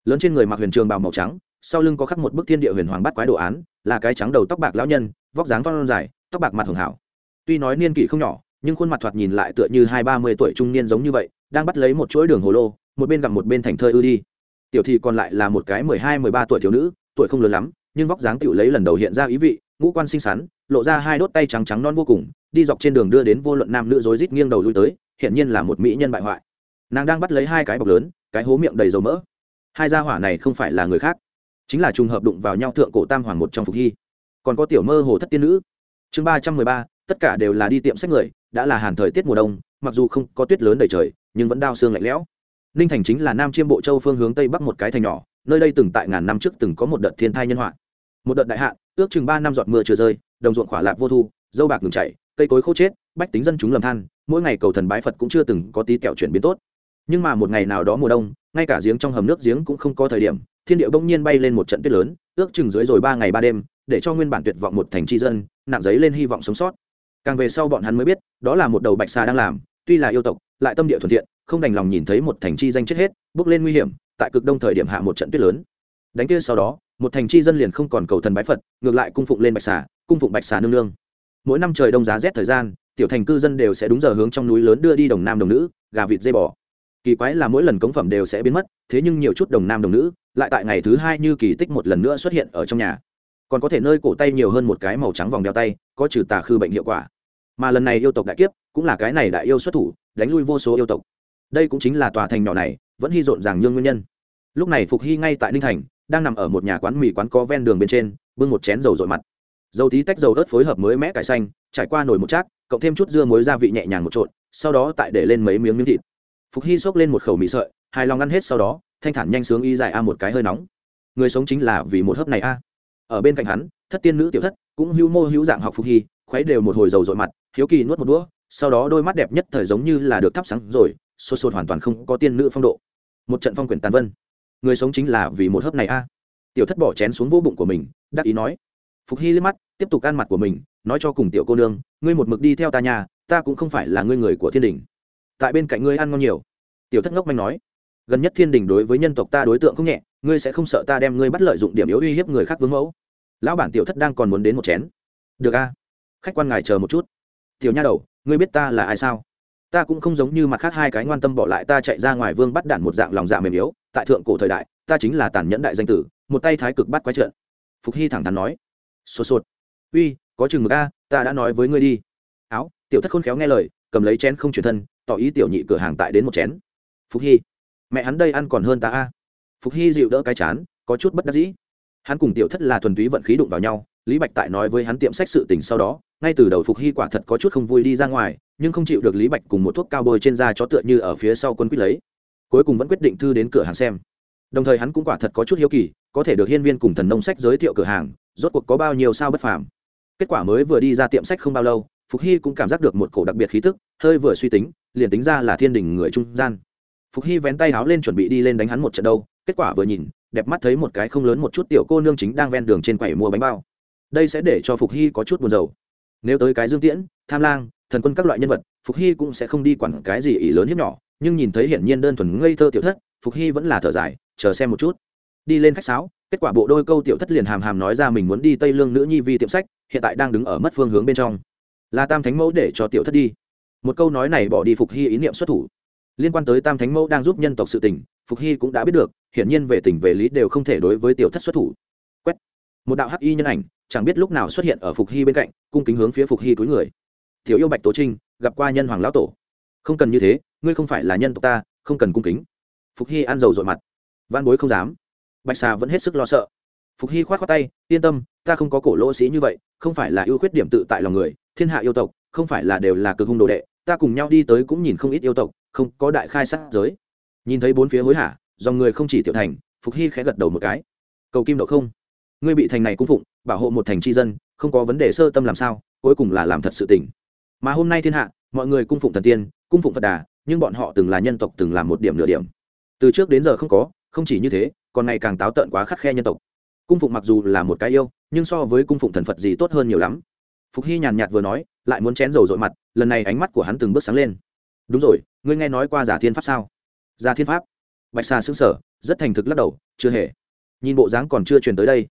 Lớn trên người mặc huyền trường bào màu trắng, sau lưng có khắc một bức thiên địa huyền hoàng bắt quái đồ án, là cái trắng đầu tóc bạc lão nhân, vóc dáng văn dài, tóc bạc mặt hưởng hảo. Tuy nói niên kỷ không nhỏ, nhưng khuôn mặt thoạt nhìn lại tựa như hai ba mươi tuổi trung niên giống như vậy, đang bắt lấy một chuỗi đường hồ lô, một bên gặp một bên thành thơi ư đi. Tiểu thị còn lại là một cái mười hai, mười ba tuổi thiếu nữ, tuổi không lớn lắm, nhưng vóc dáng tựu lấy lần đầu hiện ra ý vị, ngũ quan xinh xắn, lộ ra hai đốt tay trắng trắng non vô cùng, đi dọc trên đường đưa đến vô luận nam nữ rối rít nghiêng đầu lui tới hiện nhiên là một mỹ nhân bại hoại. Nàng đang bắt lấy hai cái bọc lớn cái hố miệng đầy dầu mỡ. Hai gia hỏa này không phải là người khác, chính là trùng hợp đụng vào nhau thượng cổ tam hoàng một trong phục hy. Còn có tiểu mơ hồ thất tiên nữ. Chương ba trăm mười ba, tất cả đều là đi tiệm sách người, đã là hàn thời tiết mùa đông, mặc dù không có tuyết lớn đầy trời, nhưng vẫn đao xương lạnh lẽo. Ninh thành chính là nam chiêm bộ châu phương hướng tây bắc một cái thành nhỏ, nơi đây từng tại ngàn năm trước từng có một đợt thiên thai nhân họa. Một đợt đại hạn, ước chừng ba năm giọt mưa chưa rơi, đồng ruộng khỏa lạc vô thu, dâu bạc ngừng chảy, cây cối khô chết, bách tính dân chúng lầm than, mỗi ngày cầu thần bái phật cũng chưa từng có tí kẹo chuyển biến tốt nhưng mà một ngày nào đó mùa đông, ngay cả giếng trong hầm nước giếng cũng không có thời điểm, thiên điệu bỗng nhiên bay lên một trận tuyết lớn, ước chừng dưới rồi ba ngày ba đêm, để cho nguyên bản tuyệt vọng một thành tri dân, nặng giấy lên hy vọng sống sót. Càng về sau bọn hắn mới biết, đó là một đầu bạch xà đang làm, tuy là yêu tộc, lại tâm địa thuận thiện, không đành lòng nhìn thấy một thành chi danh chết hết, bước lên nguy hiểm, tại cực đông thời điểm hạ một trận tuyết lớn. Đánh kia sau đó, một thành chi dân liền không còn cầu thần bái phật, ngược lại cung phụng lên bạch xà, cung phụng bạch xà nương nương. Mỗi năm trời đông giá rét thời gian, tiểu thành cư dân đều sẽ đúng giờ hướng trong núi lớn đưa đi đồng nam đồng nữ, gà vịt dây bò kỳ quái là mỗi lần cống phẩm đều sẽ biến mất, thế nhưng nhiều chút đồng nam đồng nữ lại tại ngày thứ hai như kỳ tích một lần nữa xuất hiện ở trong nhà. Còn có thể nơi cổ tay nhiều hơn một cái màu trắng vòng đeo tay, có trừ tà khư bệnh hiệu quả. Mà lần này yêu tộc đại kiếp cũng là cái này đại yêu xuất thủ, đánh lui vô số yêu tộc. Đây cũng chính là tòa thành nhỏ này, vẫn hy rộn ràng nhương nguyên nhân. Lúc này phục hy ngay tại ninh thành, đang nằm ở một nhà quán mì quán có ven đường bên trên, bưng một chén dầu dội mặt. Dầu tí tách dầu ớt phối hợp mới mẽ cải xanh, trải qua nồi một chác cộng thêm chút dưa muối gia vị nhẹ nhàng một trộn, sau đó tại để lên mấy miếng miếng thịt phục hy xốc lên một khẩu mì sợi, hài lòng ăn hết sau đó, thanh thản nhanh sướng y dài a một cái hơi nóng. Người sống chính là vì một hớp này a. Ở bên cạnh hắn, thất tiên nữ tiểu thất, cũng hữu mô hữu dạng học phục hy, khuấy đều một hồi dầu dội mặt, hiếu kỳ nuốt một đũa, sau đó đôi mắt đẹp nhất thời giống như là được thắp sáng rồi, sốt sột hoàn toàn không có tiên nữ phong độ. Một trận phong quyển tàn vân. Người sống chính là vì một hớp này a. Tiểu thất bỏ chén xuống vô bụng của mình, đắc ý nói. Phục hy liếc mắt, tiếp tục ăn mặt của mình, nói cho cùng tiểu cô nương, ngươi một mực đi theo ta nhà, ta cũng không phải là ngươi người của thiên đình tại bên cạnh ngươi ăn ngon nhiều. Tiểu thất ngốc manh nói, gần nhất thiên đình đối với nhân tộc ta đối tượng không nhẹ, ngươi sẽ không sợ ta đem ngươi bắt lợi dụng điểm yếu uy hiếp người khác vướng mẫu. Lão bản tiểu thất đang còn muốn đến một chén. Được a, khách quan ngài chờ một chút. Tiểu nha đầu, ngươi biết ta là ai sao? Ta cũng không giống như mặt khác hai cái ngoan tâm bỏ lại ta chạy ra ngoài vương bắt đản một dạng lòng dạ mềm yếu. Tại thượng cổ thời đại, ta chính là tàn nhẫn đại danh tử, một tay thái cực bắt quái trợn phục hy thẳng thắn nói, sột sột. Uy, có chừng mực a, ta đã nói với ngươi đi. Áo, tiểu thất khôn khéo nghe lời, cầm lấy chén không chuyển thân tỏ ý tiểu nhị cửa hàng tại đến một chén. Phục hy, mẹ hắn đây ăn còn hơn ta a. Phục hy dịu đỡ cái chán, có chút bất đắc dĩ. Hắn cùng tiểu thất là thuần túy vận khí đụng vào nhau, lý bạch tại nói với hắn tiệm sách sự tình sau đó, ngay từ đầu phục hy quả thật có chút không vui đi ra ngoài, nhưng không chịu được lý bạch cùng một thuốc cao bôi trên da chó tựa như ở phía sau quân quýt lấy. Cuối cùng vẫn quyết định thư đến cửa hàng xem. Đồng thời hắn cũng quả thật có chút hiếu kỳ, có thể được hiên viên cùng thần nông sách giới thiệu cửa hàng, rốt cuộc có bao nhiêu sao bất phàm. Kết quả mới vừa đi ra tiệm sách không bao lâu, phục hy cũng cảm giác được một cổ đặc biệt khí tức, hơi vừa suy tính liền tính ra là thiên đình người trung gian. Phục hy vén tay háo lên chuẩn bị đi lên đánh hắn một trận đâu, kết quả vừa nhìn, đẹp mắt thấy một cái không lớn một chút tiểu cô nương chính đang ven đường trên quầy mua bánh bao. Đây sẽ để cho phục hy có chút buồn rầu. Nếu tới cái dương tiễn, tham lang, thần quân các loại nhân vật, phục hy cũng sẽ không đi quản cái gì ý lớn hiếp nhỏ, nhưng nhìn thấy hiển nhiên đơn thuần ngây thơ tiểu thất, phục hy vẫn là thở dài, chờ xem một chút. Đi lên khách sáo, kết quả bộ đôi câu tiểu thất liền hàm hàm nói ra mình muốn đi tây lương nữ nhi vi tiệm sách, hiện tại đang đứng ở mất phương hướng bên trong. Là tam thánh mẫu để cho tiểu thất đi một câu nói này bỏ đi phục hy ý niệm xuất thủ. Liên quan tới tam thánh mẫu đang giúp nhân tộc sự tình, phục hy cũng đã biết được, hiển nhiên về tình về lý đều không thể đối với tiểu thất xuất thủ. Quét. Một đạo hắc y nhân ảnh, chẳng biết lúc nào xuất hiện ở phục hy bên cạnh, cung kính hướng phía phục hy túi người. Tiểu yêu bạch tố trinh, gặp qua nhân hoàng lão tổ. Không cần như thế, ngươi không phải là nhân tộc ta, không cần cung kính. Phục hy ăn dầu dội mặt. Văn bối không dám. Bạch xà vẫn hết sức lo sợ. Phục hy k h o á t khoác tay, yên tâm, ta không có cổ lỗ sĩ như vậy, không phải là ưu khuyết điểm tự tại lòng người, thiên hạ yêu tộc, không phải là đều là cực hung đồ đệ ta cùng nhau đi tới cũng nhìn không ít yêu tộc, không có đại khai sát giới. Nhìn thấy bốn phía hối hả, dòng người không chỉ tiểu thành, phục hy khẽ gật đầu một cái. Cầu kim độ không? Ngươi bị thành này cung phụng, bảo hộ một thành tri dân, không có vấn đề sơ tâm làm sao, cuối cùng là làm thật sự tỉnh mà hôm nay thiên hạ, mọi người cung phụng thần tiên, cung phụng phật đà, nhưng bọn họ từng là nhân tộc, từng làm một điểm nửa điểm. Từ trước đến giờ không có, không chỉ như thế, còn ngày càng táo tợn quá khắc khe nhân tộc. Cung phụng mặc dù là một cái yêu, nhưng so với cung phụng thần phật gì tốt hơn nhiều lắm. Phục hy nhàn nhạt vừa nói lại muốn chén dầu dội mặt, lần này ánh mắt của hắn từng bước sáng lên. Đúng rồi, ngươi nghe nói qua giả thiên pháp sao? Giả thiên pháp? Bạch xà xứng sở rất thành thực lắc đầu, chưa hề. Nhìn bộ dáng còn chưa truyền tới đây.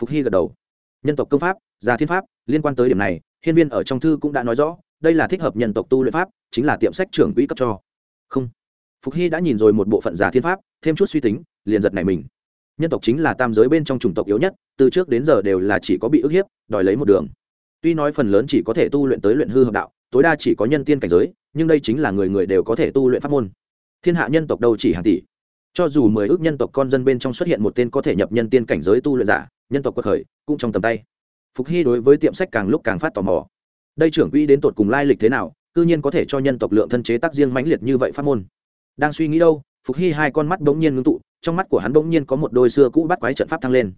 Phục hy gật đầu. Nhân tộc công pháp, giả thiên pháp, liên quan tới điểm này, hiên viên ở trong thư cũng đã nói rõ, đây là thích hợp nhân tộc tu luyện pháp, chính là tiệm sách trưởng quỹ cấp cho. Không. Phục hy đã nhìn rồi một bộ phận giả thiên pháp, thêm chút suy tính, liền giật này mình. Nhân tộc chính là tam giới bên trong chủng tộc yếu nhất, từ trước đến giờ đều là chỉ có bị ức hiếp, đòi lấy một đường tuy nói phần lớn chỉ có thể tu luyện tới luyện hư hợp đạo, tối đa chỉ có nhân tiên cảnh giới, nhưng đây chính là người người đều có thể tu luyện pháp môn. Thiên hạ nhân tộc đâu chỉ hàng tỷ. Cho dù mười ước nhân tộc con dân bên trong xuất hiện một tên có thể nhập nhân tiên cảnh giới tu luyện giả, nhân tộc quật khởi, cũng trong tầm tay. Phục hy đối với tiệm sách càng lúc càng phát tò mò. Đây trưởng quỹ đến tột cùng lai lịch thế nào, cư nhiên có thể cho nhân tộc lượng thân chế tác riêng mãnh liệt như vậy pháp môn. Đang suy nghĩ đâu, phục hy hai con mắt bỗng nhiên ngưng tụ, trong mắt của hắn bỗng nhiên có một đôi xưa cũ bắt quái trận pháp thăng lên.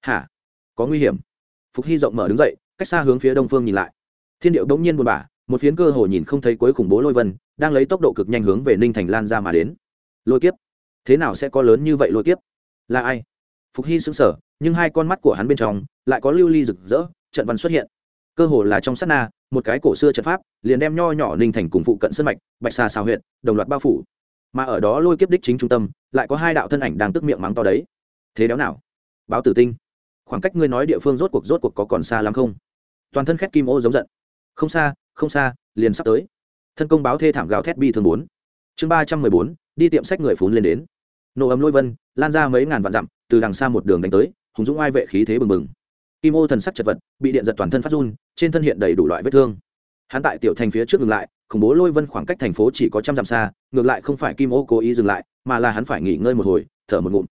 Hả? Có nguy hiểm. Phục hy rộng mở đứng dậy cách xa hướng phía đông phương nhìn lại. Thiên điệu bỗng nhiên buồn bã, một phiến cơ hồ nhìn không thấy cuối khủng bố lôi vân, đang lấy tốc độ cực nhanh hướng về ninh thành lan ra mà đến. Lôi kiếp? Thế nào sẽ có lớn như vậy lôi kiếp? Là ai? Phục hy xứng sở nhưng hai con mắt của hắn bên trong lại có lưu ly rực rỡ, trận văn xuất hiện. Cơ hồ là trong sát na, một cái cổ xưa trận pháp, liền đem nho nhỏ ninh thành cùng phụ cận sân mạch, bạch xà xào huyện đồng loạt bao phủ. Mà ở đó lôi kiếp đích chính trung tâm, lại có hai đạo thân ảnh đang tức miệng mắng to đấy. Thế đéo nào? Báo tử tinh. Khoảng cách ngươi nói địa phương rốt cuộc rốt cuộc có còn xa lắm không? Toàn thân khét kim ô giống giận. Không xa không xa, liền sắp tới. Thân công báo thê thảm gào thét bi thường bốn. Chương ba trăm mười bốn, đi tiệm sách người phún lên đến. Nổ ấm lôi vân, lan ra mấy ngàn vạn dặm, từ đằng xa một đường đánh tới, hùng dũng ai vệ khí thế bừng bừng. Kim ô thần sắc chật vật, bị điện giật toàn thân phát run, trên thân hiện đầy đủ loại vết thương. Hắn tại tiểu thành phía trước ngừng lại, khủng bố lôi vân khoảng cách thành phố chỉ có trăm dặm xa, ngược lại không phải kim ô cố ý dừng lại, mà là hắn phải nghỉ ngơi một hồi, thở một ngụm.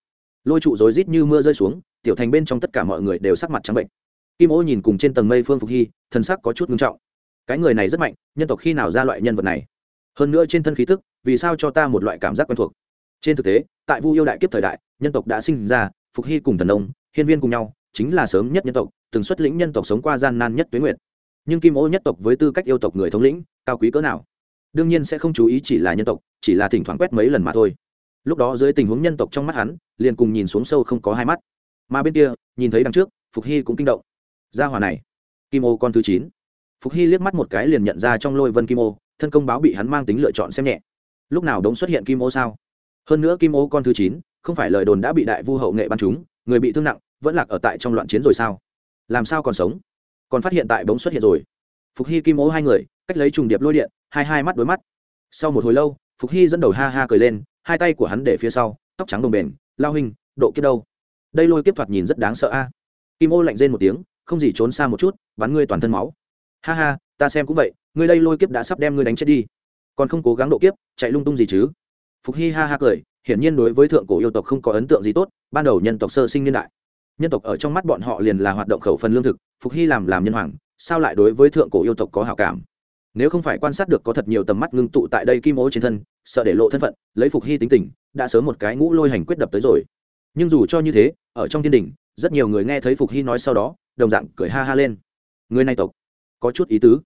Lôi trụ rối rít như mưa rơi xuống, tiểu thành bên trong tất cả mọi người đều sắc mặt trắng bệnh kim ô nhìn cùng trên tầng mây phương phục hy, thần sắc có chút ngưng trọng. Cái người này rất mạnh, nhân tộc khi nào ra loại nhân vật này? Hơn nữa trên thân khí tức, vì sao cho ta một loại cảm giác quen thuộc? Trên thực tế, tại vu yêu đại kiếp thời đại, nhân tộc đã sinh ra, phục hy cùng thần ông hiên viên cùng nhau, chính là sớm nhất nhân tộc, từng xuất lĩnh nhân tộc sống qua gian nan nhất tuế nguyệt. Nhưng kim ô nhất tộc với tư cách yêu tộc người thống lĩnh, cao quý cỡ nào? Đương nhiên sẽ không chú ý chỉ là nhân tộc, chỉ là thỉnh thoảng quét mấy lần mà thôi. Lúc đó dưới tình huống nhân tộc trong mắt hắn, liền cùng nhìn xuống sâu không có hai mắt. Mà bên kia, nhìn thấy đằng trước, phục hy cũng kinh động gia hòa này. Kim ô con thứ chín. Phục hy liếc mắt một cái liền nhận ra trong lôi vân kim ô, thân công báo bị hắn mang tính lựa chọn xem nhẹ. Lúc nào đống xuất hiện kim ô sao? Hơn nữa kim ô con thứ chín, không phải lời đồn đã bị đại vu hậu nghệ bắn chúng, người bị thương nặng, vẫn lạc ở tại trong loạn chiến rồi sao? Làm sao còn sống? Còn phát hiện tại bóng xuất hiện rồi. Phục hy kim ô hai người, cách lấy trùng điệp lôi điện, hai hai mắt đối mắt. Sau một hồi lâu, phục hy dẫn đầu ha ha cười lên, hai tay của hắn để phía sau, tóc trắng đồng bền lao hình độ kiếp đâu? Đây lôi kiếp thoạt nhìn rất đáng sợ a. Kim ô lạnh rên một tiếng không gì trốn xa một chút, bắn ngươi toàn thân máu. Ha ha, ta xem cũng vậy, ngươi đây lôi kiếp đã sắp đem ngươi đánh chết đi. Còn không cố gắng độ kiếp, chạy lung tung gì chứ? Phục hy ha ha cười, hiển nhiên đối với thượng cổ yêu tộc không có ấn tượng gì tốt, ban đầu nhân tộc sơ sinh niên đại. Nhân tộc ở trong mắt bọn họ liền là hoạt động khẩu phần lương thực, phục hy làm làm nhân hoàng, sao lại đối với thượng cổ yêu tộc có hảo cảm? Nếu không phải quan sát được có thật nhiều tầm mắt ngưng tụ tại đây kim ô trên thân, sợ để lộ thân phận, lấy phục hy tính tình, đã sớm một cái ngũ lôi hành quyết đập tới rồi. Nhưng dù cho như thế, ở trong thiên đình, rất nhiều người nghe thấy phục hy nói sau đó đồng dạng cười ha ha lên. Người này tộc, có chút ý tứ.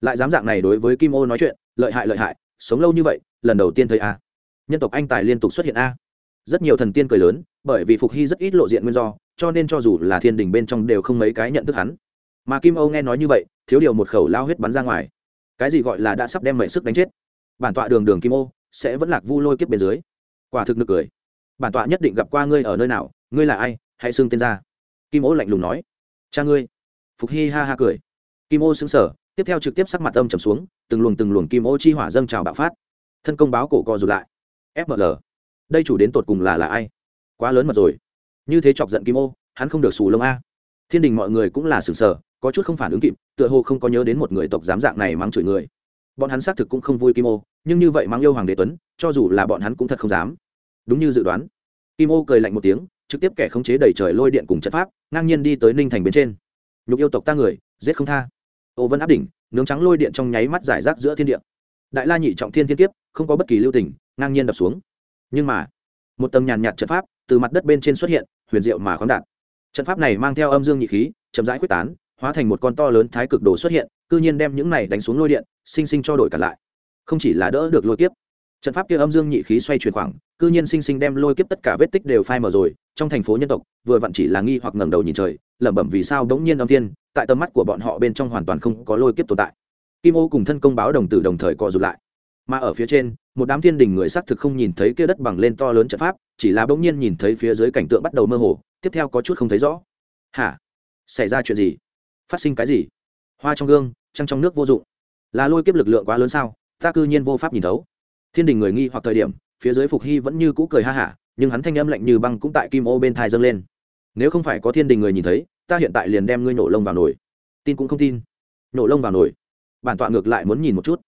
Lại dám dạng này đối với kim ô nói chuyện, lợi hại lợi hại, sống lâu như vậy, lần đầu tiên thấy a. Nhân tộc anh tài liên tục xuất hiện a. Rất nhiều thần tiên cười lớn, bởi vì phục hy rất ít lộ diện nguyên do, cho nên cho dù là thiên đình bên trong đều không mấy cái nhận thức hắn. Mà kim âu nghe nói như vậy, thiếu điều một khẩu lao huyết bắn ra ngoài. Cái gì gọi là đã sắp đem mệnh sức đánh chết? Bản tọa đường đường kim ô sẽ vẫn lạc vu lôi kiếp bên dưới. Quả thực nực cười. Bản tọa nhất định gặp qua ngươi ở nơi nào, ngươi là ai? Hãy xưng tên ra. Kim ô lạnh lùng nói cha ngươi. Phục hy ha ha cười. Kim ô xứng sở tiếp theo trực tiếp sắc mặt âm trầm xuống, từng luồng từng luồng kim ô chi hỏa dâng trào bạo phát. Thân công báo cổ co rụt lại. Fml đây chủ đến tột cùng là là ai? Quá lớn mật rồi. Như thế chọc giận kim ô, hắn không được xù lông a. Thiên đình mọi người cũng là sừng sờ, có chút không phản ứng kịp, tựa hồ không có nhớ đến một người tộc dám dạng này mắng chửi người. Bọn hắn xác thực cũng không vui kim ô, nhưng như vậy mắng yêu hoàng đế tuấn, cho dù là bọn hắn cũng thật không dám. Đúng như dự đoán. Kim ô cười lạnh một tiếng trực tiếp kẻ khống chế đầy trời lôi điện cùng trận pháp, ngang nhiên đi tới ninh thành bên trên. Nhục yêu tộc ta người, giết không tha. Ô vân áp đỉnh, nướng trắng lôi điện trong nháy mắt giải rác giữa thiên địa. Đại la nhị trọng thiên thiên kiếp, không có bất kỳ lưu tình, ngang nhiên đập xuống. Nhưng mà, một tầng nhàn nhạt trận pháp từ mặt đất bên trên xuất hiện, huyền diệu mà khoáng đạt. Trận pháp này mang theo âm dương nhị khí, chậm rãi quyết tán, hóa thành một con to lớn thái cực đồ xuất hiện, cư nhiên đem những này đánh xuống lôi điện, sinh sinh cho đổi cả lại. Không chỉ là đỡ được lôi kiếp trận pháp kia âm dương nhị khí xoay chuyển khoảng, cư nhiên sinh sinh đem lôi kiếp tất cả vết tích đều phai mờ rồi, trong thành phố nhân tộc, vừa vặn chỉ là nghi hoặc ngẩng đầu nhìn trời, lẩm bẩm vì sao đống nhiên âm thiên, tại tầm mắt của bọn họ bên trong hoàn toàn không có lôi kiếp tồn tại. Kim ô cùng thân công báo đồng tử đồng thời cọ rụt lại. Mà ở phía trên, một đám thiên đình người xác thực không nhìn thấy kia đất bằng lên to lớn trận pháp, chỉ là bỗng nhiên nhìn thấy phía dưới cảnh tượng bắt đầu mơ hồ, tiếp theo có chút không thấy rõ. Hả? Xảy ra chuyện gì? Phát sinh cái gì? Hoa trong gương, trăng trong nước vô dụng. Là lôi kiếp lực lượng quá lớn sao? Ta cư nhiên vô pháp nhìn thấu thiên đình người nghi hoặc thời điểm, phía dưới phục hy vẫn như cũ cười ha hả, nhưng hắn thanh âm lạnh như băng cũng tại kim ô bên thai dâng lên. Nếu không phải có thiên đình người nhìn thấy, ta hiện tại liền đem ngươi nổ lông vào nồi. Tin cũng không tin. Nổ lông vào nồi. Bản tọa ngược lại muốn nhìn một chút.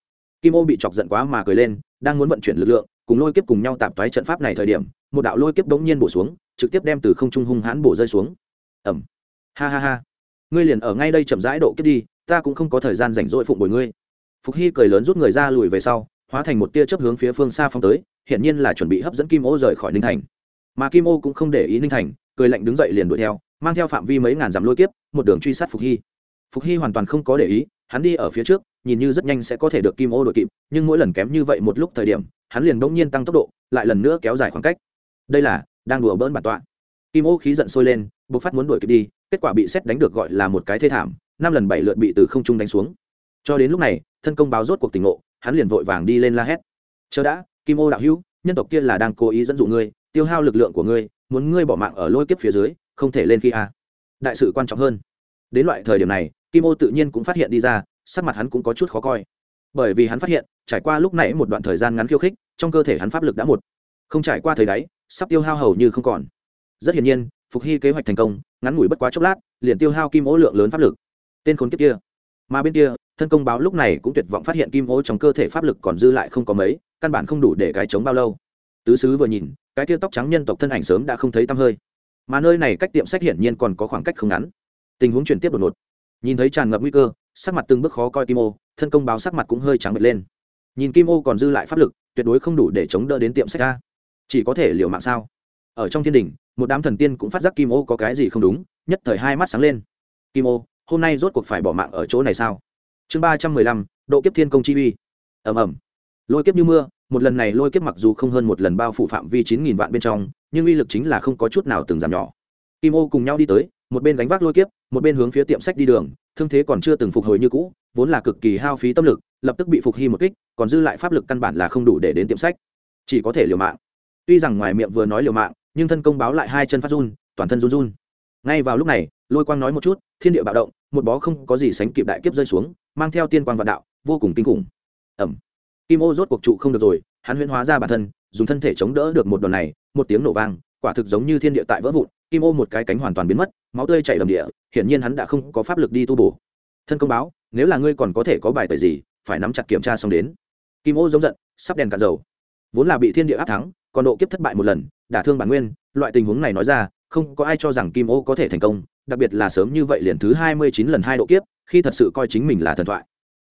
Kim ô bị chọc giận quá mà cười lên, đang muốn vận chuyển lực lượng, cùng lôi kiếp cùng nhau tạp toái trận pháp này thời điểm, một đạo lôi kiếp bỗng nhiên bổ xuống, trực tiếp đem từ không trung hung hãn bổ rơi xuống. Ẩm ha ha ha. Ngươi liền ở ngay đây chậm rãi độ kiếp đi, ta cũng không có thời gian rảnh rỗi phụng bồi ngươi. Phục hy cười lớn rút người ra lùi về sau hóa thành một tia chớp hướng phía phương xa phong tới hiện nhiên là chuẩn bị hấp dẫn kim ô rời khỏi ninh thành. Mà kim ô cũng không để ý ninh thành, cười lạnh đứng dậy liền đuổi theo, mang theo phạm vi mấy ngàn dặm lôi kiếp, một đường truy sát phục hy. Phục hy hoàn toàn không có để ý, hắn đi ở phía trước, nhìn như rất nhanh sẽ có thể được kim ô đội kịp, nhưng mỗi lần kém như vậy một lúc thời điểm, hắn liền bỗng nhiên tăng tốc độ, lại lần nữa kéo dài khoảng cách. Đây là, đang đùa bỡn bản tọa. Kim ô khí giận sôi lên, bộc phát muốn đuổi kịp đi, kết quả bị xét đánh được gọi là một cái thê thảm, năm lần bảy lượt bị từ không trung đánh xuống. Cho đến lúc này, thân công báo rốt cuộc tỉnh ngộ hắn liền vội vàng đi lên la hét. Chờ đã, kim ô đạo hữu, nhân tộc kia là đang cố ý dẫn dụ ngươi, tiêu hao lực lượng của ngươi, muốn ngươi bỏ mạng ở lôi kiếp phía dưới, không thể lên khi a. Đại sự quan trọng hơn. Đến loại thời điểm này, kim ô tự nhiên cũng phát hiện đi ra, sắc mặt hắn cũng có chút khó coi. Bởi vì hắn phát hiện, trải qua lúc nãy một đoạn thời gian ngắn khiêu khích, trong cơ thể hắn pháp lực đã một. Không trải qua thời đáy, sắp tiêu hao hầu như không còn. Rất hiển nhiên, phục hy kế hoạch thành công, ngắn ngủi bất quá chốc lát, liền tiêu hao kim ô lượng lớn pháp lực. Tên khốn kiếp kia. Mà bên kia thân công báo lúc này cũng tuyệt vọng phát hiện kim ô trong cơ thể pháp lực còn dư lại không có mấy, căn bản không đủ để cái chống bao lâu. Tứ sứ vừa nhìn, cái kia tóc trắng nhân tộc thân ảnh sớm đã không thấy tăm hơi. Mà nơi này cách tiệm sách hiển nhiên còn có khoảng cách không ngắn. Tình huống chuyển tiếp đột ngột. Nhìn thấy tràn ngập nguy cơ, sắc mặt từng bước khó coi kim ô, thân công báo sắc mặt cũng hơi trắng bật lên. Nhìn kim ô còn dư lại pháp lực, tuyệt đối không đủ để chống đỡ đến tiệm sách ra. Chỉ có thể liều mạng sao? Ở trong thiên đình, một đám thần tiên cũng phát giác kim ô có cái gì không đúng, nhất thời hai mắt sáng lên. Kim ô, hôm nay rốt cuộc phải bỏ mạng ở chỗ này sao? Chương ba trăm mười lăm, độ kiếp thiên công chi uy. Ẩm ẩm lôi kiếp như mưa, một lần này lôi kiếp mặc dù không hơn một lần bao phủ phạm vi chín nghìn vạn bên trong, nhưng uy lực chính là không có chút nào từng giảm nhỏ. Kim ô cùng nhau đi tới, một bên gánh vác lôi kiếp, một bên hướng phía tiệm sách đi đường, thương thế còn chưa từng phục hồi như cũ, vốn là cực kỳ hao phí tâm lực, lập tức bị phục hy một kích, còn dư lại pháp lực căn bản là không đủ để đến tiệm sách. Chỉ có thể liều mạng. Tuy rằng ngoài miệng vừa nói liều mạng, nhưng thân công báo lại hai chân phát run, toàn thân run run. Ngay vào lúc này, lôi quang nói một chút, thiên địa bạo động một bó không có gì sánh kịp đại kiếp rơi xuống, mang theo tiên quang vạn đạo, vô cùng kinh khủng. Ẩm. Kim ô rốt cuộc trụ không được rồi, hắn huyễn hóa ra bản thân, dùng thân thể chống đỡ được một đòn này, một tiếng nổ vang, quả thực giống như thiên địa tại vỡ vụn, kim ô một cái cánh hoàn toàn biến mất, máu tươi chảy đầm địa, hiển nhiên hắn đã không có pháp lực đi tu bổ. Thân công báo, nếu là ngươi còn có thể có bài tời gì, phải nắm chặt kiểm tra xong đến. Kim ô giống giận, sắp đèn cạn dầu. Vốn là bị thiên địa áp thắng, còn độ kiếp thất bại một lần, đả thương bản nguyên, loại tình huống này nói ra không có ai cho rằng kim ô có thể thành công, đặc biệt là sớm như vậy liền thứ hai mươi chín lần hai độ kiếp, khi thật sự coi chính mình là thần thoại.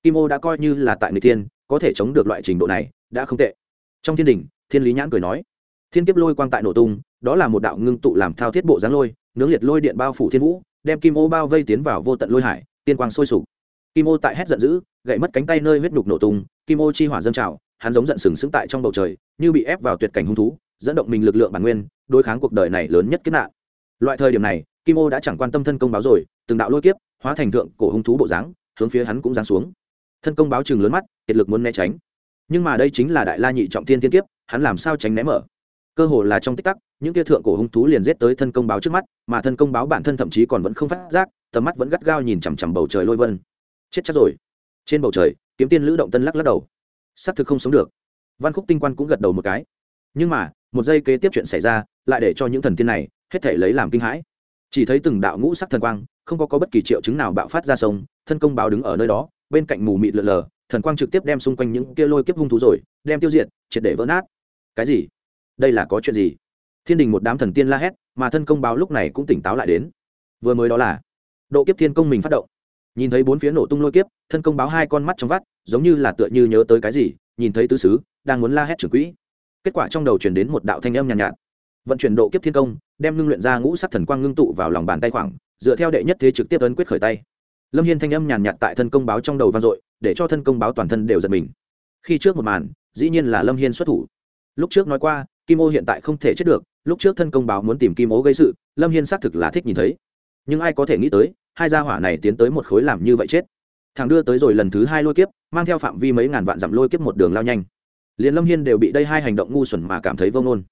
Kim ô đã coi như là tại người thiên, có thể chống được loại trình độ này, đã không tệ. Trong thiên đình, thiên lý nhãn cười nói, thiên kiếp lôi quang tại nổ tung, đó là một đạo ngưng tụ làm thao thiết bộ dáng lôi, nướng liệt lôi điện bao phủ thiên vũ, đem kim ô bao vây tiến vào vô tận lôi hải, tiên quang sôi sục. Kim ô tại hét giận dữ, gậy mất cánh tay nơi huyết nhục nổ tung, kim ô chi hỏa dâng trào hắn giống giận sừng sững tại trong bầu trời, như bị ép vào tuyệt cảnh hung thú, dẫn động mình lực lượng bản nguyên, đối kháng cuộc đời này lớn nhất kết nạn. Loại thời điểm này, kim ô đã chẳng quan tâm thân công báo rồi, từng đạo lôi kiếp, hóa thành thượng cổ hung thú bộ dáng, hướng phía hắn cũng giáng xuống. Thân công báo chừng lớn mắt, kiệt lực muốn né tránh. Nhưng mà đây chính là đại la nhị trọng thiên thiên kiếp, hắn làm sao tránh né mở? Cơ hồ là trong tích tắc, những kia thượng cổ hung thú liền giết tới thân công báo trước mắt, mà thân công báo bản thân thậm chí còn vẫn không phát giác, tầm mắt vẫn gắt gao nhìn chằm chằm bầu trời lôi vân. Chết chắc rồi. Trên bầu trời, kiếm tiên lữ động tân lắc lắc đầu xác thực không sống được. Văn khúc tinh quan cũng gật đầu một cái. Nhưng mà một giây kế tiếp chuyện xảy ra lại để cho những thần tiên này hết thể lấy làm kinh hãi. Chỉ thấy từng đạo ngũ sắc thần quang không có, có bất kỳ triệu chứng nào bạo phát ra sông thân công báo đứng ở nơi đó bên cạnh mù mịt lờ lờ thần quang trực tiếp đem xung quanh những kia lôi kiếp hung thú rồi đem tiêu diệt triệt để vỡ nát. Cái gì? Đây là có chuyện gì? Thiên đình một đám thần tiên la hét mà thân công báo lúc này cũng tỉnh táo lại đến. Vừa mới đó là độ kiếp thiên công mình phát động nhìn thấy bốn phía nổ tung lôi kiếp thân công báo hai con mắt trong vắt giống như là tựa như nhớ tới cái gì nhìn thấy tứ sứ đang muốn la hét trưởng quỹ. Kết quả trong đầu chuyển đến một đạo thanh âm nhàn nhạt, nhạt. Vận chuyển độ kiếp thiên công đem ngưng luyện ra ngũ sắc thần quang ngưng tụ vào lòng bàn tay khoảng dựa theo đệ nhất thế trực tiếp ấn quyết khởi tay. Lâm hiên thanh âm nhàn nhạt tại thân công báo trong đầu vang dội để cho thân công báo toàn thân đều giật mình. Khi trước một màn dĩ nhiên là lâm hiên xuất thủ. Lúc trước nói qua kim ô hiện tại không thể chết được lúc trước thân công báo muốn tìm kim ô gây sự lâm hiên xác thực là thích nhìn thấy. Nhưng ai có thể nghĩ tới hai gia hỏa này tiến tới một khối làm như vậy chết. Thằng đưa tới rồi lần thứ hai lôi kiếp, mang theo phạm vi mấy ngàn vạn dặm lôi kiếp một đường lao nhanh. Liền lâm hiên đều bị đây hai hành động ngu xuẩn mà cảm thấy vông nôn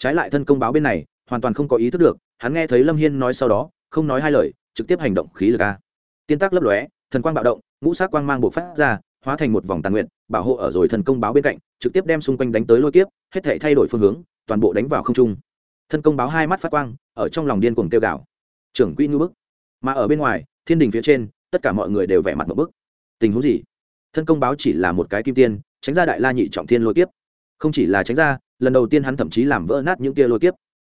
trái lại thân công báo bên này, hoàn toàn không có ý thức được, hắn nghe thấy lâm hiên nói sau đó, không nói hai lời, trực tiếp hành động khí lực a. Tiên tác lấp lóe, thần quang bạo động, ngũ sát quang mang bộ phát ra, hóa thành một vòng tàn nguyện bảo hộ ở rồi thần công báo bên cạnh, trực tiếp đem xung quanh đánh tới lôi kiếp, hết thể thay đổi phương hướng, toàn bộ đánh vào không trung. Thân công báo hai mắt phát quang, ở trong lòng điên cuồng tiêu gạo trưởng quỹ ngư bức mà ở bên ngoài, thiên đình phía trên, tất cả mọi người đều vẻ mặt một bức. Tình huống gì? Thân công báo chỉ là một cái kim tiên, tránh ra đại la nhị trọng thiên lôi kiếp. Không chỉ là tránh ra, lần đầu tiên hắn thậm chí làm vỡ nát những kia lôi kiếp.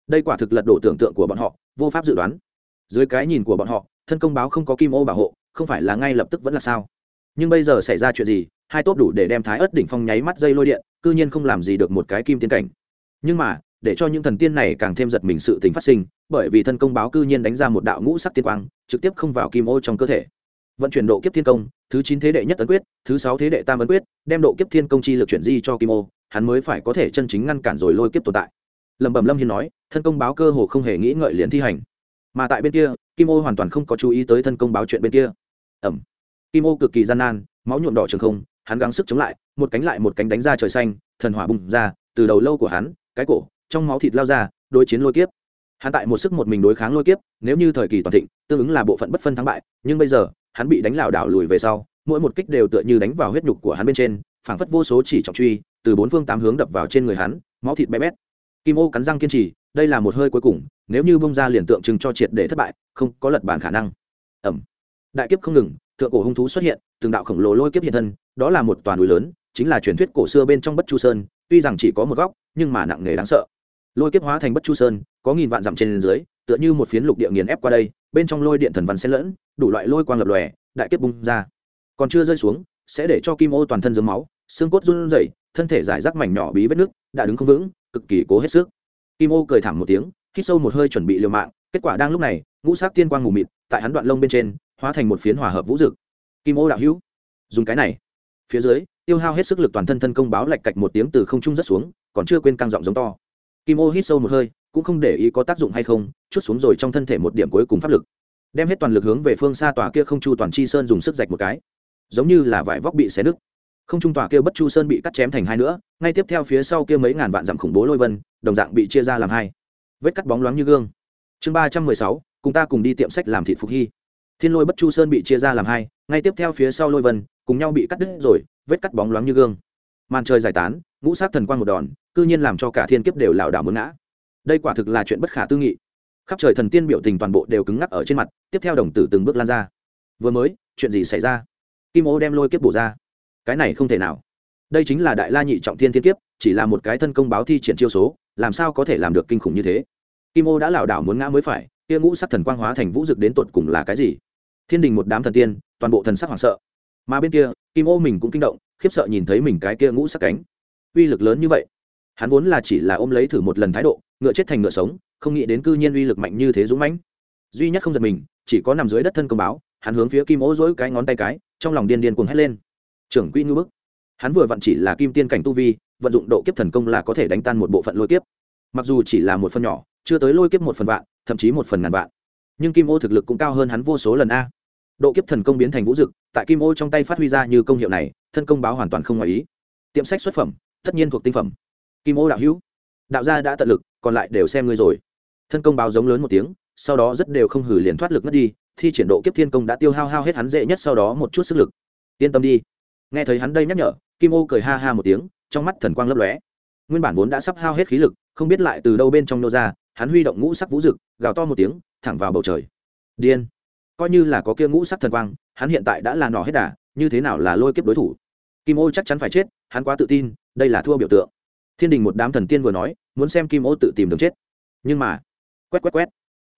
Đây quả thực lật đổ tưởng tượng của bọn họ, vô pháp dự đoán. Dưới cái nhìn của bọn họ, thân công báo không có kim ô bảo hộ, không phải là ngay lập tức vẫn là sao? Nhưng bây giờ xảy ra chuyện gì, hai tốt đủ để đem thái ớt đỉnh phong nháy mắt dây lôi điện, cư nhiên không làm gì được một cái kim tiên cảnh. Nhưng mà để cho những thần tiên này càng thêm giật mình sự tình phát sinh, bởi vì thân công báo cư nhiên đánh ra một đạo ngũ sắc tiên quang, trực tiếp không vào kim ô trong cơ thể. Vận chuyển độ kiếp thiên công, thứ chín thế đệ nhất ấn quyết, thứ sáu thế đệ tam ấn quyết, đem độ kiếp thiên công chi lực chuyển di cho kim ô, hắn mới phải có thể chân chính ngăn cản rồi lôi kiếp tồn tại. Lẩm bẩm lâm hiên nói, thân công báo cơ hồ không hề nghĩ ngợi liền thi hành. Mà tại bên kia, kim ô hoàn toàn không có chú ý tới thân công báo chuyện bên kia. Ẩm. Kim ô cực kỳ gian nan, máu nhuộm đỏ trường không, hắn gắng sức chống lại, một cánh lại một cánh đánh ra trời xanh, thần hỏa bùng ra, từ đầu lâu của hắn, cái cổ trong máu thịt lao ra, đối chiến lôi kiếp. Hắn tại một sức một mình đối kháng lôi kiếp, nếu như thời kỳ toàn thịnh, tương ứng là bộ phận bất phân thắng bại, nhưng bây giờ, hắn bị đánh lảo đảo lùi về sau, mỗi một kích đều tựa như đánh vào huyết nhục của hắn bên trên, phảng phất vô số chỉ trọng truy, từ bốn phương tám hướng đập vào trên người hắn, máu thịt bé bét. Kim ô cắn răng kiên trì, đây là một hơi cuối cùng, nếu như bông ra liền tượng trưng cho triệt để thất bại, không có lật bản khả năng. Ẩm. Đại kiếp không ngừng, thượng cổ hung thú xuất hiện, từng đạo khổng lồ lôi kiếp hiện thân, đó là một toàn núi lớn, chính là truyền thuyết cổ xưa bên trong bất chu sơn, tuy rằng chỉ có một góc, nhưng mà nặng nề đáng sợ lôi kiếp hóa thành bất chu sơn, có nghìn vạn dặm trên dưới, tựa như một phiến lục địa nghiền ép qua đây, bên trong lôi điện thần văn xen lẫn, đủ loại lôi quang lập lòe, đại kiếp bung ra. Còn chưa rơi xuống, sẽ để cho kim ô toàn thân dướng máu, xương cốt run rẩy, thân thể giải rác mảnh nhỏ bí vết nước, đã đứng không vững, cực kỳ cố hết sức. Kim ô cười thảm một tiếng, hít sâu một hơi chuẩn bị liều mạng, kết quả đang lúc này, ngũ Sát tiên quang mù mịt, tại hắn đoạn lông bên trên, hóa thành một phiến hòa hợp vũ dực. Kim ô đạo hữu, dùng cái này. Phía dưới, tiêu hao hết sức lực toàn thân thân công báo lạch cạch một tiếng từ không trung rất xuống, còn chưa quên căng giọng giống to kim ô hít sâu một hơi, cũng không để ý có tác dụng hay không, chút xuống rồi trong thân thể một điểm cuối cùng pháp lực. Đem hết toàn lực hướng về phương xa tòa kia không chu toàn chi sơn dùng sức rạch một cái. Giống như là vải vóc bị xé nứt. Không trung tòa kia bất chu sơn bị cắt chém thành hai nữa ngay tiếp theo phía sau kia mấy ngàn vạn dặm khủng bố lôi vân, đồng dạng bị chia ra làm hai. Vết cắt bóng loáng như gương. Chương ba trăm mười sáu, cùng ta cùng đi tiệm sách làm thịt phục hy. Thiên lôi bất chu sơn bị chia ra làm hai, ngay tiếp theo phía sau lôi vân, cùng nhau bị cắt đứt rồi, vết cắt bóng loáng như gương. Màn trời giải tán, ngũ sát thần quang một đòn cư nhiên làm cho cả thiên kiếp đều lảo đảo muốn ngã. Đây quả thực là chuyện bất khả tư nghị. Khắp trời thần tiên biểu tình toàn bộ đều cứng ngắc ở trên mặt, tiếp theo đồng tử từng bước lan ra. Vừa mới, chuyện gì xảy ra? Kim ô đem lôi kiếp bổ ra. Cái này không thể nào. Đây chính là đại la nhị trọng thiên thiên kiếp, chỉ là một cái thân công báo thi triển chiêu số, làm sao có thể làm được kinh khủng như thế? Kim ô đã lảo đảo muốn ngã mới phải, kia ngũ sắc thần quang hóa thành vũ dực đến tột cùng là cái gì? Thiên đình một đám thần tiên, toàn bộ thần sắc hoảng sợ. Mà bên kia, kim ô mình cũng kinh động, khiếp sợ nhìn thấy mình cái kia ngũ sắc cánh. Uy lực lớn như vậy hắn vốn là chỉ là ôm lấy thử một lần thái độ, ngựa chết thành ngựa sống, không nghĩ đến cư nhiên uy lực mạnh như thế dũng mãnh. Duy nhất không giật mình, chỉ có nằm dưới đất thân công báo, hắn hướng phía kim ô dỗi cái ngón tay cái, trong lòng điên điên cuồng hét lên. Trưởng quy ngư bức. Hắn vừa vặn chỉ là kim tiên cảnh tu vi, vận dụng độ kiếp thần công là có thể đánh tan một bộ phận lôi kiếp. Mặc dù chỉ là một phần nhỏ, chưa tới lôi kiếp một phần vạn, thậm chí một phần ngàn vạn. Nhưng kim ô thực lực cũng cao hơn hắn vô số lần a. Độ kiếp thần công biến thành vũ dực, tại kim ô trong tay phát huy ra như công hiệu này, thân công báo hoàn toàn không ngoài ý. Tiệm sách xuất phẩm, tất nhiên thuộc tinh phẩm kim ô đạo hữu, đạo gia đã tận lực, còn lại đều xem ngươi rồi. Thân công báo giống lớn một tiếng, sau đó rất đều không hử liền thoát lực mất đi, thi triển độ kiếp thiên công đã tiêu hao hao hết hắn dễ nhất sau đó một chút sức lực. Yên tâm đi. Nghe thấy hắn đây nhắc nhở, kim ô cười ha ha một tiếng, trong mắt thần quang lấp lóe. Nguyên bản vốn đã sắp hao hết khí lực, không biết lại từ đâu bên trong nô ra, hắn huy động ngũ sắc vũ rực gào to một tiếng, thẳng vào bầu trời. Điên. Coi như là có kia ngũ sắc thần quang, hắn hiện tại đã là nỏ hết đà, như thế nào là lôi kiếp đối thủ? Kim ô chắc chắn phải chết, hắn quá tự tin, đây là thua biểu tượng thiên đình một đám thần tiên vừa nói, muốn xem kim ô tự tìm đường chết. Nhưng mà, quét quét quét.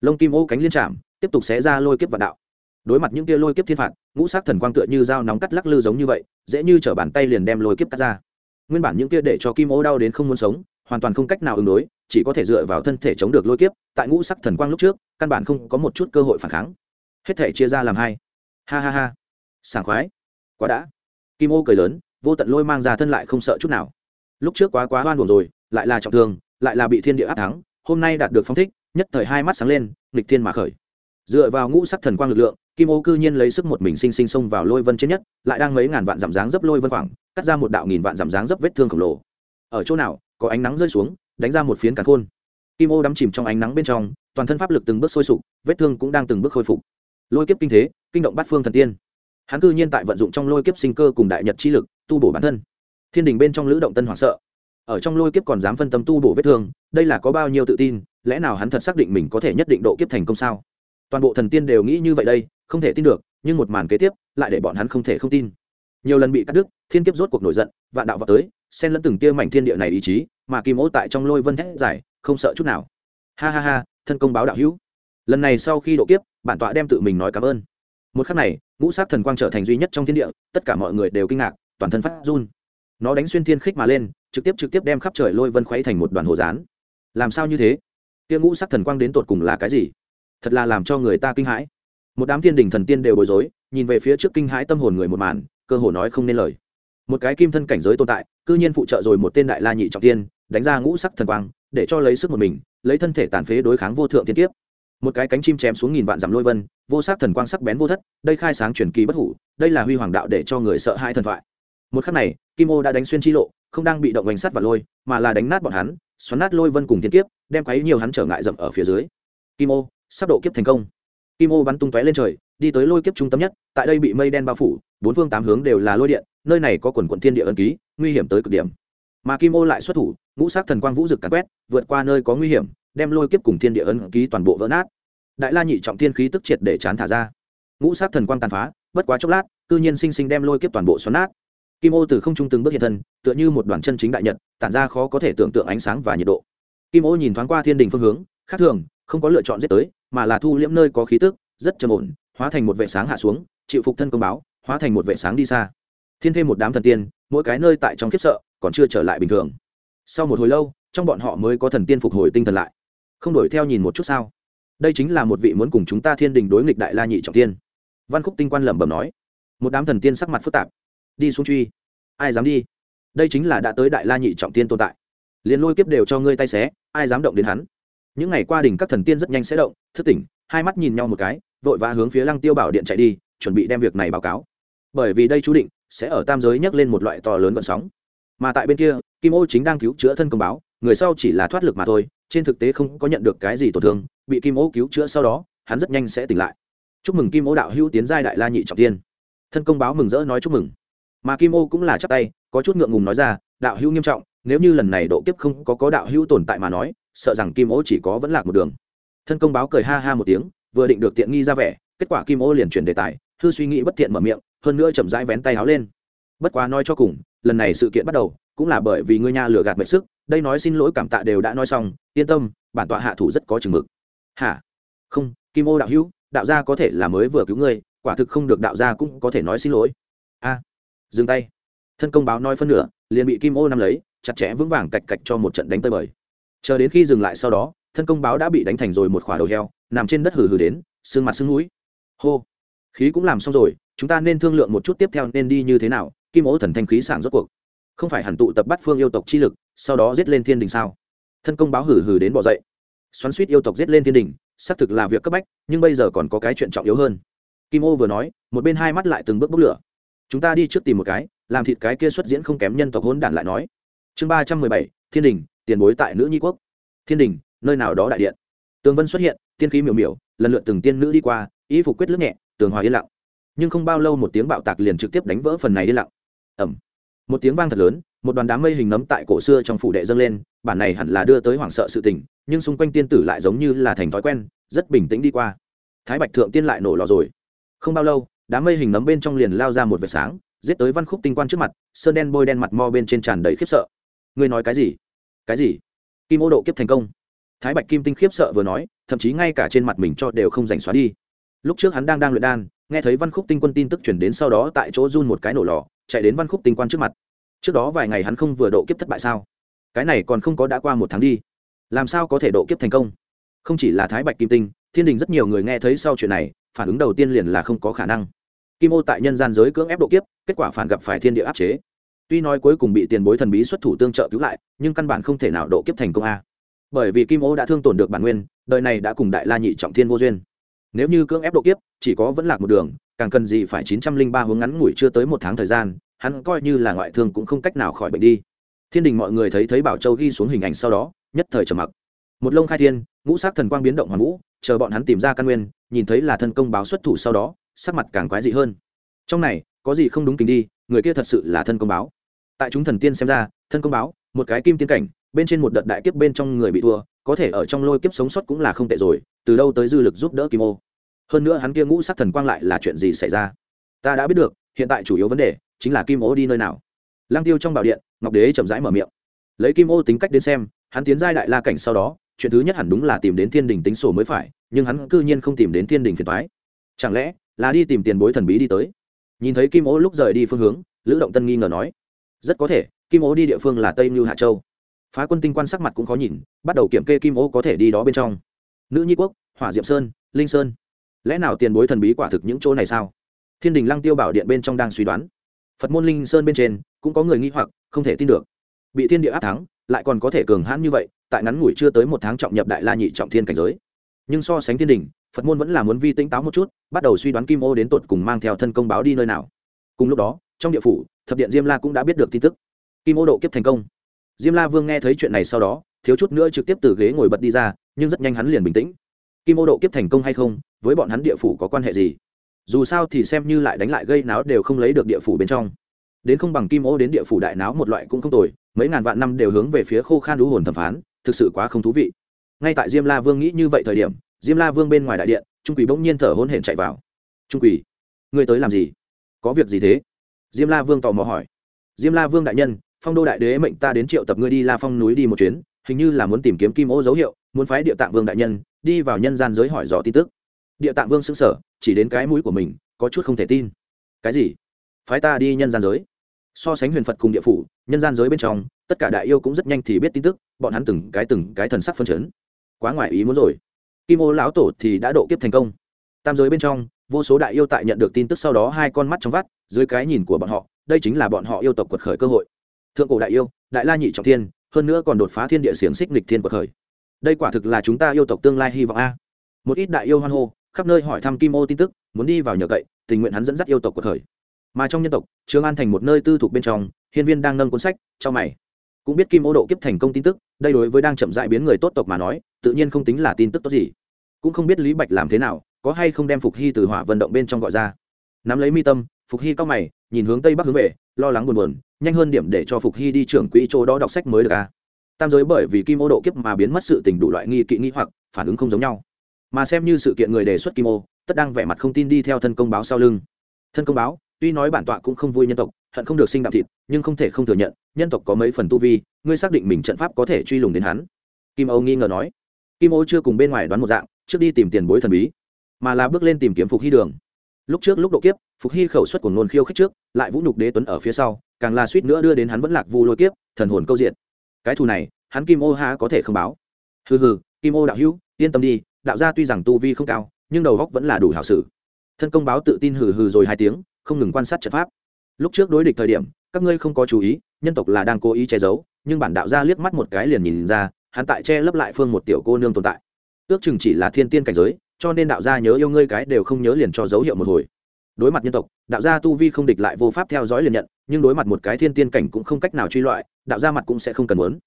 Lông kim ô cánh liên trạm tiếp tục xé ra lôi kiếp vạn đạo. Đối mặt những kia lôi kiếp thiên phạt, ngũ sắc thần quang tựa như dao nóng cắt lắc lư giống như vậy, dễ như t bàn tay liền đem lôi kiếp cắt ra. Nguyên bản những kia để cho kim ô đau đến không muốn sống, hoàn toàn không cách nào ứng đối, chỉ có thể dựa vào thân thể chống được lôi kiếp, tại ngũ sắc thần quang lúc trước, căn bản không có một chút cơ hội phản kháng. Hết thể chia ra làm hai. Ha ha ha. Sảng khoái. Quá đã. Kim ô cười lớn, vô tận lôi mang ra thân lại không sợ chút nào lúc trước quá quá hoan buồn rồi, lại là trọng thương, lại là bị thiên địa áp thắng, hôm nay đạt được phong thích, nhất thời hai mắt sáng lên, nghịch thiên mà khởi. Dựa vào ngũ sắc thần quang lực lượng, kim ô cư nhiên lấy sức một mình sinh sinh xông vào lôi vân trên nhất, lại đang mấy ngàn vạn giảm dáng dấp lôi vân khoảng cắt ra một đạo nghìn vạn giảm dáng dấp vết thương khổng lồ. Ở chỗ nào, có ánh nắng rơi xuống, đánh ra một phiến càn khôn. Kim ô đắm chìm trong ánh nắng bên trong, toàn thân pháp lực từng bước sôi sục, vết thương cũng đang từng bước khôi phục. Lôi kiếp kinh thế, kinh động bát phương thần tiên. Hắn cư nhiên tại vận dụng trong lôi kiếp sinh cơ cùng đại nhật chi lực, tu bổ bản thân. Thiên đình bên trong lữ động tân hoảng sợ ở trong lôi kiếp còn dám phân tâm tu bổ vết thương, đây là có bao nhiêu tự tin, lẽ nào hắn thật xác định mình có thể nhất định độ kiếp thành công sao? Toàn bộ thần tiên đều nghĩ như vậy đây, không thể tin được, nhưng một màn kế tiếp, lại để bọn hắn không thể không tin. Nhiều lần bị cắt đứt, thiên kiếp rốt cuộc nổi giận, vạn đạo vào tới, xen lẫn từng tia mảnh thiên địa này ý chí, mà kim ô tại trong lôi vân thét giải không sợ chút nào. Ha ha ha, thân công báo đạo hữu. Lần này sau khi độ kiếp, bản tọa đem tự mình nói cảm ơn. Một khắc này, ngũ sát thần quang trở thành duy nhất trong thiên địa, tất cả mọi người đều kinh ngạc, toàn thân phát run. Nó đánh xuyên thiên khích mà lên trực tiếp trực tiếp đem khắp trời lôi vân khuấy thành một đoàn hồ dán làm sao như thế? Tiêu ngũ sắc thần quang đến tột cùng là cái gì? Thật là làm cho người ta kinh hãi. Một đám thiên đình thần tiên đều bối rối, nhìn về phía trước kinh hãi tâm hồn người một màn, cơ hồ nói không nên lời. Một cái kim thân cảnh giới tồn tại, cư nhiên phụ trợ rồi một tên đại la nhị trọng tiên, đánh ra ngũ sắc thần quang, để cho lấy sức một mình, lấy thân thể tàn phế đối kháng vô thượng tiên kiếp. Một cái cánh chim chém xuống nghìn vạn dặm lôi vân, vô sắc thần quang sắc bén vô thất, đây khai sáng truyền kỳ bất hủ, đây là huy hoàng đạo để cho người sợ hai thần thoại một khắc này, kim ô đã đánh xuyên chi lộ, không đang bị động bánh sắt và lôi, mà là đánh nát bọn hắn, xoắn nát lôi vân cùng thiên kiếp, đem quấy nhiều hắn trở ngại dậm ở phía dưới. Kim ô, sắp độ kiếp thành công. Kim ô bắn tung tóe lên trời, đi tới lôi kiếp trung tâm nhất, tại đây bị mây đen bao phủ, bốn phương tám hướng đều là lôi điện, nơi này có quần quận thiên địa ân ký, nguy hiểm tới cực điểm. Mà kim ô lại xuất thủ, ngũ sát thần quang vũ rực cắn quét, vượt qua nơi có nguy hiểm, đem lôi kiếp cùng thiên địa ân ký toàn bộ vỡ nát. Đại la nhị trọng thiên khí tức triệt để chán thả ra. Ngũ sát thần quang tàn phá, bất quá chốc lát, cư nhiên sinh sinh đem lôi kiếp toàn bộ xoắn nát kim ô từ không trung từng bước hiện thân, tựa như một đoàn chân chính đại nhật, tản ra khó có thể tưởng tượng ánh sáng và nhiệt độ. Kim ô nhìn thoáng qua thiên đình phương hướng, khác thường, không có lựa chọn giết tới, mà là thu liễm nơi có khí tức, rất trầm ổn, hóa thành một vệ sáng hạ xuống, chịu phục thân công báo, hóa thành một vệ sáng đi xa. Thiên thêm một đám thần tiên, mỗi cái nơi tại trong khiếp sợ, còn chưa trở lại bình thường. Sau một hồi lâu, trong bọn họ mới có thần tiên phục hồi tinh thần lại. Không đổi theo nhìn một chút sao? Đây chính là một vị muốn cùng chúng ta thiên đình đối nghịch đại la nhị trọng tiên. Văn khúc tinh quan lẩm bẩm nói. Một đám thần tiên sắc mặt phức tạp đi xuống truy. Ai dám đi? Đây chính là đã tới đại la nhị trọng tiên tồn tại. Liền lôi kiếp đều cho ngươi tay xé, ai dám động đến hắn? Những ngày qua đỉnh các thần tiên rất nhanh sẽ động, thức tỉnh, hai mắt nhìn nhau một cái, vội vã hướng phía lăng tiêu bảo điện chạy đi, chuẩn bị đem việc này báo cáo. Bởi vì đây chú định sẽ ở tam giới nhắc lên một loại to lớn vận sóng. Mà tại bên kia, kim ô chính đang cứu chữa thân công báo, người sau chỉ là thoát lực mà thôi, trên thực tế không có nhận được cái gì tổn thương, bị kim ô cứu chữa sau đó, hắn rất nhanh sẽ tỉnh lại. Chúc mừng kim ô đạo hữu tiến giai đại la nhị trọng tiên. Thân công báo mừng rỡ nói chúc mừng mà kim ô cũng là chắp tay, có chút ngượng ngùng nói ra, đạo hữu nghiêm trọng, nếu như lần này độ kiếp không có có đạo hữu tồn tại mà nói, sợ rằng kim ô chỉ có vẫn lạc một đường. Thân công báo cười ha ha một tiếng, vừa định được tiện nghi ra vẻ, kết quả kim ô liền chuyển đề tài thư suy nghĩ bất thiện mở miệng, hơn nữa chậm rãi vén tay áo lên. Bất quá nói cho cùng, lần này sự kiện bắt đầu, cũng là bởi vì ngươi nha lừa gạt mệt sức, đây nói xin lỗi cảm tạ đều đã nói xong, yên tâm, bản tọa hạ thủ rất có chừng mực. Hả? Không, kim ô đạo hữu, đạo gia có thể là mới vừa cứu ngươi, quả thực không được đạo gia cũng có thể nói xin lỗi. A dừng tay. Thân công báo nói phân nửa, liền bị kim ô nắm lấy, chặt chẽ vững vàng cạch cạch cho một trận đánh tơi bời. Chờ đến khi dừng lại sau đó, thân công báo đã bị đánh thành rồi một khỏa đầu heo, nằm trên đất hừ hừ đến xương mặt xương mũi. Hô! Khí cũng làm xong rồi, chúng ta nên thương lượng một chút tiếp theo nên đi như thế nào, kim ô thần thanh khí sảng rốt cuộc. Không phải hẳn tụ tập bắt phương yêu tộc chi lực, sau đó giết lên thiên đình sao? Thân công báo hử hử đến bỏ dậy. Xoắn suýt yêu tộc giết lên thiên đình, xác thực là việc cấp bách, nhưng bây giờ còn có cái chuyện trọng yếu hơn. Kim ô vừa nói, một bên hai mắt lại từng bước bốc lửa chúng ta đi trước tìm một cái, làm thịt cái kia xuất diễn không kém nhân tộc hôn đản lại nói. Chương ba trăm mười bảy, thiên đình, tiền bối tại nữ nhi quốc. Thiên đình, nơi nào đó đại điện. Tường vân xuất hiện, tiên khí miểu miểu, lần lượt từng tiên nữ đi qua, y phục quyết lướt nhẹ, tường hòa yên lặng. Nhưng không bao lâu một tiếng bạo tạc liền trực tiếp đánh vỡ phần này yên lặng. Ẩm một tiếng vang thật lớn, một đoàn đám mây hình nấm tại cổ xưa trong phủ đệ dâng lên, bản này hẳn là đưa tới hoảng sợ sự tình, nhưng xung quanh tiên tử lại giống như là thành thói quen, rất bình tĩnh đi qua. Thái bạch thượng tiên lại nổ lò rồi. Không bao lâu đám mây hình nấm bên trong liền lao ra một vệt sáng, giết tới văn khúc tinh quan trước mặt, sơn đen bôi đen mặt mo bên trên tràn đầy khiếp sợ. Ngươi nói cái gì? Cái gì? Kim ô độ kiếp thành công. Thái bạch kim tinh khiếp sợ vừa nói, thậm chí ngay cả trên mặt mình cho đều không giành xóa đi. Lúc trước hắn đang đang luyện đan, nghe thấy văn khúc tinh quân tin tức chuyển đến sau đó tại chỗ run một cái nổ lò, chạy đến văn khúc tinh quan trước mặt. Trước đó vài ngày hắn không vừa độ kiếp thất bại sao? Cái này còn không có đã qua một tháng đi. Làm sao có thể độ kiếp thành công? Không chỉ là thái bạch kim tinh, thiên đình rất nhiều người nghe thấy sau chuyện này, phản ứng đầu tiên liền là không có khả năng kim ô tại nhân gian giới cưỡng ép độ kiếp, kết quả phản gặp phải thiên địa áp chế. Tuy nói cuối cùng bị tiền bối thần bí xuất thủ tương trợ cứu lại, nhưng căn bản không thể nào độ kiếp thành công a. Bởi vì kim ô đã thương tổn được bản nguyên, đời này đã cùng đại la nhị trọng thiên vô duyên. Nếu như cưỡng ép độ kiếp, chỉ có vẫn lạc một đường, càng cần gì phải chín trăm linh ba hướng ngắn ngủi chưa tới một tháng thời gian, hắn coi như là ngoại thương cũng không cách nào khỏi bệnh đi. Thiên đình mọi người thấy thấy bảo châu ghi xuống hình ảnh sau đó, nhất thời trầm mặc. Một lông khai thiên, ngũ sắc thần quang biến động hoàn vũ, chờ bọn hắn tìm ra căn nguyên, nhìn thấy là thân công báo xuất thủ sau đó sắc mặt càng quái dị hơn. Trong này, có gì không đúng kính đi, người kia thật sự là thân công báo. Tại chúng thần tiên xem ra, thân công báo, một cái kim tiên cảnh, bên trên một đợt đại kiếp bên trong người bị thua, có thể ở trong lôi kiếp sống sót cũng là không tệ rồi, từ đâu tới dư lực giúp đỡ kim ô. Hơn nữa hắn kia ngũ sắc thần quang lại là chuyện gì xảy ra? Ta đã biết được, hiện tại chủ yếu vấn đề chính là kim ô đi nơi nào. Lang tiêu trong bảo điện, ngọc đế chậm rãi mở miệng. Lấy kim ô tính cách đến xem, hắn tiến giai đại la cảnh sau đó, chuyện thứ nhất hẳn đúng là tìm đến thiên đình tính sổ mới phải, nhưng hắn cư nhiên không tìm đến thiên đình phiền thoái chẳng lẽ là đi tìm tiền bối thần bí đi tới. Nhìn thấy kim ố lúc rời đi phương hướng, lữ động tân nghi ngờ nói, rất có thể, kim ố đi địa phương là tây mưu hạ châu. Phá quân tinh quan sắc mặt cũng khó nhìn, bắt đầu kiểm kê kim ố có thể đi đó bên trong. Nữ nhi quốc, hỏa diệm sơn, linh sơn. Lẽ nào tiền bối thần bí quả thực những chỗ này sao? Thiên đình lăng tiêu bảo điện bên trong đang suy đoán. Phật môn linh sơn bên trên, cũng có người nghi hoặc, không thể tin được. Bị thiên địa áp thắng, lại còn có thể cường hãn như vậy, tại ngắn ngủi chưa tới một tháng trọng nhập đại la nhị trọng thiên cảnh giới. Nhưng so sánh thiên đình phật môn vẫn là muốn vi tĩnh táo một chút, bắt đầu suy đoán kim ô đến tột cùng mang theo thân công báo đi nơi nào. Cùng lúc đó, trong địa phủ, thập điện diêm la cũng đã biết được tin tức. Kim ô độ kiếp thành công. Diêm la vương nghe thấy chuyện này sau đó, thiếu chút nữa trực tiếp từ ghế ngồi bật đi ra, nhưng rất nhanh hắn liền bình tĩnh. Kim ô độ kiếp thành công hay không, với bọn hắn địa phủ có quan hệ gì? Dù sao thì xem như lại đánh lại gây náo đều không lấy được địa phủ bên trong. Đến không bằng kim ô đến địa phủ đại náo một loại cũng không tồi, mấy ngàn vạn năm đều hướng về phía khô khan đũ hồn thẩm phán, thực sự quá không thú vị. Ngay tại diêm la vương nghĩ như vậy thời điểm diêm la vương bên ngoài đại điện, trung quỷ bỗng nhiên thở hôn hển chạy vào. Trung quỷ ngươi tới làm gì? Có việc gì thế? Diêm la vương tò mò hỏi. Diêm la vương đại nhân, phong đô đại đế mệnh ta đến triệu tập ngươi đi la phong núi đi một chuyến, hình như là muốn tìm kiếm kim ô dấu hiệu, muốn phái địa tạng vương đại nhân đi vào nhân gian giới hỏi dò tin tức. Địa tạng vương xứng sở chỉ đến cái mũi của mình, có chút không thể tin. Cái gì? Phái ta đi nhân gian giới? So sánh huyền phật cùng địa phủ, nhân gian giới bên trong, tất cả đại yêu cũng rất nhanh thì biết tin tức, bọn hắn từng cái từng cái thần sắc phân chấn. Quá ngoài ý muốn rồi kim ô lão tổ thì đã độ kiếp thành công. Tam giới bên trong, vô số đại yêu tại nhận được tin tức sau đó hai con mắt trong vắt, dưới cái nhìn của bọn họ, đây chính là bọn họ yêu tộc quật khởi cơ hội. Thượng cổ đại yêu, đại la nhị trọng thiên, hơn nữa còn đột phá thiên địa xiềng xích nghịch thiên quật khởi. Đây quả thực là chúng ta yêu tộc tương lai hy vọng a. Một ít đại yêu hoan hô, khắp nơi hỏi thăm kim ô tin tức, muốn đi vào nhờ cậy, tình nguyện hắn dẫn dắt yêu tộc quật khởi. Mà trong nhân tộc trường an thành một nơi tư thục bên trong, hiên viên đang nâng cuốn sách, cho mày. Cũng biết kim ô độ kiếp thành công tin tức, đây đối với đang chậm dại biến người tốt tộc mà nói tự nhiên không tính là tin tức tốt gì. Cũng không biết lý bạch làm thế nào, có hay không đem phục hy từ hỏa vận động bên trong gọi ra. Nắm lấy mi tâm, phục hy cao mày, nhìn hướng tây bắc hướng về, lo lắng buồn buồn, nhanh hơn điểm để cho phục hy đi trưởng quỹ chỗ đó đọc sách mới được a tam giới bởi vì kim ô độ kiếp mà biến mất sự tình đủ loại nghi kỵ nghi hoặc, phản ứng không giống nhau. Mà xem như sự kiện người đề xuất kim ô, tất đang vẻ mặt không tin đi theo thân công báo sau lưng. Thân công báo, tuy nói bản tọa cũng không vui nhân tộc, hận không được sinh đạm thịt, nhưng không thể không thừa nhận, nhân tộc có mấy phần tu vi, ngươi xác định mình trận pháp có thể truy lùng đến hắn. Kim âu nghi ngờ nói kim ô chưa cùng bên ngoài đoán một dạng, trước đi tìm tiền bối thần bí, mà là bước lên tìm kiếm phục hy đường. Lúc trước lúc độ kiếp, phục hy khẩu suất của ngôn khiêu khích trước, lại vũ nhục đế tuấn ở phía sau, càng là suýt nữa đưa đến hắn vẫn lạc vu lôi kiếp, thần hồn câu diện. Cái thù này, hắn kim ô há có thể không báo. Hừ hừ, kim ô đạo hữu, yên tâm đi, đạo gia tuy rằng tu vi không cao, nhưng đầu góc vẫn là đủ hảo sử thân công báo tự tin hừ hừ rồi hai tiếng, không ngừng quan sát trận pháp. Lúc trước đối địch thời điểm, các ngươi không có chú ý, nhân tộc là đang cố ý che giấu, nhưng bản đạo gia liếc mắt một cái liền nhìn ra hắn tại che lấp lại phương một tiểu cô nương tồn tại. Ước chừng chỉ là thiên tiên cảnh giới, cho nên đạo gia nhớ yêu ngươi cái đều không nhớ liền cho dấu hiệu một hồi. Đối mặt nhân tộc, đạo gia tu vi không địch lại vô pháp theo dõi liền nhận, nhưng đối mặt một cái thiên tiên cảnh cũng không cách nào truy loại, đạo gia mặt cũng sẽ không cần muốn.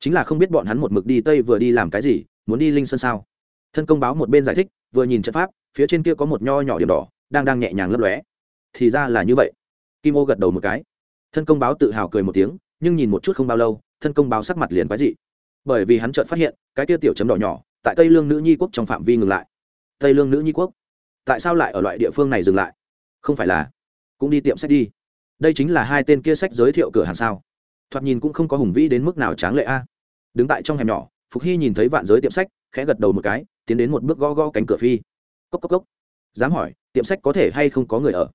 Chính là không biết bọn hắn một mực đi tây vừa đi làm cái gì, muốn đi linh sơn sao? Thân công báo một bên giải thích, vừa nhìn trận pháp, phía trên kia có một nho nhỏ điểm đỏ, đang đang nhẹ nhàng lấp lóe. Thì ra là như vậy. Kim ô gật đầu một cái. Thân công báo tự hào cười một tiếng, nhưng nhìn một chút không bao lâu, thân công báo sắc mặt liền quái dị bởi vì hắn chợt phát hiện, cái kia tiểu chấm đỏ nhỏ, tại tây lương nữ nhi quốc trong phạm vi ngừng lại. Tây lương nữ nhi quốc? Tại sao lại ở loại địa phương này dừng lại? Không phải là, cũng đi tiệm sách đi. Đây chính là hai tên kia sách giới thiệu cửa hàng sao? Thoạt nhìn cũng không có hùng vĩ đến mức nào tráng lệ a. Đứng tại trong hẻm nhỏ, phục hy nhìn thấy vạn giới tiệm sách, khẽ gật đầu một cái, tiến đến một bước gõ gõ cánh cửa phi. Cốc cốc cốc. Dám hỏi, tiệm sách có thể hay không có người ở?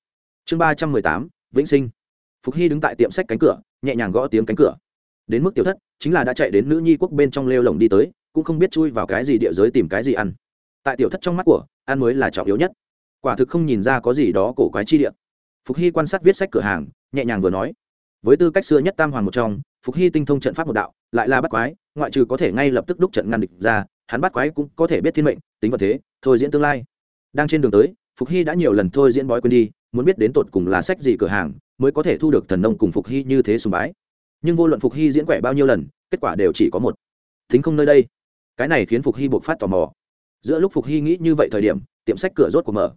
Chương ba trăm mười tám, vĩnh sinh. Phục hy đứng tại tiệm sách cánh cửa, nhẹ nhàng gõ tiếng cánh cửa đến mức tiểu thất, chính là đã chạy đến nữ nhi quốc bên trong lêu lồng đi tới, cũng không biết chui vào cái gì địa giới tìm cái gì ăn. Tại tiểu thất trong mắt của, ăn mới là trọng yếu nhất. Quả thực không nhìn ra có gì đó cổ quái chi địa. Phục hy quan sát viết sách cửa hàng, nhẹ nhàng vừa nói. Với tư cách xưa nhất tam hoàng một trong, phục hy tinh thông trận pháp một đạo, lại là bắt quái, ngoại trừ có thể ngay lập tức đúc trận ngăn địch ra, hắn bắt quái cũng có thể biết thiên mệnh, tính vật thế, thôi diễn tương lai. Đang trên đường tới, phục hy đã nhiều lần thôi diễn bói quên đi, muốn biết đến tột cùng là sách gì cửa hàng, mới có thể thu được thần nông cùng phục hy như thế sùng bái nhưng vô luận phục hy diễn quẻ bao nhiêu lần, kết quả đều chỉ có một. Thính không nơi đây. Cái này khiến phục hy buộc phát tò mò. Giữa lúc phục hy nghĩ như vậy thời điểm, tiệm sách cửa rốt của mở.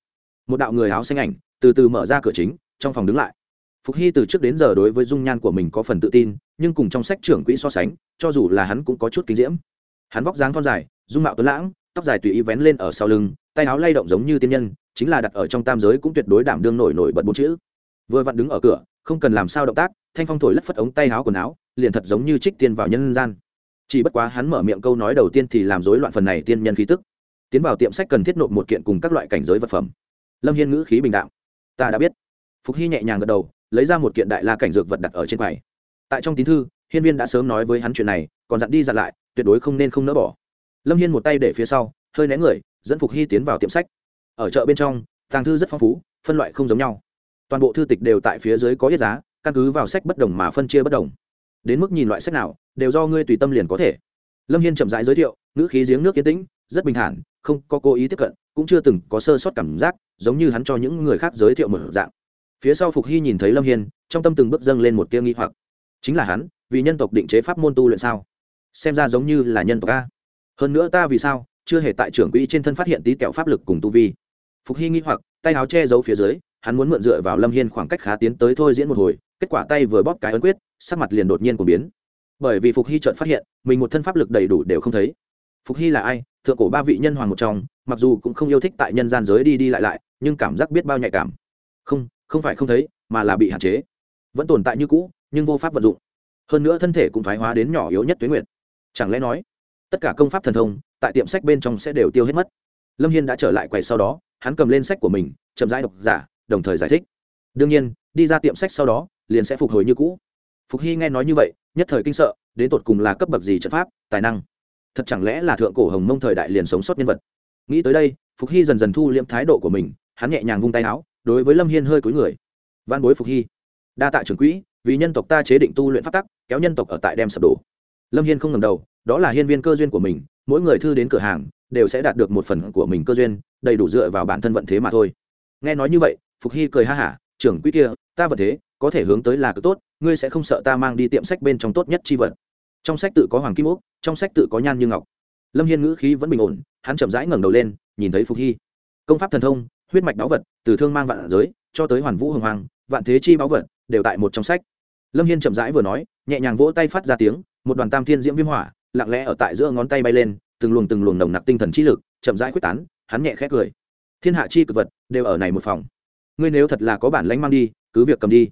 Một đạo người áo xanh ảnh, từ từ mở ra cửa chính, trong phòng đứng lại. Phục hy từ trước đến giờ đối với dung nhan của mình có phần tự tin, nhưng cùng trong sách trưởng quỹ so sánh, cho dù là hắn cũng có chút kinh diễm. Hắn vóc dáng thon dài, dung mạo tuấn lãng, tóc dài tùy ý vén lên ở sau lưng, tay áo lay động giống như tiên nhân, chính là đặt ở trong tam giới cũng tuyệt đối đảm đương nổi nổi bật bốn chữ. Vừa vặn đứng ở cửa không cần làm sao động tác, thanh phong thổi lất phất ống tay áo quần áo, liền thật giống như trích tiên vào nhân gian. Chỉ bất quá hắn mở miệng câu nói đầu tiên thì làm rối loạn phần này tiên nhân khí tức. Tiến vào tiệm sách cần thiết nộp một kiện cùng các loại cảnh giới vật phẩm. Lâm hiên ngữ khí bình đạo ta đã biết. Phục hy nhẹ nhàng gật đầu, lấy ra một kiện đại la cảnh dược vật đặt ở trên quầy. Tại trong tín thư, hiên viên đã sớm nói với hắn chuyện này, còn dặn đi dặn lại, tuyệt đối không nên không nỡ bỏ. Lâm hiên một tay để phía sau, hơi né người, dẫn phục hy tiến vào tiệm sách. Ở chợ bên trong, tàng thư rất phong phú, phân loại không giống nhau toàn bộ thư tịch đều tại phía dưới có yết giá, căn cứ vào sách bất đồng mà phân chia bất đồng. Đến mức nhìn loại sách nào, đều do ngươi tùy tâm liền có thể. Lâm hiên chậm rãi giới thiệu, ngữ khí giếng nước yên tĩnh, rất bình thản, không có cố ý tiếp cận, cũng chưa từng có sơ sót cảm giác, giống như hắn cho những người khác giới thiệu một dạng. Phía sau phục hy nhìn thấy lâm hiên, trong tâm từng bước dâng lên một tia nghi hoặc. Chính là hắn, vì nhân tộc định chế pháp môn tu luyện sao? Xem ra giống như là nhân tộc a. Hơn nữa ta vì sao chưa hề tại trưởng quỹ trên thân phát hiện tí kẹo pháp lực cùng tu vi? Phục hy nghi hoặc, tay áo che giấu phía dưới hắn muốn mượn dựa vào lâm hiên khoảng cách khá tiến tới thôi diễn một hồi, kết quả tay vừa bóp cái ấn quyết, sắc mặt liền đột nhiên của biến. Bởi vì phục hy trợn phát hiện, mình một thân pháp lực đầy đủ đều không thấy. Phục hy là ai? Thượng cổ ba vị nhân hoàng một trong, mặc dù cũng không yêu thích tại nhân gian giới đi đi lại lại, nhưng cảm giác biết bao nhạy cảm. Không không phải không thấy, mà là bị hạn chế. Vẫn tồn tại như cũ, nhưng vô pháp vận dụng. Hơn nữa thân thể cũng thoái hóa đến nhỏ yếu nhất tuyến nguyện chẳng lẽ nói, tất cả công pháp thần thông, tại tiệm sách bên trong sẽ đều tiêu hết mất? Lâm hiên đã trở lại quầy sau đó, hắn cầm lên sách của mình, chậm rãi đọc giả đồng thời giải thích. Đương nhiên, đi ra tiệm sách sau đó, liền sẽ phục hồi như cũ. Phục hy nghe nói như vậy, nhất thời kinh sợ, đến tột cùng là cấp bậc gì trận pháp, tài năng. Thật chẳng lẽ là thượng cổ hồng mông thời đại liền sống sót nhân vật? Nghĩ tới đây, phục hy dần dần thu liễm thái độ của mình, hắn nhẹ nhàng vung tay áo, đối với lâm hiên hơi cúi người. Văn bối phục hy, đa tạ trưởng quỹ, vì nhân tộc ta chế định tu luyện pháp tắc, kéo nhân tộc ở tại đem sập đổ. Lâm hiên không ngầm đầu, đó là hiên viên cơ duyên của mình, mỗi người thư đến cửa hàng, đều sẽ đạt được một phần của mình cơ duyên, đầy đủ dựa vào bản thân vận thế mà thôi. Nghe nói như vậy phục hy cười ha hả, trưởng quỹ kia, ta vật thế, có thể hướng tới là cực tốt, ngươi sẽ không sợ ta mang đi tiệm sách bên trong tốt nhất chi vật. Trong sách tự có hoàng kim úc, trong sách tự có nhan như ngọc. Lâm hiên ngữ khí vẫn bình ổn, hắn chậm rãi ngẩng đầu lên, nhìn thấy phục hy. Công pháp thần thông, huyết mạch báu vật, từ thương mang vạn giới, cho tới hoàn vũ hồng hoàng, vạn thế chi báu vật, đều tại một trong sách. Lâm hiên chậm rãi vừa nói, nhẹ nhàng vỗ tay phát ra tiếng, một đoàn tam thiên diễm viêm hỏa, lặng lẽ ở tại giữa ngón tay bay lên, từng luồng từng luồng nồng nặc tinh thần trí lực, chậm rãi quyết tán, hắn nhẹ khẽ cười. Thiên hạ chi cực vật, đều ở này một phòng ngươi nếu thật là có bản lãnh mang đi, cứ việc cầm đi.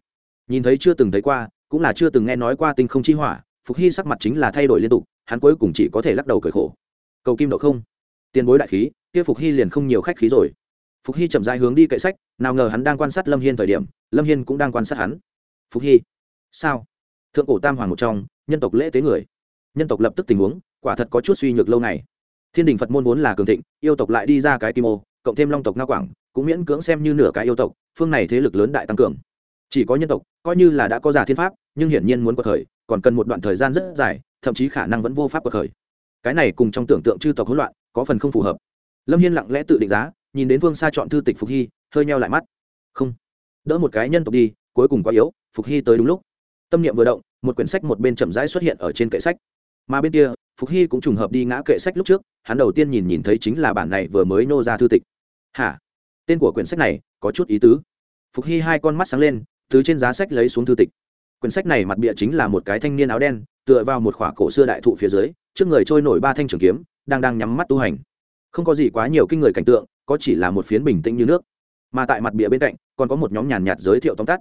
Nhìn thấy chưa từng thấy qua, cũng là chưa từng nghe nói qua tinh không chi hỏa, phục hy sắc mặt chính là thay đổi liên tục, hắn cuối cùng chỉ có thể lắc đầu cởi khổ. Cầu kim độ không. Tiền bối đại khí, kia phục hy liền không nhiều khách khí rồi. Phục hy chậm rãi hướng đi kệ sách, nào ngờ hắn đang quan sát lâm hiên thời điểm, lâm hiên cũng đang quan sát hắn. Phục hy, sao? Thượng cổ tam hoàng một trong, nhân tộc lễ tế người. Nhân tộc lập tức tình huống, quả thật có chút suy nhược lâu này thiên đình phật môn vốn là cường thịnh, yêu tộc lại đi ra cái kim ô, cộng thêm long tộc nga quảng cũng miễn cưỡng xem như nửa cái yêu tộc, phương này thế lực lớn đại tăng cường. Chỉ có nhân tộc, coi như là đã có giả thiên pháp, nhưng hiển nhiên muốn quật khởi, còn cần một đoạn thời gian rất dài, thậm chí khả năng vẫn vô pháp quật khởi. Cái này cùng trong tưởng tượng chư tộc hỗn loạn, có phần không phù hợp. Lâm hiên lặng lẽ tự định giá, nhìn đến vương xa chọn thư tịch phục hy, hơi nheo lại mắt. Không. Đỡ một cái nhân tộc đi, cuối cùng quá yếu, phục hy tới đúng lúc. Tâm niệm vừa động, một quyển sách một bên chậm rãi xuất hiện ở trên kệ sách. Mà bên kia, phục hy cũng trùng hợp đi ngã kệ sách lúc trước, hắn đầu tiên nhìn nhìn thấy chính là bản này vừa mới nô ra thư tịch. Hả? Tên của quyển sách này có chút ý tứ. Phục hy hai con mắt sáng lên, từ trên giá sách lấy xuống thư tịch. Quyển sách này mặt bìa chính là một cái thanh niên áo đen, tựa vào một khỏa cổ xưa đại thụ phía dưới, trước người trôi nổi ba thanh trường kiếm, đang đang nhắm mắt tu hành. Không có gì quá nhiều kinh người cảnh tượng, có chỉ là một phiến bình tĩnh như nước. Mà tại mặt bìa bên cạnh, còn có một nhóm nhàn nhạt giới thiệu tóm tắt.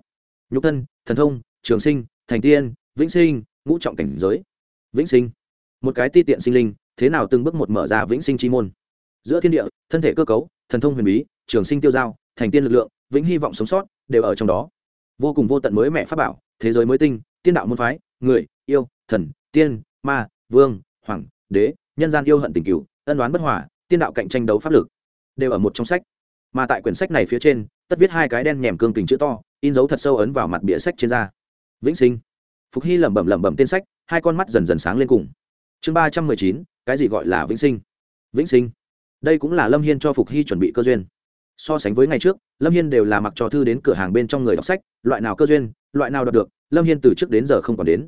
Nhục thân, thần thông, trường sinh, thành tiên, vĩnh sinh, ngũ trọng cảnh giới. Vĩnh sinh. Một cái ti tiện sinh linh, thế nào từng bước một mở ra vĩnh sinh chi môn? Giữa thiên địa, thân thể cơ cấu, thần thông huyền bí trường sinh tiêu giao, thành tiên lực lượng, vĩnh hy vọng sống sót, đều ở trong đó. Vô cùng vô tận mới mẹ pháp bảo, thế giới mới tinh, tiên đạo môn phái, người, yêu, thần, tiên, ma, vương, hoàng, đế, nhân gian yêu hận tình cựu ân đoán bất hòa, tiên đạo cạnh tranh đấu pháp lực, đều ở một trong sách. Mà tại quyển sách này phía trên, tất viết hai cái đen nhèm cương kình chữ to, in dấu thật sâu ấn vào mặt bìa sách trên da. Vĩnh sinh. Phục hy lẩm bẩm lẩm bẩm tên sách, hai con mắt dần dần sáng lên cùng. Chương ba trăm mười chín, cái gì gọi là vĩnh sinh? Vĩnh sinh. Đây cũng là lâm hiên cho phục hy chuẩn bị cơ duyên so sánh với ngày trước, lâm hiên đều là mặc trò thư đến cửa hàng bên trong người đọc sách, loại nào cơ duyên, loại nào đọc được, lâm hiên từ trước đến giờ không còn đến.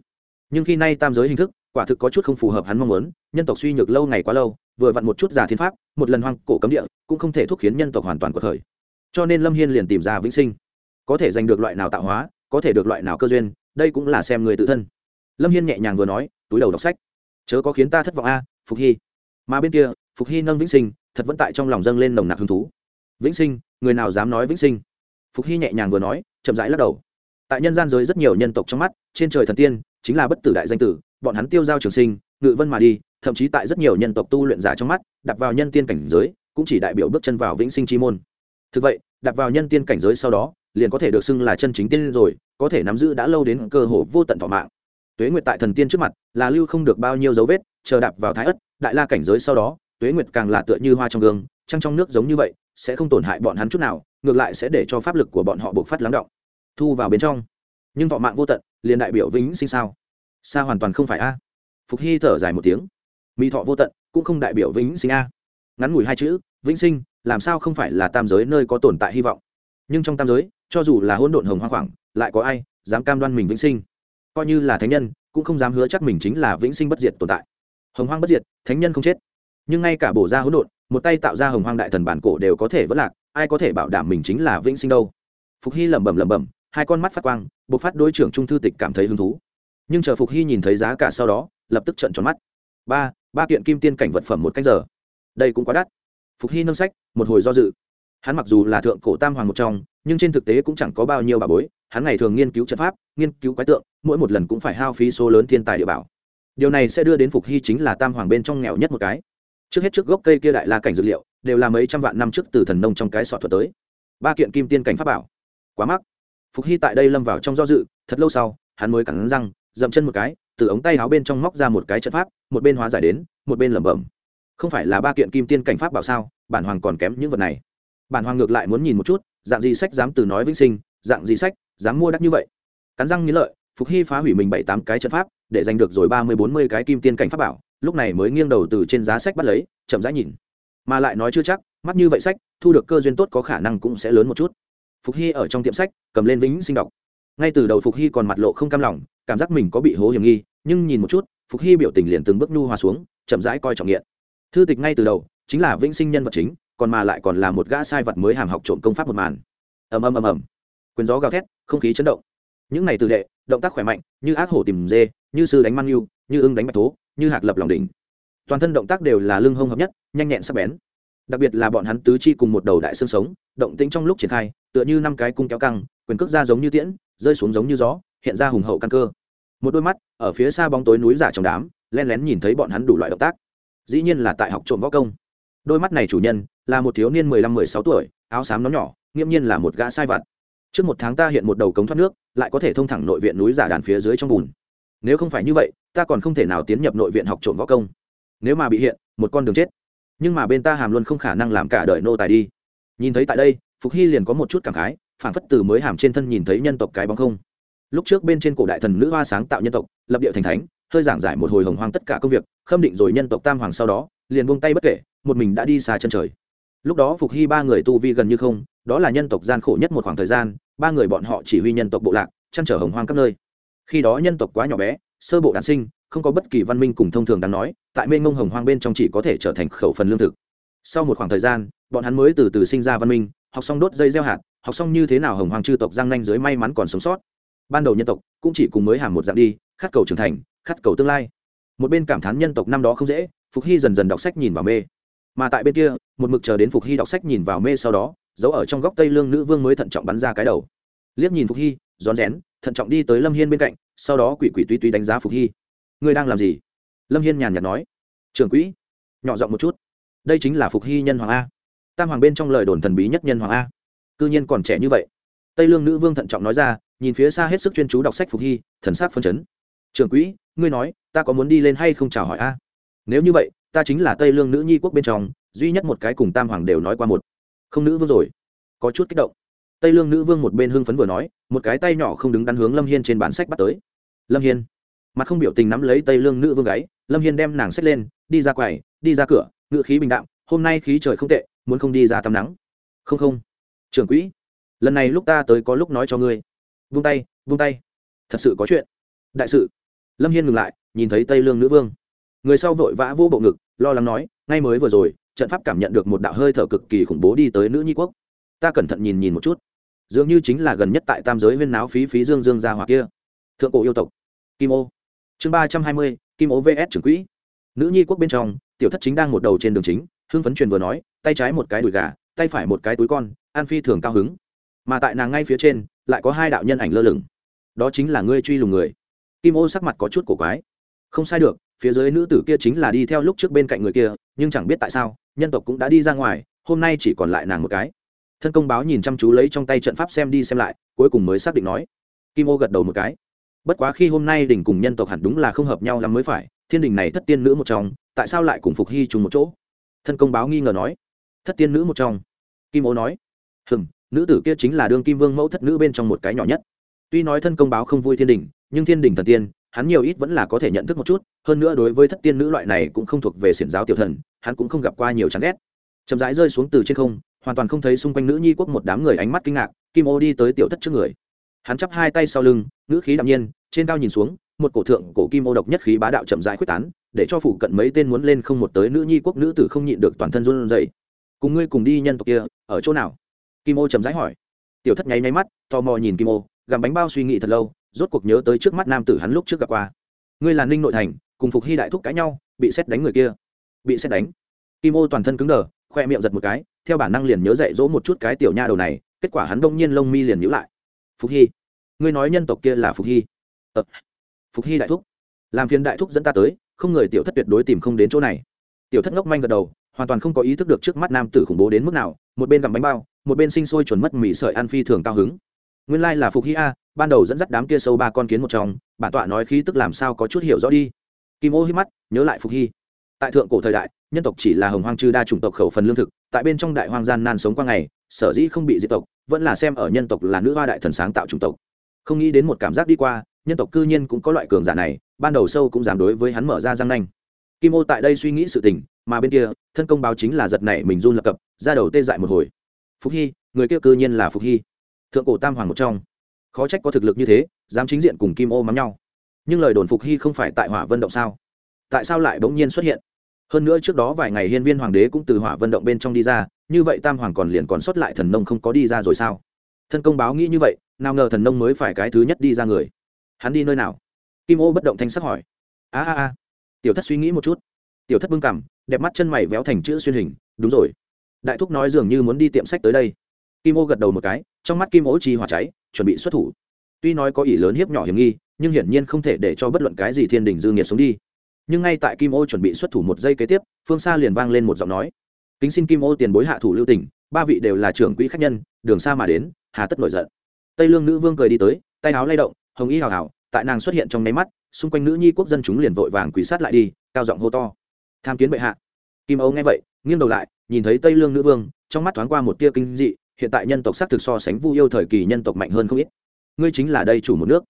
Nhưng khi nay tam giới hình thức, quả thực có chút không phù hợp hắn mong muốn, nhân tộc suy nhược lâu ngày quá lâu, vừa vặn một chút giả thiên pháp, một lần hoang cổ cấm địa, cũng không thể thúc khiến nhân tộc hoàn toàn của thời cho nên lâm hiên liền tìm ra vĩnh sinh. Có thể giành được loại nào tạo hóa, có thể được loại nào cơ duyên, đây cũng là xem người tự thân. Lâm hiên nhẹ nhàng vừa nói, túi đầu đọc sách. Chớ có khiến ta thất vọng a, phục hy. Mà bên kia, phục hy nâng vĩnh sinh, thật vẫn tại trong lòng dâng lên nồng nặc hứng thú vĩnh sinh, người nào dám nói vĩnh sinh? Phục hy nhẹ nhàng vừa nói, chậm rãi lắc đầu. Tại nhân gian giới rất nhiều nhân tộc trong mắt, trên trời thần tiên chính là bất tử đại danh tử, bọn hắn tiêu giao trường sinh, ngự vân mà đi, thậm chí tại rất nhiều nhân tộc tu luyện giả trong mắt, đặt vào nhân tiên cảnh giới, cũng chỉ đại biểu bước chân vào vĩnh sinh chi môn. Thực vậy, đặt vào nhân tiên cảnh giới sau đó, liền có thể được xưng là chân chính tiên rồi, có thể nắm giữ đã lâu đến cơ hồ vô tận thọ mạng. Tuế nguyệt tại thần tiên trước mặt là lưu không được bao nhiêu dấu vết, chờ đạp vào thái ất, đại la cảnh giới sau đó, tuế nguyệt càng là tựa như hoa trong gương, trăng trong nước giống như vậy sẽ không tổn hại bọn hắn chút nào, ngược lại sẽ để cho pháp lực của bọn họ buộc phát lắng động. Thu vào bên trong. Nhưng thọ mạng vô tận, liền đại biểu vĩnh sinh sao? Xa hoàn toàn không phải a. Phục hy thở dài một tiếng. Mỹ thọ vô tận, cũng không đại biểu vĩnh sinh a. Ngắn ngủi hai chữ, vĩnh sinh, làm sao không phải là tam giới nơi có tồn tại hy vọng? Nhưng trong tam giới, cho dù là hỗn độn hồng hoa khoảng, lại có ai dám cam đoan mình vĩnh sinh? Coi như là thánh nhân, cũng không dám hứa chắc mình chính là vĩnh sinh bất diệt tồn tại. Hồng hoang bất diệt, thánh nhân không chết nhưng ngay cả bổ ra hỗn độn, một tay tạo ra hồng hoang đại thần bản cổ đều có thể vất lạc, ai có thể bảo đảm mình chính là vĩnh sinh đâu? Phục hy lẩm bẩm lẩm bẩm, hai con mắt phát quang buộc phát đối trưởng trung thư tịch cảm thấy hứng thú. Nhưng chờ phục hy nhìn thấy giá cả sau đó, lập tức trận tròn mắt. Ba ba kiện kim tiên cảnh vật phẩm một cách giờ. Đây cũng quá đắt. Phục hy nâng sách, một hồi do dự. Hắn mặc dù là thượng cổ tam hoàng một trong, nhưng trên thực tế cũng chẳng có bao nhiêu bà bối, hắn ngày thường nghiên cứu trận pháp, nghiên cứu quái tượng, mỗi một lần cũng phải hao phí số lớn thiên tài địa bảo. Điều này sẽ đưa đến phục hy chính là tam hoàng bên trong nghèo nhất một cái trước hết trước gốc cây kia đại la cảnh dược liệu, đều là mấy trăm vạn năm trước từ thần nông trong cái sọ thuật tới. Ba kiện kim tiên cảnh pháp bảo. Quá mắc. Phục hy tại đây lâm vào trong do dự, thật lâu sau, hắn mới cắn răng, dậm chân một cái, từ ống tay áo bên trong móc ra một cái trận pháp, một bên hóa giải đến, một bên lẩm bẩm. Không phải là ba kiện kim tiên cảnh pháp bảo sao, bản hoàng còn kém những vật này. Bản hoàng ngược lại muốn nhìn một chút, dạng gì sách dám từ nói vĩnh sinh, dạng gì sách dám mua đắt như vậy. Cắn răng nghĩ lợi, phục hy phá hủy mình bảy tám cái trận pháp, để giành được rồi ba mươi bốn mươi cái kim tiên cảnh pháp bảo lúc này mới nghiêng đầu từ trên giá sách bắt lấy, chậm rãi nhìn. Mà lại nói chưa chắc, mắt như vậy sách, thu được cơ duyên tốt có khả năng cũng sẽ lớn một chút. Phục hy ở trong tiệm sách, cầm lên vĩnh sinh đọc. Ngay từ đầu phục hy còn mặt lộ không cam lòng, cảm giác mình có bị hố hiểm nghi, nhưng nhìn một chút, phục hy biểu tình liền từng bước nhu hòa xuống, chậm rãi coi trọng nghiện. Thư tịch ngay từ đầu, chính là vĩnh sinh nhân vật chính, còn mà lại còn là một gã sai vật mới hàm học trộm công pháp một màn. Ầm ầm ầm ầm. Quyền gió gào thét, không khí chấn động. Những này từ đệ, động tác khỏe mạnh, như ác hổ tìm dê, như sư đánh mang yêu, như ưng đánh bạch thố như hạc lập lòng đỉnh. Toàn thân động tác đều là lưng hông hợp nhất, nhanh nhẹn sắc bén. Đặc biệt là bọn hắn tứ chi cùng một đầu đại xương sống, động tĩnh trong lúc triển khai, tựa như năm cái cung kéo căng, quyền cước ra giống như tiễn, rơi xuống giống như gió, hiện ra hùng hậu căn cơ. Một đôi mắt, ở phía xa bóng tối núi giả trong đám len lén nhìn thấy bọn hắn đủ loại động tác. Dĩ nhiên là tại học trộm võ công. Đôi mắt này chủ nhân, là một thiếu niên mười lăm, mười sáu tuổi, áo xám nó nhỏ, nghiễm nhiên là một gã sai vặt. Trước một tháng ta hiện một đầu cống thoát nước, lại có thể thông thẳng nội viện núi giả đàn phía dưới trong bùn nếu không phải như vậy, ta còn không thể nào tiến nhập nội viện học trộm võ công. Nếu mà bị hiện, một con đường chết. Nhưng mà bên ta hàm luôn không khả năng làm cả đời nô tài đi. Nhìn thấy tại đây, phục hy liền có một chút cảm khái phản phất từ mới hàm trên thân nhìn thấy nhân tộc cái bóng không. Lúc trước bên trên cổ đại thần nữ hoa sáng tạo nhân tộc, lập địa thành thánh, hơi giảng giải một hồi hồng hoang tất cả công việc, khâm định rồi nhân tộc tam hoàng sau đó, liền buông tay bất kể, một mình đã đi xa chân trời. Lúc đó phục hy ba người tu vi gần như không, đó là nhân tộc gian khổ nhất một khoảng thời gian, ba người bọn họ chỉ huy nhân tộc bộ lạc, chăn trở hồng hoang các nơi khi đó nhân tộc quá nhỏ bé, sơ bộ đản sinh, không có bất kỳ văn minh cùng thông thường đáng nói, tại mênh mông hồng hoang bên trong chỉ có thể trở thành khẩu phần lương thực. Sau một khoảng thời gian, bọn hắn mới từ từ sinh ra văn minh, học xong đốt dây gieo hạt, học xong như thế nào hồng hoang chư tộc giang nanh dưới may mắn còn sống sót. Ban đầu nhân tộc cũng chỉ cùng mới hàm một dạng đi, khát cầu trưởng thành, khát cầu tương lai. Một bên cảm thán nhân tộc năm đó không dễ, phục hy dần dần đọc sách nhìn vào mê. Mà tại bên kia, một mực chờ đến phục hy đọc sách nhìn vào mê sau đó, giấu ở trong góc tây lương nữ vương mới thận trọng bắn ra cái đầu. Liếc nhìn phục hy, rón rén thận trọng đi tới lâm hiên bên cạnh, sau đó quỷ quỷ tuy tuy đánh giá phục hy. Ngươi đang làm gì? Lâm hiên nhàn nhạt nói. Trưởng quỹ. Nhỏ giọng một chút. Đây chính là phục hy nhân hoàng a. Tam hoàng bên trong lời đồn thần bí nhất nhân hoàng a. Cư nhiên còn trẻ như vậy. Tây lương nữ vương thận trọng nói ra, nhìn phía xa hết sức chuyên chú đọc sách phục hy, thần sắc phân chấn. Trưởng quỹ, ngươi nói, ta có muốn đi lên hay không chào hỏi a? Nếu như vậy, ta chính là tây lương nữ nhi quốc bên trong, duy nhất một cái cùng tam hoàng đều nói qua một. Không nữ vương rồi. Có chút kích động tây lương nữ vương một bên hưng phấn vừa nói, một cái tay nhỏ không đứng đắn hướng lâm hiên trên bản sách bắt tới. Lâm hiên, mặt không biểu tình nắm lấy tây lương nữ vương gáy, lâm hiên đem nàng xách lên, đi ra quầy, đi ra cửa ngự khí bình đạm, hôm nay khí trời không tệ, muốn không đi ra tắm nắng. Không không. Trưởng quỹ, lần này lúc ta tới có lúc nói cho ngươi. Vung tay vung tay. Thật sự có chuyện. Đại sự. Lâm hiên ngừng lại, nhìn thấy tây lương nữ vương. Người sau vội vã vô bộ ngực, lo lắng nói, ngay mới vừa rồi, trận pháp cảm nhận được một đạo hơi thở cực kỳ khủng bố đi tới nữ nhi quốc. Ta cẩn thận nhìn nhìn một chút dường như chính là gần nhất tại tam giới huyên náo phí phí dương dương ra hoặc kia. Thượng cổ yêu tộc. Kim ô. Chương ba trăm hai mươi, kim ô vs trưởng quỹ. Nữ nhi quốc bên trong, tiểu thất chính đang một đầu trên đường chính, hưng phấn truyền vừa nói, tay trái một cái đùi gà, tay phải một cái túi con, an phi thường cao hứng. Mà tại nàng ngay phía trên, lại có hai đạo nhân ảnh lơ lửng. Đó chính là ngươi truy lùng người. Kim ô sắc mặt có chút cổ quái. Không sai được, phía dưới nữ tử kia chính là đi theo lúc trước bên cạnh người kia, nhưng chẳng biết tại sao, nhân tộc cũng đã đi ra ngoài, hôm nay chỉ còn lại nàng một cái thân công báo nhìn chăm chú lấy trong tay trận pháp xem đi xem lại, cuối cùng mới xác định nói. Kim ô gật đầu một cái. Bất quá khi hôm nay đình cùng nhân tộc hẳn đúng là không hợp nhau lắm mới phải, thiên đình này thất tiên nữ một trong, tại sao lại cùng phục hy chung một chỗ? Thân công báo nghi ngờ nói. Thất tiên nữ một trong. Kim ô nói. Hừm, nữ tử kia chính là đương kim vương mẫu thất nữ bên trong một cái nhỏ nhất. Tuy nói thân công báo không vui thiên đình nhưng thiên đình thần tiên, hắn nhiều ít vẫn là có thể nhận thức một chút, hơn nữa đối với thất tiên nữ loại này cũng không thuộc về xiển giáo tiểu thần, hắn cũng không gặp qua nhiều chán ghét. Chậm rãi rơi xuống từ trên không hoàn toàn không thấy xung quanh nữ nhi quốc một đám người ánh mắt kinh ngạc, kim ô đi tới tiểu thất trước người. Hắn chắp hai tay sau lưng, ngữ khí đạm nhiên, trên cao nhìn xuống, một cổ thượng cổ kim ô độc nhất khí bá đạo chậm rãi quyết tán, để cho phủ cận mấy tên muốn lên không một tới nữ nhi quốc nữ tử không nhịn được toàn thân run rẩy. Cùng ngươi cùng đi nhân tộc kia, ở chỗ nào? Kim ô chậm rãi hỏi. Tiểu thất nháy nháy mắt, tò mò nhìn kim ô, gặm bánh bao suy nghĩ thật lâu, rốt cuộc nhớ tới trước mắt nam tử hắn lúc trước gặp qua. Ngươi là ninh nội thành, cùng phục hy đại thúc cãi nhau, bị xét đánh người kia. Bị xét đánh? Kim ô toàn thân cứng đờ, khoe miệng giật một cái theo bản năng liền nhớ dạy dỗ một chút cái tiểu nha đầu này kết quả hắn đông nhiên lông mi liền nhữ lại. Phục hy ngươi nói nhân tộc kia là phục hy. Ờ, phục hy đại thúc làm phiền đại thúc dẫn ta tới không người tiểu thất tuyệt đối tìm không đến chỗ này. Tiểu thất ngốc manh gật đầu hoàn toàn không có ý thức được trước mắt nam tử khủng bố đến mức nào một bên gặm bánh bao một bên sinh sôi chuẩn mất mì sợi ăn phi thường cao hứng. Nguyên lai là phục hy a ban đầu dẫn dắt đám kia sâu ba con kiến một trong bản tọa nói khí tức làm sao có chút hiểu rõ đi. Kim ô hít mắt nhớ lại phục hy. Tại thượng cổ thời đại nhân tộc chỉ là hồng hoang chư đa chủng tộc khẩu phần lương thực, tại bên trong đại hoang gian nan sống qua ngày, sở dĩ không bị diệt tộc, vẫn là xem ở nhân tộc là nữ hoa đại thần sáng tạo chủng tộc. Không nghĩ đến một cảm giác đi qua, nhân tộc cư nhiên cũng có loại cường giả này, ban đầu sâu cũng dám đối với hắn mở ra răng nanh. Kim ô tại đây suy nghĩ sự tình, mà bên kia, thân công báo chính là giật này mình run lập cập, ra đầu tê dại một hồi. Phúc hy, người kia cư nhiên là phúc hy. Thượng cổ tam hoàng một trong. Khó trách có thực lực như thế, dám chính diện cùng kim ô mắm nhau. Nhưng lời đồn phục hy không phải tại hỏa vân động sao? Tại sao lại bỗng nhiên xuất hiện? Hơn nữa trước đó vài ngày hiên viên hoàng đế cũng từ hỏa vân động bên trong đi ra, như vậy tam hoàng còn liền còn xuất lại thần nông không có đi ra rồi sao? Thân công báo nghĩ như vậy, nào ngờ thần nông mới phải cái thứ nhất đi ra người. Hắn đi nơi nào? Kim ô bất động thanh sắc hỏi. A a a. Tiểu thất suy nghĩ một chút. Tiểu thất bưng cằm, đẹp mắt chân mày véo thành chữ xuyên hình, đúng rồi. Đại thúc nói dường như muốn đi tiệm sách tới đây. Kim ô gật đầu một cái, trong mắt kim ô chi hỏa cháy, chuẩn bị xuất thủ. Tuy nói có ỷ lớn hiếp nhỏ hiểm nghi, nhưng hiển nhiên không thể để cho bất luận cái gì thiên đình dư nghiệt sống đi nhưng ngay tại kim ô chuẩn bị xuất thủ một giây kế tiếp, phương xa liền vang lên một giọng nói. Kính xin kim ô tiền bối hạ thủ lưu tỉnh ba vị đều là trưởng quỹ khách nhân, đường xa mà đến, hà tất nổi giận. Tây lương nữ vương cười đi tới, tay áo lay động, hồng y hào hào, tại nàng xuất hiện trong nháy mắt, xung quanh nữ nhi quốc dân chúng liền vội vàng quỳ sát lại đi, cao giọng hô to. Tham kiến bệ hạ. Kim âu nghe vậy, nghiêng đầu lại, nhìn thấy tây lương nữ vương, trong mắt thoáng qua một tia kinh dị, hiện tại nhân tộc xác thực so sánh vu yêu thời kỳ nhân tộc mạnh hơn không ít. Ngươi chính là đây chủ một nước.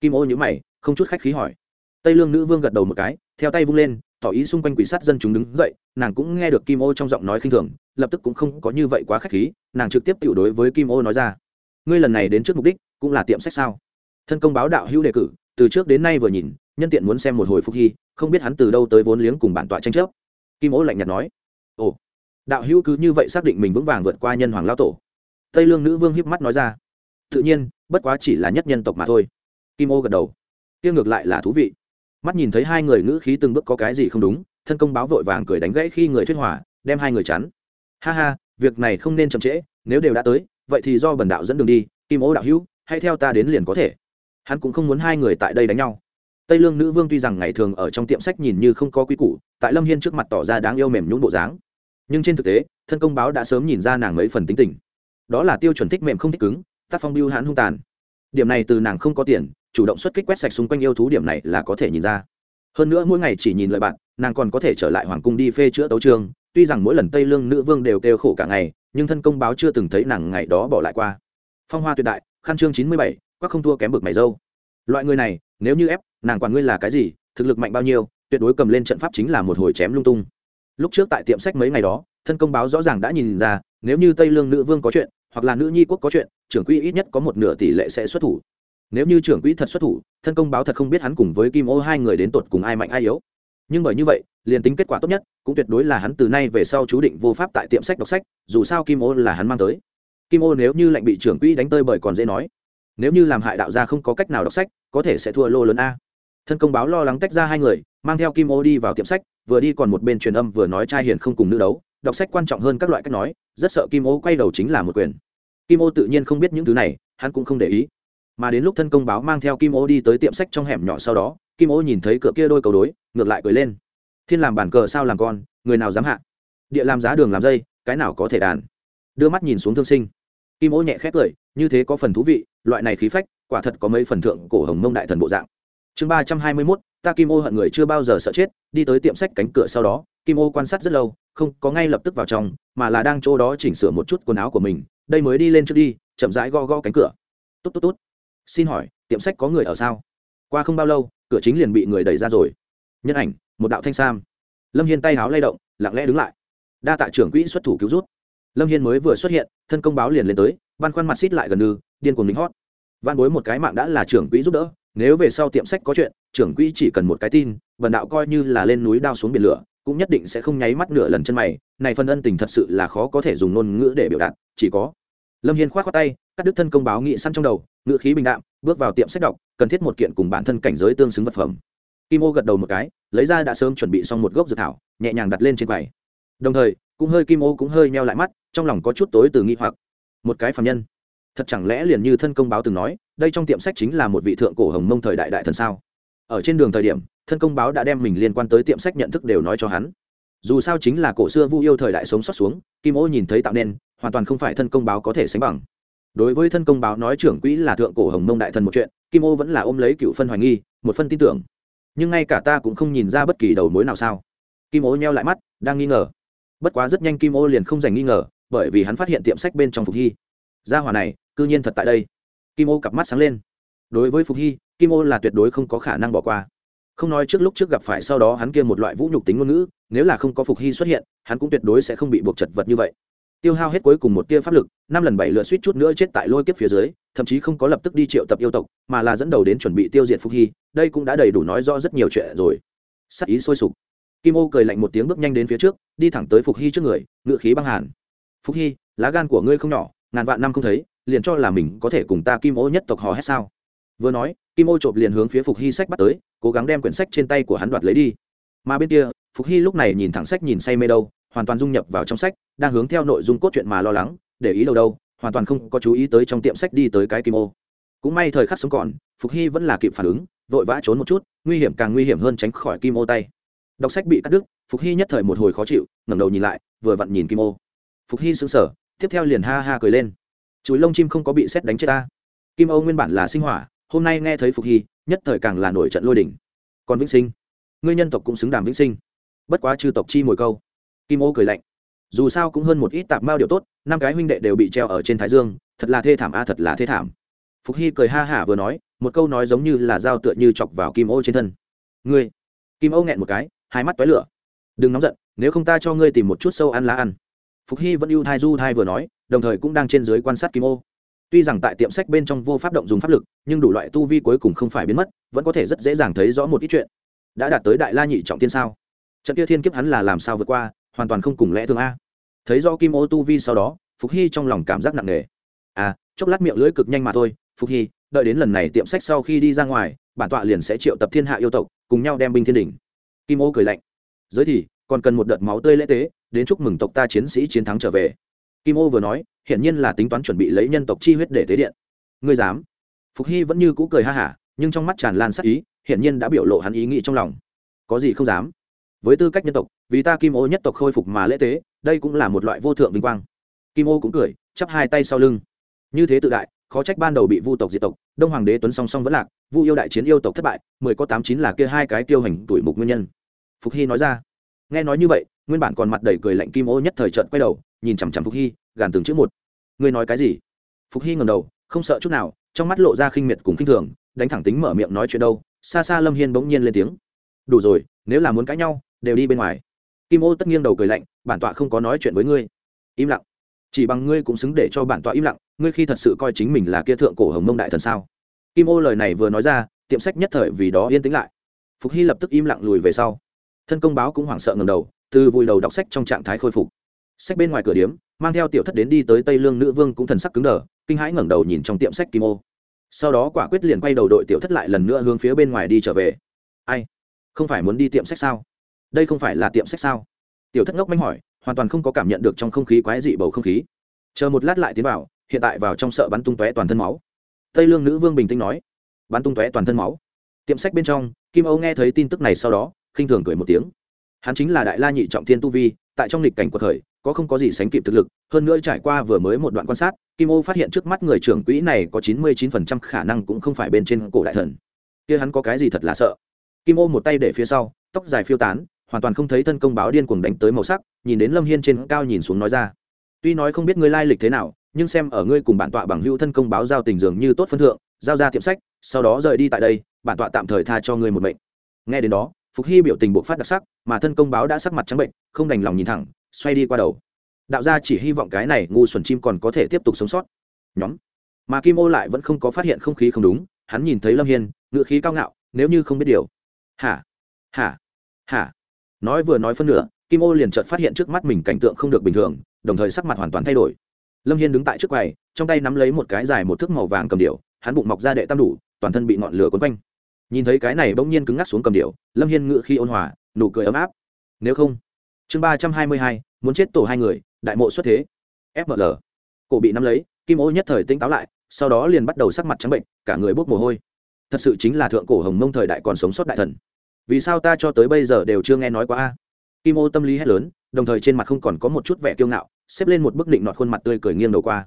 Kim ô nhữ mày, không chút khách khí hỏi. Tây lương nữ vương gật đầu một cái theo tay vung lên, tỏ ý xung quanh quỷ sát dân chúng đứng dậy, nàng cũng nghe được kim ô trong giọng nói khinh thường, lập tức cũng không có như vậy quá khách khí, nàng trực tiếp tiểu đối với kim ô nói ra, ngươi lần này đến trước mục đích cũng là tiệm sách sao? Thân công báo đạo hữu đề cử, từ trước đến nay vừa nhìn, nhân tiện muốn xem một hồi phúc hy, không biết hắn từ đâu tới vốn liếng cùng bản tọa tranh chấp. Kim ô lạnh nhạt nói, ồ. Đạo hữu cứ như vậy xác định mình vững vàng vượt qua nhân hoàng lao tổ. Tây lương nữ vương hiếp mắt nói ra, tự nhiên, bất quá chỉ là nhất nhân tộc mà thôi. Kim ô gật đầu tiêu ngược lại là thú vị mắt nhìn thấy hai người ngữ khí từng bước có cái gì không đúng, thân công báo vội vàng cười đánh gãy khi người thuyết hỏa đem hai người chắn. Ha ha, việc này không nên chậm trễ, nếu đều đã tới, vậy thì do bần đạo dẫn đường đi, kim ô đạo hữu, hãy theo ta đến liền có thể. Hắn cũng không muốn hai người tại đây đánh nhau. Tây lương nữ vương tuy rằng ngày thường ở trong tiệm sách nhìn như không có quy củ, tại lâm hiên trước mặt tỏ ra đáng yêu mềm nhún bộ dáng. Nhưng trên thực tế, thân công báo đã sớm nhìn ra nàng mấy phần tính tình. Đó là tiêu chuẩn thích mềm không thích cứng, tác phong biêu hãn hung tàn. Điểm này từ nàng không có tiền chủ động xuất kích quét sạch xung quanh yêu thú điểm này là có thể nhìn ra. Hơn nữa mỗi ngày chỉ nhìn lời bạn, nàng còn có thể trở lại hoàng cung đi phê chữa tấu trường. Tuy rằng mỗi lần tây lương nữ vương đều kêu khổ cả ngày, nhưng thân công báo chưa từng thấy nàng ngày đó bỏ lại qua. Phong hoa tuyệt đại, khăn chương chín mươi bảy, quắc không thua kém bực mày dâu. Loại người này, nếu như ép, nàng quản ngươi là cái gì, thực lực mạnh bao nhiêu, tuyệt đối cầm lên trận pháp chính là một hồi chém lung tung. Lúc trước tại tiệm sách mấy ngày đó, thân công báo rõ ràng đã nhìn ra, nếu như tây lương nữ vương có chuyện, hoặc là nữ nhi quốc có chuyện, trưởng quỹ ít nhất có một nửa tỷ lệ sẽ xuất thủ nếu như trưởng quỹ thật xuất thủ, thân công báo thật không biết hắn cùng với kim ô hai người đến tột cùng ai mạnh ai yếu. Nhưng bởi như vậy, liền tính kết quả tốt nhất, cũng tuyệt đối là hắn từ nay về sau chú định vô pháp tại tiệm sách đọc sách, dù sao kim ô là hắn mang tới. Kim ô nếu như lệnh bị trưởng quỹ đánh tơi bởi còn dễ nói. Nếu như làm hại đạo gia không có cách nào đọc sách, có thể sẽ thua lô lớn a. Thân công báo lo lắng tách ra hai người, mang theo kim ô đi vào tiệm sách, vừa đi còn một bên truyền âm vừa nói trai hiền không cùng nữ đấu. Đọc sách quan trọng hơn các loại cách nói, rất sợ kim ô quay đầu chính là một quyền. Kim ô tự nhiên không biết những thứ này, hắn cũng không để ý mà đến lúc thân công báo mang theo kim ô đi tới tiệm sách trong hẻm nhỏ sau đó, kim ô nhìn thấy cửa kia đôi cầu đối, ngược lại cười lên. Thiên làm bản cờ sao làm con, người nào dám hạ? Địa làm giá đường làm dây, cái nào có thể đàn? Đưa mắt nhìn xuống thương sinh. Kim ô nhẹ khét cười, như thế có phần thú vị, loại này khí phách, quả thật có mấy phần thượng cổ hồng mông đại thần bộ dạng. Chương ba trăm hai mươi mốt, ta kim ô hận người chưa bao giờ sợ chết, đi tới tiệm sách cánh cửa sau đó, kim ô quan sát rất lâu, không có ngay lập tức vào trong, mà là đang chỗ đó chỉnh sửa một chút quần áo của mình, đây mới đi lên trước đi, chậm rãi go go cánh cửa. Tốt tốt tốt xin hỏi, tiệm sách có người ở sao? Qua không bao lâu, cửa chính liền bị người đẩy ra rồi. Nhân ảnh, một đạo thanh sam. Lâm hiên tay háo lay động, lặng lẽ đứng lại. Đa tạ trưởng quỹ xuất thủ cứu rút lâm hiên mới vừa xuất hiện, thân công báo liền lên tới văn khoăn mặt xít lại gần như, điên cuồng lính hót. Văn bối một cái mạng đã là trưởng quỹ giúp đỡ, nếu về sau tiệm sách có chuyện, trưởng quỹ chỉ cần một cái tin, vần đạo coi như là lên núi đao xuống biển lửa, cũng nhất định sẽ không nháy mắt nửa lần chân mày, này phần ân tình thật sự là khó có thể dùng ngôn ngữ để biểu đạt, chỉ có. Lâm hiên k h o á t khoác tay cắt đứt thân công báo nghị săn trong đầu ngựa khí bình đạm, bước vào tiệm sách đọc, cần thiết một kiện cùng bản thân cảnh giới tương xứng vật phẩm. Kim ô gật đầu một cái, lấy ra đã sớm chuẩn bị xong một gốc dược thảo, nhẹ nhàng đặt lên trên quầy. Đồng thời, cũng hơi kim ô cũng hơi meo lại mắt, trong lòng có chút tối từ nghi hoặc. Một cái phạm nhân. Thật chẳng lẽ liền như thân công báo từng nói, đây trong tiệm sách chính là một vị thượng cổ hồng mông thời đại đại thần sao? Ở trên đường thời điểm, thân công báo đã đem mình liên quan tới tiệm sách nhận thức đều nói cho hắn. Dù sao chính là cổ xưa vu yêu thời đại sống sót xuống, kim ô nhìn thấy tạo nên, hoàn toàn không phải thân công báo có thể sánh bằng đối với thân công báo nói trưởng quỹ là thượng cổ hồng mông đại thần một chuyện, kim ô vẫn là ôm lấy cựu phân hoài nghi, một phân tin tưởng. Nhưng ngay cả ta cũng không nhìn ra bất kỳ đầu mối nào sao. Kim ô nheo lại mắt, đang nghi ngờ. Bất quá rất nhanh kim ô liền không dành nghi ngờ, bởi vì hắn phát hiện tiệm sách bên trong phục hy. Gia hòa này, cư nhiên thật tại đây. Kim ô cặp mắt sáng lên. Đối với phục hy, kim ô là tuyệt đối không có khả năng bỏ qua. Không nói trước lúc trước gặp phải sau đó hắn kia một loại vũ nhục tính ngôn ngữ, nếu là không có phục hy xuất hiện, hắn cũng tuyệt đối sẽ không bị buộc chật vật như vậy tiêu hao hết cuối cùng một tia pháp lực, năm lần bảy lượt suýt chút nữa chết tại lôi kiếp phía dưới, thậm chí không có lập tức đi triệu tập yêu tộc, mà là dẫn đầu đến chuẩn bị tiêu diệt phục hy, đây cũng đã đầy đủ nói rõ rất nhiều chuyện rồi. Sắc ý sôi sục. Kim ô cười lạnh một tiếng bước nhanh đến phía trước, đi thẳng tới phục hy trước người ngự khí băng hàn. Phục hy, lá gan của ngươi không nhỏ, ngàn vạn năm không thấy, liền cho là mình có thể cùng ta kim ô nhất tộc hò hét sao? Vừa nói, kim ô chộp liền hướng phía phục hy sách bắt tới, cố gắng đem quyển sách trên tay của hắn đoạt lấy đi. Mà bên kia, phục hy lúc này nhìn thẳng sách nhìn say mê đâu, hoàn toàn dung nhập vào trong sách đang hướng theo nội dung cốt truyện mà lo lắng, để ý đâu đâu, hoàn toàn không có chú ý tới trong tiệm sách đi tới cái kim ô. Cũng may thời khắc sống còn, phục hy vẫn là kịp phản ứng, vội vã trốn một chút, nguy hiểm càng nguy hiểm hơn tránh khỏi kim ô tay. Đọc sách bị cắt đứt, phục hy nhất thời một hồi khó chịu, ngẩng đầu nhìn lại, vừa vặn nhìn kim ô. Phục hy sững sờ, tiếp theo liền ha ha cười lên. Chuối lông chim không có bị xét đánh chết ta. Kim ô nguyên bản là sinh hỏa, hôm nay nghe thấy phục hy, nhất thời càng là nổi trận lôi đỉnh còn vĩnh sinh, ngươi nhân tộc cũng xứng đàm vĩnh sinh. Bất quá chư tộc chi mồi câu. Kim ô cười lạnh dù sao cũng hơn một ít tạp mao điều tốt, năm cái huynh đệ đều bị treo ở trên thái dương, thật là thê thảm a, thật là thê thảm. Phục hy cười ha hả vừa nói, một câu nói giống như là dao tựa như chọc vào kim ô trên thân. Ngươi, kim ô nghẹn một cái, hai mắt toái lửa. Đừng nóng giận, nếu không ta cho ngươi tìm một chút sâu ăn lá ăn. Phục hy vẫn ưu thai du thai vừa nói, đồng thời cũng đang trên dưới quan sát kim ô. Tuy rằng tại tiệm sách bên trong vô pháp động dùng pháp lực, nhưng đủ loại tu vi cuối cùng không phải biến mất, vẫn có thể rất dễ dàng thấy rõ một ít chuyện. Đã đạt tới đại la nhị trọng tiên sao? Trận kia thiên kiếp hắn là làm sao vượt qua hoàn toàn không cùng lẽ thường a. Thấy do kim ô tu vi sau đó, phục hy trong lòng cảm giác nặng nề. À chốc lát miệng lưỡi cực nhanh mà thôi, phục hy, đợi đến lần này tiệm sách sau khi đi ra ngoài, bản tọa liền sẽ triệu tập thiên hạ yêu tộc, cùng nhau đem binh thiên đỉnh. Kim ô cười lạnh. Giới thì, còn cần một đợt máu tươi lễ tế, đến chúc mừng tộc ta chiến sĩ chiến thắng trở về. Kim ô vừa nói, hiển nhiên là tính toán chuẩn bị lấy nhân tộc chi huyết để tế điện. Ngươi dám? Phục hy vẫn như cũ cười ha hả, nhưng trong mắt tràn lan sắc ý, hiển nhiên đã biểu lộ hắn ý nghĩ trong lòng. Có gì không dám? Với tư cách nhân tộc, vì ta kim ô nhất tộc khôi phục mà lễ tế, đây cũng là một loại vô thượng vinh quang. Kim ô cũng cười, chắp hai tay sau lưng. Như thế tự đại, khó trách ban đầu bị vu tộc diệt tộc, đông hoàng đế tuấn song song vẫn lạc, vu yêu đại chiến yêu tộc thất bại, mười có tám chín là kia hai cái tiêu hành tuổi mục nguyên nhân. Phục hy nói ra. Nghe nói như vậy, nguyên bản còn mặt đầy cười lạnh kim ô nhất thời trận quay đầu, nhìn chằm chằm phục hy, gàn từng chữ một. Ngươi nói cái gì? Phục hy ngầm đầu, không sợ chút nào, trong mắt lộ ra khinh miệt cùng khinh thường, đánh thẳng tính mở miệng nói chuyện đâu, xa xa lâm hiên bỗng nhiên lên tiếng. Đủ rồi, nếu là muốn cãi nhau đều đi bên ngoài. Kim ô tất nghiêng đầu cười lạnh, bản tọa không có nói chuyện với ngươi. Im lặng. Chỉ bằng ngươi cũng xứng để cho bản tọa im lặng, ngươi khi thật sự coi chính mình là kia thượng cổ hồng mông đại thần sao? Kim ô lời này vừa nói ra, tiệm sách nhất thời vì đó yên tĩnh lại. Phục hy lập tức im lặng lùi về sau. Thân công báo cũng hoảng sợ ngầm đầu, từ vùi đầu đọc sách trong trạng thái khôi phục. Sách bên ngoài cửa điếm, mang theo tiểu thất đến đi tới tây lương nữ vương cũng thần sắc cứng đờ, kinh hãi ngẩng đầu nhìn trong tiệm sách kim ô. Sau đó quả quyết liền quay đầu đội tiểu thất lại lần nữa hướng phía bên ngoài đi trở về. Ai? Không phải muốn đi tiệm sách sao? Đây không phải là tiệm sách sao? Tiểu thất ngốc manh hỏi, hoàn toàn không có cảm nhận được trong không khí quái dị bầu không khí. Chờ một lát lại tiến vào, hiện tại vào trong sợ bắn tung tóe toàn thân máu. Tây lương nữ vương bình tĩnh nói, bắn tung tóe toàn thân máu. Tiệm sách bên trong, kim âu nghe thấy tin tức này sau đó, khinh thường cười một tiếng. Hắn chính là đại la nhị trọng thiên tu vi, tại trong lịch cảnh của thời có không có gì sánh kịp thực lực, hơn nữa trải qua vừa mới một đoạn quan sát, kim ô phát hiện trước mắt người trưởng quỹ này có chín mươi chín phần trăm khả năng cũng không phải bên trên cổ đại thần. Kia hắn có cái gì thật là sợ? Kim ô một tay để phía sau, tóc dài phiêu tán hoàn toàn không thấy thân công báo điên cuồng đánh tới màu sắc, nhìn đến lâm hiên trên cao nhìn xuống nói ra. Tuy nói không biết ngươi lai lịch thế nào, nhưng xem ở ngươi cùng bản tọa bằng hữu thân công báo giao tình dường như tốt phân thượng, giao ra tiệm sách, sau đó rời đi tại đây, bản tọa tạm thời tha cho ngươi một mệnh. Nghe đến đó, phục hy biểu tình buộc phát đặc sắc, mà thân công báo đã sắc mặt trắng bệnh, không đành lòng nhìn thẳng, xoay đi qua đầu. Đạo gia chỉ hy vọng cái này ngu xuẩn chim còn có thể tiếp tục sống sót. Nhóm. Mà kim ô lại vẫn không có phát hiện không khí không đúng, hắn nhìn thấy lâm hiên, ngựa khí cao ngạo, nếu như không biết điều. Hả? Hả? Hả? Nói vừa nói phân nửa, kim ô liền chợt phát hiện trước mắt mình cảnh tượng không được bình thường, đồng thời sắc mặt hoàn toàn thay đổi. Lâm hiên đứng tại trước quầy, trong tay nắm lấy một cái dài một thước màu vàng cầm điệu hắn bụng mọc ra đệ tam đủ, toàn thân bị ngọn lửa quấn quanh. Nhìn thấy cái này bỗng nhiên cứng ngắc xuống cầm điệu lâm hiên ngự khi ôn hòa, nụ cười ấm áp. Nếu không, chương ba trăm hai mươi hai, muốn chết tổ hai người, đại mộ xuất thế. Fml cổ bị nắm lấy, kim ô nhất thời tỉnh táo lại, sau đó liền bắt đầu sắc mặt trắng bệnh, cả người bốc mồ hôi. Thật sự chính là thượng cổ hồng mông thời đại còn sống sót đại thần vì sao ta cho tới bây giờ đều chưa nghe nói qua a? Kim ô tâm lý hét lớn, đồng thời trên mặt không còn có một chút vẻ kiêu ngạo, xếp lên một bức định nọt khuôn mặt tươi cười nghiêng đầu qua.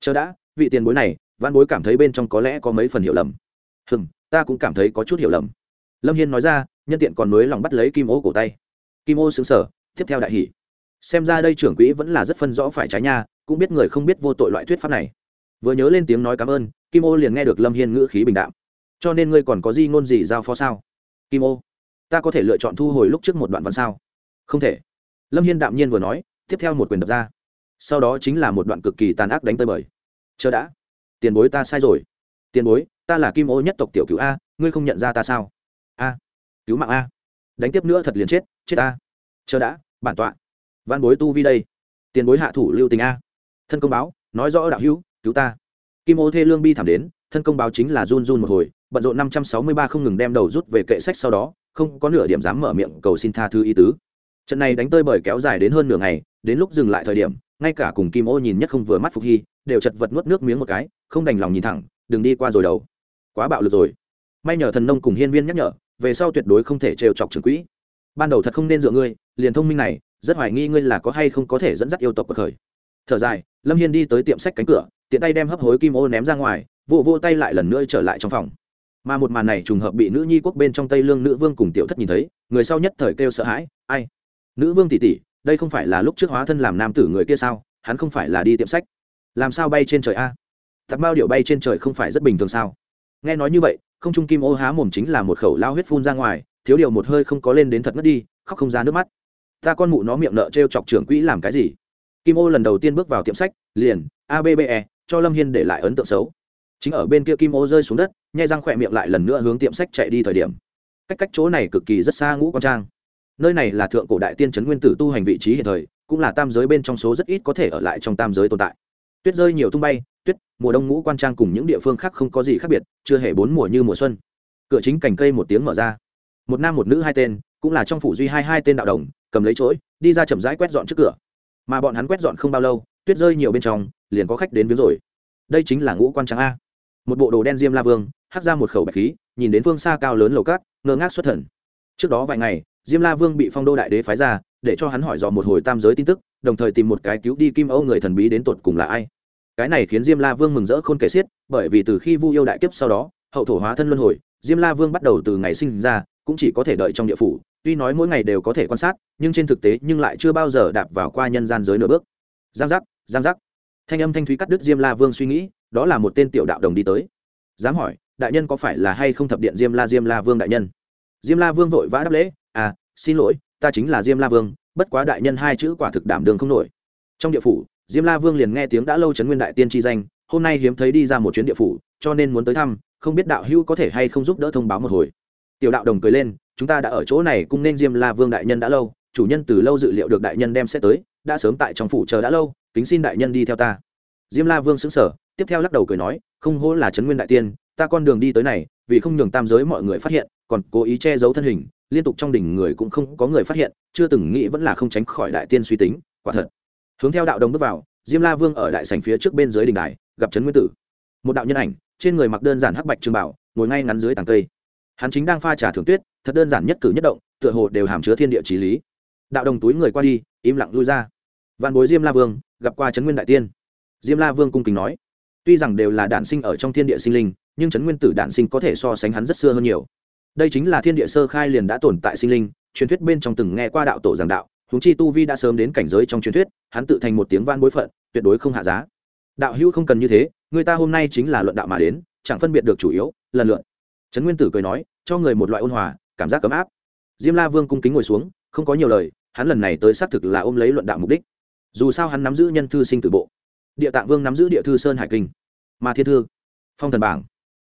Chờ đã, vị tiền bối này văn bối cảm thấy bên trong có lẽ có mấy phần hiểu lầm. Hừm, ta cũng cảm thấy có chút hiểu lầm. Lâm hiên nói ra, nhân tiện còn nối lòng bắt lấy kim ô cổ tay. Kim ô xứng sở tiếp theo đại hỷ xem ra đây trưởng quỹ vẫn là rất phân rõ phải trái nha, cũng biết người không biết vô tội loại thuyết pháp này. Vừa nhớ lên tiếng nói cảm ơn, kim ô liền nghe được lâm hiên ngữ khí bình đạm. Cho nên ngươi còn có gì ngôn gì giao phó sao? Kim ô ta có thể lựa chọn thu hồi lúc trước một đoạn văn sao? Không thể. Lâm hiên đạm nhiên vừa nói, tiếp theo một quyền đập ra. Sau đó chính là một đoạn cực kỳ tàn ác đánh tơi bời. Chờ đã. Tiền bối ta sai rồi. Tiền bối, ta là kim ô nhất tộc tiểu cứu a, ngươi không nhận ra ta sao? A. Cứu mạng a. Đánh tiếp nữa thật liền chết chết a. Chờ đã, bản tọa. Văn bối tu vi đây. Tiền bối hạ thủ lưu tình a. Thân công báo, nói rõ đạo hữu, cứu ta. Kim ô thê lương bi thảm đến, thân công báo chính là run run một hồi, bận rộn năm trăm sáu mươi ba không ngừng đem đầu rút về kệ sách sau đó không có nửa điểm dám mở miệng cầu xin tha thứ ý tứ. Trận này đánh tơi bời kéo dài đến hơn nửa ngày, đến lúc dừng lại thời điểm, ngay cả cùng kim ô nhìn nhất không vừa mắt phục hy, đều chật vật nuốt nước miếng một cái, không đành lòng nhìn thẳng, đừng đi qua rồi đầu. Quá bạo lực rồi. May nhờ thần nông cùng hiên viên nhắc nhở, về sau tuyệt đối không thể trêu chọc trưởng quỹ. Ban đầu thật không nên dựa ngươi, liền thông minh này, rất hoài nghi ngươi là có hay không có thể dẫn dắt yêu tộc bậc khởi. Thở dài, lâm hiên đi tới tiệm sách cánh cửa, tiện tay đem hấp hối kim ô ném ra ngoài vô vô tay lại lần nữa trở lại trong phòng mà một màn này trùng hợp bị nữ nhi quốc bên trong tây lương nữ vương cùng tiểu thất nhìn thấy, người sau nhất thời kêu sợ hãi, ai? Nữ vương tỷ tỷ, đây không phải là lúc trước hóa thân làm nam tử người kia sao? Hắn không phải là đi tiệm sách. Làm sao bay trên trời a? Thật bao điệu bay trên trời không phải rất bình thường sao? Nghe nói như vậy, không trung kim ô há mồm chính là một khẩu lao huyết phun ra ngoài, thiếu điều một hơi không có lên đến thật ngất đi, khóc không ra nước mắt. Ta con mụ nó miệng nợ t r e o chọc trưởng quỹ làm cái gì? Kim ô lần đầu tiên bước vào tiệm sách, liền abbe cho lâm hiên để lại ấn tượng xấu. Chính ở bên kia kim ô rơi xuống đất nhai răng khỏe miệng lại lần nữa hướng tiệm sách chạy đi thời điểm. Cách cách chỗ này cực kỳ rất xa ngũ quan trang. Nơi này là thượng cổ đại tiên trấn nguyên tử tu hành vị trí hiện thời, cũng là tam giới bên trong số rất ít có thể ở lại trong tam giới tồn tại. Tuyết rơi nhiều tung bay, tuyết, mùa đông ngũ quan trang cùng những địa phương khác không có gì khác biệt, chưa hề bốn mùa như mùa xuân. Cửa chính cành cây một tiếng mở ra. Một nam một nữ hai tên, cũng là trong phủ duy hai hai tên đạo đồng, cầm lấy chỗi đi ra chậm rãi quét dọn trước cửa. Mà bọn hắn quét dọn không bao lâu, tuyết rơi nhiều bên trong, liền có khách đến viếng rồi. Đây chính là ngũ quan trang a. Một bộ đồ đen diêm la vương hắt ra một khẩu bạch khí, nhìn đến phương xa cao lớn lầu cát, ngơ ngác xuất thần. Trước đó vài ngày, diêm la vương bị phong đô đại đế phái ra, để cho hắn hỏi dò một hồi tam giới tin tức, đồng thời tìm một cái cứu đi kim âu người thần bí đến tột cùng là ai. Cái này khiến diêm la vương mừng rỡ khôn kể xiết, bởi vì từ khi vu yêu đại kiếp sau đó, hậu thổ hóa thân luân hồi, diêm la vương bắt đầu từ ngày sinh ra, cũng chỉ có thể đợi trong địa phủ, tuy nói mỗi ngày đều có thể quan sát, nhưng trên thực tế nhưng lại chưa bao giờ đạp vào qua nhân gian giới nửa bước. Giang giác giang giác. Thanh âm thanh thúy cắt đứt diêm la vương suy nghĩ, đó là một tên tiểu đạo đồng đi tới. Dám hỏi đại nhân có phải là hay không thập điện diêm la diêm la vương đại nhân? Diêm la vương vội vã đáp lễ à xin lỗi, ta chính là diêm la vương, bất quá đại nhân hai chữ quả thực đảm đường không nổi. Trong địa phủ, diêm la vương liền nghe tiếng đã lâu chấn nguyên đại tiên tri danh, hôm nay hiếm thấy đi ra một chuyến địa phủ, cho nên muốn tới thăm, không biết đạo hữu có thể hay không giúp đỡ thông báo một hồi. Tiểu đạo đồng cười lên, chúng ta đã ở chỗ này cũng nên diêm la vương đại nhân đã lâu, chủ nhân từ lâu dự liệu được đại nhân đem sẽ tới, đã sớm tại trong phủ chờ đã lâu, kính xin đại nhân đi theo ta. Diêm la vương xứng sở tiếp theo lắc đầu cười nói, không hô là trấn nguyên đại tiên ta con đường đi tới này, vì không nhường tam giới mọi người phát hiện, còn cố ý che giấu thân hình, liên tục trong đỉnh người cũng không có người phát hiện, chưa từng nghĩ vẫn là không tránh khỏi đại tiên suy tính, quả thật. Hướng theo đạo đồng bước vào, diêm la vương ở đại sảnh phía trước bên dưới đình đài, gặp trấn nguyên tử. Một đạo nhân ảnh, trên người mặc đơn giản hắc bạch trường bảo, ngồi ngay ngắn dưới tàng cây. Hắn chính đang pha trà thưởng tuyết, thật đơn giản nhất cử nhất động, tựa hồ đều hàm chứa thiên địa trí lý. Đạo đồng túi người qua đi, im lặng lui ra. Vạn bối diêm la vương, gặp qua trấn nguyên đại tiên. Diêm la vương cung kính nói, tuy rằng đều là đản sinh ở trong thiên địa sinh linh nhưng chấn nguyên tử đạn sinh có thể so sánh hắn rất xưa hơn nhiều. Đây chính là thiên địa sơ khai liền đã tồn tại sinh linh, truyền thuyết bên trong từng nghe qua đạo tổ giảng đạo, huống chi tu vi đã sớm đến cảnh giới trong truyền thuyết, hắn tự thành một tiếng van bối phận, tuyệt đối không hạ giá. Đạo hữu không cần như thế, người ta hôm nay chính là luận đạo mà đến, chẳng phân biệt được chủ yếu, lần lượn trấn nguyên tử cười nói, cho người một loại ôn hòa, cảm giác ấm áp. Diêm la vương cung kính ngồi xuống, không có nhiều lời, hắn lần này tới xác thực là ôm lấy luận đạo mục đích. Dù sao hắn nắm giữ nhân thư sinh tử bộ. Địa tạng vương nắm giữ địa thư sơn hải kinh. Mà thiên thư. Phong thần bảng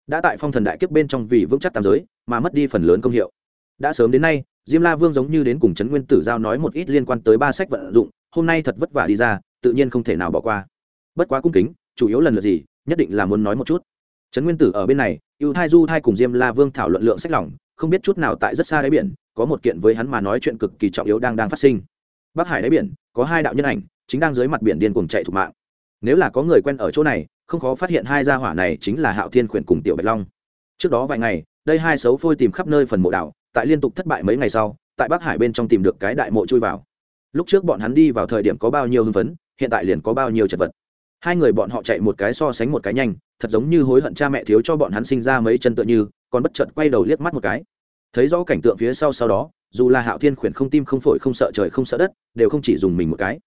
đã tại phong thần đại kiếp bên trong vì vững chắc tam giới, mà mất đi phần lớn công hiệu. Đã sớm đến nay, diêm la vương giống như đến cùng trấn nguyên tử giao nói một ít liên quan tới ba sách vận dụng, hôm nay thật vất vả đi ra, tự nhiên không thể nào bỏ qua. Bất quá cung kính, chủ yếu lần lượt gì, nhất định là muốn nói một chút. Trấn nguyên tử ở bên này, ưu thai du thai cùng diêm la vương thảo luận lượng sách lỏng, không biết chút nào tại rất xa đáy biển, có một kiện với hắn mà nói chuyện cực kỳ trọng yếu đang đang phát sinh. Bắc hải đáy biển, có hai đạo nhân ảnh, chính đang dưới mặt biển điên cuồng chạy thục mạng. Nếu là có người quen ở chỗ này không khó phát hiện hai gia hỏa này chính là hạo thiên khuyển cùng tiểu bạch long. Trước đó vài ngày, đây hai xấu phôi tìm khắp nơi phần mộ đảo tại liên tục thất bại mấy ngày sau, tại bắc hải bên trong tìm được cái đại mộ chui vào. Lúc trước bọn hắn đi vào thời điểm có bao nhiêu hưng phấn, hiện tại liền có bao nhiêu chật vật. Hai người bọn họ chạy một cái so sánh một cái nhanh, thật giống như hối hận cha mẹ thiếu cho bọn hắn sinh ra mấy chân tựa như, còn bất chợt quay đầu liếc mắt một cái. Thấy rõ cảnh tượng phía sau sau đó, dù là hạo thiên khuyển không tim không phổi không sợ trời không sợ đất, đều không chỉ dùng mình một cái.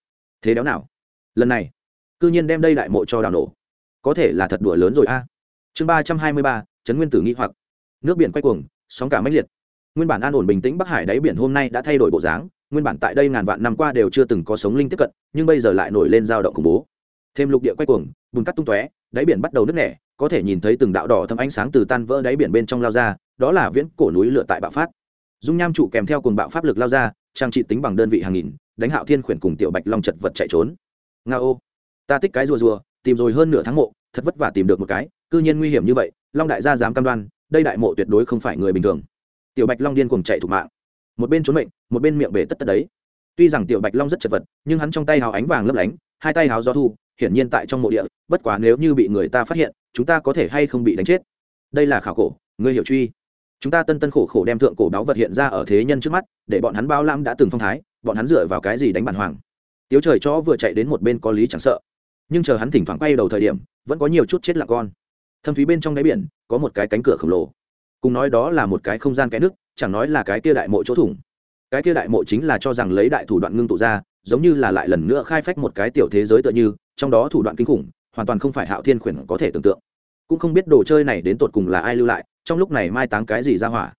Thế đéo nào? Lần này, cư nhiên đem đây đại mộ cho đào nổ có thể là thật đùa lớn rồi a. Chương ba trăm hai mươi ba, trấn nguyên tử nghĩ hoặc. Nước biển quay cuồng, sóng cả mãnh liệt. Nguyên bản an ổn bình tĩnh bắc hải đáy biển hôm nay đã thay đổi bộ dáng, nguyên bản tại đây ngàn vạn năm qua đều chưa từng có sống linh tiếp cận, nhưng bây giờ lại nổi lên dao động khủng bố. Thêm lục địa quay cuồng, bùn cắt tung tóe, đáy biển bắt đầu nứt nẻ, có thể nhìn thấy từng đạo đỏ thâm ánh sáng từ tan vỡ đáy biển bên trong lao ra, đó là viễn cổ núi lửa tại bạo phát. Dung nham trụ kèm theo cùng bạo pháp lực lao ra, trang trị tính bằng đơn vị hàng nghìn, đánh hạo thiên khuyển cùng tiểu bạch long chật vật chạy trốn. Nga ô, ta tích cái rùa rùa tìm rồi hơn nửa tháng mộ, thật vất vả tìm được một cái, cư nhiên nguy hiểm như vậy, long đại gia dám cam đoan, đây đại mộ tuyệt đối không phải người bình thường. Tiểu bạch long điên cuồng chạy thủ mạng. Một bên trốn mệnh, một bên miệng bể tất tất đấy. Tuy rằng tiểu bạch long rất chật vật, nhưng hắn trong tay hào ánh vàng lấp lánh, hai tay hào gió thu, hiển nhiên tại trong mộ địa, bất quá nếu như bị người ta phát hiện, chúng ta có thể hay không bị đánh chết. Đây là khảo cổ, ngươi hiểu truy. Chúng ta tân tân khổ khổ đem thượng cổ báo vật hiện ra ở thế nhân trước mắt, để bọn hắn bao lam đã từng phong thái, bọn hắn dựa vào cái gì đánh bản hoàng? Tiếu trời cho vừa chạy đến một bên có lý chẳng sợ nhưng chờ hắn thỉnh thoảng quay đầu thời điểm, vẫn có nhiều chút chết lặng con. Thâm thúy bên trong đáy biển, có một cái cánh cửa khổng lồ. Cùng nói đó là một cái không gian cái nước, chẳng nói là cái kia đại mộ chỗ thủng. Cái kia đại mộ chính là cho rằng lấy đại thủ đoạn ngưng tụ ra, giống như là lại lần nữa khai phách một cái tiểu thế giới tựa như, trong đó thủ đoạn kinh khủng, hoàn toàn không phải hạo thiên khuyển có thể tưởng tượng. Cũng không biết đồ chơi này đến tột cùng là ai lưu lại, trong lúc này mai táng cái gì ra hỏa.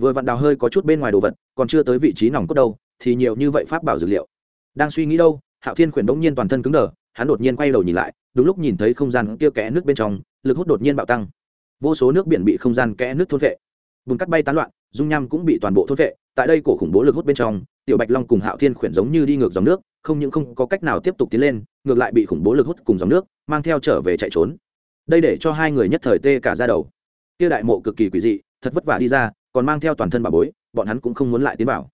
Vừa vặn đào hơi có chút bên ngoài đồ vật, còn chưa tới vị trí nòng cốt đâu, thì nhiều như vậy pháp bảo dược liệu. Đang suy nghĩ đâu, hạo thiên khuyển đống nhiên toàn thân cứng đờ hắn đột nhiên quay đầu nhìn lại, đúng lúc nhìn thấy không gian kia kẽ nước bên trong, lực hút đột nhiên bạo tăng. Vô số nước biển bị không gian kẽ nước thôn vệ. Bùn cắt bay tán loạn, dung nham cũng bị toàn bộ thôn vệ. Tại đây cổ khủng bố lực hút bên trong, tiểu bạch long cùng hạo thiên khuyển giống như đi ngược dòng nước, không những không có cách nào tiếp tục tiến lên, ngược lại bị khủng bố lực hút cùng dòng nước, mang theo trở về chạy trốn. Đây để cho hai người nhất thời tê cả ra đầu. Kia đại mộ cực kỳ quỷ dị, thật vất vả đi ra, còn mang theo toàn thân bà bối, bọn hắn cũng không muốn lại tiến vào.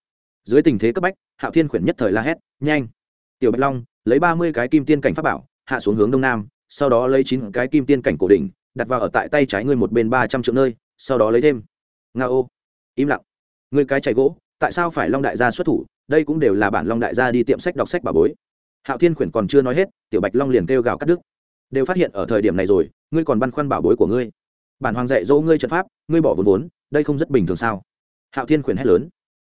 Dưới tình thế cấp bách, hạo thiên khuyển nhất thời la hét, nhanh! Tiểu bạch long lấy ba mươi cái kim tiên cảnh pháp bảo, hạ xuống hướng đông nam, sau đó lấy chín cái kim tiên cảnh cổ đỉnh, đặt vào ở tại tay trái ngươi một bên ba trăm triệu nơi, sau đó lấy thêm. Nga ô. Im lặng. Người cái chạy gỗ, tại sao phải long đại gia xuất thủ? Đây cũng đều là bản long đại gia đi tiệm sách đọc sách bà bối. Hạo thiên khuyển còn chưa nói hết, tiểu bạch long liền kêu gào cắt đứt. Đều phát hiện ở thời điểm này rồi, ngươi còn băn khoăn bảo bối của ngươi. Bản hoàng dạy dỗ ngươi trận pháp, ngươi bỏ vốn vốn, đây không rất bình thường sao? Hạo thiên khuyển hét lớn.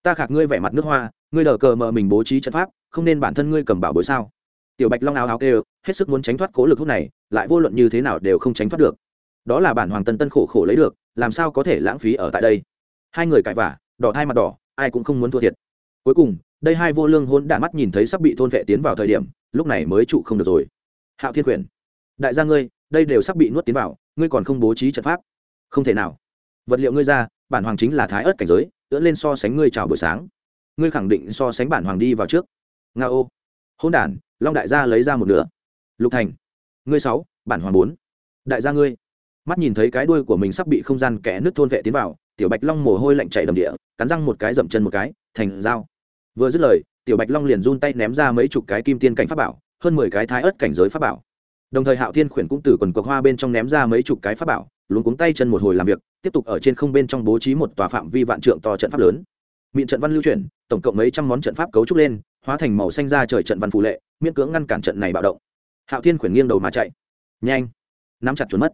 Ta khạc ngươi vẻ mặt nước hoa, ngươi đờ cờ mờ mình bố trí trận pháp, không nên bản thân ngươi cầm bảo bối sao? Tiểu bạch long áo áo kêu, hết sức muốn tránh thoát cố lực hút này, lại vô luận như thế nào đều không tránh thoát được. Đó là bản hoàng tân tân khổ khổ lấy được, làm sao có thể lãng phí ở tại đây? Hai người cãi vả đỏ thai mặt đỏ, ai cũng không muốn thua thiệt. Cuối cùng, đây hai vô lương hôn đạn mắt nhìn thấy sắp bị thôn vệ tiến vào thời điểm, lúc này mới trụ không được rồi. Hạo thiên quyền, đại gia ngươi, đây đều sắp bị nuốt tiến vào, ngươi còn không bố trí trận pháp. Không thể nào. Vật liệu ngươi ra, bản hoàng chính là thái ớt cảnh giới, ưỡn lên so sánh ngươi chào buổi sáng. Ngươi khẳng định so sánh bản hoàng đi vào trước. Nga ô. Hôn đản long đại gia lấy ra một nửa. Lục thành, ngươi sáu, bản hoàng bốn. Đại gia ngươi. Mắt nhìn thấy cái đuôi của mình sắp bị không gian kẽ nước thôn vệ tiến vào, tiểu bạch long mồ hôi lạnh chảy đầm địa, cắn răng một cái dậm chân một cái, thành dao. Vừa dứt lời, tiểu bạch long liền run tay ném ra mấy chục cái kim tiên cảnh pháp bảo, hơn mười cái thái ớt cảnh giới pháp bảo. Đồng thời hạo thiên khuyển cũng từ quần cọc hoa bên trong ném ra mấy chục cái pháp bảo, luống cuống tay chân một hồi làm việc, tiếp tục ở trên không bên trong bố trí một tòa phạm vi vạn trượng to trận pháp lớn. Miệng trận văn lưu chuyển, tổng cộng mấy trăm món trận pháp cấu trúc lên hóa thành màu xanh ra trời trận văn phù lệ, miễn cưỡng ngăn cản trận này bạo động. Hạo thiên khuyển nghiêng đầu mà chạy. Nhanh. Nắm chặt trốn mất.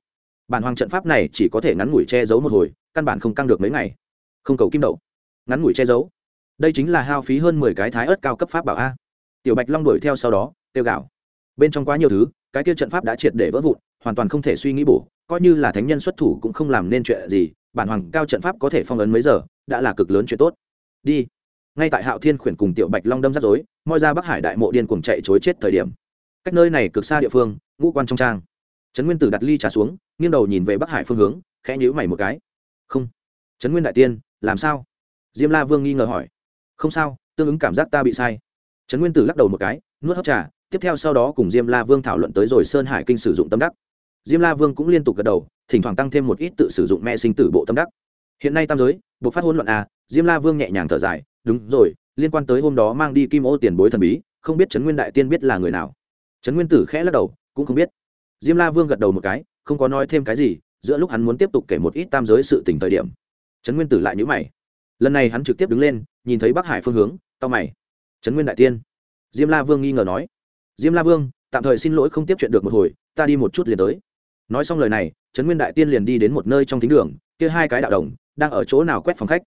Bản hoàng trận pháp này chỉ có thể ngắn ngủi che giấu một hồi, căn bản không căng được mấy ngày. Không cầu kim đậu. Ngắn ngủi che giấu. Đây chính là hao phí hơn mười cái thái ớt cao cấp pháp bảo a. Tiểu bạch long đuổi theo sau đó tiêu gạo bên trong quá nhiều thứ, cái kia trận pháp đã triệt để vỡ vụn, hoàn toàn không thể suy nghĩ bổ, coi như là thánh nhân xuất thủ cũng không làm nên chuyện gì, bản hoàng cao trận pháp có thể phong ấn mấy giờ, đã là cực lớn chuyện tốt. Đi ngay tại hạo thiên khuyển cùng tiểu bạch long đâm rắc rối, moi ra bắc hải đại mộ điên cuồng chạy chối chết thời điểm. Cách nơi này cực xa địa phương, ngũ quan trong trang. Trấn nguyên tử đặt ly trà xuống, nghiêng đầu nhìn về bắc hải phương hướng, khẽ nhíu mày một cái. Không. Trấn nguyên đại tiên, làm sao? Diêm la vương nghi ngờ hỏi. Không sao, tương ứng cảm giác ta bị sai. Trấn nguyên tử lắc đầu một cái, nuốt hấp trà, tiếp theo sau đó cùng diêm la vương thảo luận tới rồi sơn hải kinh sử dụng tâm đắc. Diêm la vương cũng liên tục gật đầu, thỉnh thoảng tăng thêm một ít tự sử dụng mẹ sinh tử bộ tâm đắc. Hiện nay tam giới buộc phát hỗn loạn à? Diêm la vương nhẹ nhàng thở dài đúng rồi, liên quan tới hôm đó mang đi kim ô tiền bối thần bí, không biết trấn nguyên đại tiên biết là người nào? Trấn nguyên tử khẽ lắc đầu, cũng không biết. Diêm la vương gật đầu một cái, không có nói thêm cái gì, giữa lúc hắn muốn tiếp tục kể một ít tam giới sự tình thời điểm, trấn nguyên tử lại nhữ mày. Lần này hắn trực tiếp đứng lên, nhìn thấy bắc hải phương hướng tao mày. Trấn nguyên đại tiên? Diêm la vương nghi ngờ nói. Diêm la vương, tạm thời xin lỗi không tiếp chuyện được một hồi, ta đi một chút liền tới. Nói xong lời này, trấn nguyên đại tiên liền đi đến một nơi trong thính đường, kia hai cái đạo đồng, đang ở chỗ nào quét phòng khách.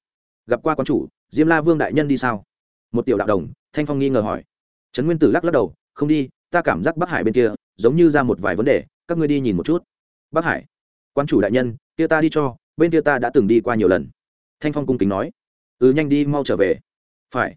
Gặp qua quan chủ diêm la vương đại nhân đi sao? Một tiểu đạo đồng, thanh phong nghi ngờ hỏi. Trấn nguyên tử lắc lắc đầu, không đi, ta cảm giác bắc hải bên kia giống như ra một vài vấn đề, các ngươi đi nhìn một chút. Bắc hải, quan chủ đại nhân, kia ta đi cho, bên kia ta đã từng đi qua nhiều lần. Thanh phong cung kính nói. Ừ nhanh đi, mau trở về. Phải.